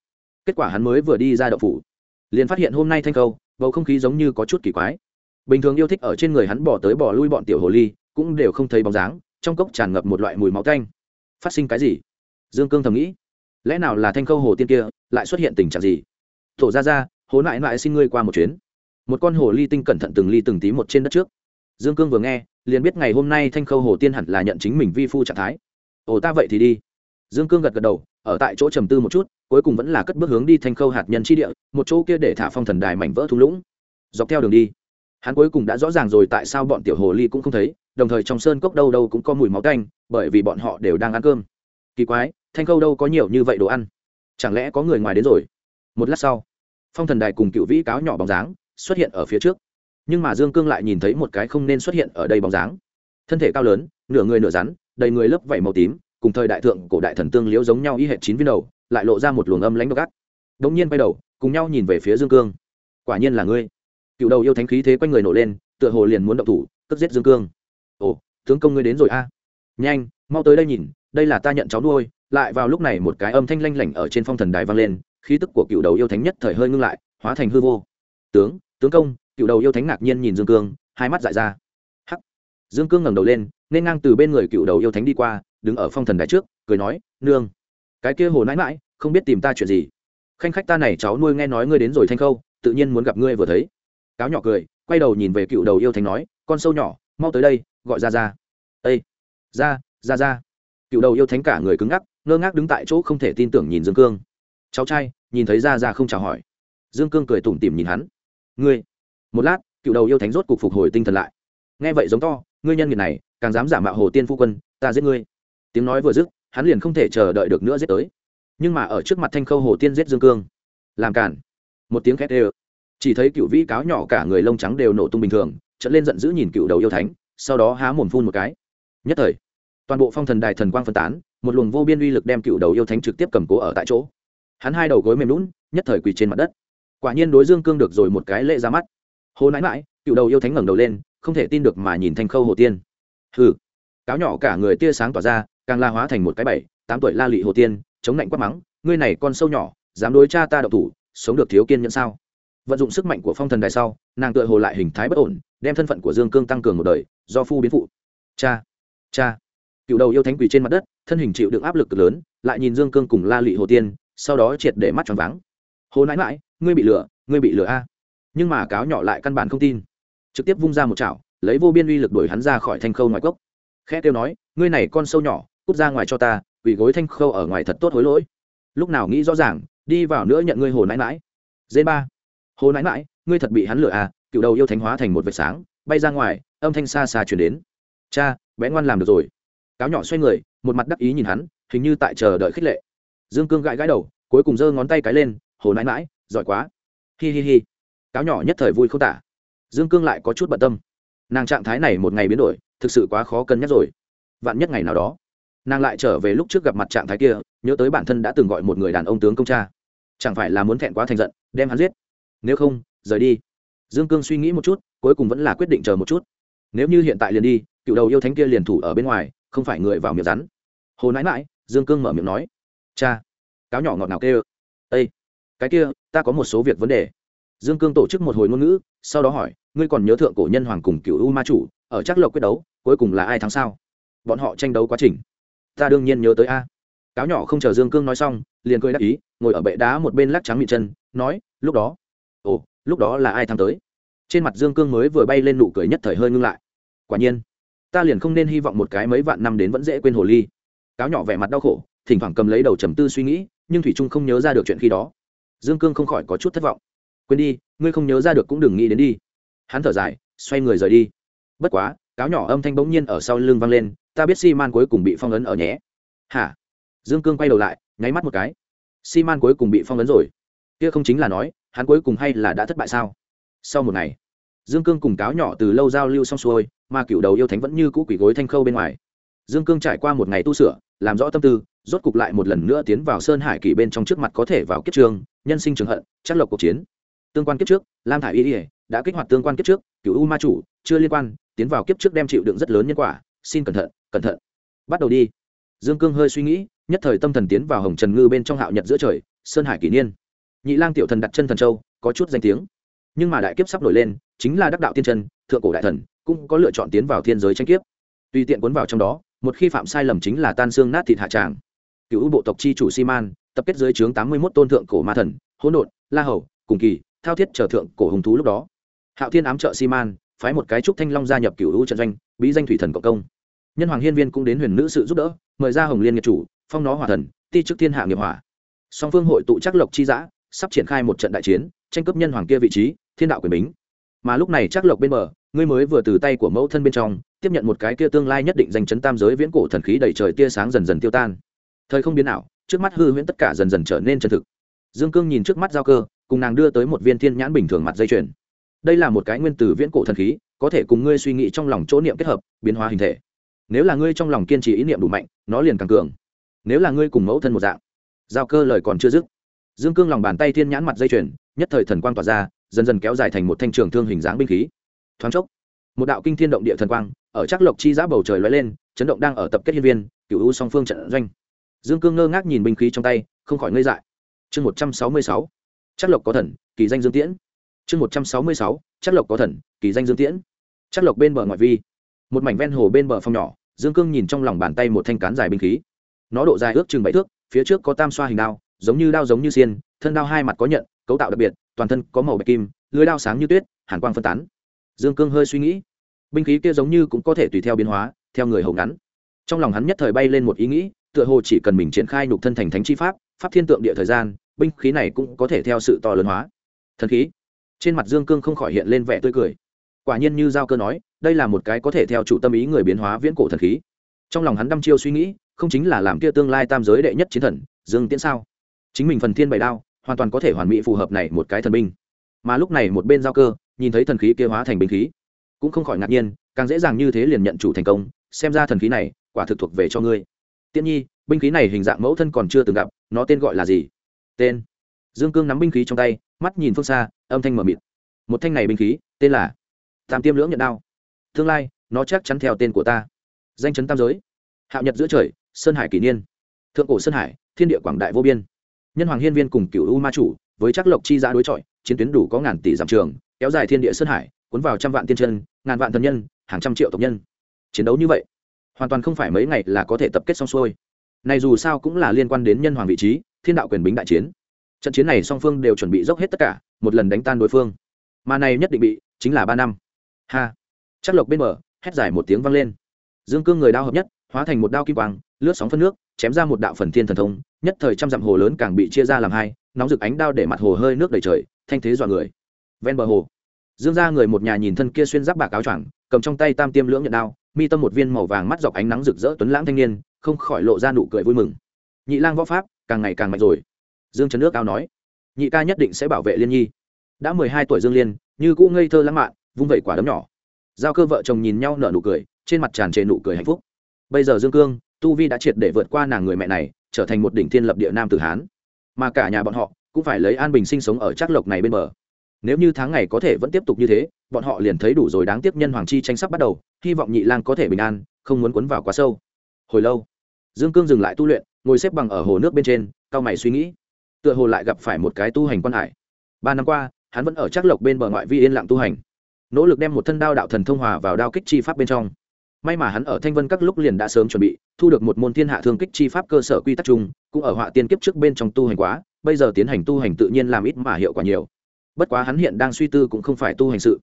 Speaker 1: kết quả hắn mới vừa đi ra đậu phủ, liền phát hiện hôm nay thanh khâu, bầu không khí giống như có chút kỳ quái. Bình thường yêu thích ở trên người hắn bỏ tới bỏ lui bọn tiểu hồ ly, cũng đều không thấy bóng dáng, trong cốc tràn ngập một loại mùi máu canh phát sinh cái gì? Dương cương thầm nghĩ. Lẽ nào là thanh khâu hồ tiên kia lại xuất hiện tình trạng gì? Thổ ra ra hố nại nại xin ngươi qua một chuyến. Một con hồ ly tinh cẩn thận từng ly từng tí một trên đất trước. Dương cương vừa nghe, liền biết ngày hôm nay thanh khâu hồ tiên hẳn là nhận chính mình vi phu trạng thái. Ồ, ta vậy thì đi. Dương cương gật gật đầu, ở tại chỗ trầm tư một chút, cuối cùng vẫn là cất bước hướng đi thanh khâu hạt nhân chi địa, một chỗ kia để thả phong thần đài mảnh vỡ thung lũng. Dọc theo đường đi, hắn cuối cùng đã rõ ràng rồi tại sao bọn tiểu hồ ly cũng không thấy đồng thời trong sơn cốc đâu đâu cũng có mùi máu canh bởi vì bọn họ đều đang ăn cơm. Kỳ quái, thanh khâu đâu có nhiều như vậy đồ ăn? Chẳng lẽ có người ngoài đến rồi? Một lát sau, phong thần đài cùng cựu vĩ cáo nhỏ bóng dáng xuất hiện ở phía trước. Nhưng mà dương cương lại nhìn thấy một cái không nên xuất hiện ở đây bóng dáng. Thân thể cao lớn, nửa người nửa rắn, đầy người lớp vảy màu tím, cùng thời đại thượng cổ đại thần tương liễu giống nhau y hệ chín viên đầu, lại lộ ra một luồng âm lãnh gắt đống nhiên bay đầu, cùng nhau nhìn về phía dương cương. Quả nhiên là ngươi. Cựu đầu yêu thánh khí thế quanh người nổ lên, tựa hồ liền muốn động thủ cất giết dương cương tướng công ngươi đến rồi a. Nhanh, mau tới đây nhìn, đây là ta nhận cháu nuôi. Lại vào lúc này một cái âm thanh lanh lảnh ở trên phong thần đài vang lên, khí tức của cựu đầu yêu thánh nhất thời hơi ngưng lại, hóa thành hư vô. Tướng tướng công, cựu đầu yêu thánh ngạc nhiên nhìn dương cương, hai mắt dại ra. Hắc. Dương cương ngẩng đầu lên, nên ngang từ bên người cựu đầu yêu thánh đi qua, đứng ở phong thần đài trước, cười nói, nương, cái kia hồ nãi mãi không biết tìm ta chuyện gì? Khanh khách ta này cháu nuôi nghe nói ngươi đến rồi thanh khâu, tự nhiên muốn gặp ngươi vừa thấy. Cáo nhỏ cười, quay đầu nhìn về cựu đầu yêu thánh nói, con sâu nhỏ, mau tới đây gọi ra ra. Ây ra ra ra. Cựu đầu yêu thánh cả người cứng ngắc, ngơ ngác đứng tại chỗ không thể tin tưởng nhìn dương cương. Cháu trai, nhìn thấy ra ra không chào hỏi. Dương cương cười tủm tỉm nhìn hắn. Ngươi, một lát, cựu đầu yêu thánh rốt cục phục hồi tinh thần lại. Nghe vậy giống to, ngươi nhân nghiệt này, càng dám giả mạo hồ tiên phu quân, ta giết ngươi. Tiếng nói vừa dứt, hắn liền không thể chờ đợi được nữa giết tới. Nhưng mà ở trước mặt thanh khâu hồ tiên giết dương cương, làm cản một tiếng khét ê chỉ thấy cựu vĩ cáo nhỏ cả người lông trắng đều nổ tung bình thường trận lên giận dữ nhìn cựu đầu yêu thánh sau đó há mồm phun một cái. Nhất thời, toàn bộ phong thần đài thần quang phân tán, một luồng vô biên uy lực đem cựu đầu yêu thánh trực tiếp cầm cố ở tại chỗ. Hắn hai đầu gối mềm lún, nhất thời quỳ trên mặt đất. Quả nhiên đối dương cương được rồi một cái lệ ra mắt. Hồ nãi mãi cựu đầu yêu thánh ngẩng đầu lên, không thể tin được mà nhìn thanh khâu hồ tiên. Hừ, cáo nhỏ cả người tia sáng tỏa ra, càng la hóa thành một cái bảy, tám tuổi la lị hồ tiên, chống lạnh quát mắng, ngươi này con sâu nhỏ, dám đối cha ta đậu thủ, sống được thiếu kiên nhẫn sao? Vận dụng sức mạnh của phong thần đài sau, nàng tựa hồ lại hình thái bất ổn, đem thân phận của dương cương tăng cường một đời, do phu biến phụ. Cha cha. Cựu đầu yêu thánh quỳ trên mặt đất, thân hình chịu được áp lực cực lớn, lại nhìn dương cương cùng la lị hồ tiên, sau đó triệt để mắt tròn vắng hồ nãi mãi ngươi bị lừa, ngươi bị lừa a. Nhưng mà cáo nhỏ lại căn bản không tin. Trực tiếp vung ra một chảo, lấy vô biên uy lực đuổi hắn ra khỏi thanh khâu ngoài cốc. Khe kêu nói, ngươi này con sâu nhỏ, cút ra ngoài cho ta quỳ gối thanh khâu ở ngoài thật tốt hối lỗi. Lúc nào nghĩ rõ ràng, đi vào nữa nhận ngươi hồ nãi mãi dê ba hồ nãi mãi ngươi thật bị hắn lừa à? Cựu đầu yêu thánh hóa thành một vệt sáng, bay ra ngoài, âm thanh xa xa chuyển đến. Cha, bé ngoan làm được rồi. Cáo nhỏ xoay người, một mặt đắc ý nhìn hắn, hình như tại chờ đợi khích lệ. Dương cương gãi gãi đầu, cuối cùng giơ ngón tay cái lên, hồ nãi mãi giỏi quá. Hi hi hi. Cáo nhỏ nhất thời vui không tả. Dương cương lại có chút bận tâm. Nàng trạng thái này một ngày biến đổi, thực sự quá khó cân nhắc rồi. Vạn nhất ngày nào đó, nàng lại trở về lúc trước gặp mặt trạng thái kia, nhớ tới bản thân đã từng gọi một người đàn ông tướng công cha. Chẳng phải là muốn thẹn quá thành giận, đem hắn giết nếu không, rời đi. Dương cương suy nghĩ một chút, cuối cùng vẫn là quyết định chờ một chút. Nếu như hiện tại liền đi, cựu đầu yêu thánh kia liền thủ ở bên ngoài, không phải người vào miệng rắn. Hồ nãi mãi dương cương mở miệng nói. Cha, cáo nhỏ ngọt nào kêu. Ây cái kia, ta có một số việc vấn đề. Dương cương tổ chức một hồi ngôn ngữ, sau đó hỏi, ngươi còn nhớ thượng cổ nhân hoàng cùng cựu u ma chủ, ở trắc lộc quyết đấu, cuối cùng là ai thắng sao? Bọn họ tranh đấu quá trình. Ta đương nhiên nhớ tới a. Cáo nhỏ không chờ dương cương nói xong, liền cười đáp ý, ngồi ở bệ đá một bên lắc trắng miệng chân, nói, lúc đó ồ, lúc đó là ai thắng tới? Trên mặt dương cương mới vừa bay lên nụ cười nhất thời hơi ngưng lại. Quả nhiên, ta liền không nên hy vọng một cái mấy vạn năm đến vẫn dễ quên hồ ly. Cáo nhỏ vẻ mặt đau khổ, thỉnh thoảng cầm lấy đầu trầm tư suy nghĩ, nhưng thủy trung không nhớ ra được chuyện khi đó. Dương cương không khỏi có chút thất vọng. Quên đi, ngươi không nhớ ra được cũng đừng nghĩ đến đi. Hắn thở dài, xoay người rời đi. Bất quá, cáo nhỏ âm thanh bỗng nhiên ở sau lưng vang lên, ta biết Si Man cuối cùng bị phong ấn ở nhé. Hả? Dương cương quay đầu lại, nháy mắt một cái. Si Man cuối cùng bị phong ấn rồi. Kia không chính là nói hắn cuối cùng hay là đã thất bại sao? Sau một ngày, dương cương cùng cáo nhỏ từ lâu giao lưu xong xuôi, mà cựu đầu yêu thánh vẫn như cũ quỷ gối thanh khâu bên ngoài. Dương cương trải qua một ngày tu sửa, làm rõ tâm tư, rốt cục lại một lần nữa tiến vào sơn hải kỷ bên trong trước mặt có thể vào kiếp trường, nhân sinh trường hận chất lộc cuộc chiến. Tương quan kiếp trước, lam thả y ỉa đã kích hoạt tương quan kiếp trước, cựu u ma chủ, chưa liên quan, tiến vào kiếp trước đem chịu đựng rất lớn nhân quả, xin cẩn thận cẩn thận. Bắt đầu đi. Dương cương hơi suy nghĩ, nhất thời tâm thần tiến vào hồng trần ngư bên trong hạo nhật giữa trời, sơn hải kỷ niên nhị lang tiểu thần đặt chân thần châu, có chút danh tiếng. Nhưng mà đại kiếp sắp nổi lên, chính là đắc đạo tiên chân, thượng cổ đại thần, cũng có lựa chọn tiến vào thiên giới tranh kiếp. Tùy tiện cuốn vào trong đó, một khi phạm sai lầm chính là tan xương nát thịt hạ tràng. Cựu bộ tộc chi chủ si-man tập kết dưới trướng tám mươi mốt tôn thượng cổ ma thần, hỗn độn, la hầu, cùng kỳ, thao thiết trở thượng cổ hùng thú lúc đó. Hạo thiên ám trợ si-man phái một cái trúc thanh long gia nhập cựu u trận doanh, bí danh thủy thần cộng công. Nhân hoàng hiên viên cũng đến huyền nữ sự giúp đỡ, mời ra hồng liên nghiệp chủ, phong nó hòa thần, ti chức thiên hạ nghiệp hỏa. Song phương hội tụ chắc lộc chi giã sắp triển khai một trận đại chiến, tranh cướp nhân hoàng kia vị trí, thiên đạo quyền bính. Mà lúc này chắc lộc bên bờ, ngươi mới vừa từ tay của mẫu thân bên trong, tiếp nhận một cái kia tương lai nhất định danh chấn tam giới viễn cổ thần khí đầy trời tia sáng dần dần tiêu tan. Thời không biến ảo, trước mắt hư huyễn tất cả dần dần trở nên chân thực. Dương cương nhìn trước mắt giao cơ, cùng nàng đưa tới một viên thiên nhãn bình thường mặt dây chuyền. Đây là một cái nguyên tử viễn cổ thần khí, có thể cùng ngươi suy nghĩ trong lòng chỗ niệm kết hợp, biến hóa hình thể. Nếu là ngươi trong lòng kiên trì ý niệm đủ mạnh, nó liền càng cường. Nếu là ngươi cùng mẫu thân một dạng. Giao cơ lời còn chưa dứt dương cương lòng bàn tay thiên nhãn mặt dây chuyền, nhất thời thần quang tỏa ra, dần dần kéo dài thành một thanh trường thương hình dáng binh khí. Thoáng chốc, một đạo kinh thiên động địa thần quang ở chắc lộc chi giã bầu trời lóe lên, chấn động đang ở tập kết hiên viên cựu u song phương trận doanh. Dương cương ngơ ngác nhìn binh khí trong tay, không khỏi ngây dại. Chương một trăm sáu mươi sáu chắc lộc có thần, kỳ danh dương tiễn. Chương một trăm sáu mươi sáu chắc lộc có thần, kỳ danh dương tiễn. Chắc lộc bên bờ ngoại vi, một mảnh ven hồ bên bờ phong nhỏ, dương cương nhìn trong lòng bàn tay một thanh cán dài binh khí. Nó độ dài ước chừng bảy thước, phía trước có tam xoa hình đao giống như đao giống như xiên, thân đao hai mặt có nhận, cấu tạo đặc biệt, toàn thân có màu bạch kim, lưới đao sáng như tuyết, hàn quang phân tán. Dương cương hơi suy nghĩ. Binh khí kia giống như cũng có thể tùy theo biến hóa, theo người hầu ngắn. Trong lòng hắn nhất thời bay lên một ý nghĩ, tựa hồ chỉ cần mình triển khai nhục thân thành thánh chi pháp pháp thiên tượng địa thời gian, binh khí này cũng có thể theo sự to lớn hóa. Thần khí. Trên mặt dương cương không khỏi hiện lên vẻ tươi cười. Quả nhiên như giao cơ nói, đây là một cái có thể theo chủ tâm ý người biến hóa viễn cổ thần khí. Trong lòng hắn đăm chiêu suy nghĩ, không chính là làm kia tương lai tam giới đệ nhất chiến thần, dương tiễn sao? Chính mình phần thiên bảy đao, hoàn toàn có thể hoàn mỹ phù hợp này một cái thần binh. Mà lúc này một bên giao cơ, nhìn thấy thần khí kia hóa thành binh khí, cũng không khỏi ngạc nhiên, càng dễ dàng như thế liền nhận chủ thành công, xem ra thần khí này quả thực thuộc về cho ngươi. Tiễn nhi, binh khí này hình dạng mẫu thân còn chưa từng gặp, nó tên gọi là gì? Tên. Dương cương nắm binh khí trong tay, mắt nhìn phương xa, âm thanh mờ mịt. Một thanh này binh khí, tên là tam tiêm lưỡng nhận đao. Tương lai, nó chắc chắn theo tên của ta. Danh chấn tam giới. Hạo nhật giữa trời, sơn hải kỷ niên. Thượng cổ sơn hải, thiên địa quảng đại vô biên nhân hoàng hiên viên cùng cựu u ma chủ, với chắc lộc chi giá đối chọi, chiến tuyến đủ có ngàn tỷ giảm trường, kéo dài thiên địa sơn hải, cuốn vào trăm vạn tiên chân, ngàn vạn thần nhân, hàng trăm triệu tộc nhân. Chiến đấu như vậy, hoàn toàn không phải mấy ngày là có thể tập kết xong xuôi. Này dù sao cũng là liên quan đến nhân hoàng vị trí, thiên đạo quyền bính đại chiến. Trận chiến này song phương đều chuẩn bị dốc hết tất cả, một lần đánh tan đối phương. Mà này nhất định bị, chính là ba năm. Ha! Chắc lộc bên mở hét dài một tiếng vang lên. Dương cương người đao hợp nhất, hóa thành một đao kim quang lướt sóng phân nước, chém ra một đạo phần thiên thần thông, nhất thời trăm dặm hồ lớn càng bị chia ra làm hai, nóng rực ánh đao để mặt hồ hơi nước đầy trời, thanh thế dọa người. Ven bờ hồ, dương ra người một nhà nhìn thân kia xuyên giáp bạc áo choàng, cầm trong tay tam tiêm lưỡng nhận đao, mi tâm một viên màu vàng mắt dọc ánh nắng rực rỡ tuấn lãng thanh niên, không khỏi lộ ra nụ cười vui mừng. Nhị lang võ pháp, càng ngày càng mạnh rồi. Dương trấn nước cao nói, nhị ca nhất định sẽ bảo vệ liên nhi. Đã mười hai tuổi dương liên, như cũ ngây thơ lãng mạn, vung vẩy quả đấm nhỏ. Giao cơ vợ chồng nhìn nhau nở nụ cười, trên mặt tràn trề nụ cười hạnh phúc. Bây giờ dương cương tu vi đã triệt để vượt qua nàng người mẹ này, trở thành một đỉnh thiên lập địa nam tử hán. Mà cả nhà bọn họ cũng phải lấy an bình sinh sống ở trác lộc này bên bờ. Nếu như tháng ngày có thể vẫn tiếp tục như thế, bọn họ liền thấy đủ rồi đáng tiếc nhân hoàng chi tranh sắp bắt đầu, hy vọng nhị lang có thể bình an, không muốn quấn vào quá sâu. Hồi lâu, dương cương dừng lại tu luyện, ngồi xếp bằng ở hồ nước bên trên, cao mày suy nghĩ. Tựa hồ lại gặp phải một cái tu hành quan hải. Ba năm qua, hắn vẫn ở Trác lộc bên bờ ngoại vi yên lặng tu hành. Nỗ lực đem một thân đao đạo thần thông hòa vào đao kích chi pháp bên trong may mà hắn ở thanh vân các lúc liền đã sớm chuẩn bị, thu được một môn thiên hạ thương kích chi pháp cơ sở quy tắc chung, cũng ở họa tiên kiếp trước bên trong tu hành quá, bây giờ tiến hành tu hành tự nhiên làm ít mà hiệu quả nhiều. Bất quá hắn hiện đang suy tư cũng không phải tu hành sự,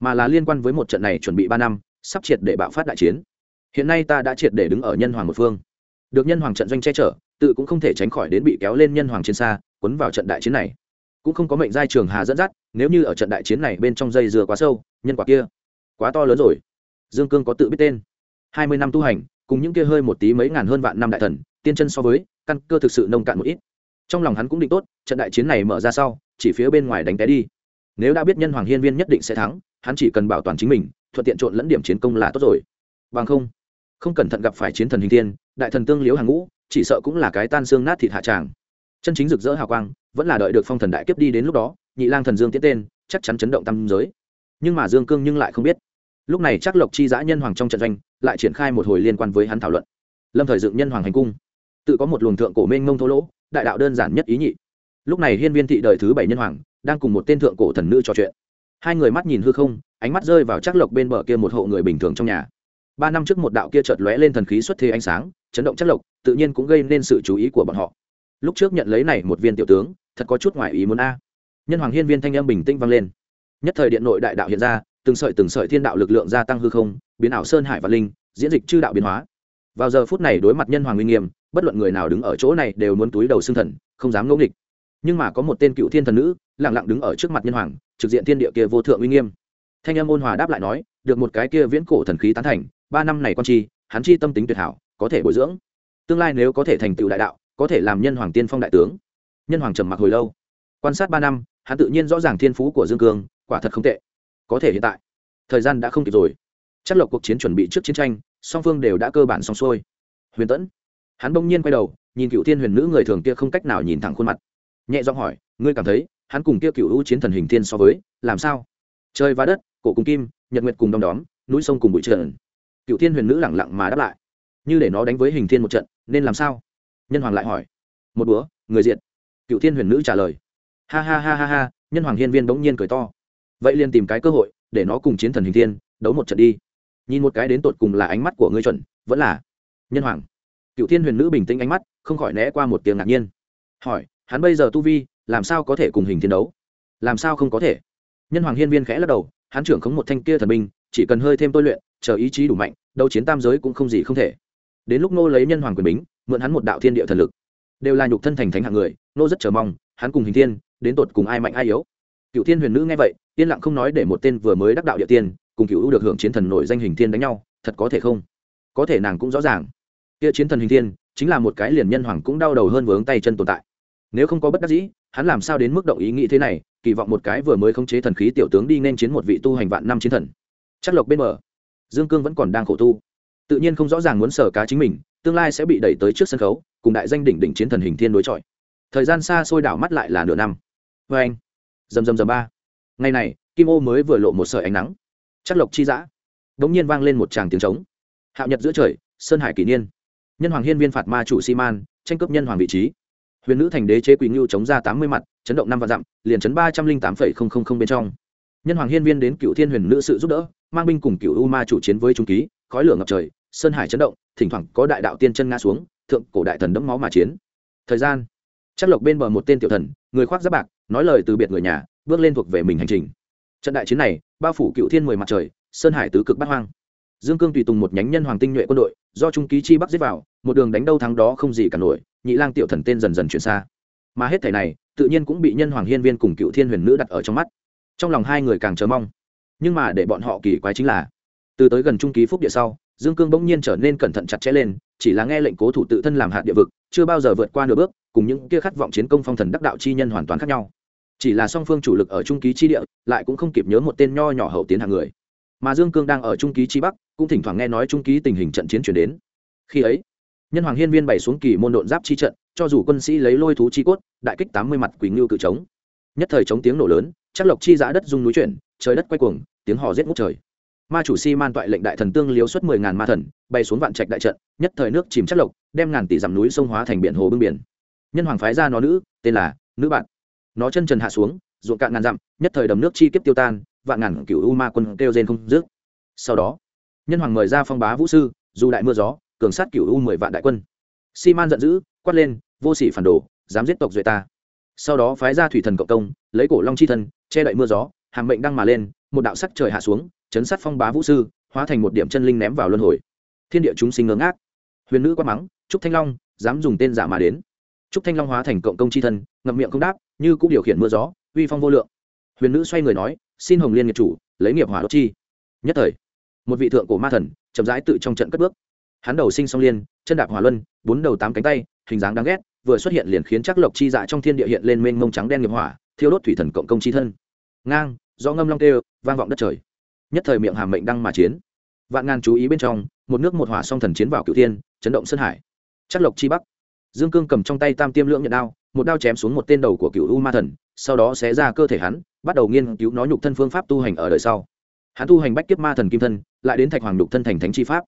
Speaker 1: mà là liên quan với một trận này chuẩn bị ba năm, sắp triệt để bạo phát đại chiến. Hiện nay ta đã triệt để đứng ở nhân hoàng một phương. Được nhân hoàng trận doanh che chở, tự cũng không thể tránh khỏi đến bị kéo lên nhân hoàng chiến xa quấn vào trận đại chiến này. Cũng không có mệnh giai trường hà dẫn dắt, nếu như ở trận đại chiến này bên trong dây dừa quá sâu, nhân quả kia quá to lớn rồi dương cương có tự biết tên. Hai mươi năm tu hành, cùng những kia hơi một tí mấy ngàn hơn vạn năm đại thần, tiên chân so với, căn cơ thực sự nông cạn một ít. Trong lòng hắn cũng định tốt, trận đại chiến này mở ra sau, chỉ phía bên ngoài đánh té đi. Nếu đã biết nhân hoàng hiên viên nhất định sẽ thắng, hắn chỉ cần bảo toàn chính mình, thuận tiện trộn lẫn điểm chiến công là tốt rồi. Bằng không không cẩn thận gặp phải chiến thần hình tiên đại thần tương liếu hàng ngũ, chỉ sợ cũng là cái tan xương nát thịt hạ tràng. Chân chính rực rỡ hào quang, vẫn là đợi được phong thần đại kiếp đi đến lúc đó, nhị lang thần dương tiến tên, chắc chắn chấn động tâm giới. Nhưng mà dương cương nhưng lại không biết lúc này chắc lộc chi giã nhân hoàng trong trận doanh lại triển khai một hồi liên quan với hắn thảo luận. Lâm thời dựng nhân hoàng hành cung. Tự có một luồng thượng cổ mênh mông thô lỗ, đại đạo đơn giản nhất ý nhị. Lúc này hiên viên thị đời thứ bảy nhân hoàng đang cùng một tên thượng cổ thần nữ trò chuyện. Hai người mắt nhìn hư không, ánh mắt rơi vào chắc lộc bên bờ kia một hộ người bình thường trong nhà. Ba năm trước một đạo kia chợt lóe lên thần khí xuất thế ánh sáng, chấn động chắc lộc, tự nhiên cũng gây nên sự chú ý của bọn họ. Lúc trước nhận lấy này một viên tiểu tướng, thật có chút ngoài ý muốn a. Nhân hoàng hiên viên thanh âm bình tĩnh vang lên. Nhất thời điện nội đại đạo hiện ra từng sợi từng sợi thiên đạo lực lượng gia tăng hư không, biến ảo sơn hải và linh, diễn dịch chư đạo biến hóa. Vào giờ phút này đối mặt nhân hoàng uy nghiêm, bất luận người nào đứng ở chỗ này đều muốn túi đầu xương thần, không dám ngẫu nghịch. Nhưng mà có một tên cựu thiên thần nữ lẳng lặng đứng ở trước mặt nhân hoàng, trực diện thiên địa kia vô thượng uy nghiêm. Thanh âm ôn hòa đáp lại nói, được một cái kia viễn cổ thần khí tán thành, ba năm này con chi, hắn chi tâm tính tuyệt hảo, có thể bồi dưỡng. Tương lai nếu có thể thành tựu đại đạo, có thể làm nhân hoàng tiên phong đại tướng. Nhân hoàng trầm mặc hồi lâu. Quan sát ba năm, hắn tự nhiên rõ ràng thiên phú của dương cương, quả thật không tệ có thể hiện tại. Thời gian đã không kịp rồi. Chắc lộc cuộc chiến chuẩn bị trước chiến tranh, song phương đều đã cơ bản xong xuôi. Huyền tẫn hắn bỗng nhiên quay đầu, nhìn cựu thiên huyền nữ người thường kia không cách nào nhìn thẳng khuôn mặt. Nhẹ giọng hỏi, ngươi cảm thấy, hắn cùng kia cựu hữu chiến thần hình thiên so với, làm sao? Trời và đất, cổ cùng kim, nhật nguyệt cùng đom đóm, núi sông cùng bụi trần. Cựu thiên huyền nữ lẳng lặng mà đáp lại. Như để nó đánh với hình thiên một trận, nên làm sao? Nhân hoàng lại hỏi. Một búa người diện cựu thiên huyền nữ trả lời. Ha ha ha ha ha, nhân hoàng hiên viên bỗng nhiên cười to vậy liền tìm cái cơ hội, để nó cùng chiến thần hình thiên, đấu một trận đi. Nhìn một cái đến tột cùng là ánh mắt của ngươi chuẩn, vẫn là nhân hoàng. Cựu thiên huyền nữ bình tĩnh ánh mắt, không khỏi né qua một tiếng ngạc nhiên. Hỏi, hắn bây giờ tu vi, làm sao có thể cùng hình thiên đấu? Làm sao không có thể? Nhân hoàng hiên viên khẽ lắc đầu, hắn trưởng khống một thanh kia thần binh, chỉ cần hơi thêm tôi luyện, chờ ý chí đủ mạnh, đấu chiến tam giới cũng không gì không thể. Đến lúc nô lấy nhân hoàng quyền bính, mượn hắn một đạo thiên địa thần lực. Đều là nhục thân thành thánh hạng người, nô rất chờ mong, hắn cùng hình thiên, đến tột cùng ai mạnh ai yếu? Cựu thiên huyền nữ nghe vậy, yên lặng không nói để một tên vừa mới đắc đạo địa tiên, cùng cựu được hưởng chiến thần nổi danh hình thiên đánh nhau, thật có thể không? Có thể nàng cũng rõ ràng. Kia chiến thần hình thiên, chính là một cái liền nhân hoàng cũng đau đầu hơn vướng tay chân tồn tại. Nếu không có bất đắc dĩ, hắn làm sao đến mức động ý nghĩ thế này, kỳ vọng một cái vừa mới khống chế thần khí tiểu tướng đi nên chiến một vị tu hành vạn năm chiến thần. Chắc lộc bên mở dương cương vẫn còn đang khổ tu. Tự nhiên không rõ ràng muốn sở cá chính mình, tương lai sẽ bị đẩy tới trước sân khấu, cùng đại danh đỉnh đỉnh chiến thần hình thiên đối chọi. Thời gian xa xôi đảo mắt lại là nửa năm. Vê anh dầm dầm dầm ba. Ngày này, kim ô mới vừa lộ một sợi ánh nắng. Chắc lộc chi giã đ ỗ n g nhiên vang lên một tràng tiếng trống. Hạo nhật giữa trời, sơn hải kỷ niên. Nhân hoàng hiên viên phạt ma chủ si-man tranh cướp nhân hoàng vị trí. Huyền nữ thành đế chế quỳ ngưu chống ra tám mươi mặt, chấn động năm vạn dặm, liền chấn ba trăm linh tám phẩy không không không bên trong. Nhân hoàng hiên viên đến cựu thiên huyền nữ sự giúp đỡ, mang binh cùng cựu u ma chủ chiến với trung ký, khói lửa ngập trời, sơn hải chấn động, thỉnh thoảng có đại đạo tiên chân ngã xuống, thượng cổ đại thần đẫm máu mà chiến. Thời gian. Chắc lộc bên bờ một tên tiểu thần người khoác giáp bạc, nói lời từ biệt người nhà, bước lên thuộc về mình hành trình. Trận đại chiến này, bao phủ cựu thiên mười mặt trời, sơn hải tứ cực bát hoang. Dương cương tùy tùng một nhánh nhân hoàng tinh nhuệ quân đội, do trung ký chi bắc giết vào, một đường đánh đâu thắng đó không gì cả nổi, nhị lang tiểu thần tên dần dần chuyển xa. Mà hết thể này, tự nhiên cũng bị nhân hoàng hiên viên cùng cựu thiên huyền nữ đặt ở trong mắt. Trong lòng hai người càng chờ mong. Nhưng mà để bọn họ kỳ quái chính là, từ tới gần trung ký phúc địa sau, dương cương bỗng nhiên trở nên cẩn thận chặt chẽ lên, chỉ là nghe lệnh cố thủ tự thân làm hạt địa vực chưa bao giờ vượt qua nửa bước, cùng những kia khát vọng chiến công phong thần đắc đạo chi nhân hoàn toàn khác nhau. Chỉ là song phương chủ lực ở trung ký chi địa, lại cũng không kịp nhớ một tên nho nhỏ hậu tiến hàng người. Mà dương cương đang ở trung ký chi bắc, cũng thỉnh thoảng nghe nói trung ký tình hình trận chiến chuyển đến. Khi ấy, nhân hoàng hiên viên bày xuống kỳ môn độn giáp chi trận, cho dù quân sĩ lấy lôi thú chi cốt, đại kích tám mươi mặt quỳnh ngưu cự trống. Nhất thời chống tiếng nổ lớn, chắc lộc chi giã đất dung núi chuyển, trời đất quay cuồng, tiếng hò rết ngút trời ma chủ si man toại lệnh đại thần tương liếu xuất mười ngàn ma thần, bay xuống vạn trạch đại trận, nhất thời nước chìm chất lộc, đem ngàn tỷ dặm núi sông hóa thành biển hồ bưng biển. Nhân hoàng phái ra nó nữ, tên là nữ bạn. Nó chân trần hạ xuống, ruộng cạn ngàn dặm, nhất thời đầm nước chi kiếp tiêu tan, vạn ngàn cựu u ma quân kêu rên không dứt. Sau đó, nhân hoàng mời ra phong bá vũ sư, dù đại mưa gió, cường sát cựu u mười vạn đại quân. Si man giận dữ, quát lên, vô sỉ phản đồ, dám giết tộc duệ ta. Sau đó phái ra thủy thần cộng công, lấy cổ long chi thân che đậy mưa gió hàng mệnh đăng mà lên, một đạo sắc trời hạ xuống chấn sát phong bá vũ sư, hóa thành một điểm chân linh ném vào luân hồi. Thiên địa chúng sinh ngớ ngác. Huyền nữ quát mắng, trúc thanh long, dám dùng tên giả mà đến. Trúc thanh long hóa thành cộng công chi thân, ngậm miệng không đáp, như cũng điều khiển mưa gió, uy phong vô lượng. Huyền nữ xoay người nói, xin hồng liên nghiệp chủ, lấy nghiệp hỏa đốt chi. Nhất thời, một vị thượng cổ ma thần, chậm rãi tự trong trận cất bước. Hắn đầu sinh song liên, chân đạp hỏa luân, bốn đầu tám cánh tay, hình dáng đáng ghét, vừa xuất hiện liền khiến chắc lộc chi dạ trong thiên địa hiện lên mênh mông trắng đen nghiệp hỏa, thiêu đốt thủy thần cộng công chi thân. Ngang do ngâm long tê vang vọng đất trời nhất thời miệng hàm mệnh đăng mà chiến. Vạn ngàn chú ý bên trong, một nước một hỏa song thần chiến vào cựu thiên, chấn động sơn hải. Chắc lộc chi bắc. Dương cương cầm trong tay tam tiêm lưỡng nhận đao, một đao chém xuống một tên đầu của cựu u ma thần, sau đó xé ra cơ thể hắn, bắt đầu nghiên cứu nó nhục thân phương pháp tu hành ở đời sau. Hắn tu hành bách kiếp ma thần kim thân, lại đến thạch hoàng nhục thân thành thánh chi pháp.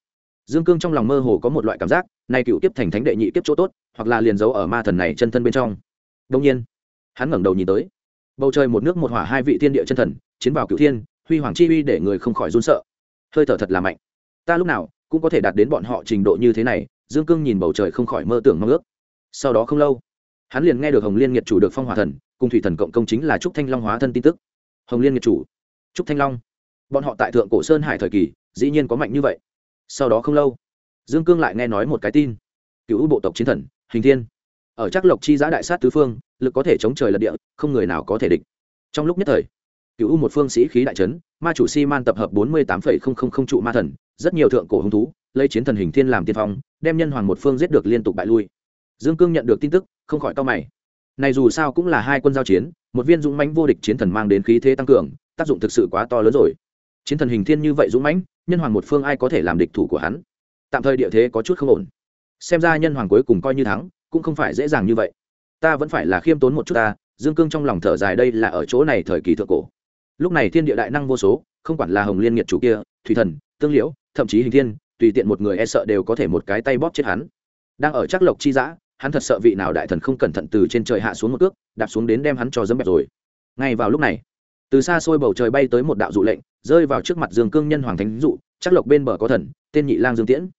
Speaker 1: Dương cương trong lòng mơ hồ có một loại cảm giác, nay cựu kiếp thành thánh đệ nhị kiếp chỗ tốt, hoặc là liền giấu ở ma thần này chân thân bên trong. Đông nhiên, hắn ngẩng đầu nhìn tới. Bầu trời một nước một hỏa hai vị thiên địa chân thần, chiến vào cựu thiên huy hoàng chi uy để người không khỏi run sợ. Hơi thở thật là mạnh. Ta lúc nào cũng có thể đạt đến bọn họ trình độ như thế này, dương cương nhìn bầu trời không khỏi mơ tưởng mong ước. Sau đó không lâu, hắn liền nghe được hồng liên nghiệt chủ được phong hòa thần, cùng thủy thần cộng công chính là trúc thanh long hóa thân tin tức. Hồng liên nghiệt chủ, trúc thanh long, bọn họ tại thượng cổ sơn hải thời kỳ, dĩ nhiên có mạnh như vậy. Sau đó không lâu, dương cương lại nghe nói một cái tin. Cựu bộ tộc chiến thần, hình thiên. Ở chắc lộc chi giã đại sát tứ phương, lực có thể chống trời lật địa, không người nào có thể địch. Trong lúc nhất thời cựu một phương sĩ khí đại trấn, ma chủ si man tập hợp bốn mươi tám trụ ma thần, rất nhiều thượng cổ hứng thú, lấy chiến thần hình thiên làm tiên phong, đem nhân hoàng một phương giết được liên tục bại lui. Dương cương nhận được tin tức, không khỏi to mày. Này dù sao cũng là hai quân giao chiến, một viên dũng mãnh vô địch chiến thần mang đến khí thế tăng cường, tác dụng thực sự quá to lớn rồi. Chiến thần hình thiên như vậy dũng mãnh, nhân hoàng một phương ai có thể làm địch thủ của hắn? Tạm thời địa thế có chút không ổn. Xem ra nhân hoàng cuối cùng coi như thắng, cũng không phải dễ dàng như vậy. Ta vẫn phải là khiêm tốn một chút ta, dương cương trong lòng thở dài đây là ở chỗ này thời kỳ thượng cổ lúc này thiên địa đại năng vô số, không quản là hồng liên nghiệt chủ kia, thủy thần, tương liễu, thậm chí hình thiên, tùy tiện một người e sợ đều có thể một cái tay bóp chết hắn. Đang ở chắc lộc chi giã, hắn thật sợ vị nào đại thần không cẩn thận từ trên trời hạ xuống một cước, đạp xuống đến đem hắn cho dấm bẹp rồi. Ngay vào lúc này, từ xa xôi bầu trời bay tới một đạo dụ lệnh, rơi vào trước mặt dương cương nhân hoàng thánh dụ chắc lộc bên bờ có thần, tên nhị lang dương tiễn.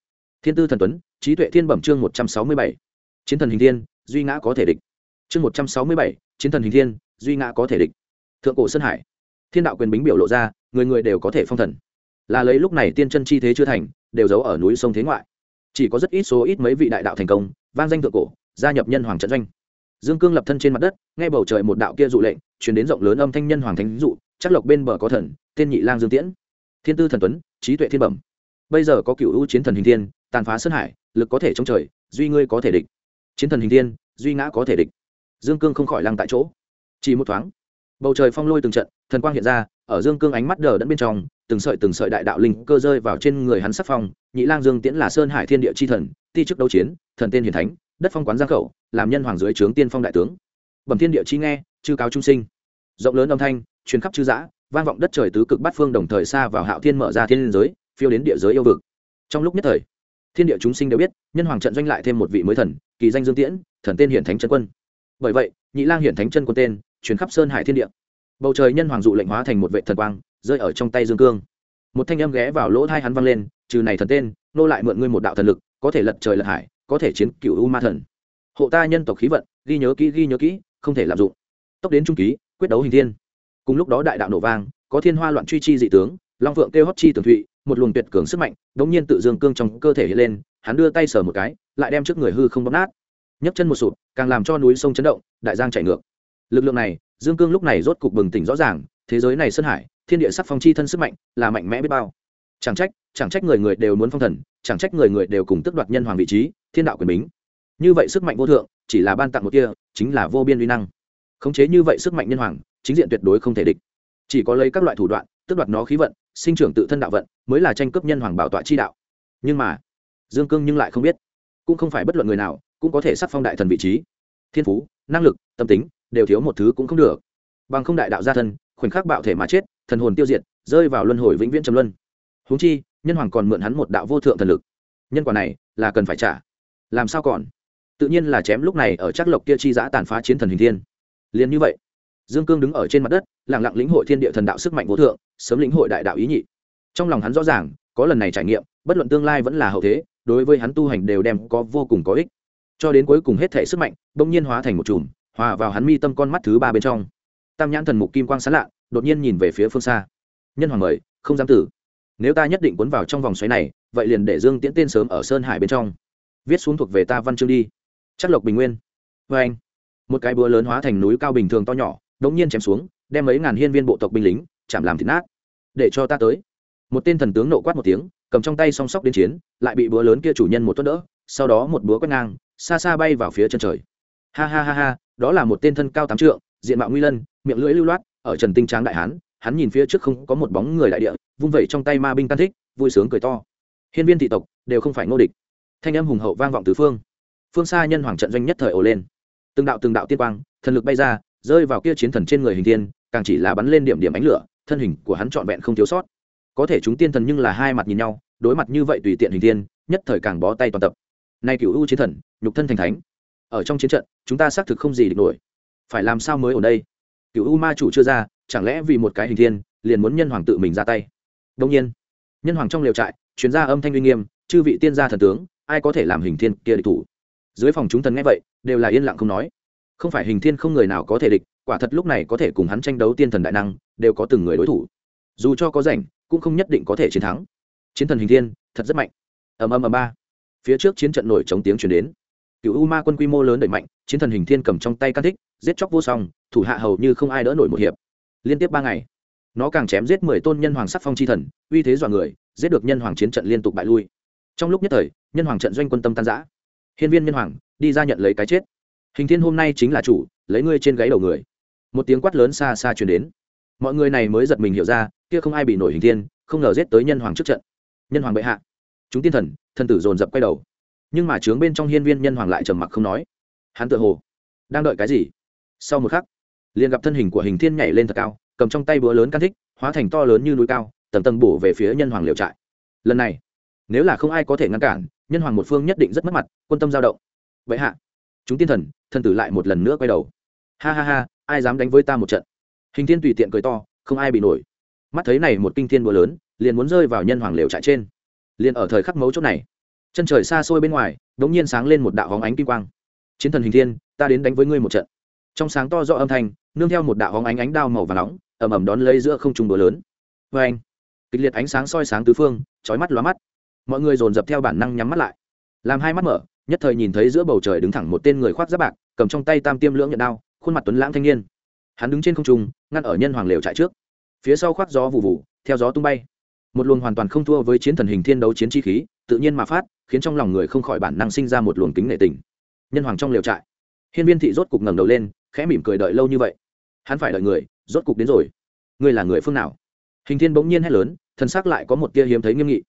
Speaker 1: Thiên tư thần tuấn, trí tuệ thiên bẩm chương một trăm sáu mươi bảy. Chiến thần hình thiên, duy ngã có thể địch. Chương một trăm sáu mươi bảy, chiến thần hình thiên, duy ngã có thể địch. Thượng cổ sơn hải thiên đạo quyền bính biểu lộ ra, người người đều có thể phong thần. Là lấy lúc này tiên chân chi thế chưa thành, đều giấu ở núi sông thế ngoại. Chỉ có rất ít số ít mấy vị đại đạo thành công, vang danh thượng cổ, gia nhập nhân hoàng trận doanh. Dương cương lập thân trên mặt đất, nghe bầu trời một đạo kia dụ lệnh chuyển đến rộng lớn âm thanh nhân hoàng thánh dụ, chắc lộc bên bờ có thần, tên nhị lang dương tiễn. Thiên tư thần tuấn, trí tuệ thiên bẩm. Bây giờ có cựu ưu chiến thần hình thiên, tàn phá sơn hải, lực có thể chống trời, duy ngươi có thể địch. Chiến thần hình thiên, duy ngã có thể địch. Dương cương không khỏi lăng tại chỗ. Chỉ một thoáng bầu trời phong lôi từng trận, thần quang hiện ra, ở dương cương ánh mắt đờ đẫn bên trong, từng sợi từng sợi đại đạo linh cơ rơi vào trên người hắn sắc phong, nhị lang dương tiễn là sơn hải thiên địa chi thần, ti chức đấu chiến, thần tên hiền thánh, đất phong quán giang khẩu, làm nhân hoàng dưới trướng tiên phong đại tướng. Bẩm thiên địa chi nghe, chư cáo trung sinh. Rộng lớn âm thanh, truyền khắp chư giã, vang vọng đất trời tứ cực bát phương đồng thời xa vào hạo thiên mở ra thiên giới, phiêu đến địa giới yêu vực. Trong lúc nhất thời, thiên địa chúng sinh đều biết, nhân hoàng trận doanh lại thêm một vị mới thần, kỳ danh dương tiễn, thần tên hiển thánh chân quân. Bởi vậy, nhị lang hiển thánh chân quân tên Chuyển khắp sơn hải thiên địa. Bầu trời nhân hoàng dụ lệnh hóa thành một vệ thần quang, rơi ở trong tay dương cương. Một thanh âm ghé vào lỗ thai hắn vang lên, trừ này thần tên, nô lại mượn ngươi một đạo thần lực, có thể lật trời lật hải, có thể chiến cựu u ma thần. Hộ ta nhân tộc khí vận, ghi nhớ kỹ, ghi nhớ kỹ, không thể lạm dụng. Tốc đến trung ký, quyết đấu hình thiên. Cùng lúc đó đại đạo nổ vang, có thiên hoa loạn truy chi dị tướng, long phượng kêu hót chi tường thụy, một luồng tuyệt cường sức mạnh, đống nhiên tự dương cương trong cơ thể hiện lên, hắn đưa tay sờ một cái, lại đem trước người hư không bóp nát. Nhấc chân một sụp, càng làm cho núi sông chấn động, đại giang chảy ngược lực lượng này, dương cương lúc này rốt cục bừng tỉnh rõ ràng, thế giới này sơn hải, thiên địa sắc phong chi thân sức mạnh, là mạnh mẽ biết bao. Chẳng trách chẳng trách người người đều muốn phong thần, chẳng trách người người đều cùng tức đoạt nhân hoàng vị trí, thiên đạo quyền bính. Như vậy sức mạnh vô thượng, chỉ là ban tặng một kia, chính là vô biên uy năng. Khống chế như vậy sức mạnh nhân hoàng, chính diện tuyệt đối không thể địch. Chỉ có lấy các loại thủ đoạn tức đoạt nó khí vận, sinh trưởng tự thân đạo vận, mới là tranh cướp nhân hoàng bảo tọa chi đạo. Nhưng mà, dương cương nhưng lại không biết. Cũng không phải bất luận người nào, cũng có thể sắc phong đại thần vị trí. Thiên phú, năng lực, tâm tính đều thiếu một thứ cũng không được. Bằng không đại đạo gia thân, khoảnh khắc bạo thể mà chết, thần hồn tiêu diệt, rơi vào luân hồi vĩnh viễn trầm luân. Huống chi, nhân hoàng còn mượn hắn một đạo vô thượng thần lực. Nhân quả này là cần phải trả. Làm sao còn? Tự nhiên là chém lúc này ở chắc lộc kia chi giã tàn phá chiến thần hình thiên. Liền như vậy, dương cương đứng ở trên mặt đất lẳng lặng lĩnh hội thiên địa thần đạo sức mạnh vô thượng, sớm lĩnh hội đại đạo ý nhị. Trong lòng hắn rõ ràng, có lần này trải nghiệm, bất luận tương lai vẫn là hậu thế, đối với hắn tu hành đều đem có vô cùng có ích. Cho đến cuối cùng hết thể sức mạnh, bỗng nhiên hóa thành một chùm hòa vào hắn mi tâm con mắt thứ ba bên trong. Tam nhãn thần mục kim quang sán lạ, đột nhiên nhìn về phía phương xa. Nhân hoàng mời, không dám tử. Nếu ta nhất định cuốn vào trong vòng xoáy này, vậy liền để dương tiễn tên sớm ở sơn hải bên trong. Viết xuống thuộc về ta văn chương đi. Chắc lộc bình nguyên. Vê anh, một cái búa lớn hóa thành núi cao bình thường to nhỏ, đống nhiên chém xuống, đem mấy ngàn hiên viên bộ tộc binh lính, chạm làm thịt nát. Để cho ta tới. Một tên thần tướng nộ quát một tiếng, cầm trong tay song sóc đến chiến, lại bị búa lớn kia chủ nhân một tuất đỡ, sau đó một búa quét ngang, xa xa bay vào phía chân trời. Ha ha ha ha đó là một tên thân cao tám trượng, diện mạo nguy lân, miệng lưỡi lưu loát, ở trần tinh tráng đại hán, hắn nhìn phía trước không có một bóng người đại địa, vung vẩy trong tay ma binh tan thích, vui sướng cười to. Hiên viên thị tộc đều không phải ngô địch. Thanh âm hùng hậu vang vọng tứ phương. Phương xa nhân hoàng trận doanh nhất thời ồ lên. Từng đạo từng đạo tiên quang, thần lực bay ra, rơi vào kia chiến thần trên người hình thiên, càng chỉ là bắn lên điểm điểm ánh lửa, thân hình của hắn trọn vẹn không thiếu sót. Có thể chúng tiên thần nhưng là hai mặt nhìn nhau, đối mặt như vậy tùy tiện hình thiên, nhất thời càng bó tay toàn tập. Nay cựu u chiến thần, nhục thân thành thánh ở trong chiến trận, chúng ta xác thực không gì địch nổi. Phải làm sao mới ở đây? Cựu u ma chủ chưa ra, chẳng lẽ vì một cái hình thiên, liền muốn nhân hoàng tự mình ra tay? Đông nhiên. Nhân hoàng trong liều trại chuyên gia âm thanh uy nghiêm, chư vị tiên gia thần tướng, ai có thể làm hình thiên kia địch thủ? Dưới phòng chúng thần nghe vậy, đều là yên lặng không nói. Không phải hình thiên không người nào có thể địch, quả thật lúc này có thể cùng hắn tranh đấu tiên thần đại năng, đều có từng người đối thủ. Dù cho có rảnh, cũng không nhất định có thể chiến thắng. Chiến thần hình thiên, thật rất mạnh. Ầm ầm ầm ba. Phía trước chiến trận nổi chống tiếng chuyển đến cựu u ma quân quy mô lớn đẩy mạnh, chiến thần hình thiên cầm trong tay can thích, giết chóc vô song, thủ hạ hầu như không ai đỡ nổi một hiệp. Liên tiếp ba ngày, nó càng chém giết mười tôn nhân hoàng sắc phong c h i thần, uy thế dọa người, giết được nhân hoàng chiến trận liên tục bại lui. Trong lúc nhất thời, nhân hoàng trận doanh quân tâm tan giã hiên viên nhân hoàng, đi ra nhận lấy cái chết. Hình thiên hôm nay chính là chủ, lấy ngươi trên gáy đầu người. Một tiếng quát lớn xa xa chuyển đến. Mọi người này mới giật mình hiểu ra, kia không ai bị nổi hình thiên, không ngờ giết tới nhân hoàng trước trận. Nhân hoàng bệ hạ. Chúng tiên thần thần tử dồn dập quay đầu nhưng mà trướng bên trong hiên viên nhân hoàng lại trầm mặc không nói. Hắn tự hồ đang đợi cái gì? Sau một khắc, liền gặp thân hình của hình thiên nhảy lên thật cao, cầm trong tay búa lớn can thích, hóa thành to lớn như núi cao, tầng tầng bổ về phía nhân hoàng liều trại. Lần này, nếu là không ai có thể ngăn cản, nhân hoàng một phương nhất định rất mất mặt, quân tâm giao động. Vậy hạ, chúng tiên thần thần tử lại một lần nữa quay đầu. Ha ha ha, ai dám đánh với ta một trận? Hình thiên tùy tiện cười to, không ai bị nổi. Mắt thấy này một kinh thiên búa lớn, liền muốn rơi vào nhân hoàng liều trại trên. Liền ở thời khắc mấu chốt này chân trời xa xôi bên ngoài đ ỗ n g nhiên sáng lên một đạo hóng ánh kim quang. Chiến thần hình thiên, ta đến đánh với ngươi một trận. Trong sáng to do âm thanh, nương theo một đạo hóng ánh ánh đao màu và nóng ẩm ẩm đón lấy giữa không trung đồ lớn. Vê anh, kịch liệt ánh sáng soi sáng tứ phương trói mắt lóa mắt. Mọi người dồn dập theo bản năng nhắm mắt lại. Làm hai mắt mở, nhất thời nhìn thấy giữa bầu trời đứng thẳng một tên người khoác giáp bạc, cầm trong tay tam tiêm lưỡng nhận đao, khuôn mặt tuấn lãng thanh niên. Hắn đứng trên không trung, ngăn ở nhân hoàng lều trại trước. Phía sau khoác gió vụ vụ theo gió tung bay một luồng hoàn toàn không thua với chiến thần hình thiên đấu chiến chi khí tự nhiên mà phát khiến trong lòng người không khỏi bản năng sinh ra một luồng kính nệ tình. Nhân hoàng trong liều trại hiên viên thị rốt cục ngẩng đầu lên khẽ mỉm cười đợi lâu như vậy. Hắn phải đợi người rốt cục đến rồi. Ngươi là người phương nào? Hình thiên bỗng nhiên hét lớn thân xác lại có một tia hiếm thấy nghiêm nghị.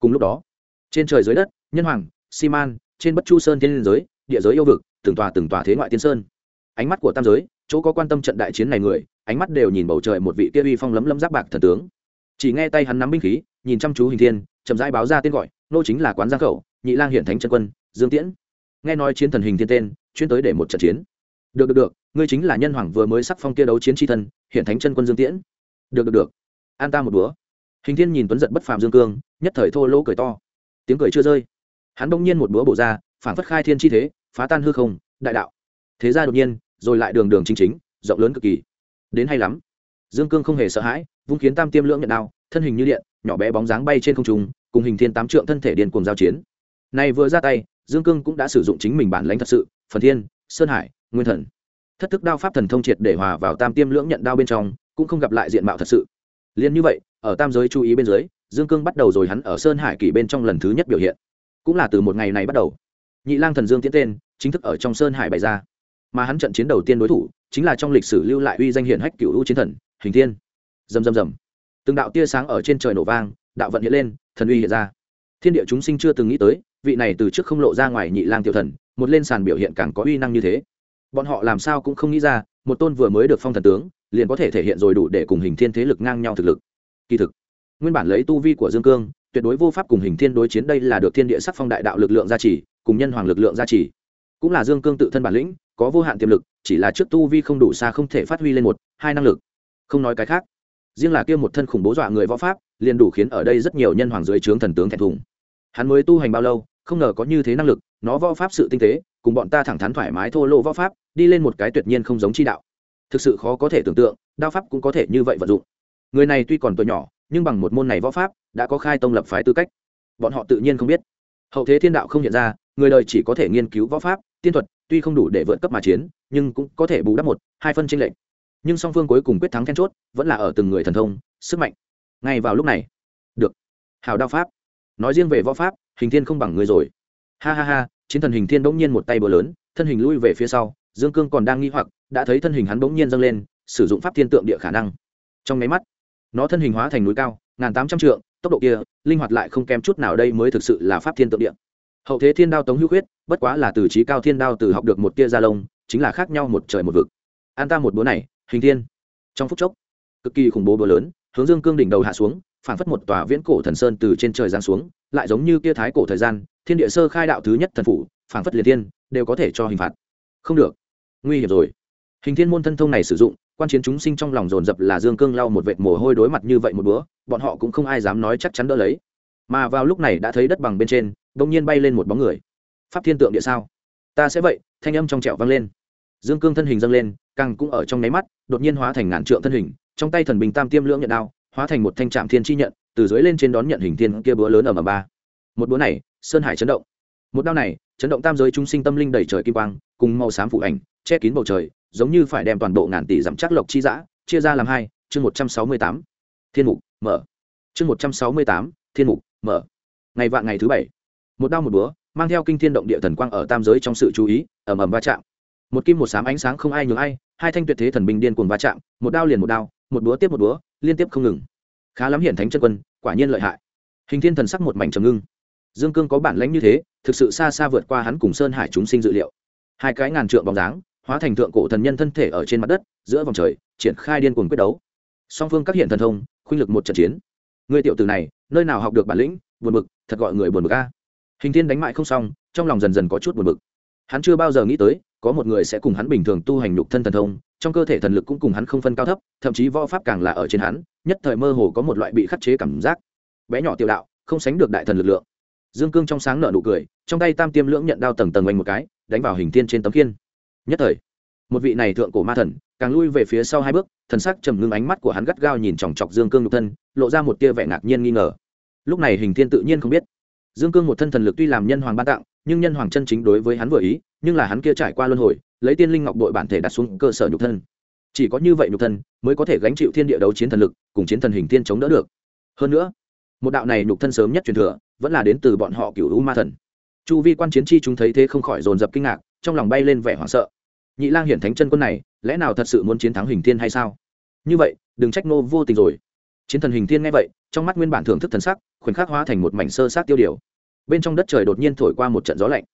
Speaker 1: Cùng lúc đó trên trời dưới đất nhân hoàng xi man, trên bất chu sơn thiên liên giới địa giới yêu vực từng tòa từng tòa thế ngoại tiên sơn. Ánh mắt của tam giới chỗ có quan tâm trận đại chiến này người ánh mắt đều nhìn bầu trời một vị kia uy phong lấm lấm giáp bạc thần tướng chỉ nghe tay hắn nắm binh khí, nhìn chăm chú hình thiên, chậm rãi báo ra tên gọi, nô chính là quán giang khẩu, nhị lang hiện thánh chân quân, dương tiễn. Nghe nói chiến thần hình thiên tên, chuyên tới để một trận chiến. Được được được, ngươi chính là nhân hoàng vừa mới sắc phong kia đấu chiến tri thân hiện thánh chân quân dương tiễn. Được được được. An ta một búa hình thiên nhìn tuấn giật bất phàm dương cương, nhất thời thô lỗ cười to. Tiếng cười chưa rơi. Hắn bỗng nhiên một búa bổ ra, phản phất khai thiên chi thế, phá tan hư không, đại đạo. Thế ra đột nhiên, rồi lại đường đường chính chính, rộng lớn cực kỳ. Đến hay lắm. Dương cương không hề sợ hãi vung khiến tam tiêm lưỡng nhận đao, thân hình như điện, nhỏ bé bóng dáng bay trên không trung, cùng hình thiên tám trượng thân thể điên cuồng giao chiến. Này vừa ra tay, dương cương cũng đã sử dụng chính mình bản lãnh thật sự, phần thiên, sơn hải, nguyên thần. Thất thức đao pháp thần thông triệt để hòa vào tam tiêm lưỡng nhận đao bên trong, cũng không gặp lại diện mạo thật sự. Liền như vậy, ở tam giới chú ý bên dưới, dương cương bắt đầu rồi hắn ở sơn hải kỷ bên trong lần thứ nhất biểu hiện. Cũng là từ một ngày này bắt đầu. Nhị lang thần dương tiến tên, chính thức ở trong sơn hải bày ra. Mà hắn trận chiến đầu tiên đối thủ, chính là trong lịch sử lưu lại uy danh hiển hách cựu u chiến thần, hình thiên dầm dầm dầm từng đạo tia sáng ở trên trời nổ vang, đạo vận hiện lên, thần uy hiện ra. Thiên địa chúng sinh chưa từng nghĩ tới, vị này từ trước không lộ ra ngoài nhị lang tiểu thần, một lên sàn biểu hiện càng có uy năng như thế. Bọn họ làm sao cũng không nghĩ ra, một tôn vừa mới được phong thần tướng, liền có thể thể hiện rồi đủ để cùng hình thiên thế lực ngang nhau thực lực. Kỳ thực, nguyên bản lấy tu vi của dương cương, tuyệt đối vô pháp cùng hình thiên đối chiến đây là được thiên địa sắc phong đại đạo lực lượng gia trì, cùng nhân hoàng lực lượng gia trì. Cũng là dương cương tự thân bản lĩnh, có vô hạn tiềm lực, chỉ là trước tu vi không đủ xa không thể phát huy lên một, hai năng lực. Không nói cái khác riêng là kia một thân khủng bố dọa người võ pháp, liền đủ khiến ở đây rất nhiều nhân hoàng dưới trướng thần tướng thẹn thùng. Hắn mới tu hành bao lâu, không ngờ có như thế năng lực, nó võ pháp sự tinh tế, cùng bọn ta thẳng thắn thoải mái thô lỗ võ pháp, đi lên một cái tuyệt nhiên không giống chi đạo. Thực sự khó có thể tưởng tượng, đao pháp cũng có thể như vậy vận dụng. Người này tuy còn tuổi nhỏ, nhưng bằng một môn này võ pháp, đã có khai tông lập phái tư cách. Bọn họ tự nhiên không biết. Hậu thế thiên đạo không hiện ra, người đời chỉ có thể nghiên cứu võ pháp, tiên thuật, tuy không đủ để vượt cấp mà chiến, nhưng cũng có thể bù đắp một, hai phân tranh lệch nhưng song phương cuối cùng quyết thắng then chốt, vẫn là ở từng người thần thông, sức mạnh. Ngay vào lúc này, được. Hào đao pháp. Nói riêng về võ pháp, hình thiên không bằng người rồi. Ha ha ha, chiến thần hình thiên bỗng nhiên một tay bờ lớn, thân hình lui về phía sau, dương cương còn đang nghi hoặc, đã thấy thân hình hắn bỗng nhiên dâng lên, sử dụng pháp thiên tượng địa khả năng. Trong máy mắt, nó thân hình hóa thành núi cao, ngàn tám trăm trượng, tốc độ kia, linh hoạt lại không kém chút nào đây mới thực sự là pháp thiên tượng địa. Hậu thế thiên đao tống hữu huyết bất quá là từ trí cao thiên đao từ học được một tia gia lông, chính là khác nhau một trời một vực. An ta một búa này hình thiên. Trong phút chốc, cực kỳ khủng bố bờ lớn, hướng dương cương đỉnh đầu hạ xuống, phản phất một tòa viễn cổ thần sơn từ trên trời giáng xuống, lại giống như kia thái cổ thời gian, thiên địa sơ khai đạo thứ nhất thần phủ, phản phất liệt thiên, đều có thể cho hình phạt. Không được. Nguy hiểm rồi. Hình thiên môn thân thông này sử dụng, quan chiến chúng sinh trong lòng dồn dập là dương cương lau một vệt mồ hôi đối mặt như vậy một bữa, bọn họ cũng không ai dám nói chắc chắn đỡ lấy. Mà vào lúc này đã thấy đất bằng bên trên bỗng nhiên bay lên một bóng người. Pháp thiên tượng địa sao? Ta sẽ vậy, thanh âm trong trẹo vang lên dương cương thân hình dâng lên, càng cũng ở trong nháy mắt, đột nhiên hóa thành ngàn trượng thân hình, trong tay thần bình tam tiêm lưỡng nhận đao, hóa thành một thanh trạm thiên chi nhận, từ dưới lên trên đón nhận hình thiên kia búa lớn ở mờ ba. Một búa này, sơn hải chấn động. Một đao này, chấn động tam giới chúng sinh tâm linh đầy trời kim quang, cùng màu xám phụ ảnh, che kín bầu trời, giống như phải đem toàn bộ ngàn tỷ giảm chắc lộc chi giã chia ra làm hai, chương một trăm sáu mươi tám. Thiên mục, mở. Chương một trăm sáu mươi tám, thiên mục, mở. Ngày vạn ngày thứ bảy. Một đao một búa, mang theo kinh thiên động địa thần quang ở tam giới trong sự chú ý, ầm ầm va chạm một kim một sám ánh sáng không ai nhường ai, hai thanh tuyệt thế thần binh điên cuồng va chạm, một đao liền một đao, một búa tiếp một búa, liên tiếp không ngừng. Khá lắm hiển thánh chân quân, quả nhiên lợi hại. Hình thiên thần sắc một mảnh trầm ngưng. Dương cương có bản lãnh như thế, thực sự xa xa vượt qua hắn cùng sơn hải chúng sinh dự liệu. Hai cái ngàn trượng bóng dáng, hóa thành thượng cổ thần nhân thân thể ở trên mặt đất, giữa vòng trời, triển khai điên cuồng quyết đấu. Song phương các hiện thần thông, khuynh lực một trận chiến. Người tiểu từ này, nơi nào học được bản lĩnh, buồn bực, thật gọi người buồn bực a. Hình thiên đánh mại không xong, trong lòng dần dần có chút buồn bực. Hắn chưa bao giờ nghĩ tới có một người sẽ cùng hắn bình thường tu hành nhục thân thần thông, trong cơ thể thần lực cũng cùng hắn không phân cao thấp, thậm chí võ pháp càng là ở trên hắn, nhất thời mơ hồ có một loại bị khắc chế cảm giác. Bé nhỏ tiểu đạo, không sánh được đại thần lực lượng. Dương cương trong sáng nở nụ cười, trong tay tam tiêm lưỡng nhận đao tầng tầng oanh một cái, đánh vào hình thiên trên tấm kiên nhất thời, một vị này thượng cổ ma thần, càng lui về phía sau hai bước, thần sắc trầm ngưng ánh mắt của hắn gắt gao nhìn chòng chọc dương cương nhục thân, lộ ra một tia vẻ ngạc nhiên nghi ngờ. Lúc này hình thiên tự nhiên không biết dương cương một thân thần lực tuy làm nhân hoàng ban tặng, nhưng nhân hoàng chân chính đối với hắn vừa ý, nhưng là hắn kia trải qua luân hồi, lấy tiên linh ngọc đội bản thể đặt xuống cơ sở nhục thân. Chỉ có như vậy nhục thân, mới có thể gánh chịu thiên địa đấu chiến thần lực, cùng chiến thần hình tiên chống đỡ được. Hơn nữa, một đạo này nhục thân sớm nhất truyền thừa, vẫn là đến từ bọn họ cựu u ma thần. Chu vi quan chiến chi chúng thấy thế không khỏi dồn dập kinh ngạc, trong lòng bay lên vẻ hoảng sợ. Nhị lang hiển thánh chân quân này, lẽ nào thật sự muốn chiến thắng hình thiên hay sao? Như vậy, đừng trách nô vô tình rồi. Chiến thần hình thiên nghe vậy trong mắt nguyên bản thưởng thức thần sắc, khoảnh khắc hóa thành một mảnh sơ sát tiêu điều. Bên trong đất trời đột nhiên thổi qua một trận gió lạnh.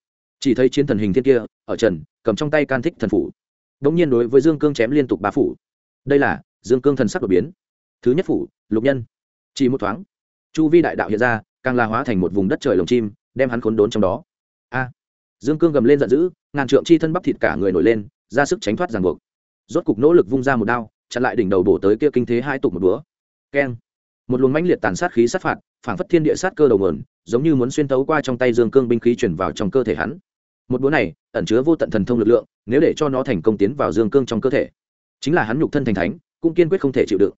Speaker 1: Chỉ thấy chiến thần hình thiên kia, ở trần, cầm trong tay can thích thần phủ. Đ ỗ n g nhiên đối với dương cương chém liên tục ba phủ. Đây là, dương cương thần sắc đột biến. Thứ nhất phủ, lục nhân. Chỉ một thoáng, chu vi đại đạo hiện ra, càng là hóa thành một vùng đất trời lồng chim, đem hắn khốn đốn trong đó. A! Dương cương gầm lên giận dữ, ngàn trượng chi thân bắp thịt cả người nổi lên, ra sức tránh thoát ràng buộc. Rốt cục nỗ lực vung ra một đao, chặn lại đỉnh đầu bổ tới kia kinh thế hai tục một búa keng! Một luồng mãnh liệt tàn sát khí sát phạt, phảng phất thiên địa sát cơ đầu mờn giống như muốn xuyên tấu qua trong tay dương cương binh khí chuyển vào trong cơ thể hắn. Một búa này ẩn chứa vô tận thần thông lực lượng, nếu để cho nó thành công tiến vào dương cương trong cơ thể, chính là hắn nhục thân thành thánh, cũng kiên quyết không thể chịu đựng.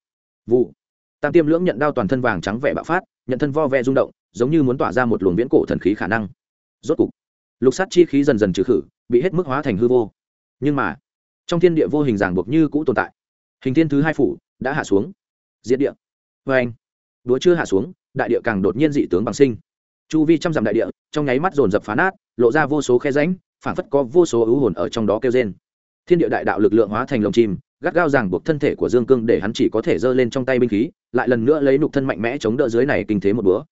Speaker 1: Vụ. Tam tiêm lưỡng nhận đao toàn thân vàng trắng vẻ bạo phát, nhận thân vo ve rung động, giống như muốn tỏa ra một luồng viễn cổ thần khí khả năng. Rốt cục, lục sát chi khí dần dần trừ khử, bị hết mức hóa thành hư vô. Nhưng mà, trong thiên địa vô hình ràng buộc như cũ tồn tại. Hình thiên thứ hai phủ đã hạ xuống. Diệt địa vê anh đúa chưa hạ xuống, đại địa càng đột nhiên dị tướng bằng sinh. Chu vi trăm dặm đại địa, trong nháy mắt dồn dập phá nát, lộ ra vô số khe ránh phảng phất có vô số ưu hồn ở trong đó kêu trên thiên địa đại đạo lực lượng hóa thành lồng chim gắt gao ràng buộc thân thể của dương cương để hắn chỉ có thể giơ lên trong tay binh khí, lại lần nữa lấy nục thân mạnh mẽ chống đỡ dưới này kinh thế một búa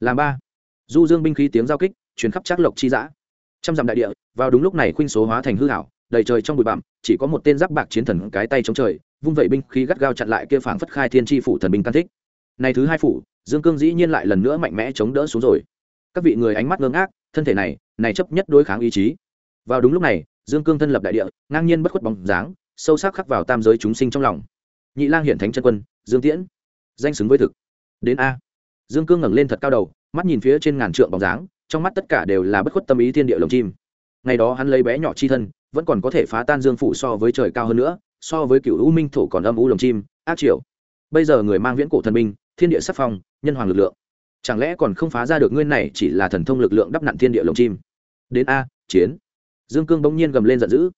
Speaker 1: làm ba. Du dương binh khí tiếng giao kích chuyến khắp trác lộc chi giã trăm dặm đại địa, vào đúng lúc này khuynh số hóa thành hư hảo đầy trời trong bụi bặm, chỉ có một tên giáp bạc chiến thần cái tay chống trời vung vẩy binh khí gắt gao chặn lại kia phảng phất khai thiên tri phủ thần binh can thích. Này thứ hai phủ, dương cương dĩ nhiên lại lần nữa mạnh mẽ chống đỡ xuống rồi. Các vị người ánh mắt ngơ ngác, thân thể này này chấp nhất đối kháng ý chí. Vào đúng lúc này, dương cương thân lập đại địa, ngang nhiên bất khuất bóng dáng, sâu sắc khắc vào tam giới chúng sinh trong lòng. Nhị lang hiện thánh chân quân, dương tiễn, danh xứng với thực. Đến a. Dương cương ngẩng lên thật cao đầu, mắt nhìn phía trên ngàn trượng bóng dáng, trong mắt tất cả đều là bất khuất tâm ý thiên địa lồng chim. Ngày đó hắn lấy bé nhỏ chi thân, vẫn còn có thể phá tan dương phủ so với trời cao hơn nữa so với cựu u minh thổ còn âm u lồng chim, ác triều. Bây giờ người mang viễn cổ thần minh thiên địa sắc phong, nhân hoàng lực lượng. Chẳng lẽ còn không phá ra được nguyên này chỉ là thần thông lực lượng đắp nặn thiên địa lồng chim? Đến a, chiến. Dương cương bỗng nhiên gầm lên giận dữ.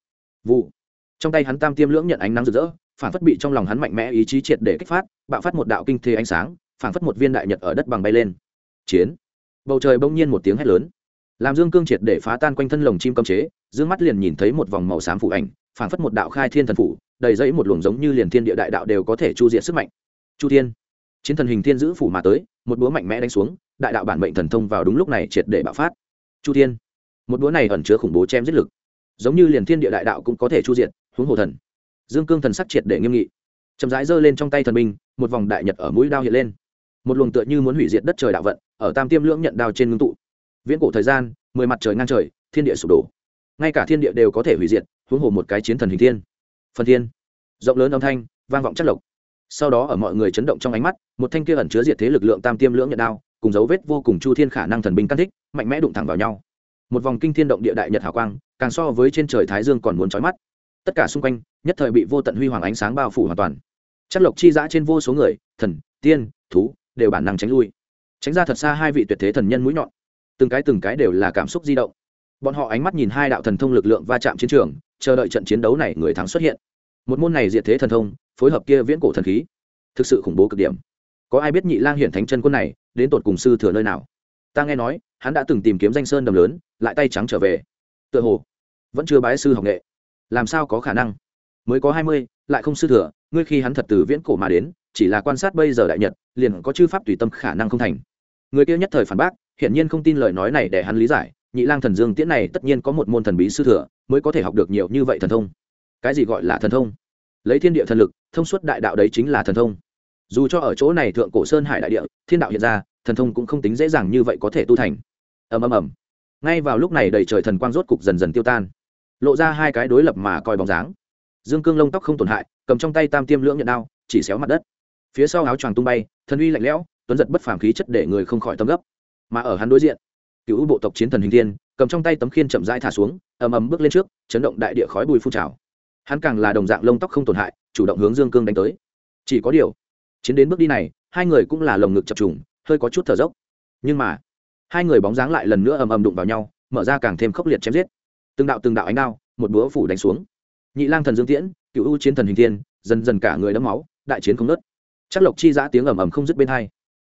Speaker 1: Vụ. Trong tay hắn tam tiêm lưỡng nhận ánh nắng rực rỡ, phản phất bị trong lòng hắn mạnh mẽ ý chí triệt để kích phát, bạo phát một đạo kinh thế ánh sáng, phản phất một viên đại nhật ở đất bằng bay lên. Chiến. Bầu trời bỗng nhiên một tiếng hét lớn. Làm dương cương triệt để phá tan quanh thân lồng chim cấm chế, dương mắt liền nhìn thấy một vòng màu xám phủ ảnh, phản phất một đạo khai thiên thần phủ đầy dẫy một luồng giống như liền thiên địa đại đạo đều có thể chu diệt sức mạnh. Chu thiên, chiến thần hình thiên giữ phủ mà tới, một búa mạnh mẽ đánh xuống, đại đạo bản mệnh thần thông vào đúng lúc này triệt để bạo phát. Chu thiên, một búa này ẩn chứa khủng bố chém giết lực. Giống như liền thiên địa đại đạo cũng có thể chu diệt, huống hồ thần. Dương cương thần sắc triệt để nghiêm nghị. Chậm rãi giơ lên trong tay thần binh, một vòng đại nhật ở mũi đao hiện lên. Một luồng tựa như muốn hủy diệt đất trời đạo vận, ở tam tiêm lưỡng nhận đao trên ngưng tụ. Viễn cổ thời gian, mười mặt trời ngang trời, thiên địa sụp đổ. Ngay cả thiên địa đều có thể hủy diệt, huống hồ một cái chiến thần hình thiên phần thiên. Rộng lớn âm thanh, vang vọng chất lộc. Sau đó ở mọi người chấn động trong ánh mắt, một thanh kia ẩn chứa diệt thế lực lượng tam tiêm lưỡng nhận đao, cùng dấu vết vô cùng chu thiên khả năng thần binh căn thích, mạnh mẽ đụng thẳng vào nhau. Một vòng kinh thiên động địa đại nhật hào quang, càng so với trên trời thái dương còn muốn trói mắt. Tất cả xung quanh, nhất thời bị vô tận huy hoàng ánh sáng bao phủ hoàn toàn. Chất lộc chi giã trên vô số người, thần, tiên, thú, đều bản năng tránh lui. Tránh ra thật xa hai vị tuyệt thế thần nhân mũi nhọn. Từng cái từng cái đều là cảm xúc di động. Bọn họ ánh mắt nhìn hai đạo thần thông lực lượng va chạm chiến trường chờ đợi trận chiến đấu này người thắng xuất hiện. Một môn này diệt thế thần thông, phối hợp kia viễn cổ thần khí, thực sự khủng bố cực điểm. Có ai biết nhị lang hiển thánh chân quân này, đến tột cùng sư thừa nơi nào? Ta nghe nói, hắn đã từng tìm kiếm danh sơn đầm lớn, lại tay trắng trở về. Tựa hồ, vẫn chưa bái sư học nghệ. Làm sao có khả năng? Mới có hai mươi, lại không sư thừa, ngươi khi hắn thật từ viễn cổ mà đến, chỉ là quan sát bây giờ đại nhật, liền có chư pháp tùy tâm khả năng không thành. Người kia nhất thời phản bác, hiển nhiên không tin lời nói này để hắn lý giải nhị lang thần dương tiễn này tất nhiên có một môn thần bí sư thừa, mới có thể học được nhiều như vậy thần thông. Cái gì gọi là thần thông? Lấy thiên địa thần lực, thông suốt đại đạo đấy chính là thần thông. Dù cho ở chỗ này thượng cổ sơn hải đại địa, thiên đạo hiện ra, thần thông cũng không tính dễ dàng như vậy có thể tu thành. Ầm ầm ầm. Ngay vào lúc này đầy trời thần quang rốt cục dần dần tiêu tan. Lộ ra hai cái đối lập mà coi bóng dáng. Dương cương lông tóc không tổn hại, cầm trong tay tam tiêm lưỡng nhận đao, chỉ xéo mặt đất. Phía sau áo choàng tung bay, thần uy lạnh lẽo, tuấn giật bất phàm khí chất để người không khỏi tâm gấp. Mà ở hắn đối diện cựu bộ tộc chiến thần hình thiên, cầm trong tay tấm khiên chậm rãi thả xuống, ầm ầm bước lên trước, chấn động đại địa khói bùi phun trào. Hắn càng là đồng dạng lông tóc không tổn hại, chủ động hướng dương cương đánh tới. Chỉ có điều, chiến đến bước đi này, hai người cũng là lồng ngực chập trùng, hơi có chút thở dốc. Nhưng mà, hai người bóng dáng lại lần nữa ầm ầm đụng vào nhau, mở ra càng thêm khốc liệt chém giết. Từng đạo từng đạo ánh đao, một búa phủ đánh xuống. Nhị lang thần dương tiễn, cựu u chiến thần hình thiên, dần dần cả người đẫm máu, đại chiến không nớt chắc lộc chi giã tiếng ầm ầm không dứt bên hai.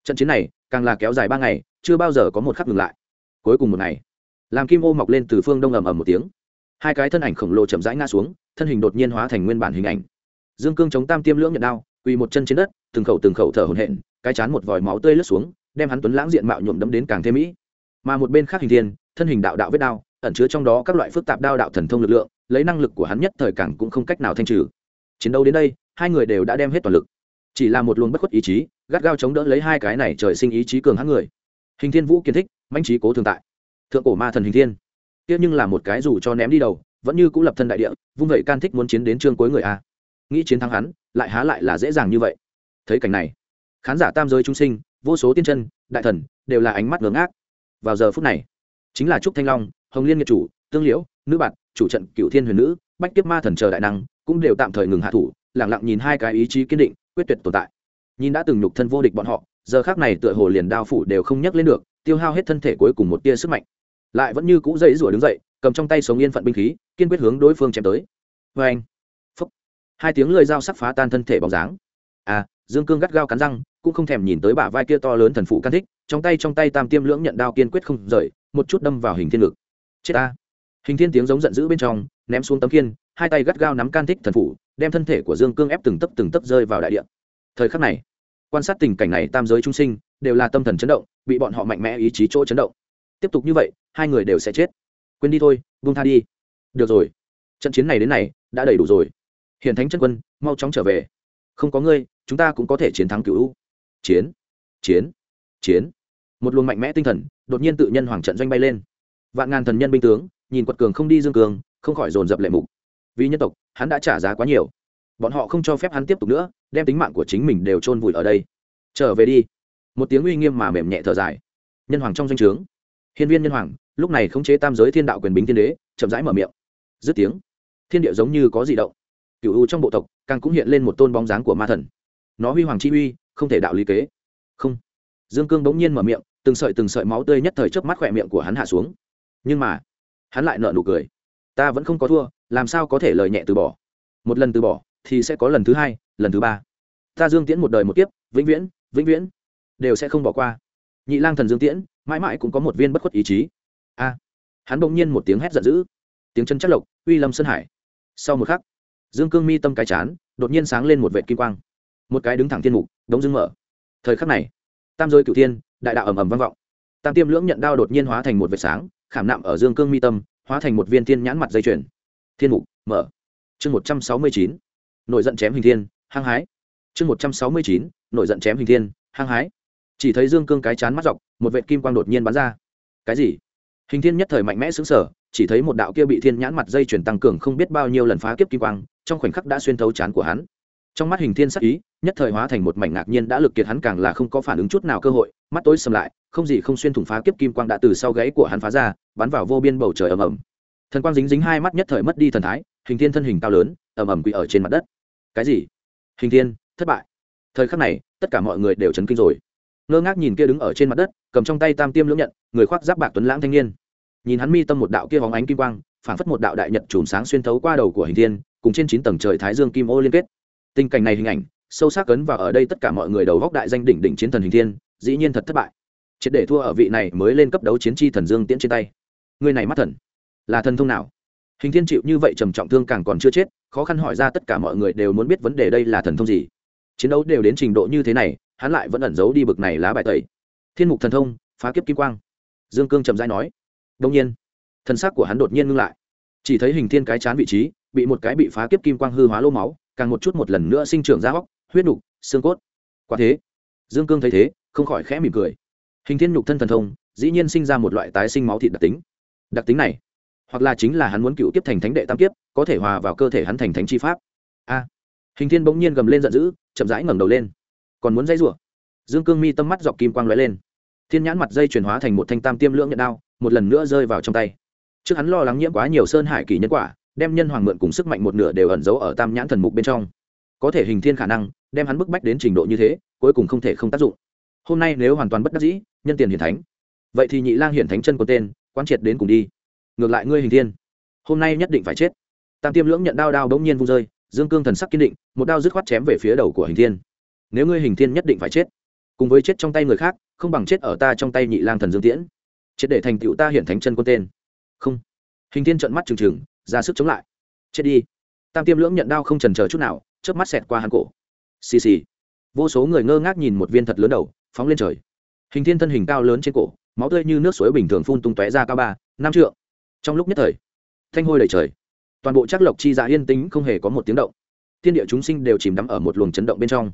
Speaker 1: Trận chiến này, càng là kéo dài ba ngày, chưa bao giờ có một khắc ngừng lại cuối cùng một ngày, làm kim ô mọc lên từ phương đông ầm ầm một tiếng. Hai cái thân ảnh khổng lồ chậm rãi ngã xuống, thân hình đột nhiên hóa thành nguyên bản hình ảnh. Dương cương chống tam tiêm lưỡng nhận đao, quỳ một chân trên đất, từng khẩu từng khẩu thở hổn hển, cái chán một vòi máu tươi lướt xuống, đem hắn tuấn lãng diện mạo nhuộm đấm đến càng thêm mỹ. Mà một bên khác hình thiên, thân hình đạo đạo vết đao, ẩn chứa trong đó các loại phức tạp đao đạo thần thông lực lượng, lấy năng lực của hắn nhất thời càng cũng không cách nào thanh trừ. Chiến đấu đến đây, hai người đều đã đem hết toàn lực. Chỉ là một luồng bất khuất ý chí, gắt gao chống đỡ lấy hai cái này trời sinh ý chí cường hãn người. Hình thiên vũ kiến thích mãnh trí cố thường tại. Thượng cổ ma thần hình thiên. Tiếc nhưng là một cái dù cho ném đi đầu, vẫn như cũng lập thân đại địa, vung vậy can thích muốn chiến đến chương cuối người a. Nghĩ chiến thắng hắn, lại há lại là dễ dàng như vậy. Thấy cảnh này, khán giả tam giới trung sinh, vô số tiên chân, đại thần, đều là ánh mắt ngớ ngác. Vào giờ phút này, chính là trúc thanh long, hồng liên nghiệp chủ, tương liễu, nữ bạn chủ trận cựu thiên huyền nữ, bách kiếp ma thần chờ đại năng, cũng đều tạm thời ngừng hạ thủ lẳng lặng nhìn hai cái ý chí kiên định, quyết tuyệt tồn tại. Nhìn đã từng nhục thân vô địch bọn họ, giờ khác này tựa hồ liền đao phủ đều không nhắc lên được tiêu hao hết thân thể cuối cùng một tia sức mạnh. Lại vẫn như cũ dây rủa đứng dậy cầm trong tay sống yên phận binh khí kiên quyết hướng đối phương chém tới. Vê anh. Phúc. Hai tiếng lưỡi dao sắc phá tan thân thể bóng dáng. À dương cương gắt gao cắn răng cũng không thèm nhìn tới bả vai kia to lớn thần phụ can thích trong tay trong tay tam tiêm lưỡng nhận đao kiên quyết không rời một chút đâm vào hình thiên ngực. Chết ta. Hình thiên tiếng giống giận dữ bên trong ném xuống tấm kiên hai tay gắt gao nắm can thích thần phụ, đem thân thể của dương cương ép từng tấc từng tấc rơi vào đại địa. Thời khắc này quan sát tình cảnh này tam giới trung sinh đều là tâm thần chấn động, bị bọn họ mạnh mẽ ý chí chỗ chấn động. Tiếp tục như vậy, hai người đều sẽ chết. Quên đi thôi, buông tha đi. Được rồi. Trận chiến này đến này, đã đầy đủ rồi. Hiện thánh chân quân, mau chóng trở về. Không có ngươi, chúng ta cũng có thể chiến thắng cựu chiến chiến chiến. Một luồng mạnh mẽ tinh thần, đột nhiên tự nhân hoàng trận doanh bay lên. Vạn ngàn thần nhân binh tướng, nhìn quật cường không đi dương cường, không khỏi dồn dập lệ mục. Vì nhân tộc, hắn đã trả giá quá nhiều. Bọn họ không cho phép hắn tiếp tục nữa, đem tính mạng của chính mình đều chôn vùi ở đây. Trở về đi một tiếng uy nghiêm mà mềm nhẹ thở dài. Nhân hoàng trong danh o trướng. Hiên viên nhân hoàng, lúc này khống chế tam giới thiên đạo quyền bính thiên đế, chậm rãi mở miệng. Dứt tiếng, thiên địa giống như có gì động. Cựu u trong bộ tộc, càng cũng hiện lên một tôn bóng dáng của ma thần. Nó huy hoàng chi uy, không thể đạo lý kế. Không. Dương cương bỗng nhiên mở miệng, từng sợi từng sợi máu tươi nhất thời chớp mắt khỏe miệng của hắn hạ xuống. Nhưng mà, hắn lại nợ nụ cười. Ta vẫn không có thua, làm sao có thể lời nhẹ từ bỏ? Một lần từ bỏ, thì sẽ có lần thứ hai, lần thứ ba. Ta dương tiễn một đời một kiếp, vĩnh viễn vĩnh viễn đều sẽ không bỏ qua. Nhị lang thần dương tiễn, mãi mãi cũng có một viên bất khuất ý chí. A. Hắn bỗng nhiên một tiếng hét giận dữ. Tiếng chân chất lộc, uy lâm sơn hải. Sau một khắc, dương cương mi tâm cái chán, đột nhiên sáng lên một vệ kim quang. Một cái đứng thẳng thiên mục, đống dưng mở. Thời khắc này, tam giới cửu thiên, đại đạo ầm ầm vang vọng. Tam tiêm lưỡng nhận đao đột nhiên hóa thành một vệt sáng, khảm nạm ở dương cương mi tâm, hóa thành một viên thiên nhãn mặt dây chuyền. Thiên mục, mở. Chương một trăm sáu mươi chín, nổi giận chém hình thiên, hăng hái. Chương một trăm sáu mươi chín, nổi giận chém hình thiên, hăng hái chỉ thấy dương cương cái chán mắt dọc, một vệ kim quang đột nhiên bắn ra. Cái gì? Hình thiên nhất thời mạnh mẽ xứng sở chỉ thấy một đạo kia bị thiên nhãn mặt dây chuyển tăng cường không biết bao nhiêu lần phá kiếp kim quang, trong khoảnh khắc đã xuyên thấu chán của hắn. Trong mắt hình thiên sắc ý, nhất thời hóa thành một mảnh ngạc nhiên đã lực kiệt hắn càng là không có phản ứng chút nào cơ hội, mắt tối sầm lại, không gì không xuyên thủng phá kiếp kim quang đã từ sau gáy của hắn phá ra, bắn vào vô biên bầu trời ầm ầm. Thần quang dính dính hai mắt nhất thời mất đi thần thái, hình thiên thân hình cao lớn, ầm ầm quỳ ở trên mặt đất. Cái gì? Hình thiên, thất bại. Thời khắc này, tất cả mọi người đều chấn kinh rồi ngơ ngác nhìn kia đứng ở trên mặt đất, cầm trong tay tam tiêm lưỡng nhận, người khoác giáp bạc tuấn lãng thanh niên. Nhìn hắn mi tâm một đạo kia hóng ánh kim quang phản phất một đạo đại nhật chùm sáng xuyên thấu qua đầu của hình thiên, cùng trên chín tầng trời thái dương kim ô liên kết. Tình cảnh này hình ảnh, sâu sắc cấn vào ở đây tất cả mọi người đầu góc đại danh đỉnh đỉnh chiến thần hình thiên, dĩ nhiên thật thất bại. Triệt để thua ở vị này mới lên cấp đấu chiến chi thần dương tiễn trên tay. Người này mắt thần, là thần thông nào? Hình thiên chịu như vậy trầm trọng thương càng còn chưa chết, khó khăn hỏi ra tất cả mọi người đều muốn biết vấn đề đây là thần thông gì. Chiến đấu đều đến trình độ như thế này hắn lại vẫn ẩn giấu đi bực này lá bài tẩy. Thiên mục thần thông, phá kiếp kim quang. Dương cương chậm rãi nói. Đông nhiên, thân xác của hắn đột nhiên ngưng lại. Chỉ thấy hình thiên cái chán vị trí, bị một cái bị phá kiếp kim quang hư hóa lô máu, càng một chút một lần nữa sinh trưởng ra góc huyết nục, xương cốt. Quả thế, dương cương thấy thế, không khỏi khẽ mỉm cười. Hình thiên nhục thân thần thông, dĩ nhiên sinh ra một loại tái sinh máu thịt đặc tính. Đặc tính này, hoặc là chính là hắn muốn cựu kiếp thành thánh đệ tam kiếp, có thể hòa vào cơ thể hắn thành thánh chi pháp. A. Hình thiên bỗng nhiên gầm lên giận dữ, chậm rãi ngẩng đầu lên còn muốn dây rủa. Dương cương mi tâm mắt dọc kim quang lóe lên. Thiên nhãn mặt dây chuyển hóa thành một thanh tam tiêm lưỡng nhận đao, một lần nữa rơi vào trong tay. Trước hắn lo lắng nhiễm quá nhiều sơn hải kỳ nhân quả, đem nhân hoàng mượn cùng sức mạnh một nửa đều ẩn giấu ở tam nhãn thần mục bên trong. Có thể hình thiên khả năng, đem hắn bức bách đến trình độ như thế, cuối cùng không thể không tác dụng. Hôm nay nếu hoàn toàn bất đắc dĩ, nhân tiền hiển thánh. Vậy thì nhị lang hiển thánh chân có tên quan triệt đến cùng đi. Ngược lại ngươi hình thiên. Hôm nay nhất định phải chết. Tam tiêm lưỡng nhận đao đao đống nhiên vung rơi, dương cương thần sắc kiên định, một đao dứt khoát chém về phía đầu của hình thiên nếu ngươi hình thiên nhất định phải chết, cùng với chết trong tay người khác, không bằng chết ở ta trong tay nhị lang thần dương tiễn. Chết để thành tựu ta hiện thánh chân quân tên. Không. Hình thiên trợn mắt trừng trừng, ra sức chống lại. Chết đi. Tam tiêm lưỡng nhận đao không trần chờ chút nào, chớp mắt xẹt qua hắn cổ. Xì xì. Vô số người ngơ ngác nhìn một viên thật lớn đầu, phóng lên trời. Hình thiên thân hình cao lớn trên cổ, máu tươi như nước suối bình thường phun tung tóe ra cao ba, năm trượng. Trong lúc nhất thời, thanh hôi đầy trời. Toàn bộ chắc lộc chi dạ yên tĩnh không hề có một tiếng động. Thiên địa chúng sinh đều chìm đắm ở một luồng chấn động bên trong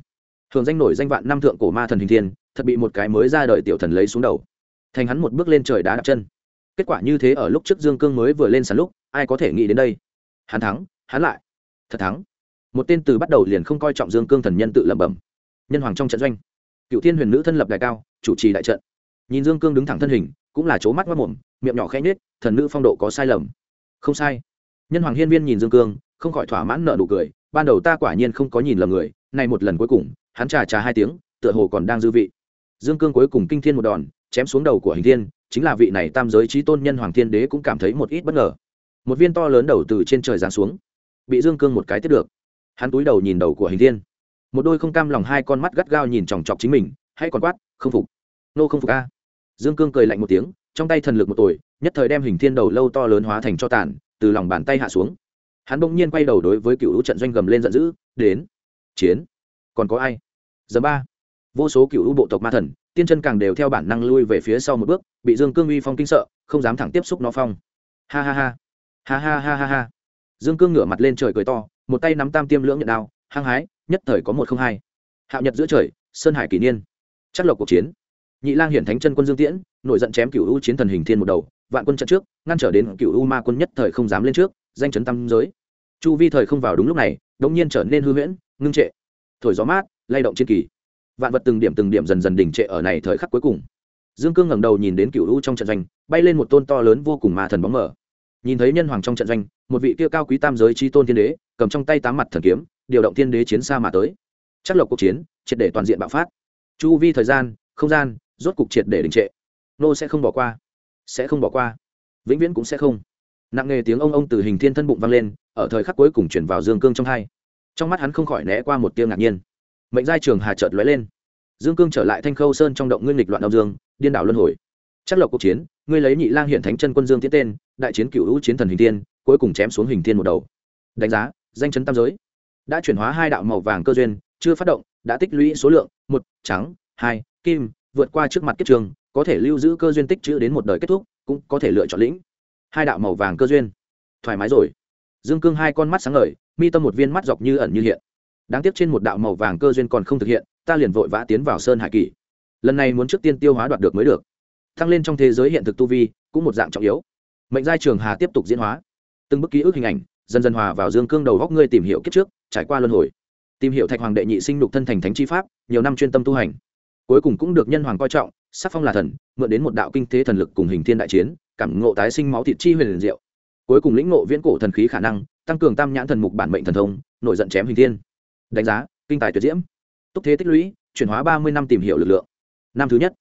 Speaker 1: thường danh nổi danh vạn năm thượng cổ ma thần hình thiên, thật bị một cái mới ra đời tiểu thần lấy xuống đầu. Thành hắn một bước lên trời đá đặt chân. Kết quả như thế ở lúc trước dương cương mới vừa lên sàn lúc, ai có thể nghĩ đến đây? Hắn thắng, hắn lại. Thật thắng. Một tên từ bắt đầu liền không coi trọng dương cương thần nhân tự lẩm bẩm. Nhân hoàng trong trận doanh. Cựu thiên huyền nữ thân lập đại cao, chủ trì đại trận. Nhìn dương cương đứng thẳng thân hình, cũng là chỗ mắt mắt mồm, miệng nhỏ khẽ nhết thần nữ phong độ có sai lầm. Không sai. Nhân hoàng hiên viên nhìn dương cương, không khỏi thỏa mãn nợ nụ cười, ban đầu ta quả nhiên không có nhìn lầm người này một lần cuối cùng hắn trà trà hai tiếng, tựa hồ còn đang dư vị. Dương cương cuối cùng kinh thiên một đòn, chém xuống đầu của hình thiên, chính là vị này tam giới trí tôn nhân hoàng thiên đế cũng cảm thấy một ít bất ngờ. Một viên to lớn đầu từ trên trời giáng xuống, bị dương cương một cái tiếp được. Hắn túi đầu nhìn đầu của hình thiên. Một đôi không cam lòng hai con mắt gắt gao nhìn chòng chọc chính mình, hay còn quát, không phục. Nô không phục a. Dương cương cười lạnh một tiếng, trong tay thần lực một tuổi, nhất thời đem hình thiên đầu lâu to lớn hóa thành cho tàn, từ lòng bàn tay hạ xuống. Hắn bỗng nhiên quay đầu đối với cựu trận doanh gầm lên giận dữ, đến, chiến, còn có ai? Giờ ba. Vô số cựu bộ tộc ma thần, tiên chân càng đều theo bản năng lui về phía sau một bước, bị dương cương uy phong kinh sợ, không dám thẳng tiếp xúc nó phong. Ha ha ha. Ha ha ha ha ha. Dương cương ngửa mặt lên trời cười to, một tay nắm tam tiêm lưỡng nhận đao, hăng hái, nhất thời có một không hai. Hạo nhật giữa trời, sơn hải kỷ niên. Chắc lộc cuộc chiến. Nhị lang hiển thánh chân quân dương tiễn, nổi giận chém cựu u chiến thần hình thiên một đầu, vạn quân trận trước, ngăn trở đến cựu u ma quân nhất thời không dám lên trước, danh chấn tam giới. Chu vi thời không vào đúng lúc này đống nhiên trở nên hư huyễn, ngưng trệ. Thổi gió mát lay động trên kỳ. Vạn vật từng điểm từng điểm dần dần đỉnh trệ ở này thời khắc cuối cùng. Dương cương ngẩng đầu nhìn đến cựu u trong trận doanh, bay lên một tôn to lớn vô cùng mà thần bóng mở nhìn thấy nhân hoàng trong trận doanh, một vị kia cao quý tam giới chi tôn thiên đế, cầm trong tay tám mặt thần kiếm, điều động thiên đế chiến xa mà tới. Chắc lộc cuộc chiến, triệt để toàn diện bạo phát. Chu vi thời gian, không gian, rốt cục triệt để đình trệ. Nô sẽ không bỏ qua. Sẽ không bỏ qua. Vĩnh viễn cũng sẽ không. Nặng nề tiếng ông ông từ hình thiên thân bụng vang lên, ở thời khắc cuối cùng chuyển vào dương cương trong hai. Trong mắt hắn không khỏi né qua một tia ngạc nhiên mệnh giai trường hà chợt lóe lên. Dương cương trở lại thanh khâu sơn trong động nguyên lịch loạn đông dương, điên đảo luân hồi. Chắc lộc cuộc chiến, ngươi lấy nhị lang hiện thánh chân quân dương tiến tên, đại chiến cựu hữu chiến thần hình tiên cuối cùng chém xuống hình tiên một đầu. Đánh giá, danh chấn tam giới. Đã chuyển hóa hai đạo màu vàng cơ duyên, chưa phát động, đã tích lũy số lượng, một, trắng, hai, kim, vượt qua trước mặt kết trường, có thể lưu giữ cơ duyên tích chữ đến một đời kết thúc, cũng có thể lựa chọn lĩnh. Hai đạo màu vàng cơ duyên. Thoải mái rồi. Dương cương hai con mắt sáng ngời, mi tâm một viên mắt dọc như ẩn như hiện đáng tiếc trên một đạo màu vàng cơ duyên còn không thực hiện, ta liền vội vã tiến vào sơn hải kỳ. Lần này muốn trước tiên tiêu hóa đoạt được mới được. Thăng lên trong thế giới hiện thực tu vi, cũng một dạng trọng yếu. Mệnh giai trường hà tiếp tục diễn hóa. Từng bức ký ức hình ảnh, dần dần hòa vào dương cương đầu góc ngươi tìm hiểu kiếp trước, trải qua luân hồi. Tìm hiểu thạch hoàng đệ nhị sinh lục thân thành thánh chi pháp, nhiều năm chuyên tâm tu hành. Cuối cùng cũng được nhân hoàng coi trọng, sắc phong là thần, mượn đến một đạo kinh thế thần lực cùng hình thiên đại chiến, cảm ngộ tái sinh máu thịt chi huyền liền diệu. Cuối cùng lĩnh ngộ viễn cổ thần khí khả năng, tăng cường tam nhãn thần mục bản mệnh thần thông nổi giận chém hình thiên đánh giá, kinh tài tuyệt diễm. Túc thế tích lũy, chuyển hóa ba mươi năm tìm hiểu lực lượng. Năm thứ nhất,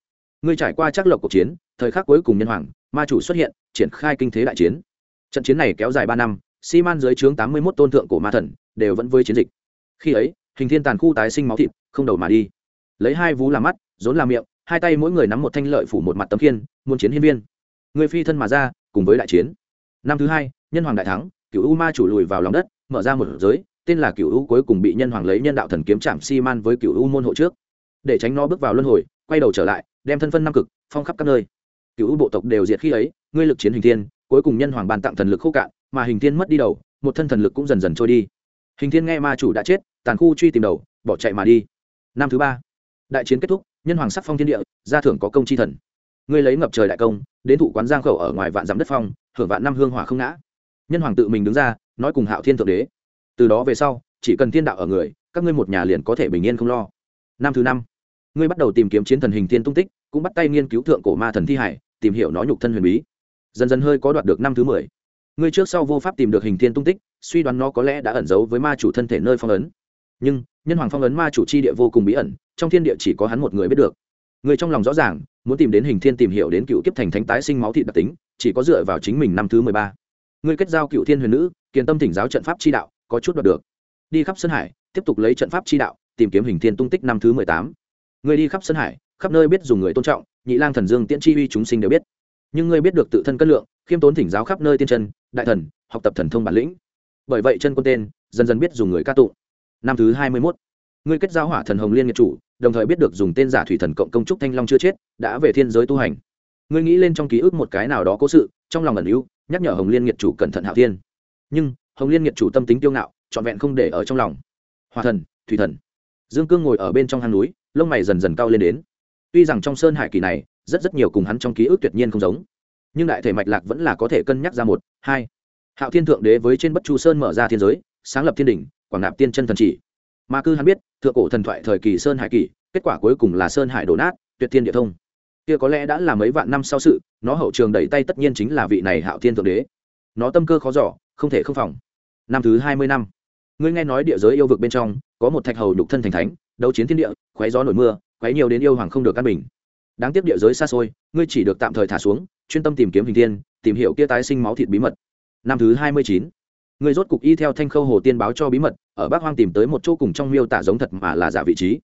Speaker 1: ngươi trải qua chắc lộc cuộc chiến, thời khắc cuối cùng nhân hoàng, ma chủ xuất hiện, triển khai kinh thế đại chiến. Trận chiến này kéo dài ba năm xi man dưới chướng tám mươi một tôn thượng của ma thần, đều vẫn với chiến dịch. Khi ấy, hình thiên tàn khu tái sinh máu thịt, không đầu mà đi. Lấy hai vú làm mắt, rốn làm miệng, hai tay mỗi người nắm một thanh lợi phủ một mặt tấm khiên muôn chiến hiên viên. Người phi thân mà ra, cùng với đại chiến. Năm thứ hai, nhân hoàng đại thắng cựu u ma chủ lùi vào lòng đất, mở ra một giới tên là cựu u cuối cùng bị nhân hoàng lấy nhân đạo thần kiếm chạm xi man với cựu u môn hộ trước. Để tránh nó bước vào luân hồi, quay đầu trở lại, đem thân phân năm cực, phong khắp các nơi. Cựu u bộ tộc đều diệt khi ấy, ngươi lực chiến hình thiên, cuối cùng nhân hoàng ban tặng thần lực khô cạn, mà hình thiên mất đi đầu, một thân thần lực cũng dần dần trôi đi. Hình thiên nghe ma chủ đã chết, tàn khu truy tìm đầu, bỏ chạy mà đi. Năm thứ ba, đại chiến kết thúc, nhân hoàng sắc phong thiên địa, gia thưởng có công chi thần. Ngươi lấy ngập trời đại công, đến thụ quán giang khẩu ở ngoài vạn dặm đất phong hưởng vạn năm hương hỏa không ngã. Nhân hoàng tự mình đứng ra, nói cùng hạo thiên thượng đế từ đó về sau, chỉ cần thiên đạo ở người, các ngươi một nhà liền có thể bình yên không lo. Năm thứ năm, ngươi bắt đầu tìm kiếm chiến thần hình thiên tung tích, cũng bắt tay nghiên cứu thượng cổ ma thần thi hải, tìm hiểu nó nhục thân huyền bí. Dần dần hơi có đoạt được năm thứ mười. Ngươi trước sau vô pháp tìm được hình thiên tung tích, suy đoán nó có lẽ đã ẩn giấu với ma chủ thân thể nơi phong ấn. Nhưng, nhân hoàng phong ấn ma chủ chi địa vô cùng bí ẩn, trong thiên địa chỉ có hắn một người biết được. Người trong lòng rõ ràng, muốn tìm đến hình thiên tìm hiểu đến cựu kiếp thành thánh tái sinh máu thịt đặc tính, chỉ có dựa vào chính mình năm thứ mười ba. Ngươi kết giao cựu thiên huyền nữ kiền tâm thỉnh giáo trận pháp chi đạo có chút đoạt được. Đi khắp sơn hải, tiếp tục lấy trận pháp chi đạo, tìm kiếm hình thiên tung tích năm thứ mười tám. Ngươi đi khắp sơn hải, khắp nơi biết dùng người tôn trọng, nhị lang thần dương tiễn chi uy chúng sinh đều biết. Nhưng ngươi biết được tự thân cân lượng, khiêm tốn thỉnh giáo khắp nơi tiên chân, đại thần, học tập thần thông bản lĩnh. Bởi vậy chân quân tên, dần dần biết dùng người ca tụng. Năm thứ hai mươi mốt ngươi kết giao hỏa thần hồng liên nghiệp chủ, đồng thời biết được dùng tên giả thủy thần cộng công trúc thanh long chưa chết, đã về thiên giới tu hành. Ngươi nghĩ lên trong ký ức một cái nào đó cố sự, trong lòng ẩn ưu, nhắc nhở hồng liên nghiệp chủ cẩn thận hạo thiên. Nhưng hồng liên nghiệt chủ tâm tính tiêu ngạo, trọn vẹn không để ở trong lòng. Hòa thần, thủy thần. Dương cương ngồi ở bên trong hang núi, lông mày dần dần cao lên đến. Tuy rằng trong sơn hải kỳ này, rất rất nhiều cùng hắn trong ký ức tuyệt nhiên không giống, nhưng đại thể mạch lạc vẫn là có thể cân nhắc ra một, hai. Hạo thiên thượng đế với trên bất chu sơn mở ra thiên giới, sáng lập thiên đỉnh, quảng nạp tiên chân thần chỉ. Mà cư hắn biết, thượng cổ thần thoại thời kỳ sơn hải kỳ, kết quả cuối cùng là sơn hải đổ nát, tuyệt thiên địa thông. Kia có lẽ đã là mấy vạn năm sau sự, nó hậu trường đẩy tay tất nhiên chính là vị này hạo thiên thượng đế. Nó tâm cơ khó giỏ không thể không phòng năm thứ hai mươi năm. Ngươi nghe nói địa giới yêu vực bên trong, có một thạch hầu nhục thân thành thánh, đấu chiến thiên địa, khoé gió nổi mưa, khoé nhiều đến yêu hoàng không được căn bình. Đáng tiếc địa giới xa xôi, ngươi chỉ được tạm thời thả xuống, chuyên tâm tìm kiếm hình thiên, tìm hiểu kia tái sinh máu thịt bí mật. Năm thứ hai mươi chín, ngươi rốt cục y theo thanh khâu hồ tiên báo cho bí mật, ở bắc hoang tìm tới một chỗ cùng trong miêu tả giống thật mà là giả vị trí.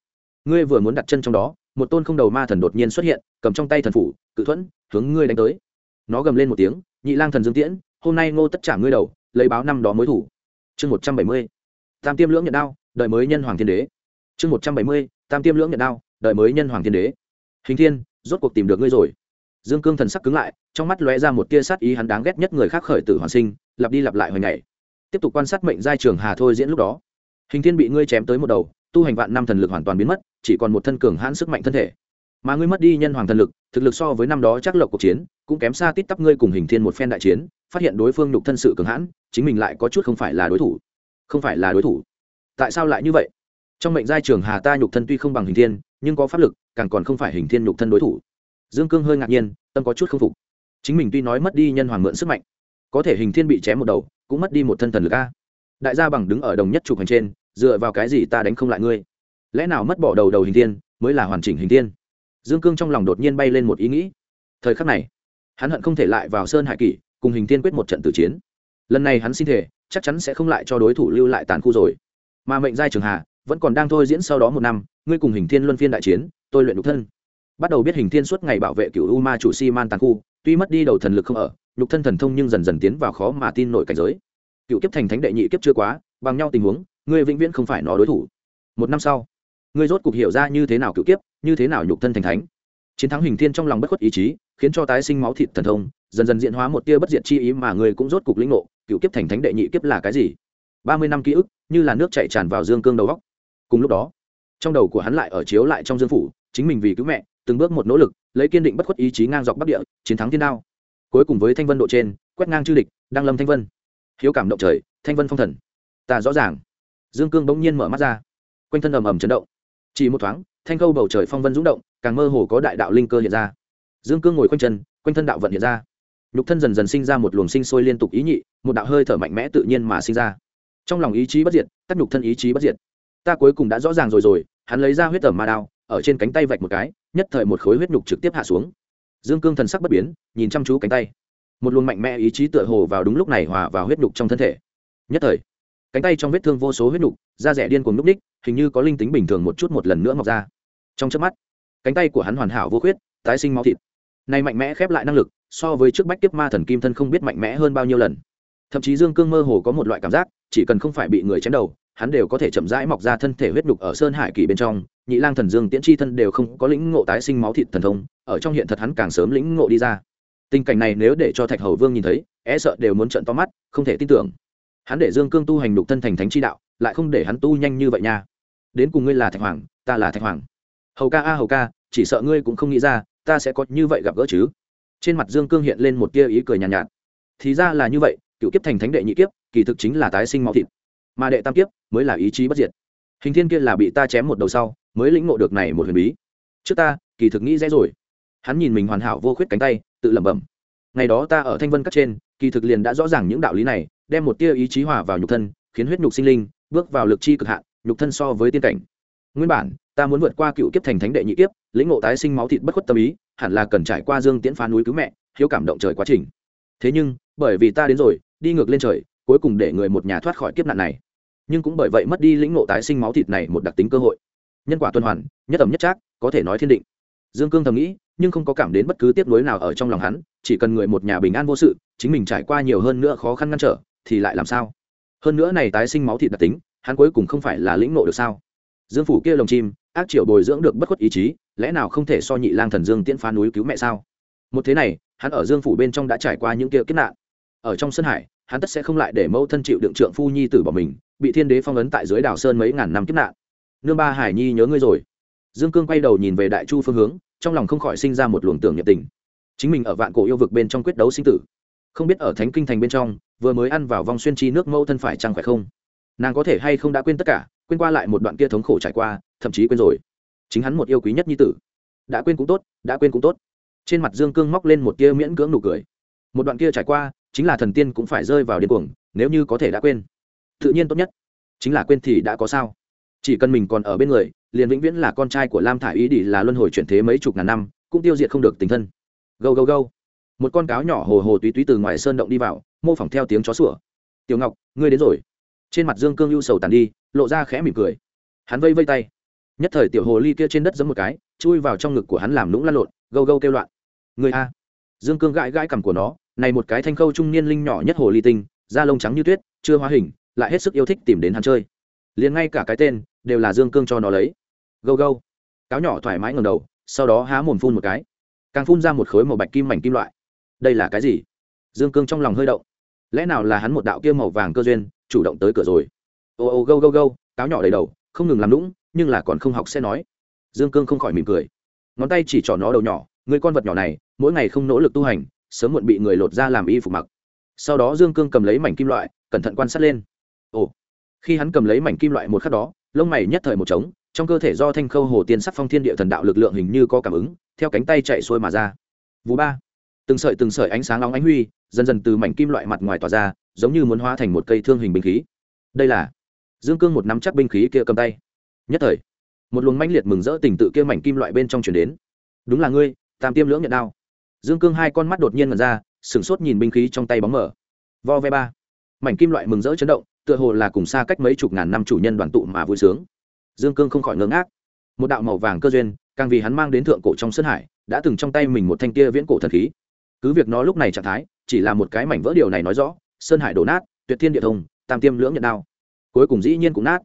Speaker 1: Ngươi vừa muốn đặt chân trong đó, một tôn không đầu ma thần đột nhiên xuất hiện, cầm trong tay thần phủ, cự thuẫn, hướng ngươi đánh tới. Nó gầm lên một tiếng, nhị lang thần dương tiễn, hôm nay ngô tất trả ngươi đầu, lấy báo năm đó mối thủ chương một trăm bảy mươi, tam tiêm lưỡng nhận đao đợi mới nhân hoàng thiên đế. Chương một trăm bảy mươi, tam tiêm lưỡng nhận đao đợi mới nhân hoàng thiên đế. Hình thiên, rốt cuộc tìm được ngươi rồi. Dương cương thần sắc cứng lại, trong mắt lóe ra một tia sát ý hắn đáng ghét nhất người khác khởi tử hoàn sinh, lặp đi lặp lại hồi ngày tiếp tục quan sát mệnh giai trường hà thôi diễn lúc đó. Hình thiên bị ngươi chém tới một đầu, tu hành vạn năm thần lực hoàn toàn biến mất, chỉ còn một thân cường hãn sức mạnh thân thể. Mà ngươi mất đi nhân hoàng thần lực, thực lực so với năm đó chắc lộc cuộc chiến, cũng kém xa tít tắp ngươi cùng hình thiên một phen đại chiến phát hiện đối phương nhục thân sự cường hãn, chính mình lại có chút không phải là đối thủ. Không phải là đối thủ. Tại sao lại như vậy? Trong mệnh giai trường hà ta nhục thân tuy không bằng hình thiên, nhưng có pháp lực, càng còn không phải hình thiên nhục thân đối thủ. Dương cương hơi ngạc nhiên, tâm có chút không phục. Chính mình tuy nói mất đi nhân hoàng mượn sức mạnh, có thể hình thiên bị chém một đầu, cũng mất đi một thân thần lực a. Đại gia bằng đứng ở đồng nhất chụp hành trên, dựa vào cái gì ta đánh không lại ngươi? Lẽ nào mất bỏ đầu đầu hình thiên, mới là hoàn chỉnh hình thiên? Dương cương trong lòng đột nhiên bay lên một ý nghĩ. Thời khắc này, hắn hận không thể lại vào sơn hải kỷ cùng hình thiên quyết một trận tử chiến. Lần này hắn xin thể, chắc chắn sẽ không lại cho đối thủ lưu lại tàn khu rồi. Mà mệnh giai trường hà, vẫn còn đang thôi diễn sau đó một năm, ngươi cùng hình thiên luân phiên đại chiến, tôi luyện nhục thân. Bắt đầu biết hình thiên suốt ngày bảo vệ cựu u ma chủ si man tàn khu, tuy mất đi đầu thần lực không ở, nhục thân thần thông nhưng dần dần tiến vào khó mà tin nổi cảnh giới. Cựu kiếp thành thánh đệ nhị kiếp chưa quá, bằng nhau tình huống, ngươi vĩnh viễn không phải nó đối thủ. Một năm sau, ngươi rốt cục hiểu ra như thế nào cựu kiếp, như thế nào nhục thân thành thánh. Chiến thắng hình thiên trong lòng bất khuất ý chí, khiến cho tái sinh máu thịt thần thông dần dần diễn hóa một tia bất diệt chi ý mà người cũng rốt cục lĩnh ngộ, cựu kiếp thành thánh đệ nhị kiếp là cái gì? Ba mươi năm ký ức, như là nước chảy tràn vào dương cương đầu góc cùng lúc đó, trong đầu của hắn lại ở chiếu lại trong dương phủ, chính mình vì cứu mẹ, từng bước một nỗ lực, lấy kiên định bất khuất ý chí ngang dọc bắc địa, chiến thắng thiên đao. Cuối cùng với thanh vân độ trên, quét ngang chư địch đang lâm thanh vân. Hiếu cảm động trời, thanh vân phong thần. Ta rõ ràng. Dương cương bỗng nhiên mở mắt ra. Quanh thân ầm ầm chấn động. Chỉ một thoáng, thanh câu bầu trời phong vân rúng động, càng mơ hồ có đại đạo linh cơ hiện ra. Dương cương ngồi quanh chân, quanh thân đạo vận hiện ra nhục thân dần dần sinh ra một luồng sinh sôi liên tục ý nhị, một đạo hơi thở mạnh mẽ tự nhiên mà sinh ra. Trong lòng ý chí bất diệt tắt nhục thân ý chí bất diệt. Ta cuối cùng đã rõ ràng rồi rồi, hắn lấy ra huyết tẩm ma đao, ở trên cánh tay vạch một cái, nhất thời một khối huyết nhục trực tiếp hạ xuống. Dương cương thần sắc bất biến, nhìn chăm chú cánh tay. Một luồng mạnh mẽ ý chí tựa hồ vào đúng lúc này hòa vào huyết nhục trong thân thể. Nhất thời, cánh tay trong vết thương vô số huyết nhục, da rẻ điên cuồng núp đích hình như có linh tính bình thường một chút một lần nữa mọc ra. Trong trước mắt, cánh tay của hắn hoàn hảo vô khuyết, tái sinh máu thịt. Nay mạnh mẽ khép lại năng lực so với trước bách tiếp ma thần kim thân không biết mạnh mẽ hơn bao nhiêu lần. Thậm chí dương cương mơ hồ có một loại cảm giác, chỉ cần không phải bị người chém đầu, hắn đều có thể chậm rãi mọc ra thân thể huyết nhục ở sơn hải kỳ bên trong, nhị lang thần dương tiễn chi thân đều không có lĩnh ngộ tái sinh máu thịt thần thông, ở trong hiện thật hắn càng sớm lĩnh ngộ đi ra. Tình cảnh này nếu để cho thạch hầu vương nhìn thấy e sợ đều muốn trận to mắt, không thể tin tưởng. Hắn để dương cương tu hành đục thân thành thánh chi đạo, lại không để hắn tu nhanh như vậy nha. Đến cùng ngươi là thạch hoàng, ta là thạch hoàng. Hầu ca a, hầu ca, chỉ sợ ngươi cũng không nghĩ ra, ta sẽ có như vậy gặp gỡ chứ trên mặt dương cương hiện lên một tia ý cười nhàn nhạt, nhạt. Thì ra là như vậy cựu kiếp thành thánh đệ nhị kiếp kỳ thực chính là tái sinh máu thịt. Mà đệ tam kiếp mới là ý chí bất diệt. Hình thiên kia là bị ta chém một đầu sau mới lĩnh ngộ được này một huyền bí. Trước ta kỳ thực nghĩ dễ rồi. Hắn nhìn mình hoàn hảo vô khuyết cánh tay tự lẩm bẩm. Ngày đó ta ở thanh vân các trên kỳ thực liền đã rõ ràng những đạo lý này đem một tia ý chí hòa vào nhục thân khiến huyết nhục sinh linh bước vào lực chi cực hạn nhục thân so với tiên cảnh. Nguyên bản ta muốn vượt qua cựu kiếp thành thánh đệ nhị kiếp, lĩnh ngộ tái sinh máu thịt bất khuất tâm ý, hẳn là cần trải qua dương tiễn phá núi cứu mẹ, hiếu cảm động trời quá trình. Thế nhưng, bởi vì ta đến rồi, đi ngược lên trời, cuối cùng để người một nhà thoát khỏi kiếp nạn này. Nhưng cũng bởi vậy mất đi lĩnh ngộ tái sinh máu thịt này một đặc tính cơ hội. Nhân quả tuần hoàn, nhất ẩm nhất trác, có thể nói thiên định. Dương cương thầm nghĩ, nhưng không có cảm đến bất cứ tiếp nối nào ở trong lòng hắn, chỉ cần người một nhà bình an vô sự, chính mình trải qua nhiều hơn nữa khó khăn ngăn trở, thì lại làm sao? Hơn nữa này tái sinh máu thịt đặc tính, hắn cuối cùng không phải là lĩnh ngộ được sao? Dương phủ kia lồng chim ác triều bồi dưỡng được bất khuất ý chí, lẽ nào không thể so nhị lang thần dương tiễn phá núi cứu mẹ sao? Một thế này, hắn ở dương phủ bên trong đã trải qua những kia kiếp nạn. Ở trong sân hải, hắn tất sẽ không lại để mẫu thân chịu đựng trượng phu nhi tử bỏ mình, bị thiên đế phong ấn tại dưới đảo sơn mấy ngàn năm kiếp nạn. Nương ba hải nhi nhớ ngươi rồi. Dương cương quay đầu nhìn về đại chu phương hướng, trong lòng không khỏi sinh ra một luồng tưởng nhiệt tình. Chính mình ở vạn cổ yêu vực bên trong quyết đấu sinh tử. Không biết ở thánh kinh thành bên trong, vừa mới ăn vào vòng xuyên chi nước mẫu thân phải chăng khỏe không? Nàng có thể hay không đã quên tất cả quên qua lại một đoạn kia thống khổ trải qua, thậm chí quên rồi. Chính hắn một yêu quý nhất như tử. Đã quên cũng tốt, đã quên cũng tốt. Trên mặt dương cương móc lên một tia miễn cưỡng nụ cười. Một đoạn kia trải qua, chính là thần tiên cũng phải rơi vào điên cuồng, nếu như có thể đã quên. Tự nhiên tốt nhất. Chính là quên thì đã có sao. Chỉ cần mình còn ở bên người, liền vĩnh viễn là con trai của lam thả ý đi là luân hồi chuyển thế mấy chục ngàn năm, cũng tiêu diệt không được tình thân. Gâu gâu gâu. Một con cáo nhỏ hồ hồ túy túy từ ngoài sơn động đi vào, mô phỏng theo tiếng chó sủa. Tiểu ngọc, ngươi đến rồi. Trên mặt dương cương ưu sầu tàn đi lộ ra khẽ mỉm cười. Hắn vây vây tay. Nhất thời tiểu hồ ly kia trên đất giấm một cái, chui vào trong ngực của hắn làm lũng lăn lộn, gâu gâu kêu loạn. Người a. Dương cương gãi gãi cằm của nó, này một cái thanh khâu trung niên linh nhỏ nhất hồ ly tinh, da lông trắng như tuyết, chưa hóa hình, lại hết sức yêu thích tìm đến hắn chơi. Liền ngay cả cái tên, đều là dương cương cho nó lấy. Gâu gâu. Cáo nhỏ thoải mái ngầm đầu, sau đó há mồm phun một cái. Càng phun ra một khối màu bạch kim mảnh kim loại. Đây là cái gì? Dương cương trong lòng hơi động. Lẽ nào là hắn một đạo kia màu vàng cơ duyên, chủ động tới cửa rồi? Ô ô, gâu gâu gâu, cáo nhỏ đầy đầu, không ngừng làm lũng nhưng là còn không học sẽ nói. Dương cương không khỏi mỉm cười. Ngón tay chỉ trỏ nó đầu nhỏ, người con vật nhỏ này, mỗi ngày không nỗ lực tu hành, sớm muộn bị người lột ra làm y phục mặc. Sau đó dương cương cầm lấy mảnh kim loại, cẩn thận quan sát lên. Ồ, khi hắn cầm lấy mảnh kim loại một khắc đó, lông mày nhất thời một trống, trong cơ thể do thanh khâu hồ tiên sắc phong thiên địa thần đạo lực lượng hình như có cảm ứng, theo cánh tay chạy xuôi mà ra. Vú ba, từng sợi từng sợi ánh sáng nóng ánh huy, dần dần từ mảnh kim loại mặt ngoài tỏa ra, giống như muốn hóa thành một cây thương hình binh khí. Đây là dương cương một nắm chắc binh khí kia cầm tay. Nhất thời, một luồng mãnh liệt mừng rỡ tình tự kia mảnh kim loại bên trong chuyển đến. Đúng là ngươi, tam tiêm lưỡng nhận đao. Dương cương hai con mắt đột nhiên mật ra, sửng sốt nhìn binh khí trong tay bóng mở. Vo ve ba. Mảnh kim loại mừng rỡ chấn động, tựa hồ là cùng xa cách mấy chục ngàn năm chủ nhân đoàn tụ mà vui sướng. Dương cương không khỏi ngớ ngác. Một đạo màu vàng cơ duyên, càng vì hắn mang đến thượng cổ trong sơn hải, đã từng trong tay mình một thanh kia viễn cổ thần khí. Cứ việc nó lúc này trạng thái, chỉ là một cái mảnh vỡ điều này nói rõ sơn hải đổ nát, tuyệt thiên địa thông, tam tiêm lưỡng nhận đao cuối cùng dĩ nhiên cũng nát.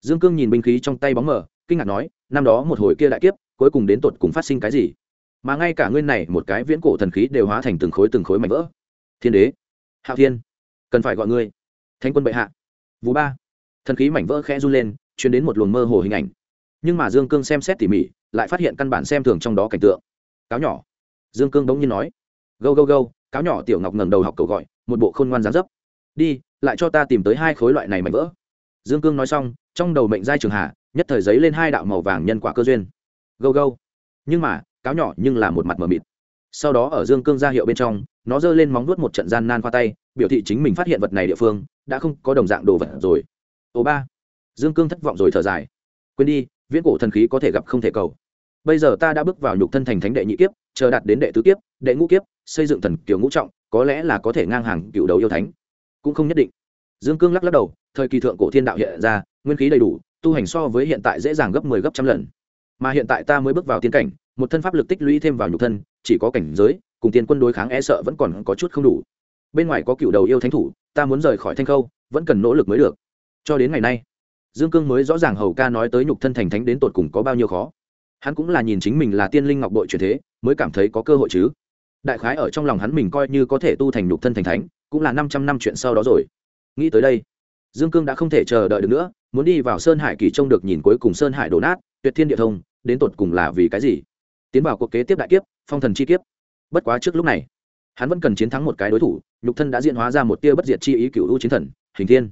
Speaker 1: Dương cương nhìn binh khí trong tay bóng mở kinh ngạc nói, năm đó một hồi kia đại kiếp, cuối cùng đến tột cùng phát sinh cái gì? Mà ngay cả nguyên này một cái viễn cổ thần khí đều hóa thành từng khối từng khối mảnh vỡ. Thiên đế, hạo thiên, cần phải gọi ngươi, thánh quân bệ hạ. Vũ ba, thần khí mảnh vỡ khẽ run lên chuyển đến một luồng mơ hồ hình ảnh. Nhưng mà dương cương xem xét tỉ mỉ, lại phát hiện căn bản xem thường trong đó cảnh tượng. Cáo nhỏ. Dương cương bỗng nhiên nói, gâu gâu gâu, cáo nhỏ tiểu ngọc ngẩng đầu học cầu gọi, một bộ khôn ngoan dáng dấp. Đi, lại cho ta tìm tới hai khối loại này mảnh vỡ dương cương nói xong, trong đầu mệnh giai trường hạ, nhất thời giấy lên hai đạo màu vàng nhân quả cơ duyên. Gâu gâu. Nhưng mà, cáo nhỏ nhưng là một mặt mờ mịt. Sau đó ở dương cương ra hiệu bên trong, nó giơ lên móng vuốt một trận gian nan qua tay, biểu thị chính mình phát hiện vật này địa phương, đã không có đồng dạng đồ vật rồi. Ô ba. Dương cương thất vọng rồi thở dài. Quên đi, viễn cổ thần khí có thể gặp không thể cầu. Bây giờ ta đã bước vào nhục thân thành thánh đệ nhị kiếp, chờ đạt đến đệ tứ kiếp, đệ ngũ kiếp, xây dựng thần kiểu ngũ trọng, có lẽ là có thể ngang hàng cựu đầu yêu thánh. Cũng không nhất định. Dương cương lắc lắc đầu thời kỳ thượng cổ thiên đạo hiện ra, nguyên khí đầy đủ, tu hành so với hiện tại dễ dàng gấp mười 10 gấp trăm lần. Mà hiện tại ta mới bước vào tiên cảnh, một thân pháp lực tích lũy thêm vào nhục thân, chỉ có cảnh giới, cùng tiên quân đối kháng e sợ vẫn còn có chút không đủ. Bên ngoài có cựu đầu yêu thánh thủ, ta muốn rời khỏi thanh khâu, vẫn cần nỗ lực mới được. Cho đến ngày nay, dương cương mới rõ ràng hầu ca nói tới nhục thân thành thánh đến tột cùng có bao nhiêu khó. Hắn cũng là nhìn chính mình là tiên linh ngọc bội truyền thế, mới cảm thấy có cơ hội chứ. Đại khái ở trong lòng hắn mình coi như có thể tu thành nhục thân thành thánh, cũng là năm trăm năm chuyện sau đó rồi. Nghĩ tới đây dương cương đã không thể chờ đợi được nữa, muốn đi vào sơn hải kỳ trông được nhìn cuối cùng sơn hải đổ nát, tuyệt thiên địa thông, đến tột cùng là vì cái gì? Tiến vào cuộc kế tiếp đại kiếp, phong thần chi kiếp. Bất quá trước lúc này, hắn vẫn cần chiến thắng một cái đối thủ, nhục thân đã diễn hóa ra một tia bất diệt chi ý cựu u chiến thần, hình thiên.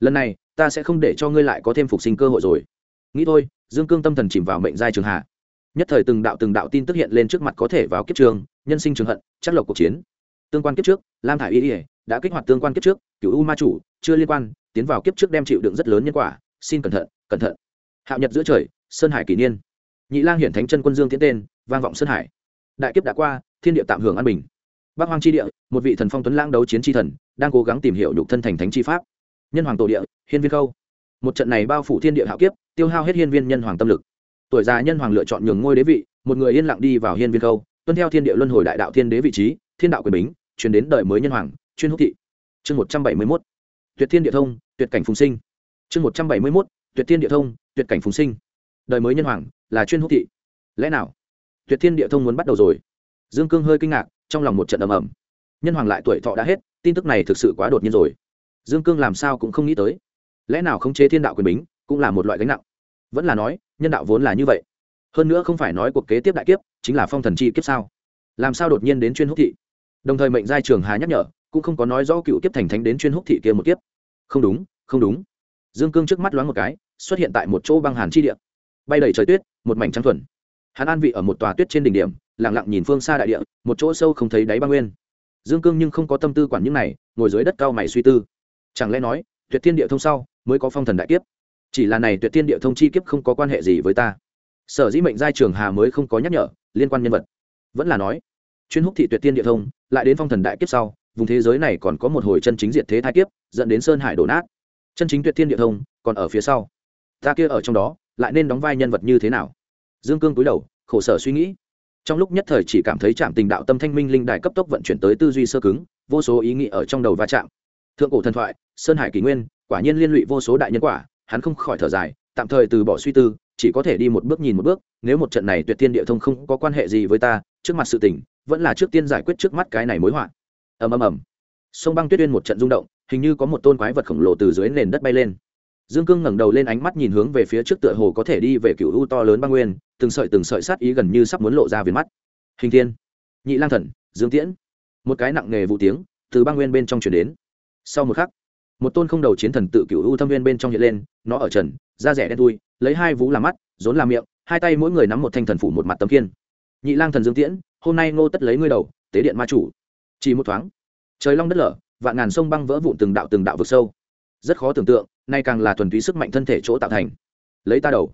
Speaker 1: Lần này, ta sẽ không để cho ngươi lại có thêm phục sinh cơ hội rồi. Nghĩ thôi, dương cương tâm thần chìm vào mệnh giai trường hạ. Nhất thời từng đạo từng đạo tin tức hiện lên trước mặt có thể vào kiếp trường, nhân sinh trường hận, chắc lộc cuộc chiến tương quan kiếp trước, lam thả i y ỉa đã kích hoạt tương quan kiếp trước cựu u ma chủ chưa liên quan, tiến vào kiếp trước đem chịu đựng rất lớn nhân quả, xin cẩn thận cẩn thận. Hạo nhật giữa trời, sơn hải kỷ niên. Nhị lang hiển thánh chân quân dương tiến tên, vang vọng sơn hải. Đại kiếp đã qua, thiên địa tạm hưởng an bình. Bắc hoang tri địa, một vị thần phong tuấn lãng đấu chiến tri thần, đang cố gắng tìm hiểu nhục thân thành thánh chi pháp. Nhân hoàng tổ địa, hiên viên khâu. Một trận này bao phủ thiên địa hạo kiếp, tiêu hao hết hiên viên nhân hoàng tâm lực. Tuổi già nhân hoàng lựa chọn nhường ngôi đế vị, một người yên lặng đi vào hiên viên khâu, tuân theo thiên địa luân hồi đại đạo thiên đế vị trí thiên đạo quyền bính chuyển đến đời mới nhân hoàng, chuyên húc thị. Chương một trăm bảy mươi mốt. Tuyệt thiên địa thông, tuyệt cảnh phùng sinh. Chương một trăm bảy mươi mốt. Tuyệt thiên địa thông, tuyệt cảnh phùng sinh. Đời mới nhân hoàng, là chuyên húc thị. Lẽ nào? Tuyệt thiên địa thông muốn bắt đầu rồi. Dương cương hơi kinh ngạc, trong lòng một trận ầm ầm. Nhân hoàng lại tuổi thọ đã hết, tin tức này thực sự quá đột nhiên rồi. Dương cương làm sao cũng không nghĩ tới. Lẽ nào khống chế thiên đạo quyền bính cũng là một loại gánh nặng? Vẫn là nói, nhân đạo vốn là như vậy. Hơn nữa không phải nói cuộc kế tiếp đại kiếp, chính là phong thần chi kiếp sao? Làm sao đột nhiên đến chuyên húc thị? Đồng thời mệnh giai trường hà nhắc nhở, cũng không có nói rõ cựu kiếp thành thánh đến chuyên húc thị kia một kiếp. Không đúng không đúng. Dương cương trước mắt loáng một cái, xuất hiện tại một chỗ băng hàn chi địa. Bay đầy trời tuyết, một mảnh trắng thuần. Hắn an vị ở một tòa tuyết trên đỉnh điểm, lặng lặng nhìn phương xa đại địa, một chỗ sâu không thấy đáy băng nguyên. Dương cương nhưng không có tâm tư quản những này, ngồi dưới đất cao mày suy tư. Chẳng lẽ nói, tuyệt thiên địa thông sau, mới có phong thần đại kiếp? Chỉ là này tuyệt thiên địa thông chi kiếp không có quan hệ gì với ta. Sở dĩ mệnh giai trường hà mới không có nhắc nhở, liên quan nhân vật. Vẫn là nói chuyên húc thị tuyệt thiên địa thông, lại đến phong thần đại kiếp sau, vùng thế giới này còn có một hồi chân chính diệt thế thai kiếp, dẫn đến sơn hải đổ nát. Chân chính tuyệt thiên địa thông, còn ở phía sau. Ta kia ở trong đó, lại nên đóng vai nhân vật như thế nào? Dương cương cúi đầu, khổ sở suy nghĩ. Trong lúc nhất thời chỉ cảm thấy trạm tình đạo tâm thanh minh linh đài cấp tốc vận chuyển tới tư duy sơ cứng, vô số ý nghĩ ở trong đầu va chạm. Thượng cổ thần thoại, sơn hải kỷ nguyên, quả nhiên liên lụy vô số đại nhân quả, hắn không khỏi thở dài, tạm thời từ bỏ suy tư, chỉ có thể đi một bước nhìn một bước, nếu một trận này tuyệt tiên địa thông không có quan hệ gì với ta, trước mặt sự tình vẫn là trước tiên giải quyết trước mắt cái này mối họa. Ầm ầm ầm. Sông băng tuyết uyên một trận rung động, hình như có một tôn quái vật khổng lồ từ dưới nền đất bay lên. Dương cương ngẩng đầu lên ánh mắt nhìn hướng về phía trước tựa hồ có thể đi về cựu u to lớn băng nguyên, từng sợi từng sợi sát ý gần như sắp muốn lộ ra viền mắt. Hình thiên, nhị lang thần, dương tiễn. Một cái nặng nề vụ tiếng từ băng nguyên bên trong chuyển đến. Sau một khắc, một tôn không đầu chiến thần tự cựu u thâm nguyên bên trong hiện lên, nó ở trần, da rẻ đen thui, lấy hai vú làm mắt, rốn làm miệng, hai tay mỗi người nắm một thanh thần phủ một mặt tấm kiên nhị lang thần dương tiễn hôm nay ngô tất lấy ngươi đầu, tế điện ma chủ. Chỉ một thoáng, trời long đất lở, vạn ngàn sông băng vỡ vụn từng đạo từng đạo vực sâu. Rất khó tưởng tượng, nay càng là thuần túy sức mạnh thân thể chỗ tạo thành. Lấy ta đầu.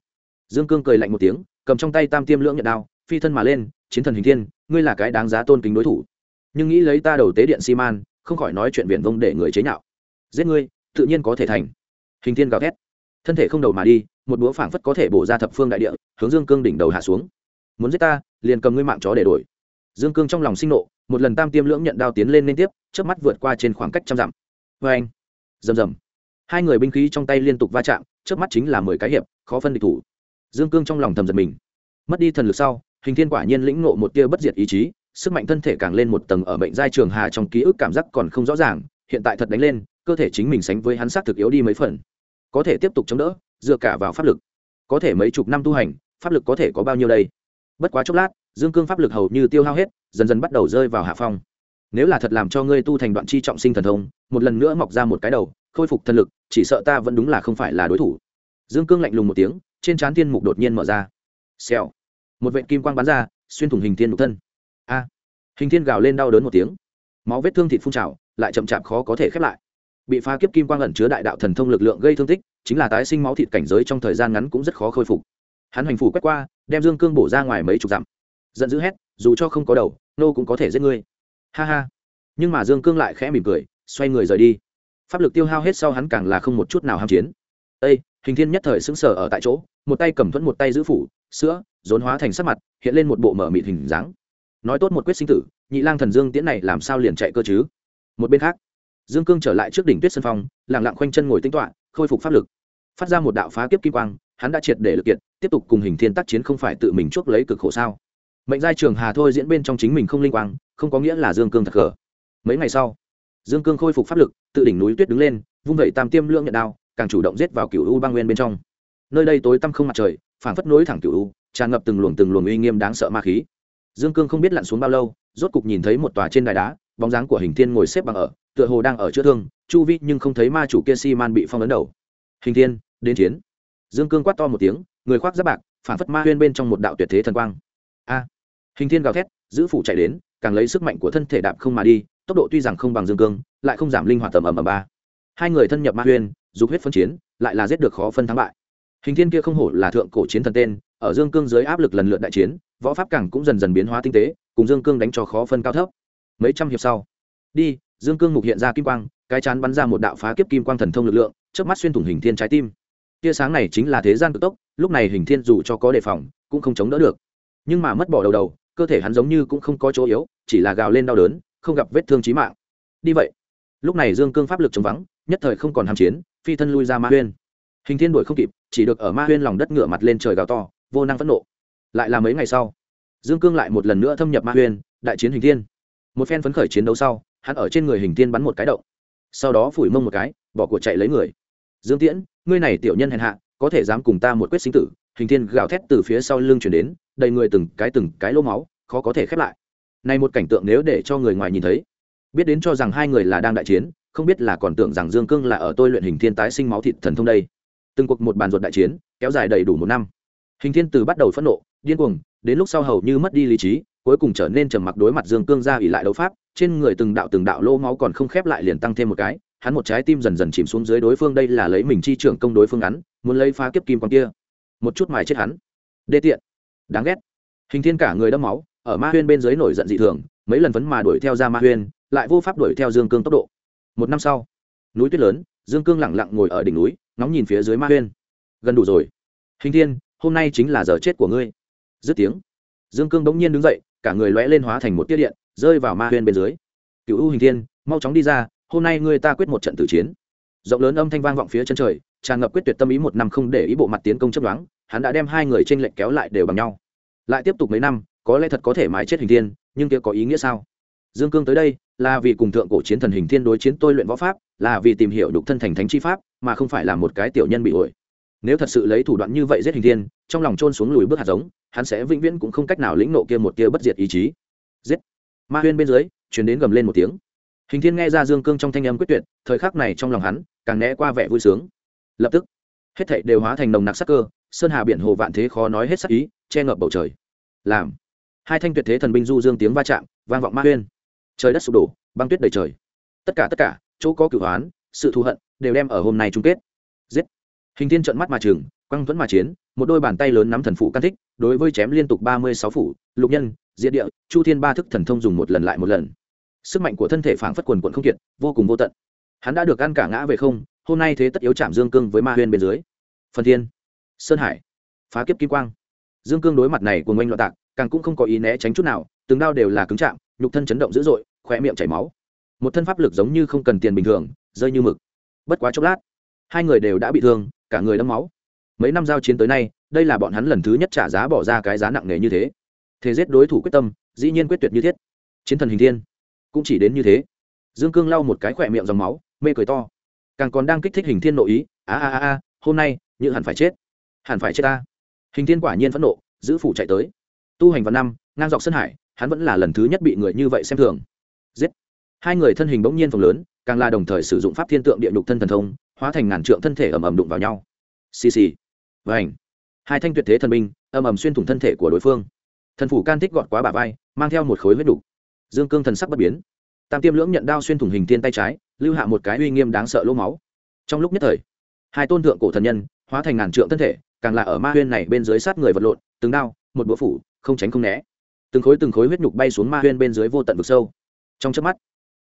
Speaker 1: Dương cương cười lạnh một tiếng, cầm trong tay tam tiêm lưỡng nhận đao, phi thân mà lên, chiến thần hình thiên, ngươi là cái đáng giá tôn kính đối thủ. Nhưng nghĩ lấy ta đầu tế điện xi man không khỏi nói chuyện viển vông để người chế nhạo. Giết ngươi, tự nhiên có thể thành. Hình thiên gào thét. Thân thể không đầu mà đi, một búa phảng phất có thể bổ ra thập phương đại địa, hướng dương cương đỉnh đầu hạ xuống. Muốn giết ta, liền cầm ngươi mạng chó để đổi dương cương trong lòng sinh nộ, một lần tam tiêm lưỡng nhận đao tiến lên liên tiếp trước mắt vượt qua trên khoảng cách trăm dặm. Vê anh, rầm rầm. Hai người binh khí trong tay liên tục va chạm trước mắt chính là mười cái hiệp, khó phân địch thủ. Dương cương trong lòng thầm giật mình. Mất đi thần lực sau, hình thiên quả nhiên lĩnh ngộ một tia bất diệt ý chí, sức mạnh thân thể càng lên một tầng ở bệnh giai trường hà trong ký ức cảm giác còn không rõ ràng, hiện tại thật đánh lên, cơ thể chính mình sánh với hắn xác thực yếu đi mấy phần. Có thể tiếp tục chống đỡ, dựa cả vào pháp lực. Có thể mấy chục năm tu hành, pháp lực có thể có bao nhiêu đây? Bất quá chốc lát dương cương pháp lực hầu như tiêu hao hết, dần dần bắt đầu rơi vào hạ phong. Nếu là thật làm cho ngươi tu thành đoạn chi trọng sinh thần thông, một lần nữa mọc ra một cái đầu, khôi phục thân lực, chỉ sợ ta vẫn đúng là không phải là đối thủ. Dương cương lạnh lùng một tiếng, trên trán thiên mục đột nhiên mở ra. Xèo. Một vệ kim quang bắn ra, xuyên thủng hình thiên nhục thân. A. Hình thiên gào lên đau đớn một tiếng. Máu vết thương thịt phun trào, lại chậm chạp khó có thể khép lại. Bị phá kiếp kim quang ẩn chứa đại đạo thần thông lực lượng gây thương tích, chính là tái sinh máu thịt cảnh giới trong thời gian ngắn cũng rất khó khôi phục. Hắn hoành phủ quét qua, đem dương cương bổ ra ngoài mấy chục dặm giận dữ hét, dù cho không có đầu, nô cũng có thể giết ngươi. Ha ha. Nhưng mà dương cương lại khẽ mỉm cười, xoay người rời đi. Pháp lực tiêu hao hết sau hắn càng là không một chút nào ham chiến. Ây hình thiên nhất thời sững sờ ở tại chỗ, một tay cầm thuẫn một tay giữ phủ, sữa, rốn hóa thành sắc mặt, hiện lên một bộ mở mịt hình dáng. Nói tốt một quyết sinh tử, nhị lang thần dương tiễn này làm sao liền chạy cơ chứ? Một bên khác, dương cương trở lại trước đỉnh tuyết sân phong lẳng lặng khoanh chân ngồi tính toạ khôi phục pháp lực. Phát ra một đạo phá kiếp kim quang, hắn đã triệt để lực kiện tiếp tục cùng hình thiên tác chiến không phải tự mình chuốc lấy cực khổ sao? Mệnh giai trường hà thôi diễn bên trong chính mình không linh quang, không có nghĩa là dương cương thật khờ. Mấy ngày sau, dương cương khôi phục pháp lực, tự đỉnh núi tuyết đứng lên, vung vẩy tam tiêm lưỡng nhận đao, càng chủ động giết vào cựu u băng nguyên bên trong. Nơi đây tối tăm không mặt trời, phảng phất nối thẳng cựu u, tràn ngập từng luồng từng luồng uy nghiêm đáng sợ ma khí. Dương cương không biết lặn xuống bao lâu, rốt cục nhìn thấy một tòa trên đài đá, bóng dáng của hình thiên ngồi xếp bằng ở, tựa hồ đang ở chữa thương, chu vi nhưng không thấy ma chủ kia si man bị phong ấn đầu. Hình thiên, đến chiến. Dương cương quát to một tiếng, người khoác giáp bạc phản phất ma huyên bên trong một đạo tuyệt thế thần quang. A! Hình thiên gào thét, giữ phủ chạy đến, càng lấy sức mạnh của thân thể đạp không mà đi, tốc độ tuy rằng không bằng dương cương, lại không giảm linh hoạt tầm ầm ầm ba. Hai người thân nhập ma huyên dục huyết phân chiến, lại là giết được khó phân thắng bại. Hình thiên kia không hổ là thượng cổ chiến thần tên, ở dương cương dưới áp lực lần lượt đại chiến, võ pháp càng cũng dần dần biến hóa tinh tế, cùng dương cương đánh cho khó phân cao thấp. Mấy trăm hiệp sau, đi, dương cương mục hiện ra kim quang, cái chán bắn ra một đạo phá kiếp kim quang thần thông lực lượng trước mắt xuyên thủng hình thiên trái tim. Tia sáng này chính là thế gian cực tốc, lúc này hình thiên dù cho có đề phòng, cũng không chống đỡ được. Nhưng mà mất bỏ đầu đầu cơ thể hắn giống như cũng không có chỗ yếu, chỉ là gào lên đau đớn, không gặp vết thương trí mạng. Đi vậy. Lúc này dương cương pháp lực chống vắng, nhất thời không còn hàm chiến, phi thân lui ra ma huyên. Hình thiên đuổi không kịp, chỉ được ở ma huyên lòng đất ngựa mặt lên trời gào to, vô năng phẫn nộ. Lại là mấy ngày sau, dương cương lại một lần nữa thâm nhập ma huyên, đại chiến hình thiên. Một phen phấn khởi chiến đấu sau, hắn ở trên người hình thiên bắn một cái động. Sau đó phủi mông một cái, bỏ cuộc chạy lấy người. Dương tiễn, ngươi này tiểu nhân hèn hạ, có thể dám cùng ta một quyết sinh tử hình thiên gào thét từ phía sau lưng chuyển đến, đầy người từng cái từng cái lỗ máu, khó có thể khép lại. Này một cảnh tượng nếu để cho người ngoài nhìn thấy, biết đến cho rằng hai người là đang đại chiến, không biết là còn tưởng rằng dương cương là ở tôi luyện hình thiên tái sinh máu thịt thần thông đây. Từng cuộc một bàn ruột đại chiến, kéo dài đầy đủ một năm. Hình thiên từ bắt đầu phẫn nộ, điên cuồng, đến lúc sau hầu như mất đi lý trí, cuối cùng trở nên trầm mặc đối mặt dương cương ra ỉ lại đấu pháp, trên người từng đạo từng đạo lô máu còn không khép lại liền tăng thêm một cái, hắn một trái tim dần dần chìm xuống dưới đối phương, đây là lấy mình chi trưởng công đối phương ngắn, muốn lấy phá kiếp kim con kia một chút mài chết hắn. Đê tiện. Đáng ghét. Hình thiên cả người đẫm máu, ở ma huyên bên dưới nổi giận dị thường, mấy lần vấn mà đuổi theo ra ma huyên, lại vô pháp đuổi theo dương cương tốc độ. Một năm sau, núi tuyết lớn, dương cương lẳng lặng ngồi ở đỉnh núi, ngóng nhìn phía dưới ma huyên. Gần đủ rồi. Hình thiên, hôm nay chính là giờ chết của ngươi. Dứt tiếng, dương cương bỗng nhiên đứng dậy, cả người lóe lên hóa thành một tiết điện, rơi vào ma huyên bên dưới. Cựu u hình thiên, mau chóng đi ra, hôm nay ngươi ta quyết một trận tử chiến. Rộng lớn âm thanh vang vọng phía chân trời tràn ngập quyết tuyệt tâm ý một năm không để ý bộ mặt tiến công chấp đoán hắn đã đem hai người t r ê n lệch kéo lại đều bằng nhau. Lại tiếp tục mấy năm, có lẽ thật có thể mái chết hình thiên, nhưng kia có ý nghĩa sao? Dương cương tới đây, là vì cùng thượng cổ chiến thần hình thiên đối chiến tôi luyện võ pháp, là vì tìm hiểu đục thân thành thánh chi pháp, mà không phải là một cái tiểu nhân bị ổi. Nếu thật sự lấy thủ đoạn như vậy giết hình thiên, trong lòng trôn xuống lùi bước hạt giống, hắn sẽ vĩnh viễn cũng không cách nào lĩnh nộ kia một tia bất diệt ý chí. Giết! Ma huyên bên dưới chuyển đến gầm lên một tiếng. Hình thiên nghe ra dương cương trong thanh âm quyết tuyệt, thời khắc này trong lòng hắn, càng né qua vẻ vui sướng lập tức, hết thảy đều hóa thành nồng nặc sắc cơ, sơn hà biển hồ vạn thế khó nói hết sắc ý, che ngập bầu trời. Làm, hai thanh tuyệt thế thần binh du dương tiếng va chạm, vang vọng ma huyên. Trời đất sụp đổ, băng tuyết đầy trời. Tất cả tất cả, chỗ có cửu hoán, sự thù hận, đều đem ở hôm nay chung kết. Giết. Hình thiên trận mắt mà trường quăng thuẫn mà chiến, một đôi bàn tay lớn nắm thần phụ can thích, đối với chém liên tục ba mươi sáu phủ, lục nhân, diệt địa, chu thiên ba thức thần thông dùng một lần lại một lần. Sức mạnh của thân thể phảng phất quần quận không kiệt, vô cùng vô tận. Hắn đã được ăn cả ngã về không hôm nay thế tất yếu chạm dương cương với ma huyên bên dưới. Phần thiên, sơn hải, phá kiếp kim quang. Dương cương đối mặt này của ngoanh loạn tạc, càng cũng không có ý né tránh chút nào, từng đao đều là cứng chạm, nhục thân chấn động dữ dội khỏe miệng chảy máu. Một thân pháp lực giống như không cần tiền bình thường, rơi như mực. Bất quá chốc lát, hai người đều đã bị thương, cả người đẫm máu. Mấy năm giao chiến tới nay, đây là bọn hắn lần thứ nhất trả giá bỏ ra cái giá nặng nề như thế. Thế giết đối thủ quyết tâm, dĩ nhiên quyết tuyệt như thiết. Chiến thần hình thiên, cũng chỉ đến như thế. Dương cương lau một cái khỏe miệng dòng máu, mê cười to càng còn đang kích thích hình thiên nội ý, a a a hôm nay, như hẳn phải chết. Hẳn phải chết ta. Hình thiên quả nhiên phẫn nộ, giữ phủ chạy tới. Tu hành vào năm, ngang dọc sân hải, hắn vẫn là lần thứ nhất bị người như vậy xem thường. Giết. Hai người thân hình bỗng nhiên phồng lớn, càng là đồng thời sử dụng pháp thiên tượng địa nhục thân thần thông, hóa thành ngàn trượng thân thể ầm ầm đụng vào nhau. Xì xì. Vảnh hai thanh tuyệt thế thần binh, ầm ầm xuyên thủng thân thể của đối phương. Thần phủ can thích gọt quá bả vai, mang theo một khối huyết đục. Dương cương thần sắc bất biến tam tiêm lưỡng nhận đao xuyên thủng hình thiên tay trái, lưu hạ một cái uy nghiêm đáng sợ lỗ máu. Trong lúc nhất thời, hai tôn thượng cổ thần nhân hóa thành ngàn trượng thân thể, càng là ở ma huyên này bên dưới sát người vật lộn, từng đao, một bữa phủ, không tránh không né. Từng khối từng khối huyết nhục bay xuống ma huyên bên dưới vô tận vực sâu. Trong chớp mắt,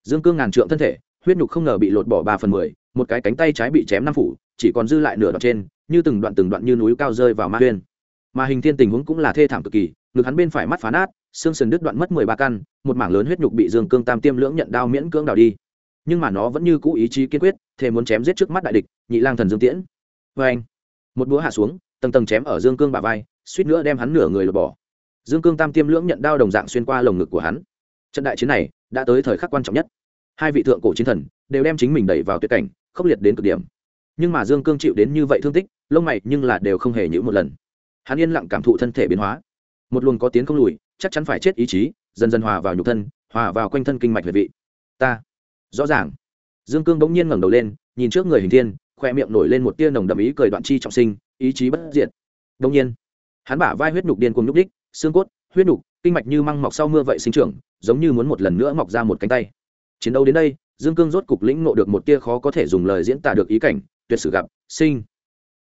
Speaker 1: dương cương ngàn trượng thân thể, huyết nhục không ngờ bị lột bỏ ba phần mười, một cái cánh tay trái bị chém năm phủ, chỉ còn dư lại nửa đoạn trên, như từng đoạn từng đoạn như núi cao rơi vào ma huyên. Mà hình thiên tình huống cũng là thê thảm cực kỳ ngực hắn bên phải mắt phá nát, xương sườn đứt đoạn mất mười ba căn, một mảng lớn huyết nhục bị dương cương tam tiêm lưỡng nhận đao miễn cưỡng đào đi. Nhưng mà nó vẫn như cũ ý chí kiên quyết, thề muốn chém giết trước mắt đại địch, nhị lang thần dương tiễn. Vê anh, một búa hạ xuống, tầng tầng chém ở dương cương bà vai, suýt nữa đem hắn nửa người lột bỏ. Dương cương tam tiêm lưỡng nhận đao đồng dạng xuyên qua lồng ngực của hắn. Trận đại chiến này đã tới thời khắc quan trọng nhất. Hai vị thượng cổ chiến thần đều đem chính mình đẩy vào tuyệt cảnh, khốc liệt đến cực điểm. Nhưng mà dương cương chịu đến như vậy thương tích, lông mày nhưng là đều không hề nhữ một lần. Hắn yên lặng cảm thụ thân thể biến hóa một luồng có tiến không lùi, chắc chắn phải chết ý chí, dần dần hòa vào nhục thân, hòa vào quanh thân kinh mạch huyệt vị. Ta, rõ ràng. Dương cương bỗng nhiên ngẩng đầu lên, nhìn trước người hình thiên khoe miệng nổi lên một tia nồng đậm ý cười đoạn chi trọng sinh, ý chí bất diệt. Bỗng nhiên, hắn bả vai huyết nhục điên cùng nhúc đích xương cốt, huyết nhục, kinh mạch như măng mọc sau mưa vậy sinh trưởng, giống như muốn một lần nữa mọc ra một cánh tay. Chiến đấu đến đây, dương cương rốt cục lĩnh ngộ được một tia khó có thể dùng lời diễn tả được ý cảnh, tuyệt sử gặp, sinh.